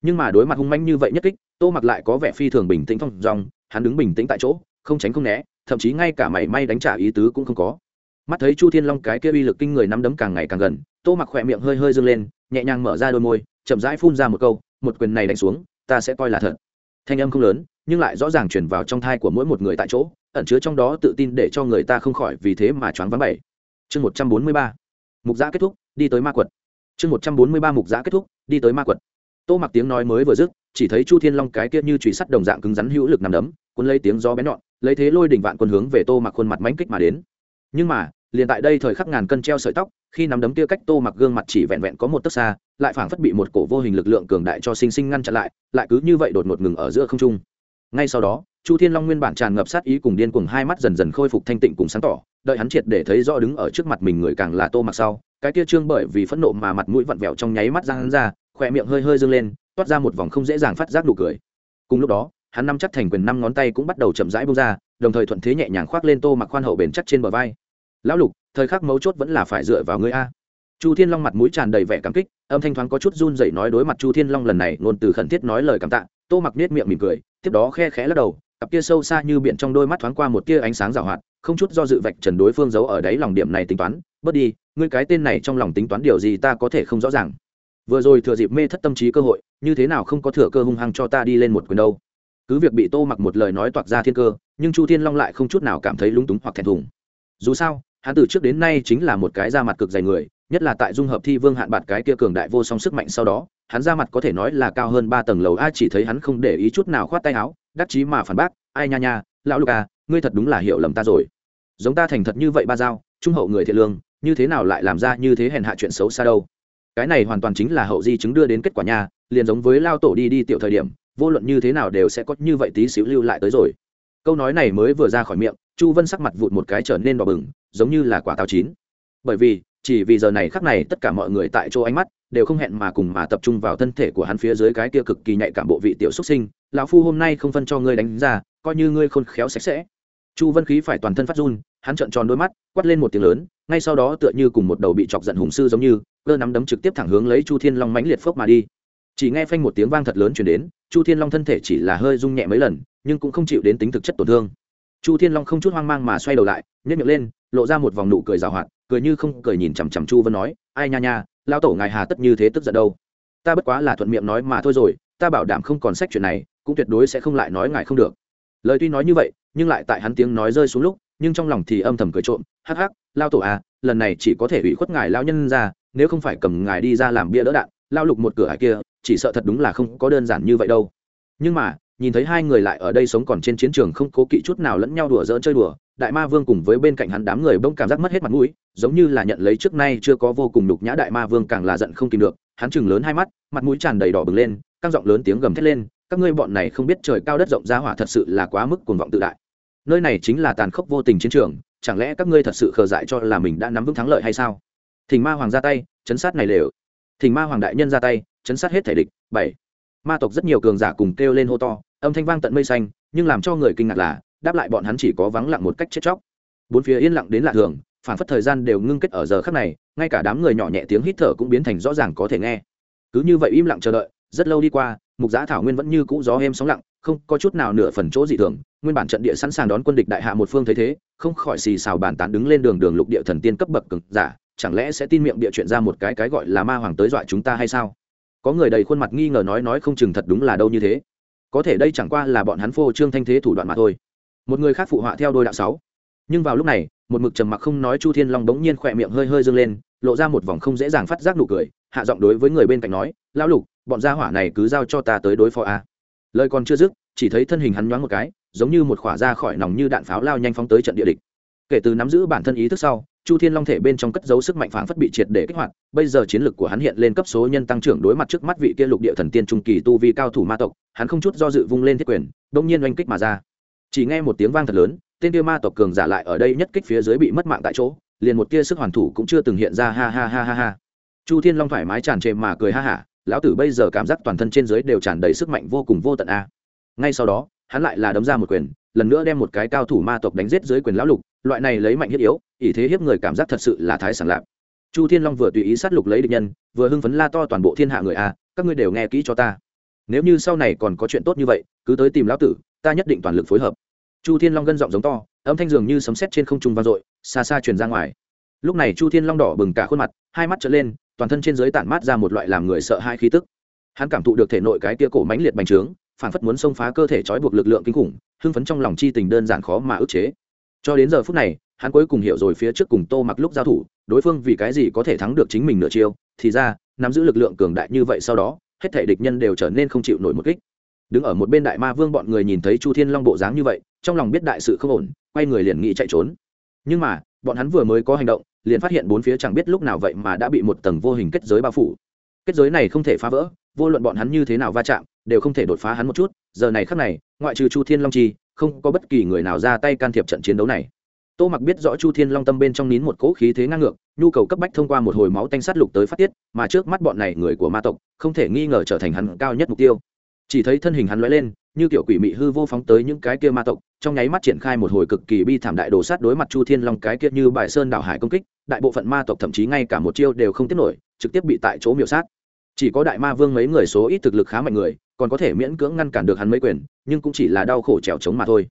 Nhưng mà đối mặt hung manh như vậy nhất kích, tô mặc lại có vẻ phi thường bình tĩnh thong dong, hắn đứng bình tĩnh tại chỗ không tránh không né, thậm chí ngay cả mảy may đánh trả ý tứ cũng không có. Mắt thấy chu thiên long cái kia uy lực kinh người nắm đấm càng ngày càng gần, tô mặc khỏe miệng hơi hơi dâng lên, nhẹ nhàng mở ra đôi môi, chậm rãi phun ra một câu, một quyền này đánh xuống, ta sẽ coi là thật. Thanh âm không lớn, nhưng lại rõ ràng chuyển vào trong thai của mỗi một người tại chỗ, ẩn chứa trong đó tự tin để cho người ta không khỏi vì thế mà choáng vắng bảy chương một trăm bốn mươi ba. Mục giã kết thúc, đi tới ma quật. Chương một trăm bốn mươi ba mục giã kết thúc, đi tới ma quật. Tô mặc tiếng nói mới vừa dứt, chỉ thấy chu thiên long cái kia như trùy sắt đồng dạng cứng rắn hữu lực nằm đấm cuốn lấy tiếng gió bén nhọn, lấy thế lôi đỉnh vạn quân hướng về tô mặc khuôn mặt mánh kích mà đến. Nhưng mà, liền tại đây thời khắc ngàn cân treo sợi tóc, khi nắm đấm kia cách tô mặc gương mặt chỉ vẹn vẹn có một tấc xa, lại phảng phất bị một cổ vô hình lực lượng cường đại cho sinh sinh ngăn chặn lại lại cứ như vậy đột ngột ngừng ở giữa không trung. Ngay sau đó, chu thiên long nguyên bản tràn ngập sát ý cùng điên cùng hai mắt dần dần khôi phục thanh tịnh cùng sáng tỏ, đợi hắn triệt để thấy rõ đứng ở trước mặt mình người càng là tô mặc sau, cái kia trương bởi vì phẫn nộ mà mặt mũi vặn vẹo trong nháy mắt ra hắn ra, khỏe miệng hơi hơi dâng lên, toát ra một vòng không dễ dàng phát giác nụ cười. Cùng lúc đó hắn nắm chắc thành quyền năm ngón tay cũng bắt đầu chậm rãi bông ra, đồng thời thuận thế nhẹ nhàng khoác lên tô mặc khoan hậu bền chắc trên bờ vai. Lão lục, thời khắc mấu chốt vẫn là phải dựa vào ngươi a. Chu thiên long mặt mũi tràn đầy vẻ cảm kích, âm thanh thoáng có chút run dậy nói đối mặt chu thiên long lần này ngôn từ khẩn thiết nói lời cảm tạ, tô mặc nết miệng mỉm cười, tiếp đó khe khẽ lắc đầu, cặp kia sâu xa như biển trong đôi mắt thoáng qua một tia ánh sáng rào hoạt, không chút do dự vạch trần đối phương giấu ở đáy lòng điểm này tính toán, bớt đi, ngươi cái tên này trong lòng tính toán điều gì ta có thể không rõ ràng. Vừa rồi thừa dịp mê thất tâm trí cơ hội, như thế nào không có thừa cơ hung hăng cho ta đi lên một quyền đâu? Cứ việc bị tô mặc một lời nói toạc ra thiên cơ, nhưng chu thiên long lại không chút nào cảm thấy lúng túng hoặc thẹn thùng. Dù sao, hắn từ trước đến nay chính là một cái da mặt cực dày người, nhất là tại dung hợp thi vương hạn bạt cái kia cường đại vô song sức mạnh sau đó, hắn ra mặt có thể nói là cao hơn ba tầng lầu a, chỉ thấy hắn không để ý chút nào khoát tay áo, đắc chí mà phản bác, ai nha nha, lão lục à ngươi thật đúng là hiểu lầm ta rồi. Giống ta thành thật như vậy ba dao trung hậu người thiện lương, như thế nào lại làm ra như thế hèn hạ chuyện xấu xa đâu? Cái này hoàn toàn chính là hậu di chứng đưa đến kết quả nha, liền giống với lao tổ đi đi tiểu thời điểm vô luận như thế nào đều sẽ có như vậy tí xíu lưu lại tới rồi. Câu nói này mới vừa ra khỏi miệng, chu vân sắc mặt vụt một cái trở nên đỏ bừng, giống như là quả táo chín. Bởi vì, chỉ vì giờ này khắc này tất cả mọi người tại chỗ ánh mắt đều không hẹn mà cùng mà tập trung vào thân thể của hắn phía dưới cái kia cực kỳ nhạy cảm bộ vị tiểu xuất sinh, lão phu hôm nay không phân cho ngươi đánh ra coi như ngươi khôn khéo sạch sẽ. Chu vân khí phải toàn thân phát run, hắn trợn tròn đôi mắt, quát lên một tiếng lớn, ngay sau đó tựa như cùng một đầu bị chọc giận hùng sư giống như, cơ nắm đấm trực tiếp thẳng hướng lấy chu thiên long mãnh liệt phốc mà đi chỉ nghe phanh một tiếng vang thật lớn chuyển đến, chu thiên long thân thể chỉ là hơi rung nhẹ mấy lần, nhưng cũng không chịu đến tính thực chất tổn thương. Chu thiên long không chút hoang mang mà xoay đầu lại nhét miệng lên, lộ ra một vòng nụ cười rào hoạt, cười như không cười nhìn chằm chằm chu vân nói, ai nha nha lao tổ ngài hà tất như thế tức giận đâu. Ta bất quá là thuận miệng nói mà thôi rồi, ta bảo đảm không còn sách chuyện này, cũng tuyệt đối sẽ không lại nói ngài không được. Lời tuy nói như vậy, nhưng lại tại hắn tiếng nói rơi xuống lúc, nhưng trong lòng thì âm thầm cười trộm, hắc hắc lao tổ à lần này chỉ có thể ủy khuất ngài lao nhân ra, nếu không phải cầm ngài đi ra làm bia đỡ đạn lao lục một cửa hải kia, chỉ sợ thật đúng là không có đơn giản như vậy đâu. Nhưng mà, nhìn thấy hai người lại ở đây sống còn trên chiến trường không cố kỵ chút nào lẫn nhau đùa dỡn chơi đùa, đại ma vương cùng với bên cạnh hắn đám người bỗng cảm giác mất hết mặt mũi, giống như là nhận lấy trước nay chưa có vô cùng nhục nhã đại ma vương càng là giận không kìm được, hắn chừng lớn hai mắt, mặt mũi tràn đầy đỏ bừng lên, căng giọng lớn tiếng gầm thét lên, các ngươi bọn này không biết trời cao đất rộng ra hỏa thật sự là quá mức cuồng vọng tự đại. Nơi này chính là tàn khốc vô tình chiến trường, chẳng lẽ các ngươi thật sự khờ dại cho là mình đã nắm vững thắng lợi hay sao? Thỉnh ma hoàng ra tay, chấn sát này lều thỉnh ma hoàng đại nhân ra tay, chấn sát hết thể địch. Bảy. Ma tộc rất nhiều cường giả cùng kêu lên hô to, âm thanh vang tận mây xanh, nhưng làm cho người kinh ngạc là, đáp lại bọn hắn chỉ có vắng lặng một cách chết chóc. Bốn phía yên lặng đến lạ thường, phản phất thời gian đều ngưng kết ở giờ khắc này, ngay cả đám người nhỏ nhẹ tiếng hít thở cũng biến thành rõ ràng có thể nghe. Cứ như vậy im lặng chờ đợi, rất lâu đi qua, mục giá thảo nguyên vẫn như cũ gió êm sóng lặng, không có chút nào nửa phần chỗ dị thường. Nguyên bản trận địa sẵn sàng đón quân địch đại hạ một phương thấy thế, không khỏi xì xào bàn tán đứng lên đường đường lục địa thần tiên cấp bậc cực giả chẳng lẽ sẽ tin miệng bịa chuyện ra một cái cái gọi là ma hoàng tới dọa chúng ta hay sao? Có người đầy khuôn mặt nghi ngờ nói nói không chừng thật đúng là đâu như thế. Có thể đây chẳng qua là bọn hắn phô trương thanh thế thủ đoạn mà thôi. Một người khác phụ họa theo đôi đạo sáu. Nhưng vào lúc này, một mực trầm mặc không nói chu thiên long bỗng nhiên khỏe miệng hơi hơi dâng lên, lộ ra một vòng không dễ dàng phát giác nụ cười, hạ giọng đối với người bên cạnh nói, lão lục, bọn gia hỏa này cứ giao cho ta tới đối phó a. Lời còn chưa dứt, chỉ thấy thân hình hắn nhoáng một cái, giống như một khỏa ra khỏi nòng như đạn pháo lao nhanh phóng tới trận địa địch. Kể từ nắm giữ bản thân ý thức sau chu thiên long thể bên trong cất dấu sức mạnh phảng phất bị triệt để kích hoạt, bây giờ chiến lược của hắn hiện lên cấp số nhân tăng trưởng đối mặt trước mắt vị kia lục địa thần tiên trung kỳ tu vi cao thủ ma tộc, hắn không chút do dự vung lên thiết quyền đông nhiên oanh kích mà ra. Chỉ nghe một tiếng vang thật lớn, tên kia ma tộc cường giả lại ở đây nhất kích phía dưới bị mất mạng tại chỗ, liền một tia sức hoàn thủ cũng chưa từng hiện ra, ha ha ha ha ha. Chu thiên long thoải mái tràn trề mà cười ha hả, lão tử bây giờ cảm giác toàn thân trên dưới đều tràn đầy sức mạnh vô cùng vô tận a. Ngay sau đó, hắn lại là đấm ra một quyền, lần nữa đem một cái cao thủ ma tộc đánh giết dưới quyền lão lục loại này lấy mạnh hiếp yếu, ỷ thế hiếp người cảm giác thật sự là thái sản lạc. Chu thiên long vừa tùy ý sát lục lấy địch nhân, vừa hưng phấn la to toàn bộ thiên hạ người a, các ngươi đều nghe kỹ cho ta. Nếu như sau này còn có chuyện tốt như vậy, cứ tới tìm lão tử, ta nhất định toàn lực phối hợp. Chu thiên long gân giọng giống to, âm thanh dường như sấm sét trên không trung vang dội, xa xa truyền ra ngoài. Lúc này chu thiên long đỏ bừng cả khuôn mặt, hai mắt trở lên, toàn thân trên dưới tản mát ra một loại làm người sợ hai khí tức. Hắn cảm thụ được thể nội cái tia cổ mãnh liệt bành trướng phản phất muốn xông phá cơ thể trói buộc lực lượng kinh khủng, hưng phấn trong lòng chi tình đơn giản khó mà ức chế cho đến giờ phút này, hắn cuối cùng hiểu rồi phía trước cùng tô mặc lúc giao thủ, đối phương vì cái gì có thể thắng được chính mình nửa chiêu, thì ra, nắm giữ lực lượng cường đại như vậy sau đó, hết thể địch nhân đều trở nên không chịu nổi một kích. Đứng ở một bên đại ma vương bọn người nhìn thấy chu thiên long bộ dáng như vậy, trong lòng biết đại sự không ổn, quay người liền nghĩ chạy trốn. Nhưng mà, bọn hắn vừa mới có hành động, liền phát hiện bốn phía chẳng biết lúc nào vậy mà đã bị một tầng vô hình kết giới bao phủ. Kết giới này không thể phá vỡ, vô luận bọn hắn như thế nào va chạm, đều không thể đột phá hắn một chút. Giờ này khắc này, ngoại trừ chu thiên long chi không có bất kỳ người nào ra tay can thiệp trận chiến đấu này. Tô mặc biết rõ chu thiên long tâm bên trong nín một cỗ khí thế ngang ngược, nhu cầu cấp bách thông qua một hồi máu tanh sát lục tới phát tiết, mà trước mắt bọn này người của ma tộc, không thể nghi ngờ trở thành hắn cao nhất mục tiêu. Chỉ thấy thân hình hắn lóe lên, như kiểu quỷ mị hư vô phóng tới những cái kia ma tộc, trong nháy mắt triển khai một hồi cực kỳ bi thảm đại đồ sát đối mặt chu thiên long cái kia như bài sơn đảo hải công kích, đại bộ phận ma tộc thậm chí ngay cả một chiêu đều không tiếp nổi, trực tiếp bị tại chỗ miểu sát. Chỉ có đại ma vương mấy người số ít thực lực khá mạnh người, còn có thể miễn cưỡng ngăn cản được hắn mấy quyền nhưng cũng chỉ là đau khổ trèo trống mà thôi.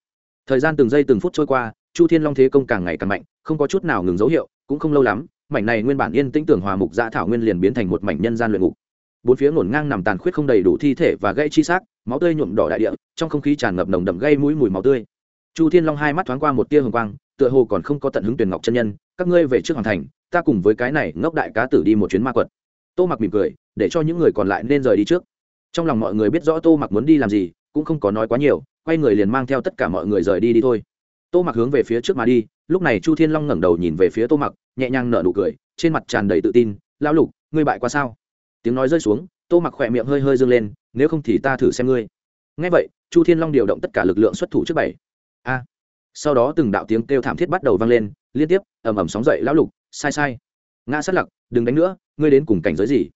Thời gian từng giây từng phút trôi qua, chu thiên long thế công càng ngày càng mạnh, không có chút nào ngừng dấu hiệu, cũng không lâu lắm, mảnh này nguyên bản yên tĩnh tưởng hòa mục dạ thảo nguyên liền biến thành một mảnh nhân gian luyện ngục. Bốn phía ngổn ngang nằm tàn khuyết không đầy đủ thi thể và gây chi xác, máu tươi nhuộm đỏ đại địa, trong không khí tràn ngập nồng đậm gây mũi mùi máu tươi. Chu thiên long hai mắt thoáng qua một tia hồng quang, tựa hồ còn không có tận hứng tuyển ngọc chân nhân, các ngươi về trước hoàn thành, ta cùng với cái này ngốc đại cá tử đi một chuyến ma quật. Tô mặc mỉm cười, để cho những người còn lại nên rời đi trước. Trong lòng mọi người biết rõ tô mặc muốn đi làm gì cũng không có nói quá nhiều, quay người liền mang theo tất cả mọi người rời đi đi thôi. Tô mặc hướng về phía trước mà đi, lúc này chu thiên long ngẩng đầu nhìn về phía tô mặc, nhẹ nhàng nở nụ cười, trên mặt tràn đầy tự tin lao lục, ngươi bại qua sao? Tiếng nói rơi xuống, tô mặc khỏe miệng hơi hơi dâng lên, nếu không thì ta thử xem ngươi. Ngay vậy, chu thiên long điều động tất cả lực lượng xuất thủ trước bảy. A! Sau đó từng đạo tiếng kêu thảm thiết bắt đầu vang lên, liên tiếp, ầm ầm sóng dậy, lão lục, sai sai. Ngã sát lặc, đừng đánh nữa, ngươi đến cùng cảnh giới gì?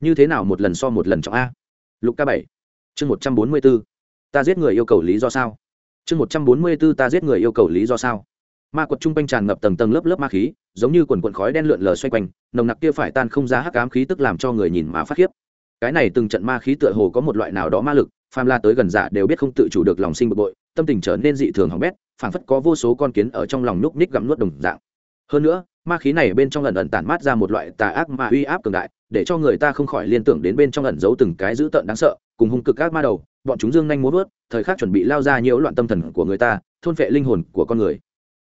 Như thế nào một lần so một lần trọng a? Lục k bảy, chương một trăm bốn mươi bốn ta giết người yêu cầu lý do sao? Chương một trăm bốn mươi b ố ta giết người yêu cầu lý do sao? Ma quật trung quanh tràn ngập tầng tầng lớp lớp ma khí, giống như quần quần khói đen lượn lờ xoay quanh, nồng nặc kia phải tan không ra hắc ám khí tức làm cho người nhìn mà phát khiếp. Cái này từng trận ma khí tựa hồ có một loại nào đó ma lực, phàm la tới gần giả đều biết không tự chủ được lòng sinh bực bội, tâm tình trở nên dị thường hỏng bét, phảng phất có vô số con kiến ở trong lòng núc ních gặm nuốt đồng dạng. Hơn nữa, ma khí này bên trong lần ẩn tản mát ra một loại tà ác ma uy áp cường đại, để cho người ta không khỏi liên tưởng đến bên trong ẩn giấu từng cái dữ tợn đáng sợ, cùng hung cực ác ma đầu bọn chúng dương nhanh muốn vớt, thời khắc chuẩn bị lao ra nhiễu loạn tâm thần của người ta, thôn vệ linh hồn của con người.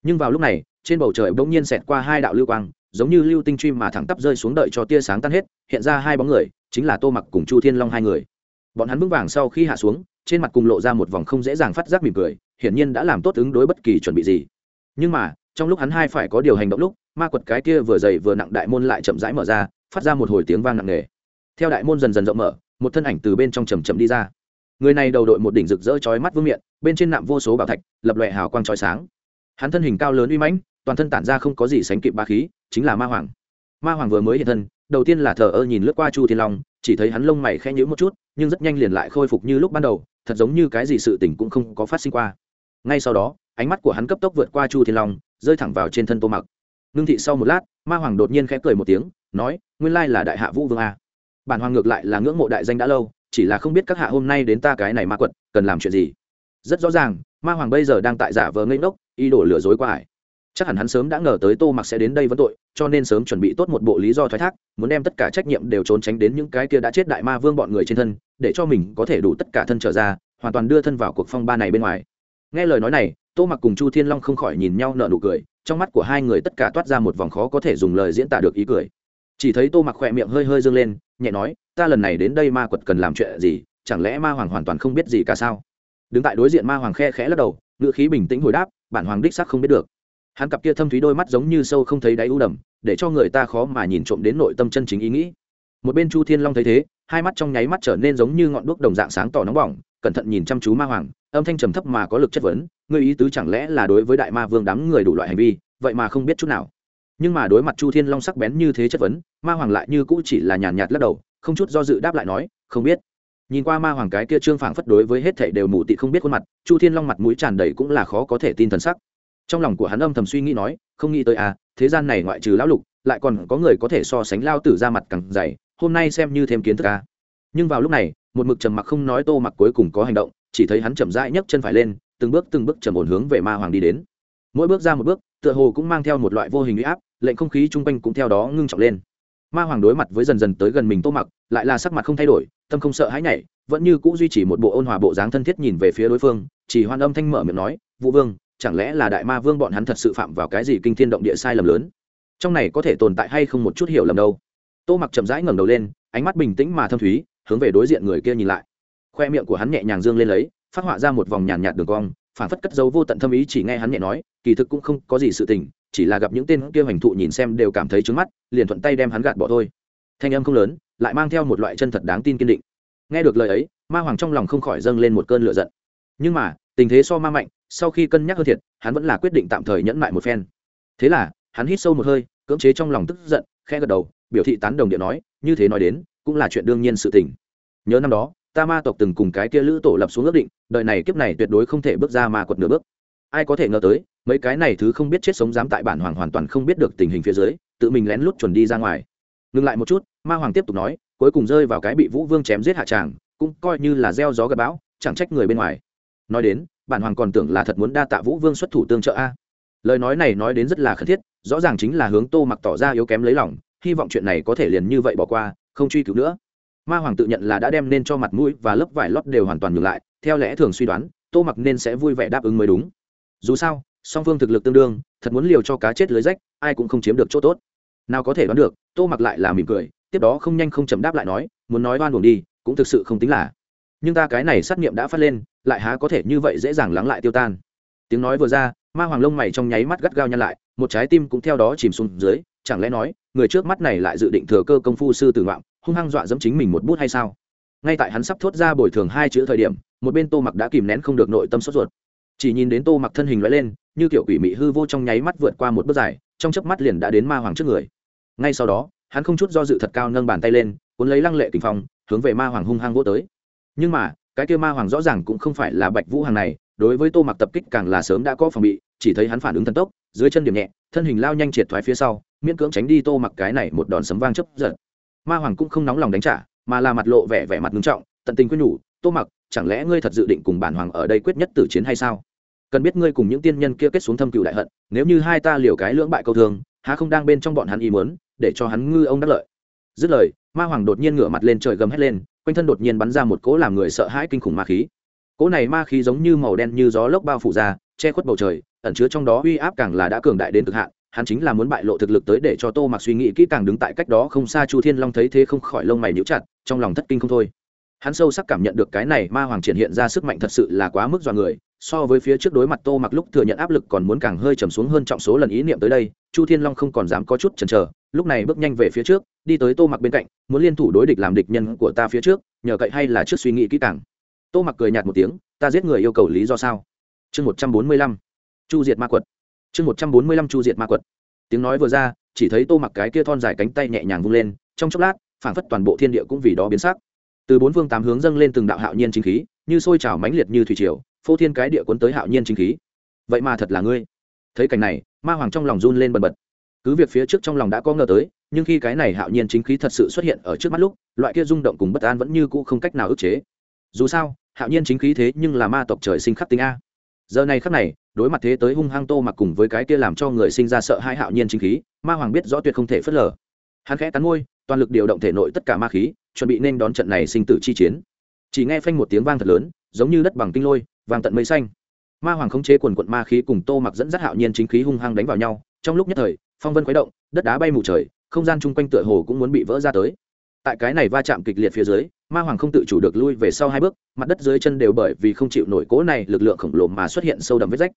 Nhưng vào lúc này, trên bầu trời bỗng nhiên xẹt qua hai đạo lưu quang, giống như lưu tinh truy mà thẳng tắp rơi xuống đợi cho tia sáng tan hết, hiện ra hai bóng người, chính là tô mặc cùng chu thiên long hai người. Bọn hắn vững vàng sau khi hạ xuống, trên mặt cùng lộ ra một vòng không dễ dàng phát giác mỉm cười, hiển nhiên đã làm tốt ứng đối bất kỳ chuẩn bị gì. Nhưng mà, trong lúc hắn hai phải có điều hành động lúc, ma quật cái kia vừa dày vừa nặng đại môn lại chậm rãi mở ra, phát ra một hồi tiếng vang nặng nề. Theo đại môn dần dần rộng mở, một thân ảnh từ bên trong chầm chậm đi ra người này đầu đội một đỉnh rực rỡ chói mắt vương miệng bên trên nạm vô số bảo thạch, lập lòe hào quang chói sáng. Hắn thân hình cao lớn uy mãnh, toàn thân tản ra không có gì sánh kịp ba khí, chính là ma hoàng. Ma hoàng vừa mới hiện thân, đầu tiên là thờ ơ nhìn lướt qua chu thiên long, chỉ thấy hắn lông mày khẽ nhữ một chút, nhưng rất nhanh liền lại khôi phục như lúc ban đầu, thật giống như cái gì sự tình cũng không có phát sinh qua. Ngay sau đó, ánh mắt của hắn cấp tốc vượt qua chu thiên long, rơi thẳng vào trên thân tô mặc. Ngưng thị sau một lát, ma hoàng đột nhiên khẽ cười một tiếng, nói, nguyên lai là đại hạ vũ vương a. Bản hoàng ngược lại là ngưỡng mộ đại danh đã lâu chỉ là không biết các hạ hôm nay đến ta cái này ma quật, cần làm chuyện gì. Rất rõ ràng, ma hoàng bây giờ đang tại giả vờ ngây ngốc y đổ lừa dối qua ải chắc hẳn hắn sớm đã ngờ tới tô mặc sẽ đến đây vẫn tội, cho nên sớm chuẩn bị tốt một bộ lý do thoái thác, muốn đem tất cả trách nhiệm đều trốn tránh đến những cái kia đã chết đại ma vương bọn người trên thân, để cho mình có thể đủ tất cả thân trở ra, hoàn toàn đưa thân vào cuộc phong ba này bên ngoài. Nghe lời nói này, tô mặc cùng chu thiên long không khỏi nhìn nhau nợ nụ cười, trong mắt của hai người tất cả toát ra một vòng khó có thể dùng lời diễn tả được ý cười chỉ thấy tô mặc khỏe miệng hơi hơi dâng lên, nhẹ nói, ta lần này đến đây ma quật cần làm chuyện gì, chẳng lẽ ma hoàng hoàn toàn không biết gì cả sao? Đứng tại đối diện ma hoàng khe khẽ lắc đầu, ngữ khí bình tĩnh hồi đáp, bản hoàng đích sắc không biết được. Hắn cặp kia thâm thúy đôi mắt giống như sâu không thấy đáy u đầm, để cho người ta khó mà nhìn trộm đến nội tâm chân chính ý nghĩ. Một bên chu thiên long thấy thế, hai mắt trong nháy mắt trở nên giống như ngọn đuốc đồng dạng sáng tỏ nóng bỏng, cẩn thận nhìn chăm chú ma hoàng, âm thanh trầm thấp mà có lực chất vấn, ngươi ý tứ chẳng lẽ là đối với đại ma vương đám người đủ loại hành vi, vậy mà không biết chút nào? Nhưng mà đối mặt chu thiên long sắc bén như thế chất vấn, ma hoàng lại như cũ chỉ là nhàn nhạt lắc đầu, không chút do dự đáp lại nói, không biết. Nhìn qua ma hoàng cái kia trương phảng phất đối với hết thảy đều mù tị không biết khuôn mặt, chu thiên long mặt mũi tràn đầy cũng là khó có thể tin thần sắc. Trong lòng của hắn âm thầm suy nghĩ nói, không nghĩ tới à thế gian này ngoại trừ lão lục, lại còn có người có thể so sánh lao tử ra mặt càng dày, hôm nay xem như thêm kiến thức à. nhưng vào lúc này, một mực trầm mặc không nói tô mặc cuối cùng có hành động, chỉ thấy hắn chậm rãi nhấc chân phải lên, từng bước từng bước trầm ổn hướng về ma hoàng đi đến. Mỗi bước ra một bước tựa hồ cũng mang theo một loại vô hình uy áp, lệnh không khí chung quanh cũng theo đó ngưng trọng lên. Ma hoàng đối mặt với dần dần tới gần mình tô mặc, lại là sắc mặt không thay đổi, tâm không sợ hãi nhảy, vẫn như cũ duy trì một bộ ôn hòa bộ dáng thân thiết nhìn về phía đối phương, chỉ hoan âm thanh mở miệng nói, vũ vương, chẳng lẽ là đại ma vương bọn hắn thật sự phạm vào cái gì kinh thiên động địa sai lầm lớn? Trong này có thể tồn tại hay không một chút hiểu lầm đâu? Tô mặc chậm rãi ngẩng đầu lên, ánh mắt bình tĩnh mà thâm thúy, hướng về đối diện người kia nhìn lại. Khoe miệng của hắn nhẹ nhàng dương lên lấy, phát họa ra một vòng nhàn nhạt đường cong, phản phất cất dấu vô tận thâm ý chỉ nghe hắn nhẹ nói kỳ thực cũng không có gì sự tình, chỉ là gặp những tên kia hành thụ nhìn xem đều cảm thấy trướng mắt, liền thuận tay đem hắn gạt bỏ thôi. Thanh âm không lớn, lại mang theo một loại chân thật đáng tin kiên định. Nghe được lời ấy, ma hoàng trong lòng không khỏi dâng lên một cơn lửa giận. Nhưng mà, tình thế so ma mạnh, sau khi cân nhắc hơn thiệt, hắn vẫn là quyết định tạm thời nhẫn mại một phen. Thế là, hắn hít sâu một hơi, cưỡng chế trong lòng tức giận khe gật đầu, biểu thị tán đồng điện nói, như thế nói đến, cũng là chuyện đương nhiên sự tình. Nhớ năm đó, ta ma tộc từng cùng cái kia lữ tổ lập xuống ước định đợi này kiếp này tuyệt đối không thể bước ra ma quật nửa bước. Ai có thể ngờ tới mấy cái này thứ không biết chết sống dám tại bản hoàng hoàn toàn không biết được tình hình phía dưới, tự mình lén lút chuẩn đi ra ngoài. Ngừng lại một chút, ma hoàng tiếp tục nói, cuối cùng rơi vào cái bị vũ vương chém giết hạ tràng, cũng coi như là gieo gió gặp bão, chẳng trách người bên ngoài. Nói đến, bản hoàng còn tưởng là thật muốn đa tạ vũ vương xuất thủ tương trợ a. Lời nói này nói đến rất là khẩn thiết, rõ ràng chính là hướng tô mặc tỏ ra yếu kém lấy lòng, hy vọng chuyện này có thể liền như vậy bỏ qua, không truy cứu nữa. Ma hoàng tự nhận là đã đem nên cho mặt mũi và lớp vải lót đều hoàn toàn ngược lại, theo lẽ thường suy đoán, tô mặc nên sẽ vui vẻ đáp ứng mới đúng. Dù sao song phương thực lực tương đương, thật muốn liều cho cá chết lưới rách, ai cũng không chiếm được chỗ tốt. Nào có thể đoán được, tô mặc lại là mỉm cười, tiếp đó không nhanh không chậm đáp lại nói, muốn nói oan buồn đi, cũng thực sự không tính là. Nhưng ta cái này sát nghiệm đã phát lên, lại há có thể như vậy dễ dàng lắng lại tiêu tan. Tiếng nói vừa ra, ma hoàng lông mày trong nháy mắt gắt gao nhăn lại, một trái tim cũng theo đó chìm xuống dưới, chẳng lẽ nói, người trước mắt này lại dự định thừa cơ công phu sư tử ngoạm, hung hăng dọa dẫm chính mình một bút hay sao? Ngay tại hắn sắp thốt ra bồi thường hai chữ thời điểm, một bên tô mặc đã kìm nén không được nội tâm sốt ruột. Chỉ nhìn đến tô mặc thân hình loại lên như kiểu quỷ mị hư vô trong nháy mắt vượt qua một bước dài, trong chớp mắt liền đã đến ma hoàng trước người. Ngay sau đó, hắn không chút do dự thật cao nâng bàn tay lên, cuốn lấy lăng lệ kinh phong, hướng về ma hoàng hung hăng vô tới. Nhưng mà, cái kia ma hoàng rõ ràng cũng không phải là bạch vũ hàng này, đối với tô mặc tập kích càng là sớm đã có phòng bị, chỉ thấy hắn phản ứng thần tốc, dưới chân điểm nhẹ, thân hình lao nhanh triệt thoái phía sau, miễn cưỡng tránh đi tô mặc cái này một đòn sấm vang chấp giật. Ma hoàng cũng không nóng lòng đánh trả, mà là mặt lộ vẻ vẻ mặt nghiêm trọng, tận tình quyết nhủ, tô mặc, chẳng lẽ ngươi thật dự định cùng bản hoàng ở đây quyết nhất tử chiến hay sao? Cần biết ngươi cùng những tiên nhân kia kết xuống thâm cựu đại hận, nếu như hai ta liều cái lưỡng bại câu thương, há không đang bên trong bọn hắn ý muốn, để cho hắn ngư ông đắc lợi. Dứt lời, ma hoàng đột nhiên ngửa mặt lên trời gầm hét lên, quanh thân đột nhiên bắn ra một cỗ làm người sợ hãi kinh khủng ma khí. Cỗ này ma khí giống như màu đen như gió lốc bao phủ ra, che khuất bầu trời, ẩn chứa trong đó uy áp càng là đã cường đại đến cực hạn, hắn chính là muốn bại lộ thực lực tới để cho tô mặc suy nghĩ kỹ càng đứng tại cách đó không xa chu thiên long thấy thế không khỏi lông mày níu chặt, trong lòng thất kinh không thôi hắn sâu sắc cảm nhận được cái này ma hoàng triển hiện ra sức mạnh thật sự là quá mức dọa người, so với phía trước đối mặt tô mặc lúc thừa nhận áp lực còn muốn càng hơi trầm xuống hơn trọng số lần ý niệm tới đây, chu thiên long không còn dám có chút chần chờ, lúc này bước nhanh về phía trước, đi tới tô mặc bên cạnh, muốn liên thủ đối địch làm địch nhân của ta phía trước, nhờ cậy hay là trước suy nghĩ kỹ càng. Tô mặc cười nhạt một tiếng, ta giết người yêu cầu lý do sao? Chương một trăm bốn mươi lăm, chu diệt ma quật. Chương một trăm bốn mươi lăm, chu diệt ma quật. Tiếng nói vừa ra, chỉ thấy tô mặc cái kia thon dài cánh tay nhẹ nhàng vung lên, trong chốc lát, phảng phất toàn bộ thiên địa cũng vì đó biến sắc từ bốn phương tám hướng dâng lên từng đạo hạo nhiên chính khí, như sôi trào mãnh liệt như thủy triều, phô thiên cái địa cuốn tới hạo nhiên chính khí. Vậy mà thật là ngươi. Thấy cảnh này, ma hoàng trong lòng run lên bần bật. Cứ việc phía trước trong lòng đã có ngờ tới, nhưng khi cái này hạo nhiên chính khí thật sự xuất hiện ở trước mắt lúc, loại kia rung động cùng bất an vẫn như cũ không cách nào ức chế. Dù sao, hạo nhiên chính khí thế nhưng là ma tộc trời sinh khắc tính a. Giờ này khắc này, đối mặt thế tới hung hăng tô mặc cùng với cái kia làm cho người sinh ra sợ hai hạo nhiên chính khí, ma hoàng biết rõ tuyệt không thể phớt lờ. Hắn khẽ cắn môi toàn lực điều động thể nội tất cả ma khí, chuẩn bị nên đón trận này sinh tử chi chiến. Chỉ nghe phanh một tiếng vang thật lớn, giống như đất bằng kinh lôi vàng tận mây xanh. Ma hoàng khống chế quần quận ma khí cùng tô mặc dẫn dắt hạo nhiên chính khí hung hăng đánh vào nhau, trong lúc nhất thời, phong vân khuấy động, đất đá bay mù trời, không gian chung quanh tựa hồ cũng muốn bị vỡ ra tới. Tại cái này va chạm kịch liệt phía dưới, ma hoàng không tự chủ được lui về sau hai bước, mặt đất dưới chân đều bởi vì không chịu nổi cố này lực lượng khổng lồ mà xuất hiện sâu đậm vết rách.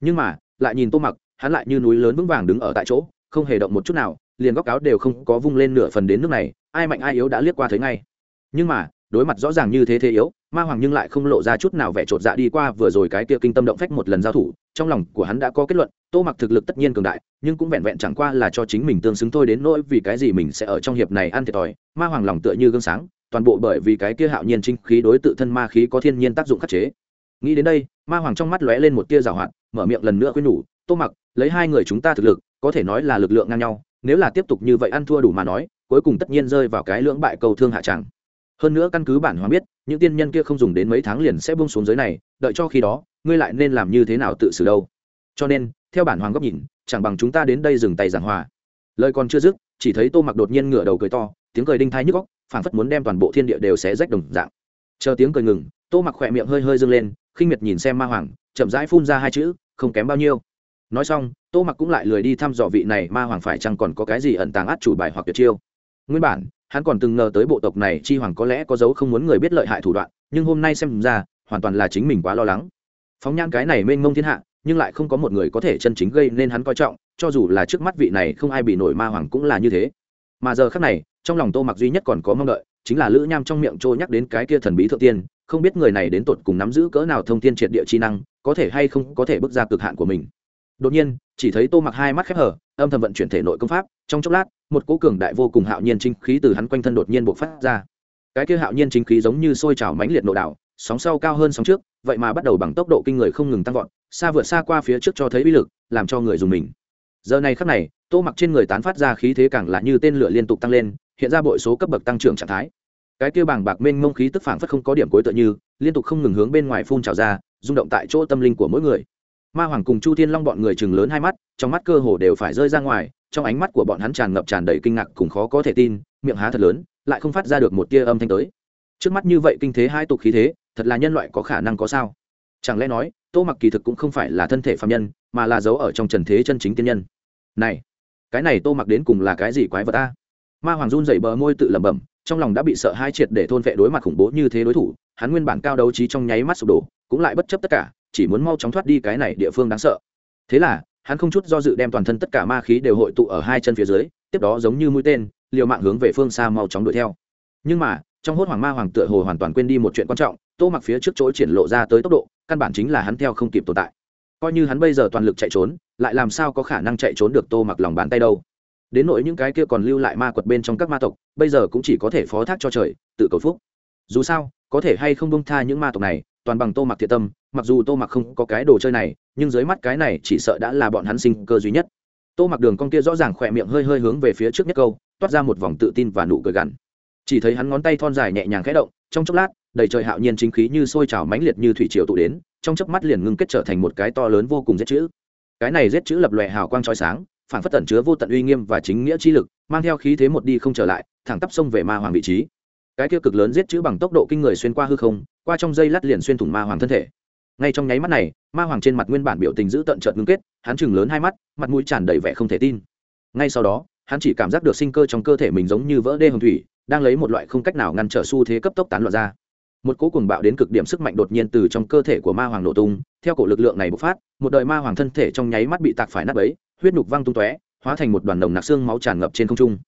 Nhưng mà, lại nhìn tô mặc, hắn lại như núi lớn vững vàng đứng ở tại chỗ, không hề động một chút nào liền góc áo đều không có vung lên nửa phần đến nước này, ai mạnh ai yếu đã liếc qua thấy ngay. Nhưng mà, đối mặt rõ ràng như thế thế yếu, ma hoàng nhưng lại không lộ ra chút nào vẻ chột dạ đi qua vừa rồi cái kia kinh tâm động phách một lần giao thủ, trong lòng của hắn đã có kết luận, tô mặc thực lực tất nhiên cường đại, nhưng cũng vẹn vẹn chẳng qua là cho chính mình tương xứng thôi đến nỗi vì cái gì mình sẽ ở trong hiệp này ăn thiệt thòi. Ma hoàng lòng tựa như gương sáng, toàn bộ bởi vì cái kia hạo nhiên trinh khí đối tự thân ma khí có thiên nhiên tác dụng khắc chế. Nghĩ đến đây, ma hoàng trong mắt lóe lên một tia rào hoạt, mở miệng lần nữa khuyên nhủ, tô mặc, lấy hai người chúng ta thực lực, có thể nói là lực lượng ngang nhau nếu là tiếp tục như vậy ăn thua đủ mà nói, cuối cùng tất nhiên rơi vào cái lưỡng bại cầu thương hạ tràng hơn nữa căn cứ bản hoàng biết, những tiên nhân kia không dùng đến mấy tháng liền sẽ bung xuống giới này, đợi cho khi đó, ngươi lại nên làm như thế nào tự xử đâu. Cho nên, theo bản hoàng góc nhìn, chẳng bằng chúng ta đến đây dừng tay giảng hòa. Lời còn chưa dứt, chỉ thấy tô mặc đột nhiên ngửa đầu cười to, tiếng cười đinh thai nhức góc phảng phất muốn đem toàn bộ thiên địa đều xé rách đồng dạng. Chờ tiếng cười ngừng, tô mặc khỏe miệng hơi hơi dâng lên, khinh miệt nhìn xem ma hoàng, chậm rãi phun ra hai chữ, không kém bao nhiêu nói xong, tô mặc cũng lại lười đi thăm dò vị này ma hoàng phải chăng còn có cái gì ẩn tàng át chủ bài hoặc tuyệt chiêu. Nguyên bản, hắn còn từng ngờ tới bộ tộc này chi hoàng có lẽ có dấu không muốn người biết lợi hại thủ đoạn, nhưng hôm nay xem ra, hoàn toàn là chính mình quá lo lắng. Phóng nhan cái này mênh mông thiên hạ, nhưng lại không có một người có thể chân chính gây nên hắn coi trọng, cho dù là trước mắt vị này không ai bị nổi ma hoàng cũng là như thế. Mà giờ khác này, trong lòng tô mặc duy nhất còn có mong đợi, chính là lữ nham trong miệng trôi nhắc đến cái kia thần bí thượng tiên, không biết người này đến tột cùng nắm giữ cỡ nào thông tin triệt địa chi năng, có thể hay không có thể bước ra cực hạn của mình đột nhiên, chỉ thấy tô mặc hai mắt khép hở âm thầm vận chuyển thể nội công pháp, trong chốc lát, một cỗ cường đại vô cùng hạo nhiên chính khí từ hắn quanh thân đột nhiên bộc phát ra. Cái kia hạo nhiên chính khí giống như sôi trào mãnh liệt nổ đảo sóng sau cao hơn sóng trước, vậy mà bắt đầu bằng tốc độ kinh người không ngừng tăng vọt, xa vượt xa qua phía trước cho thấy uy lực, làm cho người dùng mình. Giờ này khắc này, tô mặc trên người tán phát ra khí thế càng là như tên lửa liên tục tăng lên, hiện ra bội số cấp bậc tăng trưởng trạng thái. Cái kia bàng bạc mênh mông khí tức phảng phất không có điểm cuối tựa như, liên tục không ngừng hướng bên ngoài phun trào ra, rung động tại chỗ tâm linh của mỗi người ma hoàng cùng chu thiên long bọn người chừng lớn hai mắt, trong mắt cơ hồ đều phải rơi ra ngoài, trong ánh mắt của bọn hắn tràn ngập tràn đầy kinh ngạc cùng khó có thể tin, miệng há thật lớn, lại không phát ra được một tia âm thanh tới. Trước mắt như vậy kinh thế hai tục khí thế, thật là nhân loại có khả năng có sao? Chẳng lẽ nói, tô mặc kỳ thực cũng không phải là thân thể phạm nhân, mà là giấu ở trong trần thế chân chính tiên nhân? Này, cái này tô mặc đến cùng là cái gì quái vật ta ma hoàng run dậy bờ môi tự lẩm bẩm, trong lòng đã bị sợ hai triệt để thôn vệ đối mặt khủng bố như thế đối thủ, hắn nguyên bản cao đấu trí trong nháy mắt sụp đổ, cũng lại bất chấp tất cả chỉ muốn mau chóng thoát đi cái này địa phương đáng sợ. Thế là, hắn không chút do dự đem toàn thân tất cả ma khí đều hội tụ ở hai chân phía dưới, tiếp đó giống như mũi tên, liều mạng hướng về phương xa mau chóng đuổi theo. Nhưng mà, trong hốt hoàng ma hoàng tựa hồ hoàn toàn quên đi một chuyện quan trọng, tô mặc phía trước chỗ triển lộ ra tới tốc độ, căn bản chính là hắn theo không kịp tồn tại. Coi như hắn bây giờ toàn lực chạy trốn, lại làm sao có khả năng chạy trốn được tô mặc lòng bàn tay đâu. Đến nỗi những cái kia còn lưu lại ma quật bên trong các ma tộc, bây giờ cũng chỉ có thể phó thác cho trời, tự cầu phúc. Dù sao, có thể hay không bông tha những ma tộc này, toàn bằng tô mặc thiệt tâm mặc dù tô mặc không có cái đồ chơi này, nhưng dưới mắt cái này chỉ sợ đã là bọn hắn sinh cơ duy nhất. Tô mặc đường con kia rõ ràng khỏe miệng hơi hơi hướng về phía trước nhất câu, toát ra một vòng tự tin và nụ cười gằn. Chỉ thấy hắn ngón tay thon dài nhẹ nhàng khẽ động, trong chốc lát, đầy trời hạo nhiên chính khí như sôi trào mãnh liệt như thủy triều tụ đến, trong chớp mắt liền ngưng kết trở thành một cái to lớn vô cùng giết chữ. Cái này giết chữ lập lòe hào quang trói sáng, phản phất tẩn chứa vô tận uy nghiêm và chính nghĩa chi lực, mang theo khí thế một đi không trở lại, thẳng tắp sông về ma hoàng vị trí. Cái kia cực lớn giết chữ bằng tốc độ kinh người xuyên qua hư không, qua trong dây lát liền xuyên thủng ma hoàng thân thể ngay trong nháy mắt này, ma hoàng trên mặt nguyên bản biểu tình giữ tận trợn ngưng kết, hắn chừng lớn hai mắt, mặt mũi tràn đầy vẻ không thể tin. Ngay sau đó, hắn chỉ cảm giác được sinh cơ trong cơ thể mình giống như vỡ đê hồng thủy, đang lấy một loại không cách nào ngăn trở xu thế cấp tốc tán loạn ra. Một cỗ cuồng bạo đến cực điểm sức mạnh đột nhiên từ trong cơ thể của ma hoàng nổ tung, theo cổ lực lượng này bộc phát, một đời ma hoàng thân thể trong nháy mắt bị tạc phải nát ấy huyết nhục văng tung tóe, hóa thành một đoàn đồng nạc xương máu tràn ngập trên không trung.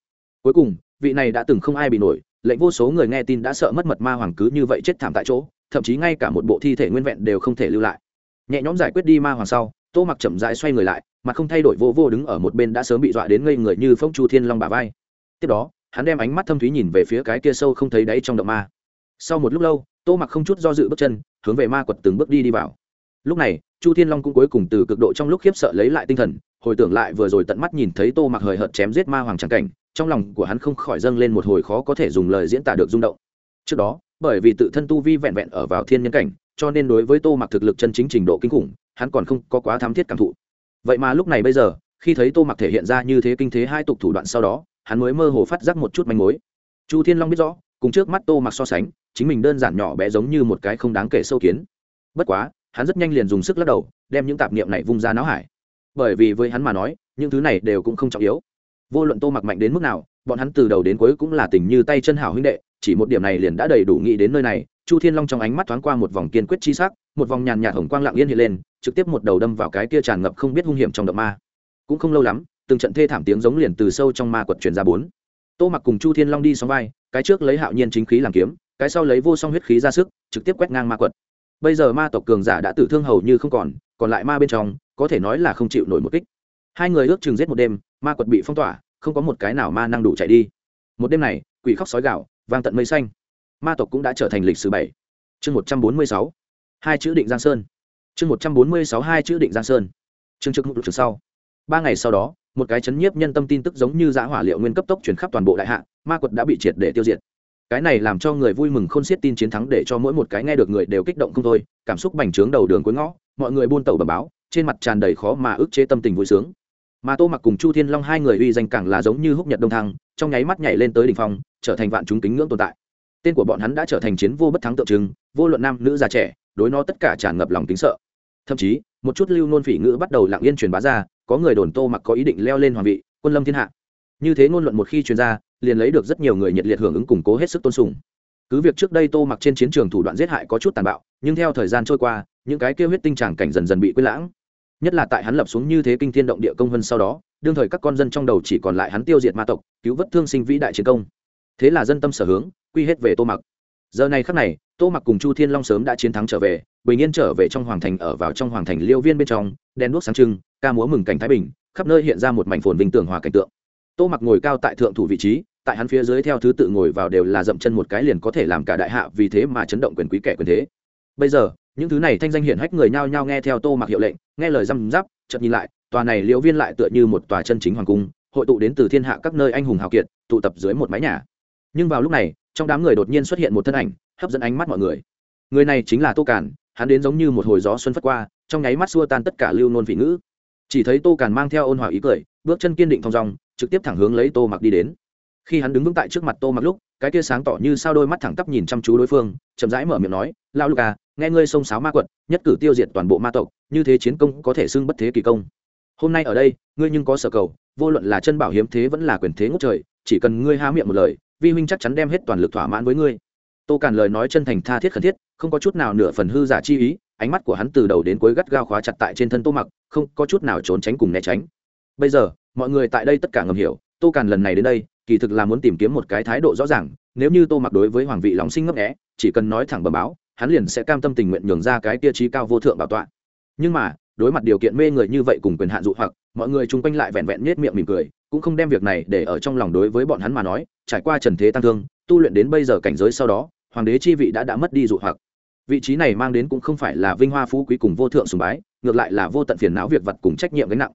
Cuối cùng, vị này đã từng không ai bị nổi, lệnh vô số người nghe tin đã sợ mất mật ma hoàng cứ như vậy chết thảm tại chỗ thậm chí ngay cả một bộ thi thể nguyên vẹn đều không thể lưu lại. Nhẹ nhõm giải quyết đi ma hoàng sau, tô mặc chậm rãi xoay người lại, mà không thay đổi vô vô đứng ở một bên đã sớm bị dọa đến ngây người như phong chu thiên long bà vai. Tiếp đó, hắn đem ánh mắt thâm thúy nhìn về phía cái kia sâu không thấy đáy trong động ma. Sau một lúc lâu, tô mặc không chút do dự bước chân, hướng về ma quật từng bước đi đi vào. Lúc này, chu thiên long cũng cuối cùng từ cực độ trong lúc khiếp sợ lấy lại tinh thần, hồi tưởng lại vừa rồi tận mắt nhìn thấy tô mặc hời hợt chém giết ma hoàng tràng cảnh, trong lòng của hắn không khỏi dâng lên một hồi khó có thể dùng lời diễn tả được rung động. Trước đó bởi vì tự thân tu vi vẹn vẹn ở vào thiên nhân cảnh, cho nên đối với tô mặc thực lực chân chính trình độ kinh khủng, hắn còn không có quá thám thiết cảm thụ. Vậy mà lúc này bây giờ, khi thấy tô mặc thể hiện ra như thế kinh thế hai tục thủ đoạn sau đó, hắn mới mơ hồ phát giác một chút manh mối. Chu thiên long biết rõ, cùng trước mắt tô mặc so sánh, chính mình đơn giản nhỏ bé giống như một cái không đáng kể sâu kiến. Bất quá, hắn rất nhanh liền dùng sức lắc đầu, đem những tạp niệm này vung ra não hải. Bởi vì với hắn mà nói, những thứ này đều cũng không trọng yếu. Vô luận tô mặc mạnh đến mức nào, bọn hắn từ đầu đến cuối cũng là tình như tay chân hảo huynh đệ chỉ một điểm này liền đã đầy đủ nghĩ đến nơi này, chu thiên long trong ánh mắt thoáng qua một vòng kiên quyết chi sắc, một vòng nhàn nhạt hồng quang lặng yên hiện lên, trực tiếp một đầu đâm vào cái kia tràn ngập không biết hung hiểm trong động ma. Cũng không lâu lắm, từng trận thê thảm tiếng giống liền từ sâu trong ma quật truyền ra bốn. Tô mặc cùng chu thiên long đi xóm vai, cái trước lấy hạo nhiên chính khí làm kiếm, cái sau lấy vô song huyết khí ra sức, trực tiếp quét ngang ma quật. Bây giờ ma tộc cường giả đã tử thương hầu như không còn còn lại ma bên trong, có thể nói là không chịu nổi một kích. Hai người ước chừng giết một đêm, ma quật bị phong tỏa, không có một cái nào ma năng đủ chạy đi. Một đêm này, quỷ khóc sói gạo vang tận mây xanh. Ma tộc cũng đã trở thành lịch sử bảy. Chương một trăm bốn mươi sáu. Hai chữ định giang sơn. Chương một trăm bốn mươi sáu hai chữ định giang sơn. Chương trước mục trường sau. Ba ngày sau đó, một cái chấn nhiếp nhân tâm tin tức giống như giã hỏa liệu nguyên cấp tốc chuyển khắp toàn bộ đại hạ, ma quật đã bị triệt để tiêu diệt. Cái này làm cho người vui mừng không xiết tin chiến thắng để cho mỗi một cái nghe được người đều kích động không thôi, cảm xúc bành trướng đầu đường cuối ngõ, mọi người buôn tẩu bờ báo, trên mặt tràn đầy khó mà ức chế tâm tình vui sướng mà tô mặc cùng chu thiên long hai người uy danh càng là giống như húc nhật đông thăng, trong nháy mắt nhảy lên tới đỉnh phong, trở thành vạn chúng kính ngưỡng tồn tại. Tên của bọn hắn đã trở thành chiến vô bất thắng tượng trưng, vô luận nam nữ già trẻ, đối nó tất cả tràn ngập lòng tính sợ. Thậm chí, một chút lưu nôn phỉ ngữ bắt đầu lặng yên truyền bá ra, có người đồn tô mặc có ý định leo lên hoàng vị, quân lâm thiên hạ. Như thế ngôn luận một khi truyền ra, liền lấy được rất nhiều người nhiệt liệt hưởng ứng củng cố hết sức tôn sùng. Cứ việc trước đây tô mặc trên chiến trường thủ đoạn giết hại có chút tàn bạo, nhưng theo thời gian trôi qua, những cái kêu huyết tinh tràng cảnh dần dần bị quên lãng nhất là tại hắn lập xuống như thế kinh thiên động địa công vân sau đó, đương thời các con dân trong đầu chỉ còn lại hắn tiêu diệt ma tộc, cứu vớt thương sinh vĩ đại chiến công. Thế là dân tâm sở hướng, quy hết về tô mặc. Giờ này khắc này, tô mặc cùng chu thiên long sớm đã chiến thắng trở về, bình yên trở về trong hoàng thành ở vào trong hoàng thành liêu viên bên trong đen đuốc sáng trưng, ca múa mừng cảnh thái bình, khắp nơi hiện ra một mảnh phồn vinh tường hòa cảnh tượng. Tô mặc ngồi cao tại thượng thủ vị trí, tại hắn phía dưới theo thứ tự ngồi vào đều là dậm chân một cái liền có thể làm cả đại hạ vì thế mà chấn động quyền quý kẻ quyền thế. Bây giờ những thứ này thanh danh hiển hách người nhao nhao nghe theo tô mặc hiệu lệnh, nghe lời răm giáp chợt nhìn lại, tòa này liễu viên lại tựa như một tòa chân chính hoàng cung, hội tụ đến từ thiên hạ các nơi anh hùng hào kiệt, tụ tập dưới một mái nhà. Nhưng vào lúc này, trong đám người đột nhiên xuất hiện một thân ảnh, hấp dẫn ánh mắt mọi người. Người này chính là tô càn, hắn đến giống như một hồi gió xuân phất qua, trong nháy mắt xua tan tất cả lưu nôn vị ngữ. Chỉ thấy tô càn mang theo ôn hòa ý cười, bước chân kiên định thong dong, trực tiếp thẳng hướng lấy tô mặc đi đến khi hắn đứng vững tại trước mặt tô mặc lúc, cái tia sáng tỏ như sao đôi mắt thẳng tắp nhìn chăm chú đối phương, chậm rãi mở miệng nói lao luka à, nghe ngươi xông sáo ma quật, nhất cử tiêu diệt toàn bộ ma tộc, như thế chiến công có thể xưng bất thế kỳ công. Hôm nay ở đây, ngươi nhưng có sở cầu, vô luận là chân bảo hiếm thế vẫn là quyền thế ngốc trời, chỉ cần ngươi há miệng một lời, vi huynh chắc chắn đem hết toàn lực thỏa mãn với ngươi. Tô càn lời nói chân thành tha thiết khẩn thiết, không có chút nào nửa phần hư giả chi ý, ánh mắt của hắn từ đầu đến cuối gắt gao khóa chặt tại trên thân tô mặc, không có chút nào trốn tránh cùng né tránh. Bây giờ, mọi người tại đây tất cả ngầm hiểu, tô càn lần này đến đây kỳ thực là muốn tìm kiếm một cái thái độ rõ ràng, nếu như tô mặc đối với hoàng vị lòng sinh ngấp nghẽ chỉ cần nói thẳng bầm báo, hắn liền sẽ cam tâm tình nguyện nhường ra cái tiêu chí cao vô thượng bảo tọa. Nhưng mà, đối mặt điều kiện mê người như vậy cùng quyền hạn dụ hoặc, mọi người chung quanh lại vẹn vẹn nhếch miệng mỉm cười, cũng không đem việc này để ở trong lòng đối với bọn hắn mà nói, trải qua trần thế tăng thương, tu luyện đến bây giờ cảnh giới sau đó, hoàng đế chi vị đã đã mất đi dụ hoặc. Vị trí này mang đến cũng không phải là vinh hoa phú quý cùng vô thượng sùng bái, ngược lại là vô tận phiền não việc vật cùng trách nhiệm gánh nặng.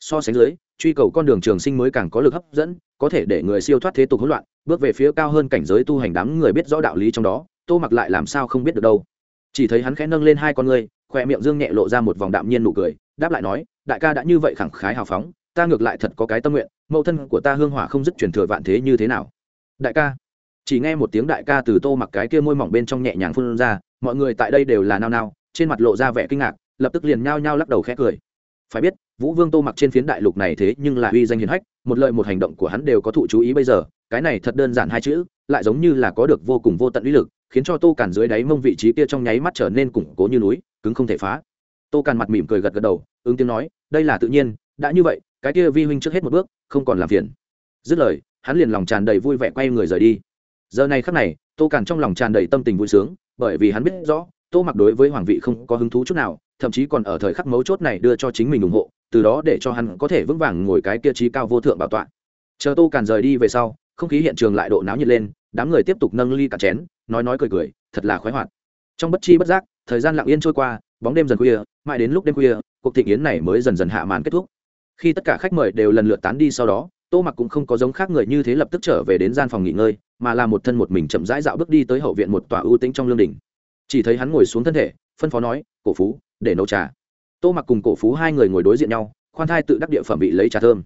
So sánh dưới truy cầu con đường trường sinh mới càng có lực hấp dẫn, có thể để người siêu thoát thế tục hỗn loạn, bước về phía cao hơn cảnh giới tu hành đám người biết rõ đạo lý trong đó, tô mặc lại làm sao không biết được đâu. Chỉ thấy hắn khẽ nâng lên hai con ngươi khoe miệng dương nhẹ lộ ra một vòng đạm nhiên nụ cười, đáp lại nói, đại ca đã như vậy khẳng khái hào phóng, ta ngược lại thật có cái tâm nguyện, mẫu thân của ta hương hỏa không dứt truyền thừa vạn thế như thế nào? Đại ca. Chỉ nghe một tiếng đại ca từ tô mặc cái kia môi mỏng bên trong nhẹ nhàng phun ra, mọi người tại đây đều là nao nao, trên mặt lộ ra vẻ kinh ngạc, lập tức liền nhao nhao lắc đầu khẽ cười. Phải biết vũ vương tô mặc trên phiến đại lục này thế nhưng là uy danh hiền hách, một lời một hành động của hắn đều có thụ chú ý bây giờ, cái này thật đơn giản hai chữ, lại giống như là có được vô cùng vô tận uy lực, khiến cho tô càn dưới đáy mông vị trí kia trong nháy mắt trở nên củng cố như núi, cứng không thể phá. Tô càn mặt mỉm cười gật gật đầu, ứng tiếng nói, đây là tự nhiên, đã như vậy, cái kia vi huynh trước hết một bước, không còn làm phiền. Dứt lời, hắn liền lòng tràn đầy vui vẻ quay người rời đi. Giờ này khắc này, tô càn trong lòng tràn đầy tâm tình vui sướng, bởi vì hắn biết rõ, tô mặc đối với hoàng vị không có hứng thú chút nào, thậm chí còn ở thời khắc mấu chốt này đưa cho chính mình ủng hộ từ đó để cho hắn có thể vững vàng ngồi cái kia trí cao vô thượng bảo tọa. Chờ tô càn rời đi về sau, không khí hiện trường lại độ náo nhiệt lên, đám người tiếp tục nâng ly cả chén, nói nói cười cười, thật là khoái hoạt. Trong bất chi bất giác, thời gian lặng yên trôi qua, bóng đêm dần khuya, mãi đến lúc đêm khuya, cuộc thị yến này mới dần dần hạ màn kết thúc. Khi tất cả khách mời đều lần lượt tán đi sau đó, tô mặc cũng không có giống khác người như thế lập tức trở về đến gian phòng nghỉ ngơi, mà là một thân một mình chậm rãi dạo bước đi tới hậu viện một tòa ưu tĩnh trong lương đình chỉ thấy hắn ngồi xuống thân thể, phân phó nói, cổ phú, để nấu trà tô mặc cùng cổ phú hai người ngồi đối diện nhau, khoan thai tự đắc địa phẩm bị lấy trà thơm.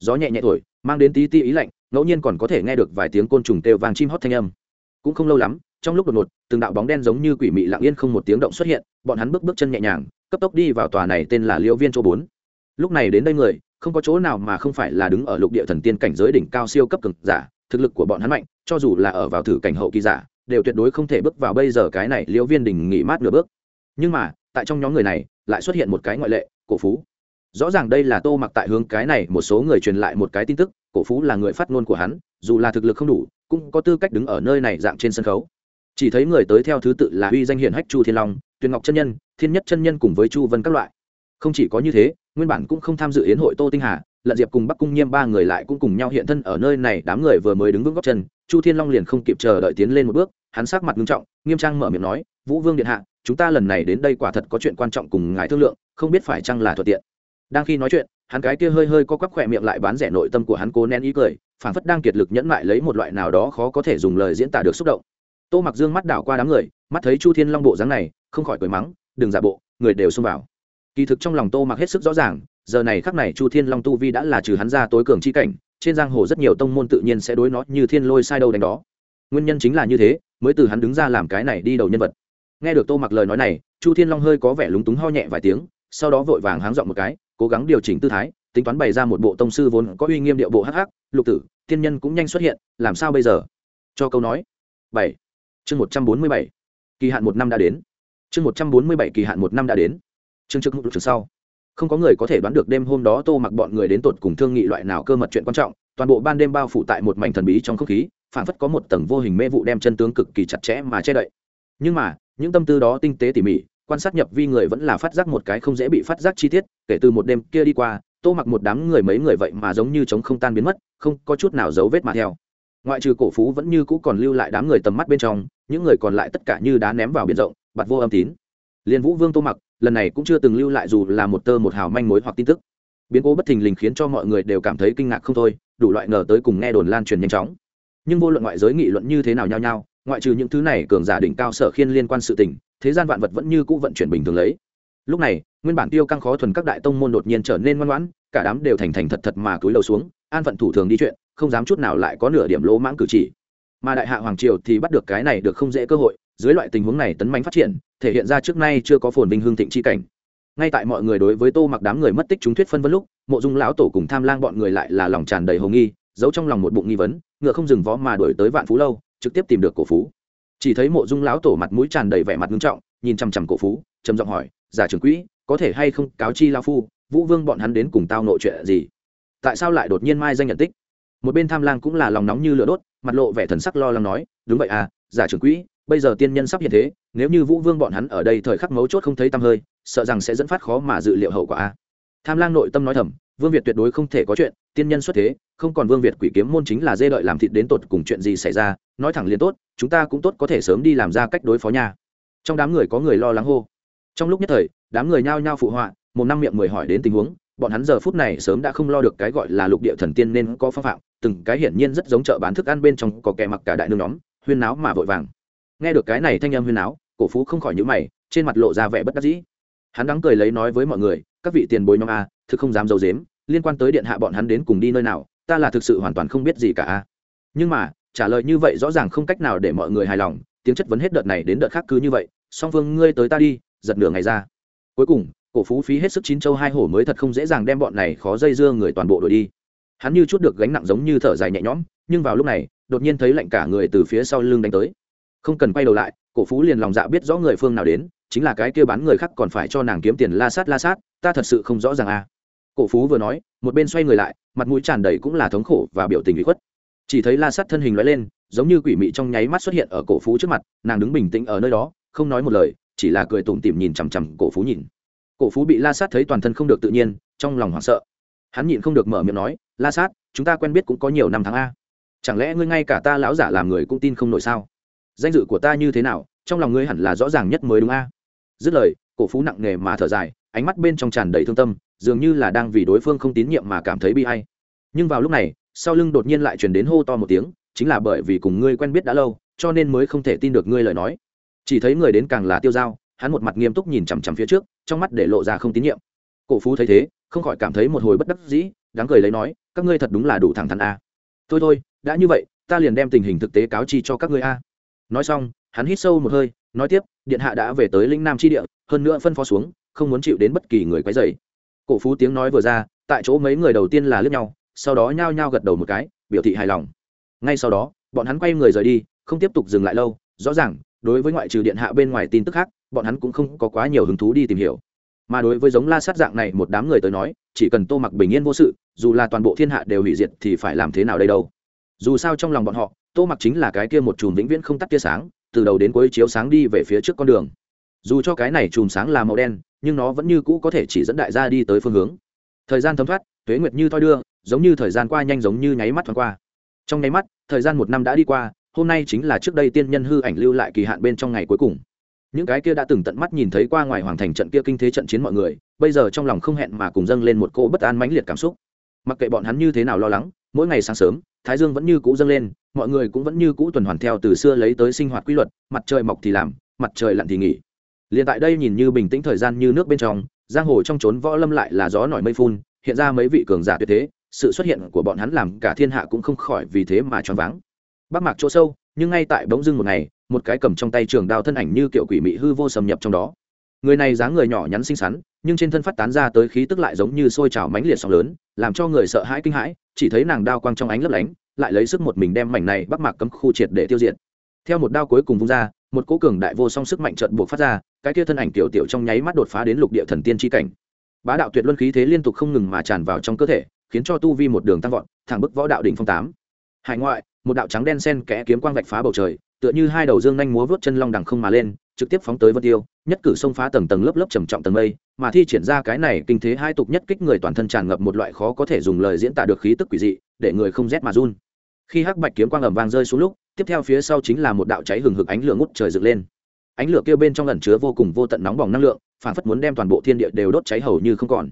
Gió nhẹ nhẹ thổi, mang đến tí ti ý lạnh, ngẫu nhiên còn có thể nghe được vài tiếng côn trùng têu vàng chim hót thanh âm. Cũng không lâu lắm, trong lúc đột ngột, từng đạo bóng đen giống như quỷ mị lặng yên không một tiếng động xuất hiện, bọn hắn bước bước chân nhẹ nhàng, cấp tốc đi vào tòa này tên là liễu viên chỗ bốn. Lúc này đến đây người, không có chỗ nào mà không phải là đứng ở lục địa thần tiên cảnh giới đỉnh cao siêu cấp cực giả, thực lực của bọn hắn mạnh, cho dù là ở vào thử cảnh hậu kỳ giả, đều tuyệt đối không thể bước vào bây giờ cái này liễu viên đỉnh nghỉ mát nửa bước. Nhưng mà tại trong nhóm người này lại xuất hiện một cái ngoại lệ, cổ phú. Rõ ràng đây là tô mặc tại hướng cái này một số người truyền lại một cái tin tức, cổ phú là người phát ngôn của hắn, dù là thực lực không đủ, cũng có tư cách đứng ở nơi này dạng trên sân khấu. Chỉ thấy người tới theo thứ tự là uy danh hiển hách chu thiên long, tuyền ngọc chân nhân, thiên nhất chân nhân cùng với chu vân các loại. Không chỉ có như thế, nguyên bản cũng không tham dự yến hội tô tinh hà, lận diệp cùng bắc cung nhiêm ba người lại cũng cùng nhau hiện thân ở nơi này, đám người vừa mới đứng vững góc chân, chu thiên long liền không kịp chờ đợi tiến lên một bước, hắn sắc mặt nghiêm trọng, nghiêm trang mở miệng nói, vũ vương điện hạ chúng ta lần này đến đây quả thật có chuyện quan trọng cùng ngài thương lượng, không biết phải chăng là thuận tiện. Đang khi nói chuyện, hắn cái kia hơi hơi co quắp khỏe miệng lại bán rẻ nội tâm của hắn cố nén ý cười phản phất đang kiệt lực nhẫn mại lấy một loại nào đó khó có thể dùng lời diễn tả được xúc động. Tô mặc dương mắt đảo qua đám người, mắt thấy chu thiên long bộ dáng này, không khỏi cười mắng, đừng giả bộ, người đều xông vào. Kỳ thực trong lòng tô mặc hết sức rõ ràng, giờ này khắc này chu thiên long tu vi đã là trừ hắn ra tối cường chi cảnh, trên giang hồ rất nhiều tông môn tự nhiên sẽ đối nó như thiên lôi sai đâu đánh đó. Nguyên nhân chính là như thế, mới từ hắn đứng ra làm cái này đi đầu nhân vật nghe được tô mặc lời nói này, chu thiên long hơi có vẻ lúng túng ho nhẹ vài tiếng, sau đó vội vàng háng dọn một cái, cố gắng điều chỉnh tư thái, tính toán bày ra một bộ tông sư vốn có uy nghiêm điệu bộ hắc hắc, lục tử thiên nhân cũng nhanh xuất hiện, làm sao bây giờ? Cho câu nói. Bảy. Chương một trăm bốn mươi bảy. Kỳ hạn một năm đã đến. Chương một trăm bốn mươi bảy kỳ hạn một năm đã đến. Chương trước mục trường sau. Không có người có thể đoán được đêm hôm đó tô mặc bọn người đến tột cùng thương nghị loại nào cơ mật chuyện quan trọng, toàn bộ ban đêm bao phủ tại một mảnh thần bí trong không khí phản phất có một tầng vô hình mê vụ đem chân tướng cực kỳ chặt chẽ mà che đậy. Nhưng mà những tâm tư đó tinh tế tỉ mỉ, quan sát nhập vi người vẫn là phát giác một cái không dễ bị phát giác chi tiết, kể từ một đêm kia đi qua, tô mặc một đám người mấy người vậy mà giống như chống không tan biến mất, không có chút nào dấu vết mà theo. Ngoại trừ cổ phú vẫn như cũ còn lưu lại đám người tầm mắt bên trong, những người còn lại tất cả như đá ném vào biển rộng, bạt vô âm tín. Liên vũ vương tô mặc, lần này cũng chưa từng lưu lại dù là một tơ một hào manh mối hoặc tin tức. Biến cố bất thình lình khiến cho mọi người đều cảm thấy kinh ngạc không thôi, đủ loại ngờ tới cùng nghe đồn lan truyền nhanh chóng. Nhưng vô luận ngoại giới nghị luận như thế nào nhau nhau ngoại trừ những thứ này cường giả đỉnh cao sở khiên liên quan sự tình, thế gian vạn vật vẫn như cũ vận chuyển bình thường lấy. Lúc này, nguyên bản tiêu căng khó thuần các đại tông môn đột nhiên trở nên ngoan ngoãn, cả đám đều thành thành thật thật mà cúi đầu xuống, an phận thủ thường đi chuyện, không dám chút nào lại có nửa điểm lỗ mãng cử chỉ. Mà đại hạ hoàng triều thì bắt được cái này được không dễ cơ hội, dưới loại tình huống này tấn mãnh phát triển, thể hiện ra trước nay chưa có phồn vinh hương thịnh chi cảnh. Ngay tại mọi người đối với tô mặc đám người mất tích chúng thuyết phân vân lúc, mộ dung lão tổ cùng tham lang bọn người lại là lòng tràn đầy hồ nghi, giấu trong lòng một bụng nghi vấn, ngựa không dừng vó mà đuổi tới vạn phú lâu trực tiếp tìm được cổ phú. Chỉ thấy mộ dung lão tổ mặt mũi tràn đầy vẻ mặt nghiêm trọng, nhìn chằm chằm cổ phú, trầm giọng hỏi, giả trưởng quỹ, có thể hay không cáo chi lao phu, vũ vương bọn hắn đến cùng tao nội chuyện gì? Tại sao lại đột nhiên mai danh nhận tích? Một bên tham lang cũng là lòng nóng như lửa đốt, mặt lộ vẻ thần sắc lo lắng nói, đúng vậy à giả trưởng quỹ, bây giờ tiên nhân sắp hiện thế, nếu như vũ vương bọn hắn ở đây thời khắc mấu chốt không thấy tăm hơi, sợ rằng sẽ dẫn phát khó mà dự liệu hậu quả a tham lang nội tâm nói thầm vương việt tuyệt đối không thể có chuyện, tiên nhân xuất thế, không còn vương việt quỷ kiếm môn chính là dê đợi làm thịt đến tột cùng chuyện gì xảy ra, nói thẳng liền tốt, chúng ta cũng tốt có thể sớm đi làm ra cách đối phó nhà. trong đám người có người lo lắng hô. Trong lúc nhất thời, đám người nhao nhao phụ họa, một năm miệng mười hỏi đến tình huống, bọn hắn giờ phút này sớm đã không lo được cái gọi là lục địa thần tiên nên có phong phạm, từng cái hiển nhiên rất giống chợ bán thức ăn bên trong có kẻ mặc cả đại nương nhóm, huyên náo mà vội vàng. Nghe được cái này thanh âm huyên náo, cổ phú không khỏi nhữ mày, trên mặt lộ ra vẻ bất đắc dĩ. Hắn đắng cười lấy nói với mọi người, các vị tiền bối nhóm a, thực không dám d i ấ u dếm liên quan tới điện hạ bọn hắn đến cùng đi nơi nào, ta là thực sự hoàn toàn không biết gì cả nhưng mà, trả lời như vậy rõ ràng không cách nào để mọi người hài lòng, tiếng chất vấn hết đợt này đến đợt khác cứ như vậy, song phương ngươi tới ta đi, giật nửa ngày ra. Cuối cùng, cổ phú phí hết sức chín châu hai hổ mới thật không dễ dàng đem bọn này khó dây dưa người toàn bộ đuổi đi. Hắn như chút được gánh nặng giống như thở dài nhẹ nhõm, nhưng vào lúc này, đột nhiên thấy lạnh cả người từ phía sau lưng đánh tới. Không cần quay đầu lại, cổ phú liền lòng dạ biết rõ người phương nào đến, chính là cái kia bán người khác còn phải cho nàng kiếm tiền la sát la sát, ta thật sự không rõ ràng à cổ phú vừa nói, một bên xoay người lại, mặt mũi tràn đầy cũng là thống khổ và biểu tình bị khuất. Chỉ thấy la sát thân hình loại lên, giống như quỷ mị trong nháy mắt xuất hiện ở cổ phú trước mặt, nàng đứng bình tĩnh ở nơi đó, không nói một lời, chỉ là cười tủm tỉm nhìn chằm chằm cổ phú nhìn. Cổ phú bị la sát thấy toàn thân không được tự nhiên, trong lòng hoảng sợ. Hắn nhịn không được mở miệng nói, la sát chúng ta quen biết cũng có nhiều năm tháng a. Chẳng lẽ ngươi ngay cả ta lão giả làm người cũng tin không nổi sao? Danh dự của ta như thế nào, trong lòng ngươi hẳn là rõ ràng nhất mới đúng a. Dứt lời, cổ phú nặng nề mà thở dài, ánh mắt bên trong tràn đầy thương tâm dường như là đang vì đối phương không tín nhiệm mà cảm thấy bi hay nhưng vào lúc này, sau lưng đột nhiên lại truyền đến hô to một tiếng, chính là bởi vì cùng ngươi quen biết đã lâu, cho nên mới không thể tin được ngươi lời nói. Chỉ thấy người đến càng là tiêu dao, hắn một mặt nghiêm túc nhìn chằm chằm phía trước, trong mắt để lộ ra không tín nhiệm. Cổ phú thấy thế, không khỏi cảm thấy một hồi bất đắc dĩ đáng cười lấy nói, các ngươi thật đúng là đủ thẳng thắn a. Thôi thôi, đã như vậy, ta liền đem tình hình thực tế cáo chi cho các ngươi a. Nói xong, hắn hít sâu một hơi, nói tiếp, điện hạ đã về tới lĩnh nam tri địa, hơn nữa phân phó xuống, không muốn chịu đến bất kỳ người quấy dày cổ phú tiếng nói vừa ra, tại chỗ mấy người đầu tiên là lướt nhau, sau đó nhao nhao gật đầu một cái, biểu thị hài lòng. Ngay sau đó, bọn hắn quay người rời đi, không tiếp tục dừng lại lâu, rõ ràng, đối với ngoại trừ điện hạ bên ngoài tin tức khác, bọn hắn cũng không có quá nhiều hứng thú đi tìm hiểu. Mà đối với giống la sát dạng này một đám người tới nói, chỉ cần tô mặc bình yên vô sự, dù là toàn bộ thiên hạ đều hủy diệt thì phải làm thế nào đây đâu? Dù sao trong lòng bọn họ, tô mặc chính là cái kia một chùm vĩnh viễn không tắt tia sáng, từ đầu đến cuối chiếu sáng đi về phía trước con đường. Dù cho cái này chùm sáng là màu đen nhưng nó vẫn như cũ có thể chỉ dẫn đại gia đi tới phương hướng. Thời gian thấm thoát, tuế nguyệt như thoi đưa, giống như thời gian qua nhanh giống như nháy mắt thoáng qua. Trong nháy mắt, thời gian một năm đã đi qua, hôm nay chính là trước đây tiên nhân hư ảnh lưu lại kỳ hạn bên trong ngày cuối cùng. Những cái kia đã từng tận mắt nhìn thấy qua ngoài hoàng thành trận kia kinh thế trận chiến mọi người, bây giờ trong lòng không hẹn mà cùng dâng lên một cỗ bất an mãnh liệt cảm xúc. Mặc kệ bọn hắn như thế nào lo lắng, mỗi ngày sáng sớm, thái dương vẫn như cũ dâng lên, mọi người cũng vẫn như cũ tuần hoàn theo từ xưa lấy tới sinh hoạt quy luật, mặt trời mọc thì làm, mặt trời lặn thì nghỉ liền tại đây nhìn như bình tĩnh thời gian như nước bên trong, giang hồ trong trốn võ lâm lại là gió nổi mây phun, hiện ra mấy vị cường giả tuyệt thế, sự xuất hiện của bọn hắn làm cả thiên hạ cũng không khỏi vì thế mà choáng váng. Bắc mạc chỗ sâu, nhưng ngay tại bỗng dưng một ngày, một cái cầm trong tay trường đao thân ảnh như kiểu quỷ mị hư vô xâm nhập trong đó. Người này dáng người nhỏ nhắn xinh xắn, nhưng trên thân phát tán ra tới khí tức lại giống như sôi trào mãnh liệt sóng lớn, làm cho người sợ hãi kinh hãi, chỉ thấy nàng đao quang trong ánh lấp lánh, lại lấy sức một mình đem mảnh này bắc mạc cấm khu triệt để tiêu diệt. Theo một đao cuối cùng vung ra, một cỗ cường đại vô song sức mạnh trận buộc phát ra cái kia thân ảnh tiểu tiểu trong nháy mắt đột phá đến lục địa thần tiên chi cảnh. Bá đạo tuyệt luân khí thế liên tục không ngừng mà tràn vào trong cơ thể, khiến cho tu vi một đường tăng vọt, thẳng bức võ đạo đỉnh phong tám. Hải ngoại, một đạo trắng đen sen kẽ kiếm quang vạch phá bầu trời, tựa như hai đầu dương nhanh múa vớt chân long đằng không mà lên, trực tiếp phóng tới vân tiêu, nhất cử xông phá tầng tầng lớp lớp trầm trọng tầng mây, mà thi triển ra cái này kinh thế hai tục nhất kích người toàn thân tràn ngập một loại khó có thể dùng lời diễn tả được khí tức quỷ dị, để người không rét mà run. Khi hắc bạch kiếm quang ầm vang rơi xuống lúc, tiếp theo phía sau chính là một đạo cháy hừng hực ánh lửa ngút trời dựng lên ánh lửa kia bên trong ẩn chứa vô cùng vô tận nóng bỏng năng lượng, phản phất muốn đem toàn bộ thiên địa đều đốt cháy hầu như không còn.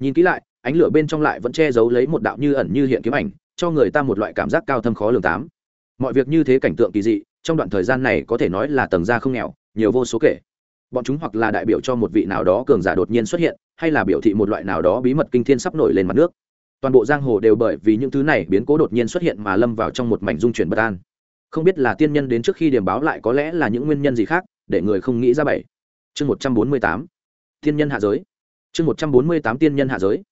Nhìn kỹ lại, ánh lửa bên trong lại vẫn che giấu lấy một đạo như ẩn như hiện kiếm ảnh, cho người ta một loại cảm giác cao thâm khó lường tám. Mọi việc như thế cảnh tượng kỳ dị, trong đoạn thời gian này có thể nói là tầng ra không nghèo, nhiều vô số kể. Bọn chúng hoặc là đại biểu cho một vị nào đó cường giả đột nhiên xuất hiện, hay là biểu thị một loại nào đó bí mật kinh thiên sắp nổi lên mặt nước. Toàn bộ giang hồ đều bởi vì những thứ này biến cố đột nhiên xuất hiện mà lâm vào trong một mảnh dung chuyển bất an. Không biết là tiên nhân đến trước khi điểm báo lại có lẽ là những nguyên nhân gì khác để người không nghĩ ra bảy. Chương một trăm bốn mươi tám. Tiên nhân hạ giới. Chương một trăm bốn mươi tám tiên nhân hạ giới.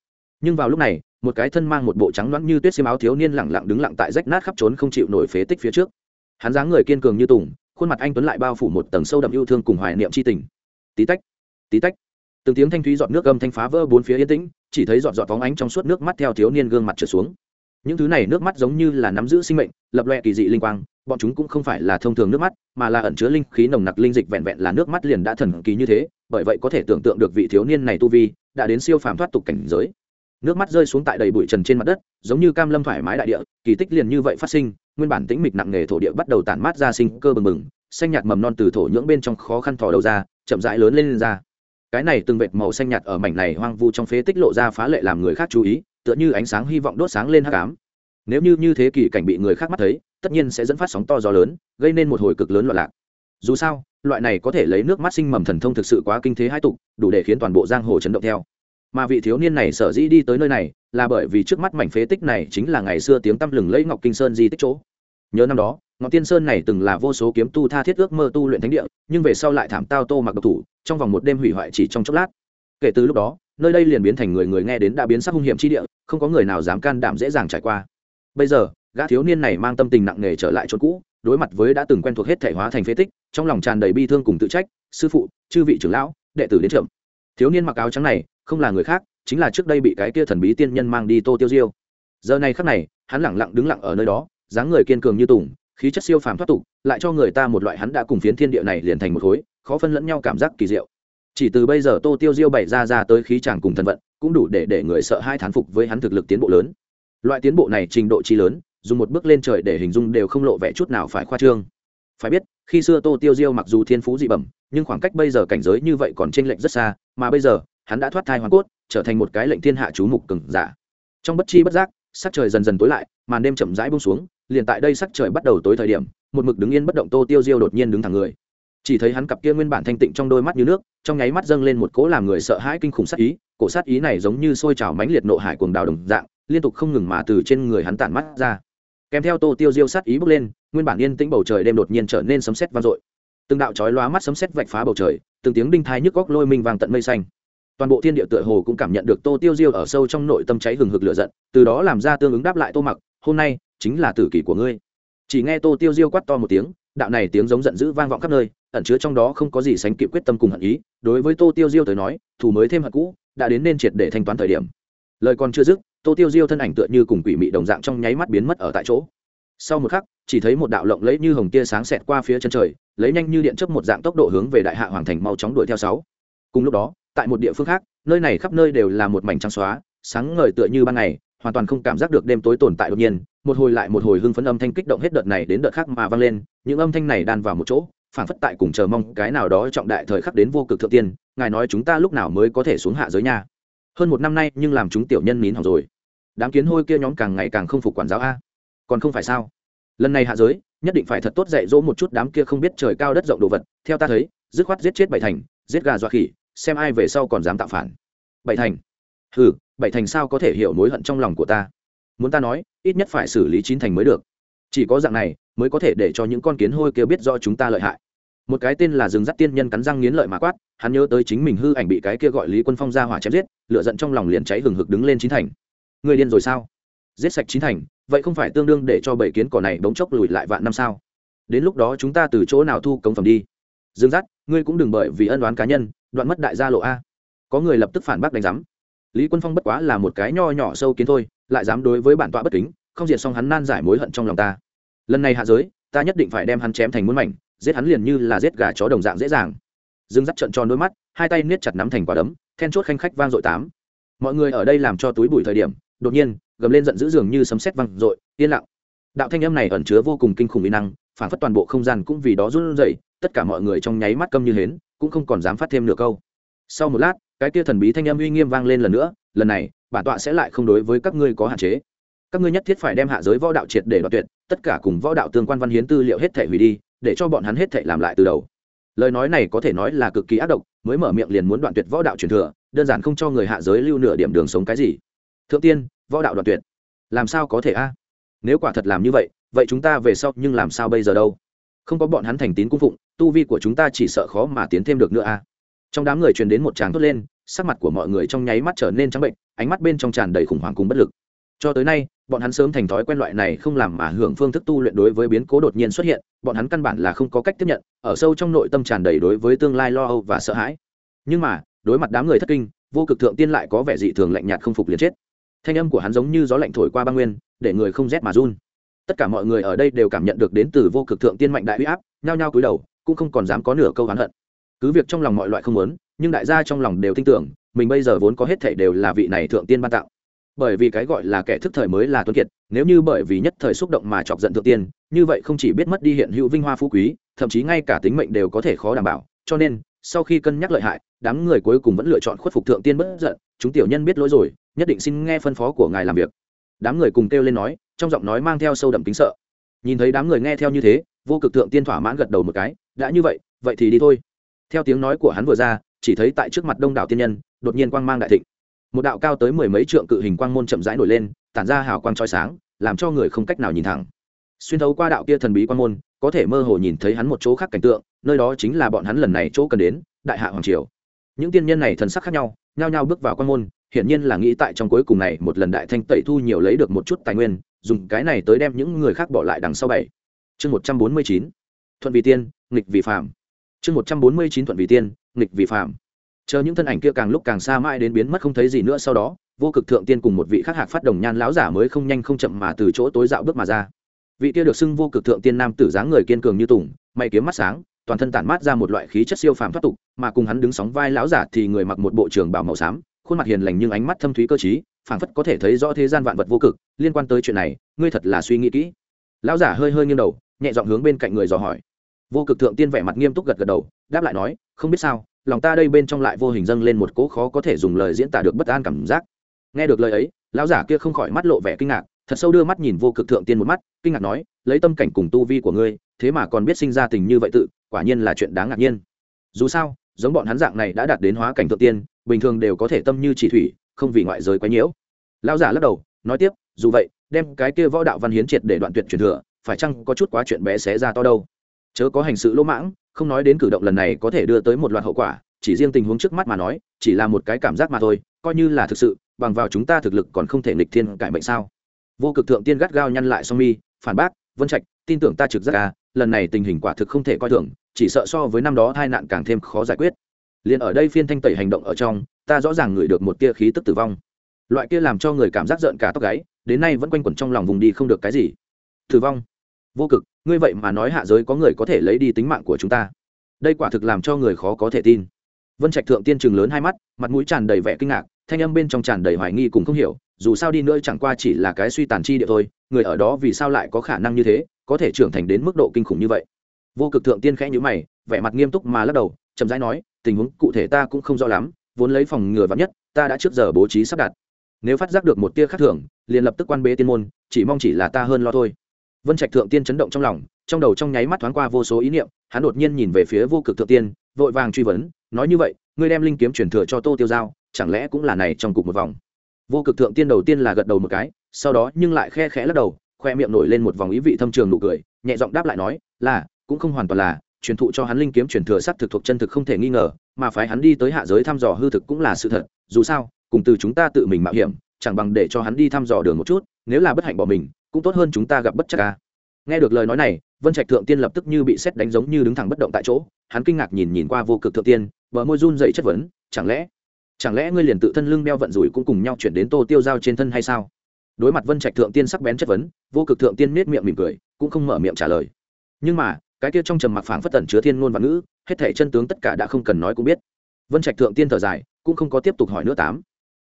Nhưng vào lúc này, một cái thân mang một bộ trắng loãng như tuyết xiêm áo thiếu niên lẳng lặng đứng lặng tại rách nát khắp trốn không chịu nổi phế tích phía trước. Hắn dáng người kiên cường như tùng, khuôn mặt anh tuấn lại bao phủ một tầng sâu đậm yêu thương cùng hoài niệm c h i tình. Tí tách tí tách. Từng tiếng thanh thúy giọt nước gầm thanh phá vỡ bốn phía yên tĩnh, chỉ thấy giọt giọt phóng ánh trong suốt nước mắt theo thiếu niên gương mặt trở xuống. Những thứ này nước mắt giống như là nắm giữ sinh mệnh, lập loè kỳ dị linh quang bọn chúng cũng không phải là thông thường nước mắt mà là ẩn chứa linh khí nồng nặc linh dịch vẹn vẹn là nước mắt liền đã thần kỳ như thế bởi vậy có thể tưởng tượng được vị thiếu niên này tu vi đã đến siêu phàm thoát tục cảnh giới. Nước mắt rơi xuống tại đầy bụi trần trên mặt đất giống như cam lâm thoải mái đại địa kỳ tích liền như vậy phát sinh nguyên bản tĩnh mịch nặng nề thổ địa bắt đầu tản mát ra sinh cơ bừng bừng xanh nhạt mầm non từ thổ nhưỡng bên trong khó khăn thò đầu ra chậm rãi lớn lên, lên ra. Cái này từng vệt màu xanh nhạt ở mảnh này hoang vu trong phế tích lộ ra phá lệ làm người khác chú ý tựa như ánh sáng hy vọng đốt sáng lên hắc ám nếu như như thế kỳ cảnh bị người khác mắt thấy, tất nhiên sẽ dẫn phát sóng to gió lớn, gây nên một hồi cực lớn loạn lạc. Dù sao, loại này có thể lấy nước mắt sinh mầm thần thông thực sự quá kinh thế hai tục, đủ để khiến toàn bộ giang hồ chấn động theo. Mà vị thiếu niên này sở dĩ đi tới nơi này, là bởi vì trước mắt mảnh phế tích này chính là ngày xưa tiếng tăm lừng lẫy ngọc kinh sơn di tích chỗ. Nhớ năm đó, ngọc tiên sơn này từng là vô số kiếm tu tha thiết ước mơ tu luyện thánh địa, nhưng về sau lại thảm tao tô mặc độc thủ, trong vòng một đêm hủy hoại chỉ trong chốc lát. Kể từ lúc đó, nơi đây liền biến thành người người nghe đến đã biến sắc hung hiểm chi địa, không có người nào dám can đảm dễ dàng trải qua bây giờ, gã thiếu niên này mang tâm tình nặng nề trở lại chỗ cũ, đối mặt với đã từng quen thuộc hết thể hóa thành phế tích, trong lòng tràn đầy bi thương cùng tự trách, sư phụ, chư vị trưởng lão, đệ tử đến trưởng thiếu niên mặc áo trắng này, không là người khác, chính là trước đây bị cái kia thần bí tiên nhân mang đi tô tiêu diêu. Giờ này khắc này, hắn lẳng lặng đứng lặng ở nơi đó, dáng người kiên cường như tùng, khí chất siêu phàm thoát tục, lại cho người ta một loại hắn đã cùng phiến thiên địa này liền thành một khối, khó phân lẫn nhau cảm giác kỳ diệu. Chỉ từ bây giờ tô tiêu diêu bày ra ra tới khí chàng cùng thần vận, cũng đủ để để người sợ hai thán phục với hắn thực lực tiến bộ lớn loại tiến bộ này trình độ chi lớn, dùng một bước lên trời để hình dung đều không lộ vẻ chút nào phải khoa trương. Phải biết, khi xưa tô tiêu diêu mặc dù thiên phú dị bẩm, nhưng khoảng cách bây giờ cảnh giới như vậy còn tranh lệch rất xa, mà bây giờ, hắn đã thoát thai hoàn cốt, trở thành một cái lệnh thiên hạ chú mục cừng giả. Trong bất chi bất giác, sắc trời dần dần tối lại, màn đêm chậm rãi bông xuống, liền tại đây sắc trời bắt đầu tối thời điểm, một mực đứng yên bất động tô tiêu diêu đột nhiên đứng thẳng người. Chỉ thấy hắn cặp kia nguyên bản thanh tịnh trong đôi mắt như nước, trong nháy mắt dâng lên một cỗ làm người sợ hãi kinh khủng sát ý, cổ sát ý này giống như sôi trào mãnh liệt nộ hải cuồng đào đồng dạng liên tục không ngừng mà từ trên người hắn tản mắt ra. Kèm theo tô tiêu diêu sát ý bước lên, nguyên bản yên tĩnh bầu trời đêm đột nhiên trở nên sấm sét vang dội. Từng đạo chói lóa mắt sấm sét vạch phá bầu trời, từng tiếng đinh thai nhức góc lôi minh vàng tận mây xanh. Toàn bộ thiên địa tựa hồ cũng cảm nhận được tô tiêu diêu ở sâu trong nội tâm cháy hừng hực lửa giận, từ đó làm ra tương ứng đáp lại tô mặc, hôm nay chính là tử kỷ của ngươi. Chỉ nghe tô tiêu diêu quát to một tiếng, đạo này tiếng giống giận dữ vang vọng khắp nơi, ẩn chứa trong đó không có gì sánh kịp quyết tâm cùng hận ý, đối với tô tiêu diêu tới nói thủ mới thêm hận cũ, đã đến nên triệt để thanh toán thời điểm. Lời còn chưa dứt tô tiêu diêu thân ảnh tựa như cùng quỷ mị đồng dạng trong nháy mắt biến mất ở tại chỗ. Sau một khắc, chỉ thấy một đạo lộng lẫy như hồng tia sáng xẹt qua phía chân trời, lấy nhanh như điện chấp một dạng tốc độ hướng về đại hạ hoàng thành mau chóng đuổi theo sáu. Cùng lúc đó, tại một địa phương khác, nơi này khắp nơi đều là một mảnh trắng xóa, sáng ngời tựa như ban ngày, hoàn toàn không cảm giác được đêm tối tồn tại đột nhiên, một hồi lại một hồi hưng phấn âm thanh kích động hết đợt này đến đợt khác mà vang lên, những âm thanh này đan vào một chỗ phản phất tại cùng chờ mong cái nào đó trọng đại thời khắc đến vô cực thượng tiên, ngài nói chúng ta lúc nào mới có thể xuống hạ giới nha? Hơn một năm nay nhưng làm chúng tiểu nhân nín hỏng rồi đám kiến hôi kia nhóm càng ngày càng không phục quản giáo a. Còn không phải sao? Lần này hạ giới, nhất định phải thật tốt dạy dỗ một chút đám kia không biết trời cao đất rộng đồ vật. Theo ta thấy, dứt khoát giết chết bảy thành, giết gà dọa khỉ, xem ai về sau còn dám tạo phản. Bảy thành? Ừ bảy thành sao có thể hiểu mối hận trong lòng của ta? Muốn ta nói, ít nhất phải xử lý chín thành mới được. Chỉ có dạng này, mới có thể để cho những con kiến hôi kia biết do chúng ta lợi hại. Một cái tên là rừng rắt tiên nhân cắn răng nghiến lợi mà quát, hắn nhớ tới chính mình hư ảnh bị cái kia gọi lý quân phong ra hỏa chém giết lựa giận trong lòng liền cháy hừng hực đứng lên chín thành người điên rồi sao? Giết sạch chín thành, vậy không phải tương đương để cho bảy kiến cỏ này bỗng chốc lùi lại vạn năm sao? Đến lúc đó chúng ta từ chỗ nào thu công phẩm đi? Dương dắt ngươi cũng đừng bởi vì ân đoán cá nhân, đoạn mất đại gia lộ a. Có người lập tức phản bác đánh giám. Lý quân phong bất quá là một cái nho nhỏ sâu kiến thôi, lại dám đối với bản tọa bất kính, không diệt xong hắn nan giải mối hận trong lòng ta. Lần này hạ giới, ta nhất định phải đem hắn chém thành muôn mảnh, giết hắn liền như là giết gà chó đồng dạng dễ dàng. Dương dắt trận tròn đôi mắt, hai tay niết chặt nắm thành quả đấm, then chốt khanh khách vang dội tám. Mọi người ở đây làm cho túi bụi thời điểm đột nhiên, gầm lên giận dữ dường như sấm sét vang dội, yên lặng. Đạo thanh âm này ẩn chứa vô cùng kinh khủng mỹ năng, phản phất toàn bộ không gian cũng vì đó run rẩy, tất cả mọi người trong nháy mắt câm như hến, cũng không còn dám phát thêm nửa câu. Sau một lát, cái kia thần bí thanh âm uy nghiêm vang lên lần nữa, lần này, bản tọa sẽ lại không đối với các ngươi có hạn chế. Các ngươi nhất thiết phải đem hạ giới võ đạo triệt để đoạt tuyệt, tất cả cùng võ đạo tương quan văn hiến tư liệu hết thể hủy đi, để cho bọn hắn hết thể làm lại từ đầu. Lời nói này có thể nói là cực kỳ ác độc, mới mở miệng liền muốn đoạn tuyệt võ đạo truyền thừa, đơn giản không cho người hạ giới lưu nửa điểm đường sống cái gì thượng tiên, võ đạo đoạn tuyệt. Làm sao có thể a? Nếu quả thật làm như vậy vậy chúng ta về sau nhưng làm sao bây giờ đâu? Không có bọn hắn thành tín cung phụng, tu vi của chúng ta chỉ sợ khó mà tiến thêm được nữa a. Trong đám người truyền đến một tràng thốt lên, sắc mặt của mọi người trong nháy mắt trở nên trắng bệnh, ánh mắt bên trong tràn đầy khủng hoảng cùng bất lực. Cho tới nay, bọn hắn sớm thành thói quen loại này không làm mà hưởng phương thức tu luyện đối với biến cố đột nhiên xuất hiện, bọn hắn căn bản là không có cách tiếp nhận, ở sâu trong nội tâm tràn đầy đối với tương lai lo âu và sợ hãi. Nhưng mà, đối mặt đám người thất kinh, vô cực thượng tiên lại có vẻ dị thường lạnh nhạt không phục liền chết thanh âm của hắn giống như gió lạnh thổi qua băng nguyên, để người không rét mà run. Tất cả mọi người ở đây đều cảm nhận được đến từ vô cực thượng tiên mạnh đại huy áp, nhao nhao cúi đầu, cũng không còn dám có nửa câu hắn hận. Cứ việc trong lòng mọi loại không muốn, nhưng đại gia trong lòng đều tin tưởng, mình bây giờ vốn có hết thảy đều là vị này thượng tiên ban tặng bởi vì cái gọi là kẻ thức thời mới là tuấn kiệt, nếu như bởi vì nhất thời xúc động mà chọc giận thượng tiên, như vậy không chỉ biết mất đi hiện hữu vinh hoa phú quý, thậm chí ngay cả tính mệnh đều có thể khó đảm bảo. Cho nên, sau khi cân nhắc lợi hại, đám người cuối cùng vẫn lựa chọn khuất phục thượng tiên bất giận, chúng tiểu nhân biết lỗi rồi nhất định xin nghe phân phó của ngài làm việc. Đám người cùng kêu lên nói, trong giọng nói mang theo sâu đậm tính sợ. Nhìn thấy đám người nghe theo như thế, vô cực thượng tiên thỏa mãn gật đầu một cái, đã như vậy vậy thì đi thôi. Theo tiếng nói của hắn vừa ra, chỉ thấy tại trước mặt đông đảo tiên nhân, đột nhiên quang mang đại thịnh. Một đạo cao tới mười mấy trượng cự hình quang môn chậm rãi nổi lên, tản ra hào quang trói sáng, làm cho người không cách nào nhìn thẳng. Xuyên thấu qua đạo kia thần bí quang môn, có thể mơ hồ nhìn thấy hắn một chỗ khác cảnh tượng, nơi đó chính là bọn hắn lần này chỗ cần đến, đại hạ hoàng triều. Những tiên nhân này thần sắc khác nhau, nhao nhao bước vào quang môn hiển nhiên là nghĩ tại trong cuối cùng này, một lần đại thanh tẩy thu nhiều lấy được một chút tài nguyên, dùng cái này tới đem những người khác bỏ lại đằng sau bảy. Chương một trăm bốn mươi chín, thuận vị tiên, nghịch vì phạm chương một trăm bốn mươi chín, thuận vị tiên, nghịch vì phạm chờ những thân ảnh kia càng lúc càng xa mãi đến biến mất không thấy gì nữa sau đó, vô cực thượng tiên cùng một vị khác hạc phát đồng nhan lão giả mới không nhanh không chậm mà từ chỗ tối dạo bước mà ra. Vị kia được xưng vô cực thượng tiên nam tử dáng người kiên cường như tùng, mày kiếm mắt sáng, toàn thân tản mát ra một loại khí chất siêu phàm thoát tục, mà cùng hắn đứng sóng vai lão giả thì người mặc một bộ trường bảo màu xám khuôn mặt hiền lành nhưng ánh mắt thâm thúy cơ trí, phảng phất có thể thấy rõ thế gian vạn vật vô cực. Liên quan tới chuyện này, ngươi thật là suy nghĩ kỹ. Lão giả hơi hơi nghiêng đầu, nhẹ giọng hướng bên cạnh người dò hỏi. Vô cực thượng tiên vẻ mặt nghiêm túc gật gật đầu, đáp lại nói, không biết sao, lòng ta đây bên trong lại vô hình dâng lên một cỗ khó có thể dùng lời diễn tả được bất an cảm giác. Nghe được lời ấy, lão giả kia không khỏi mắt lộ vẻ kinh ngạc, thật sâu đưa mắt nhìn vô cực thượng tiên một mắt, kinh ngạc nói, lấy tâm cảnh cùng tu vi của ngươi, thế mà còn biết sinh ra tình như vậy tự, quả nhiên là chuyện đáng ngạc nhiên. Dù sao, giống bọn hắn dạng này đã đạt đến hóa cảnh thượng tiên bình thường đều có thể tâm như chỉ thủy, không vì ngoại giới quấy nhiễu. Lão giả lắc đầu, nói tiếp, dù vậy, đem cái kia võ đạo văn hiến triệt để đoạn tuyệt truyền thừa, phải chăng có chút quá chuyện bé xé ra to đâu? Chớ có hành sự lỗ mãng, không nói đến cử động lần này có thể đưa tới một loạt hậu quả, chỉ riêng tình huống trước mắt mà nói, chỉ là một cái cảm giác mà thôi, coi như là thực sự, bằng vào chúng ta thực lực còn không thể nghịch thiên cải mệnh sao? Vô cực thượng tiên gắt gao nhăn lại song mi, phản bác, vân trạch, tin tưởng ta trực giác ca lần này tình hình quả thực không thể coi thường, chỉ sợ so với năm đó tai nạn càng thêm khó giải quyết liền ở đây phiên thanh tẩy hành động ở trong, ta rõ ràng ngửi được một tia khí tức tử vong. Loại kia làm cho người cảm giác giận cả tóc gáy, đến nay vẫn quanh quẩn trong lòng vùng đi không được cái gì. Tử vong. Vô cực, ngươi vậy mà nói hạ giới có người có thể lấy đi tính mạng của chúng ta. Đây quả thực làm cho người khó có thể tin. Vân trạch thượng tiên chừng lớn hai mắt, mặt mũi tràn đầy vẻ kinh ngạc, thanh âm bên trong tràn đầy hoài nghi cùng không hiểu, dù sao đi nữa chẳng qua chỉ là cái suy tàn chi địa thôi, người ở đó vì sao lại có khả năng như thế, có thể trưởng thành đến mức độ kinh khủng như vậy. Vô cực thượng tiên khẽ nhữ mày, vẻ mặt nghiêm túc mà lắc đầu, chậm rãi nói tình huống cụ thể ta cũng không rõ lắm, vốn lấy phòng ngừa vắn nhất, ta đã trước giờ bố trí sắp đặt. Nếu phát giác được một tia khác thường, liền lập tức quan bế tiên môn, chỉ mong chỉ là ta hơn lo thôi. Vân trạch thượng tiên chấn động trong lòng, trong đầu trong nháy mắt thoáng qua vô số ý niệm, hắn đột nhiên nhìn về phía vô cực thượng tiên, vội vàng truy vấn, nói như vậy, ngươi đem linh kiếm truyền thừa cho tô tiêu giao, chẳng lẽ cũng là này trong cục một vòng? Vô cực thượng tiên đầu tiên là gật đầu một cái, sau đó nhưng lại khe khẽ lắc đầu, khoe miệng nổi lên một vòng ý vị thâm trường nụ cười, nhẹ giọng đáp lại nói, là, cũng không hoàn toàn là truyền thụ cho hắn linh kiếm truyền thừa sắc thực thuộc chân thực không thể nghi ngờ, mà phái hắn đi tới hạ giới thăm dò hư thực cũng là sự thật. Dù sao, cùng từ chúng ta tự mình mạo hiểm, chẳng bằng để cho hắn đi thăm dò đường một chút, nếu là bất hạnh bỏ mình, cũng tốt hơn chúng ta gặp bất chắc a. nghe được lời nói này, vân trạch thượng tiên lập tức như bị sét đánh giống như đứng thẳng bất động tại chỗ, hắn kinh ngạc nhìn nhìn qua vô cực thượng tiên, bờ môi run dậy chất vấn, chẳng lẽ chẳng lẽ ngươi liền tự thân lưng đeo vận rủi cũng cùng nhau chuyển đến tô tiêu giao trên thân hay sao? Đối mặt vân trạch thượng tiên sắc bén chất vấn, vô cực thượng tiên nết miệng mỉm cười, cũng không mở miệng trả lời. Nhưng mà cái kia trong trầm mặc phảng phất tẩn chứa thiên ngôn và ngữ, hết thể chân tướng tất cả đã không cần nói cũng biết. Vân trạch thượng tiên thở dài, cũng không có tiếp tục hỏi nữa tám.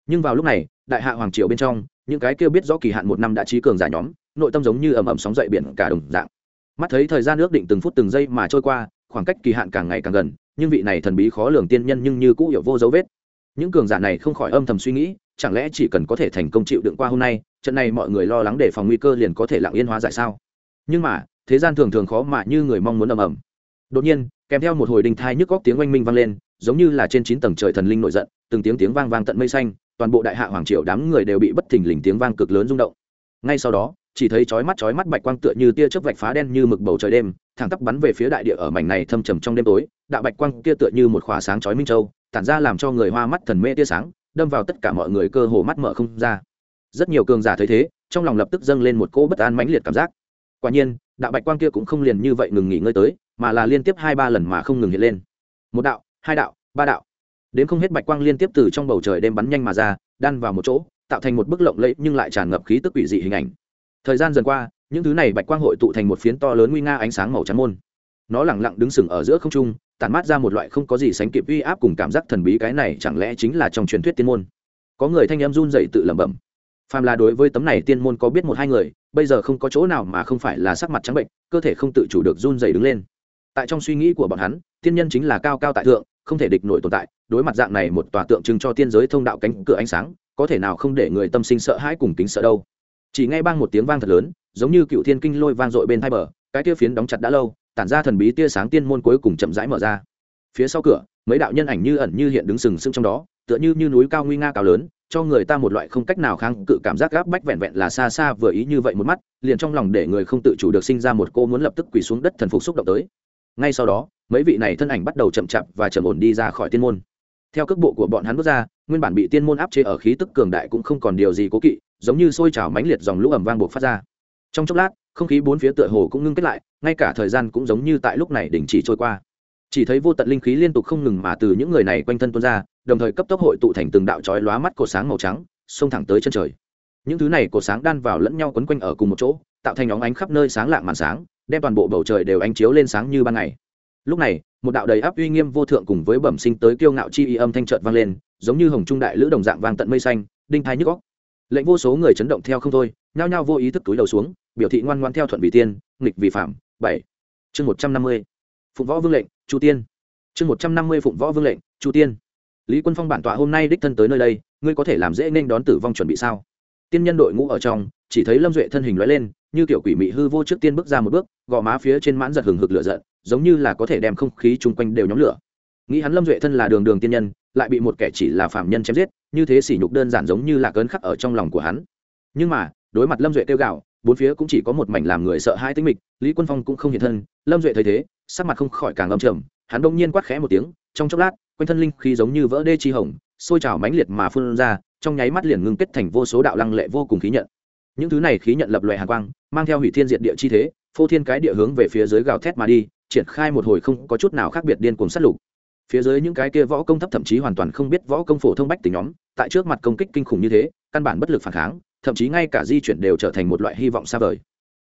Nhưng vào lúc này, đại hạ hoàng triều bên trong, những cái kia biết rõ kỳ hạn một năm đã trí cường giả nhóm, nội tâm giống như ầm ầm sóng dậy biển cả đồng dạng. Mắt thấy thời gian ước định từng phút từng giây mà trôi qua, khoảng cách kỳ hạn càng ngày càng gần, nhưng vị này thần bí khó lường tiên nhân nhưng như cũ hiểu vô dấu vết. Những cường giả này không khỏi âm thầm suy nghĩ, chẳng lẽ chỉ cần có thể thành công chịu đựng qua hôm nay, trận này mọi người lo lắng để phòng nguy cơ liền có thể lặng yên hóa giải sao? Nhưng mà thế gian thường thường khó mà như người mong muốn ầm ầm. Đột nhiên, kèm theo một hồi đình thai nhức góc tiếng oanh minh vang lên, giống như là trên chín tầng trời thần linh nổi giận, từng tiếng tiếng vang vang tận mây xanh, toàn bộ đại hạ hoàng triều đám người đều bị bất thình lình tiếng vang cực lớn rung động. Ngay sau đó, chỉ thấy chói mắt chói mắt bạch quang tựa như tia chớp vạch phá đen như mực bầu trời đêm, thẳng tắp bắn về phía đại địa ở mảnh này thâm trầm trong đêm tối, đạo bạch quang kia tựa như một khỏa sáng chói minh châu, tản ra làm cho người hoa mắt thần mê tia sáng, đâm vào tất cả mọi người cơ hồ mắt mở không ra. Rất nhiều cường giả thấy thế, trong lòng lập tức dâng lên một cỗ bất an mãnh liệt cảm giác. Quả nhiên đạo bạch quang kia cũng không liền như vậy ngừng nghỉ ngơi tới, mà là liên tiếp hai ba lần mà không ngừng hiện lên. Một đạo, hai đạo, ba đạo. Đến không hết bạch quang liên tiếp từ trong bầu trời đêm bắn nhanh mà ra, đan vào một chỗ, tạo thành một bức lộng lẫy nhưng lại tràn ngập khí tức quỷ dị hình ảnh. Thời gian dần qua, những thứ này bạch quang hội tụ thành một phiến to lớn nguy nga ánh sáng màu trắng môn. Nó lẳng lặng đứng sừng ở giữa không trung, tản mát ra một loại không có gì sánh kịp uy áp cùng cảm giác thần bí cái này chẳng lẽ chính là trong truyền thuyết tiên môn. Có người thanh em run dậy tự lẩm bẩm phàm là đối với tấm này tiên môn có biết một hai người, bây giờ không có chỗ nào mà không phải là sắc mặt trắng bệnh, cơ thể không tự chủ được run dày đứng lên. Tại trong suy nghĩ của bọn hắn, tiên nhân chính là cao cao tại thượng, không thể địch nổi tồn tại, đối mặt dạng này một tòa tượng trưng cho tiên giới thông đạo cánh cửa ánh sáng, có thể nào không để người tâm sinh sợ hãi cùng kính sợ đâu. Chỉ ngay bang một tiếng vang thật lớn, giống như cựu thiên kinh lôi vang dội bên thai bờ, cái tia phiến đóng chặt đã lâu, tản ra thần bí tia sáng tiên môn cuối cùng chậm rãi mở ra. Phía sau cửa, mấy đạo nhân ảnh như ẩn như hiện đứng sừng sững trong đó, tựa như như núi cao nguy nga cao lớn cho người ta một loại không cách nào kháng cự cảm giác gáp bách vẹn vẹn là xa xa vừa ý như vậy một mắt, liền trong lòng để người không tự chủ được sinh ra một cô muốn lập tức quỳ xuống đất thần phục xúc động tới. Ngay sau đó, mấy vị này thân ảnh bắt đầu chậm chạp và chậm ổn đi ra khỏi tiên môn. Theo cước bộ của bọn hắn bước ra, nguyên bản bị tiên môn áp chế ở khí tức cường đại cũng không còn điều gì cố kỵ, giống như sôi trào mãnh liệt dòng lũ ẩm vang buộc phát ra. Trong chốc lát, không khí bốn phía tựa hồ cũng ngưng kết lại, ngay cả thời gian cũng giống như tại lúc này đình chỉ trôi qua chỉ thấy vô tận linh khí liên tục không ngừng mà từ những người này quanh thân tuôn ra, đồng thời cấp tốc hội tụ thành từng đạo chói lóa mắt cột sáng màu trắng, xông thẳng tới chân trời. Những thứ này cột sáng đan vào lẫn nhau quấn quanh ở cùng một chỗ, tạo thành óng ánh khắp nơi sáng lạng màn sáng, đem toàn bộ bầu trời đều ánh chiếu lên sáng như ban ngày. Lúc này, một đạo đầy áp uy nghiêm vô thượng cùng với bẩm sinh tới kiêu ngạo chi y âm thanh trợt vang lên, giống như hồng trung đại lữ đồng dạng vang tận mây xanh, đinh thai nhức góc lệnh vô số người chấn động theo không thôi, nhao nhao vô ý thức túi đầu xuống, biểu thị ngoan ngoan theo thuận vị tiên, nghịch vì phạm. Bảy. Chương một trăm năm mươi phụng võ vương lệnh, chu tiên. Chương một trăm năm mươi phụng võ vương lệnh, chu tiên. Lý quân phong bản tọa hôm nay đích thân tới nơi đây, ngươi có thể làm dễ nên đón tử vong chuẩn bị sao? Tiên nhân đội ngũ ở trong, chỉ thấy lâm duệ thân hình loại lên, như kiểu quỷ mị hư vô trước tiên bước ra một bước, gò má phía trên mãn giật hừng hực lửa giận, giống như là có thể đem không khí chung quanh đều nhóm lửa. Nghĩ hắn lâm duệ thân là đường đường tiên nhân, lại bị một kẻ chỉ là phạm nhân chém giết, như thế sỉ nhục đơn giản giống như là cơn khắc ở trong lòng của hắn. Nhưng mà, đối mặt lâm duệ kêu gạo bốn phía cũng chỉ có một mảnh làm người sợ hai tính mịch, lý quân phong cũng không hiện thân, lâm duệ thấy thế, sắc mặt không khỏi càng âm trầm, hắn đông nhiên quát khẽ một tiếng, trong chốc lát, quanh thân linh khí giống như vỡ đê chi hồng, sôi trào mãnh liệt mà phun ra, trong nháy mắt liền ngưng kết thành vô số đạo lăng lệ vô cùng khí nhận. Những thứ này khí nhận lập loại hàn quang, mang theo hủy thiên diện địa chi thế, phô thiên cái địa hướng về phía dưới gào thét mà đi, triển khai một hồi không có chút nào khác biệt điên cuồng sát lục. Phía dưới những cái kia võ công thấp thậm chí hoàn toàn không biết võ công phổ thông bách tình nhóm, tại trước mặt công kích kinh khủng như thế, căn bản bất lực phản kháng thậm chí ngay cả di chuyển đều trở thành một loại hy vọng xa vời.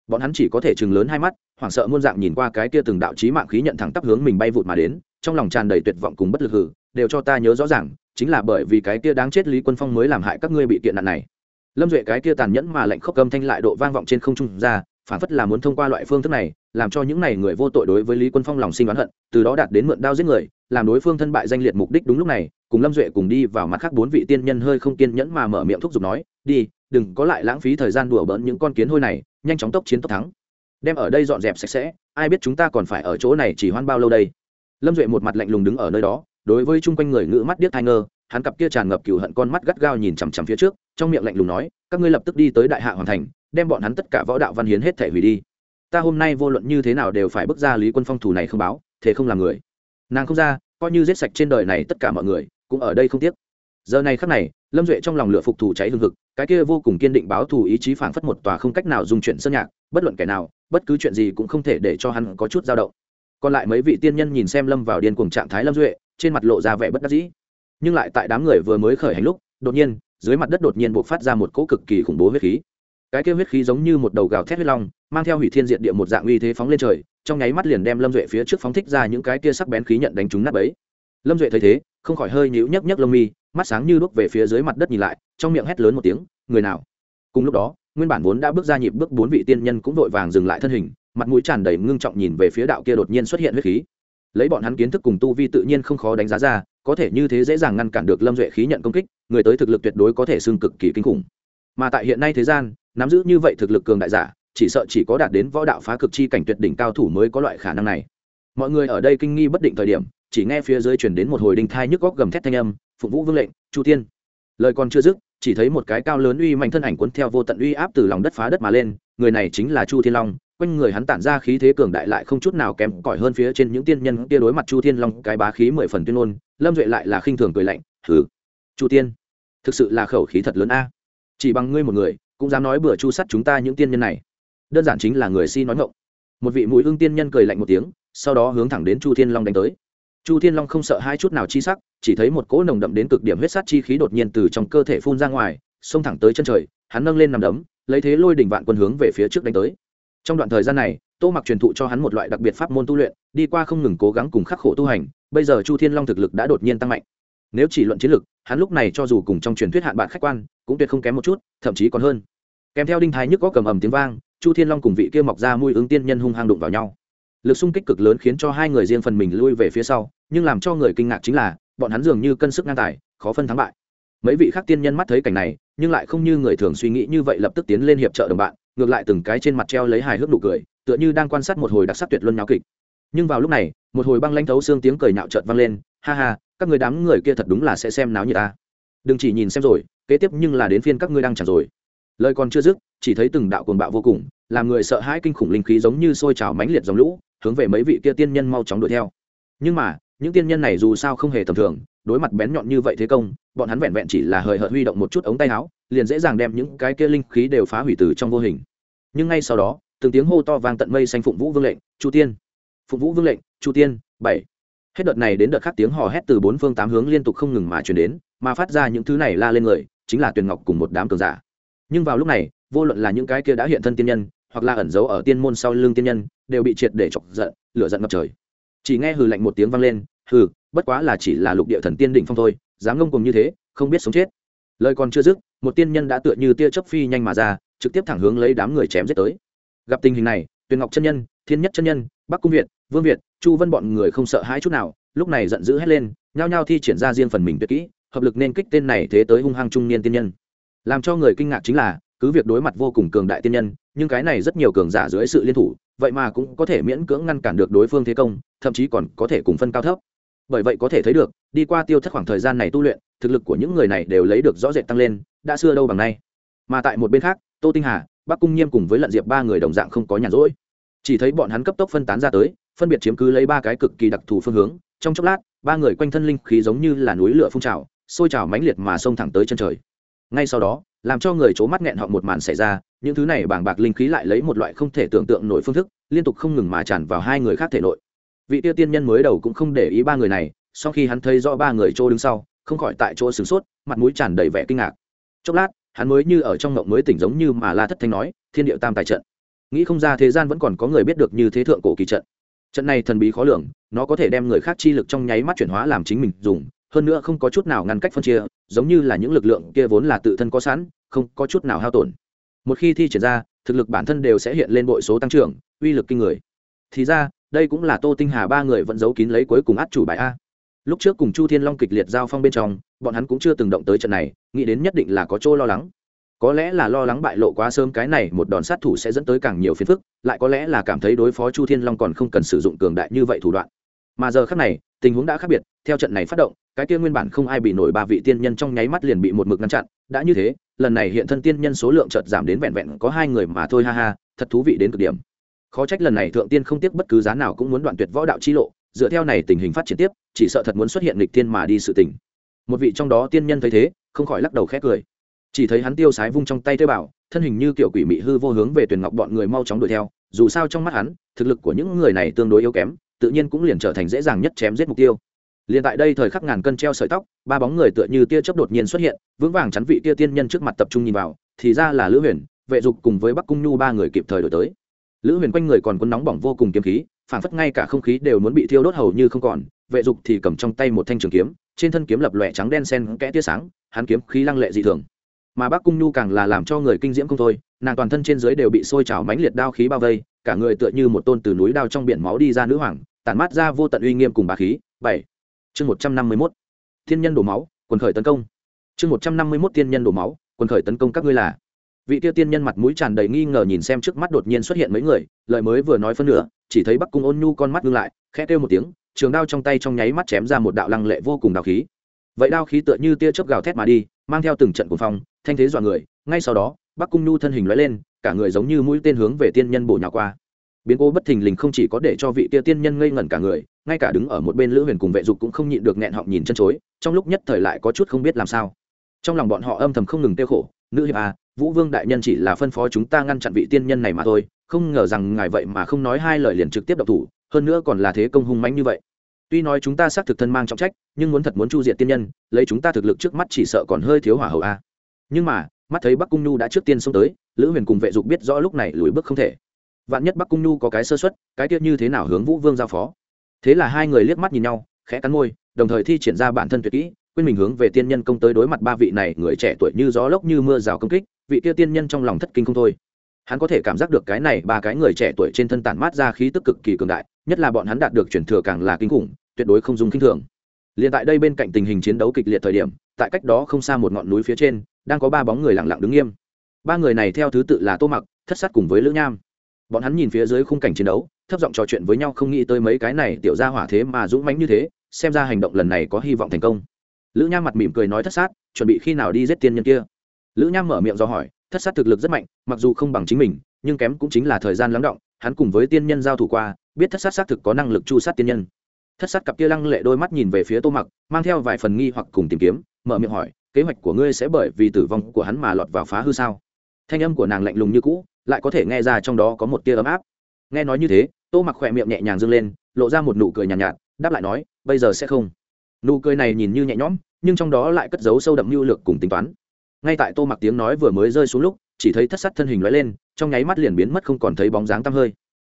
Bọn hắn chỉ có thể chừng lớn hai mắt, hoảng sợ muôn dạng nhìn qua cái kia từng đạo chí mạng khí nhận thẳng tắp hướng mình bay vụt mà đến, trong lòng tràn đầy tuyệt vọng cùng bất lực hử đều cho ta nhớ rõ ràng, chính là bởi vì cái kia đáng chết lý quân phong mới làm hại các ngươi bị kiện nạn này. Lâm duệ cái kia tàn nhẫn mà lệnh khốc cầm thanh lại độ vang vọng trên không trung ra, phản phất là muốn thông qua loại phương thức này, làm cho những này người vô tội đối với lý quân phong lòng sinh oán hận, từ đó đạt đến mượn đao giết người, làm đối phương thân bại danh liệt mục đích đúng lúc này, cùng lâm duệ cùng đi vào mặt khác bốn vị tiên nhân hơi không kiên nhẫn mà mở miệng thúc giục nói, đi đừng có lại lãng phí thời gian đùa bỡn những con kiến hôi này, nhanh chóng tốc chiến tốc thắng. Đem ở đây dọn dẹp sạch sẽ, ai biết chúng ta còn phải ở chỗ này chỉ hoan bao lâu đây. Lâm duệ một mặt lạnh lùng đứng ở nơi đó, đối với chung quanh người ngữ mắt điếc thai ngơ, hắn cặp kia tràn ngập cừu hận con mắt gắt gao nhìn chằm chằm phía trước, trong miệng lạnh lùng nói, các ngươi lập tức đi tới đại hạ hoàn thành, đem bọn hắn tất cả võ đạo văn hiến hết thể hủy đi. Ta hôm nay vô luận như thế nào đều phải bước ra lý quân phong thủ này không báo, thế không làm người. Nàng không ra, coi như giết sạch trên đời này tất cả mọi người, cũng ở đây không tiếc giờ này khắc này, lâm duệ trong lòng lửa phục thù cháy hương thực cái kia vô cùng kiên định báo thù ý chí phảng phất một tòa không cách nào dùng chuyện sơn nhạc, bất luận kẻ nào, bất cứ chuyện gì cũng không thể để cho hắn có chút dao động. Còn lại mấy vị tiên nhân nhìn xem lâm vào điên cuồng trạng thái lâm duệ, trên mặt lộ ra vẻ bất đắc dĩ. Nhưng lại tại đám người vừa mới khởi hành lúc, đột nhiên, dưới mặt đất đột nhiên buộc phát ra một cỗ cực kỳ khủng bố huyết khí. Cái kia huyết khí giống như một đầu gào thét huyết long, mang theo hủy thiên diện địa một dạng uy thế phóng lên trời, trong nháy mắt liền đem lâm duệ phía trước phóng thích ra những cái kia sắc bén khí nhận đánh trúng nát bấy. Lâm duệ thấy thế, không khỏi hơi nhíu nhấc nhấc lông mi mắt sáng như đuốc về phía dưới mặt đất nhìn lại, trong miệng hét lớn một tiếng, người nào? Cùng lúc đó, nguyên bản vốn đã bước ra nhịp bước bốn vị tiên nhân cũng vội vàng dừng lại thân hình, mặt mũi tràn đầy ngưng trọng nhìn về phía đạo kia đột nhiên xuất hiện huyết khí. Lấy bọn hắn kiến thức cùng tu vi tự nhiên không khó đánh giá ra, có thể như thế dễ dàng ngăn cản được lâm duệ khí nhận công kích, người tới thực lực tuyệt đối có thể xưng cực kỳ kinh khủng. Mà tại hiện nay thế gian, nắm giữ như vậy thực lực cường đại giả, chỉ sợ chỉ có đạt đến võ đạo phá cực chi cảnh tuyệt đỉnh cao thủ mới có loại khả năng này. Mọi người ở đây kinh nghi bất định thời điểm chỉ nghe phía dưới chuyển đến một hồi đinh thai nhức góc gầm thét thanh âm phục vũ vương lệnh, chu tiên. Lời còn chưa dứt, chỉ thấy một cái cao lớn uy mạnh thân ảnh cuốn theo vô tận uy áp từ lòng đất phá đất mà lên, người này chính là chu thiên long. Quanh người hắn tản ra khí thế cường đại lại không chút nào kém cỏi hơn phía trên những tiên nhân kia đối mặt chu thiên long, cái bá khí mười phần tuyên ngôn, lâm duệ lại là khinh thường cười lạnh thử chu tiên, thực sự là khẩu khí thật lớn a. Chỉ bằng ngươi một người, cũng dám nói bừa chu sắt chúng ta những tiên nhân này. Đơn giản chính là người si nói ngộng một vị mũi hương tiên nhân cười lạnh một tiếng, sau đó hướng thẳng đến chu thiên long đánh tới chu thiên long không sợ hai chút nào chi sắc, chỉ thấy một cỗ nồng đậm đến cực điểm huyết sát chi khí đột nhiên từ trong cơ thể phun ra ngoài, xông thẳng tới chân trời, hắn nâng lên nằm đấm, lấy thế lôi đỉnh vạn quân hướng về phía trước đánh tới. Trong đoạn thời gian này, tô mặc truyền thụ cho hắn một loại đặc biệt pháp môn tu luyện, đi qua không ngừng cố gắng cùng khắc khổ tu hành, bây giờ chu thiên long thực lực đã đột nhiên tăng mạnh. Nếu chỉ luận chiến lực, hắn lúc này cho dù cùng trong truyền thuyết hạn bạn khách quan, cũng tuyệt không kém một chút, thậm chí còn hơn. Kèm theo đinh thái nhức có cầm ầm tiếng vang, chu thiên long cùng vị kia mọc ra mùi ứng tiên nhân hung hăng đụng vào nhau lực xung kích cực lớn khiến cho hai người riêng phần mình lui về phía sau, nhưng làm cho người kinh ngạc chính là, bọn hắn dường như cân sức ngang tài, khó phân thắng bại. Mấy vị khác tiên nhân mắt thấy cảnh này, nhưng lại không như người thường suy nghĩ như vậy lập tức tiến lên hiệp trợ đồng bạn, ngược lại từng cái trên mặt treo lấy hài hước nụ cười, tựa như đang quan sát một hồi đặc sắc tuyệt luân nháo kịch. Nhưng vào lúc này, một hồi băng lanh thấu xương tiếng cười nhạo trợt vang lên, ha ha, các người đám người kia thật đúng là sẽ xem náo như ta. Đừng chỉ nhìn xem rồi, kế tiếp nhưng là đến phiên các ngươi đang chẳng rồi lời còn chưa dứt, chỉ thấy từng đạo cuồng bạo vô cùng, làm người sợ hãi kinh khủng linh khí giống như sôi trào mãnh liệt dòng lũ, hướng về mấy vị kia tiên nhân mau chóng đuổi theo. Nhưng mà, những tiên nhân này dù sao không hề tầm thường, đối mặt bén nhọn như vậy thế công, bọn hắn vẹn vẹn chỉ là hời hợt huy động một chút ống tay áo, liền dễ dàng đem những cái kia linh khí đều phá hủy từ trong vô hình. Nhưng ngay sau đó, từng tiếng hô to vang tận mây xanh phụng vũ vương lệnh, chu tiên! Phụng vũ vương lệnh, chu tiên, bảy! Hết đợt này đến đợt khác tiếng hò hét từ bốn phương tám hướng liên tục không ngừng mà truyền đến, mà phát ra những thứ này la lên người, chính là tuyền ngọc cùng một đám cường giả nhưng vào lúc này, vô luận là những cái kia đã hiện thân tiên nhân, hoặc là ẩn giấu ở tiên môn sau lưng tiên nhân, đều bị triệt để chọc giận, lửa giận ngập trời. Chỉ nghe hừ lạnh một tiếng vang lên, hừ, bất quá là chỉ là lục địa thần tiên đỉnh phong thôi, dám ngông cùng như thế, không biết sống chết. Lời còn chưa dứt, một tiên nhân đã tựa như tia chớp phi nhanh mà ra, trực tiếp thẳng hướng lấy đám người chém giết tới. Gặp tình hình này, tuyền ngọc chân nhân, thiên nhất chân nhân, bắc cung việt, vương việt, chu vân bọn người không sợ hãi chút nào, lúc này giận dữ hét lên, nhao nhao thi triển ra riêng phần mình tuyệt kỹ, hợp lực nên kích tên này thế tới hung hăng trung niên tiên nhân làm cho người kinh ngạc chính là, cứ việc đối mặt vô cùng cường đại tiên nhân, nhưng cái này rất nhiều cường giả dưới sự liên thủ, vậy mà cũng có thể miễn cưỡng ngăn cản được đối phương thế công, thậm chí còn có thể cùng phân cao thấp. Bởi vậy có thể thấy được, đi qua tiêu thất khoảng thời gian này tu luyện, thực lực của những người này đều lấy được rõ rệt tăng lên, đã xưa đâu bằng nay. Mà tại một bên khác, tô tinh hà, bắc cung nhiêm cùng với lận diệp ba người đồng dạng không có nhàn rỗi. Chỉ thấy bọn hắn cấp tốc phân tán ra tới, phân biệt chiếm cứ lấy ba cái cực kỳ đặc thù phương hướng. Trong chốc lát, ba người quanh thân linh khí giống như là núi lửa phun trào, sôi trào mãnh liệt mà xông thẳng tới chân trời ngay sau đó, làm cho người c mắt nghẹn họng một màn xảy ra, những thứ này bàng bạc linh khí lại lấy một loại không thể tưởng tượng nổi phương thức, liên tục không ngừng mà tràn vào hai người khác thể nội. Vị tiêu tiên nhân mới đầu cũng không để ý ba người này, sau khi hắn thấy rõ ba người chỗ đứng sau, không khỏi tại chỗ sửng sốt, mặt mũi tràn đầy vẻ kinh ngạc. Chốc lát, hắn mới như ở trong ngộng mới tỉnh giống như mà la thất thanh nói, thiên điệu tam tài trận. Nghĩ không ra thế gian vẫn còn có người biết được như thế thượng cổ kỳ trận. Trận này thần bí khó lường, nó có thể đem người khác chi lực trong nháy mắt chuyển hóa làm chính mình dùng, hơn nữa không có chút nào ngăn cách phân chia giống như là những lực lượng kia vốn là tự thân có sẵn, không có chút nào hao tổn. Một khi thi triển ra, thực lực bản thân đều sẽ hiện lên bội số tăng trưởng, uy lực kinh người. Thì ra, đây cũng là tô tinh hà ba người vẫn giấu kín lấy cuối cùng át chủ bài a. Lúc trước cùng chu thiên long kịch liệt giao phong bên trong, bọn hắn cũng chưa từng động tới trận này, nghĩ đến nhất định là có chỗ lo lắng. Có lẽ là lo lắng bại lộ quá sớm cái này một đòn sát thủ sẽ dẫn tới càng nhiều phiền phức, lại có lẽ là cảm thấy đối phó chu thiên long còn không cần sử dụng cường đại như vậy thủ đoạn mà giờ khác này, tình huống đã khác biệt, theo trận này phát động, cái kia nguyên bản không ai bị nổi ba vị tiên nhân trong nháy mắt liền bị một mực ngăn chặn, đã như thế, lần này hiện thân tiên nhân số lượng chợt giảm đến vẹn vẹn có hai người mà thôi, ha ha, thật thú vị đến cực điểm. Khó trách lần này thượng tiên không tiếc bất cứ giá nào cũng muốn đoạn tuyệt võ đạo chi lộ, dựa theo này tình hình phát triển tiếp, chỉ sợ thật muốn xuất hiện lịch tiên mà đi sự tình. Một vị trong đó tiên nhân thấy thế, không khỏi lắc đầu khét cười. Chỉ thấy hắn tiêu sái vung trong tay tế bảo thân hình như kiểu quỷ mị hư vô hướng về tuyển ngọc bọn người mau chóng đuổi theo, dù sao trong mắt hắn, thực lực của những người này tương đối yếu kém tự nhiên cũng liền trở thành dễ dàng nhất chém giết mục tiêu. Liền tại đây thời khắc ngàn cân treo sợi tóc, ba bóng người tựa như tia chớp đột nhiên xuất hiện, vững vàng chắn vị tia tiên nhân trước mặt tập trung nhìn vào, thì ra là lữ huyền, vệ dục cùng với bắc cung nhu ba người kịp thời đổi tới. Lữ huyền quanh người còn quân nóng bỏng vô cùng kiếm khí, phản phất ngay cả không khí đều muốn bị thiêu đốt hầu như không còn, vệ dục thì cầm trong tay một thanh trường kiếm, trên thân kiếm lập lòe trắng đen sen kẽ tia sáng, hắn kiếm khí lăng lệ dị thường. Mà bắc cung nhu càng là làm cho người kinh diễm không thôi, nàng toàn thân trên dưới đều bị sôi trào mãnh liệt đao khí bao vây, cả người tựa như một tôn từ núi đao trong biển máu đi ra nữ hoàng tản mát ra vô tận uy nghiêm cùng bà khí. Bảy. Chương một trăm năm mươi mốt. Thiên nhân đổ máu, quần khởi tấn công. Chương một trăm năm mươi mốt thiên nhân đổ máu, quần khởi tấn công các ngươi là. Vị tiêu tiên nhân mặt mũi tràn đầy nghi ngờ nhìn xem trước mắt đột nhiên xuất hiện mấy người, lời mới vừa nói phân nửa, chỉ thấy bắc cung ôn nhu con mắt ngưng lại, khẽ kêu một tiếng, trường đao trong tay trong nháy mắt chém ra một đạo lăng lệ vô cùng đào khí. Vậy đao khí tựa như tia chớp gào thét mà đi, mang theo từng trận cuồng phong, thanh thế dọa người. Ngay sau đó, bắc cung nhu thân hình lóe lên, cả người giống như mũi tên hướng về tiên nhân bổ nhào qua biến cố bất thình lình không chỉ có để cho vị kia tiên nhân ngây ngẩn cả người, ngay cả đứng ở một bên lữ huyền cùng vệ dục cũng không nhịn được nghẹn họng nhìn chân chối, trong lúc nhất thời lại có chút không biết làm sao. Trong lòng bọn họ âm thầm không ngừng tiêu khổ, nữ hiệp à vũ vương đại nhân chỉ là phân phó chúng ta ngăn chặn vị tiên nhân này mà thôi, không ngờ rằng ngài vậy mà không nói hai lời liền trực tiếp độc thủ, hơn nữa còn là thế công hung mãnh như vậy. Tuy nói chúng ta xác thực thân mang trọng trách, nhưng muốn thật muốn chu diệt tiên nhân, lấy chúng ta thực lực trước mắt chỉ sợ còn hơi thiếu hỏa hậu a nhưng mà, mắt thấy bắc cung nhu đã trước tiên xông tới, lữ huyền cùng vệ dục biết rõ lúc này lùi bước không thể vạn nhất bắc cung nhu có cái sơ xuất cái tiết như thế nào hướng vũ vương giao phó thế là hai người liếc mắt nhìn nhau khẽ cắn môi đồng thời thi triển ra bản thân tuyệt kỹ quên mình hướng về tiên nhân công tới đối mặt ba vị này người trẻ tuổi như gió lốc như mưa rào công kích vị kia tiên nhân trong lòng thất kinh không thôi hắn có thể cảm giác được cái này ba cái người trẻ tuổi trên thân tản mát ra khí tức cực kỳ cường đại nhất là bọn hắn đạt được chuyển thừa càng là kinh khủng tuyệt đối không dùng kinh thường liền tại đây bên cạnh tình hình chiến đấu kịch liệt thời điểm tại cách đó không xa một ngọn núi phía trên đang có ba bóng người lặng lặng đứng nghiêm ba người này theo thứ tự là tô mặc thất sát cùng với lữ nham bọn hắn nhìn phía dưới khung cảnh chiến đấu, thấp giọng trò chuyện với nhau không nghĩ tới mấy cái này tiểu ra hỏa thế mà dũng mãnh như thế, xem ra hành động lần này có hy vọng thành công. Lữ nham mặt mỉm cười nói thất sát, chuẩn bị khi nào đi giết tiên nhân kia. Lữ nham mở miệng do hỏi, thất sát thực lực rất mạnh, mặc dù không bằng chính mình, nhưng kém cũng chính là thời gian lắng động, hắn cùng với tiên nhân giao thủ qua, biết thất sát xác thực có năng lực chu sát tiên nhân. Thất sát cặp kia lăng lệ đôi mắt nhìn về phía tô mặc, mang theo vài phần nghi hoặc cùng tìm kiếm, mở miệng hỏi, kế hoạch của ngươi sẽ bởi vì tử vong của hắn mà lọt vào phá hư sao? Thanh âm của nàng lạnh lùng như cũ lại có thể nghe ra trong đó có một tia ấm áp. Nghe nói như thế tô mặc khỏe miệng nhẹ nhàng dâng lên lộ ra một nụ cười nhàn nhạt, nhạt đáp lại nói bây giờ sẽ không. Nụ cười này nhìn như nhẹ nhõm nhưng trong đó lại cất giấu sâu đậm mưu lược cùng tính toán. Ngay tại tô mặc tiếng nói vừa mới rơi xuống lúc chỉ thấy thất sắt thân hình lóe lên trong nháy mắt liền biến mất không còn thấy bóng dáng tăm hơi.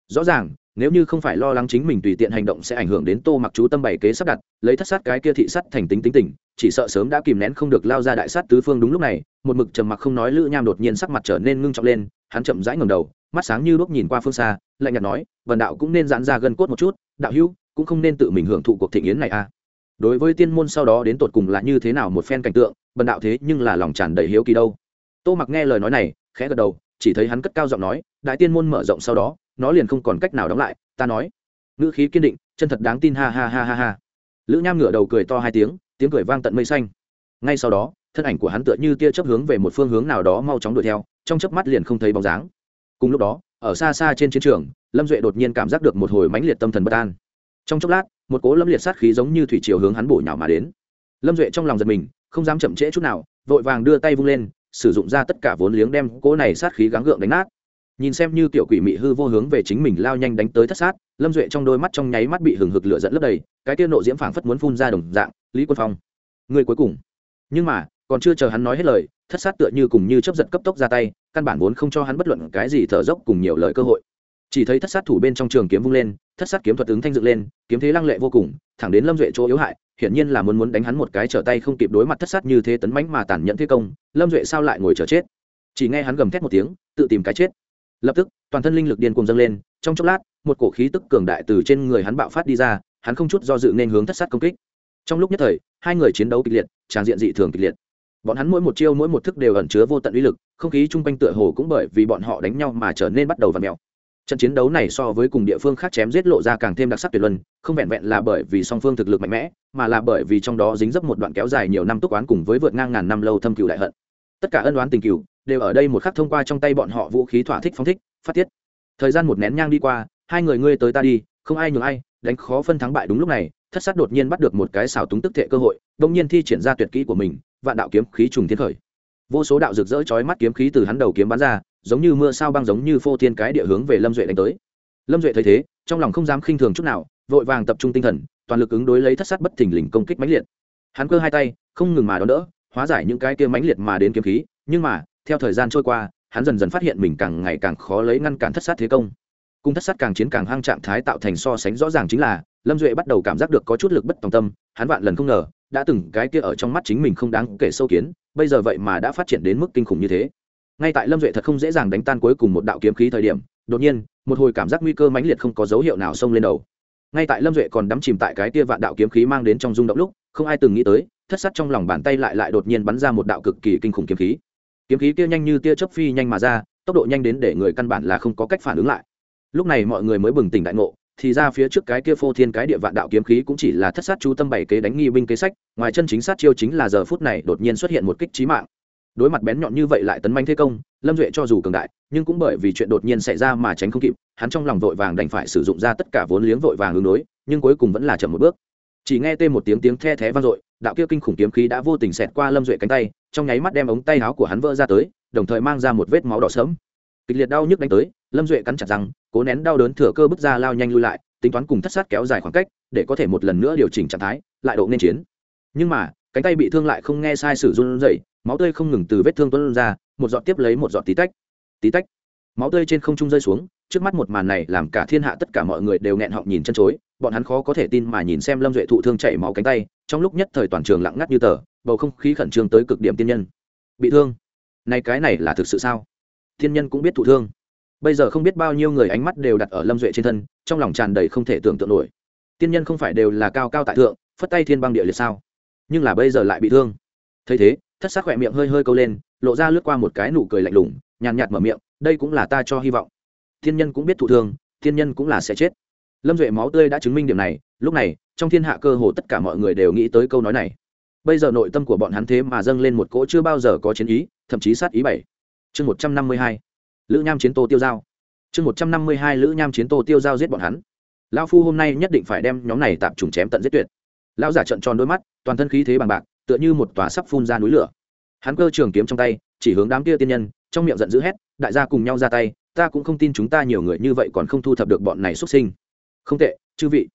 Rõ ràng nếu như không phải lo lắng chính mình tùy tiện hành động sẽ ảnh hưởng đến tô mặc chú tâm bảy kế sắp đặt lấy thất sát cái kia thị sắt thành tính tính tình chỉ sợ sớm đã kìm nén không được lao ra đại sát tứ phương đúng lúc này một mực trầm mặc không nói lữ nham đột nhiên sắc mặt trở nên ngưng trọng lên hắn chậm rãi ngầm đầu, mắt sáng như đuốc nhìn qua phương xa, lạnh nhạt nói vần đạo cũng nên giãn ra gân cốt một chút, đạo hữu, cũng không nên tự mình hưởng thụ cuộc thịnh yến này a à. đối với tiên môn sau đó đến tột cùng là như thế nào một phen cảnh tượng bần đạo thế nhưng là lòng tràn đầy hiếu kỳ đâu. Tô mặc nghe lời nói này, khẽ gật đầu, chỉ thấy hắn cất cao giọng nói, đại tiên môn mở rộng sau đó, nó liền không còn cách nào đóng lại, ta nói. Ngữ khí kiên định, chân thật đáng tin ha ha ha ha ha. Lữ nham ngửa đầu cười to hai tiếng tiếng cười vang tận mây xanh. Ngay sau đó thân ảnh của hắn tựa như tia chớp hướng về một phương hướng nào đó mau chóng đuổi theo, trong chớp mắt liền không thấy bóng dáng. Cùng lúc đó, ở xa xa trên chiến trường, lâm duệ đột nhiên cảm giác được một hồi mãnh liệt tâm thần bất an. Trong chốc lát, một cố lâm liệt sát khí giống như thủy chiều hướng hắn bổ nhào mà đến. Lâm duệ trong lòng giật mình, không dám chậm trễ chút nào, vội vàng đưa tay vung lên, sử dụng ra tất cả vốn liếng đem cố này sát khí gắng gượng đánh nát. Nhìn xem như tiểu quỷ mị hư vô hướng về chính mình lao nhanh đánh tới thất sát, lâm duệ trong đôi mắt trong nháy mắt bị hừng hực lửa dẫn lấp đầy, cái tiêu nộ diễm phảng phất muốn phun ra đồng dạng, lý quân phong. Người cuối cùng. Nhưng mà còn chưa chờ hắn nói hết lời, thất sát tựa như cùng như chấp giật cấp tốc ra tay, căn bản vốn không cho hắn bất luận cái gì thở dốc cùng nhiều lời cơ hội. Chỉ thấy thất sát thủ bên trong trường kiếm vung lên, thất sát kiếm thuật ứng thanh dựng lên, kiếm thế lăng lệ vô cùng, thẳng đến lâm duệ chỗ yếu hại, hiển nhiên là muốn muốn đánh hắn một cái trở tay không kịp đối mặt thất sát như thế tấn mãnh mà tàn nhẫn thế công, lâm duệ sao lại ngồi chờ chết? Chỉ nghe hắn gầm thét một tiếng, tự tìm cái chết. Lập tức, toàn thân linh lực điên cuồng dâng lên, trong chốc lát, một cổ khí tức cường đại từ trên người hắn bạo phát đi ra, hắn không chút do dự nên hướng thất sát công kích. Trong lúc nhất thời, hai người chiến đấu kịch liệt, tràn diện dị thường kịch liệt bọn hắn mỗi một chiêu mỗi một thức đều ẩn chứa vô tận uy lực, không khí chung quanh tựa hồ cũng bởi vì bọn họ đánh nhau mà trở nên bắt đầu và mèo. Trận chiến đấu này so với cùng địa phương khác chém giết lộ ra càng thêm đặc sắc tuyệt luân, không vẹn vẹn là bởi vì song phương thực lực mạnh mẽ, mà là bởi vì trong đó dính dấp một đoạn kéo dài nhiều năm túc oán cùng với vượt ngang ngàn năm lâu thâm cựu đại hận. Tất cả ân oán tình cựu đều ở đây một khắc thông qua trong tay bọn họ vũ khí thỏa thích phóng thích, phát tiết. Thời gian một nén nhang đi qua, hai người ngươi tới ta đi, không ai nhường ai đánh khó phân thắng bại đúng lúc này, thất sát đột nhiên bắt được một cái xào túng tức thệ cơ hội đông nhiên thi triển ra tuyệt kỹ của mình, vạn đạo kiếm khí trùng thiên khởi. Vô số đạo rực rỡ chói mắt kiếm khí từ hắn đầu kiếm bắn ra, giống như mưa sao băng giống như phô thiên cái địa hướng về lâm duệ đánh tới. Lâm duệ thấy thế, trong lòng không dám khinh thường chút nào, vội vàng tập trung tinh thần, toàn lực ứng đối lấy thất sát bất thình lình công kích mãnh liệt. Hắn cơ hai tay, không ngừng mà đón đỡ, hóa giải những cái kia mãnh liệt mà đến kiếm khí, nhưng mà, theo thời gian trôi qua, hắn dần dần phát hiện mình càng ngày càng khó lấy ngăn cản thất sát thế công cung thất sát càng chiến càng hang trạng thái tạo thành so sánh rõ ràng chính là, lâm duệ bắt đầu cảm giác được có chút lực bất tòng tâm, hắn vạn lần không ngờ, đã từng cái kia ở trong mắt chính mình không đáng kể sâu kiến, bây giờ vậy mà đã phát triển đến mức kinh khủng như thế. Ngay tại lâm duệ thật không dễ dàng đánh tan cuối cùng một đạo kiếm khí thời điểm, đột nhiên, một hồi cảm giác nguy cơ mãnh liệt không có dấu hiệu nào xông lên đầu. Ngay tại lâm duệ còn đắm chìm tại cái kia vạn đạo kiếm khí mang đến trong rung động lúc, không ai từng nghĩ tới, thất sắt trong lòng bàn tay lại lại đột nhiên bắn ra một đạo cực kỳ kinh khủng kiếm khí. Kiếm khí kia nhanh như tia chớp phi nhanh mà ra, tốc độ nhanh đến để người căn bản là không có cách phản ứng lại lúc này mọi người mới bừng tỉnh đại ngộ, thì ra phía trước cái kia phô thiên cái địa vạn đạo kiếm khí cũng chỉ là thất sát chú tâm bảy kế đánh nghi binh kế sách, ngoài chân chính sát chiêu chính là giờ phút này đột nhiên xuất hiện một kích trí mạng. Đối mặt bén nhọn như vậy lại tấn manh thế công, lâm duệ cho dù cường đại, nhưng cũng bởi vì chuyện đột nhiên xảy ra mà tránh không kịp, hắn trong lòng vội vàng đành phải sử dụng ra tất cả vốn liếng vội vàng hướng đối, nhưng cuối cùng vẫn là chậm một bước. Chỉ nghe tên một tiếng tiếng the thé vang dội, đạo kia kinh khủng kiếm khí đã vô tình xẹt qua lâm duệ cánh tay, trong nháy mắt đem ống tay áo của hắn vỡ ra tới, đồng thời mang ra một vết máu đỏ sớm kịch liệt đau nhức đánh tới, lâm duệ cắn chặt răng cố nén đau đớn thừa cơ bước ra lao nhanh lui lại, tính toán cùng thất sát kéo dài khoảng cách, để có thể một lần nữa điều chỉnh trạng thái, lại độ nên chiến. Nhưng mà, cánh tay bị thương lại không nghe sai sử run dậy máu tươi không ngừng từ vết thương tuân ra, một giọt tiếp lấy một giọt tí tách. Tí tách. Máu tươi trên không trung rơi xuống, trước mắt một màn này làm cả thiên hạ tất cả mọi người đều nghẹn họng nhìn chân chối, bọn hắn khó có thể tin mà nhìn xem lâm duệ thụ thương chảy máu cánh tay, trong lúc nhất thời toàn trường lặng ngắt như tờ, bầu không khí khẩn trương tới cực điểm tiên nhân. Bị thương. Này cái này là thực sự sao? Tiên nhân cũng biết thụ thương bây giờ không biết bao nhiêu người ánh mắt đều đặt ở lâm duệ trên thân, trong lòng tràn đầy không thể tưởng tượng nổi. Tiên nhân không phải đều là cao cao tại thượng, phất tay thiên băng địa liệt sao? Nhưng là bây giờ lại bị thương. Thấy thế, thất sắc khỏe miệng hơi hơi câu lên, lộ ra lướt qua một cái nụ cười lạnh lùng, nhàn nhạt mở miệng, đây cũng là ta cho hy vọng. Thiên nhân cũng biết thụ thương thiên nhân cũng là sẽ chết. Lâm duệ máu tươi đã chứng minh điểm này, lúc này, trong thiên hạ cơ hồ tất cả mọi người đều nghĩ tới câu nói này. Bây giờ nội tâm của bọn hắn thế mà dâng lên một cỗ chưa bao giờ có chiến ý, thậm chí sát ý bảy. Chương một trăm năm mươi hai lữ nham chiến tô tiêu giao. Chương một trăm năm mươi hai lữ nham chiến tô tiêu giao giết bọn hắn. Lao phu hôm nay nhất định phải đem nhóm này tạm trùng chém tận giết tuyệt. Lao giả trận tròn đôi mắt, toàn thân khí thế bằng bạc, tựa như một tòa sắp phun ra núi lửa. Hắn cơ trường kiếm trong tay, chỉ hướng đám kia tiên nhân, trong miệng giận dữ hét, đại gia cùng nhau ra tay, ta cũng không tin chúng ta nhiều người như vậy còn không thu thập được bọn này xuất sinh. Không tệ, chư vị.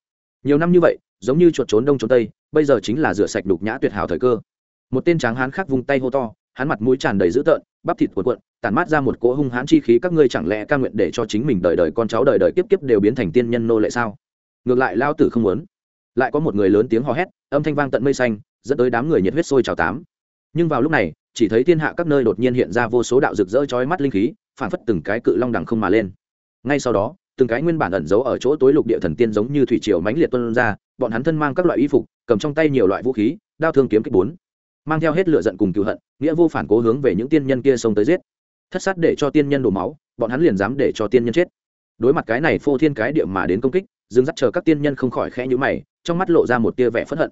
Nhiều năm như vậy, giống như chuột trốn đông trốn tây, bây giờ chính là rửa sạch đục nhã tuyệt hảo thời cơ. Một tên tráng hán khác vung tay hô to, hắn mặt mũi tràn đầy dữ tợn bắp thịt cuộn cuộn tàn mát ra một cỗ hung hãn chi khí, các ngươi chẳng lẽ ca nguyện để cho chính mình đời đời con cháu đời đời kiếp kiếp đều biến thành tiên nhân nô lệ sao? Ngược lại lao tử không muốn. Lại có một người lớn tiếng hò hét, âm thanh vang tận mây xanh, dẫn tới đám người nhiệt huyết sôi trào tám. Nhưng vào lúc này, chỉ thấy thiên hạ các nơi đột nhiên hiện ra vô số đạo rực rỡ chói mắt linh khí, phản phất từng cái cự long đằng không mà lên. Ngay sau đó, từng cái nguyên bản ẩn giấu ở chỗ tối lục địa thần tiên giống như thủy triều mãnh liệt tuôn ra, bọn hắn thân mang các loại y phục, cầm trong tay nhiều loại vũ khí, đao thương kiếm kích bốn mang theo hết lửa giận cùng cựu hận, nghĩa vô phản cố hướng về những tiên nhân kia xông tới giết. Thất sát để cho tiên nhân đổ máu, bọn hắn liền dám để cho tiên nhân chết. Đối mặt cái này phô thiên cái địa mà đến công kích, dương dắt chờ các tiên nhân không khỏi khẽ nhữ mày, trong mắt lộ ra một tia vẻ phẫn hận.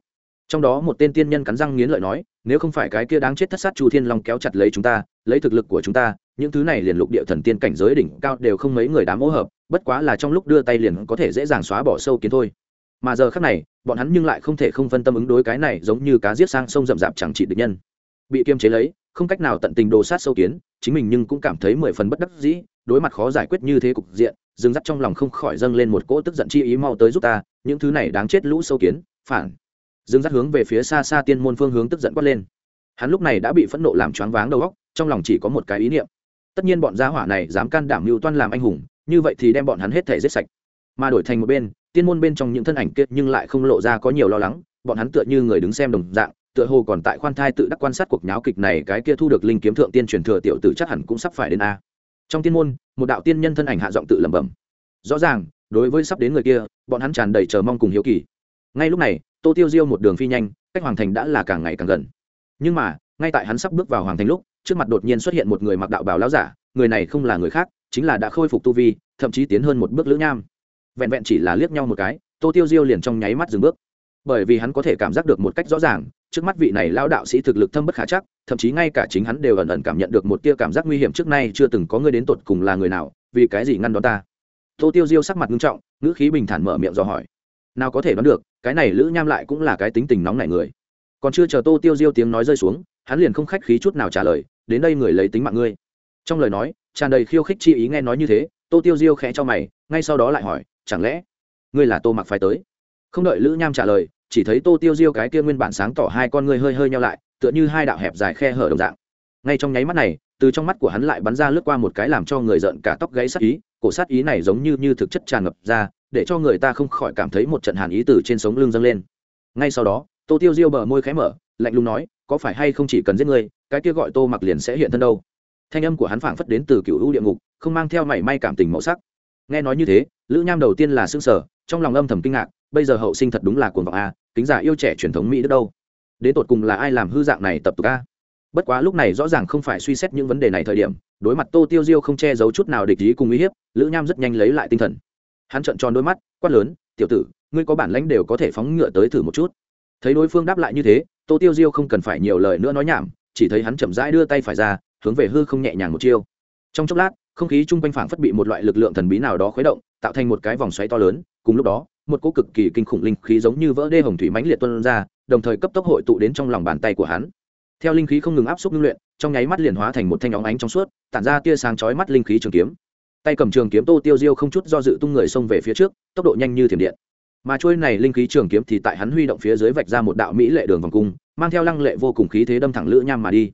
Trong đó một tên tiên nhân cắn răng nghiến lợi nói, nếu không phải cái kia đáng chết thất sát chu thiên long kéo chặt lấy chúng ta, lấy thực lực của chúng ta, những thứ này liền lục địa thần tiên cảnh giới đỉnh cao đều không mấy người đám hỗ hợp, bất quá là trong lúc đưa tay liền có thể dễ dàng xóa bỏ sâu kiến thôi mà giờ khác này, bọn hắn nhưng lại không thể không phân tâm ứng đối cái này giống như cá giết sang sông rậm rạp chẳng trị được nhân. Bị kiềm chế lấy, không cách nào tận tình đồ sát sâu kiến, chính mình nhưng cũng cảm thấy mười phần bất đắc dĩ, đối mặt khó giải quyết như thế cục diện, dừng dắt trong lòng không khỏi dâng lên một cỗ tức giận chi ý mau tới giúp ta, những thứ này đáng chết lũ sâu kiến, phản. Dừng dắt hướng về phía xa xa tiên môn phương hướng tức giận quát lên. Hắn lúc này đã bị phẫn nộ làm choáng váng đầu óc, trong lòng chỉ có một cái ý niệm. Tất nhiên bọn gia hỏa này dám can đảm mưu toan làm anh hùng, như vậy thì đem bọn hắn hết thể giết sạch. Mà đổi thành một bên tiên môn bên trong những thân ảnh kia nhưng lại không lộ ra có nhiều lo lắng, bọn hắn tựa như người đứng xem đồng dạng, tựa hồ còn tại khoan thai tự đắc quan sát cuộc nháo kịch này, cái kia thu được linh kiếm thượng tiên truyền thừa tiểu tử chắc hẳn cũng sắp phải đến a. Trong tiên môn, một đạo tiên nhân thân ảnh hạ giọng tự lẩm bẩm. Rõ ràng, đối với sắp đến người kia, bọn hắn tràn đầy chờ mong cùng hiếu kỳ. Ngay lúc này, tô tiêu diêu một đường phi nhanh, cách hoàng thành đã là càng ngày càng gần. Nhưng mà, ngay tại hắn sắp bước vào hoàng thành lúc, trước mặt đột nhiên xuất hiện một người mặc đạo bào lão giả, người này không là người khác, chính là đã khôi phục tu vi, thậm chí tiến hơn một bước lữ nham vẹn vẹn chỉ là liếc nhau một cái, tô tiêu diêu liền trong nháy mắt dừng bước. Bởi vì hắn có thể cảm giác được một cách rõ ràng, trước mắt vị này lao đạo sĩ thực lực thâm bất khả chắc, thậm chí ngay cả chính hắn đều ẩn ẩn cảm nhận được một tia cảm giác nguy hiểm trước nay chưa từng có người đến tột cùng là người nào, vì cái gì ngăn đón ta? Tô tiêu diêu sắc mặt nghiêm trọng, ngữ khí bình thản mở miệng dò hỏi. Nào có thể đoán được, cái này lữ nham lại cũng là cái tính tình nóng nảy người. Còn chưa chờ tô tiêu diêu tiếng nói rơi xuống, hắn liền không khách khí chút nào trả lời, đến đây người lấy tính mạng ngươi. Trong lời nói, tràn đầy khiêu khích chi ý nghe nói như thế tô tiêu diêu khẽ cho mày, ngay sau đó lại hỏi, chẳng lẽ ngươi là tô mặc phải tới? Không đợi lữ nham trả lời, chỉ thấy tô tiêu diêu cái kia nguyên bản sáng tỏ hai con ngươi hơi hơi nhau lại, tựa như hai đạo hẹp dài khe hở đồng dạng. Ngay trong nháy mắt này, từ trong mắt của hắn lại bắn ra lướt qua một cái làm cho người giận cả tóc gãy sát ý, cổ sát ý này giống như như thực chất tràn ngập ra, để cho người ta không khỏi cảm thấy một trận hàn ý từ trên sống lưng dâng lên. Ngay sau đó, tô tiêu diêu bờ môi khẽ mở, lạnh lùng nói, có phải hay không chỉ cần giết ngươi, cái kia gọi tô mặc liền sẽ hiện thân đâu? Thanh âm của hắn phảng phất đến từ cựu ưu địa ngục, không mang theo mảy may cảm tình màu sắc. Nghe nói như thế, lữ nham đầu tiên là s ư ơ n g sở trong lòng âm thầm kinh ngạc, bây giờ hậu sinh thật đúng là cuồng vọng a, kính giả yêu trẻ truyền thống mỹ đất đâu? Đến tột cùng là ai làm hư dạng này tập tục a? Bất quá lúc này rõ ràng không phải suy xét những vấn đề này thời điểm, đối mặt tô tiêu diêu không che giấu chút nào địch ý cùng uy hiếp, lữ nham rất nhanh lấy lại tinh thần. Hắn trợn tròn đôi mắt, quát lớn, tiểu tử, ngươi có bản lãnh đều có thể phóng ngựa tới thử một chút. Thấy đối phương đáp lại như thế, tô tiêu diêu không cần phải nhiều lời nữa nói nhảm, chỉ thấy hắn chậm rãi đưa tay phải ra hướng về hư không nhẹ nhàng một chiêu. Trong chốc lát, không khí chung quanh phảng phất bị một loại lực lượng thần bí nào đó khuấy động, tạo thành một cái vòng xoáy to lớn, cùng lúc đó, một cỗ cực kỳ kinh khủng linh khí giống như vỡ đê hồng thủy mãnh liệt tuôn ra, đồng thời cấp tốc hội tụ đến trong lòng bàn tay của hắn. Theo linh khí không ngừng áp suất ngưng luyện, trong nháy mắt liền hóa thành một thanh óng ánh trong suốt, tản ra tia sáng chói mắt linh khí trường kiếm. Tay cầm trường kiếm tô tiêu diêu không chút do dự tung người xông về phía trước, tốc độ nhanh như thiểm điện. Mà chuôi này linh khí trường kiếm thì tại hắn huy động phía dưới vạch ra một đạo mỹ lệ đường vòng cung, mang theo lăng lệ vô cùng khí thế đâm thẳng lữ nham mà đi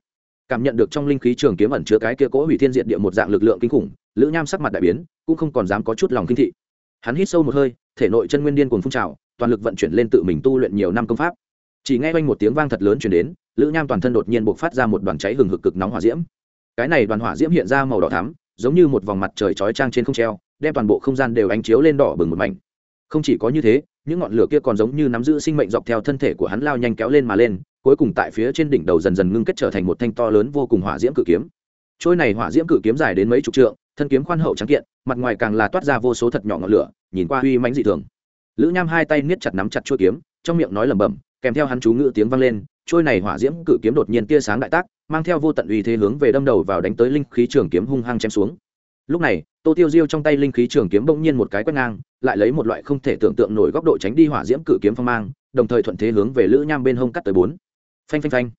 cảm nhận được trong linh khí trường kiếm ẩn chứa cái kia cố hủy thiên diệt địa một dạng lực lượng kinh khủng, lữ nham sắc mặt đại biến, cũng không còn dám có chút lòng kinh thị. Hắn hít sâu một hơi, thể nội chân nguyên điên cuồng phun trào, toàn lực vận chuyển lên tự mình tu luyện nhiều năm công pháp. Chỉ nghe quanh một tiếng vang thật lớn chuyển đến, lữ nham toàn thân đột nhiên buộc phát ra một đoàn cháy hừng hực cực nóng hỏa diễm. Cái này đoàn hỏa diễm hiện ra màu đỏ thắm, giống như một vòng mặt trời chói trang trên không treo, đem toàn bộ không gian đều ánh chiếu lên đỏ bừng một mảnh. Không chỉ có như thế, những ngọn lửa kia còn giống như nắm giữ sinh mệnh dọc theo thân thể của hắn lao nhanh kéo lên mà lên cuối cùng tại phía trên đỉnh đầu dần dần ngưng kết trở thành một thanh to lớn vô cùng hỏa diễm cự kiếm. Trôi này hỏa diễm cự kiếm dài đến mấy chục trượng, thân kiếm khoan hậu trắng kiện, mặt ngoài càng là toát ra vô số thật nhỏ ngọn lửa, nhìn qua uy mãnh dị thường. Lữ nham hai tay niết chặt nắm chặt chuôi kiếm, trong miệng nói lẩm bẩm, kèm theo hắn chú ngữ tiếng vang lên, trôi này hỏa diễm cự kiếm đột nhiên tia sáng đại tác, mang theo vô tận uy thế hướng về đâm đầu vào đánh tới linh khí trường kiếm hung hăng chém xuống. Lúc này, tô tiêu diêu trong tay linh khí trường kiếm bỗng nhiên một cái quét ngang, lại lấy một loại không thể tưởng tượng nổi góc độ tránh đi hỏa diễm cự kiếm phong mang, đồng thời thuận thế hướng về lữ nham bên hông cắt tới bốn phanh phanh phanh.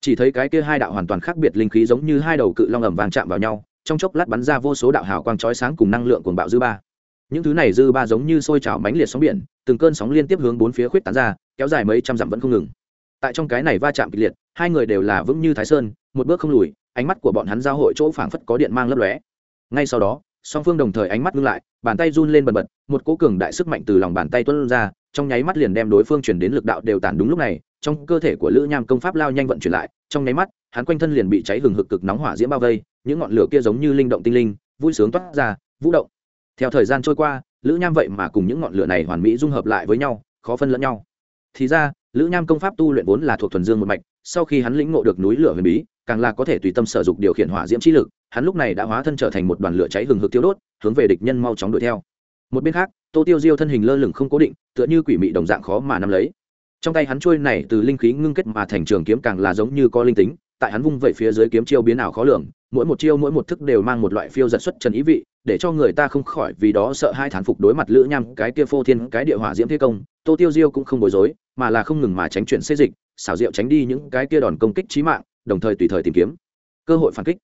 Chỉ thấy cái kia hai đạo hoàn toàn khác biệt linh khí giống như hai đầu cự long ẩm vàng chạm vào nhau, trong chốc lát bắn ra vô số đạo hào quang chói sáng cùng năng lượng cuồng bạo dư ba. Những thứ này dư ba giống như sôi trào mánh liệt sóng biển, từng cơn sóng liên tiếp hướng bốn phía khuyết tán ra, kéo dài mấy trăm dặm vẫn không ngừng. Tại trong cái này va chạm kịch liệt, hai người đều là vững như thái sơn, một bước không lùi, ánh mắt của bọn hắn giao hội chỗ phảng phất có điện mang lấp lóe. Ngay sau đó, song phương đồng thời ánh mắt ngưng lại, bàn tay run lên bần bật, một cỗ cường đại sức mạnh từ lòng bàn tay tuân ra trong nháy mắt liền đem đối phương chuyển đến lực đạo đều tản đúng lúc này, trong cơ thể của lữ nham công pháp lao nhanh vận chuyển lại, trong nháy mắt, hắn quanh thân liền bị cháy hừng hực cực nóng hỏa diễm bao vây, những ngọn lửa kia giống như linh động tinh linh, vui sướng toát ra, vũ động. Theo thời gian trôi qua, lữ nham vậy mà cùng những ngọn lửa này hoàn mỹ dung hợp lại với nhau, khó phân lẫn nhau. Thì ra, lữ nham công pháp tu luyện vốn là thuộc thuần dương một mạch, sau khi hắn lĩnh ngộ được núi lửa huyền bí, càng là có thể tùy tâm sử dụng điều khiển hỏa diễm trí lực, hắn lúc này đã hóa thân trở thành một đoàn lửa cháy hừng hực tiêu đốt, hướng về địch nhân mau chóng đuổi theo một bên khác, tô tiêu diêu thân hình lơ lửng không cố định, tựa như quỷ mị đồng dạng khó mà nắm lấy. Trong tay hắn trôi này từ linh khí ngưng kết mà thành trường kiếm càng là giống như có linh tính, tại hắn vung vẩy phía dưới kiếm chiêu biến ảo khó lường, mỗi một chiêu mỗi một thức đều mang một loại phiêu giật xuất trần ý vị, để cho người ta không khỏi vì đó sợ hai thán phục đối mặt lữ nham, cái kia phô thiên, cái địa hỏa diễm thế công, tô tiêu diêu cũng không bối rối, mà là không ngừng mà tránh chuyển xê dịch, xảo diệu tránh đi những cái kia đòn công kích trí mạng, đồng thời tùy thời tìm kiếm. Cơ hội phản kích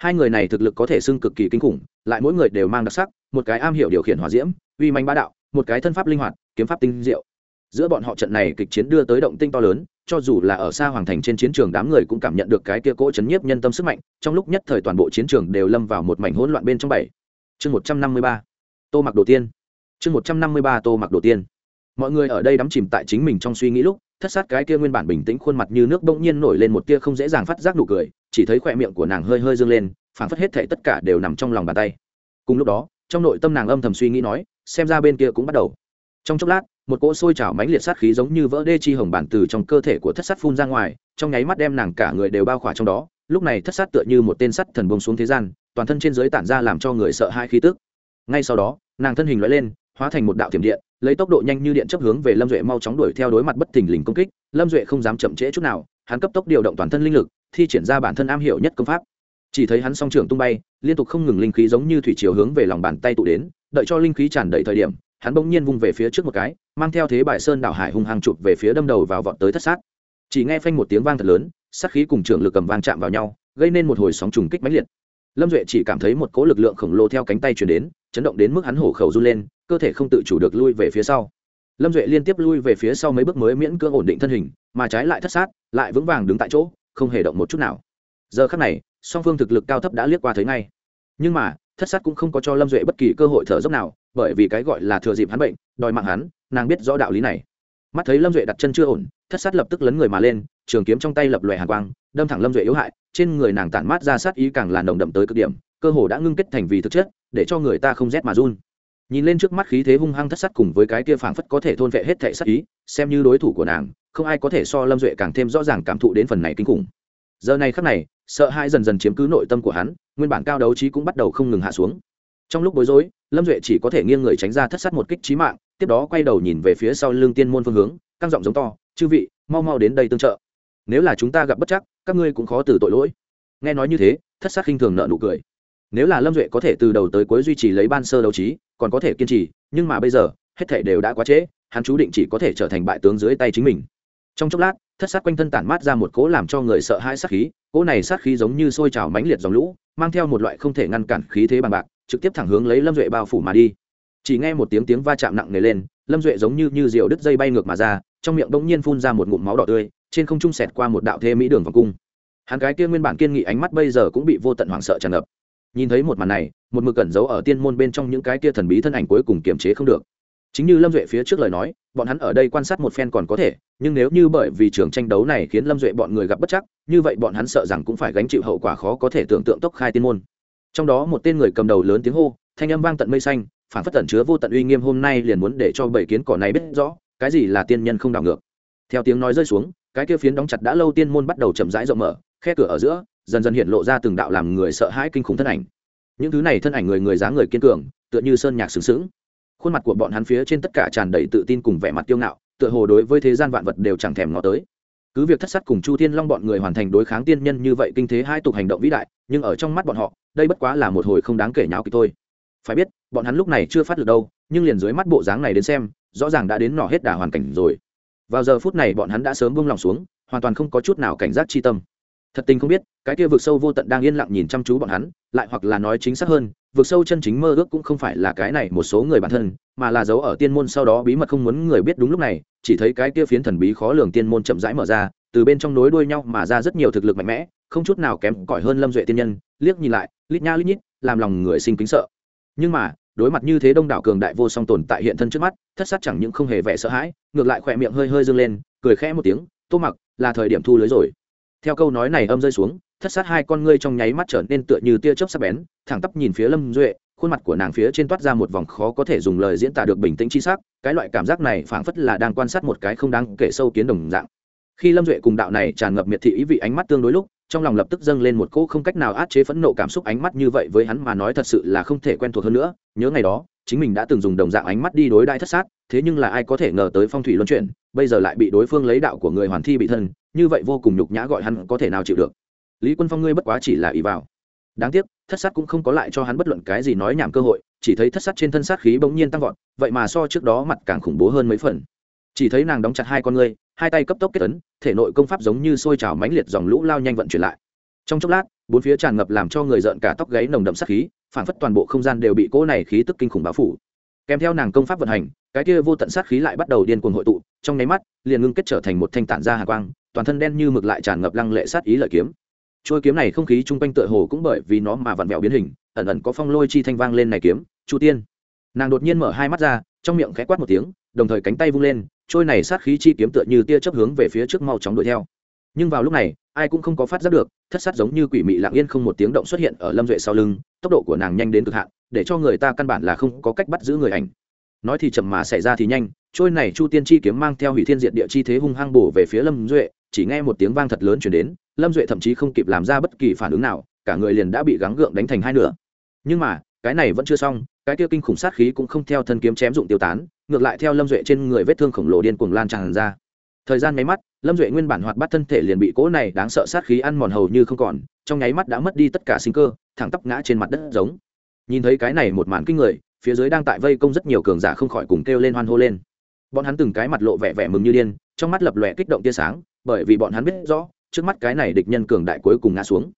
hai người này thực lực có thể xưng cực kỳ kinh khủng, lại mỗi người đều mang đặc sắc, một cái am hiểu điều khiển hỏa diễm, uy manh bá đạo, một cái thân pháp linh hoạt, kiếm pháp tinh diệu. Giữa bọn họ trận này kịch chiến đưa tới động tinh to lớn, cho dù là ở xa hoàng thành trên chiến trường đám người cũng cảm nhận được cái kia cỗ chấn nhiếp nhân tâm sức mạnh, trong lúc nhất thời toàn bộ chiến trường đều lâm vào một mảnh hỗn loạn bên trong bảy. Chương một trăm năm mươi ba. Tô mặc đồ tiên. Chương một trăm năm mươi ba tô mặc đồ tiên. Mọi người ở đây đắm chìm tại chính mình trong suy nghĩ lúc, thất sát cái kia nguyên bản bình tĩnh khuôn mặt như nước bỗng nhiên nổi lên một tia không dễ dàng phát giác nụ cười chỉ thấy khỏe miệng của nàng hơi hơi dâng lên phản phất hết thệ tất cả đều nằm trong lòng bàn tay. Cùng lúc đó, trong nội tâm nàng âm thầm suy nghĩ nói, xem ra bên kia cũng bắt đầu. Trong chốc lát, một cỗ sôi trào mánh liệt sát khí giống như vỡ đê chi hồng bản từ trong cơ thể của thất sát phun ra ngoài, trong nháy mắt đem nàng cả người đều bao khỏa trong đó. Lúc này thất sát tựa như một tên sắt thần bông xuống thế gian, toàn thân trên dưới tản ra làm cho người sợ hai khí tức. Ngay sau đó, nàng thân hình loại lên, hóa thành một đạo thiểm điện, lấy tốc độ nhanh như điện chấp hướng về lâm duệ mau chóng đuổi theo đối mặt bất thình lình công kích. Lâm duệ không dám chậm trễ chút nào, hắn cấp tốc điều động toàn thân linh lực thi triển ra bản thân am hiểu nhất công pháp. Chỉ thấy hắn song trưởng tung bay, liên tục không ngừng linh khí giống như thủy chiều hướng về lòng bàn tay tụ đến, đợi cho linh khí tràn đầy thời điểm, hắn bỗng nhiên vung về phía trước một cái, mang theo thế bài sơn đảo hải hung hăng chụp về phía đâm đầu vào vọt tới thất sát. Chỉ nghe phanh một tiếng vang thật lớn, sát khí cùng trưởng lực cầm vang chạm vào nhau, gây nên một hồi sóng trùng kích mãnh liệt. Lâm duệ chỉ cảm thấy một cỗ lực lượng khổng lồ theo cánh tay chuyển đến, chấn động đến mức hắn hổ khẩu run lên, cơ thể không tự chủ được lui về phía sau. Lâm duệ liên tiếp lui về phía sau mấy bước mới miễn cưỡng ổn định thân hình, mà trái lại thất sát, lại vững vàng đứng tại chỗ không hề động một chút nào. Giờ khắc này, song phương thực lực cao thấp đã liếc qua thấy ngay. Nhưng mà, thất sát cũng không có cho lâm duệ bất kỳ cơ hội thở dốc nào, bởi vì cái gọi là thừa dịp hắn bệnh, đòi mạng hắn, nàng biết rõ đạo lý này. Mắt thấy lâm duệ đặt chân chưa ổn, thất sát lập tức lấn người mà lên, trường kiếm trong tay lập lòe hàng quang, đâm thẳng lâm duệ yếu hại, trên người nàng tản mát ra sát ý càng là nồng đậm tới cực điểm, cơ hồ đã ngưng kết thành vì thực chất, để cho người ta không rét mà run. Nhìn lên trước mắt khí thế hung hăng thất sát cùng với cái kia phảng phất có thể thôn vệ hết thệ sát ý, xem như đối thủ của nàng không ai có thể so lâm duệ càng thêm rõ ràng cảm thụ đến phần này kinh khủng. Giờ này khắc này, sợ hãi dần dần chiếm cứ nội tâm của hắn, nguyên bản cao đấu trí cũng bắt đầu không ngừng hạ xuống. Trong lúc bối rối, lâm duệ chỉ có thể nghiêng người tránh ra thất sát một kích trí mạng, tiếp đó quay đầu nhìn về phía sau lưng tiên môn phương hướng, căng giọng giống to, chư vị, mau mau đến đây tương trợ. Nếu là chúng ta gặp bất chắc, các ngươi cũng khó từ tội lỗi. Nghe nói như thế, thất sát khinh thường nợ nụ cười. Nếu là lâm duệ có thể từ đầu tới cuối duy trì lấy ban sơ đấu trí, còn có thể kiên trì, nhưng mà bây giờ, hết thể đều đã quá trễ, hắn chú định chỉ có thể trở thành bại tướng dưới tay chính mình trong chốc lát, thất sát quanh thân tản mát ra một cỗ làm cho người sợ hãi sát khí, cỗ này sát khí giống như sôi trào mãnh liệt dòng lũ, mang theo một loại không thể ngăn cản khí thế bằng bạc, trực tiếp thẳng hướng lấy lâm duệ bao phủ mà đi. Chỉ nghe một tiếng tiếng va chạm nặng nề lên, lâm duệ giống như như diều đứt dây bay ngược mà ra, trong miệng bỗng nhiên phun ra một ngụm máu đỏ tươi, trên không trung sẹt qua một đạo thê mỹ đường vòng cung. Hắn gái kia nguyên bản kiên nghị ánh mắt bây giờ cũng bị vô tận hoảng sợ tràn ngập. Nhìn thấy một màn này, một mực cẩn giấu ở tiên môn bên trong những cái kia thần bí thân ảnh cuối cùng kiềm chế không được chính như lâm duệ phía trước lời nói, bọn hắn ở đây quan sát một phen còn có thể, nhưng nếu như bởi vì trường tranh đấu này khiến lâm duệ bọn người gặp bất chắc, như vậy bọn hắn sợ rằng cũng phải gánh chịu hậu quả khó có thể tưởng tượng tốc khai tiên môn. Trong đó một tên người cầm đầu lớn tiếng hô, thanh âm vang tận mây xanh, phản phất tận chứa vô tận uy nghiêm hôm nay liền muốn để cho bảy kiến cỏ này biết rõ, cái gì là tiên nhân không đảo ngược. Theo tiếng nói rơi xuống, cái kia phiến đóng chặt đã lâu tiên môn bắt đầu chậm rãi rộng mở, khe cửa ở giữa, dần dần hiện lộ ra từng đạo làm người sợ hãi kinh khủng thân ảnh. Những thứ này thân ảnh người người dáng người kiên cường, tựa như sơn nhạc sừng sững khuôn mặt của bọn hắn phía trên tất cả tràn đầy tự tin cùng vẻ mặt kiêu ngạo, tựa hồ đối với thế gian vạn vật đều chẳng thèm ngó tới. Cứ việc thất sát cùng chu thiên long bọn người hoàn thành đối kháng tiên nhân như vậy kinh thế hai tục hành động vĩ đại, nhưng ở trong mắt bọn họ, đây bất quá là một hồi không đáng kể nháo kịch thôi. Phải biết, bọn hắn lúc này chưa phát được đâu, nhưng liền dưới mắt bộ dáng này đến xem, rõ ràng đã đến nọ hết đà hoàn cảnh rồi. Vào giờ phút này bọn hắn đã sớm buông lòng xuống, hoàn toàn không có chút nào cảnh giác chi tâm. Thật tình không biết, cái kia vực sâu vô tận đang yên lặng nhìn chăm chú bọn hắn, lại hoặc là nói chính xác hơn vực sâu chân chính mơ ước cũng không phải là cái này một số người bản thân, mà là giấu ở tiên môn sau đó bí mật không muốn người biết đúng lúc này, chỉ thấy cái kia phiến thần bí khó lường tiên môn chậm rãi mở ra, từ bên trong nối đuôi nhau mà ra rất nhiều thực lực mạnh mẽ, không chút nào kém cỏi hơn lâm duệ tiên nhân, liếc nhìn lại, lít nha lít nhít, làm lòng người sinh kính sợ. Nhưng mà, đối mặt như thế đông đảo cường đại vô song tồn tại hiện thân trước mắt, thất sát chẳng những không hề vẻ sợ hãi, ngược lại khỏe miệng hơi hơi dâng lên, cười khẽ một tiếng, tô mặc, là thời điểm thu lưới rồi. Theo câu nói này âm rơi xuống thất sát hai con ngươi trong nháy mắt trở nên tựa như tia chớp sắc bén, thẳng tắp nhìn phía lâm duệ, khuôn mặt của nàng phía trên toát ra một vòng khó có thể dùng lời diễn tả được bình tĩnh chi sắc, cái loại cảm giác này phảng phất là đang quan sát một cái không đáng kể sâu kiến đồng dạng. Khi lâm duệ cùng đạo này tràn ngập miệt thị ý vị ánh mắt tương đối lúc, trong lòng lập tức dâng lên một cỗ không cách nào át chế phẫn nộ cảm xúc ánh mắt như vậy với hắn mà nói thật sự là không thể quen thuộc hơn nữa. Nhớ ngày đó, chính mình đã từng dùng đồng dạng ánh mắt đi đối đãi thất sát, thế nhưng là ai có thể ngờ tới phong thủy luân chuyển, bây giờ lại bị đối phương lấy đạo của người hoàn thi bị thân, như vậy vô cùng nhục nhã gọi hắn có thể nào chịu được lý quân phong ngươi bất quá chỉ là ý vào. Đáng tiếc, thất sát cũng không có lại cho hắn bất luận cái gì nói nhảm cơ hội, chỉ thấy thất sát trên thân sát khí bỗng nhiên tăng vọt, vậy mà so trước đó mặt càng khủng bố hơn mấy phần. Chỉ thấy nàng đóng chặt hai con ngươi, hai tay cấp tốc kết ấn, thể nội công pháp giống như sôi trào mãnh liệt dòng lũ lao nhanh vận chuyển lại. Trong chốc lát, bốn phía tràn ngập làm cho người rợn cả tóc gáy nồng đậm sát khí, phản phất toàn bộ không gian đều bị cỗ này khí tức kinh khủng bao phủ. Kèm theo nàng công pháp vận hành, cái kia vô tận sát khí lại bắt đầu điên cuồng hội tụ, trong nháy mắt, liền ngưng kết trở thành một thanh tản ra hà quang, toàn thân đen như mực lại tràn ngập lăng lệ sát ý lợi kiếm trôi kiếm này không khí chung quanh tựa hồ cũng bởi vì nó mà vặn vẹo biến hình, ẩn ẩn có phong lôi chi thanh vang lên này kiếm, chu tiên. Nàng đột nhiên mở hai mắt ra, trong miệng khẽ quát một tiếng, đồng thời cánh tay vung lên, trôi này sát khí chi kiếm tựa như tia chấp hướng về phía trước mau chóng đuổi theo. Nhưng vào lúc này, ai cũng không có phát giác được, thất sát giống như quỷ mị lặng yên không một tiếng động xuất hiện ở lâm duệ sau lưng, tốc độ của nàng nhanh đến cực hạn, để cho người ta căn bản là không có cách bắt giữ người ảnh. Nói thì chậm mà xảy ra thì nhanh, trôi này chu tiên chi kiếm mang theo hủy thiên diệt địa chi thế hung hăng bổ về phía lâm duệ, chỉ nghe một tiếng vang thật lớn chuyển đến lâm duệ thậm chí không kịp làm ra bất kỳ phản ứng nào, cả người liền đã bị gắng gượng đánh thành hai nửa. Nhưng mà, cái này vẫn chưa xong, cái kia kinh khủng sát khí cũng không theo thân kiếm chém dụng tiêu tán, ngược lại theo lâm duệ trên người vết thương khổng lồ điên cuồng lan tràn ra. Thời gian nháy mắt, lâm duệ nguyên bản hoạt bắt thân thể liền bị cỗ này đáng sợ sát khí ăn mòn hầu như không còn, trong nháy mắt đã mất đi tất cả sinh cơ, thẳng tắp ngã trên mặt đất giống. Nhìn thấy cái này một màn kinh người, phía dưới đang tại vây công rất nhiều cường giả không khỏi cùng kêu lên hoan hô lên. Bọn hắn từng cái mặt lộ vẻ vẻ mừng như điên, trong mắt lập lòe kích động tia sáng, bởi vì bọn hắn biết rõ trước mắt cái này địch nhân cường đại cuối cùng ngã xuống.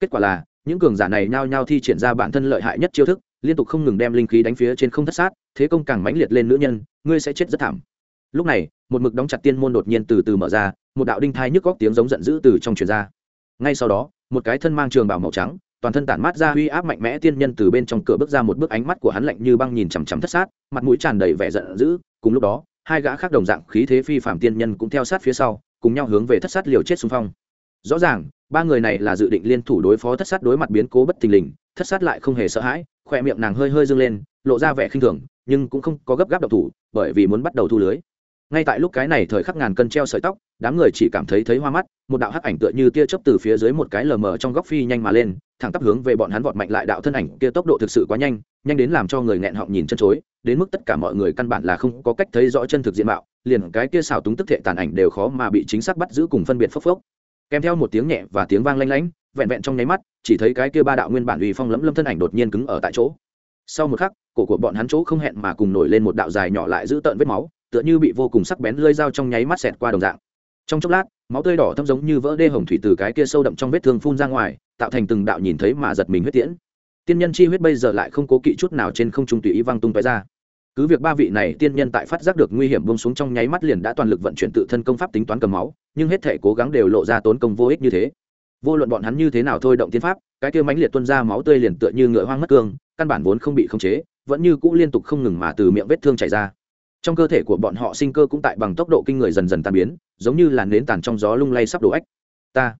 Kết quả là, những cường giả này nhao nhao thi triển ra bản thân lợi hại nhất chiêu thức, liên tục không ngừng đem linh khí đánh phía trên không thất sát, thế công càng mãnh liệt lên nữ nhân, ngươi sẽ chết rất thảm. Lúc này, một mực đóng chặt tiên môn đột nhiên từ từ mở ra, một đạo đinh thai nhức góc tiếng giống giận dữ từ trong truyền ra. Ngay sau đó, một cái thân mang trường bảo màu trắng, toàn thân tản mát ra uy áp mạnh mẽ tiên nhân từ bên trong cửa bước ra một bước ánh mắt của hắn lạnh như băng nhìn chằm chằm thất sát, mặt mũi tràn đầy vẻ giận dữ, cùng lúc đó, hai gã khác đồng dạng khí thế phi phạm tiên nhân cũng theo sát phía sau, cùng nhau hướng về thất sát liều chết xung phong rõ ràng, ba người này là dự định liên thủ đối phó thất sát đối mặt biến cố bất thình lình, thất sát lại không hề sợ hãi khoe miệng nàng hơi hơi dâng lên, lộ ra vẻ khinh thường, nhưng cũng không có gấp gáp độc thủ, bởi vì muốn bắt đầu thu lưới. Ngay tại lúc cái này thời khắc ngàn cân treo sợi tóc, đám người chỉ cảm thấy thấy hoa mắt, một đạo hắc ảnh tựa như tia chớp từ phía dưới một cái lờ mờ trong góc phi nhanh mà lên, thẳng tắp hướng về bọn hắn vọt mạnh lại đạo thân ảnh kia tốc độ thực sự quá nhanh nhanh đến làm cho người nghẹn họng nhìn chân chối, đến mức tất cả mọi người căn bản là không có cách thấy rõ chân thực diện mạo, liền cái kia xào túng tức thệ tàn ảnh đều khó mà bị chính xác bắt giữ cùng phân biệt phốc phốc kèm theo một tiếng nhẹ và tiếng vang lanh lánh, vẹn vẹn trong nháy mắt, chỉ thấy cái kia ba đạo nguyên bản uy phong lẫm lâm thân ảnh đột nhiên cứng ở tại chỗ. Sau một khắc, cổ của bọn hắn chỗ không hẹn mà cùng nổi lên một đạo dài nhỏ lại giữ tợn vết máu, tựa như bị vô cùng sắc bén lơi dao trong nháy mắt xẹt qua đồng dạng. Trong chốc lát, máu tươi đỏ thâm giống như vỡ đê hồng thủy từ cái kia sâu đậm trong vết thương phun ra ngoài, tạo thành từng đạo nhìn thấy mà giật mình huyết tiễn. Tiên nhân chi huyết bây giờ lại không cố kỵ chút nào trên không trung tùy ý văng tung tóe ra cứ việc ba vị này tiên nhân tại phát giác được nguy hiểm bông xuống trong nháy mắt liền đã toàn lực vận chuyển tự thân công pháp tính toán cầm máu, nhưng hết thể cố gắng đều lộ ra tốn công vô ích như thế. Vô luận bọn hắn như thế nào thôi động tiên pháp, cái kia mãnh liệt tuân ra máu tươi liền tựa như ngựa hoang mất cương, căn bản vốn không bị khống chế, vẫn như cũ liên tục không ngừng mà từ miệng vết thương chảy ra. Trong cơ thể của bọn họ sinh cơ cũng tại bằng tốc độ kinh người dần dần tan biến, giống như là nến tàn trong gió lung lay sắp đổ ách. Ta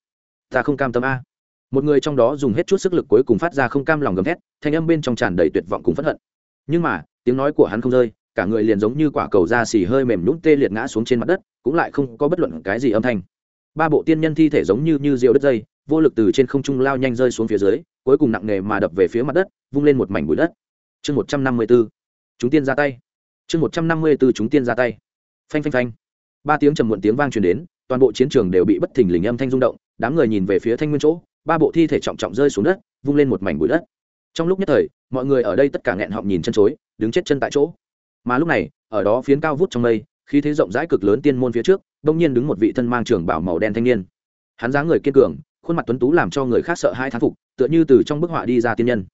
ta không cam tâm a. Một người trong đó dùng hết chút sức lực cuối cùng phát ra không cam lòng gầm thét, thanh âm bên trong tràn đầy tuyệt vọng cùng phẫn hận. Nhưng mà tiếng nói của hắn không rơi, cả người liền giống như quả cầu da xì hơi mềm nhũng tê liệt ngã xuống trên mặt đất, cũng lại không có bất luận cái gì âm thanh. Ba bộ tiên nhân thi thể giống như như rượu đất dây, vô lực từ trên không trung lao nhanh rơi xuống phía dưới, cuối cùng nặng nề mà đập về phía mặt đất, vung lên một mảnh bụi đất. Chương một trăm năm mươi b ố chúng tiên ra tay. Chương một trăm năm mươi b ố chúng tiên ra tay. Phanh phanh phanh. Ba tiếng trầm muộn tiếng vang truyền đến, toàn bộ chiến trường đều bị bất thình lình âm thanh rung động, đám người nhìn về phía thanh nguyên chỗ, ba bộ thi thể trọng trọng rơi xuống đất, vung lên một mảnh bụi đất. Trong lúc nhất thời, mọi người ở đây tất cả nghẹn họng nhìn chân chối đứng chết chân tại chỗ. Mà lúc này, ở đó phiến cao vút trong mây, khí thế rộng rãi cực lớn tiên môn phía trước, đông nhiên đứng một vị thân mang trường bảo màu đen thanh niên. Hắn dáng người kiên cường, khuôn mặt tuấn tú làm cho người khác sợ hai thán phục, tựa như từ trong bức họa đi ra tiên nhân.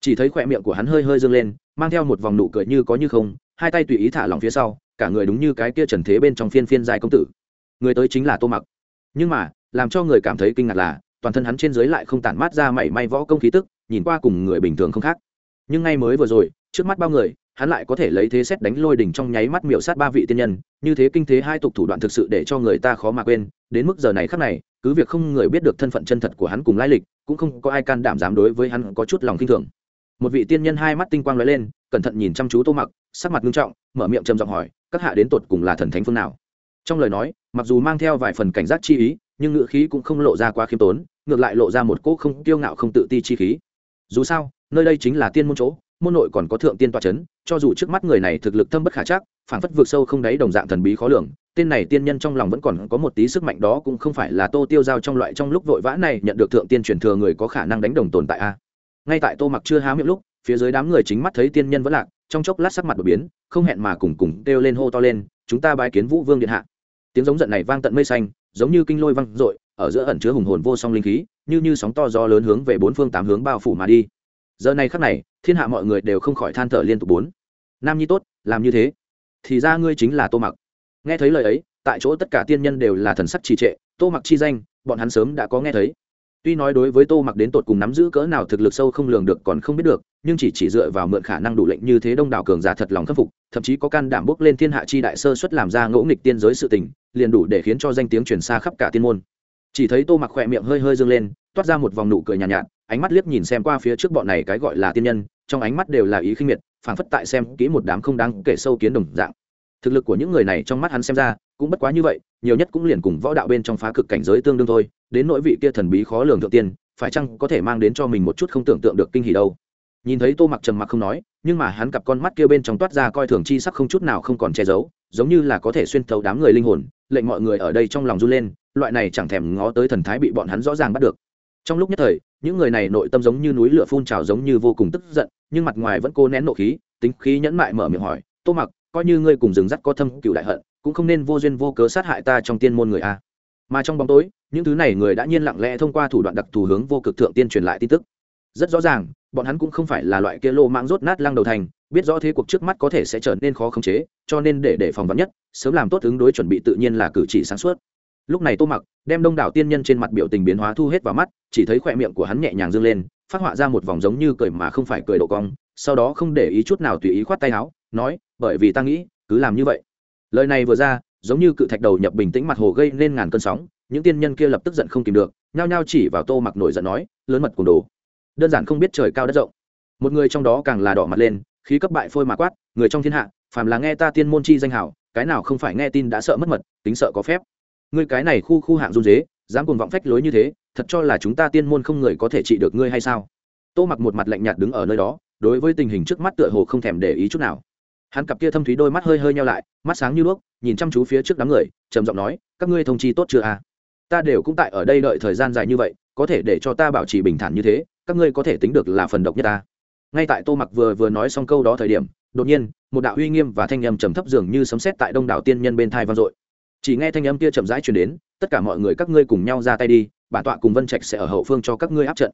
Chỉ thấy khỏe miệng của hắn hơi hơi dương lên, mang theo một vòng nụ cười như có như không, hai tay tùy ý thả lỏng phía sau, cả người đúng như cái kia trần thế bên trong phiên phiên dài công tử. Người tới chính là tô mặc. Nhưng mà, làm cho người cảm thấy kinh ngạc là, toàn thân hắn trên dưới lại không tản mát ra mảy may võ công khí tức, nhìn qua cùng người bình thường không khác. Nhưng ngay mới vừa rồi trước mắt bao người, hắn lại có thể lấy thế xét đánh lôi đỉnh trong nháy mắt miểu sát ba vị tiên nhân, như thế kinh thế hai tục thủ đoạn thực sự để cho người ta khó mà quên, đến mức giờ này khắc này, cứ việc không người biết được thân phận chân thật của hắn cùng lai lịch, cũng không có ai can đảm dám đối với hắn có chút lòng kinh thường. Một vị tiên nhân hai mắt tinh quang lóe lên, cẩn thận nhìn chăm chú tô mặc, sắc mặt nghiêm trọng, mở miệng trầm giọng hỏi, các hạ đến tột cùng là thần thánh phương nào? Trong lời nói, mặc dù mang theo vài phần cảnh giác chi ý, nhưng ngữ khí cũng không lộ ra quá khiêm tốn, ngược lại lộ ra một cỗ không kiêu ngạo không tự ti chi khí. Dù sao, nơi đây chính là tiên môn chỗ môn nội còn có thượng tiên tọa c h ấ n cho dù trước mắt người này thực lực thâm bất khả chắc phản phất vượt sâu không đáy đồng dạng thần bí khó lường, tên này tiên nhân trong lòng vẫn còn có một tí sức mạnh đó cũng không phải là tô tiêu giao trong loại trong lúc vội vã này nhận được thượng tiên truyền thừa người có khả năng đánh đồng tồn tại a. Ngay tại tô mặc chưa há miệng lúc, phía dưới đám người chính mắt thấy tiên nhân vẫn lạc, trong chốc lát sắc mặt đột biến, không hẹn mà cùng cùng kêu lên hô to lên, chúng ta bái kiến vũ vương điện hạ. Tiếng giống giận này vang tận mây xanh, giống như kinh lôi vang dội, ở giữa ẩn chứa hùng hồn vô song linh khí, như như sóng to gió lớn hướng về bốn phương tám hướng bao phủ mà đi. Giờ này khắc này thiên hạ mọi người đều không khỏi than thở liên tục bốn. Nam nhi tốt làm như thế thì ra ngươi chính là tô mặc. Nghe thấy lời ấy tại chỗ tất cả tiên nhân đều là thần sắc trì trệ tô mặc chi danh bọn hắn sớm đã có nghe thấy. Tuy nói đối với tô mặc đến tột cùng nắm giữ cỡ nào thực lực sâu không lường được còn không biết được nhưng chỉ chỉ dựa vào mượn khả năng đủ lệnh như thế đông đảo cường giả thật lòng khâm phục thậm chí có can đảm bước lên thiên hạ chi đại sơ xuất làm ra ngỗ nghịch tiên giới sự tình liền đủ để khiến cho danh tiếng truyền xa khắp cả tiên môn. Chỉ thấy tô mặc khỏe miệng hơi hơi dâng lên toát ra một vòng nụ cười nhàn nhạt, nhạt ánh mắt liếc nhìn xem qua phía trước bọn này cái gọi là tiên nhân, trong ánh mắt đều là ý khinh miệt, phảng phất tại xem kỹ một đám không đáng kể sâu kiến đồng dạng. Thực lực của những người này trong mắt hắn xem ra, cũng bất quá như vậy, nhiều nhất cũng liền cùng võ đạo bên trong phá cực cảnh giới tương đương thôi, đến nỗi vị kia thần bí khó lường thượng tiên, phải chăng có thể mang đến cho mình một chút không tưởng tượng được kinh hỉ đâu. Nhìn thấy tô mặc trầm mặc không nói, nhưng mà hắn cặp con mắt kia bên trong toát ra coi thường chi sắc không chút nào không còn che giấu, giống như là có thể xuyên thấu đám người linh hồn, lệnh mọi người ở đây trong lòng run lên, loại này chẳng thèm ngó tới thần thái bị bọn hắn rõ ràng bắt được trong lúc nhất thời, những người này nội tâm giống như núi lửa phun trào giống như vô cùng tức giận, nhưng mặt ngoài vẫn cố nén nộ khí, tính khí nhẫn mại mở miệng hỏi, tô mặc, coi như ngươi cùng rừng rắt có thâm cựu đại hận, cũng không nên vô duyên vô cớ sát hại ta trong tiên môn người a. Mà trong bóng tối, những thứ này người đã nhiên lặng lẽ thông qua thủ đoạn đặc thù hướng vô cực thượng tiên truyền lại tin tức. Rất rõ ràng, bọn hắn cũng không phải là loại kia lô mạng rốt nát lăng đầu thành, biết rõ thế cuộc trước mắt có thể sẽ trở nên khó khống chế, cho nên để để phòng vắn nhất, sớm làm tốt ứng đối chuẩn bị tự nhiên là cử chỉ sáng suốt lúc này tô mặc đem đông đảo tiên nhân trên mặt biểu tình biến hóa thu hết vào mắt, chỉ thấy khỏe miệng của hắn nhẹ nhàng dâng lên, phát họa ra một vòng giống như cười mà không phải cười độ cong, sau đó không để ý chút nào tùy ý khoát tay áo, nói, bởi vì ta nghĩ, cứ làm như vậy. Lời này vừa ra, giống như cự thạch đầu nhập bình tĩnh mặt hồ gây nên ngàn cơn sóng, những tiên nhân kia lập tức giận không kìm được, nhao nhao chỉ vào tô mặc nổi giận nói, lớn mật cùng đồ. Đơn giản không biết trời cao đất rộng. Một người trong đó càng là đỏ mặt lên, khí cấp bại phôi mà quát, người trong thiên hạ, phàm là nghe ta tiên môn chi danh hảo, cái nào không phải nghe tin đã sợ mất mật, tính sợ có phép ngươi cái này khu khu hạng run dế, dám cùng vọng phách lối như thế, thật cho là chúng ta tiên môn không người có thể trị được ngươi hay sao? Tô mặc một mặt lạnh nhạt đứng ở nơi đó, đối với tình hình trước mắt tựa hồ không thèm để ý chút nào. Hắn cặp kia thâm thúy đôi mắt hơi hơi nhau lại, mắt sáng như đuốc, nhìn chăm chú phía trước đám người, trầm giọng nói, các ngươi thông chi tốt chưa à ta đều cũng tại ở đây đợi thời gian dài như vậy, có thể để cho ta bảo trì bình thản như thế, các ngươi có thể tính được là phần độc nhất ta. Ngay tại tô mặc vừa vừa nói xong câu đó thời điểm, đột nhiên, một đạo uy nghiêm và thanh âm trầm thấp dường như sấm sét tại đông đảo tiên nhân bên thai vang dội chỉ nghe thanh âm kia chậm rãi truyền đến, tất cả mọi người các ngươi cùng nhau ra tay đi bản tọa cùng vân trạch sẽ ở hậu phương cho các ngươi áp trận.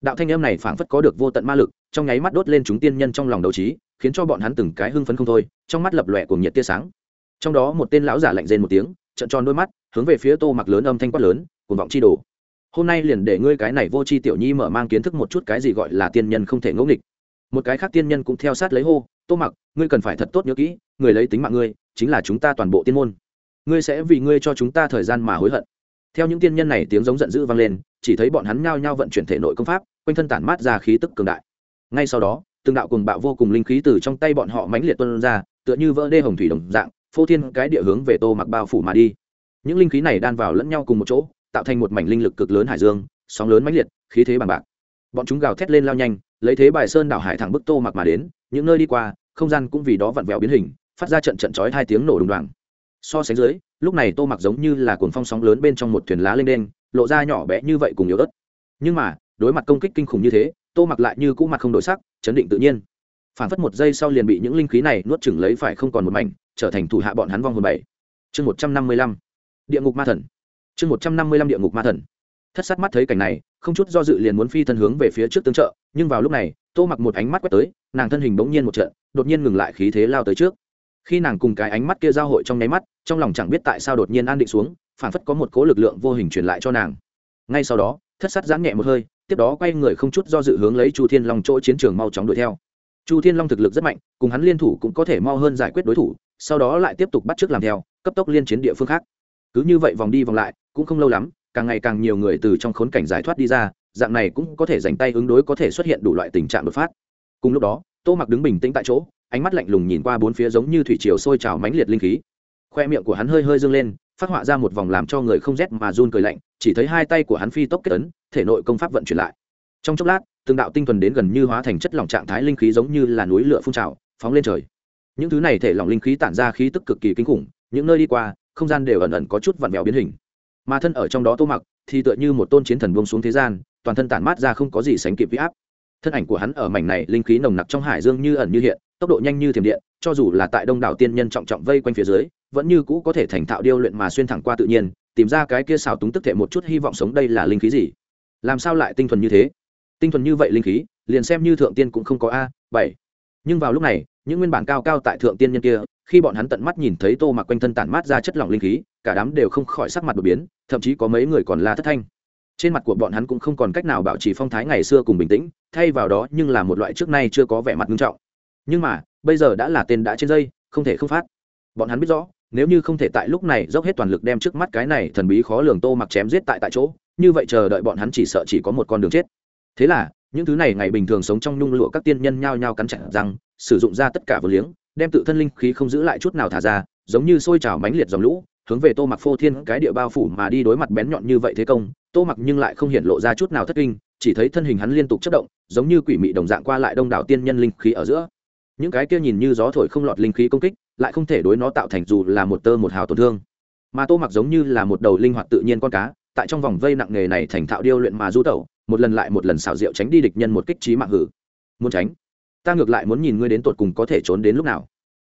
Đạo thanh âm này phảng phất có được vô tận ma lực, trong nháy mắt đốt lên chúng tiên nhân trong lòng đấu trí, khiến cho bọn hắn từng cái hưng phấn không thôi, trong mắt lập lòe cùng nhiệt tia sáng. Trong đó một tên lão giả lạnh rên một tiếng trận tròn đôi mắt, hướng về phía tô mặc lớn âm thanh quát lớn, cuồng vọng chi đồ. Hôm nay liền để ngươi cái này vô chi tiểu nhi mở mang kiến thức một chút cái gì gọi là tiên nhân không thể ngẫu nghịch. Một cái khác tiên nhân cũng theo sát lấy hô, tô mặc, ngươi cần phải thật tốt nhớ kỹ, người lấy tính mạng ngươi, chính là chúng ta toàn bộ tiên môn ngươi sẽ vì ngươi cho chúng ta thời gian mà hối hận. Theo những tiên nhân này tiếng giống giận dữ vang lên, chỉ thấy bọn hắn nhao nhao vận chuyển thể nội công pháp, quanh thân tản mát ra khí tức cường đại. Ngay sau đó, từng đạo cùng bạo vô cùng linh khí từ trong tay bọn họ mãnh liệt tuân ra, tựa như vỡ đê hồng thủy đồng dạng, phô thiên cái địa hướng về tô mặc bao phủ mà đi. Những linh khí này đan vào lẫn nhau cùng một chỗ, tạo thành một mảnh linh lực cực lớn hải dương, sóng lớn mãnh liệt, khí thế bằng bạc. Bọn chúng gào thét lên lao nhanh, lấy thế bài sơn đảo hải thẳng bức tô mặc mà đến, những nơi đi qua, không gian cũng vì đó vặn vẹo biến hình, phát ra trận trận chói hai tiếng nổ đùng đoàng so sánh dưới, lúc này tô mặc giống như là cuồng phong sóng lớn bên trong một thuyền lá lên đen lộ ra nhỏ bé như vậy cùng yếu ớt. Nhưng mà, đối mặt công kích kinh khủng như thế, tô mặc lại như cũ mặt không đổi sắc, chấn định tự nhiên. Phản phất một giây sau liền bị những linh khí này nuốt chửng lấy phải không còn một mảnh, trở thành thủ hạ bọn hắn vong hồn bảy. Chương một trăm năm mươi lăm. Địa ngục ma thần. Chương một trăm năm mươi lăm địa ngục ma thần. Thất sát mắt thấy cảnh này, không chút do dự liền muốn phi thân hướng về phía trước tương trợ, nhưng vào lúc này, tô mặc một ánh mắt quét tới, nàng thân hình bỗng nhiên một trận, đột nhiên ngừng lại khí thế lao tới trước khi nàng cùng cái ánh mắt kia giao hội trong nháy mắt, trong lòng chẳng biết tại sao đột nhiên an định xuống, phản phất có một cố lực lượng vô hình truyền lại cho nàng. Ngay sau đó, thất sát giãn nhẹ một hơi, tiếp đó quay người không chút do dự hướng lấy chu thiên long chỗ chiến trường mau chóng đuổi theo. Chu thiên long thực lực rất mạnh, cùng hắn liên thủ cũng có thể mau hơn giải quyết đối thủ, sau đó lại tiếp tục bắt t làm theo, cấp tốc liên chiến địa phương khác. Cứ như vậy vòng đi vòng lại, cũng không lâu lắm, càng ngày càng nhiều người từ trong khốn cảnh giải thoát đi ra, dạng này cũng có thể dành tay ứng đối có thể xuất hiện đủ loại tình trạng đột phát. Cùng lúc đó, tô mặc đứng bình tĩnh tại chỗ ánh mắt lạnh lùng nhìn qua bốn phía giống như thủy triều sôi trào mãnh liệt linh khí. Khoe miệng của hắn hơi hơi dâng lên, phát họa ra một vòng làm cho người không rét mà run cười lạnh, chỉ thấy hai tay của hắn phi tốc kết ấn, thể nội công pháp vận chuyển lại. Trong chốc lát, từng đạo tinh thuần đến gần như hóa thành chất lỏng trạng thái linh khí giống như là núi lửa phun trào, phóng lên trời. Những thứ này thể lỏng linh khí tản ra khí tức cực kỳ kinh khủng, những nơi đi qua, không gian đều ẩn ẩn có chút vặn vẹo biến hình. Mà thân ở trong đó tô mặc, thì tựa như một tôn chiến thần buông xuống thế gian, toàn thân tản mát ra không có gì sánh kịp huy áp. Thân ảnh của hắn ở mảnh này linh khí nồng nặc trong hải dương như ẩn như hiện tốc độ nhanh như thiểm điện, cho dù là tại đông đảo tiên nhân trọng trọng vây quanh phía dưới, vẫn như cũ có thể thành thạo điêu luyện mà xuyên thẳng qua tự nhiên, tìm ra cái kia xào túng tức thể một chút hy vọng sống đây là linh khí gì. Làm sao lại tinh thuần như thế? Tinh thuần như vậy linh khí, liền xem như thượng tiên cũng không có a, bảy. Nhưng vào lúc này, những nguyên bản cao cao tại thượng tiên nhân kia, khi bọn hắn tận mắt nhìn thấy tô mặc quanh thân tản mát ra chất lỏng linh khí, cả đám đều không khỏi sắc mặt đột biến, thậm chí có mấy người còn la thất thanh. Trên mặt của bọn hắn cũng không còn cách nào bảo trì phong thái ngày xưa cùng bình tĩnh, thay vào đó nhưng là một loại trước nay chưa có vẻ mặt nghiêm trọng nhưng mà, bây giờ đã là tên đã trên dây, không thể không phát. Bọn hắn biết rõ, nếu như không thể tại lúc này dốc hết toàn lực đem trước mắt cái này thần bí khó lường tô mặc chém giết tại tại chỗ, như vậy chờ đợi bọn hắn chỉ sợ chỉ có một con đường chết. Thế là, những thứ này ngày bình thường sống trong nhung lụa các tiên nhân nhao nhao cắn chặt răng, sử dụng ra tất cả vừa liếng, đem tự thân linh khí không giữ lại chút nào thả ra, giống như sôi trào mãnh liệt dòng lũ, hướng về tô mặc phô thiên cái địa bao phủ mà đi đối mặt bén nhọn như vậy thế công, tô mặc nhưng lại không hiện lộ ra chút nào thất kinh, chỉ thấy thân hình hắn liên tục chất động, giống như quỷ mị đồng dạng qua lại đông đảo tiên nhân linh khí ở giữa những cái kia nhìn như gió thổi không lọt linh khí công kích, lại không thể đối nó tạo thành dù là một tơ một hào tổn thương. Mà tô mặc giống như là một đầu linh hoạt tự nhiên con cá, tại trong vòng vây nặng nghề này thành thạo điêu luyện mà du tẩu, một lần lại một lần xảo diệu tránh đi địch nhân một kích trí mạng hử. Muốn tránh? Ta ngược lại muốn nhìn ngươi đến tột cùng có thể trốn đến lúc nào.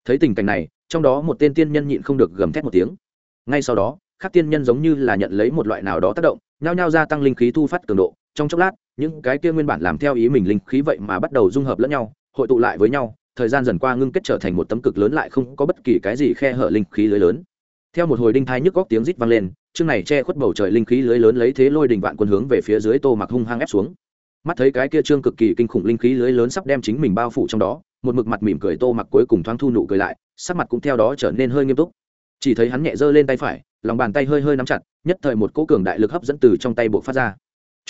Thấy tình cảnh này, trong đó một tên tiên nhân nhịn không được gầm thét một tiếng. Ngay sau đó các tiên nhân giống như là nhận lấy một loại nào đó tác động, nhao nhao gia tăng linh khí thu phát cường độ. Trong chốc lát, những cái kia nguyên bản làm theo ý mình linh khí vậy mà bắt đầu dung hợp lẫn nhau, hội tụ lại với nhau thời gian dần qua ngưng kết trở thành một tấm cực lớn lại không có bất kỳ cái gì khe hở linh khí lưới lớn. Theo một hồi đinh thai nhức góc tiếng rít vang lên, chương này che khuất bầu trời linh khí lưới lớn lấy thế lôi đình vạn quân hướng về phía dưới tô mặc hung hăng ép xuống. Mắt thấy cái kia trương cực kỳ kinh khủng linh khí lưới lớn sắp đem chính mình bao phủ trong đó, một mực mặt mỉm cười tô mặc cuối cùng thoáng thu nụ cười lại, sắc mặt cũng theo đó trở nên hơi nghiêm túc. Chỉ thấy hắn nhẹ giơ lên tay phải, lòng bàn tay hơi hơi nắm chặt, nhất thời một cỗ cường đại lực hấp dẫn từ trong tay buộc phát ra.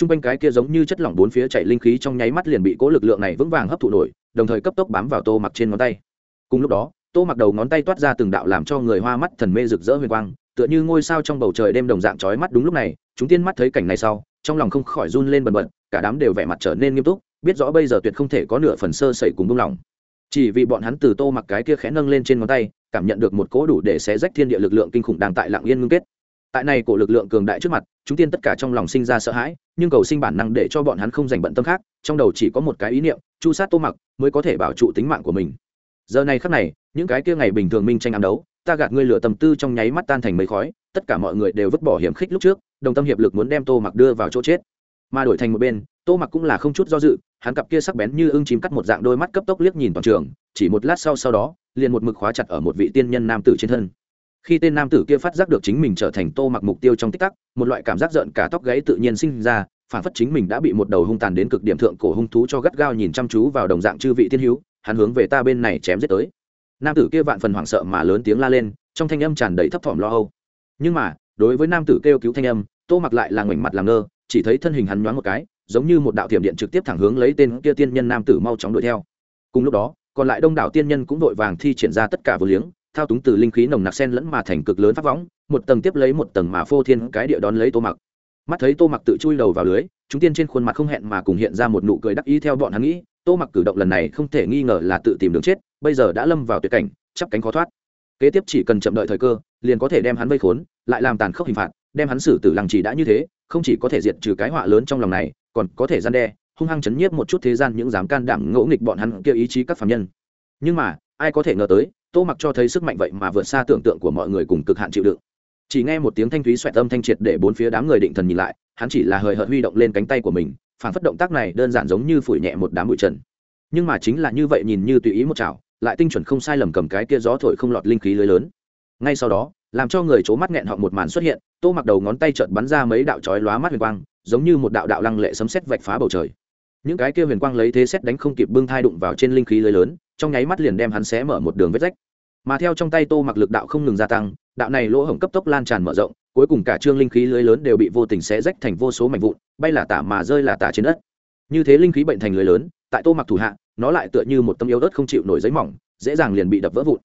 T r u n g quanh cái kia giống như chất lỏng bốn phía chạy linh khí trong nháy mắt liền bị cỗ lực lượng này vững vàng hấp thụ nổi đồng thời cấp tốc bám vào tô mặc trên ngón tay. Cùng lúc đó, tô mặc đầu ngón tay toát ra từng đạo làm cho người hoa mắt thần mê rực rỡ huyền quang, tựa như ngôi sao trong bầu trời đêm đồng dạng trói mắt đúng lúc này, chúng tiên mắt thấy cảnh này sau, trong lòng không khỏi run lên bần bật, cả đám đều vẻ mặt trở nên nghiêm túc, biết rõ bây giờ tuyệt không thể có nửa phần sơ sẩy cùng buông lỏng. Chỉ vì bọn hắn từ tô mặc cái kia khẽ nâng lên trên ngón tay, cảm nhận được một cỗ đủ để xé rách thiên địa lực lượng kinh khủng đang tại lạng yên ngưng kết. Tại này cổ lực lượng cường đại trước mặt, chúng tiên tất cả trong lòng sinh ra sợ hãi nhưng cầu sinh bản năng để cho bọn hắn không dành bận tâm khác, trong đầu chỉ có một cái ý niệm, chu sát tô mặc mới có thể bảo trụ tính mạng của mình. Giờ này khắc này, những cái kia ngày bình thường minh tranh ám đấu, ta gạt ngươi lửa tầm tư trong nháy mắt tan thành mấy khói, tất cả mọi người đều vứt bỏ hiểm khích lúc trước, đồng tâm hiệp lực muốn đem tô mặc đưa vào chỗ chết. Mà đổi thành một bên, tô mặc cũng là không chút do dự, hắn cặp kia sắc bén như ưng chìm cắt một dạng đôi mắt cấp tốc liếc nhìn toàn trường, chỉ một lát sau sau đó, liền một mực khóa chặt ở một vị tiên nhân nam tử trên thân khi tên nam tử kia phát giác được chính mình trở thành tô mặc mục tiêu trong tích tắc, một loại cảm giác giận cả tóc gáy tự nhiên sinh ra, phản phất chính mình đã bị một đầu hung tàn đến cực điểm thượng cổ hung thú cho gắt gao nhìn chăm chú vào đồng dạng chư vị tiên hữu, hắn hướng về ta bên này chém giết tới. Nam tử kia vạn phần hoảng sợ mà lớn tiếng la lên, trong thanh âm tràn đầy thấp thỏm lo âu. Nhưng mà, đối với nam tử kêu cứu thanh âm, tô mặc lại là ngoảnh mặt làm ngơ, chỉ thấy thân hình hắn nhoáng một cái, giống như một đạo thiểm điện trực tiếp thẳng hướng lấy tên kia tiên nhân nam tử mau chóng đuổi theo. Cùng lúc đó, còn lại đông đảo tiên nhân cũng vội vàng thi triển ra tất cả vừa liếng thao túng từ linh khí nồng nặc sen lẫn mà thành cực lớn pháp võng, một tầng tiếp lấy một tầng mà phô thiên cái địa đón lấy tô mặc. Mắt thấy tô mặc tự chui đầu vào lưới, chúng tiên trên khuôn mặt không hẹn mà cùng hiện ra một nụ cười đắc ý theo bọn hắn nghĩ, tô mặc cử động lần này không thể nghi ngờ là tự tìm đường chết, bây giờ đã lâm vào tuyệt cảnh, chắp cánh khó thoát. Kế tiếp chỉ cần chậm đợi thời cơ, liền có thể đem hắn vây khốn, lại làm tàn khốc hình phạt, đem hắn xử tử lăng trì đã như thế, không chỉ có thể diệt trừ cái họa lớn trong lòng này, còn có thể gian đe, hung hăng chấn nhiếp một chút thế gian những dám can đảm ngỗ nghịch bọn hắn kia ý chí các phạm nhân. Nhưng mà ai có thể ngờ tới, tô mặc cho thấy sức mạnh vậy mà vượt xa tưởng tượng của mọi người cùng cực hạn chịu đựng. Chỉ nghe một tiếng thanh thúy xoẹt âm thanh triệt để bốn phía đám người định thần nhìn lại, hắn chỉ là hời hợt huy động lên cánh tay của mình phản phất động tác này đơn giản giống như phủi nhẹ một đám bụi trần. Nhưng mà chính là như vậy nhìn như tùy ý một chảo, lại tinh chuẩn không sai lầm cầm cái kia gió thổi không lọt linh khí lưới lớn. Ngay sau đó, làm cho người c mắt nghẹn họng một màn xuất hiện, tô mặc đầu ngón tay trợt bắn ra mấy đạo chói lóa mắt huyền quang, giống như một đạo đạo lăng lệ sấm sét vạch phá bầu trời những cái kia huyền quang lấy thế xét đánh không kịp bưng thai đụng vào trên linh khí lưới lớn, trong nháy mắt liền đem hắn xé mở một đường vết rách. Mà theo trong tay tô mặc lực đạo không ngừng gia tăng, đạo này lỗ hổng cấp tốc lan tràn mở rộng, cuối cùng cả trương linh khí lưới lớn đều bị vô tình xé rách thành vô số mảnh vụn, bay là tả mà rơi là tả trên đất. Như thế linh khí bệnh thành lưới lớn, tại tô mặc thủ hạ, nó lại tựa như một tâm yếu đất không chịu nổi giấy mỏng, dễ dàng liền bị đập vỡ vụn.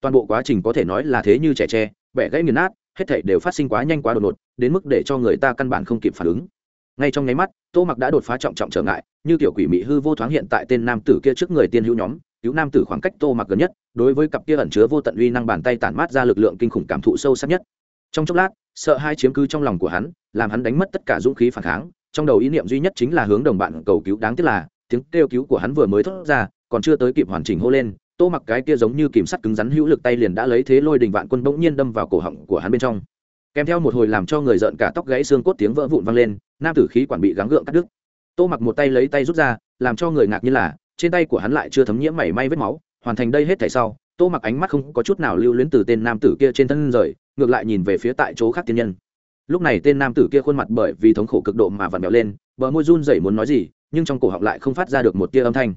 Toàn bộ quá trình có thể nói là thế như trẻ tre, bẻ gãy nghiền nát, hết thảy đều phát sinh quá nhanh quá đột ngột, đến mức để cho người ta căn bản không kịp phản ứng ngay trong nháy mắt, tô mặc đã đột phá trọng trọng trở ngại, như tiểu quỷ mị hư vô thoáng hiện tại tên nam tử kia trước người tiên hữu nhóm, cứu nam tử khoảng cách tô mặc gần nhất, đối với cặp kia ẩn chứa vô tận uy năng bàn tay tản mát ra lực lượng kinh khủng cảm thụ sâu sắc nhất. Trong chốc lát, sợ hai chiếm cứ trong lòng của hắn, làm hắn đánh mất tất cả dũng khí phản kháng, trong đầu ý niệm duy nhất chính là hướng đồng bạn cầu cứu đáng tiếc là, tiếng kêu cứu của hắn vừa mới thốt ra, còn chưa tới kịp hoàn chỉnh hô lên, tô mặc cái kia giống như kìm sắt cứng rắn hữu lực tay liền đã lấy thế lôi đình vạn quân bỗng nhiên đâm vào cổ họng của hắn bên trong kèm theo một hồi làm cho người rợn cả tóc gãy xương cốt tiếng vỡ vụn vang lên, nam tử khí quản bị gắng gượng cắt đứt. Tô mặc một tay lấy tay rút ra, làm cho người ngạc như là, trên tay của hắn lại chưa thấm nhiễm mảy may vết máu, hoàn thành đây hết thảy sau, tô mặc ánh mắt không có chút nào lưu luyến từ tên nam tử kia trên thân rời, ngược lại nhìn về phía tại chỗ khác tiên nhân. Lúc này tên nam tử kia khuôn mặt bởi vì thống khổ cực độ mà vặn vẹo lên, bờ môi run rẩy muốn nói gì, nhưng trong cổ họng lại không phát ra được một tia âm thanh.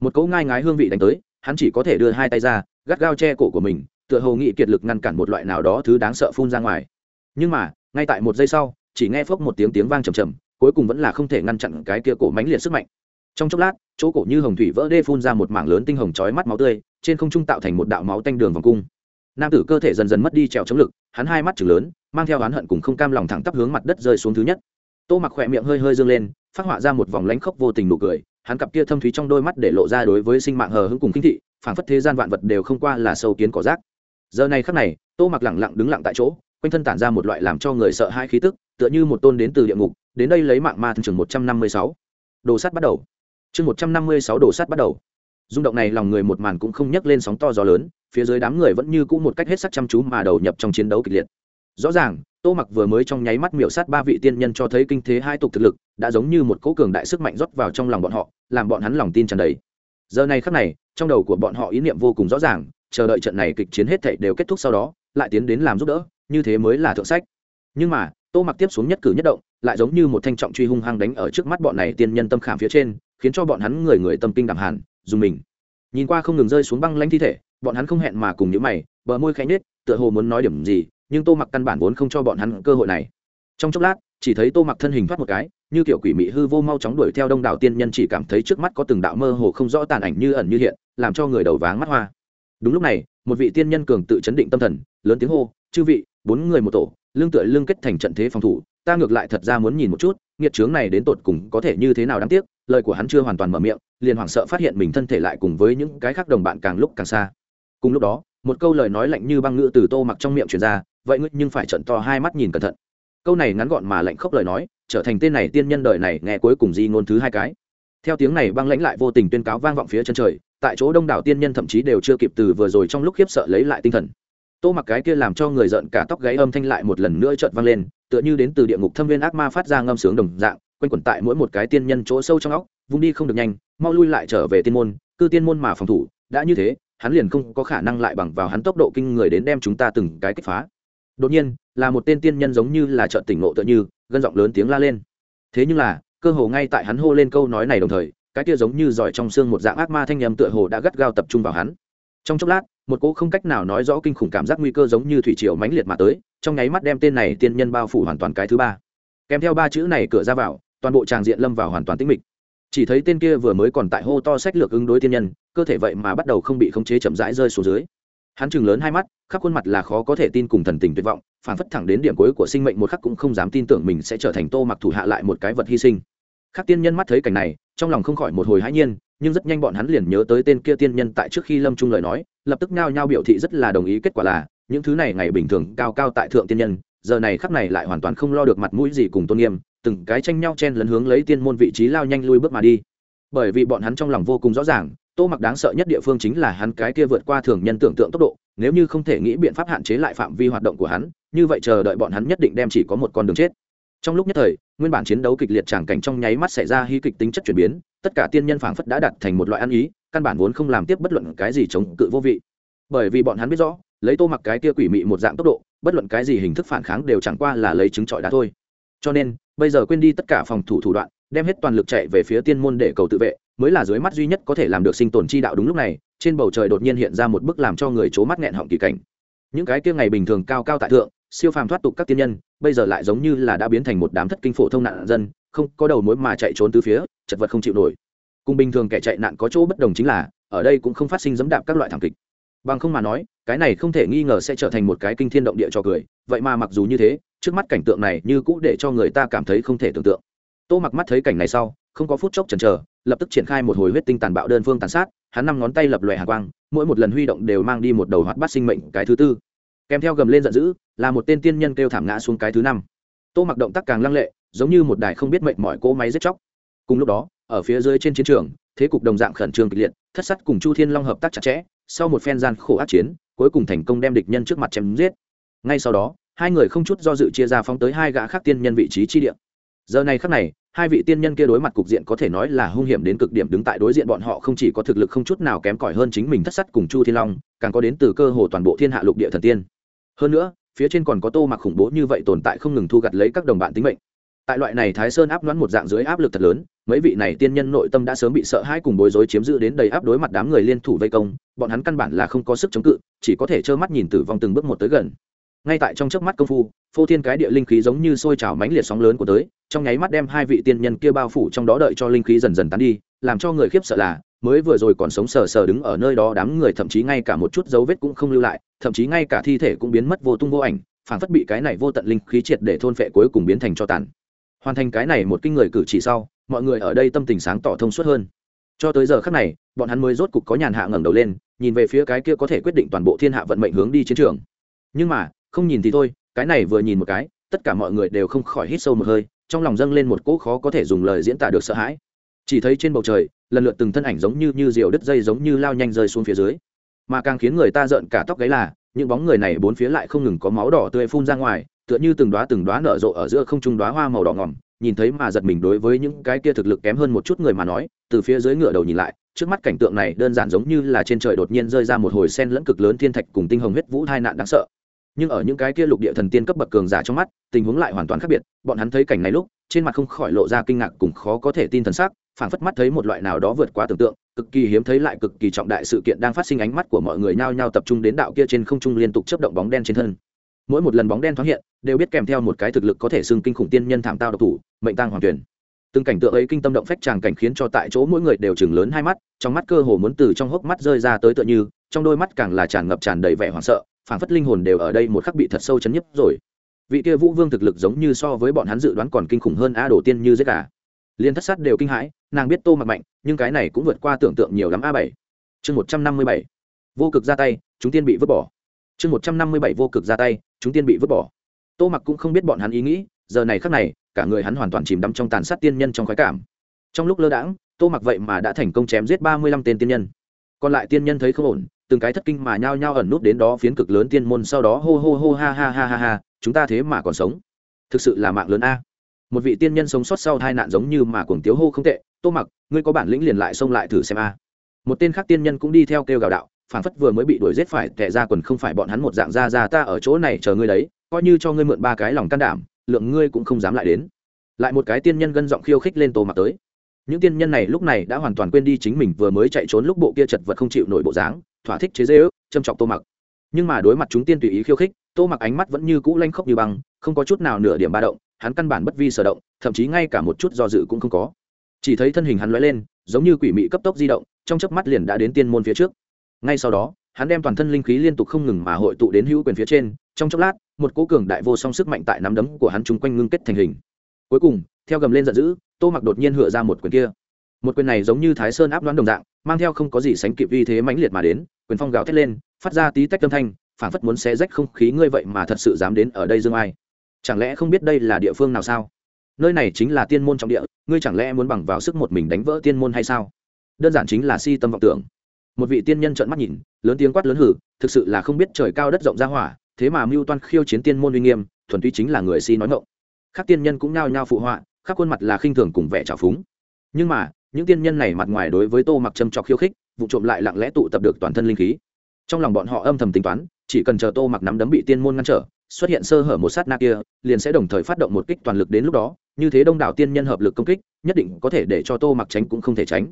Một cỗ ngai ngái hương vị đánh tới, hắn chỉ có thể đưa hai tay ra, gắt gao che cổ của mình, tựa hồ nghị kiệt lực ngăn cản một loại nào đó thứ đáng sợ phun ra ngoài nhưng mà, ngay tại một giây sau, chỉ nghe phốc một tiếng tiếng vang trầm trầm cuối cùng vẫn là không thể ngăn chặn cái kia cổ mánh liệt sức mạnh. Trong chốc lát, chỗ cổ như hồng thủy vỡ đê phun ra một mảng lớn tinh hồng chói mắt máu tươi, trên không trung tạo thành một đạo máu tanh đường vòng cung. Nam tử cơ thể dần dần mất đi trèo chống lực, hắn hai mắt chừng lớn, mang theo oán hận cùng không cam lòng thẳng tắp hướng mặt đất rơi xuống thứ nhất. Tô mặc khỏe miệng hơi hơi dương lên, phát họa ra một vòng lánh khóc vô tình nụ cười, hắn cặp kia thâm thúy trong đôi mắt để lộ ra đối với sinh mạng hờ hững cùng kinh thị, phảng phất thế gian vạn vật đều không qua là sâu kiến cỏ rác. Giờ này khắc này, tô mặc lẳng lặng đứng lặng tại chỗ quanh thân tản ra một loại làm cho người sợ hãi khí tức, tựa như một tôn đến từ địa ngục, đến đây lấy mạng ma thường trường một trăm năm mươi sáu. Đồ sắt bắt đầu. Chương một trăm năm mươi sáu đồ sắt bắt đầu. Rung động này lòng người một màn cũng không nhấc lên sóng to gió lớn, phía dưới đám người vẫn như cũ một cách hết sắc chăm chú mà đầu nhập trong chiến đấu kịch liệt. Rõ ràng, tô mặc vừa mới trong nháy mắt miểu sát ba vị tiên nhân cho thấy kinh thế hai tục thực lực, đã giống như một cỗ cường đại sức mạnh rót vào trong lòng bọn họ, làm bọn hắn lòng tin tràn đầy. Giờ này khắc này, trong đầu của bọn họ ý niệm vô cùng rõ ràng, chờ đợi trận này kịch chiến hết thảy đều kết thúc sau đó, lại tiến đến làm giúp đỡ như thế mới là thượng sách. Nhưng mà, tô mặc tiếp xuống nhất cử nhất động, lại giống như một thanh trọng truy hung hăng đánh ở trước mắt bọn này tiên nhân tâm khảm phía trên, khiến cho bọn hắn người người tâm kinh đẳng hàn dùng mình. Nhìn qua không ngừng rơi xuống băng lanh thi thể, bọn hắn không hẹn mà cùng những mày, bờ môi khẽ nết tựa hồ muốn nói điểm gì, nhưng tô mặc căn bản vốn không cho bọn hắn cơ hội này. Trong chốc lát, chỉ thấy tô mặc thân hình thoát một cái, như kiểu quỷ mị hư vô mau chóng đuổi theo đông đảo tiên nhân chỉ cảm thấy trước mắt có từng đạo mơ hồ không rõ tàn ảnh như ẩn như hiện, làm cho người đầu váng mắt hoa. Đúng lúc này, một vị tiên nhân cường tự chấn định tâm thần, lớn tiếng hô, chư vị bốn người một tổ lương tựa lương kết thành trận thế phòng thủ, ta ngược lại thật ra muốn nhìn một chút, nghiệt trướng này đến tột cùng có thể như thế nào đáng tiếc, lời của hắn chưa hoàn toàn mở miệng, liền hoảng sợ phát hiện mình thân thể lại cùng với những cái khác đồng bạn càng lúc càng xa. Cùng lúc đó, một câu lời nói lạnh như băng ngữ từ tô mặc trong miệng truyền ra, vậy ngươi nhưng phải trận to hai mắt nhìn cẩn thận. Câu này ngắn gọn mà lạnh khốc lời nói, trở thành tên này tiên nhân đời này nghe cuối cùng di ngôn thứ hai cái. Theo tiếng này băng lãnh lại vô tình tuyên cáo vang vọng phía chân trời, tại chỗ đông đảo tiên nhân thậm chí đều chưa kịp từ vừa rồi trong lúc khiếp sợ lấy lại tinh thần tô mặc cái kia làm cho người giận cả tóc gáy âm thanh lại một lần nữa trợn vang lên, tựa như đến từ địa ngục thâm viên ác ma phát ra ngâm sướng đồng dạng, quanh quẩn tại mỗi một cái tiên nhân chỗ sâu trong óc, vung đi không được nhanh, mau lui lại trở về tiên môn, cư tiên môn mà phòng thủ, đã như thế, hắn liền không có khả năng lại bằng vào hắn tốc độ kinh người đến đem chúng ta từng cái kích phá. Đột nhiên, là một tên tiên nhân giống như là trợn tỉnh ngộ tựa như, gân giọng lớn tiếng la lên. Thế nhưng là, cơ hồ ngay tại hắn hô lên câu nói này đồng thời, cái kia giống như giỏi trong xương một dạng ác ma thanh nhầm tựa hồ đã gắt gao tập trung vào hắn. Trong chốc lát một cỗ không cách nào nói rõ kinh khủng cảm giác nguy cơ giống như thủy triều mãnh liệt mà tới, trong nháy mắt đem tên này tiên nhân bao phủ hoàn toàn cái thứ ba. Kèm theo ba chữ này cửa ra vào, toàn bộ tràng diện lâm vào hoàn toàn tĩnh mịch. Chỉ thấy tên kia vừa mới còn tại hô to sách lược ứng đối tiên nhân, cơ thể vậy mà bắt đầu không bị khống chế chậm rãi rơi xuống dưới. Hắn chừng lớn hai mắt, khắp khuôn mặt là khó có thể tin cùng thần tình tuyệt vọng phản phất thẳng đến điểm cuối của sinh mệnh một khắc cũng không dám tin tưởng mình sẽ trở thành tô mặc thủ hạ lại một cái vật hy sinh. Khắc tiên nhân mắt thấy cảnh này trong lòng không khỏi một hồi hãi nhiên, nhưng rất nhanh bọn hắn liền nhớ tới tên kia tiên nhân tại trước khi lâm trung lời nói, lập tức nao nhao biểu thị rất là đồng ý kết quả là, những thứ này ngày bình thường cao cao tại thượng tiên nhân, giờ này khắc này lại hoàn toàn không lo được mặt mũi gì cùng tôn nghiêm, từng cái tranh nhau chen lấn hướng lấy tiên môn vị trí lao nhanh lui bước mà đi. Bởi vì bọn hắn trong lòng vô cùng rõ ràng, tô mặc đáng sợ nhất địa phương chính là hắn cái kia vượt qua thường nhân tưởng tượng tốc độ, nếu như không thể nghĩ biện pháp hạn chế lại phạm vi hoạt động của hắn, như vậy chờ đợi bọn hắn nhất định đem chỉ có một con đường chết trong lúc nhất thời, nguyên bản chiến đấu kịch liệt tràng cảnh trong nháy mắt xảy ra hy kịch tính chất chuyển biến, tất cả tiên nhân phảng phất đã đặt thành một loại ăn ý, căn bản vốn không làm tiếp bất luận cái gì chống cự vô vị. Bởi vì bọn hắn biết rõ, lấy tô mặc cái kia quỷ mị một dạng tốc độ, bất luận cái gì hình thức phản kháng đều chẳng qua là lấy trứng trọi đá thôi. Cho nên, bây giờ quên đi tất cả phòng thủ thủ đoạn, đem hết toàn lực chạy về phía tiên môn để cầu tự vệ, mới là dưới mắt duy nhất có thể làm được sinh tồn chi đạo đúng lúc này, trên bầu trời đột nhiên hiện ra một bức làm cho người c mắt nghẹn họng kỳ cảnh. Những cái kia ngày bình thường cao cao tại thượng siêu phàm thoát tục các tiên nhân, bây giờ lại giống như là đã biến thành một đám thất kinh phổ thông nạn dân, không có đầu mối mà chạy trốn từ phía, chật vật không chịu nổi. Cùng bình thường kẻ chạy nạn có chỗ bất đồng chính là, ở đây cũng không phát sinh dẫm đạp các loại thảm kịch. Bằng không mà nói, cái này không thể nghi ngờ sẽ trở thành một cái kinh thiên động địa cho cười, vậy mà mặc dù như thế, trước mắt cảnh tượng này như cũ để cho người ta cảm thấy không thể tưởng tượng. Tô mặc mắt thấy cảnh này sau, không có phút chốc chần chờ, lập tức triển khai một hồi huyết tinh tàn bạo đơn phương tàn sát, hắn năm ngón tay lập lòe hạ quang, mỗi một lần huy động đều mang đi một đầu hoạt bát sinh mệnh cái thứ tư kèm theo gầm lên giận dữ, là một tên tiên nhân kêu thảm ngã xuống cái thứ năm. Tô mặc động tác càng lăng lệ, giống như một đài không biết mệnh mọi cỗ máy giết chóc. Cùng lúc đó, ở phía dưới trên chiến trường, thế cục đồng dạng khẩn trương kịch liệt, thất sắt cùng chu thiên long hợp tác chặt chẽ, sau một phen gian khổ ác chiến, cuối cùng thành công đem địch nhân trước mặt chém giết. Ngay sau đó, hai người không chút do dự chia ra phóng tới hai gã khác tiên nhân vị trí chi địa. Giờ này khắc này, hai vị tiên nhân kia đối mặt cục diện có thể nói là hung hiểm đến cực điểm đứng tại đối diện bọn họ không chỉ có thực lực không chút nào kém cỏi hơn chính mình thất sắt cùng chu thiên long, càng có đến từ cơ hồ toàn bộ thiên hạ lục địa thần tiên hơn nữa, phía trên còn có tô mặc khủng bố như vậy tồn tại không ngừng thu gặt lấy các đồng bạn tính mệnh. Tại loại này thái sơn áp đoán một dạng dưới áp lực thật lớn, mấy vị này tiên nhân nội tâm đã sớm bị sợ hãi cùng bối rối chiếm giữ đến đầy áp đối mặt đám người liên thủ vây công, bọn hắn căn bản là không có sức chống cự, chỉ có thể trơ mắt nhìn tử vong từng bước một tới gần. Ngay tại trong chớp mắt công phu, phô thiên cái địa linh khí giống như sôi trào mãnh liệt sóng lớn của tới, trong nháy mắt đem hai vị tiên nhân kia bao phủ trong đó đợi cho linh khí dần dần tán đi, làm cho người khiếp sợ là mới vừa rồi còn sống sờ sờ đứng ở nơi đó đám người thậm chí ngay cả một chút dấu vết cũng không lưu lại, thậm chí ngay cả thi thể cũng biến mất vô tung vô ảnh, phản phất bị cái này vô tận linh khí triệt để thôn phệ cuối cùng biến thành cho tàn. Hoàn thành cái này một kinh người cử chỉ sau, mọi người ở đây tâm tình sáng tỏ thông suốt hơn. Cho tới giờ khắc này, bọn hắn mới rốt cục có nhàn hạ ngẩng đầu lên, nhìn về phía cái kia có thể quyết định toàn bộ thiên hạ vận mệnh hướng đi chiến trường. Nhưng mà, không nhìn thì thôi, cái này vừa nhìn một cái, tất cả mọi người đều không khỏi hít sâu một hơi, trong lòng dâng lên một cỗ khó có thể dùng lời diễn tả được sợ hãi. Chỉ thấy trên bầu trời lần lượt từng thân ảnh giống như như diều đứt dây giống như lao nhanh rơi xuống phía dưới. Mà càng khiến người ta rợn cả tóc gáy là, những bóng người này bốn phía lại không ngừng có máu đỏ tươi phun ra ngoài, tựa như từng đóa từng đóa nở rộ ở giữa không trung đóa hoa màu đỏ ngỏm, nhìn thấy mà giật mình đối với những cái kia thực lực kém hơn một chút người mà nói, từ phía dưới ngựa đầu nhìn lại, trước mắt cảnh tượng này đơn giản giống như là trên trời đột nhiên rơi ra một hồi sen lẫn cực lớn thiên thạch cùng tinh hồng huyết vũ tai nạn đáng sợ. Nhưng ở những cái kia lục địa thần tiên cấp bậc cường giả trong mắt, tình huống lại hoàn toàn khác biệt, bọn hắn thấy cảnh này lúc, trên mặt không khỏi lộ ra kinh ngạc cùng khó có thể tin thần sắc phảng phất mắt thấy một loại nào đó vượt quá tưởng tượng, cực kỳ hiếm thấy lại cực kỳ trọng đại sự kiện đang phát sinh ánh mắt của mọi người nhao nhao tập trung đến đạo kia trên không trung liên tục chấp động bóng đen trên thân. Mỗi một lần bóng đen thoáng hiện, đều biết kèm theo một cái thực lực có thể xưng kinh khủng tiên nhân thảm tao độc thủ, mệnh tăng hoàng tuyển. Từng cảnh tượng ấy kinh tâm động phách tràng cảnh khiến cho tại chỗ mỗi người đều chừng lớn hai mắt, trong mắt cơ hồ muốn từ trong hốc mắt rơi ra tới tựa như, trong đôi mắt càng là tràn ngập tràn đầy vẻ hoảng sợ, phảng phất linh hồn đều ở đây một khắc bị thật sâu chấn nhấp rồi. Vị kia vũ vương thực lực giống như so với bọn hắn dự đoán còn kinh khủng hơn a đồ tiên như giết cả liên thất sát đều kinh hãi nàng biết tô mặc mạnh, nhưng cái này cũng vượt qua tưởng tượng nhiều lắm a bảy. Chương một trăm năm mươi bảy. Vô cực ra tay, chúng tiên bị vứt bỏ. Chương một trăm năm mươi bảy vô cực ra tay, chúng tiên bị vứt bỏ. Tô mặc cũng không biết bọn hắn ý nghĩ, giờ này khắc này, cả người hắn hoàn toàn chìm đắm trong tàn sát tiên nhân trong khoái cảm. Trong lúc lơ đãng, tô mặc vậy mà đã thành công chém giết ba mươi lăm tên tiên nhân. Còn lại tiên nhân thấy không ổn, từng cái thất kinh mà nhao nhao ẩn nút đến đó phiến cực lớn tiên môn sau đó hô hô hô ha ha ha ha ha, chúng ta thế mà còn sống. Thực sự là mạng lớn a một vị tiên nhân sống sót sau hai nạn giống như mà cuồng tiếu hô không tệ, tô mặc, ngươi có bản lĩnh liền lại xông lại thử xem a. Một tên khác tiên nhân cũng đi theo kêu gào đạo, phản phất vừa mới bị đuổi giết phải tệ ra quần không phải bọn hắn một dạng ra ra ta ở chỗ này chờ ngươi đấy, coi như cho ngươi mượn ba cái lòng can đảm, lượng ngươi cũng không dám lại đến. Lại một cái tiên nhân gân giọng khiêu khích lên tô mặc tới. Những tiên nhân này lúc này đã hoàn toàn quên đi chính mình vừa mới chạy trốn lúc bộ kia chật vật không chịu nổi bộ dáng, thỏa thích chế dễ ước châm chọc tô mặc. Nhưng mà đối mặt chúng tiên tùy ý khiêu khích, tô mặc ánh mắt vẫn như cũ lanh khốc như băng, không có chút nào nửa điểm ba động hắn căn bản bất vi sở động, thậm chí ngay cả một chút do dự cũng không có. Chỉ thấy thân hình hắn lóe lên, giống như quỷ mị cấp tốc di động, trong chớp mắt liền đã đến tiên môn phía trước. Ngay sau đó, hắn đem toàn thân linh khí liên tục không ngừng mà hội tụ đến hữu quyền phía trên, trong chốc lát, một cố cường đại vô song sức mạnh tại nắm đấm của hắn chung quanh ngưng kết thành hình. Cuối cùng, theo gầm lên giận dữ, tô mặc đột nhiên hựa ra một quyền kia. Một quyền này giống như thái sơn áp đoán đồng dạng, mang theo không có gì sánh kịp uy thế mãnh liệt mà đến, quyền phong gào thét lên, phát ra tí tách âm thanh phảng phất muốn xé rách không khí ngươi vậy mà thật sự dám đến ở đây dương ai chẳng lẽ không biết đây là địa phương nào sao? Nơi này chính là tiên môn trọng địa, ngươi chẳng lẽ muốn bằng vào sức một mình đánh vỡ tiên môn hay sao? Đơn giản chính là si tâm vọng tưởng. Một vị tiên nhân trợn mắt nhìn, lớn tiếng quát lớn hử, thực sự là không biết trời cao đất rộng ra hỏa, thế mà mưu toan khiêu chiến tiên môn uy nghiêm, thuần túy chính là người si nói ngộng các tiên nhân cũng nhao nhao phụ họa các khuôn mặt là khinh thường cùng vẻ trào phúng. Nhưng mà, những tiên nhân này mặt ngoài đối với tô mặc châm trọc khiêu khích, vụ trộm lại lặng lẽ tụ tập được toàn thân linh khí. Trong lòng bọn họ âm thầm tính toán, chỉ cần chờ tô mặc nắm đấm bị tiên môn ngăn trở xuất hiện sơ hở một sát na kia, liền sẽ đồng thời phát động một kích toàn lực đến lúc đó, như thế đông đảo tiên nhân hợp lực công kích, nhất định có thể để cho tô mặc tránh cũng không thể tránh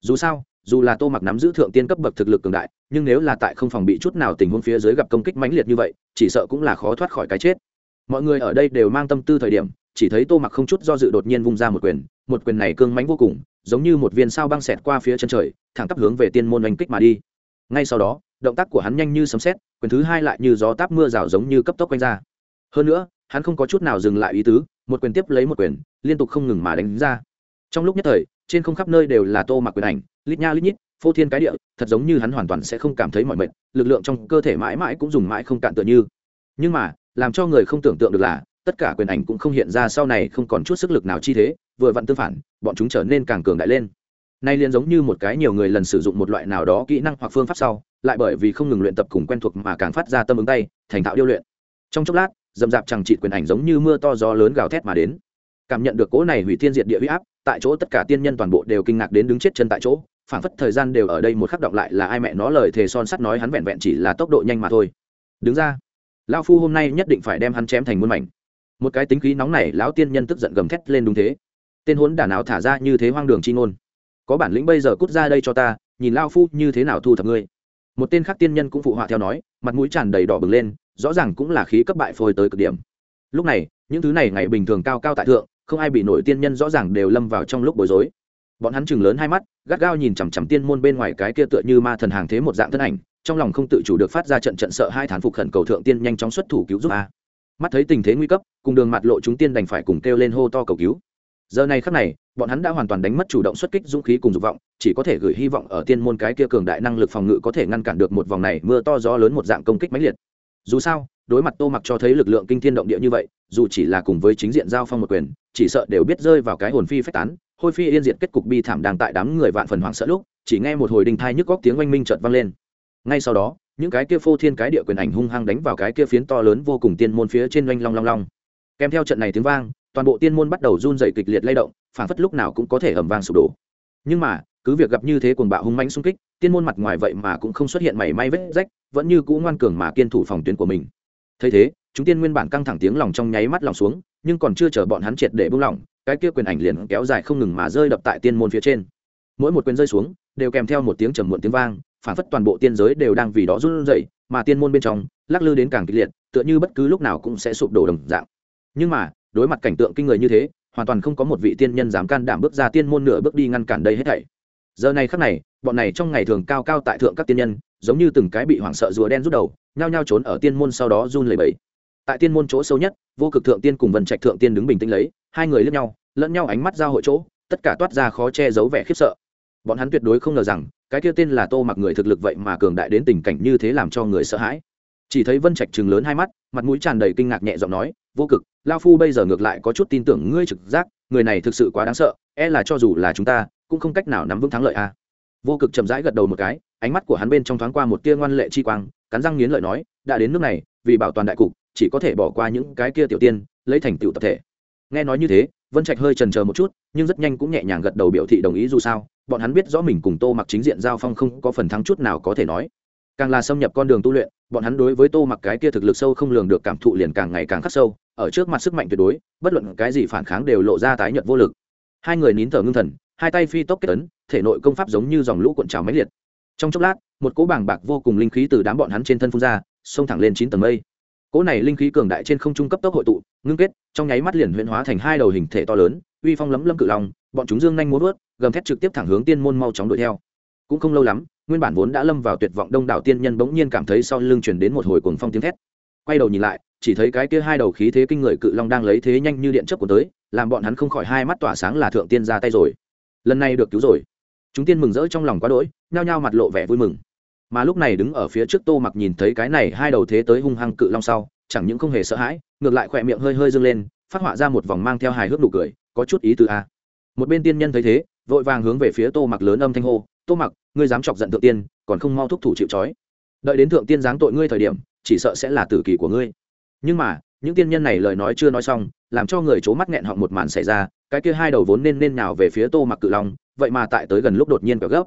dù sao, dù là tô mặc nắm giữ thượng tiên cấp bậc thực lực cường đại, nhưng nếu là tại không phòng bị chút nào tình huống phía dưới gặp công kích mãnh liệt như vậy, chỉ sợ cũng là khó thoát khỏi cái chết mọi người ở đây đều mang tâm tư thời điểm, chỉ thấy tô mặc không chút do dự đột nhiên vung ra một quyền một quyền này cương mãnh vô cùng, giống như một viên sao băng xẹt qua phía chân trời, thẳng tắp hướng về tiên môn oanh kích mà đi ngay sau đó, động tác của hắn nhanh như sấm sét quyền thứ hai lại như gió táp mưa rào giống như cấp tốc quanh ra. Hơn nữa, hắn không có chút nào dừng lại ý tứ, một quyền tiếp lấy một quyền, liên tục không ngừng mà đánh ra. Trong lúc nhất thời, trên không khắp nơi đều là tô mặc quyền ảnh, lít nha lít nhít, phô thiên cái địa, thật giống như hắn hoàn toàn sẽ không cảm thấy mọi mệt, lực lượng trong cơ thể mãi mãi cũng dùng mãi không cạn tựa như. Nhưng mà, làm cho người không tưởng tượng được là, tất cả quyền ảnh cũng không hiện ra sau này không còn chút sức lực nào chi thế, vừa vặn tương phản, bọn chúng trở nên càng cường đại lên nay liền giống như một cái nhiều người lần sử dụng một loại nào đó kỹ năng hoặc phương pháp sau, lại bởi vì không ngừng luyện tập cùng quen thuộc mà càng phát ra tâm ứng tay, thành thạo điêu luyện. Trong chốc lát, dầm dạp chẳng trị quyền ảnh giống như mưa to gió lớn gào thét mà đến. Cảm nhận được cỗ này hủy thiên diệt địa huy áp, tại chỗ tất cả tiên nhân toàn bộ đều kinh ngạc đến đứng chết chân tại chỗ, phảng phất thời gian đều ở đây một khắc động lại là ai mẹ nó lời thề son sắt nói hắn vẹn vẹn chỉ là tốc độ nhanh mà thôi. Đứng ra. Lao phu hôm nay nhất định phải đem hắn chém thành muôn mảnh. Một cái tính khí nóng này lão tiên nhân tức giận gầm thét lên đúng thế. Tên hốn đả não thả ra như thế hoang đường chi ngôn có bản lĩnh bây giờ cút ra đây cho ta, nhìn lao phu như thế nào thu thập ngươi. Một tên khác tiên nhân cũng phụ họa theo nói, mặt mũi tràn đầy đỏ bừng lên, rõ ràng cũng là khí cấp bại phôi tới cực điểm. Lúc này, những thứ này ngày bình thường cao cao tại thượng, không ai bị nổi tiên nhân rõ ràng đều lâm vào trong lúc bối rối. Bọn hắn chừng lớn hai mắt, gắt gao nhìn chằm chằm tiên môn bên ngoài cái kia tựa như ma thần hàng thế một dạng thân ảnh, trong lòng không tự chủ được phát ra trận trận sợ hai thán phục khẩn cầu thượng tiên nhanh chóng xuất thủ cứu giúp a. Mắt thấy tình thế nguy cấp, cùng đường mặt lộ chúng tiên đành phải cùng kêu lên hô to cầu cứu giờ này khắc này, bọn hắn đã hoàn toàn đánh mất chủ động xuất kích dũng khí cùng dục vọng, chỉ có thể gửi hy vọng ở tiên môn cái kia cường đại năng lực phòng ngự có thể ngăn cản được một vòng này mưa to gió lớn một dạng công kích mãnh liệt. Dù sao, đối mặt tô mặc cho thấy lực lượng kinh thiên động địa như vậy, dù chỉ là cùng với chính diện giao phong một quyền, chỉ sợ đều biết rơi vào cái hồn phi phách tán, hôi phi yên diện kết cục bi thảm đang tại đám người vạn phần hoảng sợ lúc, chỉ nghe một hồi đình thai nhức góc tiếng oanh minh chợt vang lên. Ngay sau đó, những cái kia phô thiên cái địa quyền ảnh hung hăng đánh vào cái kia phiến to lớn vô cùng tiên môn phía trên oanh long long long. Kèm theo trận này tiếng vang toàn bộ tiên môn bắt đầu run dày kịch liệt lay động phản phất lúc nào cũng có thể ẩm vang sụp đổ. Nhưng mà, cứ việc gặp như thế cuồng bạo hung mãnh xung kích, tiên môn mặt ngoài vậy mà cũng không xuất hiện mảy may vết rách, vẫn như cũ ngoan cường mà kiên thủ phòng tuyến của mình. Thấy thế, chúng tiên nguyên bản căng thẳng tiếng lòng trong nháy mắt lòng xuống, nhưng còn chưa chờ bọn hắn triệt để buông lỏng, cái kia quyền ảnh liền kéo dài không ngừng mà rơi đập tại tiên môn phía trên. Mỗi một quyền rơi xuống, đều kèm theo một tiếng trầm muộn tiếng vang phản phất toàn bộ tiên giới đều đang vì đó run rẩy, mà tiên môn bên trong, lắc lư đến càng kịch liệt, tựa như bất cứ lúc nào cũng sẽ sụp đổ đồng dạng. Nhưng mà đối mặt cảnh tượng kinh người như thế, hoàn toàn không có một vị tiên nhân dám can đảm bước ra tiên môn nửa bước đi ngăn cản đây hết thảy. Giờ này khắc này, bọn này trong ngày thường cao cao tại thượng các tiên nhân, giống như từng cái bị hoảng sợ rùa đen rút đầu, nhao nhao trốn ở tiên môn sau đó run lẩy bẩy. Tại tiên môn chỗ sâu nhất, vô cực thượng tiên cùng vân trạch thượng tiên đứng bình tĩnh lấy, hai người lướt nhau, lẫn nhau ánh mắt giao hội chỗ, tất cả toát ra khó che giấu vẻ khiếp sợ. Bọn hắn tuyệt đối không ngờ rằng, cái kia tên là tô mặc người thực lực vậy mà cường đại đến tình cảnh như thế làm cho người sợ hãi. Chỉ thấy vân trạch chừng lớn hai mắt, mặt mũi tràn đầy kinh ngạc nhẹ giọng nói, vô cực lao phu bây giờ ngược lại có chút tin tưởng ngươi trực giác, người này thực sự quá đáng sợ e là cho dù là chúng ta, cũng không cách nào nắm vững thắng lợi a à. vô cực chậm rãi gật đầu một cái, ánh mắt của hắn bên trong thoáng qua một tia ngoan lệ chi quang, cắn răng nghiến lợi nói, đã đến nước này, vì bảo toàn đại cục, chỉ có thể bỏ qua những cái kia tiểu tiên, lấy thành tựu tập thể nghe nói như thế, vân trạch hơi trần chờ một chút, nhưng rất nhanh cũng nhẹ nhàng gật đầu biểu thị đồng ý dù sao, bọn hắn biết rõ mình cùng tô mặc chính diện giao phong không có phần thắng chút nào có thể nói càng là xâm nhập con đường tu luyện, bọn hắn đối với tô mặc cái kia thực lực sâu không lường được cảm thụ liền càng ngày càng khắc sâu, ở trước mặt sức mạnh tuyệt đối, bất luận cái gì phản kháng đều lộ ra tái nhợt vô lực. Hai người nín thở ngưng thần, hai tay phi tốc kết ấn, thể nội công pháp giống như dòng lũ cuộn trào máy liệt. Trong chốc lát, một cỗ bảng bạc vô cùng linh khí từ đám bọn hắn trên thân phun ra, xông thẳng lên chín tầng mây. Cỗ này linh khí cường đại trên không trung cấp tốc hội tụ, ngưng kết, trong nháy mắt liền huyễn hóa thành hai đầu hình thể to lớn, uy phong lấm lâm cự long, bọn chúng dương nhanh muốn vớt gầm thét trực tiếp thẳng hướng tiên môn mau chóng đuổi theo. Cũng không lâu lắm nguyên bản vốn đã lâm vào tuyệt vọng đông đảo tiên nhân bỗng nhiên cảm thấy sau lưng chuyển đến một hồi cuồng phong tiếng thét. Quay đầu nhìn lại, chỉ thấy cái kia hai đầu khí thế kinh người cự long đang lấy thế nhanh như điện chớp của tới, làm bọn hắn không khỏi hai mắt tỏa sáng là thượng tiên ra tay rồi. Lần này được cứu rồi. Chúng tiên mừng rỡ trong lòng quá đỗi, nhao nhao mặt lộ vẻ vui mừng. Mà lúc này đứng ở phía trước tô mặc nhìn thấy cái này hai đầu thế tới hung hăng cự long sau, chẳng những không hề sợ hãi, ngược lại khỏe miệng hơi hơi dâng lên, phát họa ra một vòng mang theo hài hước nụ cười, có chút ý từ a. Một bên tiên nhân thấy thế, vội vàng hướng về phía tô mặc lớn âm thanh hô tô mặc, ngươi dám chọc giận thượng tiên, còn không mau thúc thủ chịu trói. Đợi đến thượng tiên giáng tội ngươi thời điểm, chỉ sợ sẽ là tử kỳ của ngươi. Nhưng mà, những tiên nhân này lời nói chưa nói xong, làm cho người c h ố mắt nghẹn họng một màn xảy ra, cái kia hai đầu vốn nên nên nào về phía tô mặc cự long, vậy mà tại tới gần lúc đột nhiên cờ gấp.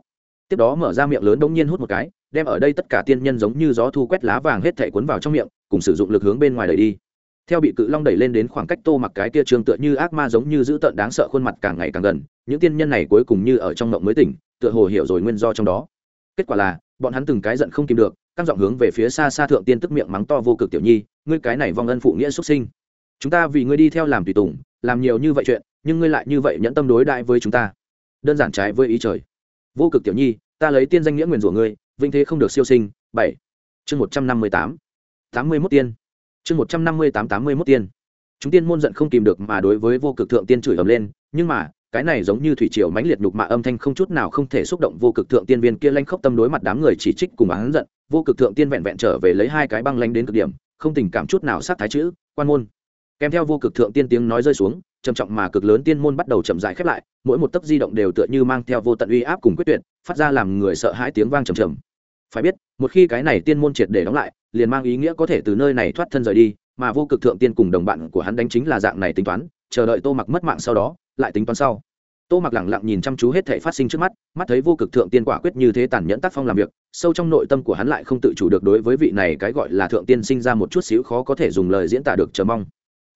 Tiếp đó mở ra miệng lớn đống nhiên hút một cái, đem ở đây tất cả tiên nhân giống như gió thu quét lá vàng hết thể cuốn vào trong miệng, cùng sử dụng lực hướng bên ngoài đẩy đi theo bị cự long đẩy lên đến khoảng cách tô mặc cái kia trường tựa như ác ma giống như giữ tợn đáng sợ khuôn mặt càng ngày càng gần, những tiên nhân này cuối cùng như ở trong mộng mới tỉnh, tựa hồ hiểu rồi nguyên do trong đó. Kết quả là, bọn hắn từng cái giận không kìm được, căng giọng hướng về phía xa xa thượng tiên tức miệng mắng to vô cực tiểu nhi, ngươi cái này vong ân phụ nghĩa xuất sinh. Chúng ta vì ngươi đi theo làm tùy tùng, làm nhiều như vậy chuyện, nhưng ngươi lại như vậy nhẫn tâm đối đại với chúng ta. Đơn giản trái với ý trời. Vô cực tiểu nhi, ta lấy tiên danh nghĩa nguyền rủa ngươi vinh thế không được siêu sinh. Bảy. Chương một trăm năm mươi tám. Tám mươi mốt tiên chương một trăm năm mươi tám tám mươi mốt tiên. Chúng tiên môn giận không kìm được mà đối với vô cực thượng tiên chửi ầm lên, nhưng mà, cái này giống như thủy triều mãnh liệt nhục mạ âm thanh không chút nào không thể xúc động vô cực thượng tiên viên kia lanh khốc tâm đối mặt đám người chỉ trích cùng án giận, vô cực thượng tiên vẹn vẹn trở về lấy hai cái băng lanh đến cực điểm, không tình cảm chút nào sát thái chữ, quan môn. Kèm theo vô cực thượng tiên tiếng nói rơi xuống, trầm trọng mà cực lớn tiên môn bắt đầu chậm rãi khép lại, mỗi một tấc di động đều tựa như mang theo vô tận uy áp cùng quyết tuyệt, phát ra làm người sợ hãi tiếng vang trầm trầm. Phải biết, một khi cái này tiên môn triệt để đóng lại liền mang ý nghĩa có thể từ nơi này thoát thân rời đi, mà vô cực thượng tiên cùng đồng bạn của hắn đánh chính là dạng này tính toán, chờ đợi tô mặc mất mạng sau đó, lại tính toán sau. Tô mặc lẳng lặng nhìn chăm chú hết thể phát sinh trước mắt mắt thấy vô cực thượng tiên quả quyết như thế tàn nhẫn tác phong làm việc, sâu trong nội tâm của hắn lại không tự chủ được đối với vị này cái gọi là thượng tiên sinh ra một chút xíu khó có thể dùng lời diễn tả được chờ mong.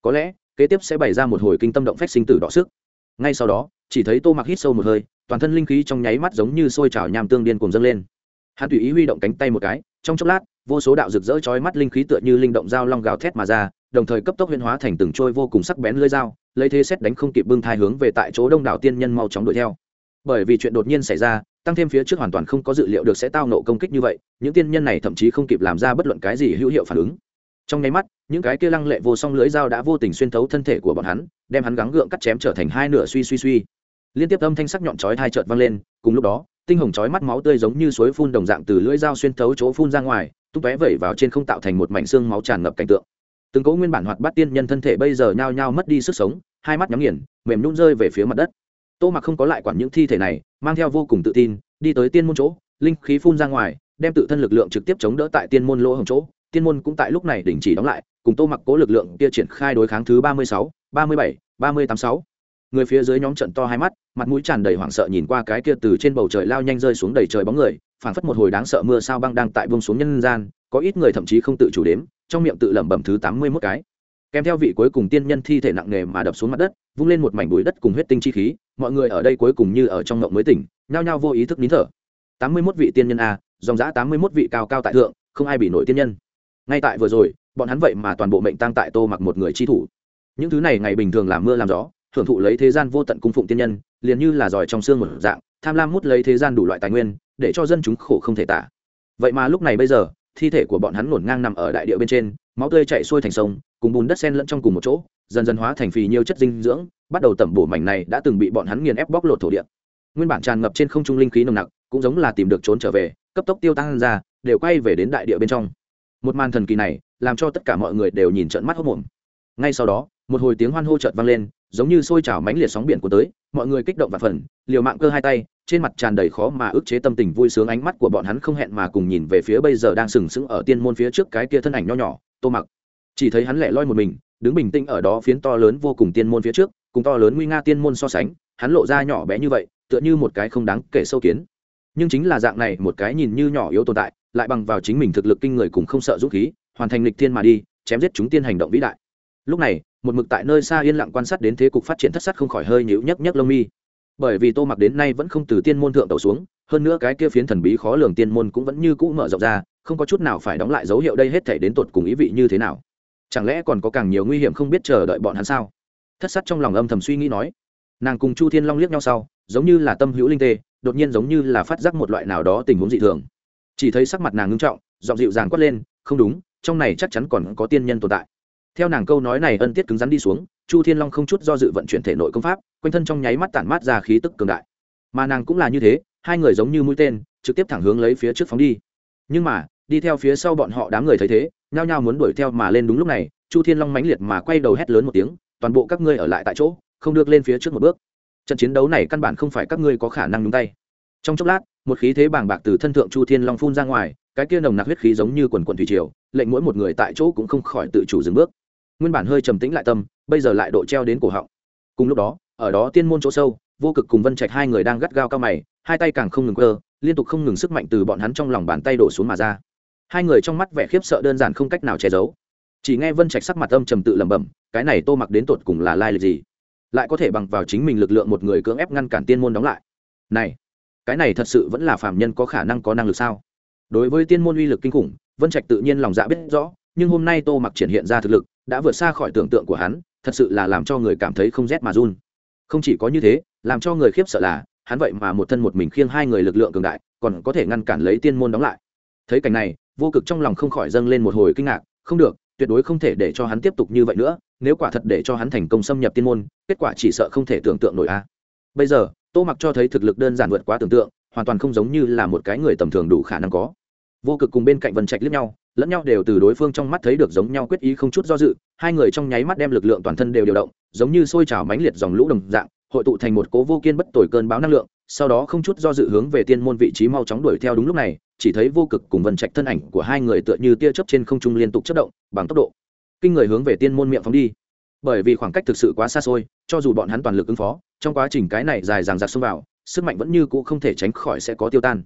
Có lẽ, kế tiếp sẽ bày ra một hồi kinh tâm động phách sinh tử đỏ sức. Ngay sau đó, chỉ thấy tô mặc hít sâu một hơi, toàn thân linh khí trong nháy mắt giống như sôi trào nham tương điên cùng dâng lên. Hắn tùy ý huy động cánh tay một cái, trong chốc lát vô số đạo rực rỡ chói mắt linh khí tựa như linh động dao long gào thét mà ra, đồng thời cấp tốc huyễn hóa thành từng trôi vô cùng sắc bén lưỡi dao, lấy thế xét đánh không kịp bưng thai hướng về tại chỗ đông đảo tiên nhân mau chóng đuổi theo. Bởi vì chuyện đột nhiên xảy ra, tăng thêm phía trước hoàn toàn không có dự liệu được sẽ tao nộ công kích như vậy, những tiên nhân này thậm chí không kịp làm ra bất luận cái gì hữu hiệu phản ứng. Trong nháy mắt, những cái kia lăng lệ vô song lưỡi dao đã vô tình xuyên thấu thân thể của bọn hắn, đem hắn gắng gượng cắt chém trở thành hai nửa suy suy suy liên tiếp âm thanh sắc nhọn chói hai chợt vang lên, cùng lúc đó, tinh hồng chói mắt máu tươi giống như suối phun đồng dạng từ lưỡi dao xuyên thấu chỗ phun ra ngoài, tung tóe vẩy vào trên không tạo thành một mảnh xương máu tràn ngập cảnh tượng. Từng cỗ nguyên bản hoạt bát tiên nhân thân thể bây giờ nhao nhao mất đi sức sống, hai mắt nhắm nghiền, mềm nhún rơi về phía mặt đất. Tô mặc không có lại quản những thi thể này, mang theo vô cùng tự tin, đi tới tiên môn chỗ, linh khí phun ra ngoài, đem tự thân lực lượng trực tiếp chống đỡ tại tiên môn lỗ hồng chỗ. Tiên môn cũng tại lúc này đình chỉ đóng lại, cùng tô mặc cố lực lượng kia triển khai đối kháng thứ ba mươi sáu, ba mươi bảy, ba mươi tám sáu người phía dưới nhóm trận to hai mắt, mặt mũi tràn đầy hoảng sợ nhìn qua cái kia từ trên bầu trời lao nhanh rơi xuống đầy trời bóng người, phảng phất một hồi đáng sợ mưa sao băng đang tại buông xuống nhân gian, có ít người thậm chí không tự chủ đếm, trong miệng tự lẩm bẩm thứ tám mươi mốt cái. Kèm theo vị cuối cùng tiên nhân thi thể nặng nề mà đập xuống mặt đất, vung lên một mảnh bụi đất cùng huyết tinh chi khí, mọi người ở đây cuối cùng như ở trong ngộng mới tỉnh, nhao nhao vô ý thức nín thở. tám mươi mốt vị tiên nhân a, dòng giã tám mươi mốt vị cao cao tại thượng, không ai bị nổi tiên nhân. Ngay tại vừa rồi, bọn hắn vậy mà toàn bộ mệnh tăng tại tô mặc một người chi thủ. Những thứ này ngày bình thường làm mưa làm gió thưởng thụ lấy thế gian vô tận cung phụng tiên nhân, liền như là giỏi trong xương một dạng, tham lam mút lấy thế gian đủ loại tài nguyên, để cho dân chúng khổ không thể tả. Vậy mà lúc này bây giờ, thi thể của bọn hắn ngổn ngang nằm ở đại địa bên trên, máu tươi chạy xuôi thành sông, cùng bùn đất sen lẫn trong cùng một chỗ, dần dần hóa thành phì nhiều chất dinh dưỡng, bắt đầu tẩm bổ mảnh này đã từng bị bọn hắn nghiền ép bóc lột thổ địa. Nguyên bản tràn ngập trên không trung linh khí nồng nặc, cũng giống là tìm được trốn trở về, cấp tốc tiêu tan ra, đều quay về đến đại địa bên trong. Một màn thần kỳ này, làm cho tất cả mọi người đều nhìn trận mắt hốc mồm ngay sau đó một hồi tiếng hoan hô chợt vang lên, giống như sôi trào mãnh liệt sóng biển của tới, mọi người kích động và phần, liều mạng cơ hai tay, trên mặt tràn đầy khó mà ức chế tâm tình vui sướng ánh mắt của bọn hắn không hẹn mà cùng nhìn về phía bây giờ đang sừng sững ở tiên môn phía trước cái kia thân ảnh nho nhỏ, tô mặc. Chỉ thấy hắn lẻ loi một mình, đứng bình tĩnh ở đó phiến to lớn vô cùng tiên môn phía trước, cùng to lớn nguy nga tiên môn so sánh, hắn lộ ra nhỏ bé như vậy, tựa như một cái không đáng kể sâu kiến. Nhưng chính là dạng này, một cái nhìn như nhỏ yếu tồn tại, lại bằng vào chính mình thực lực kinh người cùng không sợ dũng khí, hoàn thành lịch thiên mà đi, chém giết chúng tiên hành động vĩ đại lúc này, một mực tại nơi xa yên lặng quan sát đến thế cục phát triển thất sát không khỏi hơi nhíu nhấc nhấc lông mi. Bởi vì tô mặc đến nay vẫn không từ tiên môn thượng tẩu xuống, hơn nữa cái kia phiến thần bí khó lường tiên môn cũng vẫn như cũ mở rộng ra, không có chút nào phải đóng lại dấu hiệu đây hết thể đến tột cùng ý vị như thế nào. Chẳng lẽ còn có càng nhiều nguy hiểm không biết chờ đợi bọn hắn sao? Thất sát trong lòng âm thầm suy nghĩ nói. Nàng cùng chu thiên long liếc nhau sau, giống như là tâm hữu linh tê, đột nhiên giống như là phát giác một loại nào đó tình huống dị thường. Chỉ thấy sắc mặt nàng ngưng trọng, giọng dịu dàng quát lên, không đúng, trong này chắc chắn còn có tiên nhân tồn tại theo nàng câu nói này ân tiết cứng rắn đi xuống, chu thiên long không chút do dự vận chuyển thể nội công pháp, quanh thân trong nháy mắt tản mát ra khí tức cường đại. Mà nàng cũng là như thế, hai người giống như mũi tên, trực tiếp thẳng hướng lấy phía trước phóng đi. Nhưng mà, đi theo phía sau bọn họ đám người thấy thế, nhao nhao muốn đuổi theo mà lên đúng lúc này, chu thiên long mãnh liệt mà quay đầu hét lớn một tiếng, toàn bộ các ngươi ở lại tại chỗ, không được lên phía trước một bước. Trận chiến đấu này căn bản không phải các ngươi có khả năng nhúng tay. Trong chốc lát, một khí thế bàng bạc từ thân thượng chu thiên long phun ra ngoài, cái kia nồng nặc huyết khí giống như quần quần thủy triều, lệnh mỗi một người tại chỗ cũng không khỏi tự chủ dừng bước nguyên bản hơi trầm tĩnh lại tâm, bây giờ lại độ treo đến cổ họng. Cùng lúc đó, ở đó tiên môn chỗ sâu, vô cực cùng vân trạch hai người đang gắt gao cao mày, hai tay càng không ngừng cơ liên tục không ngừng sức mạnh từ bọn hắn trong lòng bàn tay đổ xuống mà ra. Hai người trong mắt vẻ khiếp sợ đơn giản không cách nào che giấu. Chỉ nghe vân trạch sắc mặt âm trầm tự lẩm bẩm, cái này tô mặc đến tột cùng là lai lịch gì? Lại có thể bằng vào chính mình lực lượng một người cưỡng ép ngăn cản tiên môn đóng lại. Này, cái này thật sự vẫn là phạm nhân có khả năng có năng lực sao? Đối với tiên môn uy lực kinh khủng, vân trạch tự nhiên lòng dạ biết rõ, nhưng hôm nay tô mặc triển hiện ra thực lực đã vượt xa khỏi tưởng tượng của hắn, thật sự là làm cho người cảm thấy không rét mà run. Không chỉ có như thế, làm cho người khiếp sợ là, hắn vậy mà một thân một mình khiêng hai người lực lượng cường đại, còn có thể ngăn cản lấy tiên môn đóng lại. Thấy cảnh này, vô cực trong lòng không khỏi dâng lên một hồi kinh ngạc, không được, tuyệt đối không thể để cho hắn tiếp tục như vậy nữa, nếu quả thật để cho hắn thành công xâm nhập tiên môn, kết quả chỉ sợ không thể tưởng tượng nổi a. Bây giờ, tô mặc cho thấy thực lực đơn giản vượt quá tưởng tượng, hoàn toàn không giống như là một cái người tầm thường đủ khả năng có. Vô cực cùng bên cạnh vân trạch liếc nhau lẫn nhau đều từ đối phương trong mắt thấy được giống nhau quyết ý không chút do dự, hai người trong nháy mắt đem lực lượng toàn thân đều điều động, giống như sôi trào mãnh liệt dòng lũ đồng dạng, hội tụ thành một cố vô kiên bất tồi cơn báo năng lượng, sau đó không chút do dự hướng về tiên môn vị trí mau chóng đuổi theo đúng lúc này, chỉ thấy vô cực cùng vân trạch thân ảnh của hai người tựa như tia chớp trên không trung liên tục chất động, bằng tốc độ. Kinh người hướng về tiên môn miệng phóng đi. Bởi vì khoảng cách thực sự quá xa xôi, cho dù bọn hắn toàn lực ứng phó, trong quá trình cái này dài dằng dặc xông vào, sức mạnh vẫn như cũ không thể tránh khỏi sẽ có tiêu tan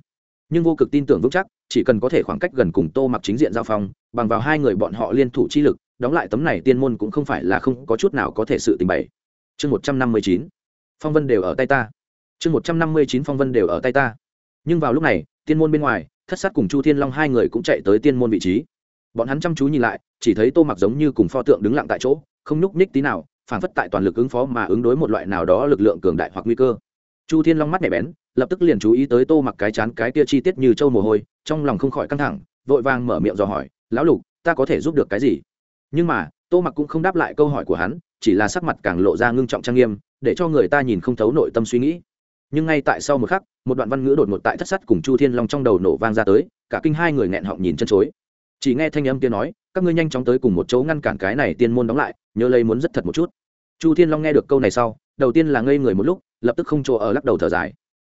nhưng vô cực tin tưởng vững chắc, chỉ cần có thể khoảng cách gần cùng tô mặc chính diện giao phong, bằng vào hai người bọn họ liên thủ chi lực, đóng lại tấm này tiên môn cũng không phải là không có chút nào có thể sự tình bày. Chương một trăm năm mươi chín, phong vân đều ở tay ta. Chương một trăm năm mươi chín, phong vân đều ở tay ta. Nhưng vào lúc này, tiên môn bên ngoài, thất sát cùng chu thiên long hai người cũng chạy tới tiên môn vị trí. Bọn hắn chăm chú nhìn lại, chỉ thấy tô mặc giống như cùng pho tượng đứng lặng tại chỗ, không nhúc nhích tí nào phản phất tại toàn lực ứng phó mà ứng đối một loại nào đó lực lượng cường đại hoặc nguy cơ. Chu thiên long mắt nhạy bén lập tức liền chú ý tới tô mặc cái chán cái kia chi tiết như trâu mồ hôi, trong lòng không khỏi căng thẳng, vội vàng mở miệng dò hỏi, lão lục, ta có thể giúp được cái gì? Nhưng mà, tô mặc cũng không đáp lại câu hỏi của hắn, chỉ là sắc mặt càng lộ ra ngưng trọng trang nghiêm, để cho người ta nhìn không thấu nội tâm suy nghĩ. Nhưng ngay tại sau một khắc, một đoạn văn ngữ đột ngột tại thất sắt cùng chu thiên long trong đầu nổ vang ra tới, cả kinh hai người nghẹn họng nhìn chân chối. Chỉ nghe thanh âm kia nói, các ngươi nhanh chóng tới cùng một chỗ ngăn cản cái này tiên môn đóng lại, nhớ lấy muốn rất thật một chút. Chu thiên long nghe được câu này sau, đầu tiên là ngây người một lúc, lập tức không chỗ ở, lắc đầu thở dài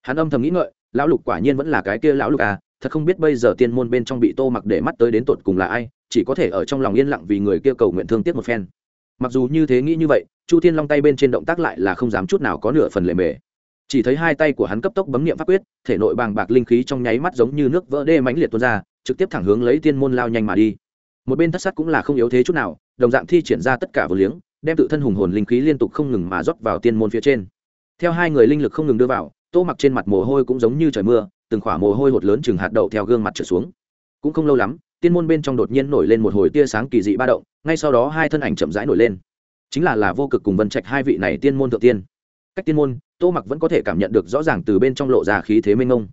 hắn âm thầm nghĩ ngợi, lão lục quả nhiên vẫn là cái kia lão lục à thật không biết bây giờ tiên môn bên trong bị tô mặc để mắt tới đến tột cùng là ai, chỉ có thể ở trong lòng yên lặng vì người kia cầu nguyện thương tiếc một phen. Mặc dù như thế nghĩ như vậy, chu thiên long tay bên trên động tác lại là không dám chút nào có nửa phần lệ mề. Chỉ thấy hai tay của hắn cấp tốc bấm niệm pháp quyết, thể nội bàng bạc linh khí trong nháy mắt giống như nước vỡ đê mãnh liệt tuôn ra, trực tiếp thẳng hướng lấy tiên môn lao nhanh mà đi. Một bên thất sát cũng là không yếu thế chút nào, đồng dạng thi triển ra tất cả vừa liếng, đem tự thân hùng hồn linh khí liên tục không ngừng mà rót vào tiên môn phía trên. Theo hai người linh lực không ngừng đưa vào tô mặc trên mặt mồ hôi cũng giống như trời mưa, từng khỏa mồ hôi hột lớn chừng hạt đậu theo gương mặt trở xuống. Cũng không lâu lắm, tiên môn bên trong đột nhiên nổi lên một hồi tia sáng kỳ dị ba động, ngay sau đó hai thân ảnh chậm rãi nổi lên. Chính là là vô cực cùng vân trạch hai vị này tiên môn thượng tiên. Cách tiên môn, tô mặc vẫn có thể cảm nhận được rõ ràng từ bên trong lộ ra khí thế mênh ngông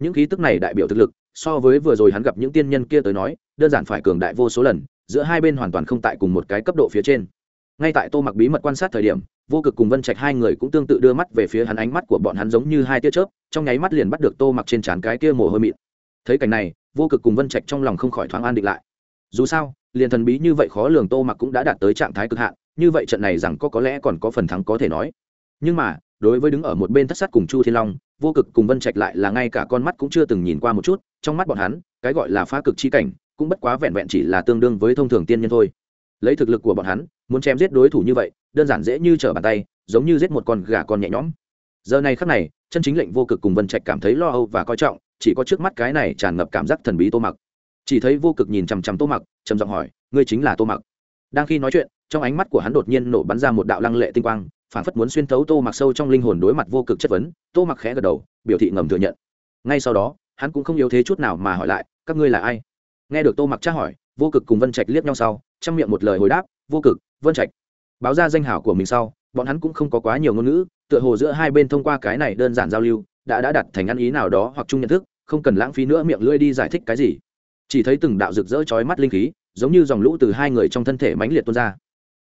những khí tức này đại biểu thực lực, so với vừa rồi hắn gặp những tiên nhân kia tới nói, đơn giản phải cường đại vô số lần, giữa hai bên hoàn toàn không tại cùng một cái cấp độ phía trên. Ngay tại tô mặc bí mật quan sát thời điểm vô cực cùng vân trạch hai người cũng tương tự đưa mắt về phía hắn, ánh mắt của bọn hắn giống như hai tia chớp, trong nháy mắt liền bắt được tô mặc trên trán cái kia mồ hôi mịn. Thấy cảnh này, vô cực cùng vân trạch trong lòng không khỏi thoáng an định lại. Dù sao, liền thần bí như vậy khó lường tô mặc cũng đã đạt tới trạng thái cực hạn, như vậy trận này rằng có có lẽ còn có phần thắng có thể nói. Nhưng mà, đối với đứng ở một bên thất sát cùng chu thiên long, vô cực cùng vân trạch lại là ngay cả con mắt cũng chưa từng nhìn qua một chút, trong mắt bọn hắn, cái gọi là phá cực chi cảnh, cũng bất quá vẹn vẹn chỉ là tương đương với thông thường tiên nhân thôi lấy thực lực của bọn hắn, muốn chém giết đối thủ như vậy, đơn giản dễ như trở bàn tay, giống như giết một con gà con nhẹ nhõm. Giờ này khắc này, chân chính lệnh vô cực cùng vân trạch cảm thấy lo âu và coi trọng, chỉ có trước mắt cái này tràn ngập cảm giác thần bí tô mặc. Chỉ thấy vô cực nhìn chằm chằm tô mặc, trầm giọng hỏi, ngươi chính là tô mặc? Đang khi nói chuyện, trong ánh mắt của hắn đột nhiên nổ bắn ra một đạo lăng lệ tinh quang, phản phất muốn xuyên thấu tô mặc sâu trong linh hồn đối mặt vô cực chất vấn, tô mặc khẽ gật đầu, biểu thị ngầm thừa nhận. Ngay sau đó, hắn cũng không yếu thế chút nào mà hỏi lại, các ngươi là ai? Nghe được tô mặc tra hỏi vô cực cùng vân trạch liếc nhau sau, trong miệng một lời hồi đáp, vô cực, vân trạch. Báo ra danh hảo của mình sau, bọn hắn cũng không có quá nhiều ngôn ngữ, tựa hồ giữa hai bên thông qua cái này đơn giản giao lưu, đã đã đặt thành ăn ý nào đó hoặc chung nhận thức, không cần lãng phí nữa miệng lưỡi đi giải thích cái gì. Chỉ thấy từng đạo rực rỡ chói mắt linh khí, giống như dòng lũ từ hai người trong thân thể mãnh liệt tuôn ra.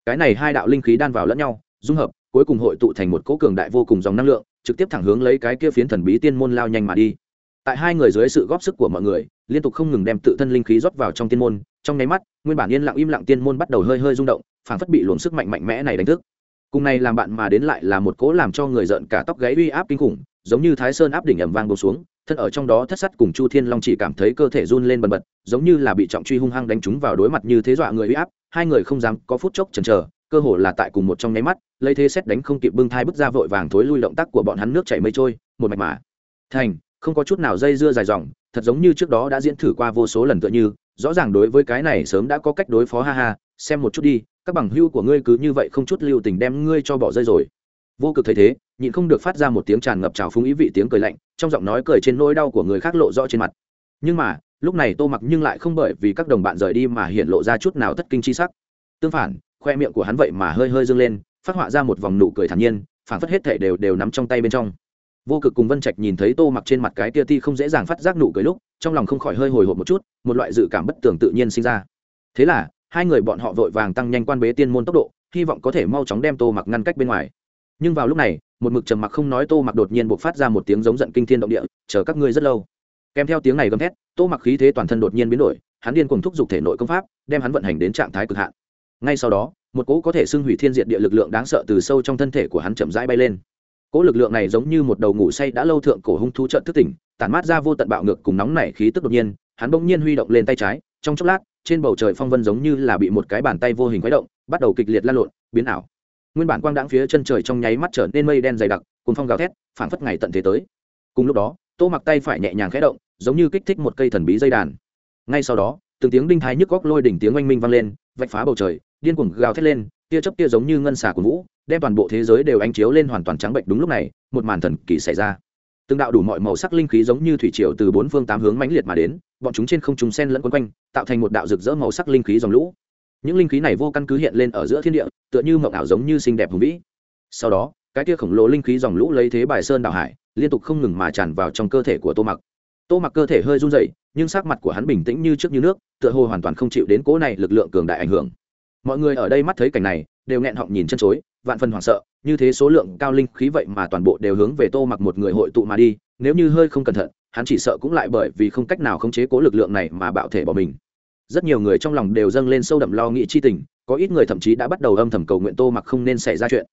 Cái này hai đạo linh khí đan vào lẫn nhau, dung hợp, cuối cùng hội tụ thành một cỗ cường đại vô cùng dòng năng lượng, trực tiếp thẳng hướng lấy cái kia phiến thần bí tiên môn lao nhanh mà đi. Tại hai người dưới sự góp sức của mọi người, liên tục không ngừng đem tự thân linh khí rót vào trong tiên môn trong nháy mắt, nguyên bản yên lặng im lặng tiên môn bắt đầu hơi hơi rung động, phảng phất bị luồng sức mạnh mạnh mẽ này đánh thức. Cùng này làm bạn mà đến lại là một cỗ làm cho người giận cả tóc gáy uy áp kinh khủng, giống như thái sơn áp đỉnh ẩm vang đổ xuống, thân ở trong đó thất sắt cùng chu thiên long chỉ cảm thấy cơ thể run lên bần bật, giống như là bị trọng truy hung hăng đánh trúng vào đối mặt như thế dọa người uy áp, hai người không dám có phút chốc chần chờ, cơ hồ là tại cùng một trong nháy mắt, lấy thế xét đánh không kịp bưng thai bước ra vội vàng thối lui động tác của bọn hắn nước chảy mây trôi, một mạch mà. Thành, không có chút nào dây dưa dài dòng, thật giống như trước đó đã diễn thử qua vô số lần tựa như rõ ràng đối với cái này sớm đã có cách đối phó, ha ha, xem một chút đi, các bằng hưu của ngươi cứ như vậy không chút lưu tình đem ngươi cho bỏ rơi rồi. Vô cực thấy thế, nhịn không được phát ra một tiếng tràn ngập trào phúng ý vị tiếng cười lạnh, trong giọng nói cười trên nỗi đau của người khác lộ rõ trên mặt. Nhưng mà, lúc này tô mặc nhưng lại không bởi vì các đồng bạn rời đi mà hiện lộ ra chút nào thất kinh chi sắc. Tương phản, khoe miệng của hắn vậy mà hơi hơi dâng lên, phát họa ra một vòng nụ cười thản nhiên phản phất hết thể đều đều nắm trong tay bên trong. Vô cực cùng vân trạch nhìn thấy tô mặc trên mặt cái tia ti không dễ dàng phát giác nụ cười lúc trong lòng không khỏi hơi hồi hộp một chút, một loại dự cảm bất tường tự nhiên sinh ra. Thế là, hai người bọn họ vội vàng tăng nhanh quan bế tiên môn tốc độ, hy vọng có thể mau chóng đem tô mặc ngăn cách bên ngoài. Nhưng vào lúc này, một mực trầm mặc không nói tô mặc đột nhiên buộc phát ra một tiếng giống giận kinh thiên động địa, chờ các ngươi rất lâu. Kèm theo tiếng này gầm thét, tô mặc khí thế toàn thân đột nhiên biến đổi, hắn điên cùng thúc giục thể nội công pháp, đem hắn vận hành đến trạng thái cực hạn. Ngay sau đó, một cỗ có thể xưng hủy thiên diệt địa lực lượng đáng sợ từ sâu trong thân thể của hắn chậm rãi bay lên cỗ lực lượng này giống như một đầu ngủ say đã lâu thượng cổ hung thú trận thức tỉnh, tản mát ra vô tận bạo ngược cùng nóng nảy khí tức đột nhiên, hắn bỗng nhiên huy động lên tay trái, trong chốc lát, trên bầu trời phong vân giống như là bị một cái bàn tay vô hình khuấy động, bắt đầu kịch liệt lan lộn, biến ảo. Nguyên bản quang đãng phía chân trời trong nháy mắt trở nên mây đen dày đặc cùng phong gào thét phản phất ngày tận thế tới. Cùng lúc đó, tô mặc tay phải nhẹ nhàng khẽ động, giống như kích thích một cây thần bí dây đàn. Ngay sau đó, từng tiếng đinh thái nhức góc lôi đỉnh tiếng oanh minh vang lên, vạch phá bầu trời, điên cuồng gào thét lên, tia chớp tia giống như ngân xà của vũ đem toàn bộ thế giới đều ánh chiếu lên hoàn toàn trắng bệnh đúng lúc này, một màn thần kỳ xảy ra. Từng đạo đủ mọi màu sắc linh khí giống như thủy triều từ bốn phương tám hướng mãnh liệt mà đến, bọn chúng trên không trung sen lẫn quấn quanh, tạo thành một đạo rực rỡ màu sắc linh khí dòng lũ. Những linh khí này vô căn cứ hiện lên ở giữa thiên địa, tựa như mộng ảo giống như xinh đẹp hùng vĩ. Sau đó, cái kia khổng lồ linh khí dòng lũ lấy thế bài sơn đảo hải, liên tục không ngừng mà tràn vào trong cơ thể của tô mặc. Tô mặc cơ thể hơi run dậy nhưng sắc mặt của hắn bình tĩnh như trước như nước, tựa hồ hoàn toàn không chịu đến cố này lực lượng cường đại ảnh hưởng. Mọi người ở đây mắt thấy cảnh này, đều nghẹn họng nhìn chân chối vạn phần hoảng sợ, như thế số lượng cao linh khí vậy mà toàn bộ đều hướng về tô mặc một người hội tụ mà đi, nếu như hơi không cẩn thận, hắn chỉ sợ cũng lại bởi vì không cách nào khống chế cố lực lượng này mà bạo thể bỏ mình. Rất nhiều người trong lòng đều dâng lên sâu đậm lo nghĩ chi tình, có ít người thậm chí đã bắt đầu âm thầm cầu nguyện tô mặc không nên xảy ra chuyện.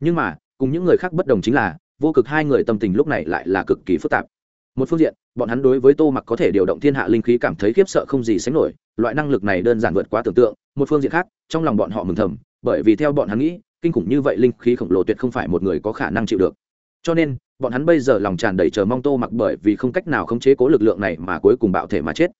Nhưng mà, cùng những người khác bất đồng chính là, vô cực hai người tâm tình lúc này lại là cực kỳ phức tạp. Một phương diện, bọn hắn đối với tô mặc có thể điều động thiên hạ linh khí cảm thấy khiếp sợ không gì sánh nổi, loại năng lực này đơn giản vượt quá tưởng tượng. Một phương diện khác, trong lòng bọn họ mừng thầm, bởi vì theo bọn hắn nghĩ kinh khủng như vậy linh khí khổng lồ tuyệt không phải một người có khả năng chịu được. Cho nên, bọn hắn bây giờ lòng tràn đầy chờ mong tô mặc bởi vì không cách nào khống chế cố lực lượng này mà cuối cùng bạo thể mà chết.